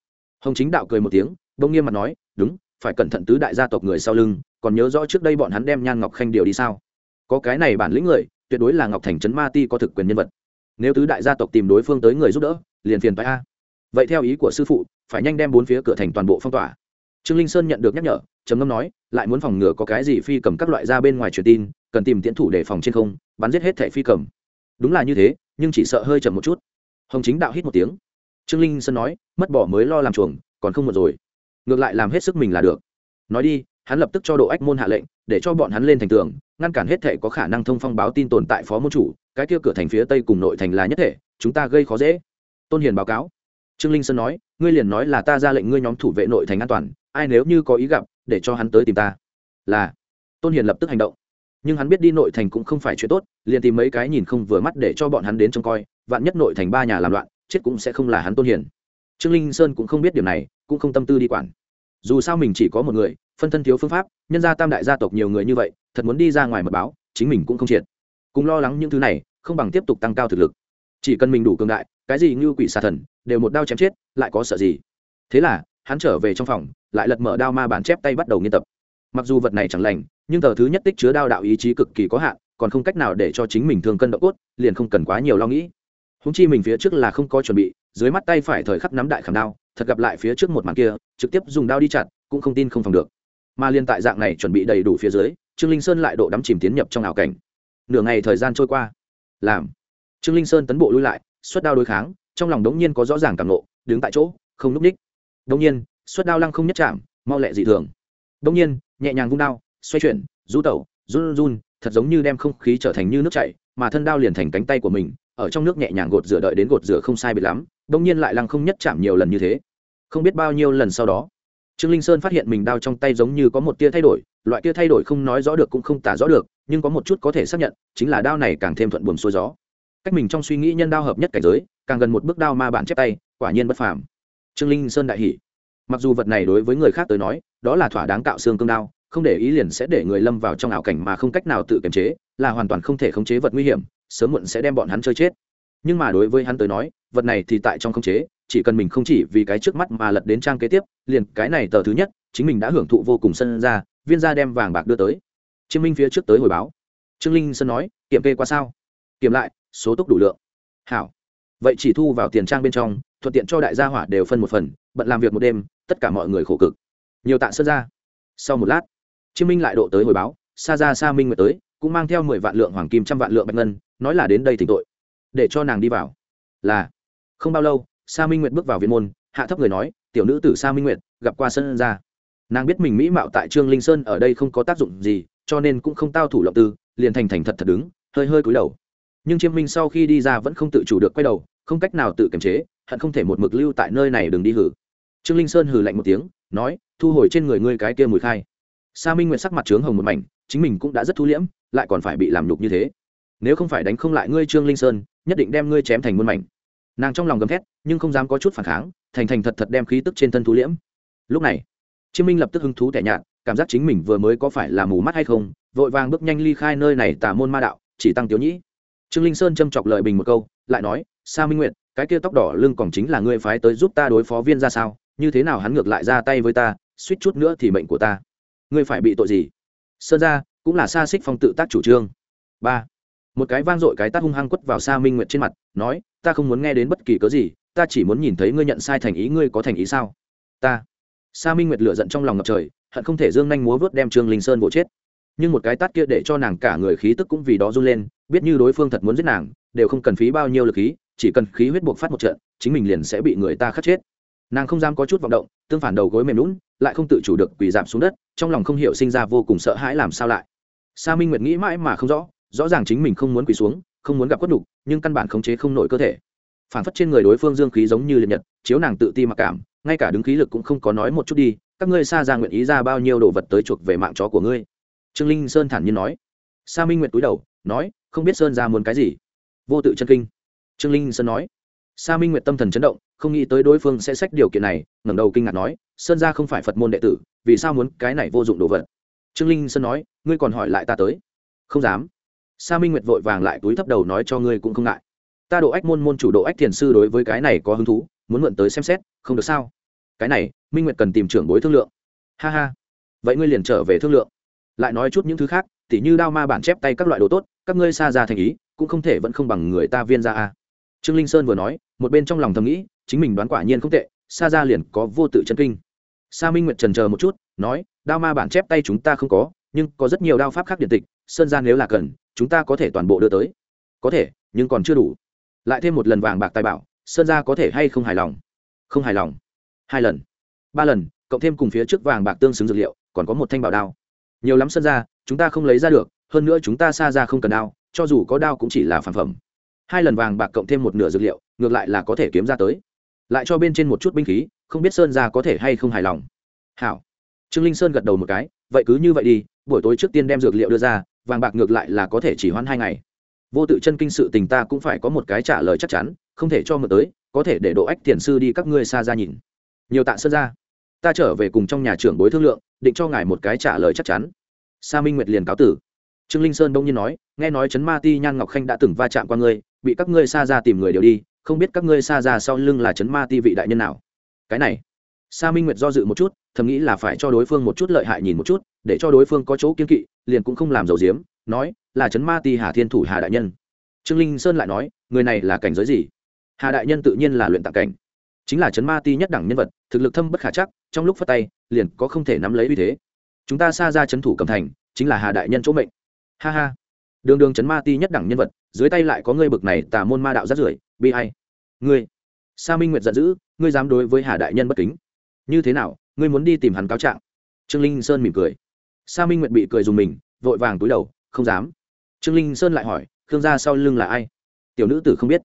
Hồng chính đạo cười một tiếng bông nghiêm mặt nói, đúng, phải cẩn thận tứ đại gia tộc người sau lưng, còn nhớ rõ trước đây bọn hắn đem nhan ngọc khanh điều đi sao? Có cái này bản lĩnh người, tuyệt đối là ngọc thành trấn ma ti có thực quyền nhân vật. Nếu tứ đại gia tộc tìm đối phương tới người giúp đỡ, liền phiền phải a. Vậy theo ý của sư phụ, phải nhanh đem bốn phía cửa thành toàn bộ phong tỏa trương linh sơn nhận được nhắc nhở, trầm ngâm nói, lại muốn phòng ngừa có cái gì phi cầm các loại ra bên ngoài truyền tin, cần tìm tiễn thủ để phòng trên không, bắn giết hết thẻ phi cầm. Đúng là như thế, nhưng chỉ sợ hơi chậm một chút. Hồng chính đạo hít một tiếng. Trương linh sơn nói, mất bỏ mới lo làm chuồng, còn không một rồi. Ngược lại làm hết sức mình là được. Nói đi, hắn lập tức cho độ ách môn hạ lệnh, để cho bọn hắn lên thành tường, ngăn cản hết thể có khả năng thông phong báo tin tồn tại phó môn chủ, cái kia cửa thành phía tây cùng nội thành là nhất thể, chúng ta gây khó dễ. Tôn hiền báo cáo. Trương linh sơn nói, ngươi liền nói là ta ra lệnh ngươi nhóm thủ vệ nội thành an toàn ai nếu như có ý gặp, để cho hắn tới tìm ta. Là, tôn hiền lập tức hành động. Nhưng hắn biết đi nội thành cũng không phải chuyện tốt, liền tìm mấy cái nhìn không vừa mắt để cho bọn hắn đến trông coi, vạn nhất nội thành ba nhà làm loạn, chết cũng sẽ không là hắn tôn hiền. Trương linh sơn cũng không biết điều này, cũng không tâm tư đi quản. Dù sao mình chỉ có một người, phân thân thiếu phương pháp, nhân gia tam đại gia tộc nhiều người như vậy, thật muốn đi ra ngoài mật báo, chính mình cũng không triệt. Cùng lo lắng những thứ này, không bằng tiếp tục tăng cao thực lực. Chỉ cần mình đủ cường đại, cái gì như quỷ xà thần, đều một đao chém chết, lại có sợ gì? Thế là hắn trở về trong phòng, lại lật mở đao ma bản chép tay bắt đầu nghiên tập. Mặc dù vật này chẳng lành, nhưng tờ thứ nhất tích chứa đao đạo ý chí cực kỳ có hạn, còn không cách nào để cho chính mình thường cân độ cốt, liền không cần quá nhiều lo nghĩ. Húng chi mình phía trước là không có chuẩn bị, dưới mắt tay phải thời khắc nắm đại khảm đao, thật gặp lại phía trước một màn kia, trực tiếp dùng đao đi chặt, cũng không tin không phòng được. Mà liên tại dạng này chuẩn bị đầy đủ phía dưới, trương linh sơn lại độ đắm chìm tiến nhập trong ảo cảnh. Nửa ngày thời gian trôi qua. Làm. Trương linh sơn tấn bộ lui lại, xuất đao đối kháng, trong lòng đống nhiên có rõ ràng cảm nộ đứng tại chỗ, không núp ních đông nhiên xuất đao lăng không nhất chạm, mau lẹ dị thường. Đông nhiên, nhẹ nhàng vung đao, xoay chuyển rú tẩu, run run thật giống như đem không khí trở thành như nước chảy, mà thân đao liền thành cánh tay của mình, ở trong nước nhẹ nhàng gột rửa đợi đến gột rửa không sai biệt lắm Đông nhiên lại lăng không nhất chạm nhiều lần như thế. Không biết bao nhiêu lần sau đó, trương linh sơn phát hiện mình đao trong tay giống như có một tia thay đổi, loại tia thay đổi không nói rõ được cũng không tả rõ được, nhưng có một chút có thể xác nhận, chính là đao này càng thêm thuận buồm xuôi gió. Cách mình trong suy nghĩ nhân đao hợp nhất cảnh giới, càng gần một bước đao ma bản chép tay, quả nhiên bất phàm trương linh sơn đại hỉ. Mặc dù vật này đối với người khác tới nói, đó là thỏa đáng cạo xương cương đao, không để ý liền sẽ để người lâm vào trong ảo cảnh mà không cách nào tự kiềm chế, là hoàn toàn không thể khống chế vật nguy hiểm, sớm muộn sẽ đem bọn hắn chơi chết. Nhưng mà đối với hắn tới nói, vật này thì tại trong khống chế, chỉ cần mình không chỉ vì cái trước mắt mà lật đến trang kế tiếp, liền cái này tờ thứ nhất, chính mình đã hưởng thụ vô cùng sân ra, viên gia đem vàng bạc đưa tới. Chiêm minh phía trước tới hồi báo. Trương linh sơn nói, kiểm kê qua sao? Kiểm lại, số tốc đủ lượng. Hảo. Vậy chỉ thu vào tiền trang bên trong thuận tiện cho đại gia hỏa đều phân một phần, bận làm việc một đêm, tất cả mọi người khổ cực. Nhiều tạ sơn ra sau một lát, chiêm minh lại độ tới hồi báo xa ra xa minh nguyệt tới, cũng mang theo mười vạn lượng hoàng kim trăm vạn lượng bạch ngân, nói là đến đây thỉnh tội. Để cho nàng đi vào. Là, không bao lâu, sa minh nguyệt bước vào viện môn, hạ thấp người nói, tiểu nữ tử sa minh nguyệt, gặp qua sơn ra nàng biết mình mỹ mạo tại trương linh sơn ở đây không có tác dụng gì, cho nên cũng không tao thủ lộng tư, liền thành thành thật thật đứng, hơi hơi cúi đầu. Nhưng chiêm minh sau khi đi ra vẫn không tự chủ được quay đầu, không cách nào tự kiềm chế hận không thể một mực lưu tại nơi này đừng đi hử. Trương linh sơn hừ lạnh một tiếng, nói, thu hồi trên người ngươi cái kia mùi khai. Sa minh nguyện sắc mặt trướng hồng một mảnh, chính mình cũng đã rất thu liễm, lại còn phải bị làm nhục như thế. Nếu không phải đánh không lại ngươi trương linh sơn, nhất định đem ngươi chém thành muôn mảnh. Nàng trong lòng gầm thét, nhưng không dám có chút phản kháng, thành thành thật thật đem khí tức trên thân thu liễm. Lúc này, chiêm minh lập tức hứng thú tẻ nhạt, cảm giác chính mình vừa mới có phải là mù mắt hay không, vội vàng bước nhanh ly khai nơi này tà môn ma đạo, chỉ tăng tiểu nhĩ. Trương linh sơn châm chọc lời bình một câu, lại nói, sa minh nguyện cái kia tóc đỏ lưng còn chính là ngươi phái tới giúp ta đối phó viên ra sao? Như thế nào hắn ngược lại ra tay với ta, suýt chút nữa thì mệnh của ta. Ngươi phải bị tội gì? Sơn ra cũng là xa xích phong tự tác chủ trương. Ba. Một cái vang dội cái tát hung hăng quất vào sa minh nguyệt trên mặt, nói, ta không muốn nghe đến bất kỳ cớ gì, ta chỉ muốn nhìn thấy ngươi nhận sai thành ý, ngươi có thành ý sao? Ta. Sa minh nguyệt lựa giận trong lòng ngập trời, hận không thể dương nhanh múa vớt đem trương linh sơn vỗ chết. Nhưng một cái tát kia để cho nàng cả người khí tức cũng vì đó run lên, biết như đối phương thật muốn giết nàng, đều không cần phí bao nhiêu lực khí chỉ cần khí huyết buộc phát một trận, chính mình liền sẽ bị người ta khắc chết. Nàng không dám có chút vọng động, tương phản đầu gối mềm lún lại không tự chủ được quỳ giảm xuống đất, trong lòng không hiểu sinh ra vô cùng sợ hãi làm sao lại. Sa minh nguyệt nghĩ mãi mà không rõ rõ ràng chính mình không muốn quỳ xuống, không muốn gặp quất đục nhưng căn bản khống chế không nổi cơ thể. Phản phất trên người đối phương dương khí giống như liệt nhật, chiếu nàng tự ti mặc cảm, ngay cả đứng khí lực cũng không có nói một chút đi, các ngươi xa ra nguyện ý ra bao nhiêu đồ vật tới chuộc về mạng chó của ngươi? Trương linh sơn thản nhiên nói. Sa minh nguyện túi đầu, nói, không biết sơn ra muốn cái gì. Vô tự chân kinh trương linh sơn nói. Sa minh Nguyệt tâm thần chấn động, không nghĩ tới đối phương sẽ sách điều kiện này, ngẩng đầu kinh ngạc nói, sơn gia không phải phật môn đệ tử, vì sao muốn cái này vô dụng đồ vật? Trương linh sơn nói, ngươi còn hỏi lại ta tới. Không dám. Sa minh nguyệt vội vàng lại túi thấp đầu nói cho ngươi cũng không ngại. Ta độ ách môn môn chủ độ ách thiền sư đối với cái này có hứng thú, muốn mượn tới xem xét, không được sao? Cái này, minh nguyệt cần tìm trưởng bối thương lượng. Ha ha. Vậy ngươi liền trở về thương lượng. Lại nói chút những thứ khác, tỉ như đao ma bản chép tay các loại đồ tốt, các ngươi xa ra thành ý, cũng không thể vẫn không bằng người ta viên ra a trương linh sơn vừa nói, một bên trong lòng thầm nghĩ, chính mình đoán quả nhiên không tệ xa ra liền có vô tự chân kinh. Sa minh nguyệt trần chờ một chút, nói, đao ma bản chép tay chúng ta không có, nhưng có rất nhiều đao pháp khác điện tịch, sơn ra nếu là cần, chúng ta có thể toàn bộ đưa tới. Có thể, nhưng còn chưa đủ. Lại thêm một lần vàng bạc tài bảo, sơn gia có thể hay không hài lòng? Không hài lòng. Hai lần. Ba lần, cộng thêm cùng phía trước vàng bạc tương xứng dược liệu, còn có một thanh bảo đao. Nhiều lắm sơn gia, chúng ta không lấy ra được, hơn nữa chúng ta xa ra không cần đao, cho dù có đao cũng chỉ là phản phẩm hai lần vàng bạc cộng thêm một nửa dược liệu, ngược lại là có thể kiếm ra tới. Lại cho bên trên một chút binh khí, không biết sơn ra có thể hay không hài lòng. Hảo. Trương linh sơn gật đầu một cái, vậy cứ như vậy đi, buổi tối trước tiên đem dược liệu đưa ra, vàng bạc ngược lại là có thể chỉ hoãn hai ngày. Vô tự chân kinh sự tình ta cũng phải có một cái trả lời chắc chắn, không thể cho mượn tới, có thể để độ ách tiền sư đi các ngươi xa ra nhìn. Nhiều tạ sơn ra ta trở về cùng trong nhà trưởng bối thương lượng, định cho ngài một cái trả lời chắc chắn. Sa minh nguyệt liền cáo tử. Trương linh sơn đông nhiên nói, nghe nói trấn ma ti nhan ngọc khanh đã từng va chạm qua ngươi bị các ngươi xa ra tìm người đều đi, không biết các ngươi xa ra sau lưng là chấn ma ti vị đại nhân nào. Cái này, sa minh nguyệt do dự một chút, thầm nghĩ là phải cho đối phương một chút lợi hại nhìn một chút, để cho đối phương có chỗ kiên kỵ, liền cũng không làm dầu diếm, nói, là chấn ma ti hà thiên thủ hà đại nhân. Trương linh sơn lại nói, người này là cảnh giới gì? Hà đại nhân tự nhiên là luyện tạng cảnh. Chính là chấn ma ti nhất đẳng nhân vật, thực lực thâm bất khả chắc, trong lúc phát tay, liền có không thể nắm lấy uy thế. Chúng ta xa ra chấn thủ cầm thành, chính là hà đại nhân chỗ mệnh. Ha ha đường đường chấn ma ti nhất đẳng nhân vật, dưới tay lại có ngươi bực này tà môn ma đạo rất rưởi, bi hay ngươi, sa minh nguyệt giận dữ, ngươi dám đối với hà đại nhân bất kính. Như thế nào, ngươi muốn đi tìm hắn cáo trạng? Trương linh sơn mỉm cười. Sa minh nguyệt bị cười dùng mình, vội vàng túi đầu, không dám. Trương linh sơn lại hỏi, khương gia sau lưng là ai? Tiểu nữ tử không biết.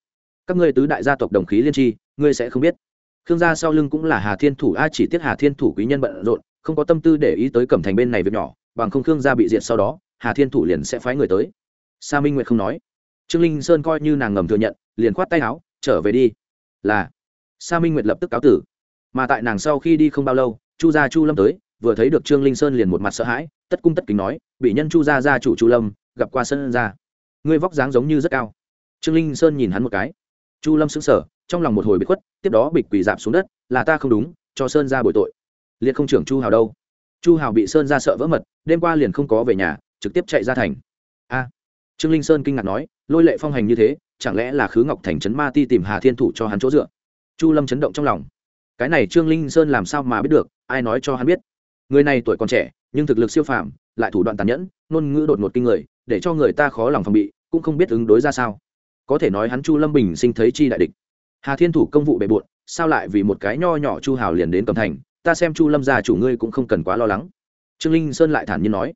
Các ngươi tứ đại gia tộc đồng khí liên tri, ngươi sẽ không biết. Khương gia sau lưng cũng là hà thiên thủ, a chỉ tiếc hà thiên thủ quý nhân bận rộn, không có tâm tư để ý tới cẩm thành bên này việc nhỏ, bằng không khương gia bị diệt sau đó, hà thiên thủ liền sẽ phái người tới sa minh nguyệt không nói. Trương linh sơn coi như nàng ngầm thừa nhận, liền khoát tay áo, trở về đi. Là. Sa minh nguyệt lập tức cáo tử. Mà tại nàng sau khi đi không bao lâu, chu gia chu lâm tới, vừa thấy được trương linh sơn liền một mặt sợ hãi, tất cung tất kính nói, bị nhân chu gia gia chủ chu lâm, gặp qua sân ra. Ngươi vóc dáng giống như rất cao. Trương linh sơn nhìn hắn một cái. Chu lâm sững sờ, trong lòng một hồi bị khuất, tiếp đó bịch quỳ dạp xuống đất, là ta không đúng, cho sơn ra bồi tội. Liệt không trưởng chu hào đâu. Chu hào bị sơn ra sợ vỡ mật, đêm qua liền không có về nhà, trực tiếp chạy ra thành trương linh sơn kinh ngạc nói, lôi lệ phong hành như thế, chẳng lẽ là khứ ngọc thành trấn ma ti tìm hà thiên thủ cho hắn chỗ dựa? Chu lâm chấn động trong lòng. Cái này trương linh sơn làm sao mà biết được, ai nói cho hắn biết? Người này tuổi còn trẻ, nhưng thực lực siêu phàm, lại thủ đoạn tàn nhẫn, ngôn ngữ đột ngột kinh người, để cho người ta khó lòng phòng bị, cũng không biết ứng đối ra sao. Có thể nói hắn chu lâm bình sinh thấy chi đại địch. Hà thiên thủ công vụ bề bộn, sao lại vì một cái nho nhỏ chu hào liền đến cầm thành? Ta xem chu lâm già chủ ngươi cũng không cần quá lo lắng. Trương linh sơn lại thản nhiên nói.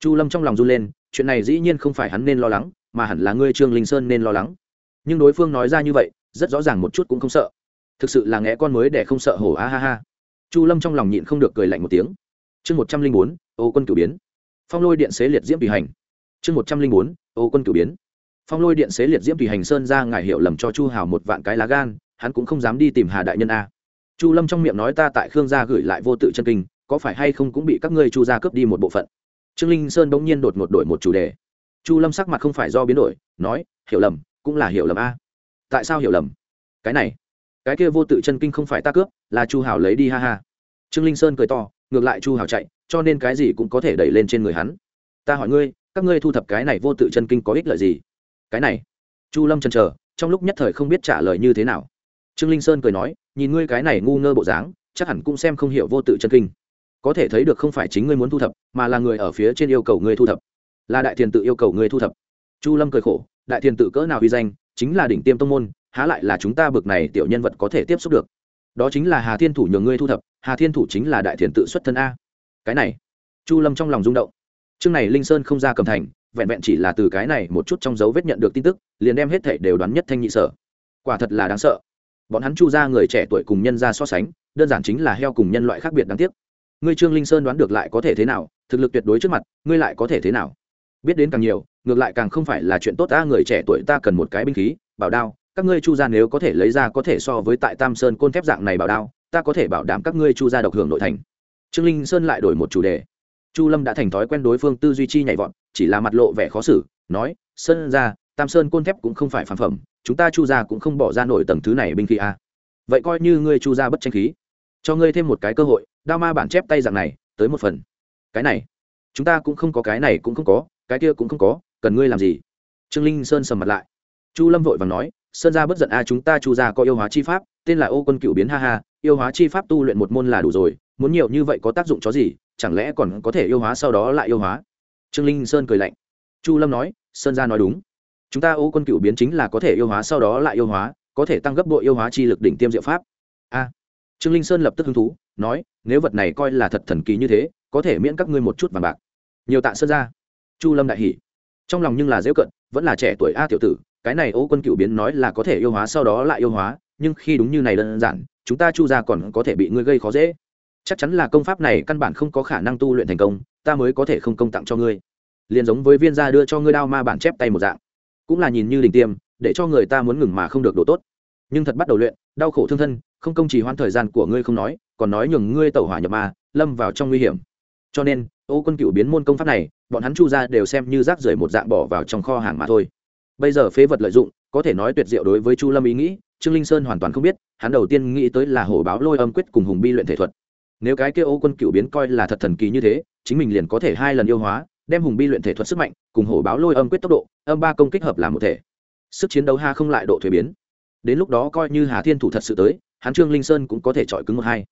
Chu lâm trong lòng run lên chuyện này dĩ nhiên không phải hắn nên lo lắng, mà hẳn là ngươi trương linh sơn nên lo lắng. Nhưng đối phương nói ra như vậy, rất rõ ràng một chút cũng không sợ. Thực sự là nghe con mới để không sợ hổ a ha ha. Chu lâm trong lòng nhịn không được cười lạnh một tiếng. Chương một trăm linh bốn, ô quân cử biến. Phong lôi điện xế liệt diễm tùy hành. Chương một trăm linh bốn, ô quân cử biến. Phong lôi điện xế liệt diễm tùy hành sơn ra ngài hiệu lầm cho chu hào một vạn cái lá gan, hắn cũng không dám đi tìm hà đại nhân a. Chu lâm trong miệng nói ta tại khương gia gửi lại vô tự chân kinh, có phải hay không cũng bị các ngươi chu gia cướp đi một bộ phận trương linh sơn bỗng nhiên đột ngột đổi một chủ đề. Chu lâm sắc mặt không phải do biến đổi, nói, hiểu lầm, cũng là hiểu lầm a. Tại sao hiểu lầm? Cái này, cái kia vô tự chân kinh không phải ta cướp, là chu hảo lấy đi, ha ha. Trương linh sơn cười to, ngược lại chu hảo chạy, cho nên cái gì cũng có thể đẩy lên trên người hắn. Ta hỏi ngươi, các ngươi thu thập cái này vô tự chân kinh có ích lợi gì? Cái này. Chu lâm chần chờ, trong lúc nhất thời không biết trả lời như thế nào. Trương linh sơn cười nói, nhìn ngươi cái này ngu ngơ bộ dáng, chắc hẳn cũng xem không hiểu vô tự chân kinh có thể thấy được không phải chính ngươi muốn thu thập, mà là người ở phía trên yêu cầu ngươi thu thập. Là đại thiền tự yêu cầu ngươi thu thập. Chu lâm cười khổ, đại thiền tự cỡ nào uy danh, chính là đỉnh tiêm tông môn, há lại là chúng ta bực này tiểu nhân vật có thể tiếp xúc được. Đó chính là hà thiên thủ nhường ngươi thu thập, hà thiên thủ chính là đại thiền tự xuất thân a. Cái này, chu lâm trong lòng rung động. Chương này linh sơn không ra cầm thành, vẹn vẹn chỉ là từ cái này một chút trong dấu vết nhận được tin tức, liền đem hết thể đều đoán nhất thanh nhị sở. Quả thật là đáng sợ. Bọn hắn chu ra người trẻ tuổi cùng nhân ra so sánh, đơn giản chính là heo cùng nhân loại khác biệt đáng tiếc ngươi trương linh sơn đoán được lại có thể thế nào thực lực tuyệt đối trước mặt ngươi lại có thể thế nào biết đến càng nhiều ngược lại càng không phải là chuyện tốt ta người trẻ tuổi ta cần một cái binh khí bảo đao các ngươi chu gia nếu có thể lấy ra có thể so với tại tam sơn côn thép dạng này bảo đao ta có thể bảo đảm các ngươi chu gia độc hưởng nội thành trương linh sơn lại đổi một chủ đề chu lâm đã thành thói quen đối phương tư duy chi nhảy vọt chỉ là mặt lộ vẻ khó xử nói sơn ra tam sơn côn thép cũng không phải phản phẩm chúng ta chu gia cũng không bỏ ra nổi tầng thứ này binh khí a à. vậy coi như ngươi chu gia bất tranh khí cho ngươi thêm một cái cơ hội, đao ma bản chép tay dạng này, tới một phần. Cái này, chúng ta cũng không có, cái này cũng không có, cái kia cũng không có, cần ngươi làm gì? Trương linh sơn sầm mặt lại. Chu lâm vội và nói, sơn gia bất giận a, chúng ta chu gia có yêu hóa chi pháp, tên là ô quân cựu biến ha ha, yêu hóa chi pháp tu luyện một môn là đủ rồi, muốn nhiều như vậy có tác dụng chó gì, chẳng lẽ còn có thể yêu hóa sau đó lại yêu hóa? Trương linh sơn cười lạnh. Chu lâm nói, sơn gia nói đúng. Chúng ta ô quân cựu biến chính là có thể yêu hóa sau đó lại yêu hóa, có thể tăng gấp bộ yêu hóa chi lực đỉnh tiêm diệu pháp. A trương linh sơn lập tức hứng thú, nói, nếu vật này coi là thật thần kỳ như thế, có thể miễn các ngươi một chút vàng bạc. Nhiều tạ sơn ra chu lâm đại hỷ trong lòng nhưng là dễ cận, vẫn là trẻ tuổi a tiểu tử, cái này ô quân cựu biến nói là có thể yêu hóa sau đó lại yêu hóa, nhưng khi đúng như này đơn giản, chúng ta chu ra còn có thể bị ngươi gây khó dễ. Chắc chắn là công pháp này căn bản không có khả năng tu luyện thành công, ta mới có thể không công tặng cho ngươi. Liền giống với viên gia đưa cho ngươi đao ma bản chép tay một dạng. Cũng là nhìn như đình tiêm, để cho người ta muốn ngừng mà không được độ tốt. Nhưng thật bắt đầu luyện, đau khổ thương thân không công trì hoãn thời gian của ngươi không nói, còn nói nhường ngươi tẩu hỏa nhập ma, lâm vào trong nguy hiểm. Cho nên, ô quân cựu biến môn công pháp này, bọn hắn chu ra đều xem như rác rưởi một dạng bỏ vào trong kho hàng mà thôi. Bây giờ phế vật lợi dụng, có thể nói tuyệt diệu đối với chu lâm ý nghĩ, trương linh sơn hoàn toàn không biết, hắn đầu tiên nghĩ tới là hổ báo lôi âm quyết cùng hùng bi luyện thể thuật. Nếu cái kia ô quân cựu biến coi là thật thần kỳ như thế, chính mình liền có thể hai lần yêu hóa, đem hùng bi luyện thể thuật sức mạnh cùng hổ báo lôi âm quyết tốc độ, âm ba công kích hợp làm một thể. Sức chiến đấu ha không lại độ thuế biến. Đến lúc đó coi như hà thiên thủ thật sự tới hắn trương linh sơn cũng có thể chọi cứng một hai.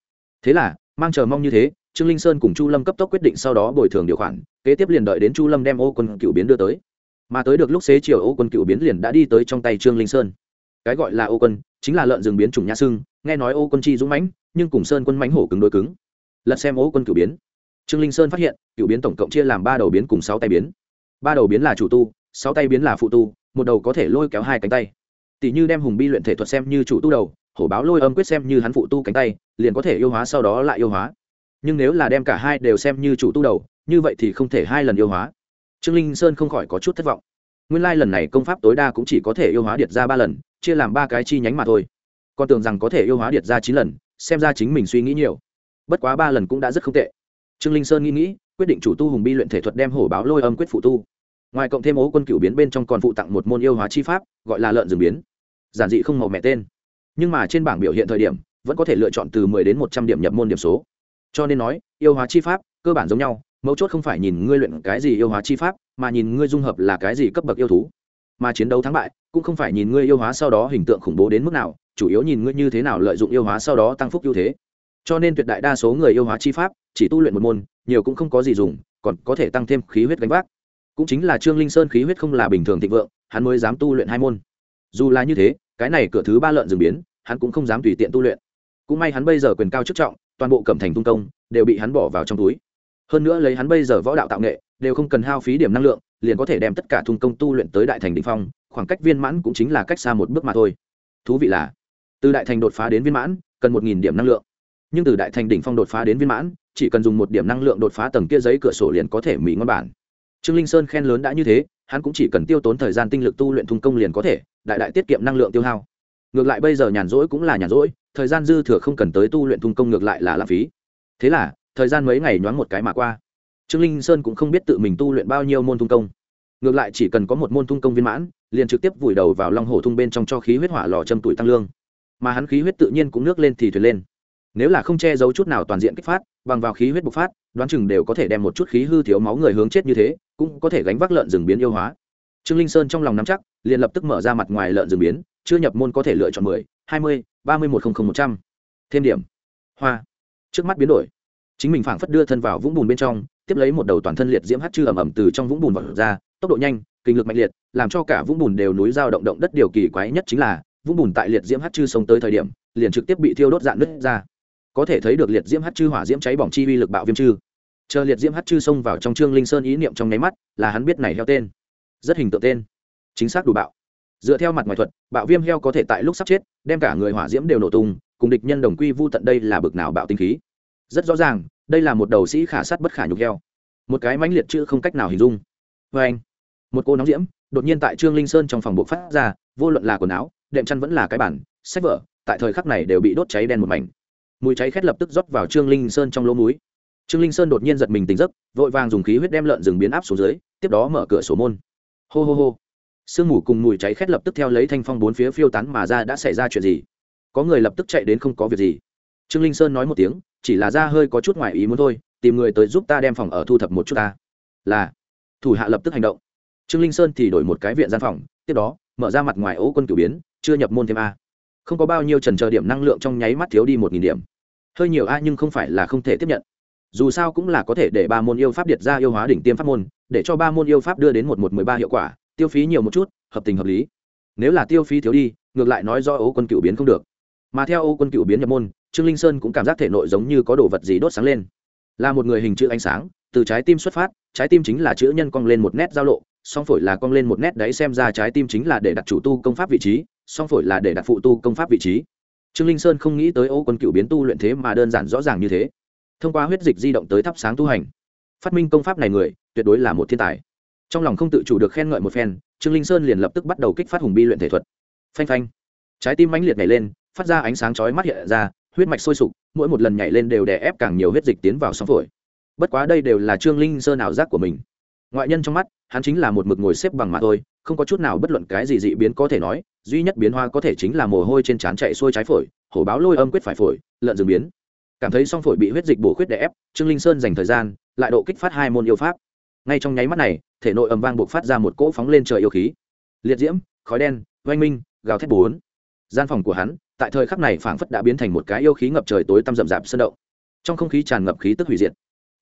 Thế là, mang chờ mong như thế, trương linh sơn cùng chu lâm cấp tốc quyết định sau đó bồi thường điều khoản, kế tiếp liền đợi đến chu lâm đem ô quân cựu biến đưa tới. Mà tới được lúc xế chiều ô quân cựu biến liền đã đi tới trong tay trương linh sơn. Cái gọi là ô quân, chính là lợn rừng biến chủng nhã sưng, nghe nói ô quân chi dũng mãnh, nhưng cùng sơn quân mãnh hổ cứng đối cứng. Lật xem ô quân cựu biến. Trương linh sơn phát hiện, cựu biến tổng cộng chia làm ba đầu biến cùng sáu tay biến. Ba đầu biến là chủ tu, sáu tay biến là phụ tu, một đầu có thể lôi kéo hai cánh tay. Tỷ như đem hùng bi luyện thể thuật xem như chủ tu đầu hổ báo lôi âm quyết xem như hắn phụ tu cánh tay, liền có thể yêu hóa sau đó lại yêu hóa. Nhưng nếu là đem cả hai đều xem như chủ tu đầu, như vậy thì không thể hai lần yêu hóa. Trương linh sơn không khỏi có chút thất vọng. Nguyên lai、like、lần này công pháp tối đa cũng chỉ có thể yêu hóa điệt ra ba lần, chia làm ba cái chi nhánh mà thôi. Còn tưởng rằng có thể yêu hóa điệt ra chín lần, xem ra chính mình suy nghĩ nhiều. Bất quá ba lần cũng đã rất không tệ. Trương linh sơn nghĩ nghĩ, quyết định chủ tu hùng bi luyện thể thuật đem hổ báo lôi âm quyết phụ tu. Ngoài cộng thêm ố quân cựu biến bên trong còn phụ tặng một môn yêu hóa chi pháp, gọi là lợn rừng biến. Giản dị không màu mẹ tên nhưng mà trên bảng biểu hiện thời điểm, vẫn có thể lựa chọn từ mười đến một trăm điểm nhập môn điểm số. Cho nên nói, yêu hóa chi pháp, cơ bản giống nhau, mấu chốt không phải nhìn ngươi luyện cái gì yêu hóa chi pháp, mà nhìn ngươi dung hợp là cái gì cấp bậc yêu thú. Mà chiến đấu thắng bại, cũng không phải nhìn ngươi yêu hóa sau đó hình tượng khủng bố đến mức nào, chủ yếu nhìn ngươi như thế nào lợi dụng yêu hóa sau đó tăng phúc ưu thế. Cho nên tuyệt đại đa số người yêu hóa chi pháp, chỉ tu luyện một môn, nhiều cũng không có gì dùng, còn có thể tăng thêm khí huyết gánh vác. Cũng chính là trương linh sơn khí huyết không là bình thường thịnh vượng, hắn mới dám tu luyện hai môn. Dù là như thế cái này cửa thứ ba lợn rừng biến, hắn cũng không dám tùy tiện tu luyện. Cũng may hắn bây giờ quyền cao chức trọng, toàn bộ cẩm thành tung công đều bị hắn bỏ vào trong túi. Hơn nữa lấy hắn bây giờ võ đạo tạo nghệ, đều không cần hao phí điểm năng lượng, liền có thể đem tất cả thung công tu luyện tới đại thành đ ỉ n h phong, khoảng cách viên mãn cũng chính là cách xa một bước mà thôi. Thú vị là, từ đại thành đột phá đến viên mãn, cần một nghìn điểm năng lượng. Nhưng từ đại thành đỉnh phong đột phá đến viên mãn, chỉ cần dùng một điểm năng lượng đột phá tầng kia giấy cửa sổ liền có thể mỹ ngon bản trương linh sơn khen lớn đã như thế, hắn cũng chỉ cần tiêu tốn thời gian tinh lực tu luyện thung công liền có thể, đại đại tiết kiệm năng lượng tiêu hao. Ngược lại bây giờ nhàn rỗi cũng là nhàn rỗi, thời gian dư thừa không cần tới tu luyện thung công ngược lại là lãng phí. Thế là, thời gian mấy ngày nhoáng một cái mà qua. Trương linh sơn cũng không biết tự mình tu luyện bao nhiêu môn thung công. Ngược lại chỉ cần có một môn thung công viên mãn, liền trực tiếp vùi đầu vào long hồ thung bên trong cho khí huyết hỏa lò châm tuổi tăng lương. Mà hắn khí huyết tự nhiên cũng nước lên thì thuyền lên. Nếu là không che giấu chút nào toàn diện kích phát, bằng vào khí huyết bộc phát, đoán chừng đều có thể đem một chút khí hư thiếu máu người hướng chết như thế cũng có thể gánh vác lợn rừng biến yêu hóa. Trương linh sơn trong lòng nắm chắc, liền lập tức mở ra mặt ngoài lợn rừng biến, chưa nhập môn có thể lựa chọn mười, hai mươi, ba mươi một không không một trăm. Thêm điểm. Hoa. Trước mắt biến đổi. Chính mình phảng phất đưa thân vào vũng bùn bên trong, tiếp lấy một đầu toàn thân liệt diễm hát chư ẩm ẩm từ trong vũng bùn vào ra, tốc độ nhanh, kinh lực mạnh liệt, làm cho cả vũng bùn đều núi dao động động đất điều kỳ quái nhất chính là, vũng bùn tại liệt diễm hát chư sông tới thời điểm, liền trực tiếp bị thiêu đốt dạn nứt ra. Có thể thấy được liệt diễm hát chư hỏa diễm cháy bỏng chi uy lực bạo viêm chư chờ liệt diễm hát chư xông vào trong trương linh sơn ý niệm trong nháy mắt, là hắn biết này heo tên. Rất hình tượng tên. Chính xác đủ bạo. Dựa theo mặt ngoài thuật, bạo viêm heo có thể tại lúc sắp chết, đem cả người hỏa diễm đều nổ tung, cùng địch nhân đồng quy vu tận đây là bực nào bạo tinh khí. Rất rõ ràng, đây là một đầu sĩ khả sát bất khả nhục heo. Một cái mãnh liệt chữ không cách nào hình dung. Vê anh, một cô nóng diễm, đột nhiên tại trương linh sơn trong phòng bộ phát ra, vô luận là quần áo, đệm chăn vẫn là cái bản sách vở, tại thời khắc này đều bị đốt cháy đen một mảnh. Mùi cháy khét lập tức rót vào trương linh sơn trong lỗ múi trương linh sơn đột nhiên giật mình tỉnh giấc, vội vàng dùng khí huyết đem lợn rừng biến áp xuống dưới, tiếp đó mở cửa sổ môn. Hô hô hô. Sương mù cùng mùi cháy khét lập tức theo lấy thanh phong bốn phía phiêu tán mà ra, đã xảy ra chuyện gì? Có người lập tức chạy đến không có việc gì. Trương linh sơn nói một tiếng, chỉ là ra hơi có chút ngoài ý muốn thôi, tìm người tới giúp ta đem phòng ở thu thập một chút ta. Là. Thủ hạ lập tức hành động. Trương linh sơn thì đổi một cái viện gian phòng, tiếp đó, mở ra mặt ngoài ố quân cửu biến, chưa nhập môn thêm a. Không có bao nhiêu trần chờ điểm năng lượng trong nháy mắt thiếu đi một nghìn điểm. Hơi nhiều a nhưng không phải là không thể tiếp nhận dù sao cũng là có thể để ba môn yêu pháp điệt ra yêu hóa đỉnh tiêm pháp môn, để cho ba môn yêu pháp đưa đến một một mười ba hiệu quả, tiêu phí nhiều một chút, hợp tình hợp lý. Nếu là tiêu phí thiếu đi, ngược lại nói do ô quân cựu biến không được. Mà theo ô quân cựu biến nhập môn, trương linh sơn cũng cảm giác thể nội giống như có đồ vật gì đốt sáng lên. Là một người hình chữ ánh sáng, từ trái tim xuất phát, trái tim chính là chữ nhân cong lên một nét giao lộ, song phổi là cong lên một nét đấy xem ra trái tim chính là để đặt chủ tu công pháp vị trí, song phổi là để đặt phụ tu công pháp vị trí. Trương linh sơn không nghĩ tới ô quân cựu biến tu luyện thế mà đơn giản rõ ràng như thế thông qua huyết dịch di động tới thắp sáng tu hành. Phát minh công pháp này người, tuyệt đối là một thiên tài. Trong lòng không tự chủ được khen ngợi một phen, trương linh sơn liền lập tức bắt đầu kích phát hùng bi luyện thể thuật. Phanh phanh. Trái tim mãnh liệt nhảy lên, phát ra ánh sáng chói mắt hiện ra, huyết mạch sôi sục, mỗi một lần nhảy lên đều đè ép càng nhiều huyết dịch tiến vào sóng phổi. Bất quá đây đều là trương linh sơn ảo giác của mình. Ngoại nhân trong mắt, hắn chính là một mực ngồi xếp bằng mà thôi, không có chút nào bất luận cái gì dị biến có thể nói, duy nhất biến hoa có thể chính là mồ hôi trên trán chạy xuôi trái phổi, hổ báo lôi âm quyết phải phổi, lợn rừng biến cảm thấy song phổi bị huyết dịch bổ khuyết đè ép, trương linh sơn dành thời gian, lại độ kích phát hai môn yêu pháp. Ngay trong nháy mắt này, thể nội ầm vang buộc phát ra một cỗ phóng lên trời yêu khí. Liệt diễm, khói đen, oanh minh, gào thét bốn. Gian phòng của hắn, tại thời khắc này phảng phất đã biến thành một cái yêu khí ngập trời tối tăm rậm rạp sơn động. Trong không khí tràn ngập khí tức hủy diệt.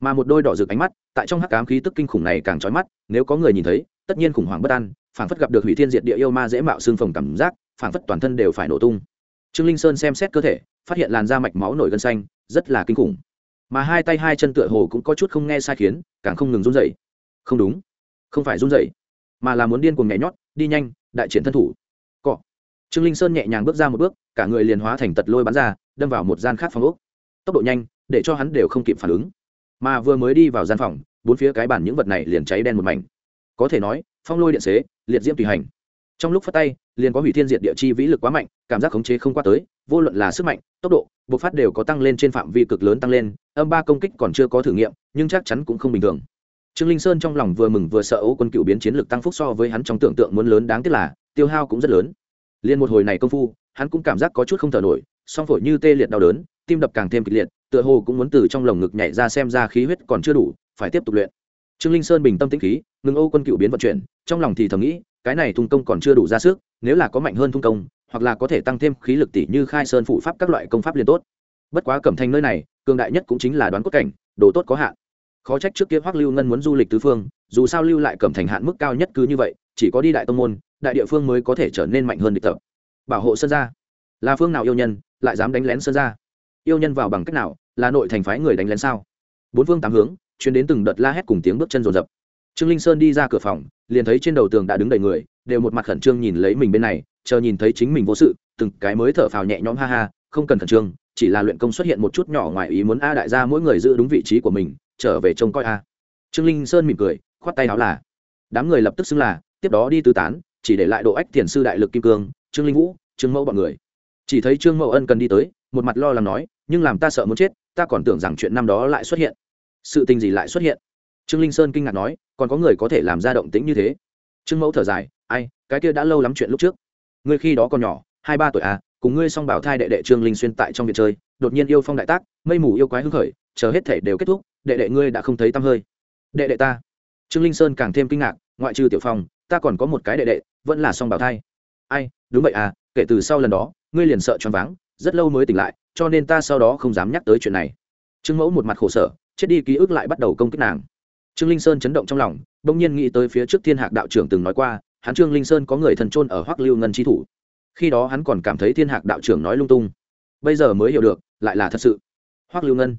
Mà một đôi đỏ rực ánh mắt, tại trong hắc ám khí tức kinh khủng này càng trói mắt, nếu có người nhìn thấy, tất nhiên khủng hoảng bất an, phảng phất gặp được hủy thiên diệt địa yêu ma dễ mạo xương phồng cảm giác, phảng phất toàn thân đều phải nổ tung. Trương linh sơn xem xét cơ thể, phát hiện làn da mạch máu nổi gân xanh rất là kinh khủng. Mà hai tay hai chân tựa hồ cũng có chút không nghe sai khiến, càng không ngừng run dậy không đúng, không phải run dậy mà là muốn điên cuồng nhảy nhót, đi nhanh, đại triển thân thủ. Cọ. Trương linh sơn nhẹ nhàng bước ra một bước, cả người liền hóa thành tật lôi bắn ra, đâm vào một gian khác phòng úc tốc độ nhanh, để cho hắn đều không kịp phản ứng. Mà vừa mới đi vào gian phòng, bốn phía cái bản những vật này liền cháy đen một mảnh. Có thể nói, phong lôi điện xế, liệt diễm tùy hành. Trong lúc phát tay liền có hủy thiên diệt địa chi vĩ lực quá mạnh, cảm giác khống chế không qua tới, vô luận là sức mạnh, tốc độ, bộc phát đều có tăng lên trên phạm vi cực lớn tăng lên, âm ba công kích còn chưa có thử nghiệm, nhưng chắc chắn cũng không bình thường. Trương linh sơn trong lòng vừa mừng vừa sợ ấu quân cựu biến chiến lực tăng phúc so với hắn trong tưởng tượng muốn lớn đáng tiếc là, tiêu hao cũng rất lớn. Liên một hồi này công phu, hắn cũng cảm giác có chút không thở nổi, song phổi như tê liệt đau đớn, tim đập càng thêm kịch liệt, tựa hồ cũng muốn từ trong lồng ngực nhảy ra xem ra khí huyết còn chưa đủ, phải tiếp tục luyện. Trương linh sơn bình tâm tĩnh khí, ngừng âu quân cựu biến vận chuyển, trong lòng thì thầm nghĩ cái này thung công còn chưa đủ ra sức, nếu là có mạnh hơn thung công, hoặc là có thể tăng thêm khí lực tỷ như khai sơn phụ pháp các loại công pháp liên tốt. Bất quá cẩm thành nơi này, cường đại nhất cũng chính là đoán cốt cảnh, đồ tốt có hạn. Khó trách trước kia hoắc lưu ngân muốn du lịch tứ phương, dù sao lưu lại cẩm thành hạn mức cao nhất cứ như vậy, chỉ có đi đại tông môn, đại địa phương mới có thể trở nên mạnh hơn địch tập. Bảo hộ sơn gia. Là phương nào yêu nhân, lại dám đánh lén sơn gia? Yêu nhân vào bằng cách nào, là nội thành phái người đánh lén sao? Bốn phương tám hướng chuyến đến từng đợt la hét cùng tiếng bước chân rồn rập. Trương linh sơn đi ra cửa phòng liền thấy trên đầu tường đã đứng đầy người, đều một mặt khẩn trương nhìn lấy mình bên này, chờ nhìn thấy chính mình vô sự, từng cái mới thở phào nhẹ nhõm ha ha, không cần khẩn trương, chỉ là luyện công xuất hiện một chút nhỏ ngoài ý muốn a đại gia mỗi người giữ đúng vị trí của mình, trở về trông coi a. Trương linh sơn mỉm cười, khoát tay áo là, đám người lập tức xưng là, tiếp đó đi tứ tán, chỉ để lại độ ách thiền sư đại lực kim cương, trương linh vũ, trương mẫu bọn người. Chỉ thấy trương mẫu ân cần đi tới, một mặt lo lắng nói, nhưng làm ta sợ muốn chết, ta còn tưởng rằng chuyện năm đó lại xuất hiện. Sự tình gì lại xuất hiện? Trương linh sơn kinh ngạc nói, còn có người có thể làm ra động tĩnh như thế. Trương mẫu thở dài, ai, cái kia đã lâu lắm chuyện lúc trước. Ngươi khi đó còn nhỏ, hai ba tuổi à cùng ngươi song bảo thai đệ đệ trương linh xuyên tại trong việc chơi, đột nhiên yêu phong đại tác, mây mù yêu quái hưng khởi, chờ hết thể đều kết thúc, đệ đệ ngươi đã không thấy tăm hơi. Đệ đệ ta? Trương linh sơn càng thêm kinh ngạc, ngoại trừ tiểu phong, ta còn có một cái đệ đệ, vẫn là song bảo thai. Ai, đúng vậy à kể từ sau lần đó, ngươi liền sợ choáng váng, rất lâu mới tỉnh lại, cho nên ta sau đó không dám nhắc tới chuyện này. Trương mẫu một mặt khổ sở, chết đi ký ức lại bắt đầu công kích nàng trương linh sơn chấn động trong lòng, bỗng nhiên nghĩ tới phía trước thiên hạc đạo trưởng từng nói qua, hắn trương linh sơn có người thần trôn ở hoắc lưu ngân chi thủ. Khi đó hắn còn cảm thấy thiên hạc đạo trưởng nói lung tung. Bây giờ mới hiểu được, lại là thật sự. Hoắc lưu ngân.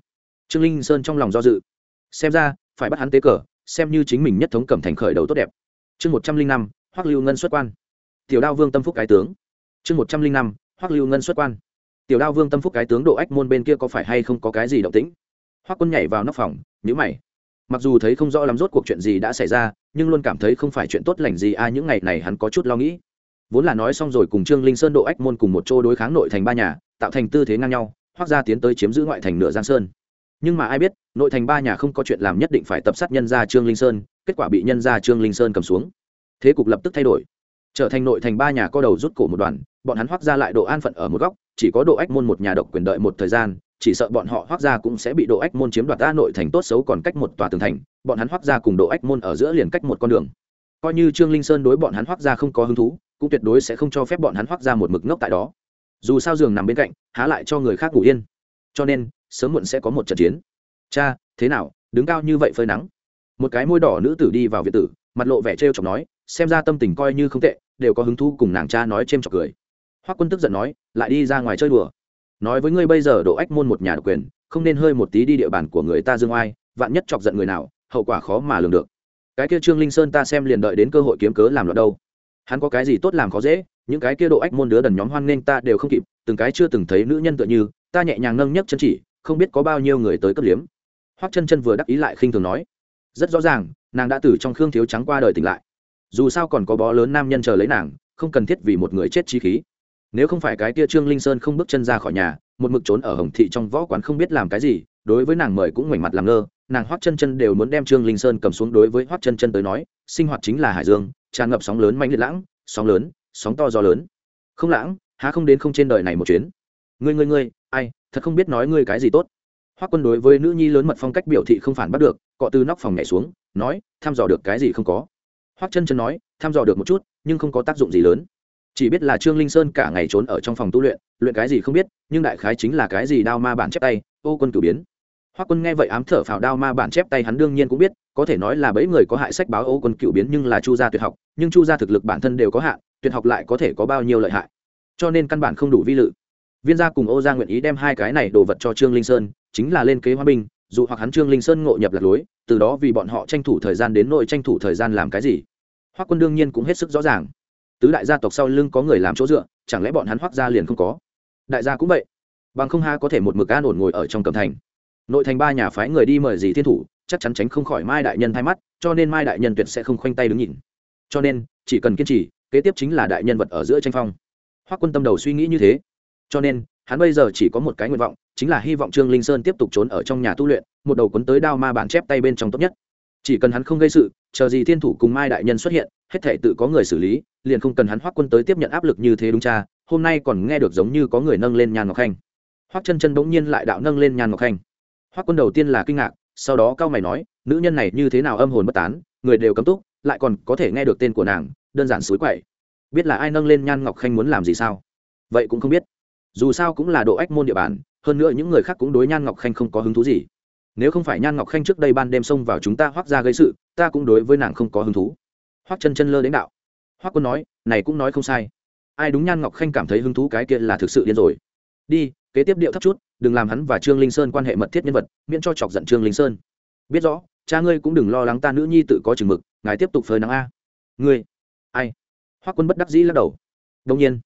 Trương linh sơn trong lòng do dự. Xem ra, phải bắt hắn tế cờ, xem như chính mình nhất thống cẩm thành khởi đầu tốt đẹp. Chương một trăm linh năm, hoắc lưu ngân xuất quan. Tiểu đao vương tâm phúc cái tướng. Chương một trăm linh năm, hoắc lưu ngân xuất quan. Tiểu đao vương tâm phúc cái tướng độ ách môn bên kia có phải hay không có cái gì động tĩnh? Hoắc quân nhảy vào nóc phòng nhữ mày mặc dù thấy không rõ lắm rốt cuộc chuyện gì đã xảy ra, nhưng luôn cảm thấy không phải chuyện tốt lành gì a, những ngày này hắn có chút lo nghĩ. Vốn là nói xong rồi cùng trương linh sơn độ ách môn cùng một chỗ đối kháng nội thành ba nhà, tạo thành tư thế ngang nhau hoác ra tiến tới chiếm giữ ngoại thành nửa giang sơn. Nhưng mà ai biết, nội thành ba nhà không có chuyện làm nhất định phải tập sát nhân gia trương linh sơn, kết quả bị nhân gia trương linh sơn cầm xuống. Thế cục lập tức thay đổi. Trở thành nội thành ba nhà co đầu rút cổ một đoàn, bọn hắn hoác ra lại độ an phận ở một góc, chỉ có độ ách môn một nhà độc quyền đợi một thời gian chỉ sợ bọn họ hoác ra cũng sẽ bị độ ách môn chiếm đoạt ta nội thành tốt xấu còn cách một tòa tường thành, bọn hắn hoác ra cùng độ ách môn ở giữa liền cách một con đường. Coi như trương linh sơn đối bọn hắn hoác ra không có hứng thú, cũng tuyệt đối sẽ không cho phép bọn hắn hoác ra một mực ngốc tại đó. Dù sao giường nằm bên cạnh, há lại cho người khác ngủ yên. Cho nên, sớm muộn sẽ có một trận chiến. Cha, thế nào, đứng cao như vậy phơi nắng? Một cái môi đỏ nữ tử đi vào viện tử, mặt lộ vẻ trêu chọc nói, xem ra tâm tình coi như không tệ, đều có hứng thú cùng nàng cha nói c h chọc cười. Hoác quân tức giận nói, lại đi ra ngoài chơi đùa nói với ngươi bây giờ độ ách môn một nhà độc quyền, không nên hơi một tí đi địa bàn của người ta dương oai, vạn nhất chọc giận người nào, hậu quả khó mà lường được. Cái kia trương linh sơn ta xem liền đợi đến cơ hội kiếm cớ làm loạn đâu. Hắn có cái gì tốt làm khó dễ, những cái kia độ ách môn đứa đần nhóm hoan nghênh ta đều không kịp, từng cái chưa từng thấy nữ nhân tựa như, ta nhẹ nhàng nâng nhấc chân chỉ, không biết có bao nhiêu người tới cấp liếm. Hoắc chân chân vừa đắc ý lại khinh thường nói, rất rõ ràng, nàng đã từ trong khương thiếu trắng qua đời tỉnh lại. Dù sao còn có bó lớn nam nhân chờ lấy nàng, không cần thiết vì một người chết chi khí nếu không phải cái kia trương linh sơn không bước chân ra khỏi nhà, một mực trốn ở hồng thị trong võ quán không biết làm cái gì, đối với nàng mời cũng ngoảnh mặt làm ngơ, nàng hoắc chân chân đều muốn đem trương linh sơn cầm xuống đối với hoắc chân chân tới nói, sinh hoạt chính là hải dương, tràn ngập sóng lớn mạnh liệt lãng, sóng lớn, sóng to gió lớn. Không lãng, há không đến không trên đời này một chuyến. Ngươi ngươi ngươi, ai, thật không biết nói ngươi cái gì tốt. Hoắc quân đối với nữ nhi lớn mật phong cách biểu thị không phản bắt được, cọ từ nóc phòng nhảy xuống, nói thăm dò được cái gì không có? Hoắc chân chân nói thăm dò được một chút, nhưng không có tác dụng gì lớn chỉ biết là trương linh sơn cả ngày trốn ở trong phòng tu luyện luyện cái gì không biết nhưng đại khái chính là cái gì đao ma bản chép tay ô quân cử biến Hoắc Quân nghe vậy ám thở phào đao ma bản chép tay hắn đương nhiên cũng biết, có thể nói là bấy người có hại sách báo ô quân cựu biến nhưng là Chu gia tuyệt học, nhưng Chu gia thực lực bản thân đều có hạn, tuyệt học lại có thể có bao nhiêu lợi hại. Cho nên căn bản không đủ vi lự. Viên gia cùng Ô gia nguyện ý đem hai cái này đồ vật cho Trương Linh Sơn, chính là lên kế hoa binh, dù hoặc hắn Trương Linh Sơn ngộ nhập lạc lối, từ đó vì bọn họ tranh thủ thời gian đến nội tranh thủ thời gian làm cái gì. Hoắc Quân đương nhiên cũng hết sức rõ ràng. Tứ đại gia tộc sau lưng có người làm chỗ dựa, chẳng lẽ bọn hắn hoác gia liền không có? Đại gia cũng vậy. Bằng không ha có thể một mực an ổn ngồi ở trong cẩm thành. Nội thành ba nhà phái người đi mời gì thiên thủ chắc chắn tránh không khỏi mai đại nhân thay mắt cho nên mai đại nhân tuyệt sẽ không khoanh tay đứng nhìn. Cho nên chỉ cần kiên trì kế tiếp chính là đại nhân vật ở giữa tranh phong. Hoác quân tâm đầu suy nghĩ như thế. Cho nên hắn bây giờ chỉ có một cái nguyện vọng chính là hy vọng trương linh sơn tiếp tục trốn ở trong nhà tu luyện một đầu quấn tới đao ma bản chép tay bên trong tốt nhất chỉ cần hắn không gây sự, chờ gì thiên thủ cùng mai đại nhân xuất hiện, hết thể tự có người xử lý, liền không cần hắn hoác quân tới tiếp nhận áp lực như thế đúng cha, hôm nay còn nghe được giống như có người nâng lên nhàn ngọc khanh. Hoác chân chân bỗng nhiên lại đạo nâng lên nhàn ngọc khanh. Hoắc quân đầu tiên là kinh ngạc, sau đó cao mày nói, nữ nhân này như thế nào âm hồn bất tán, người đều cấm túc, lại còn có thể nghe được tên của nàng, đơn giản suối quậy. Biết là ai nâng lên nhan ngọc khanh muốn làm gì sao? Vậy cũng không biết. Dù sao cũng là độ ách môn địa bàn, hơn nữa những người khác cũng đối nhan ngọc khanh không có hứng thú gì nếu không phải nhan ngọc khanh trước đây ban đêm xông vào chúng ta hoác ra gây sự, ta cũng đối với nàng không có hứng thú. Hoác chân chân lơ đến đạo. Hoác quân nói, này cũng nói không sai. Ai đúng nhan ngọc khanh cảm thấy hứng thú cái kia là thực sự điên rồi. Đi, kế tiếp điệu thấp chút, đừng làm hắn và trương linh sơn quan hệ mật thiết nhân vật, miễn cho chọc giận trương linh sơn. Biết rõ, cha ngươi cũng đừng lo lắng ta nữ nhi tự có chừng mực, ngài tiếp tục phơi nắng a. Ngươi? Ai? Hoắc quân bất đắc dĩ lắc đầu. Đông nhiên.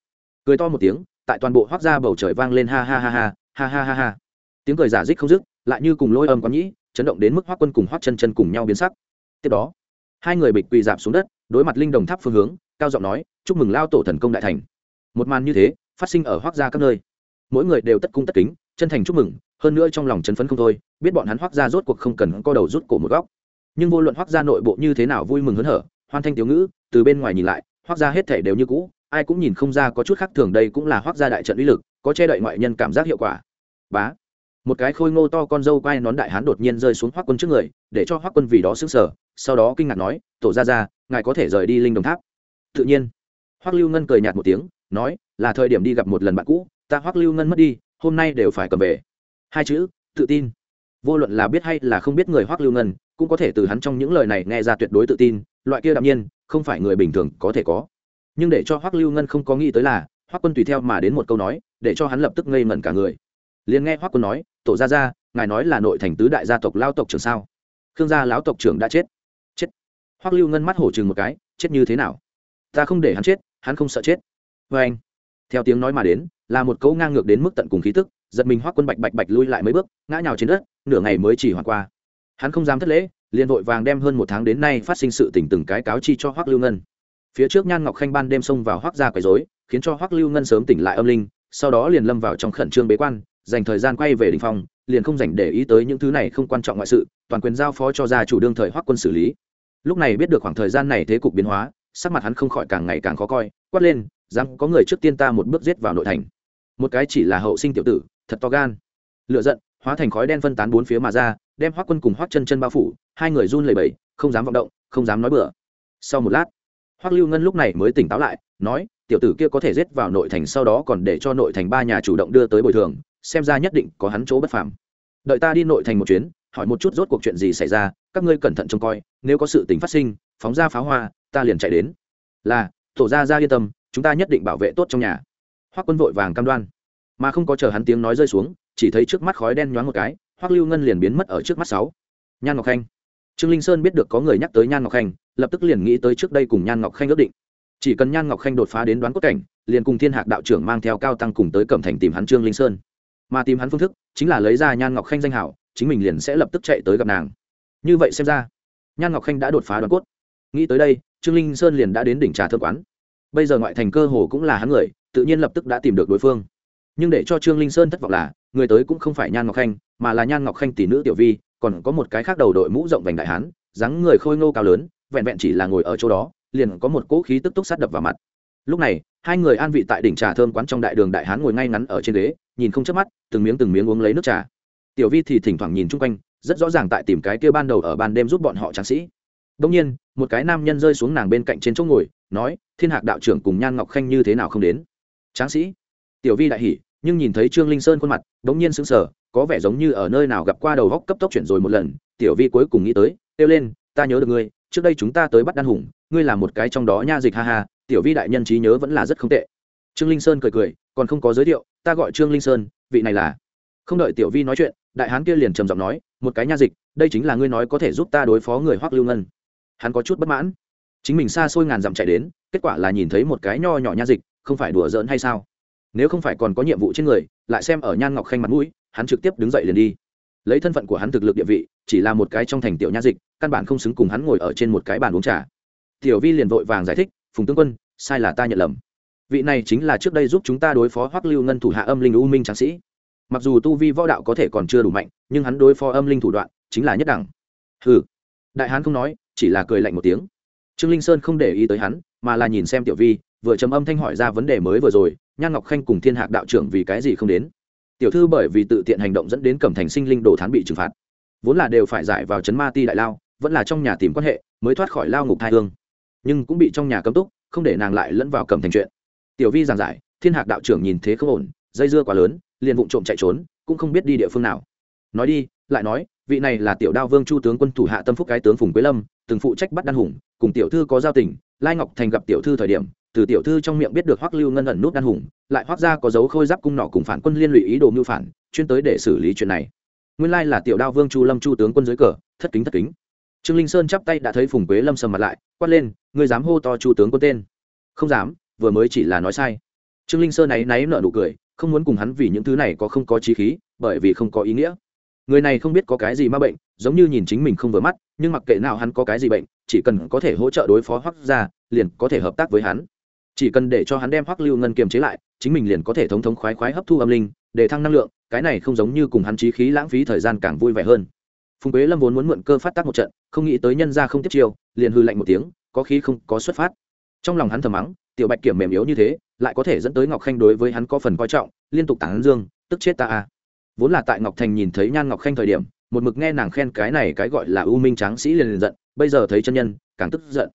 Cười to một tiếng, tại toàn bộ hoắc ra bầu trời vang lên ha ha ha ha ha ha ha ha tiếng cười giả dích không dứt, lại như cùng lôi âm quán nhĩ, chấn động đến mức hoác quân cùng hoác chân chân cùng nhau biến sắc. Tiếp đó, hai người bịch quỳ dạp xuống đất, đối mặt linh đồng tháp phương hướng, cao giọng nói, chúc mừng lao tổ thần công đại thành. Một màn như thế, phát sinh ở hoác gia các nơi. Mỗi người đều tất cung tất kính, chân thành chúc mừng, hơn nữa trong lòng chấn phấn không thôi, biết bọn hắn hoác gia rốt cuộc không cần co đầu rút cổ một góc. Nhưng vô luận hoác gia nội bộ như thế nào vui mừng hớn hở, hoan thanh tiểu ngữ, từ bên ngoài nhìn lại hoác gia hết thể đều như cũ, ai cũng nhìn không ra có chút khác thường đây cũng là hoác gia đại trận uy lực, có che đậy ngoại nhân cảm giác hiệu quả. Bá một cái khôi ngô to con dâu quai nón đại hán đột nhiên rơi xuống hoác quân trước người, để cho hoác quân vì đó xứng sở sau đó kinh ngạc nói, tổ ra ra ngài có thể rời đi linh đồng tháp? Tự nhiên. Hoác lưu ngân cười nhạt một tiếng, nói, là thời điểm đi gặp một lần bạn cũ, ta hoắc lưu ngân mất đi, hôm nay đều phải cầm về. Hai chữ, tự tin. Vô luận là biết hay là không biết người hoắc lưu ngân, cũng có thể từ hắn trong những lời này nghe ra tuyệt đối tự tin, loại kia đạm nhiên, không phải người bình thường có thể có. Nhưng để cho hoắc lưu ngân không có nghĩ tới là, hoắc quân tùy theo mà đến một câu nói, để cho hắn lập tức ngây ngẩn cả người. Liền nghe hoắc quân nói tổ gia gia, ngài nói là nội thành tứ đại gia tộc lao tộc trưởng sao? Khương gia lão tộc trưởng đã chết. Chết. Hoắc lưu ngân mắt hổ chừng một cái, chết như thế nào? Ta không để hắn chết, hắn không sợ chết. Vê anh, theo tiếng nói mà đến, là một cấu ngang ngược đến mức tận cùng khí tức, giật mình hoắc quân bạch bạch bạch lui lại mấy bước, ngã nhào trên đất, nửa ngày mới chỉ hoàn qua. Hắn không dám thất lễ, liền vội vàng đem hơn một tháng đến nay phát sinh sự tình từng cái cáo chi cho hoắc lưu ngân. Phía trước nhan ngọc khanh ban đêm xông vào hoắc Gia quấy rối, khiến cho hoắc lưu ngân sớm tỉnh lại âm linh, sau đó liền lâm vào trong khẩn trương bế quan dành thời gian quay về đình phong, liền không dành để ý tới những thứ này không quan trọng ngoại sự, toàn quyền giao phó cho gia chủ đương thời hoắc quân xử lý. Lúc này biết được khoảng thời gian này thế cục biến hóa, sắc mặt hắn không khỏi càng ngày càng khó coi, quát lên, dám, có người trước tiên ta một bước giết vào nội thành. Một cái chỉ là hậu sinh tiểu tử, thật to gan. Lựa giận, hóa thành khói đen phân tán bốn phía mà ra, đem hoắc quân cùng hoắc chân chân bao phủ, hai người run lẩy bẩy, không dám vọng động, không dám nói bừa. Sau một lát, hoắc lưu ngân lúc này mới tỉnh táo lại, nói, tiểu tử kia có thể giết vào nội thành sau đó còn để cho nội thành ba nhà chủ động đưa tới bồi thường xem ra nhất định có hắn chỗ bất phàm. Đợi ta đi nội thành một chuyến, hỏi một chút rốt cuộc chuyện gì xảy ra, các ngươi cẩn thận trông coi, nếu có sự tình phát sinh, phóng ra pháo hoa, ta liền chạy đến. Là, tổ ra ra yên tâm, chúng ta nhất định bảo vệ tốt trong nhà. Hoắc quân vội vàng cam đoan. Mà không có chờ hắn tiếng nói rơi xuống, chỉ thấy trước mắt khói đen nhoáng một cái, hoắc lưu ngân liền biến mất ở trước mắt sáu. Nhan ngọc khanh. Trương linh sơn biết được có người nhắc tới nhan ngọc khanh, lập tức liền nghĩ tới trước đây cùng nhan ngọc khanh ước định. Chỉ cần nhan ngọc khanh đột phá đến đoán cốt cảnh, liền cùng thiên hạc đạo trưởng mang theo cao tăng cùng tới cẩm thành tìm hắn trương linh sơn mà tìm hắn phương thức chính là lấy ra nhan ngọc khanh danh hảo, chính mình liền sẽ lập tức chạy tới gặp nàng. Như vậy xem ra, nhan ngọc khanh đã đột phá đoàn cốt. Nghĩ tới đây, trương linh sơn liền đã đến đỉnh trà thơ quán. Bây giờ ngoại thành cơ hồ cũng là hắn người, tự nhiên lập tức đã tìm được đối phương. Nhưng để cho trương linh sơn thất vọng là, người tới cũng không phải nhan ngọc khanh, mà là nhan ngọc khanh tỷ nữ tiểu vi, còn có một cái khác đầu đội mũ rộng vành đại hán, dáng người khôi ngô cao lớn, vẹn vẹn chỉ là ngồi ở chỗ đó, liền có một cỗ khí tức túc sát đập vào mặt. Lúc này hai người an vị tại đỉnh trà thơm quán trong đại đường đại hán ngồi ngay ngắn ở trên ghế, nhìn không chớp mắt, từng miếng từng miếng uống lấy nước trà. Tiểu vi thì thỉnh thoảng nhìn chung quanh, rất rõ ràng tại tìm cái kia ban đầu ở ban đêm giúp bọn họ tráng sĩ. Đông nhiên, một cái nam nhân rơi xuống nàng bên cạnh trên chỗ ngồi, nói, thiên hạc đạo trưởng cùng nhan ngọc khanh như thế nào không đến? Tráng sĩ? Tiểu vi đại hỉ, nhưng nhìn thấy trương linh sơn khuôn mặt đ n g nhiên sững sờ, có vẻ giống như ở nơi nào gặp qua đầu góc cấp tốc chuyển rồi một lần. Tiểu vi cuối cùng nghĩ tới, kêu lên, ta nhớ được ngươi, trước đây chúng ta tới bắt đan hùng, ngươi là một cái trong đó nha dịch ha ha tiểu vi đại nhân trí nhớ vẫn là rất không tệ. Trương linh sơn cười cười, còn không có giới thiệu, ta gọi trương linh sơn, vị này là. Không đợi tiểu vi nói chuyện, đại hán kia liền trầm giọng nói, một cái nha dịch, đây chính là ngươi nói có thể giúp ta đối phó người hoắc lưu ngân. Hắn có chút bất mãn. Chính mình xa xôi ngàn dặm chạy đến, kết quả là nhìn thấy một cái nho nhỏ nha dịch, không phải đùa giỡn hay sao? Nếu không phải còn có nhiệm vụ trên người, lại xem ở nhan ngọc khanh mặt mũi, hắn trực tiếp đứng dậy liền đi. Lấy thân phận của hắn thực lực địa vị, chỉ là một cái trong thành tiểu nha dịch, căn bản không xứng cùng hắn ngồi ở trên một cái bàn uống trà. Tiểu vi liền vội vàng giải thích phùng tướng quân, sai là ta nhận lầm. Vị này chính là trước đây giúp chúng ta đối phó hoắc lưu ngân thủ hạ âm linh u minh tráng sĩ. Mặc dù tu vi võ đạo có thể còn chưa đủ mạnh, nhưng hắn đối phó âm linh thủ đoạn chính là nhất đẳng. Hừ. Đại hán không nói, chỉ là cười lạnh một tiếng. Trương linh sơn không để ý tới hắn, mà là nhìn xem tiểu vi, vừa trầm âm thanh hỏi ra vấn đề mới vừa rồi, nhan ngọc khanh cùng thiên hạc đạo trưởng vì cái gì không đến? Tiểu thư bởi vì tự tiện hành động dẫn đến cẩm thành sinh linh đồ thán bị trừng phạt. Vốn là đều phải giải vào chấn ma ti đại lao, vẫn là trong nhà tìm quan hệ, mới thoát khỏi lao ngục thai hương nhưng cũng bị trong nhà cấm túc, không để nàng lại lẫn vào cẩm thành chuyện. Tiểu vi giảng giải, thiên hạc đạo trưởng nhìn thế không ổn, dây dưa quá lớn, liền vụng trộm chạy trốn, cũng không biết đi địa phương nào. Nói đi, lại nói, vị này là tiểu đao vương chu tướng quân thủ hạ tâm phúc cái tướng phùng quế lâm, từng phụ trách bắt đan hùng, cùng tiểu thư có giao tình, lai ngọc thành gặp tiểu thư thời điểm, từ tiểu thư trong miệng biết được hoắc lưu ngân ẩn nút đan hùng, lại hoắc ra có dấu khôi giáp cung nọ cùng phản quân liên lụy ý đồ mưu phản, chuyên tới để xử lý chuyện này. Nguyên lai là tiểu đao vương chu lâm chu tướng quân dưới cờ, thất kính thất kính trương linh sơn chắp tay đã thấy phùng quế lâm sầm mặt lại, quát lên, ngươi dám hô to chu tướng quân tên? Không dám, vừa mới chỉ là nói sai. Trương linh sơn náy náy nợ nụ cười, không muốn cùng hắn vì những thứ này có không có trí khí, bởi vì không có ý nghĩa. Người này không biết có cái gì ma bệnh, giống như nhìn chính mình không vừa mắt, nhưng mặc kệ nào hắn có cái gì bệnh, chỉ cần có thể hỗ trợ đối phó hoắc ra liền có thể hợp tác với hắn. Chỉ cần để cho hắn đem hoắc lưu ngân kiềm chế lại, chính mình liền có thể thống thống khoái khoái hấp thu âm linh, để thăng năng lượng, cái này không giống như cùng hắn trí khí lãng phí thời gian càng vui vẻ hơn phùng quế lâm vốn muốn mượn cơ phát tác một trận, không nghĩ tới nhân ra không tiếp chiêu, liền hư lạnh một tiếng, có khí không có xuất phát. Trong lòng hắn thầm mắng, tiểu bạch kiểm mềm yếu như thế, lại có thể dẫn tới ngọc khanh đối với hắn có phần coi trọng, liên tục tán dương, tức chết ta à. Vốn là tại ngọc thành nhìn thấy nhan ngọc khanh thời điểm, một mực nghe nàng khen cái này cái gọi là u minh tráng sĩ liền liền giận, bây giờ thấy chân nhân, càng tức giận.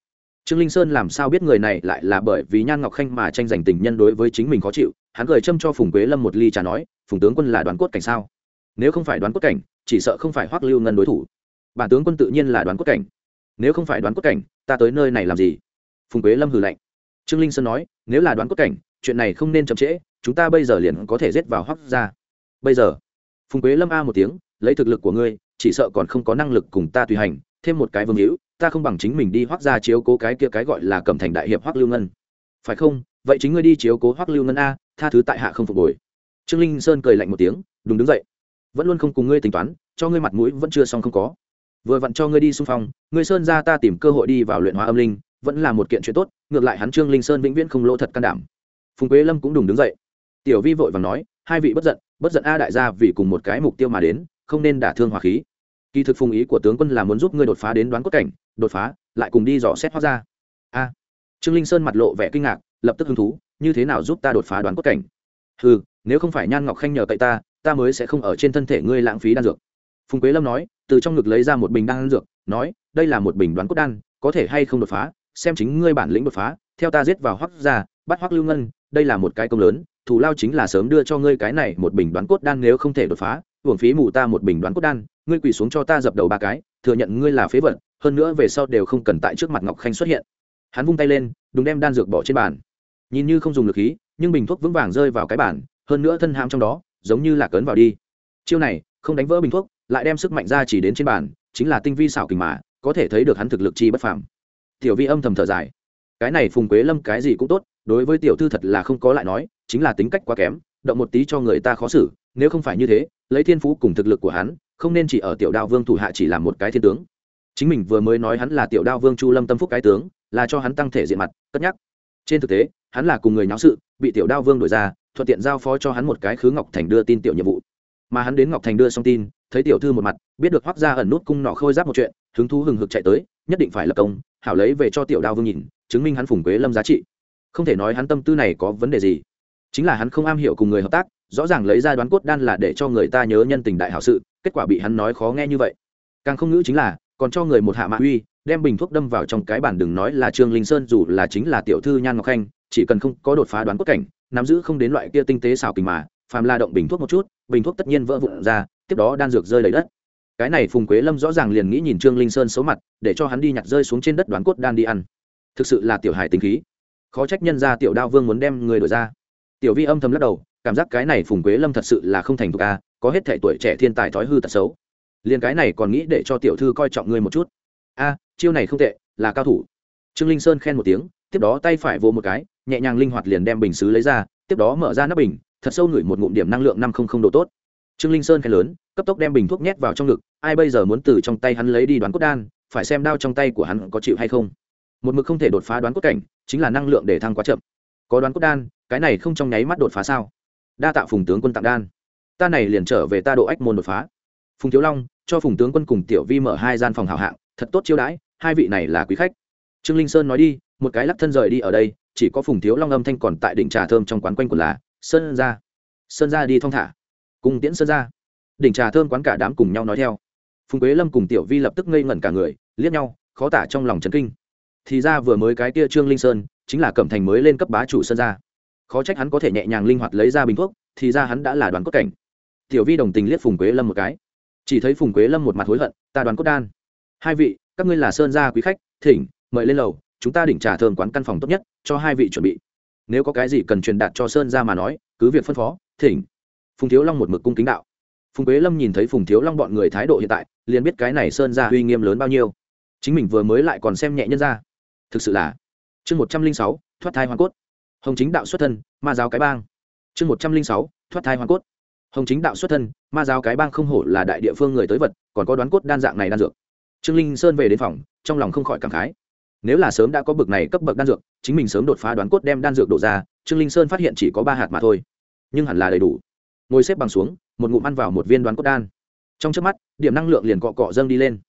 Trương linh sơn làm sao biết người này lại là bởi vì nhan ngọc khanh mà tranh giành tình nhân đối với chính mình khó chịu, hắn cười châm cho phùng quế lâm một ly trà nói, phùng tướng quân là đoán cốt cảnh sao? Nếu không phải đoán cốt cảnh, chỉ sợ không phải hoắc lưu ngân đối thủ. Bản tướng quân tự nhiên là đoán cốt cảnh. Nếu không phải đoán cốt cảnh, ta tới nơi này làm gì? Phùng quế lâm hừ lạnh. Trương linh sơn nói, nếu là đoán cốt cảnh, chuyện này không nên chậm trễ, chúng ta bây giờ liền có thể giết vào hoắc ra bây giờ, phùng quế lâm a một tiếng, lấy thực lực của ngươi, chỉ sợ còn không có năng lực cùng ta tùy hành, thêm một cái vương hữu, ta không bằng chính mình đi hoắc ra chiếu cố cái kia cái gọi là cẩm thành đại hiệp hoắc lưu ngân. Phải không? Vậy chính ngươi đi chiếu cố hoắc lưu ngân a, tha thứ tại hạ không phục hồi. Trương linh sơn cười lạnh một tiếng đúng đứng dậy vẫn luôn không cùng ngươi tính toán, cho ngươi mặt mũi vẫn chưa xong không có. Vừa vặn cho ngươi đi xung phong, ngươi sơn ra ta tìm cơ hội đi vào luyện hóa âm linh, vẫn là một kiện chuyện tốt, ngược lại hắn trương linh sơn vĩnh viễn không lỗ thật can đảm. Phùng quế lâm cũng đùng đứng dậy. Tiểu vi vội và nói, hai vị bất giận bất giận a đại gia vì cùng một cái mục tiêu mà đến, không nên đả thương hòa khí. Kỳ thực phùng ý của tướng quân là muốn giúp ngươi đột phá đến đoán cốt cảnh, đột phá, lại cùng đi dò xét hóa ra. A. Trương linh sơn mặt lộ vẻ kinh ngạc, lập tức hứng thú, như thế nào giúp ta đột phá đoán cốt cảnh? Ừ nếu không phải nhan ngọc khanh nhờ cậy ta ta mới sẽ không ở trên thân thể ngươi lãng phí đan dược. Phùng quế lâm nói, từ trong ngực lấy ra một bình đan dược, nói, đây là một bình đoán cốt đan, có thể hay không đột phá, xem chính ngươi bản lĩnh đột phá, theo ta giết vào hoắc ra bắt hoắc lưu ngân, đây là một cái công lớn, thù lao chính là sớm đưa cho ngươi cái này một bình đoán cốt đan nếu không thể đột phá, uổng phí mù ta một bình đoán cốt đan, ngươi quỳ xuống cho ta dập đầu ba cái, thừa nhận ngươi là phế vật, hơn nữa về sau đều không cần tại trước mặt ngọc khanh xuất hiện. Hắn vung tay lên, đúng đem đan dược bỏ trên bàn. Nhìn như không dùng lực khí, nhưng bình thuốc vững vàng rơi vào cái bàn, hơn nữa thân ham trong đó giống như là cấn vào đi. Chiêu này, không đánh vỡ bình thuốc, lại đem sức mạnh ra chỉ đến trên bàn, chính là tinh vi xảo kình mà, có thể thấy được hắn thực lực chi bất phàm. Tiểu vi âm thầm thở dài. Cái này phùng quế lâm cái gì cũng tốt, đối với tiểu thư thật là không có lại nói, chính là tính cách quá kém, động một tí cho người ta khó xử, nếu không phải như thế, lấy thiên phú cùng thực lực của hắn, không nên chỉ ở tiểu đao vương thủ hạ chỉ làm một cái thiên tướng. Chính mình vừa mới nói hắn là tiểu đao vương chu lâm tâm phúc cái tướng, là cho hắn tăng thể diện mặt, cất nhắc. Trên thực tế, hắn là cùng người nháo sự, bị tiểu đao vương đổi ra thuận tiện giao phó cho hắn một cái khứ ngọc thành đưa tin tiểu nhiệm vụ. Mà hắn đến ngọc thành đưa xong tin, thấy tiểu thư một mặt, biết được hoác ra ẩn nút cung nọ khôi giáp một chuyện, hứng thú hừng hực chạy tới, nhất định phải lập công, hảo lấy về cho tiểu đao vương nhìn, chứng minh hắn phùng quế lâm giá trị. Không thể nói hắn tâm tư này có vấn đề gì. Chính là hắn không am hiểu cùng người hợp tác, rõ ràng lấy ra đoán cốt đan là để cho người ta nhớ nhân tình đại hảo sự, kết quả bị hắn nói khó nghe như vậy. Càng không ngữ chính là, còn cho người một hạ mạ uy, đem bình thuốc đâm vào trong cái bản đừng nói là trương linh sơn dù là chính là tiểu thư nhan ngọc khanh, chỉ cần không có đột phá đoán cốt cảnh nắm giữ không đến loại kia tinh tế xảo kình mà, phàm la động bình thuốc một chút, bình thuốc tất nhiên vỡ vụn ra, tiếp đó đan dược rơi lấy đất. Cái này phùng quế lâm rõ ràng liền nghĩ nhìn trương linh sơn xấu mặt, để cho hắn đi nhặt rơi xuống trên đất đoán cốt đan đi ăn. Thực sự là tiểu hài tính khí. Khó trách nhân ra tiểu đao vương muốn đem người đổi ra. Tiểu vi âm thầm lắc đầu, cảm giác cái này phùng quế lâm thật sự là không thành thục a, có hết thể tuổi trẻ thiên tài thói hư tật xấu. Liền cái này còn nghĩ để cho tiểu thư coi trọng ngươi một chút. A, chiêu này không tệ, là cao thủ. Trương linh sơn khen một tiếng tiếp đó tay phải vô một cái, nhẹ nhàng linh hoạt liền đem bình xứ lấy ra, tiếp đó mở ra nắp bình, thật sâu ngửi một ngụm điểm năng lượng năm không không độ tốt. Trương linh sơn khen lớn, cấp tốc đem bình thuốc nhét vào trong ngực, ai bây giờ muốn từ trong tay hắn lấy đi đoán cốt đan, phải xem đao trong tay của hắn có chịu hay không. Một mực không thể đột phá đoán cốt cảnh, chính là năng lượng để thăng quá chậm. Có đoán cốt đan, cái này không trong nháy mắt đột phá sao? Đa tạ phùng tướng quân tặng đan. Ta này liền trở về ta độ ách môn đột phá. Phùng thiếu long, cho phùng tướng quân cùng tiểu vi mở hai gian phòng hảo hạng, thật tốt chiêu đãi, hai vị này là quý khách trương linh sơn nói đi, một cái lắc thân rời đi ở đây, chỉ có phùng thiếu long âm thanh còn tại đỉnh trà thơm trong quán quanh của là, sơn ra sơn ra đi thong thả. Cùng tiễn sơn ra. Đỉnh trà thơm quán cả đám cùng nhau nói theo. Phùng quế lâm cùng tiểu vi lập tức ngây ngẩn cả người, liếc nhau, khó tả trong lòng trấn kinh. Thì ra vừa mới cái kia trương linh sơn, chính là cẩm thành mới lên cấp bá chủ sơn ra. Khó trách hắn có thể nhẹ nhàng linh hoạt lấy ra bình thuốc, thì ra hắn đã là đoàn cốt cảnh. Tiểu vi đồng tình liếc phùng quế lâm một cái. Chỉ thấy phùng quế lâm một mặt hối hận, ta đoàn cốt đan. Hai vị, các ngươi là sơn gia quý khách, thỉnh mời lên lầu, chúng ta đỉnh trà thơm quán căn phòng tốt nhất, cho hai vị chuẩn bị. Nếu có cái gì cần truyền đạt cho sơn gia mà nói, cứ việc phân phó, thỉnh. Phùng thiếu long một mực cung kính đạo. Phùng quế lâm nhìn thấy phùng thiếu long bọn người thái độ hiện tại, liền biết cái này sơn gia uy nghiêm lớn bao nhiêu. Chính mình vừa mới lại còn xem nhẹ nhân ra. Thực sự là, chương một trăm linh sáu, thoát thai hoàng cốt. Hồng chính đạo xuất thân, ma giáo cái bang. Chương một trăm linh sáu, thoát thai hoàng cốt. Hồng chính đạo xuất thân, ma giáo cái bang không hổ là đại địa phương người tới vật, còn có đoán cốt đan dạng này đan dược. Trương linh sơn về đến phòng, trong lòng không khỏi cảm khái nếu là sớm đã có bực này cấp bậc đan dược, chính mình sớm đột phá đoán cốt đem đan dược đổ ra, trương linh sơn phát hiện chỉ có ba hạt mà thôi. Nhưng hẳn là đầy đủ. Ngồi xếp bằng xuống, một ngụm ăn vào một viên đoán cốt đan. Trong trước mắt, điểm năng lượng liền cọ cọ dâng đi lên.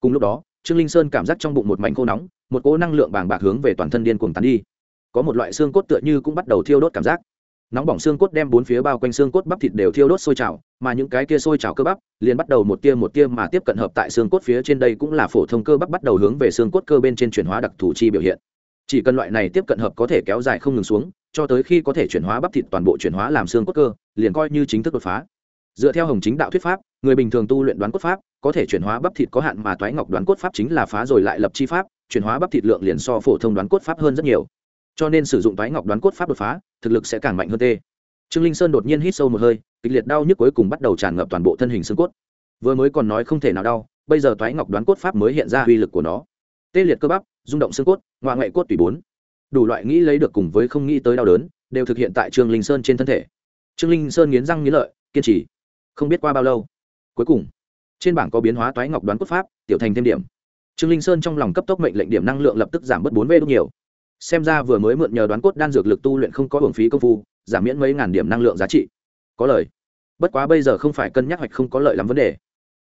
Cùng lúc đó, trương linh sơn cảm giác trong bụng một mảnh khô nóng, một cỗ năng lượng bàng bạc hướng về toàn thân điên cuồng tán đi. Có một loại xương cốt tựa như cũng bắt đầu thiêu đốt cảm giác nóng bỏng xương cốt đem bốn phía bao quanh xương cốt bắp thịt đều thiêu đốt sôi trào, mà những cái kia sôi trào cơ bắp liền bắt đầu một tia một tia mà tiếp cận hợp tại xương cốt phía trên đây cũng là phổ thông cơ bắp bắt đầu hướng về xương cốt cơ bên trên chuyển hóa đặc thù chi biểu hiện. Chỉ cần loại này tiếp cận hợp có thể kéo dài không ngừng xuống, cho tới khi có thể chuyển hóa bắp thịt toàn bộ chuyển hóa làm xương cốt cơ, liền coi như chính thức đột phá. Dựa theo hồng chính đạo thuyết pháp, người bình thường tu luyện đoán cốt pháp, có thể chuyển hóa bắp thịt có hạn mà toái ngọc đoán cốt pháp chính là phá rồi lại lập chi pháp, chuyển hóa bắp thịt lượng liền so phổ thông đoán cốt pháp hơn rất nhiều cho nên sử dụng toái ngọc đoán cốt pháp đột phá, thực lực sẽ càng mạnh hơn tê. Trương linh sơn đột nhiên hít sâu một hơi, kịch liệt đau nhức cuối cùng bắt đầu tràn ngập toàn bộ thân hình xương cốt. Vừa mới còn nói không thể nào đau, bây giờ toái ngọc đoán cốt pháp mới hiện ra uy lực của nó. Tê liệt cơ bắp, rung động xương cốt ngoại ngoại cốt tùy bốn. Đủ loại nghĩ lấy được cùng với không nghĩ tới đau đớn, đều thực hiện tại trương linh sơn trên thân thể. Trương linh sơn nghiến răng nghiến lợi, kiên trì. Không biết qua bao lâu, cuối cùng, trên bảng có biến hóa toái ngọc đoán cốt pháp, tiểu thành thêm điểm. Trương linh sơn trong lòng cấp tốc mệnh lệnh điểm năng lượng lập tức giảm bớt bốn v đúc nhiều xem ra vừa mới mượn nhờ đoán cốt đan dược lực tu luyện không có hưởng phí công phu, giảm miễn mấy ngàn điểm năng lượng giá trị. Có lời. Bất quá bây giờ không phải cân nhắc hoạch không có lợi lắm vấn đề.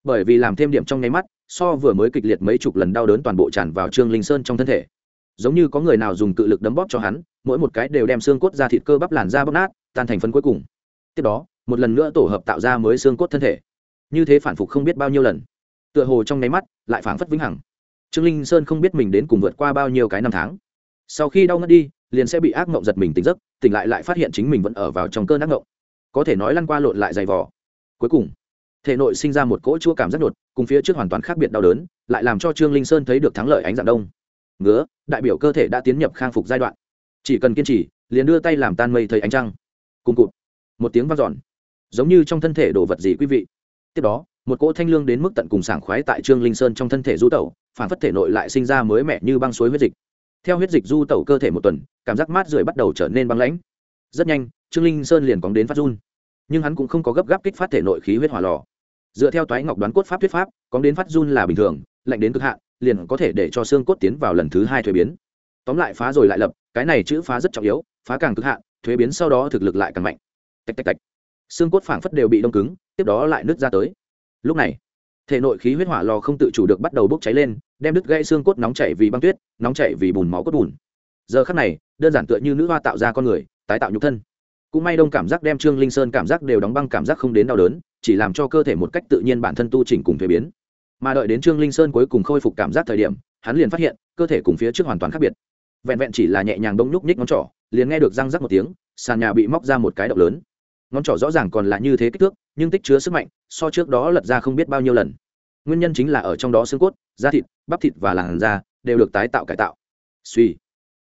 Bởi vì làm thêm điểm trong nháy mắt, so vừa mới kịch liệt mấy chục lần đau đớn toàn bộ tràn vào trương linh sơn trong thân thể. Giống như có người nào dùng cự lực đấm bóp cho hắn, mỗi một cái đều đem xương cốt ra thịt cơ bắp làn ra bóp nát, tan thành phân cuối cùng. Tiếp đó, một lần nữa tổ hợp tạo ra mới xương cốt thân thể. Như thế phản phục không biết bao nhiêu lần. Tựa hồ trong nháy mắt, lại phảng phất vĩnh hằng. Trương linh sơn không biết mình đến cùng vượt qua bao nhiêu cái năm tháng sau khi đau ngất đi, liền sẽ bị ác mộng giật mình tỉnh giấc, tỉnh lại lại phát hiện chính mình vẫn ở vào trong cơn ác mộng. Có thể nói lăn qua lộn lại dày vỏ cuối cùng, thể nội sinh ra một cỗ chua cảm giác đột, cùng phía trước hoàn toàn khác biệt đau đớn, lại làm cho trương linh sơn thấy được thắng lợi ánh dạng đông. Ngứa, đại biểu cơ thể đã tiến nhập khang phục giai đoạn. Chỉ cần kiên trì, liền đưa tay làm tan mây thấy ánh trăng. Cùng cụt, một tiếng vang dọn. Giống như trong thân thể đổ vật gì quý vị. Tiếp đó, một cỗ thanh lương đến mức tận cùng sảng khoái tại trương linh sơn trong thân thể du tẩu, phản phất thể nội lại sinh ra mới mẻ như băng suối huyết dịch theo huyết dịch du tẩu cơ thể một tuần, cảm giác mát rượi bắt đầu trở nên băng lãnh. Rất nhanh, trương linh sơn liền cóng đến phát run. Nhưng hắn cũng không có gấp gáp kích phát thể nội khí huyết hỏa lò. Dựa theo toái ngọc đoán cốt pháp thuyết pháp, cóng đến phát run là bình thường, lạnh đến cực hạn, liền có thể để cho xương cốt tiến vào lần thứ hai thuế biến. Tóm lại phá rồi lại lập, cái này chữ phá rất trọng yếu, phá càng cực hạn, thuế biến sau đó thực lực lại càng mạnh. Tạch tạch tạch. Xương cốt phảng phất đều bị đông cứng, tiếp đó lại nứt ra tới. Lúc này thể nội khí huyết hỏa lò không tự chủ được bắt đầu bốc cháy lên, đem đứt gãy xương cốt nóng chảy vì băng tuyết, nóng chảy vì bùn máu cốt bùn. Giờ khắc này, đơn giản tựa như nữ hoa tạo ra con người, tái tạo nhục thân. Cũng may đông cảm giác đem trương linh sơn cảm giác đều đóng băng cảm giác không đến đau đớn, chỉ làm cho cơ thể một cách tự nhiên bản thân tu chỉnh cùng thuế biến. Mà đợi đến trương linh sơn cuối cùng khôi phục cảm giác thời điểm, hắn liền phát hiện, cơ thể cùng phía trước hoàn toàn khác biệt. Vẹn vẹn chỉ là nhẹ nhàng đông nhúc nhích ngón trỏ, liền nghe được răng rắc một tiếng, sàn nhà bị móc ra một cái động lớn ngón trỏ rõ ràng còn là như thế kích thước, nhưng tích chứa sức mạnh, so trước đó lật ra không biết bao nhiêu lần. Nguyên nhân chính là ở trong đó xương cốt, da thịt, bắp thịt và làn da đều được tái tạo cải tạo. Suy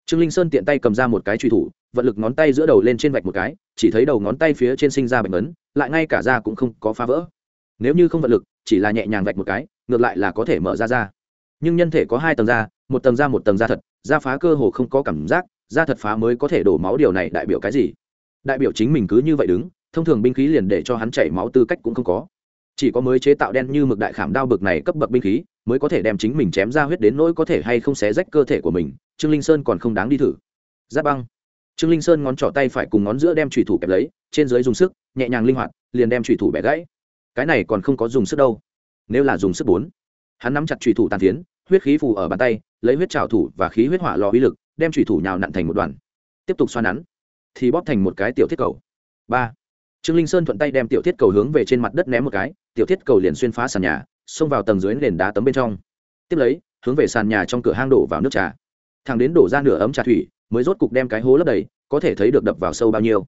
trương linh sơn tiện tay cầm ra một cái truy thủ, vận lực ngón tay giữa đầu lên trên vạch một cái, chỉ thấy đầu ngón tay phía trên sinh ra bệnh ấn, lại ngay cả da cũng không có phá vỡ. Nếu như không vận lực, chỉ là nhẹ nhàng vạch một cái, ngược lại là có thể mở ra da. Nhưng nhân thể có hai tầng da, một tầng da một tầng da thật, da phá cơ hồ không có cảm giác, da thật phá mới có thể đổ máu, điều này đại biểu cái gì? Đại biểu chính mình cứ như vậy đứng thông thường binh khí liền để cho hắn chảy máu tư cách cũng không có. Chỉ có mới chế tạo đen như mực đại khảm đao bực này cấp bậc binh khí, mới có thể đem chính mình chém ra huyết đến nỗi có thể hay không xé rách cơ thể của mình, trương linh sơn còn không đáng đi thử. Giáp băng. Trương linh sơn ngón trỏ tay phải cùng ngón giữa đem trùy thủ kẹp lấy, trên dưới dùng sức, nhẹ nhàng linh hoạt, liền đem trùy thủ bẻ gãy. Cái này còn không có dùng sức đâu. Nếu là dùng sức bốn, hắn nắm chặt trùy thủ tàn tiến huyết khí phù ở bàn tay, lấy huyết trào thủ và khí huyết hỏa lò uy lực, đem trùy thủ nhào nặn thành một đoàn. Tiếp tục xoa nắn, thì bóp thành một cái tiểu thiết cầu. Ba trương linh sơn thuận tay đem tiểu thiết cầu hướng về trên mặt đất ném một cái, tiểu thiết cầu liền xuyên phá sàn nhà, xông vào tầng dưới nền đá tấm bên trong. Tiếp lấy, hướng về sàn nhà trong cửa hang đổ vào nước trà. Thằng đến đổ ra nửa ấm trà thủy, mới rốt cục đem cái hố lấp đầy, có thể thấy được đập vào sâu bao nhiêu.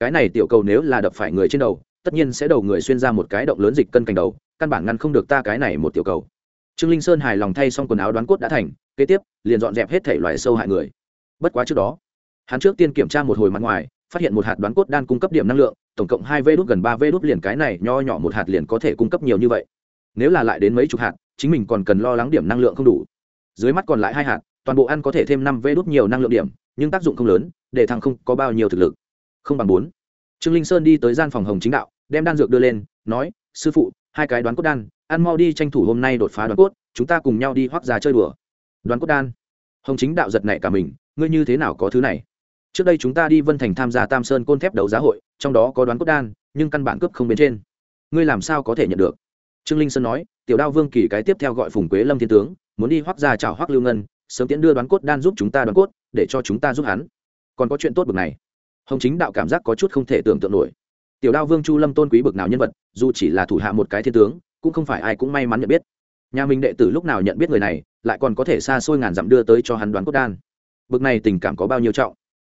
Cái này tiểu cầu nếu là đập phải người trên đầu, tất nhiên sẽ đầu người xuyên ra một cái động lớn dịch cân cành đầu, căn bản ngăn không được ta cái này một tiểu cầu. Trương linh sơn hài lòng thay xong quần áo đoán cốt đã thành, kế tiếp, liền dọn dẹp hết thể loại sâu hại người. Bất quá trước đó, hắn trước tiên kiểm tra một hồi mặt ngoài phát hiện một hạt đoán cốt đan cung cấp điểm năng lượng, tổng cộng hai vê đốt gần ba vê đốt liền cái này nho nhỏ một hạt liền có thể cung cấp nhiều như vậy. Nếu là lại đến mấy chục hạt, chính mình còn cần lo lắng điểm năng lượng không đủ. Dưới mắt còn lại hai hạt, toàn bộ ăn có thể thêm năm vê đốt nhiều năng lượng điểm, nhưng tác dụng không lớn, để thằng không có bao nhiêu thực lực. Không bằng bốn. Trương linh sơn đi tới gian phòng hồng chính đạo, đem đan dược đưa lên, nói, sư phụ, hai cái đoán cốt đan, ăn mau đi tranh thủ hôm nay đột phá đoán cốt, chúng ta cùng nhau đi hoác ra chơi đùa. Đoán cốt đan? Hồng chính đạo giật nảy cả mình, ngươi như thế nào có thứ này? Trước đây chúng ta đi vân thành tham gia tam sơn côn thép đấu giá hội, trong đó có đoán cốt đan, nhưng căn bản cướp không bên trên. Ngươi làm sao có thể nhận được? Trương linh sơn nói, tiểu đao vương kỳ cái tiếp theo gọi phùng quế lâm thiên tướng, muốn đi hoác ra chào hoác lưu ngân, sớm tiễn đưa đoán cốt đan giúp chúng ta đoán cốt, để cho chúng ta giúp hắn. Còn có chuyện tốt bực này. Hồng chính đạo cảm giác có chút không thể tưởng tượng nổi. Tiểu đao vương chu lâm tôn quý bực nào nhân vật, dù chỉ là thủ hạ một cái thiên tướng, cũng không phải ai cũng may mắn nhận biết. Nhà mình đệ tử lúc nào nhận biết người này, lại còn có thể xa xôi ngàn dặm đưa tới cho hắn đoán cốt đan. Bực này tình cảm có bao nhiêu trọng?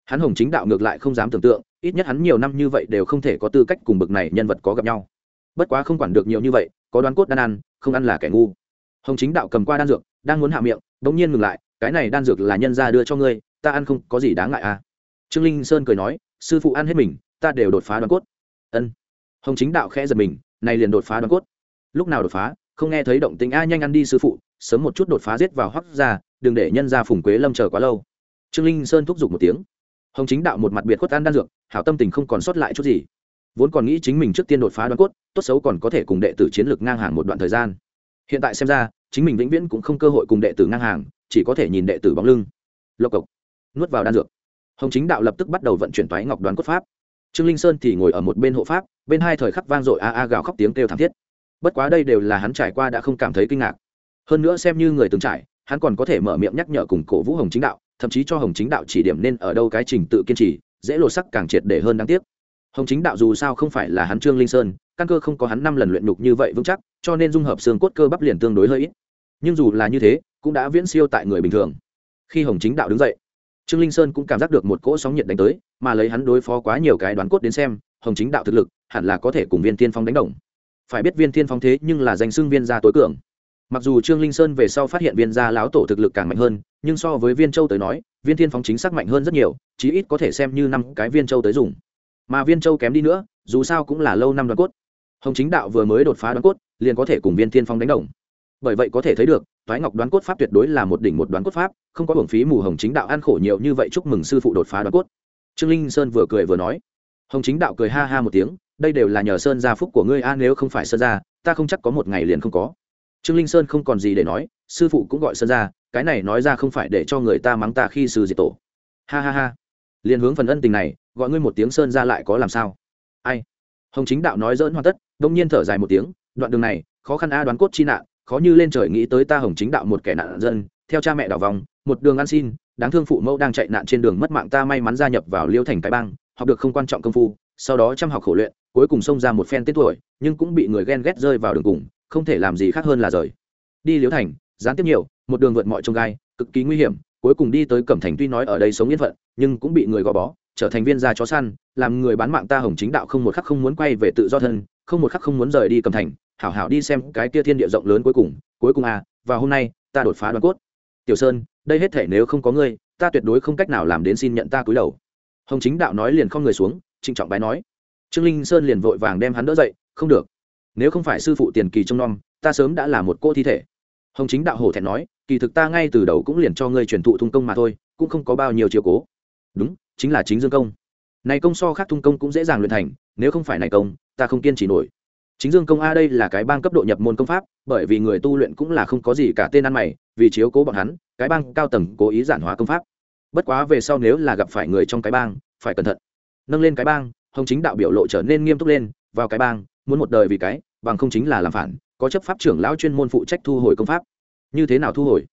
Hắn hồng chính đạo ngược lại không dám tưởng tượng, ít nhất hắn nhiều năm như vậy đều không thể có tư cách cùng bực này nhân vật có gặp nhau. Bất quá không quản được nhiều như vậy, có đoán cốt đan ăn, không ăn là kẻ ngu. Hồng chính đạo cầm qua đan dược, đang muốn hạ miệng đ ỗ n g nhiên ngừng lại, cái này đan dược là nhân ra đưa cho ngươi, ta ăn không có gì đáng ngại à. Trương linh sơn cười nói, sư phụ ăn hết mình, ta đều đột phá đoán cốt. Ân. Hồng chính đạo khẽ giật mình, này liền đột phá đoán cốt. Lúc nào đột phá, không nghe thấy động tính a, nhanh ăn đi sư phụ, sớm một chút đột phá giết vào hoắc ra đừng để nhân ra phùng quế lâm chờ quá lâu. Trương linh sơn thúc giục một tiếng hồng chính đạo một mặt biệt khuất ăn đan dược, hảo tâm tình không còn sót lại chút gì. Vốn còn nghĩ chính mình trước tiên đột phá đoán cốt, tốt xấu còn có thể cùng đệ tử chiến lược ngang hàng một đoạn thời gian. Hiện tại xem ra, chính mình vĩnh viễn cũng không cơ hội cùng đệ tử ngang hàng, chỉ có thể nhìn đệ tử bóng lưng. Lộc cộc, nuốt vào đan dược. Hồng chính đạo lập tức bắt đầu vận chuyển toái ngọc đoán cốt pháp. Trương linh sơn thì ngồi ở một bên hộ pháp, bên hai thời khắc vang dội a a gào khóc tiếng kêu thảm thiết. Bất quá đây đều là hắn trải qua đã không cảm thấy kinh ngạc. Hơn nữa xem như người từng trải, hắn còn có thể mở miệng nhắc nhở cùng cổ vũ hồng chính đạo thậm chí cho hồng chính đạo chỉ điểm nên ở đâu cái trình tự kiên trì, dễ lột sắc càng triệt để hơn đáng tiếc. Hồng chính đạo dù sao không phải là hắn trương linh sơn, căn cơ không có hắn năm lần luyện nhục như vậy vững chắc, cho nên dung hợp xương cốt cơ bắp liền tương đối hơi ít. Nhưng dù là như thế, cũng đã viễn siêu tại người bình thường. Khi hồng chính đạo đứng dậy, trương linh sơn cũng cảm giác được một cỗ sóng nhiệt đánh tới, mà lấy hắn đối phó quá nhiều cái đoán cốt đến xem, hồng chính đạo thực lực hẳn là có thể cùng viên tiên phong đánh đồng. Phải biết viên tiên phong thế nhưng là danh xưng viên gia tối cường mặc dù trương linh sơn về sau phát hiện viên gia láo tổ thực lực càng mạnh hơn, nhưng so với viên châu tới nói, viên thiên phóng chính xác mạnh hơn rất nhiều, chí ít có thể xem như năm cái viên châu tới dùng. Mà viên châu kém đi nữa, dù sao cũng là lâu năm đoàn cốt. Hồng chính đạo vừa mới đột phá đoàn cốt, liền có thể cùng viên thiên phong đánh đồng. Bởi vậy có thể thấy được thoái ngọc đoán cốt pháp tuyệt đối là một đỉnh một đoán cốt pháp, không có hưởng phí mù hồng chính đạo ăn khổ nhiều như vậy chúc mừng sư phụ đột phá đoán cốt. Trương linh sơn vừa cười vừa nói. Hồng chính đạo cười ha ha một tiếng, đây đều là nhờ sơn gia phúc của ngươi a, nếu không phải sơn gia, ta không chắc có một ngày liền không có trương linh sơn không còn gì để nói, sư phụ cũng gọi sơn gia cái này nói ra không phải để cho người ta mắng ta khi sư diệt tổ. Ha ha ha. Liền hướng phần ân tình này, gọi ngươi một tiếng sơn gia lại có làm sao? Ai? Hồng chính đạo nói dỡn hoàn tất, đông nhiên thở dài một tiếng, đoạn đường này, khó khăn a đoán cốt chi nạn, khó như lên trời nghĩ tới ta hồng chính đạo một kẻ nạn dân, theo cha mẹ đảo vòng, một đường ăn xin, đáng thương phụ mẫu đang chạy nạn trên đường mất mạng ta may mắn gia nhập vào liêu thành cái bang, học được không quan trọng công phu, sau đó chăm học khổ luyện, cuối cùng xông ra một phen tên tuổi, nhưng cũng bị người ghen ghét rơi vào đường cùng không thể làm gì khác hơn là rời. Đi liễu thành, gián tiếp nhiều, một đường vượt mọi trông gai, cực kỳ nguy hiểm, cuối cùng đi tới cẩm thành tuy nói ở đây sống yên phận, nhưng cũng bị người gò bó, trở thành viên gia chó săn, làm người bán mạng ta hồng chính đạo không một khắc không muốn quay về tự do thân, không một khắc không muốn rời đi cẩm thành, hảo hảo đi xem cái kia thiên địa rộng lớn cuối cùng cuối cùng à và hôm nay, ta đột phá đoàn cốt. Tiểu sơn, đây hết thể nếu không có ngươi, ta tuyệt đối không cách nào làm đến xin nhận ta cúi đầu. Hồng chính đạo nói liền không người xuống, trịnh trọng bái nói. Trương linh sơn liền vội vàng đem hắn đỡ dậy, không được nếu không phải sư phụ tiền kỳ trông nom, ta sớm đã là một cô thi thể. Hồng chính đạo hổ thẹn nói, kỳ thực ta ngay từ đầu cũng liền cho ngươi truyền thụ thung công mà thôi, cũng không có bao nhiêu chiều cố. Đúng, chính là chính dương công. Này công so khác thung công cũng dễ dàng luyện thành, nếu không phải này công, ta không kiên trì nổi. Chính dương công a đây là cái bang cấp độ nhập môn công pháp, bởi vì người tu luyện cũng là không có gì cả tên ăn mày, vì chiếu cố bọn hắn, cái bang cao tầng cố ý giản hóa công pháp. Bất quá về sau nếu là gặp phải người trong cái bang, phải cẩn thận. Nâng lên cái bang, hồng chính đạo biểu lộ trở nên nghiêm túc lên, vào cái bang muốn một đời vì cái, bằng không chính là làm phản, có chấp pháp trưởng lão chuyên môn phụ trách thu hồi công pháp. Như thế nào thu hồi?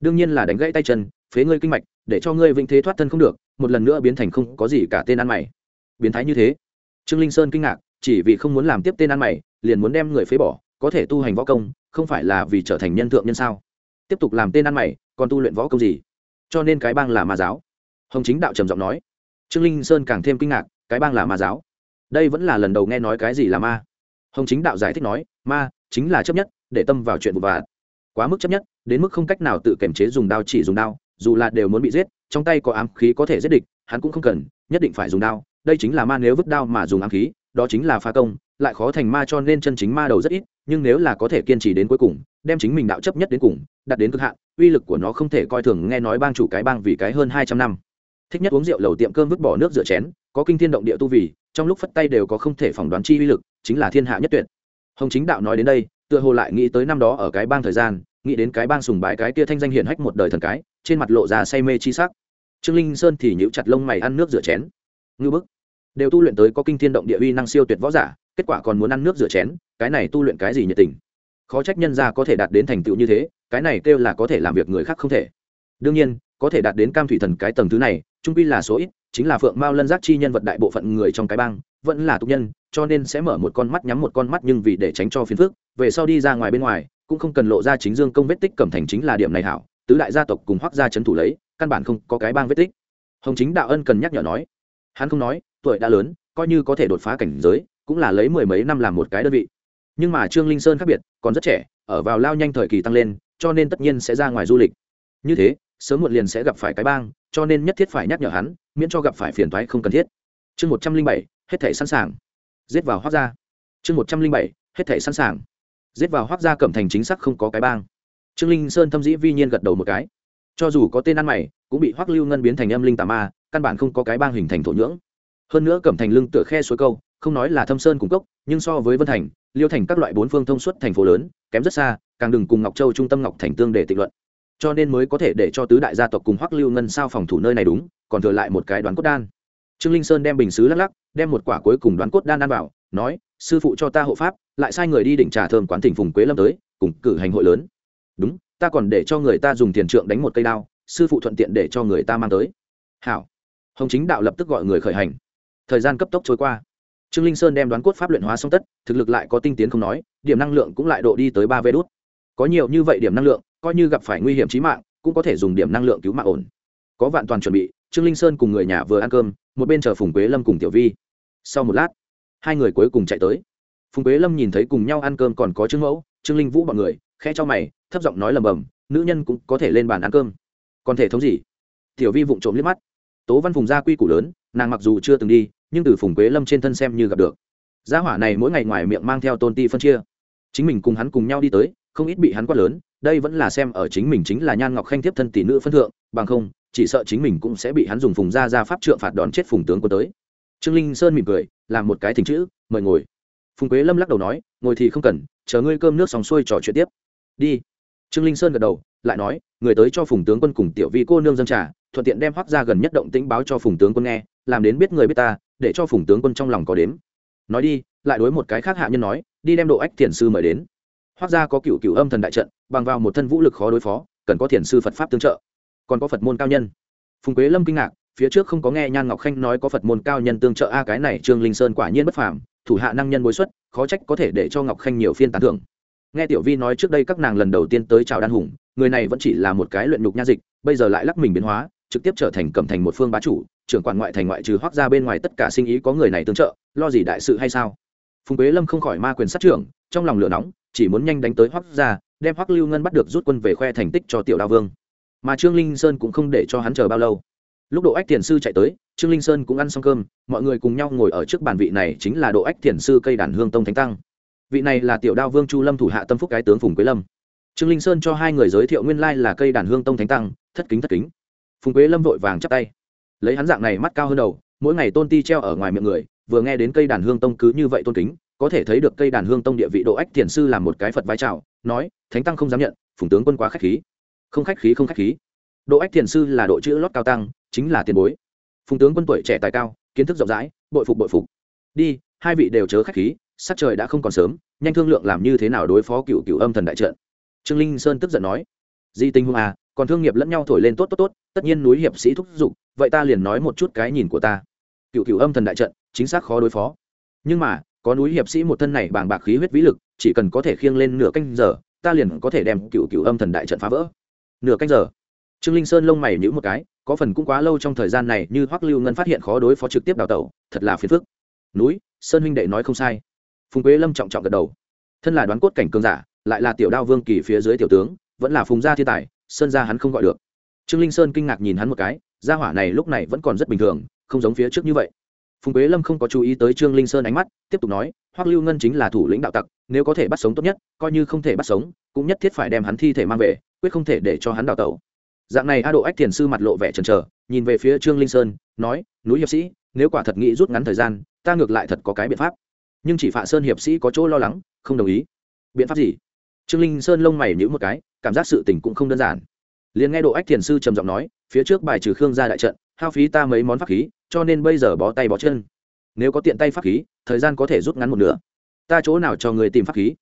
Đương nhiên là đánh gãy tay chân, phế ngươi kinh mạch, để cho ngươi vĩnh thế thoát thân không được, một lần nữa biến thành không có gì cả tên ăn mày. Biến thái như thế. Trương linh sơn kinh ngạc, chỉ vì không muốn làm tiếp tên ăn mày, liền muốn đem người phế bỏ, có thể tu hành võ công, không phải là vì trở thành nhân thượng nhân sao? Tiếp tục làm tên ăn mày, còn tu luyện võ công gì? Cho nên cái bang là ma giáo. Hồng chính đạo trầm giọng nói. Trương linh sơn càng thêm kinh ngạc, cái bang là ma giáo. Đây vẫn là lần đầu nghe nói cái gì là ma hồng chính đạo giải thích nói, ma, chính là chấp nhất, để tâm vào chuyện vụ vặt. Quá mức chấp nhất, đến mức không cách nào tự kiềm chế dùng đao chỉ dùng đao, dù là đều muốn bị giết, trong tay có ám khí có thể giết địch, hắn cũng không cần, nhất định phải dùng đao. Đây chính là ma nếu vứt đao mà dùng ám khí, đó chính là phá công, lại khó thành ma cho nên chân chính ma đầu rất ít, nhưng nếu là có thể kiên trì đến cuối cùng, đem chính mình đạo chấp nhất đến cùng, đạt đến cực hạn, uy lực của nó không thể coi thường, nghe nói bang chủ cái bang vì cái hơn hai trăm năm. Thích nhất uống rượu lầu tiệm cơm vứt bỏ nước rửa chén, có kinh thiên động địa tu vì, trong lúc phất tay đều có không thể phỏng đoán chi uy lực chính là thiên hạ nhất tuyệt. Hồng chính đạo nói đến đây, tựa hồ lại nghĩ tới năm đó ở cái bang thời gian, nghĩ đến cái bang sùng bái cái kia thanh danh hiển hách một đời thần cái, trên mặt lộ ra say mê chi sắc. Trương linh sơn thì nhíu chặt lông mày ăn nước rửa chén. Ngư bức. Đều tu luyện tới có kinh thiên động địa uy năng siêu tuyệt võ giả, kết quả còn muốn ăn nước rửa chén, cái này tu luyện cái gì nhiệt tình? Khó trách nhân gia có thể đạt đến thành tựu như thế, cái này kêu là có thể làm việc người khác không thể. Đương nhiên, có thể đạt đến cam thủy thần cái tầng thứ này, trung quy là số ít, chính là phượng mao lân giác chi nhân vật đại bộ phận người trong cái bang, vẫn là tục nhân cho nên sẽ mở một con mắt nhắm một con mắt nhưng vì để tránh cho phiền phức, về sau đi ra ngoài bên ngoài, cũng không cần lộ ra chính dương công vết tích cẩm thành chính là điểm này hảo, tứ đại gia tộc cùng hoác gia trấn thủ lấy, căn bản không có cái bang vết tích. Hồng chính đạo ân cần nhắc nhở nói. Hắn không nói, tuổi đã lớn, coi như có thể đột phá cảnh giới, cũng là lấy mười mấy năm làm một cái đơn vị. Nhưng mà trương linh sơn khác biệt, còn rất trẻ, ở vào lao nhanh thời kỳ tăng lên, cho nên tất nhiên sẽ ra ngoài du lịch. Như thế, sớm muộn liền sẽ gặp phải cái bang, cho nên nhất thiết phải nhắc nhở hắn, miễn cho gặp phải phiền toái không cần thiết. Chương một trăm linh bảy, hết thể sẵn sàng giết vào hoác gia. Chương một trăm linh bảy, hết thể sẵn sàng. Giết vào hoác gia cẩm thành chính xác không có cái bang. Trương linh sơn thâm dĩ vi nhiên gật đầu một cái. Cho dù có tên ăn mày, cũng bị hoác lưu ngân biến thành âm linh tà ma, căn bản không có cái bang hình thành thổ nhưỡng. Hơn nữa cẩm thành lưng tựa khe suối câu, không nói là thâm sơn cung cốc, nhưng so với vân thành, liêu thành các loại bốn phương thông suốt thành phố lớn, kém rất xa, càng đừng cùng ngọc châu trung tâm ngọc thành tương để tịnh luận. Cho nên mới có thể để cho tứ đại gia tộc cùng hoắc lưu ngân sao phòng thủ nơi này đúng, còn thừa lại một cái đoán cốt đan trương linh sơn đem bình xứ lắc lắc, đem một quả cuối cùng đoán cốt đan ăn vào, nói, sư phụ cho ta hộ pháp, lại sai người đi đỉnh trà thơm quán Thỉnh phùng quế lâm tới, cùng cử hành hội lớn. Đúng, ta còn để cho người ta dùng tiền trượng đánh một cây đao, sư phụ thuận tiện để cho người ta mang tới. Hảo. Hồng chính đạo lập tức gọi người khởi hành. Thời gian cấp tốc trôi qua. Trương linh sơn đem đoán cốt pháp luyện hóa xong tất, thực lực lại có tinh tiến không nói, điểm năng lượng cũng lại độ đi tới ba vê đốt. Có nhiều như vậy điểm năng lượng, coi như gặp phải nguy hiểm trí mạng, cũng có thể dùng điểm năng lượng cứu mạng ổn. Có vạn toàn chuẩn bị trương linh sơn cùng người nhà vừa ăn cơm, một bên chờ phùng quế lâm cùng tiểu vi. Sau một lát, hai người cuối cùng chạy tới. Phùng quế lâm nhìn thấy cùng nhau ăn cơm còn có trương mẫu, trương linh vũ b ọ n người khe cho mày, thấp giọng nói lầm bầm nữ nhân cũng có thể lên bàn ăn cơm. Còn thể thống gì? Tiểu vi vụng trộm liếc mắt. Tố văn phùng gia quy củ lớn, nàng mặc dù chưa từng đi, nhưng từ phùng quế lâm trên thân xem như gặp được. Gia hỏa này mỗi ngày ngoài miệng mang theo tôn ti phân chia. Chính mình cùng hắn cùng nhau đi tới, không ít bị hắn quát lớn, đây vẫn là xem ở chính mình chính là nhan ngọc khanh tiếp thân tỷ nữ phân thượng, bằng không chỉ sợ chính mình cũng sẽ bị hắn dùng phùng ra ra pháp trượng phạt đòn chết phùng tướng quân tới. Trương linh sơn mỉm cười, làm một cái thỉnh chữ, mời ngồi. Phùng quế lâm lắc đầu nói, ngồi thì không cần, chờ ngươi cơm nước xong xuôi trò chuyện tiếp. Đi. Trương linh sơn gật đầu, lại nói, người tới cho phùng tướng quân cùng tiểu vi cô nương dân trà, thuận tiện đem hoác ra gần nhất động tĩnh báo cho phùng tướng quân nghe, làm đến biết người biết ta, để cho phùng tướng quân trong lòng có đếm. Nói đi, lại đối một cái khác hạ nhân nói, đi đem độ ách thiền sư mời đến. Hoác ra có cựu cựu âm thần đại trận, bằng vào một thân vũ lực khó đối phó, cần có thiền sư phật pháp tương trợ còn có phật môn cao nhân. Phùng quế lâm kinh ngạc, phía trước không có nghe nhan ngọc khanh nói có phật môn cao nhân tương trợ a, cái này trương linh sơn quả nhiên bất phàm, thủ hạ năng nhân bối xuất, khó trách có thể để cho ngọc khanh nhiều phiên tán thưởng. Nghe tiểu vi nói trước đây các nàng lần đầu tiên tới chào đan hùng, người này vẫn chỉ là một cái luyện nhục nha dịch, bây giờ lại lắc mình biến hóa, trực tiếp trở thành cẩm thành một phương bá chủ, trưởng quản ngoại thành ngoại trừ hoác ra bên ngoài tất cả sinh ý có người này tương trợ, lo gì đại sự hay sao? Phùng quế lâm không khỏi ma quyền sát trưởng, trong lòng lửa nóng, chỉ muốn nhanh đánh tới hoác ra, đem hoác lưu ngân bắt được rút quân về khoe thành tích cho tiểu đa vương mà trương linh sơn cũng không để cho hắn chờ bao lâu. Lúc độ ách thiền sư chạy tới, trương linh sơn cũng ăn xong cơm, mọi người cùng nhau ngồi ở trước bàn vị này chính là độ ách thiền sư cây đàn hương tông thánh tăng. Vị này là tiểu đao vương chu lâm thủ hạ tâm phúc cái tướng phùng quế lâm. Trương linh sơn cho hai người giới thiệu nguyên lai là cây đàn hương tông thánh tăng, thất kính thất kính. Phùng quế lâm vội vàng chắp tay. Lấy hắn dạng này mắt cao hơn đầu, mỗi ngày tôn ti treo ở ngoài miệng người, vừa nghe đến cây đàn hương tông cứ như vậy tôn kính, có thể thấy được cây đàn hương tông địa vị độ ách thiền sư làm một cái phật vai trào, nói, thánh tăng không dám nhận, phùng tướng quân quá khách khí không khách khí, không khách khí. Độ ách thiền sư là độ chữ lót cao tăng, chính là tiền bối. Phùng tướng quân tuổi trẻ tài cao, kiến thức rộng rãi, bội phục bội phục. Đi, hai vị đều chớ khách khí, sắc trời đã không còn sớm, nhanh thương lượng làm như thế nào đối phó cựu cựu âm thần đại trận. Trương linh sơn tức giận nói, di tình hung à còn thương nghiệp lẫn nhau thổi lên tốt tốt tốt, tất nhiên núi hiệp sĩ thúc giục, vậy ta liền nói một chút cái nhìn của ta. Cựu cựu âm thần đại trận, chính xác khó đối phó. Nhưng mà, có núi hiệp sĩ một thân này bàng bạc khí huyết vĩ lực, chỉ cần có thể khiêng lên nửa canh giờ, ta liền có thể đem cựu cựu âm thần đại trận phá vỡ nửa canh giờ. Trương linh sơn lông mày nhữ một cái, có phần cũng quá lâu trong thời gian này như hoắc lưu ngân phát hiện khó đối phó trực tiếp đào tẩu, thật là phiền phức. Núi, sơn huynh đệ nói không sai. Phùng quế lâm trọng trọng gật đầu. Thân là đoán cốt cảnh cường giả, lại là tiểu đao vương kỳ phía dưới tiểu tướng, vẫn là phùng gia thiên tài, sơn gia hắn không gọi được. Trương linh sơn kinh ngạc nhìn hắn một cái, gia hỏa này lúc này vẫn còn rất bình thường, không giống phía trước như vậy. Phùng quế lâm không có chú ý tới trương linh sơn ánh mắt, tiếp tục nói, hoắc lưu ngân chính là thủ lĩnh đạo tặc, nếu có thể bắt sống tốt nhất, coi như không thể bắt sống, cũng nhất thiết phải đem hắn thi thể mang về quyết không thể để cho hắn đào tẩu. Dạng này a độ ách thiền sư mặt lộ vẻ trần trờ nhìn về phía trương linh sơn, nói, núi hiệp sĩ, nếu quả thật nghĩ rút ngắn thời gian, ta ngược lại thật có cái biện pháp. Nhưng chỉ phạ sơn hiệp sĩ có chỗ lo lắng, không đồng ý. Biện pháp gì? Trương linh sơn lông mày nhữ một cái, cảm giác sự tình cũng không đơn giản. Liền nghe độ ách thiền sư trầm giọng nói, phía trước bài trừ khương gia đại trận, hao phí ta mấy món pháp khí, cho nên bây giờ bó tay bó chân. Nếu có tiện tay pháp khí, thời gian có thể rút ngắn một nửa. Ta chỗ nào cho người tìm pháp khí?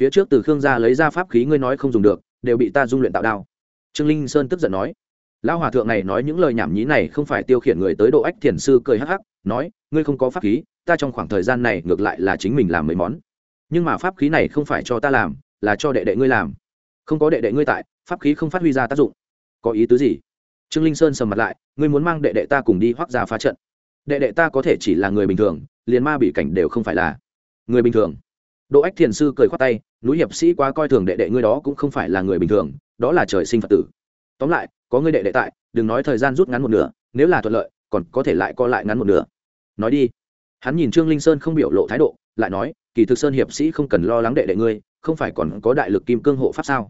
Phía trước từ khương gia lấy ra pháp khí ngươi nói không dùng được đều bị ta dung luyện tạo đao. Trương linh sơn tức giận nói. Lão hòa thượng này nói những lời nhảm nhí này không phải tiêu khiển người tới độ ách thiền sư cười hắc hắc, nói, ngươi không có pháp khí, ta trong khoảng thời gian này ngược lại là chính mình làm mấy món. Nhưng mà pháp khí này không phải cho ta làm, là cho đệ đệ ngươi làm. Không có đệ đệ ngươi tại, pháp khí không phát huy ra tác dụng. Có ý tứ gì? Trương linh sơn sầm mặt lại, ngươi muốn mang đệ đệ ta cùng đi hoác ra phá trận. Đệ đệ ta có thể chỉ là người bình thường, liền ma bị cảnh đều không phải là người bình thường độ ách thiền sư cười khoát tay, núi hiệp sĩ quá coi thường đệ đệ ngươi đó cũng không phải là người bình thường, đó là trời sinh phật tử. Tóm lại, có ngươi đệ đệ tại, đừng nói thời gian rút ngắn một nửa, nếu là thuận lợi, còn có thể lại co lại ngắn một nửa. Nói đi. Hắn nhìn trương linh sơn không biểu lộ thái độ, lại nói, kỳ thực sơn hiệp sĩ không cần lo lắng đệ đệ ngươi, không phải còn có đại lực kim cương hộ pháp sao?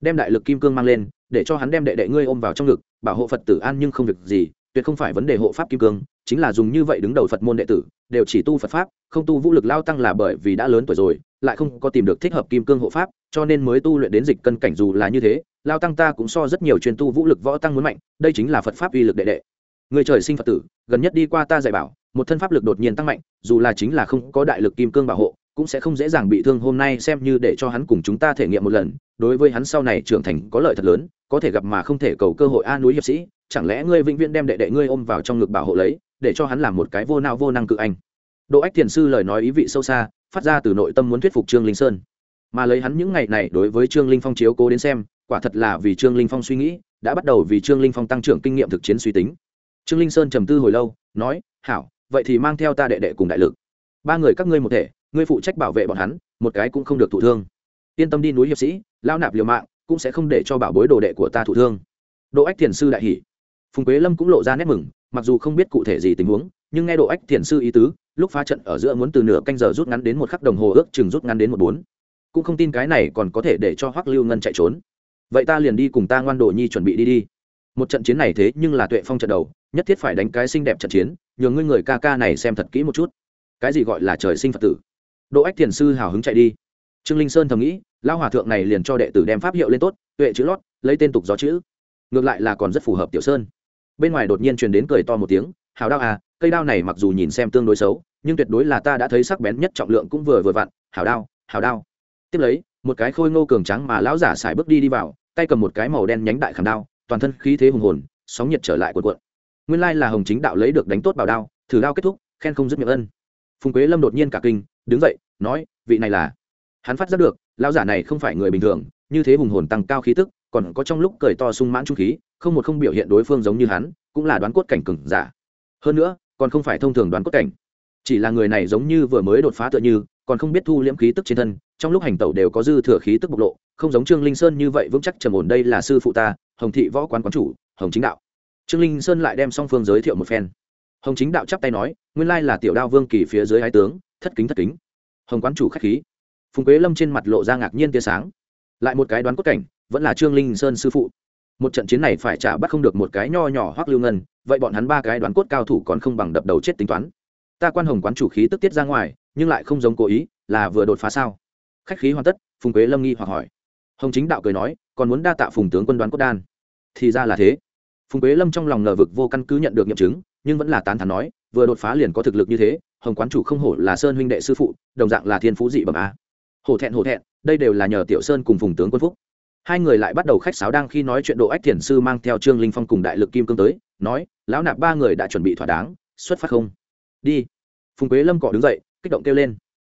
Đem đại lực kim cương mang lên, để cho hắn đem đệ đệ ngươi ôm vào trong ngực, bảo hộ phật tử an nhưng không việc gì tuyệt không phải vấn đề hộ pháp kim cương, chính là dùng như vậy đứng đầu phật môn đệ tử, đều chỉ tu phật pháp, không tu vũ lực lao tăng là bởi vì đã lớn tuổi rồi, lại không có tìm được thích hợp kim cương hộ pháp, cho nên mới tu luyện đến dịch cân cảnh dù là như thế, lao tăng ta cũng so rất nhiều chuyên tu vũ lực võ tăng muốn mạnh, đây chính là phật pháp uy lực đệ đệ. Người trời sinh phật tử, gần nhất đi qua ta dạy bảo, một thân pháp lực đột nhiên tăng mạnh, dù là chính là không có đại lực kim cương bảo hộ, cũng sẽ không dễ dàng bị thương hôm nay xem như để cho hắn cùng chúng ta thể nghiệm một lần, đối với hắn sau này trưởng thành có lợi thật lớn, có thể gặp mà không thể cầu cơ hội a núi hiệp sĩ chẳng lẽ ngươi vĩnh viễn đem đệ đệ ngươi ôm vào trong ngực bảo hộ lấy, để cho hắn làm một cái vô nao vô năng cự anh? Đỗ ách thiền sư lời nói ý vị sâu xa, phát ra từ nội tâm muốn thuyết phục trương linh sơn. Mà lấy hắn những ngày này đối với trương linh phong chiếu cố đến xem, quả thật là vì trương linh phong suy nghĩ, đã bắt đầu vì trương linh phong tăng trưởng kinh nghiệm thực chiến suy tính. Trương linh sơn trầm tư hồi lâu, nói, hảo, vậy thì mang theo ta đệ đệ cùng đại lực. Ba người các ngươi một thể, ngươi phụ trách bảo vệ bọn hắn, một cái cũng không được thụ thương. Yên tâm đi núi hiệp sĩ lao nạp liều mạng, cũng sẽ không để cho bảo bối đồ đệ của ta thụ thương. Đỗ ách thiền sư đại hỷ phùng quế lâm cũng lộ ra nét mừng, mặc dù không biết cụ thể gì tình huống, nhưng nghe độ ách thiền sư ý tứ, lúc phá trận ở giữa muốn từ nửa canh giờ rút ngắn đến một khắc đồng hồ ước chừng rút ngắn đến một bốn. Cũng không tin cái này còn có thể để cho hoắc lưu ngân chạy trốn. Vậy ta liền đi cùng ta ngoan đồ nhi chuẩn bị đi đi. Một trận chiến này thế nhưng là tuệ phong trận đầu, nhất thiết phải đánh cái xinh đẹp trận chiến nhường ngươi người ca ca này xem thật kỹ một chút. Cái gì gọi là trời sinh phật tử? Đỗ ách thiền sư hào hứng chạy đi. Trương linh sơn thầm nghĩ lao hòa thượng này liền cho đệ tử đem pháp hiệu lên tốt, tuệ chữ lót, lấy tên tục gió chữ. Ngược lại là còn rất phù hợp tiểu sơn bên ngoài đột nhiên truyền đến cười to một tiếng, hào đao à cây đao này mặc dù nhìn xem tương đối xấu, nhưng tuyệt đối là ta đã thấy sắc bén nhất trọng lượng cũng vừa vừa vặn. Hào đao hào đao. Tiếp lấy, một cái khôi ngô cường trắng mà lão giả xài bước đi đi vào, tay cầm một cái màu đen nhánh đại khảm đao, toàn thân khí thế hùng hồn, sóng nhiệt trở lại cuộn cuộn. Nguyên lai là hồng chính đạo lấy được đánh tốt bảo đao, thử đao kết thúc, khen không dứt miệng ân. Phùng quế lâm đột nhiên cả kinh, đứng dậy, nói, vị này là? Hắn phát giác được, lão giả này không phải người bình thường, như thế hùng hồn tăng cao khí tức còn có trong lúc cười to sung mãn trung khí, không một không biểu hiện đối phương giống như hắn, cũng là đoán cốt cảnh cừng giả. Hơn nữa, còn không phải thông thường đoán cốt cảnh. Chỉ là người này giống như vừa mới đột phá tựa như, còn không biết thu liễm khí tức trên thân, trong lúc hành tẩu đều có dư thừa khí tức bộc lộ, không giống trương linh sơn như vậy vững chắc trầm ổn đây là sư phụ ta, hồng thị võ quán quán chủ, hồng chính đạo. Trương linh sơn lại đem song phương giới thiệu một phen. Hồng chính đạo chắp tay nói, nguyên lai là tiểu đao vương kỳ phía dưới hai tướng, thất kính thất kính. Hồng quán chủ khách khí. Phùng quế lâm trên mặt lộ ra ngạc nhiên tia sáng. Lại một cái đoán cốt cảnh vẫn là trương linh sơn sư phụ. Một trận chiến này phải trả bắt không được một cái nho nhỏ hoắc lưu ngân, vậy bọn hắn ba cái đoán cốt cao thủ còn không bằng đập đầu chết tính toán. Ta quan hồng quán chủ khí tức tiết ra ngoài, nhưng lại không giống cố ý, là vừa đột phá sao? Khách khí hoàn tất, phùng quế lâm nghi hoặc hỏi. Hồng chính đạo cười nói, còn muốn đa tạ phùng tướng quân đoán cốt đan. Thì ra là thế. Phùng quế lâm trong lòng ngờ vực vô căn cứ nhận được nghiệm chứng, nhưng vẫn là tán thắn nói, vừa đột phá liền có thực lực như thế, hồng quán chủ không hổ là sơn huynh đệ sư phụ, đồng dạng là thiên phú dị bẩm a. Hổ thẹn hổ thẹn, đây đều là nhờ tiểu sơn cùng phùng tướng quân phúc hai người lại bắt đầu khách sáo đang khi nói chuyện độ ách thiền sư mang theo trương linh phong cùng đại lực kim cương tới, nói, lão nạp ba người đã chuẩn bị thỏa đáng, xuất phát không? Đi. Phùng quế lâm cọ đứng dậy, kích động kêu lên.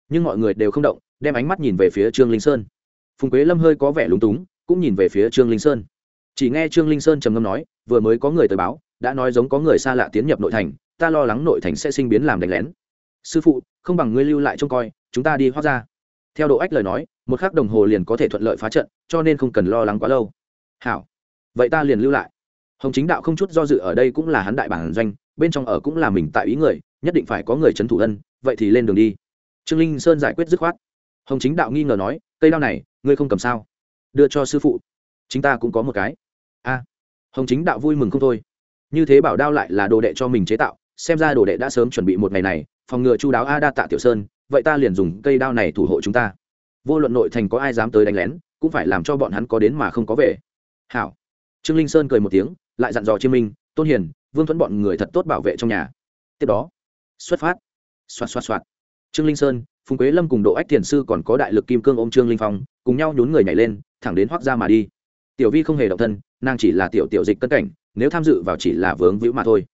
Nhưng mọi người đều không động, đem ánh mắt nhìn về phía trương linh sơn. Phùng quế lâm hơi có vẻ lúng túng, cũng nhìn về phía trương linh sơn. Chỉ nghe trương linh sơn trầm ngâm nói, vừa mới có người tới báo, đã nói giống có người xa lạ tiến nhập nội thành, ta lo lắng nội thành sẽ sinh biến làm đánh lén. Sư phụ, không bằng ngươi lưu lại trông coi, chúng ta đi hoác ra. Theo độ ách lời nói, một khắc đồng hồ liền có thể thuận lợi phá trận cho nên không cần lo lắng quá lâu. Hảo. Vậy ta liền lưu lại. Hồng chính đạo không chút do dự ở đây cũng là hắn đại bản doanh, bên trong ở cũng là mình tại ý người, nhất định phải có người c thủ ân, vậy thì lên đường đi. Trương linh sơn giải quyết dứt khoát. Hồng chính đạo nghi ngờ nói, cây đao này, ngươi không cầm sao? Đưa cho sư phụ. Chính ta cũng có một cái. A. Hồng chính đạo vui mừng không thôi. Như thế bảo đao lại là đồ đệ cho mình chế tạo, xem ra đồ đệ đã sớm chuẩn bị một ngày này, phòng ngừa chu đáo a đa tạ tiểu sơn, vậy ta liền dùng cây đao này thủ hộ chúng ta. Vô luận nội thành có ai dám tới đánh lén cũng phải làm cho bọn hắn có đến mà không có về. Hảo. Trương linh sơn cười một tiếng, lại dặn dò chiêm minh, tôn hiền, vương thuẫn bọn người thật tốt bảo vệ trong nhà. Tiếp đó, xuất phát. Xoạt xoạt xoạt. Trương linh sơn, phùng quế lâm cùng độ ách thiền sư còn có đại lực kim cương ôm trương linh phong, cùng nhau nhún người nhảy lên, thẳng đến hoác ra mà đi. Tiểu vi không hề động thân, nàng chỉ là tiểu tiểu dịch cân cảnh, nếu tham dự vào chỉ là vướng víu mà thôi.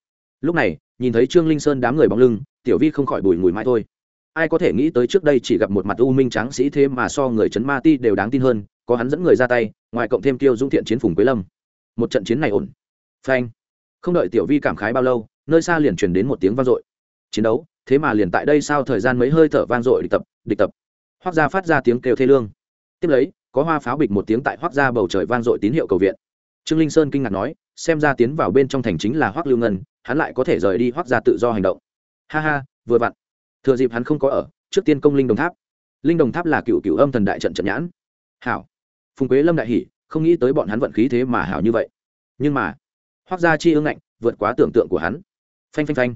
Lúc này, nhìn thấy trương linh sơn đám người bóng lưng, tiểu vi không khỏi bùi ngùi mãi thôi. Ai có thể nghĩ tới trước đây chỉ gặp một mặt u minh tráng sĩ thế mà so người chấn ma ti đều đáng tin hơn có hắn dẫn người ra tay, ngoài cộng thêm tiêu dung thiện chiến phùng quế lâm. Một trận chiến này ổn. Phanh. Không đợi tiểu vi cảm khái bao lâu, nơi xa liền truyền đến một tiếng vang dội. Chiến đấu, thế mà liền tại đây sao thời gian mấy hơi thở vang dội địch tập địch tập. Hoác gia phát ra tiếng kêu thê lương. Tiếp lấy, có hoa pháo bịch một tiếng tại hoác gia bầu trời vang dội tín hiệu cầu viện. Trương linh sơn kinh ngạc nói, xem ra tiến vào bên trong thành chính là hoác lưu ngân, hắn lại có thể rời đi hoác gia tự do hành động. Ha ha, vừa vặn. Thừa dịp hắn không có ở, trước tiên công linh đồng tháp. Linh đồng tháp là cựu cựu âm thần đại trận trận nhãn. Hảo phùng quế lâm đại hỉ, không nghĩ tới bọn hắn vận khí thế mà hảo như vậy. Nhưng mà hoác gia chi ương ngạnh vượt quá tưởng tượng của hắn. Phanh phanh phanh.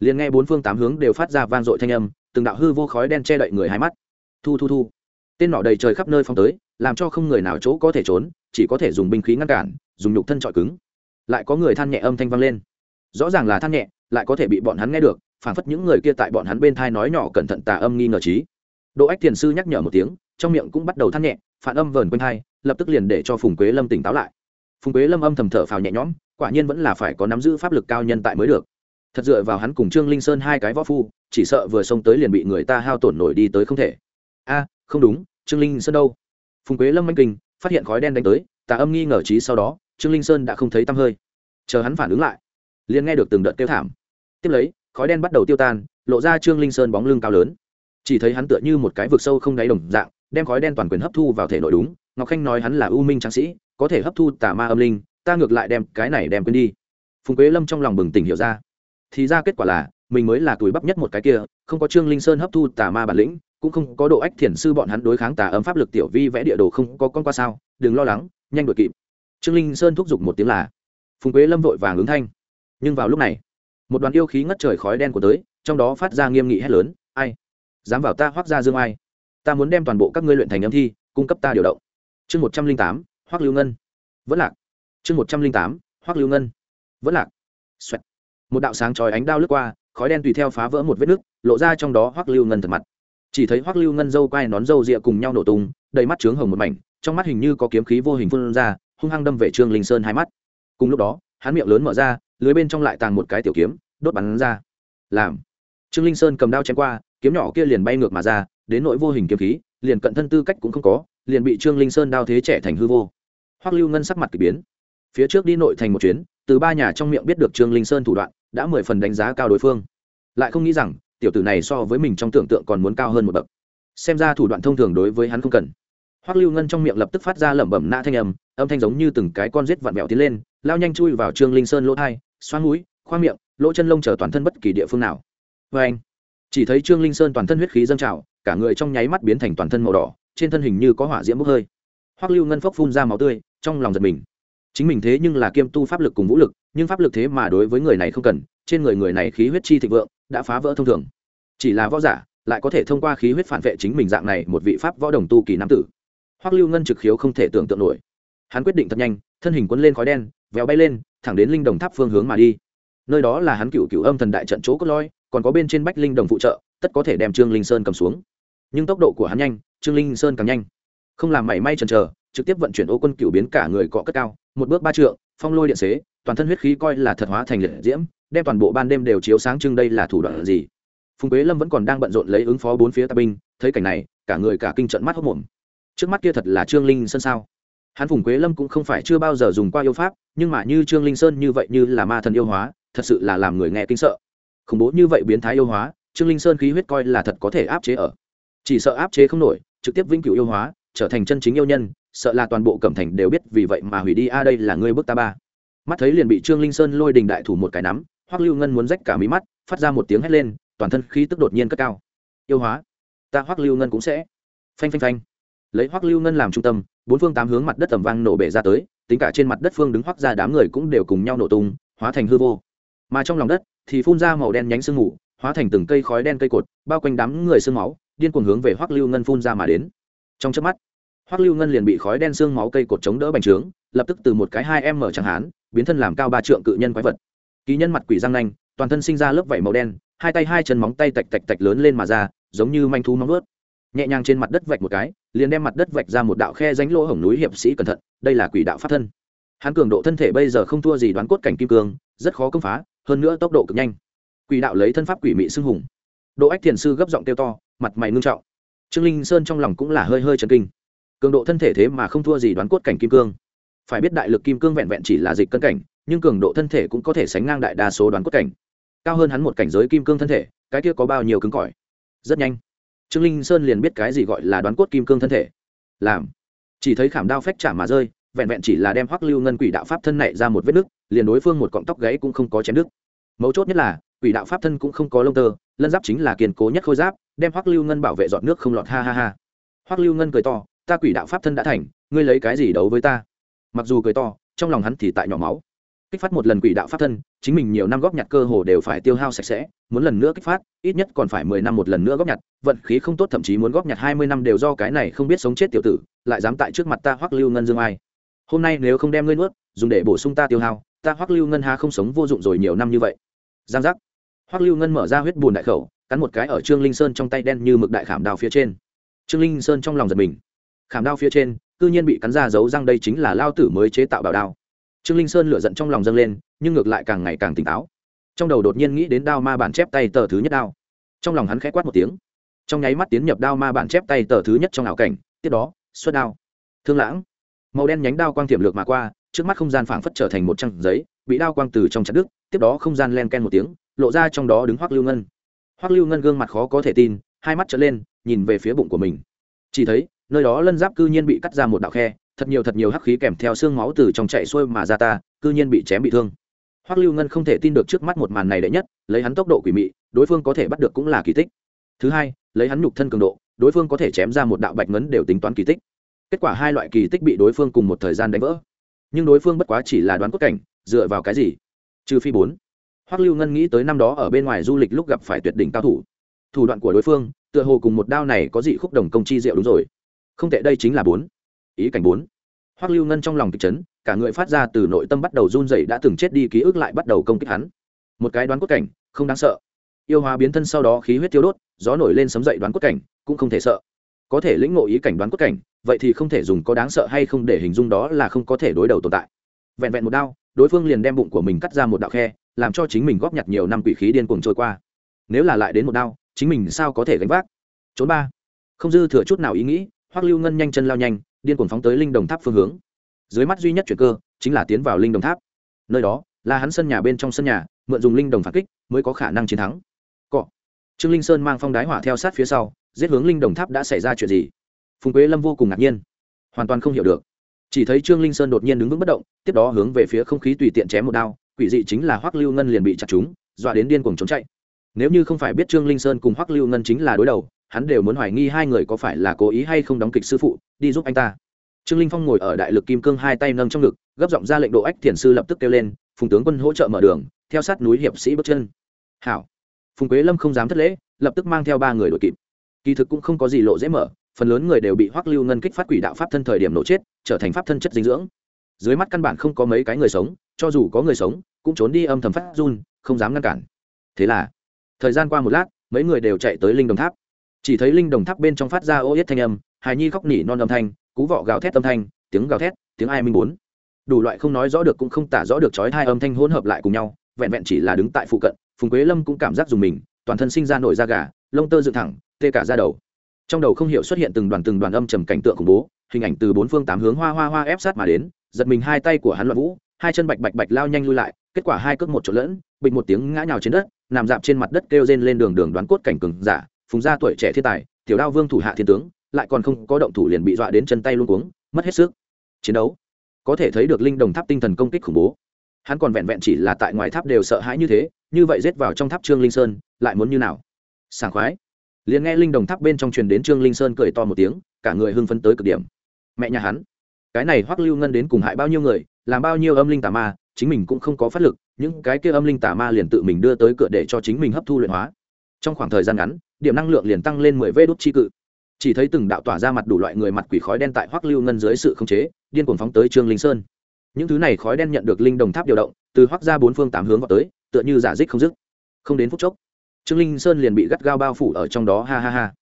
Liền nghe bốn phương tám hướng đều phát ra vang dội thanh âm từng đạo hư vô khói đen che đậy người hai mắt. Thu thu thu. Tên nọ đầy trời khắp nơi phong tới làm cho không người nào chỗ có thể trốn chỉ có thể dùng binh khí ngăn cản dùng nhục thân trọi cứng. Lại có người than nhẹ âm thanh vang lên. Rõ ràng là than nhẹ lại có thể bị bọn hắn nghe được phản phất những người kia tại bọn hắn bên thai nói nhỏ cẩn thận tà âm nghi ngờ trí đỗ ách thiền sư nhắc nhở một tiếng trong miệng cũng bắt đầu than nhẹ phản âm vờn quanh hai, lập tức liền để cho phùng quế lâm tỉnh táo lại. Phùng quế lâm âm thầm thở phào nhẹ nhõm, quả nhiên vẫn là phải có nắm giữ pháp lực cao nhân tại mới được. Thật dựa vào hắn cùng trương linh sơn hai cái võ phu, chỉ sợ vừa xông tới liền bị người ta hao tổn nổi đi tới không thể. A, không đúng, trương linh sơn đâu? Phùng quế lâm manh kinh, phát hiện khói đen đánh tới, tà âm nghi ngờ trí sau đó, trương linh sơn đã không thấy tăm hơi. Chờ hắn phản ứng lại, liền nghe được từng đợt kêu thảm. Tiếp lấy, khói đen bắt đầu tiêu tan, lộ ra trương linh sơn bóng lưng cao lớn. Chỉ thấy hắn tựa như một cái vực sâu không đáy đồng dạng đem khói đen toàn quyền hấp thu vào thể nội đúng, ngọc khanh nói hắn là u minh tráng sĩ, có thể hấp thu tà ma âm linh, ta ngược lại đem cái này đem quên đi. Phùng quế lâm trong lòng bừng tỉnh hiểu ra. Thì ra kết quả là, mình mới là tuổi bắp nhất một cái kia, không có trương linh sơn hấp thu tà ma bản lĩnh, cũng không có độ ách thiền sư bọn hắn đối kháng tà ấm pháp lực tiểu vi vẽ địa đồ không có con qua sao, đừng lo lắng, nhanh đuổi kịp. Trương linh sơn thúc giục một tiếng là, phùng quế lâm vội vàng ứng thanh. Nhưng vào lúc này, một đoàn yêu khí ngất trời khói đen của tới, trong đó phát ra nghiêm nghị hét lớn, ai? Dám vào ta hoác ra dương ai? Ta muốn đem toàn bộ các ngươi luyện thành âm thi, cung cấp ta điều động. Chương một trăm linh tám hoác lưu ngân. Vẫn lạc. Chương một trăm linh tám hoác lưu ngân. Vẫn lạc. Xoẹt. một đạo sáng chói ánh đao lướt qua, khói đen tùy theo phá vỡ một vết nứt, lộ ra trong đó hoác lưu ngân thật mặt. Chỉ thấy hoác lưu ngân dâu quai nón dâu rịa cùng nhau nổ tung, đầy mắt trướng hồng một mảnh, trong mắt hình như có kiếm khí vô hình phun ra, hung hăng đâm về trương linh sơn hai mắt. Cùng lúc đó, hắn miệng lớn mở ra, lưới bên trong lại tàng một cái tiểu kiếm, đốt bắn ra. Làm. Trương linh sơn cầm đao chém qua, kiếm nhỏ kia liền bay ngược mà ra đến nỗi vô hình kiếm khí, liền cận thân tư cách cũng không có, liền bị trương linh sơn đao thế trẻ thành hư vô. Hoắc lưu ngân sắc mặt k ỳ biến. Phía trước đi nội thành một chuyến, từ ba nhà trong miệng biết được trương linh sơn thủ đoạn, đã mười phần đánh giá cao đối phương. Lại không nghĩ rằng, tiểu tử này so với mình trong tưởng tượng còn muốn cao hơn một bậc. Xem ra thủ đoạn thông thường đối với hắn không cần. Hoắc lưu ngân trong miệng lập tức phát ra lẩm bẩm na thanh âm âm thanh giống như từng cái con rết vặn vẹo tiến lên, lao nhanh chui vào trương linh sơn lỗ thai xoan mũi, khoa miệng, lỗ chân lông chờ toàn thân bất kỳ địa phương nào. Vê anh chỉ thấy trương linh sơn toàn thân huyết khí dâng trào cả người trong nháy mắt biến thành toàn thân màu đỏ, trên thân hình như có hỏa diễm bốc hơi. Hoắc lưu ngân phốc phun ra máu tươi, trong lòng giật mình. Chính mình thế nhưng là kiêm tu pháp lực cùng vũ lực, nhưng pháp lực thế mà đối với người này không cần, trên người người này khí huyết chi thịnh vượng, đã phá vỡ thông thường. Chỉ là võ giả, lại có thể thông qua khí huyết phản vệ chính mình dạng này một vị pháp võ đồng tu kỳ nam tử. Hoắc lưu ngân trực khiếu không thể tưởng tượng nổi. Hắn quyết định thật nhanh, thân hình quấn lên khói đen, véo bay lên, thẳng đến linh đồng tháp phương hướng mà đi. Nơi đó là hắn cựu cựu âm thần đại trận chỗ cốt lõi, còn có bên trên bách linh đồng phụ trợ, tất có thể đem trương linh sơn cầm xuống nhưng tốc độ của hắn nhanh, trương linh sơn càng nhanh. Không làm mảy may chần chờ, trực tiếp vận chuyển ô quân cựu biến cả người cọ cất cao, một bước ba trượng, phong lôi điện xế, toàn thân huyết khí coi là thật hóa thành liệt diễm, đem toàn bộ ban đêm đều chiếu sáng trưng đây là thủ đoạn gì. Phùng quế lâm vẫn còn đang bận rộn lấy ứng phó bốn phía tạp binh, thấy cảnh này, cả người cả kinh trận mắt hốc mồm trước mắt kia thật là trương linh sơn sao? Hắn phùng quế lâm cũng không phải chưa bao giờ dùng qua yêu pháp, nhưng mà như trương linh sơn như vậy như là ma thần yêu hóa, thật sự là làm người nghe kinh sợ. Khủng bố như vậy biến thái yêu hóa, trương linh sơn khí huyết coi là thật có thể áp chế ở chỉ sợ áp chế không nổi, trực tiếp vĩnh cửu yêu hóa, trở thành chân chính yêu nhân, sợ là toàn bộ cẩm thành đều biết vì vậy mà hủy đi. A, đây là ngươi bước ta ba. Mắt thấy liền bị trương linh sơn lôi đình đại thủ một cái nắm, hoắc lưu ngân muốn rách cả mí mắt, phát ra một tiếng hét lên, toàn thân khí tức đột nhiên cất cao. Yêu hóa, ta hoắc lưu ngân cũng sẽ. Phanh phanh phanh. Lấy hoắc lưu ngân làm trung tâm, bốn phương tám hướng mặt đất tầm vang nổ bể ra tới, tính cả trên mặt đất phương đứng hoắc ra đám người cũng đều cùng nhau nổ tung, hóa thành hư vô. Mà trong lòng đất thì phun ra màu đen nhánh sương mù, hóa thành từng cây khói đen cây cột, bao quanh đám người sương máu điên cuồng hướng về hoắc lưu ngân phun ra mà đến. Trong chớp mắt, hoắc lưu ngân liền bị khói đen sương máu cây cột chống đỡ bành trướng, lập tức từ một cái hai em mở chẳng hán biến thân làm cao ba trượng cự nhân quái vật. Ký nhân mặt quỷ răng nanh, toàn thân sinh ra lớp vảy màu đen, hai tay hai chân móng tay tạch tạch tạch lớn lên mà ra, giống như manh thú móng ướt nhẹ nhàng trên mặt đất vạch một cái, liền đem mặt đất vạch ra một đạo khe ránh lỗ hổng núi hiệp sĩ cẩn thận, đây là quỷ đạo pháp thân. Hắn cường độ thân thể bây giờ không thua gì đoán cốt cảnh kim cương, rất khó công phá, hơn nữa tốc độ cực nhanh. Quỷ đạo lấy thân pháp quỷ mị xưng hùng độ ách thiền sư gấp giọng kêu to, mặt mày ngưng trọng. Trương linh sơn trong lòng cũng là hơi hơi chấn kinh. Cường độ thân thể thế mà không thua gì đoán cốt cảnh kim cương. Phải biết đại lực kim cương vẹn vẹn chỉ là dịch cân cảnh, nhưng cường độ thân thể cũng có thể sánh ngang đại đa số đoán cốt cảnh. Cao hơn hắn một cảnh giới kim cương thân thể, cái kia có bao nhiêu cứng cỏi? Rất nhanh. Trương linh sơn liền biết cái gì gọi là đoán cốt kim cương thân thể. Làm. Chỉ thấy khảm đao phách trả mà rơi, vẹn vẹn chỉ là đem hoắc lưu ngân quỷ đạo pháp thân này ra một vết nứt, liền đối phương một cọng tóc gáy cũng không có chém đứt. Mấu chốt nhất là, quỷ đạo pháp thân cũng không có lông tơ lân giáp chính là kiên cố nhất khôi giáp, đem hoắc lưu ngân bảo vệ dọn nước không lọt, ha ha ha. Hoắc lưu ngân cười to, ta quỷ đạo pháp thân đã thành, ngươi lấy cái gì đấu với ta? Mặc dù cười to, trong lòng hắn thì tại nhỏ máu. Kích phát một lần quỷ đạo pháp thân, chính mình nhiều năm góp nhặt cơ hồ đều phải tiêu hao sạch sẽ, muốn lần nữa kích phát, ít nhất còn phải mười năm một lần nữa góp nhặt, vận khí không tốt thậm chí muốn góp nhặt hai mươi năm đều do cái này không biết sống chết tiểu tử, lại dám tại trước mặt ta hoắc lưu ngân dương ai. Hôm nay nếu không đem ngươi nuốt, dùng để bổ sung ta tiêu hao, ta hoắc lưu ngân ha không sống vô dụng rồi nhiều năm như vậy. Giang giác hoắc lưu ngân mở ra huyết bùn đại khẩu, cắn một cái ở trương linh sơn trong tay đen như mực đại khảm đao phía trên. Trương linh sơn trong lòng giật mình. Khảm đao phía trên, cư nhiên bị cắn ra dấu răng đây chính là lao tử mới chế tạo bảo đao. Trương linh sơn lửa giận trong lòng dâng lên, nhưng ngược lại càng ngày càng tỉnh táo. Trong đầu đột nhiên nghĩ đến đao ma bản chép tay tờ thứ nhất đao. Trong lòng hắn khẽ quát một tiếng. Trong nháy mắt tiến nhập đao ma bản chép tay tờ thứ nhất trong ảo cảnh, tiếp đó, xuất đao. Thương lãng. Màu đen nhánh đao quang tiềm lược mà qua, trước mắt không gian phảng phất trở thành một trang giấy bị đao quang từ trong chặt đứt, tiếp đó không gian len ken một tiếng, lộ ra trong đó đứng hoắc lưu ngân. Hoắc lưu ngân gương mặt khó có thể tin, hai mắt trở lên, nhìn về phía bụng của mình. Chỉ thấy, nơi đó lân giáp cư nhiên bị cắt ra một đạo khe, thật nhiều thật nhiều hắc khí kèm theo xương máu từ trong chạy xuôi mà ra ta, cư nhiên bị chém bị thương. Hoắc lưu ngân không thể tin được trước mắt một màn này đệ nhất, lấy hắn tốc độ quỷ mị, đối phương có thể bắt được cũng là kỳ tích. Thứ hai, lấy hắn nhục thân cường độ, đối phương có thể chém ra một đạo bạch ngấn đều tính toán kỳ tích. Kết quả hai loại kỳ tích bị đối phương cùng một thời gian đánh vỡ. Nhưng đối phương bất quá chỉ là đoán cốt cảnh dựa vào cái gì? Trừ phi bốn. Hoắc lưu ngân nghĩ tới năm đó ở bên ngoài du lịch lúc gặp phải tuyệt đỉnh cao thủ. Thủ đoạn của đối phương, tựa hồ cùng một đao này có dị khúc đồng công chi diệu đúng rồi. Không tệ, đây chính là bốn. Ý cảnh bốn. Hoắc lưu ngân trong lòng kịch chấn, cả người phát ra từ nội tâm bắt đầu run rẩy đã từng chết đi ký ức lại bắt đầu công kích hắn. Một cái đoán cốt cảnh, không đáng sợ. Yêu hóa biến thân sau đó khí huyết tiêu đốt, gió nổi lên sấm dậy đoán cốt cảnh, cũng không thể sợ. Có thể lĩnh ngộ ý cảnh đoán cốt cảnh, vậy thì không thể dùng có đáng sợ hay không để hình dung đó là không có thể đối đầu tồn tại. Vẹn vẹn một đao đối phương liền đem bụng của mình cắt ra một đạo khe, làm cho chính mình góp nhặt nhiều năm quỷ khí điên cuồng trôi qua. Nếu là lại đến một đao, chính mình sao có thể gánh vác? Trốn ba. Không dư thừa chút nào ý nghĩ, hoắc lưu ngân nhanh chân lao nhanh, điên cuồng phóng tới linh đồng tháp phương hướng. Dưới mắt duy nhất chuyển cơ, chính là tiến vào linh đồng tháp. Nơi đó, là hắn sân nhà bên trong sân nhà, mượn dùng linh đồng phản kích, mới có khả năng chiến thắng. Cọ. Trương linh sơn mang phong đái hỏa theo sát phía sau, giết hướng linh đồng tháp đã xảy ra chuyện gì? Phùng quế lâm vô cùng ngạc nhiên. Hoàn toàn không hiểu được chỉ thấy trương linh sơn đột nhiên đứng vững bất động, tiếp đó hướng về phía không khí tùy tiện chém một đao, quỷ dị chính là hoắc lưu ngân liền bị chặt chúng, dọa đến điên cuồng trốn chạy. Nếu như không phải biết trương linh sơn cùng hoắc lưu ngân chính là đối đầu, hắn đều muốn hoài nghi hai người có phải là cố ý hay không đóng kịch sư phụ, đi giúp anh ta. Trương linh phong ngồi ở đại lực kim cương hai tay nâng trong ngực, gấp giọng ra lệnh độ ách thiền sư lập tức kêu lên, phùng tướng quân hỗ trợ mở đường, theo sát núi hiệp sĩ bước chân. Hảo. Phùng quế lâm không dám thất lễ, lập tức mang theo ba người đội kịp. Kỳ thực cũng không có gì lộ dễ mở phần lớn người đều bị hoắc lưu ngân kích phát quỷ đạo pháp thân thời điểm nổ chết, trở thành pháp thân chất dinh dưỡng. Dưới mắt căn bản không có mấy cái người sống, cho dù có người sống, cũng trốn đi âm thầm phát run, không dám ngăn cản. Thế là, thời gian qua một lát, mấy người đều chạy tới linh đồng tháp. Chỉ thấy linh đồng tháp bên trong phát ra ô yết thanh âm, hài nhi khóc nỉ non âm thanh, cú vọ gào thét âm thanh, tiếng gào thét, tiếng ai minh bốn. Đủ loại không nói rõ được cũng không tả rõ được trói hai âm thanh hỗn hợp lại cùng nhau, vẹn vẹn chỉ là đứng tại phụ cận, phùng quế lâm cũng cảm giác dùng mình, toàn thân sinh ra nổi da gà, lông tơ dựng thẳng, tê cả ra đầu trong đầu không hiểu xuất hiện từng đoàn từng đoàn âm trầm cảnh tượng khủng bố, hình ảnh từ bốn phương tám hướng hoa hoa hoa ép sát mà đến, giật mình hai tay của hắn loạn vũ, hai chân bạch bạch bạch lao nhanh lui lại, kết quả hai cước một chỗ lẫn, bịch một tiếng ngã nhào trên đất, nằm dạp trên mặt đất kêu rên lên đường đường đoán cốt cảnh cừng giả, phùng ra tuổi trẻ thiên tài, tiểu đao vương thủ hạ thiên tướng, lại còn không có động thủ liền bị dọa đến chân tay luôn cuống, mất hết sức. Chiến đấu. Có thể thấy được linh đồng tháp tinh thần công kích khủng bố. Hắn còn vẹn vẹn chỉ là tại ngoài tháp đều sợ hãi như thế, như vậy rết vào trong tháp trương linh sơn, lại muốn như nào? Sảng khoái liền nghe linh đồng tháp bên trong truyền đến trương linh sơn cười to một tiếng cả người hưng phấn tới cực điểm mẹ nhà hắn cái này hoắc lưu ngân đến cùng hại bao nhiêu người làm bao nhiêu âm linh tà ma chính mình cũng không có phát lực những cái kia âm linh tà ma liền tự mình đưa tới cửa để cho chính mình hấp thu luyện hóa trong khoảng thời gian ngắn điểm năng lượng liền tăng lên mười vê đốt chi cự chỉ thấy từng đạo tỏa ra mặt đủ loại người mặt quỷ khói đen tại hoắc lưu ngân dưới sự khống chế điên cuồng phóng tới trương linh sơn những thứ này khói đen nhận được linh đồng tháp điều động từ hoắc ra bốn phương tám hướng vào tới tựa như giả dích không dứt không đến phút chốc trương linh sơn liền bị gắt gao bao phủ ở trong đó, ha ha ha.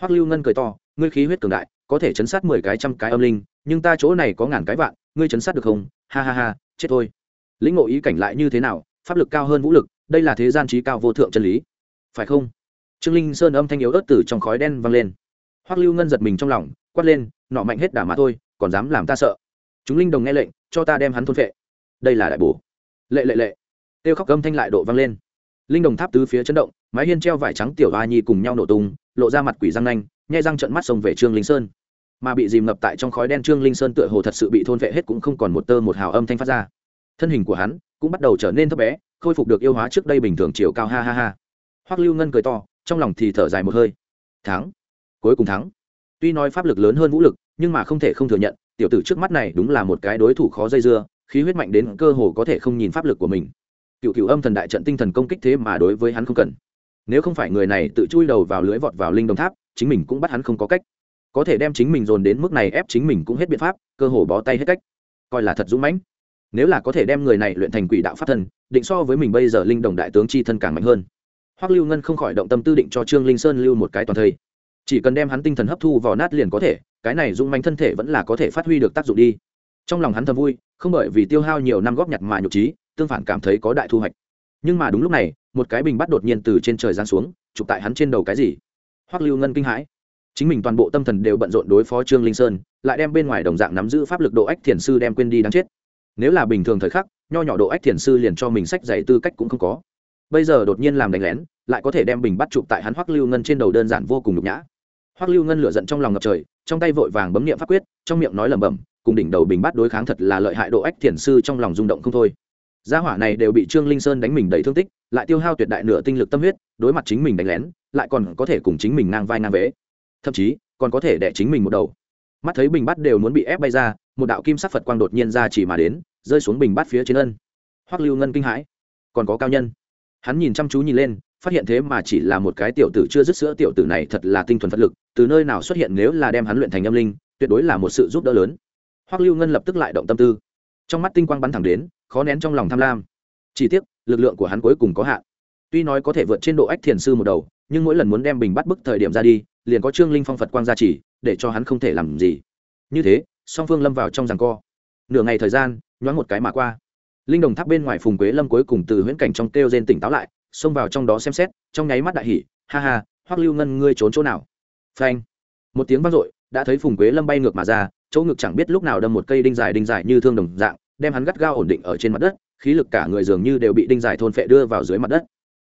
Hoắc lưu ngân cười to, ngươi khí huyết cường đại, có thể chấn sát mười cái, trăm cái âm linh, nhưng ta chỗ này có ngàn cái vạn, ngươi chấn sát được không? Ha ha ha, chết thôi. Lĩnh ngộ ý cảnh lại như thế nào? Pháp lực cao hơn vũ lực, đây là thế gian trí cao vô thượng chân lý. Phải không? Trương linh sơn âm thanh yếu ớt từ trong khói đen vang lên. Hoắc lưu ngân giật mình trong lòng, quát lên, nọ mạnh hết đả mà thôi, còn dám làm ta sợ? Chúng linh đồng nghe lệnh, cho ta đem hắn thôn phệ. Đây là đại bổ. Lệ lệ lệ. Tiêu khóc âm thanh lại độ vang lên linh đồng tháp tứ phía chấn động, mái hiên treo vải trắng tiểu hoa nhi cùng nhau nổ tung, lộ ra mặt quỷ răng nanh, nhai răng trận mắt sông về trương linh sơn. Mà bị dìm ngập tại trong khói đen trương linh sơn tựa hồ thật sự bị thôn vệ hết cũng không còn một tơ một hào âm thanh phát ra. Thân hình của hắn cũng bắt đầu trở nên thấp bé, khôi phục được yêu hóa trước đây bình thường chiều cao ha ha ha. Hoắc lưu ngân cười to, trong lòng thì thở dài một hơi. Thắng. Cuối cùng thắng. Tuy nói pháp lực lớn hơn vũ lực, nhưng mà không thể không thừa nhận, tiểu tử trước mắt này đúng là một cái đối thủ khó dây dưa, khí huyết mạnh đến cơ hồ có thể không nhìn pháp lực của mình cựu cựu âm thần đại trận tinh thần công kích thế mà đối với hắn không cần. Nếu không phải người này tự chui đầu vào lưới vọt vào linh đồng tháp, chính mình cũng bắt hắn không có cách. Có thể đem chính mình dồn đến mức này ép chính mình cũng hết biện pháp, cơ hồ bó tay hết cách. Coi là thật dũng mãnh. Nếu là có thể đem người này luyện thành quỷ đạo pháp thân định so với mình bây giờ linh đồng đại tướng chi thân càng mạnh hơn. Hoắc lưu ngân không khỏi động tâm tư định cho trương linh sơn lưu một cái toàn thây. Chỉ cần đem hắn tinh thần hấp thu vào nát liền có thể, cái này dũng mãnh thân thể vẫn là có thể phát huy được tác dụng đi. Trong lòng hắn thầm vui, không bởi vì tiêu hao nhiều năm góp nhặt mà nhục trí tương phản cảm thấy có đại thu hoạch. Nhưng mà đúng lúc này, một cái bình bắt đột nhiên từ trên trời giáng xuống, chụp tại hắn trên đầu cái gì? Hoắc lưu ngân kinh hãi. Chính mình toàn bộ tâm thần đều bận rộn đối phó trương linh sơn, lại đem bên ngoài đồng dạng nắm giữ pháp lực độ ách thiền sư đem quên đi đáng chết. Nếu là bình thường thời khắc, nho nhỏ độ ách thiền sư liền cho mình sách dạy tư cách cũng không có. Bây giờ đột nhiên làm đánh lén, lại có thể đem bình bắt chụp tại hắn hoắc lưu ngân trên đầu đơn giản vô cùng nhục nhã. Hoắc lưu ngân lửa giận trong lòng ngập trời, trong tay vội vàng bấm niệm pháp quyết, trong miệng nói lẩm bẩm, cùng đỉnh đầu bình bắt đối kháng thật là lợi hại độ ách thiền sư trong lòng rung động không thôi gia hỏa này đều bị trương linh sơn đánh mình đầy thương tích, lại tiêu hao tuyệt đại nửa tinh lực tâm huyết, đối mặt chính mình đánh lén, lại còn có thể cùng chính mình ngang vai ngang vế. Thậm chí, còn có thể đẻ chính mình một đầu. Mắt thấy bình bát đều muốn bị ép bay ra, một đạo kim sắc phật quang đột nhiên ra chỉ mà đến, rơi xuống bình bát phía trên ân. Hoắc lưu ngân kinh hãi. Còn có cao nhân. Hắn nhìn chăm chú nhìn lên, phát hiện thế mà chỉ là một cái tiểu tử chưa dứt sữa tiểu tử này thật là tinh thuần phật lực, từ nơi nào xuất hiện nếu là đem hắn luyện thành âm linh, tuyệt đối là một sự giúp đỡ lớn. Hoắc lưu ngân lập tức lại động tâm tư. Trong mắt tinh quang bắn thẳng đến khó nén trong lòng tham lam. Chỉ tiếc, lực lượng của hắn cuối cùng có hạn. Tuy nói có thể vượt trên độ ách thiền sư một đầu, nhưng mỗi lần muốn đem bình bắt bức thời điểm ra đi, liền có trương linh phong phật quang gia trì, để cho hắn không thể làm gì. Như thế, song phương lâm vào trong giằng co. Nửa ngày thời gian, nhoáng một cái mà qua. Linh đồng tháp bên ngoài phùng quế lâm cuối cùng từ huyễn cảnh trong kêu rên tỉnh táo lại, xông vào trong đó xem xét, trong nháy mắt đại hỉ, ha ha, hoắc lưu ngân, ngươi trốn chỗ nào? Phanh. Một tiếng vang dội, đã thấy phùng quế lâm bay ngược mà ra, chỗ ngực chẳng biết lúc nào đâm một cây đinh dài đinh dài như thương đồng dạng đem hắn gắt gao ổn định ở trên mặt đất, khí lực cả người dường như đều bị đinh dài thôn phệ đưa vào dưới mặt đất.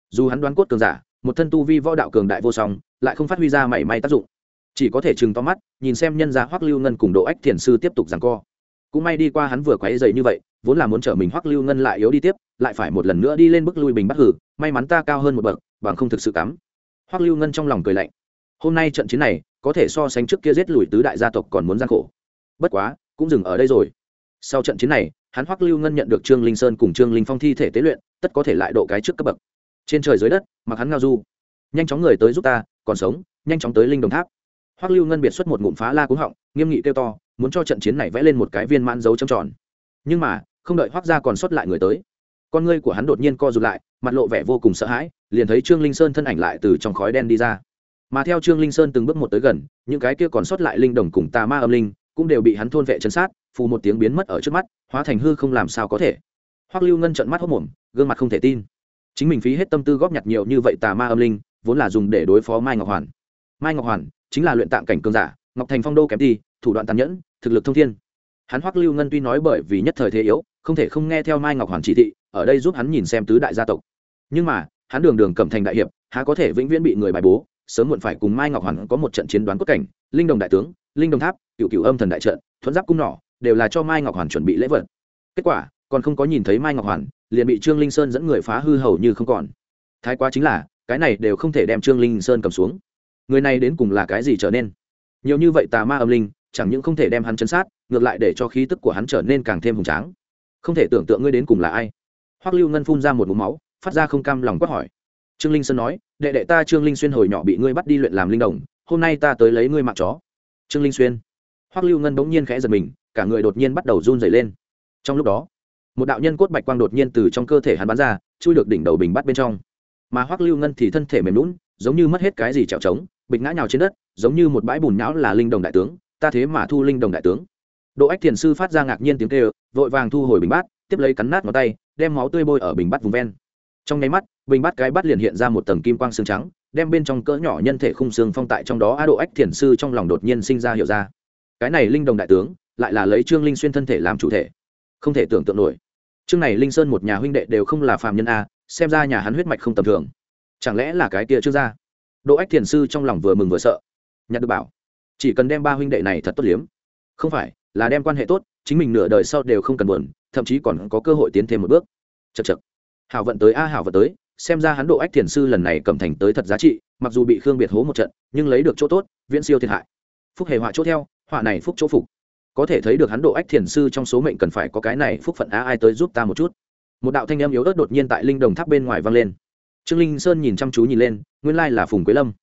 Dù hắn đoán cốt cường giả, một thân tu vi võ đạo cường đại vô song, lại không phát huy ra mảy may tác dụng. Chỉ có thể chừng to mắt, nhìn xem nhân gia hoắc lưu ngân cùng độ ách thiền sư tiếp tục giằng co. Cũng may đi qua hắn vừa quấy dày như vậy, vốn là muốn trở mình hoắc lưu ngân lại yếu đi tiếp, lại phải một lần nữa đi lên bức lui bình bắt hử, may mắn ta cao hơn một bậc, bằng không thực sự cắm. Hoắc lưu ngân trong lòng cười lạnh. Hôm nay trận chiến này, có thể so sánh trước kia giết lùi tứ đại gia tộc còn muốn gian khổ. Bất quá, cũng dừng ở đây rồi. Sau trận chiến này hắn hoắc lưu ngân nhận được trương linh sơn cùng trương linh phong thi thể tế luyện, tất có thể lại độ cái trước cấp bậc. Trên trời dưới đất, mặc hắn ngao du. Nhanh chóng người tới giúp ta, còn sống, nhanh chóng tới linh đồng tháp. Hoắc lưu ngân biệt xuất một ngụm phá la cúng họng, nghiêm nghị kêu to, muốn cho trận chiến này vẽ lên một cái viên mãn dấu trầm tròn. Nhưng mà, không đợi hoắc gia còn xuất lại người tới, con ngươi của hắn đột nhiên co rụt lại, mặt lộ vẻ vô cùng sợ hãi, liền thấy trương linh sơn thân ảnh lại từ trong khói đen đi ra. Mà theo trương linh sơn từng bước một tới gần, những cái kia còn sót lại linh đồng cùng tà ma âm linh cũng đều bị hắn thôn vệ chấn sát, phù một tiếng biến mất ở trước mắt, hóa thành hư không làm sao có thể. Hoắc lưu ngân trợn mắt hốc mồm, gương mặt không thể tin. Chính mình phí hết tâm tư góp nhặt nhiều như vậy tà ma âm linh, vốn là dùng để đối phó mai ngọc hoàn. Mai ngọc hoàn chính là luyện tạng cảnh cường giả, ngọc thành phong đô kém đi, thủ đoạn tàn nhẫn, thực lực thông thiên. Hắn hoắc lưu ngân tuy nói bởi vì nhất thời thế yếu, không thể không nghe theo mai ngọc hoàn chỉ thị, ở đây giúp hắn nhìn xem tứ đại gia tộc. Nhưng mà, hắn đường đường cẩm thành đại hiệp, há có thể vĩnh viễn bị người bài bố, sớm muộn phải cùng mai ngọc hoàn có một trận chiến đoán cốt cảnh, linh đồng đại tướng linh đồng tháp cựu cựu âm thần đại trận thuẫn giáp cung nỏ, đều là cho mai ngọc hoàn chuẩn bị lễ vật. Kết quả, còn không có nhìn thấy mai ngọc hoàn, liền bị trương linh sơn dẫn người phá hư hầu như không còn. Thái quá chính là, cái này đều không thể đem trương linh sơn cầm xuống. Người này đến cùng là cái gì trở nên? Nhiều như vậy tà ma âm linh, chẳng những không thể đem hắn chấn sát, ngược lại để cho khí tức của hắn trở nên càng thêm hùng tráng. Không thể tưởng tượng ngươi đến cùng là ai. Hoắc lưu ngân phun ra một mũ máu, phát ra không cam lòng quát hỏi. Trương linh sơn nói, đệ đệ ta trương linh xuyên hồi nhỏ bị ngươi bắt đi luyện làm linh đồng, hôm nay ta tới lấy ngươi mạng chó trương linh xuyên. Hoắc lưu ngân bỗng nhiên khẽ giật mình, cả người đột nhiên bắt đầu run rẩy lên. Trong lúc đó, một đạo nhân cốt bạch quang đột nhiên từ trong cơ thể hắn bắn ra, chui được đỉnh đầu bình bắt bên trong. Mà hoắc lưu ngân thì thân thể mềm lún giống như mất hết cái gì trèo trống bịch ngã nhào trên đất, giống như một bãi bùn nhão là linh đồng đại tướng, ta thế mà thu linh đồng đại tướng. Độ ách thiền sư phát ra ngạc nhiên tiếng kêu, vội vàng thu hồi bình bát, tiếp lấy cắn nát ngón tay, đem máu tươi bôi ở bình bát vùng ven. Trong nháy mắt, bình bát cái bát liền hiện ra một tầng kim quang xương trắng đem bên trong cỡ nhỏ nhân thể khung xương phong tại trong đó a độ ách thiền sư trong lòng đột nhiên sinh ra hiểu ra. Cái này linh đồng đại tướng, lại là lấy trương linh xuyên thân thể làm chủ thể. Không thể tưởng tượng nổi. Trương này linh sơn một nhà huynh đệ đều không là phàm nhân a, xem ra nhà hắn huyết mạch không tầm thường. Chẳng lẽ là cái kia trước ra? Độ ách thiền sư trong lòng vừa mừng vừa sợ. Nhặt được bảo. Chỉ cần đem ba huynh đệ này thật tốt liếm. Không phải, là đem quan hệ tốt, chính mình nửa đời sau đều không cần buồn, thậm chí còn có cơ hội tiến thêm một bước. Chật chật hảo vận tới a, hảo vận tới xem ra hắn độ ách thiền sư lần này cầm thành tới thật giá trị, mặc dù bị khương biệt hố một trận, nhưng lấy được chỗ tốt, viễn siêu thiệt hại. Phúc hề họa chỗ theo, họa này phúc chỗ phục. Có thể thấy được hắn độ ách thiền sư trong số mệnh cần phải có cái này phúc phận á ai tới giúp ta một chút. Một đạo thanh âm yếu ớt đột nhiên tại linh đồng tháp bên ngoài vang lên. Trương linh sơn nhìn chăm chú nhìn lên, nguyên lai là phùng quế lâm.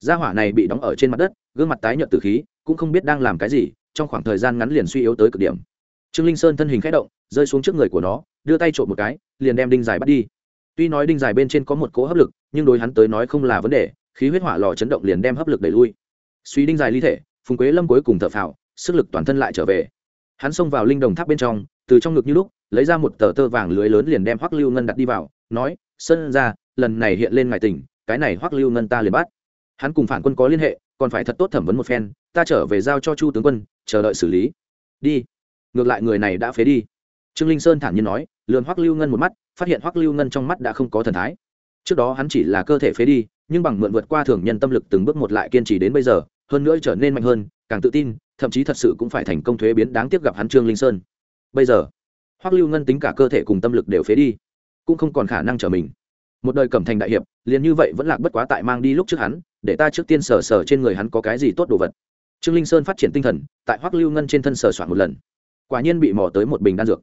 Gia hỏa này bị đóng ở trên mặt đất, gương mặt tái nhợt từ khí, cũng không biết đang làm cái gì, trong khoảng thời gian ngắn liền suy yếu tới cực điểm. Trương linh sơn thân hình k h ẽ động, rơi xuống trước người của nó, đưa tay trộm một cái, liền đem đinh dài bắt đi tuy nói đinh dài bên trên có một cỗ hấp lực, nhưng đối hắn tới nói không là vấn đề, khí huyết hỏa lò chấn động liền đem hấp lực đẩy lui. Suy đinh dài ly thể, phùng quế lâm cuối cùng thợ phào, sức lực toàn thân lại trở về. Hắn xông vào linh đồng tháp bên trong, từ trong ngực như lúc, lấy ra một tờ tơ vàng lưới lớn liền đem hoắc lưu ngân đặt đi vào, nói, sơn ra, lần này hiện lên ngài tỉnh, cái này hoắc lưu ngân ta liền bắt. Hắn cùng phản quân có liên hệ, còn phải thật tốt thẩm vấn một phen, ta trở về giao cho chu tướng quân, chờ đợi xử lý. Đi. Ngược lại người này đã phế đi. Trương linh sơn thản nhiên nói lườn hoắc lưu ngân một mắt phát hiện hoắc lưu ngân trong mắt đã không có thần thái. Trước đó hắn chỉ là cơ thể phế đi, nhưng bằng mượn vượt qua thường nhân tâm lực từng bước một lại kiên trì đến bây giờ, hơn nữa trở nên mạnh hơn, càng tự tin, thậm chí thật sự cũng phải thành công thuế biến đáng tiếc gặp hắn trương linh sơn. Bây giờ, hoắc lưu ngân tính cả cơ thể cùng tâm lực đều phế đi, cũng không còn khả năng trở mình. Một đời cẩm thành đại hiệp, liền như vậy vẫn lạc bất quá tại mang đi lúc trước hắn, để ta trước tiên sờ sờ trên người hắn có cái gì tốt đồ vật. Trương linh sơn phát triển tinh thần, tại hoắc lưu ngân trên thân sờ soạn một lần. Quả nhiên bị mò tới một bình đan dược.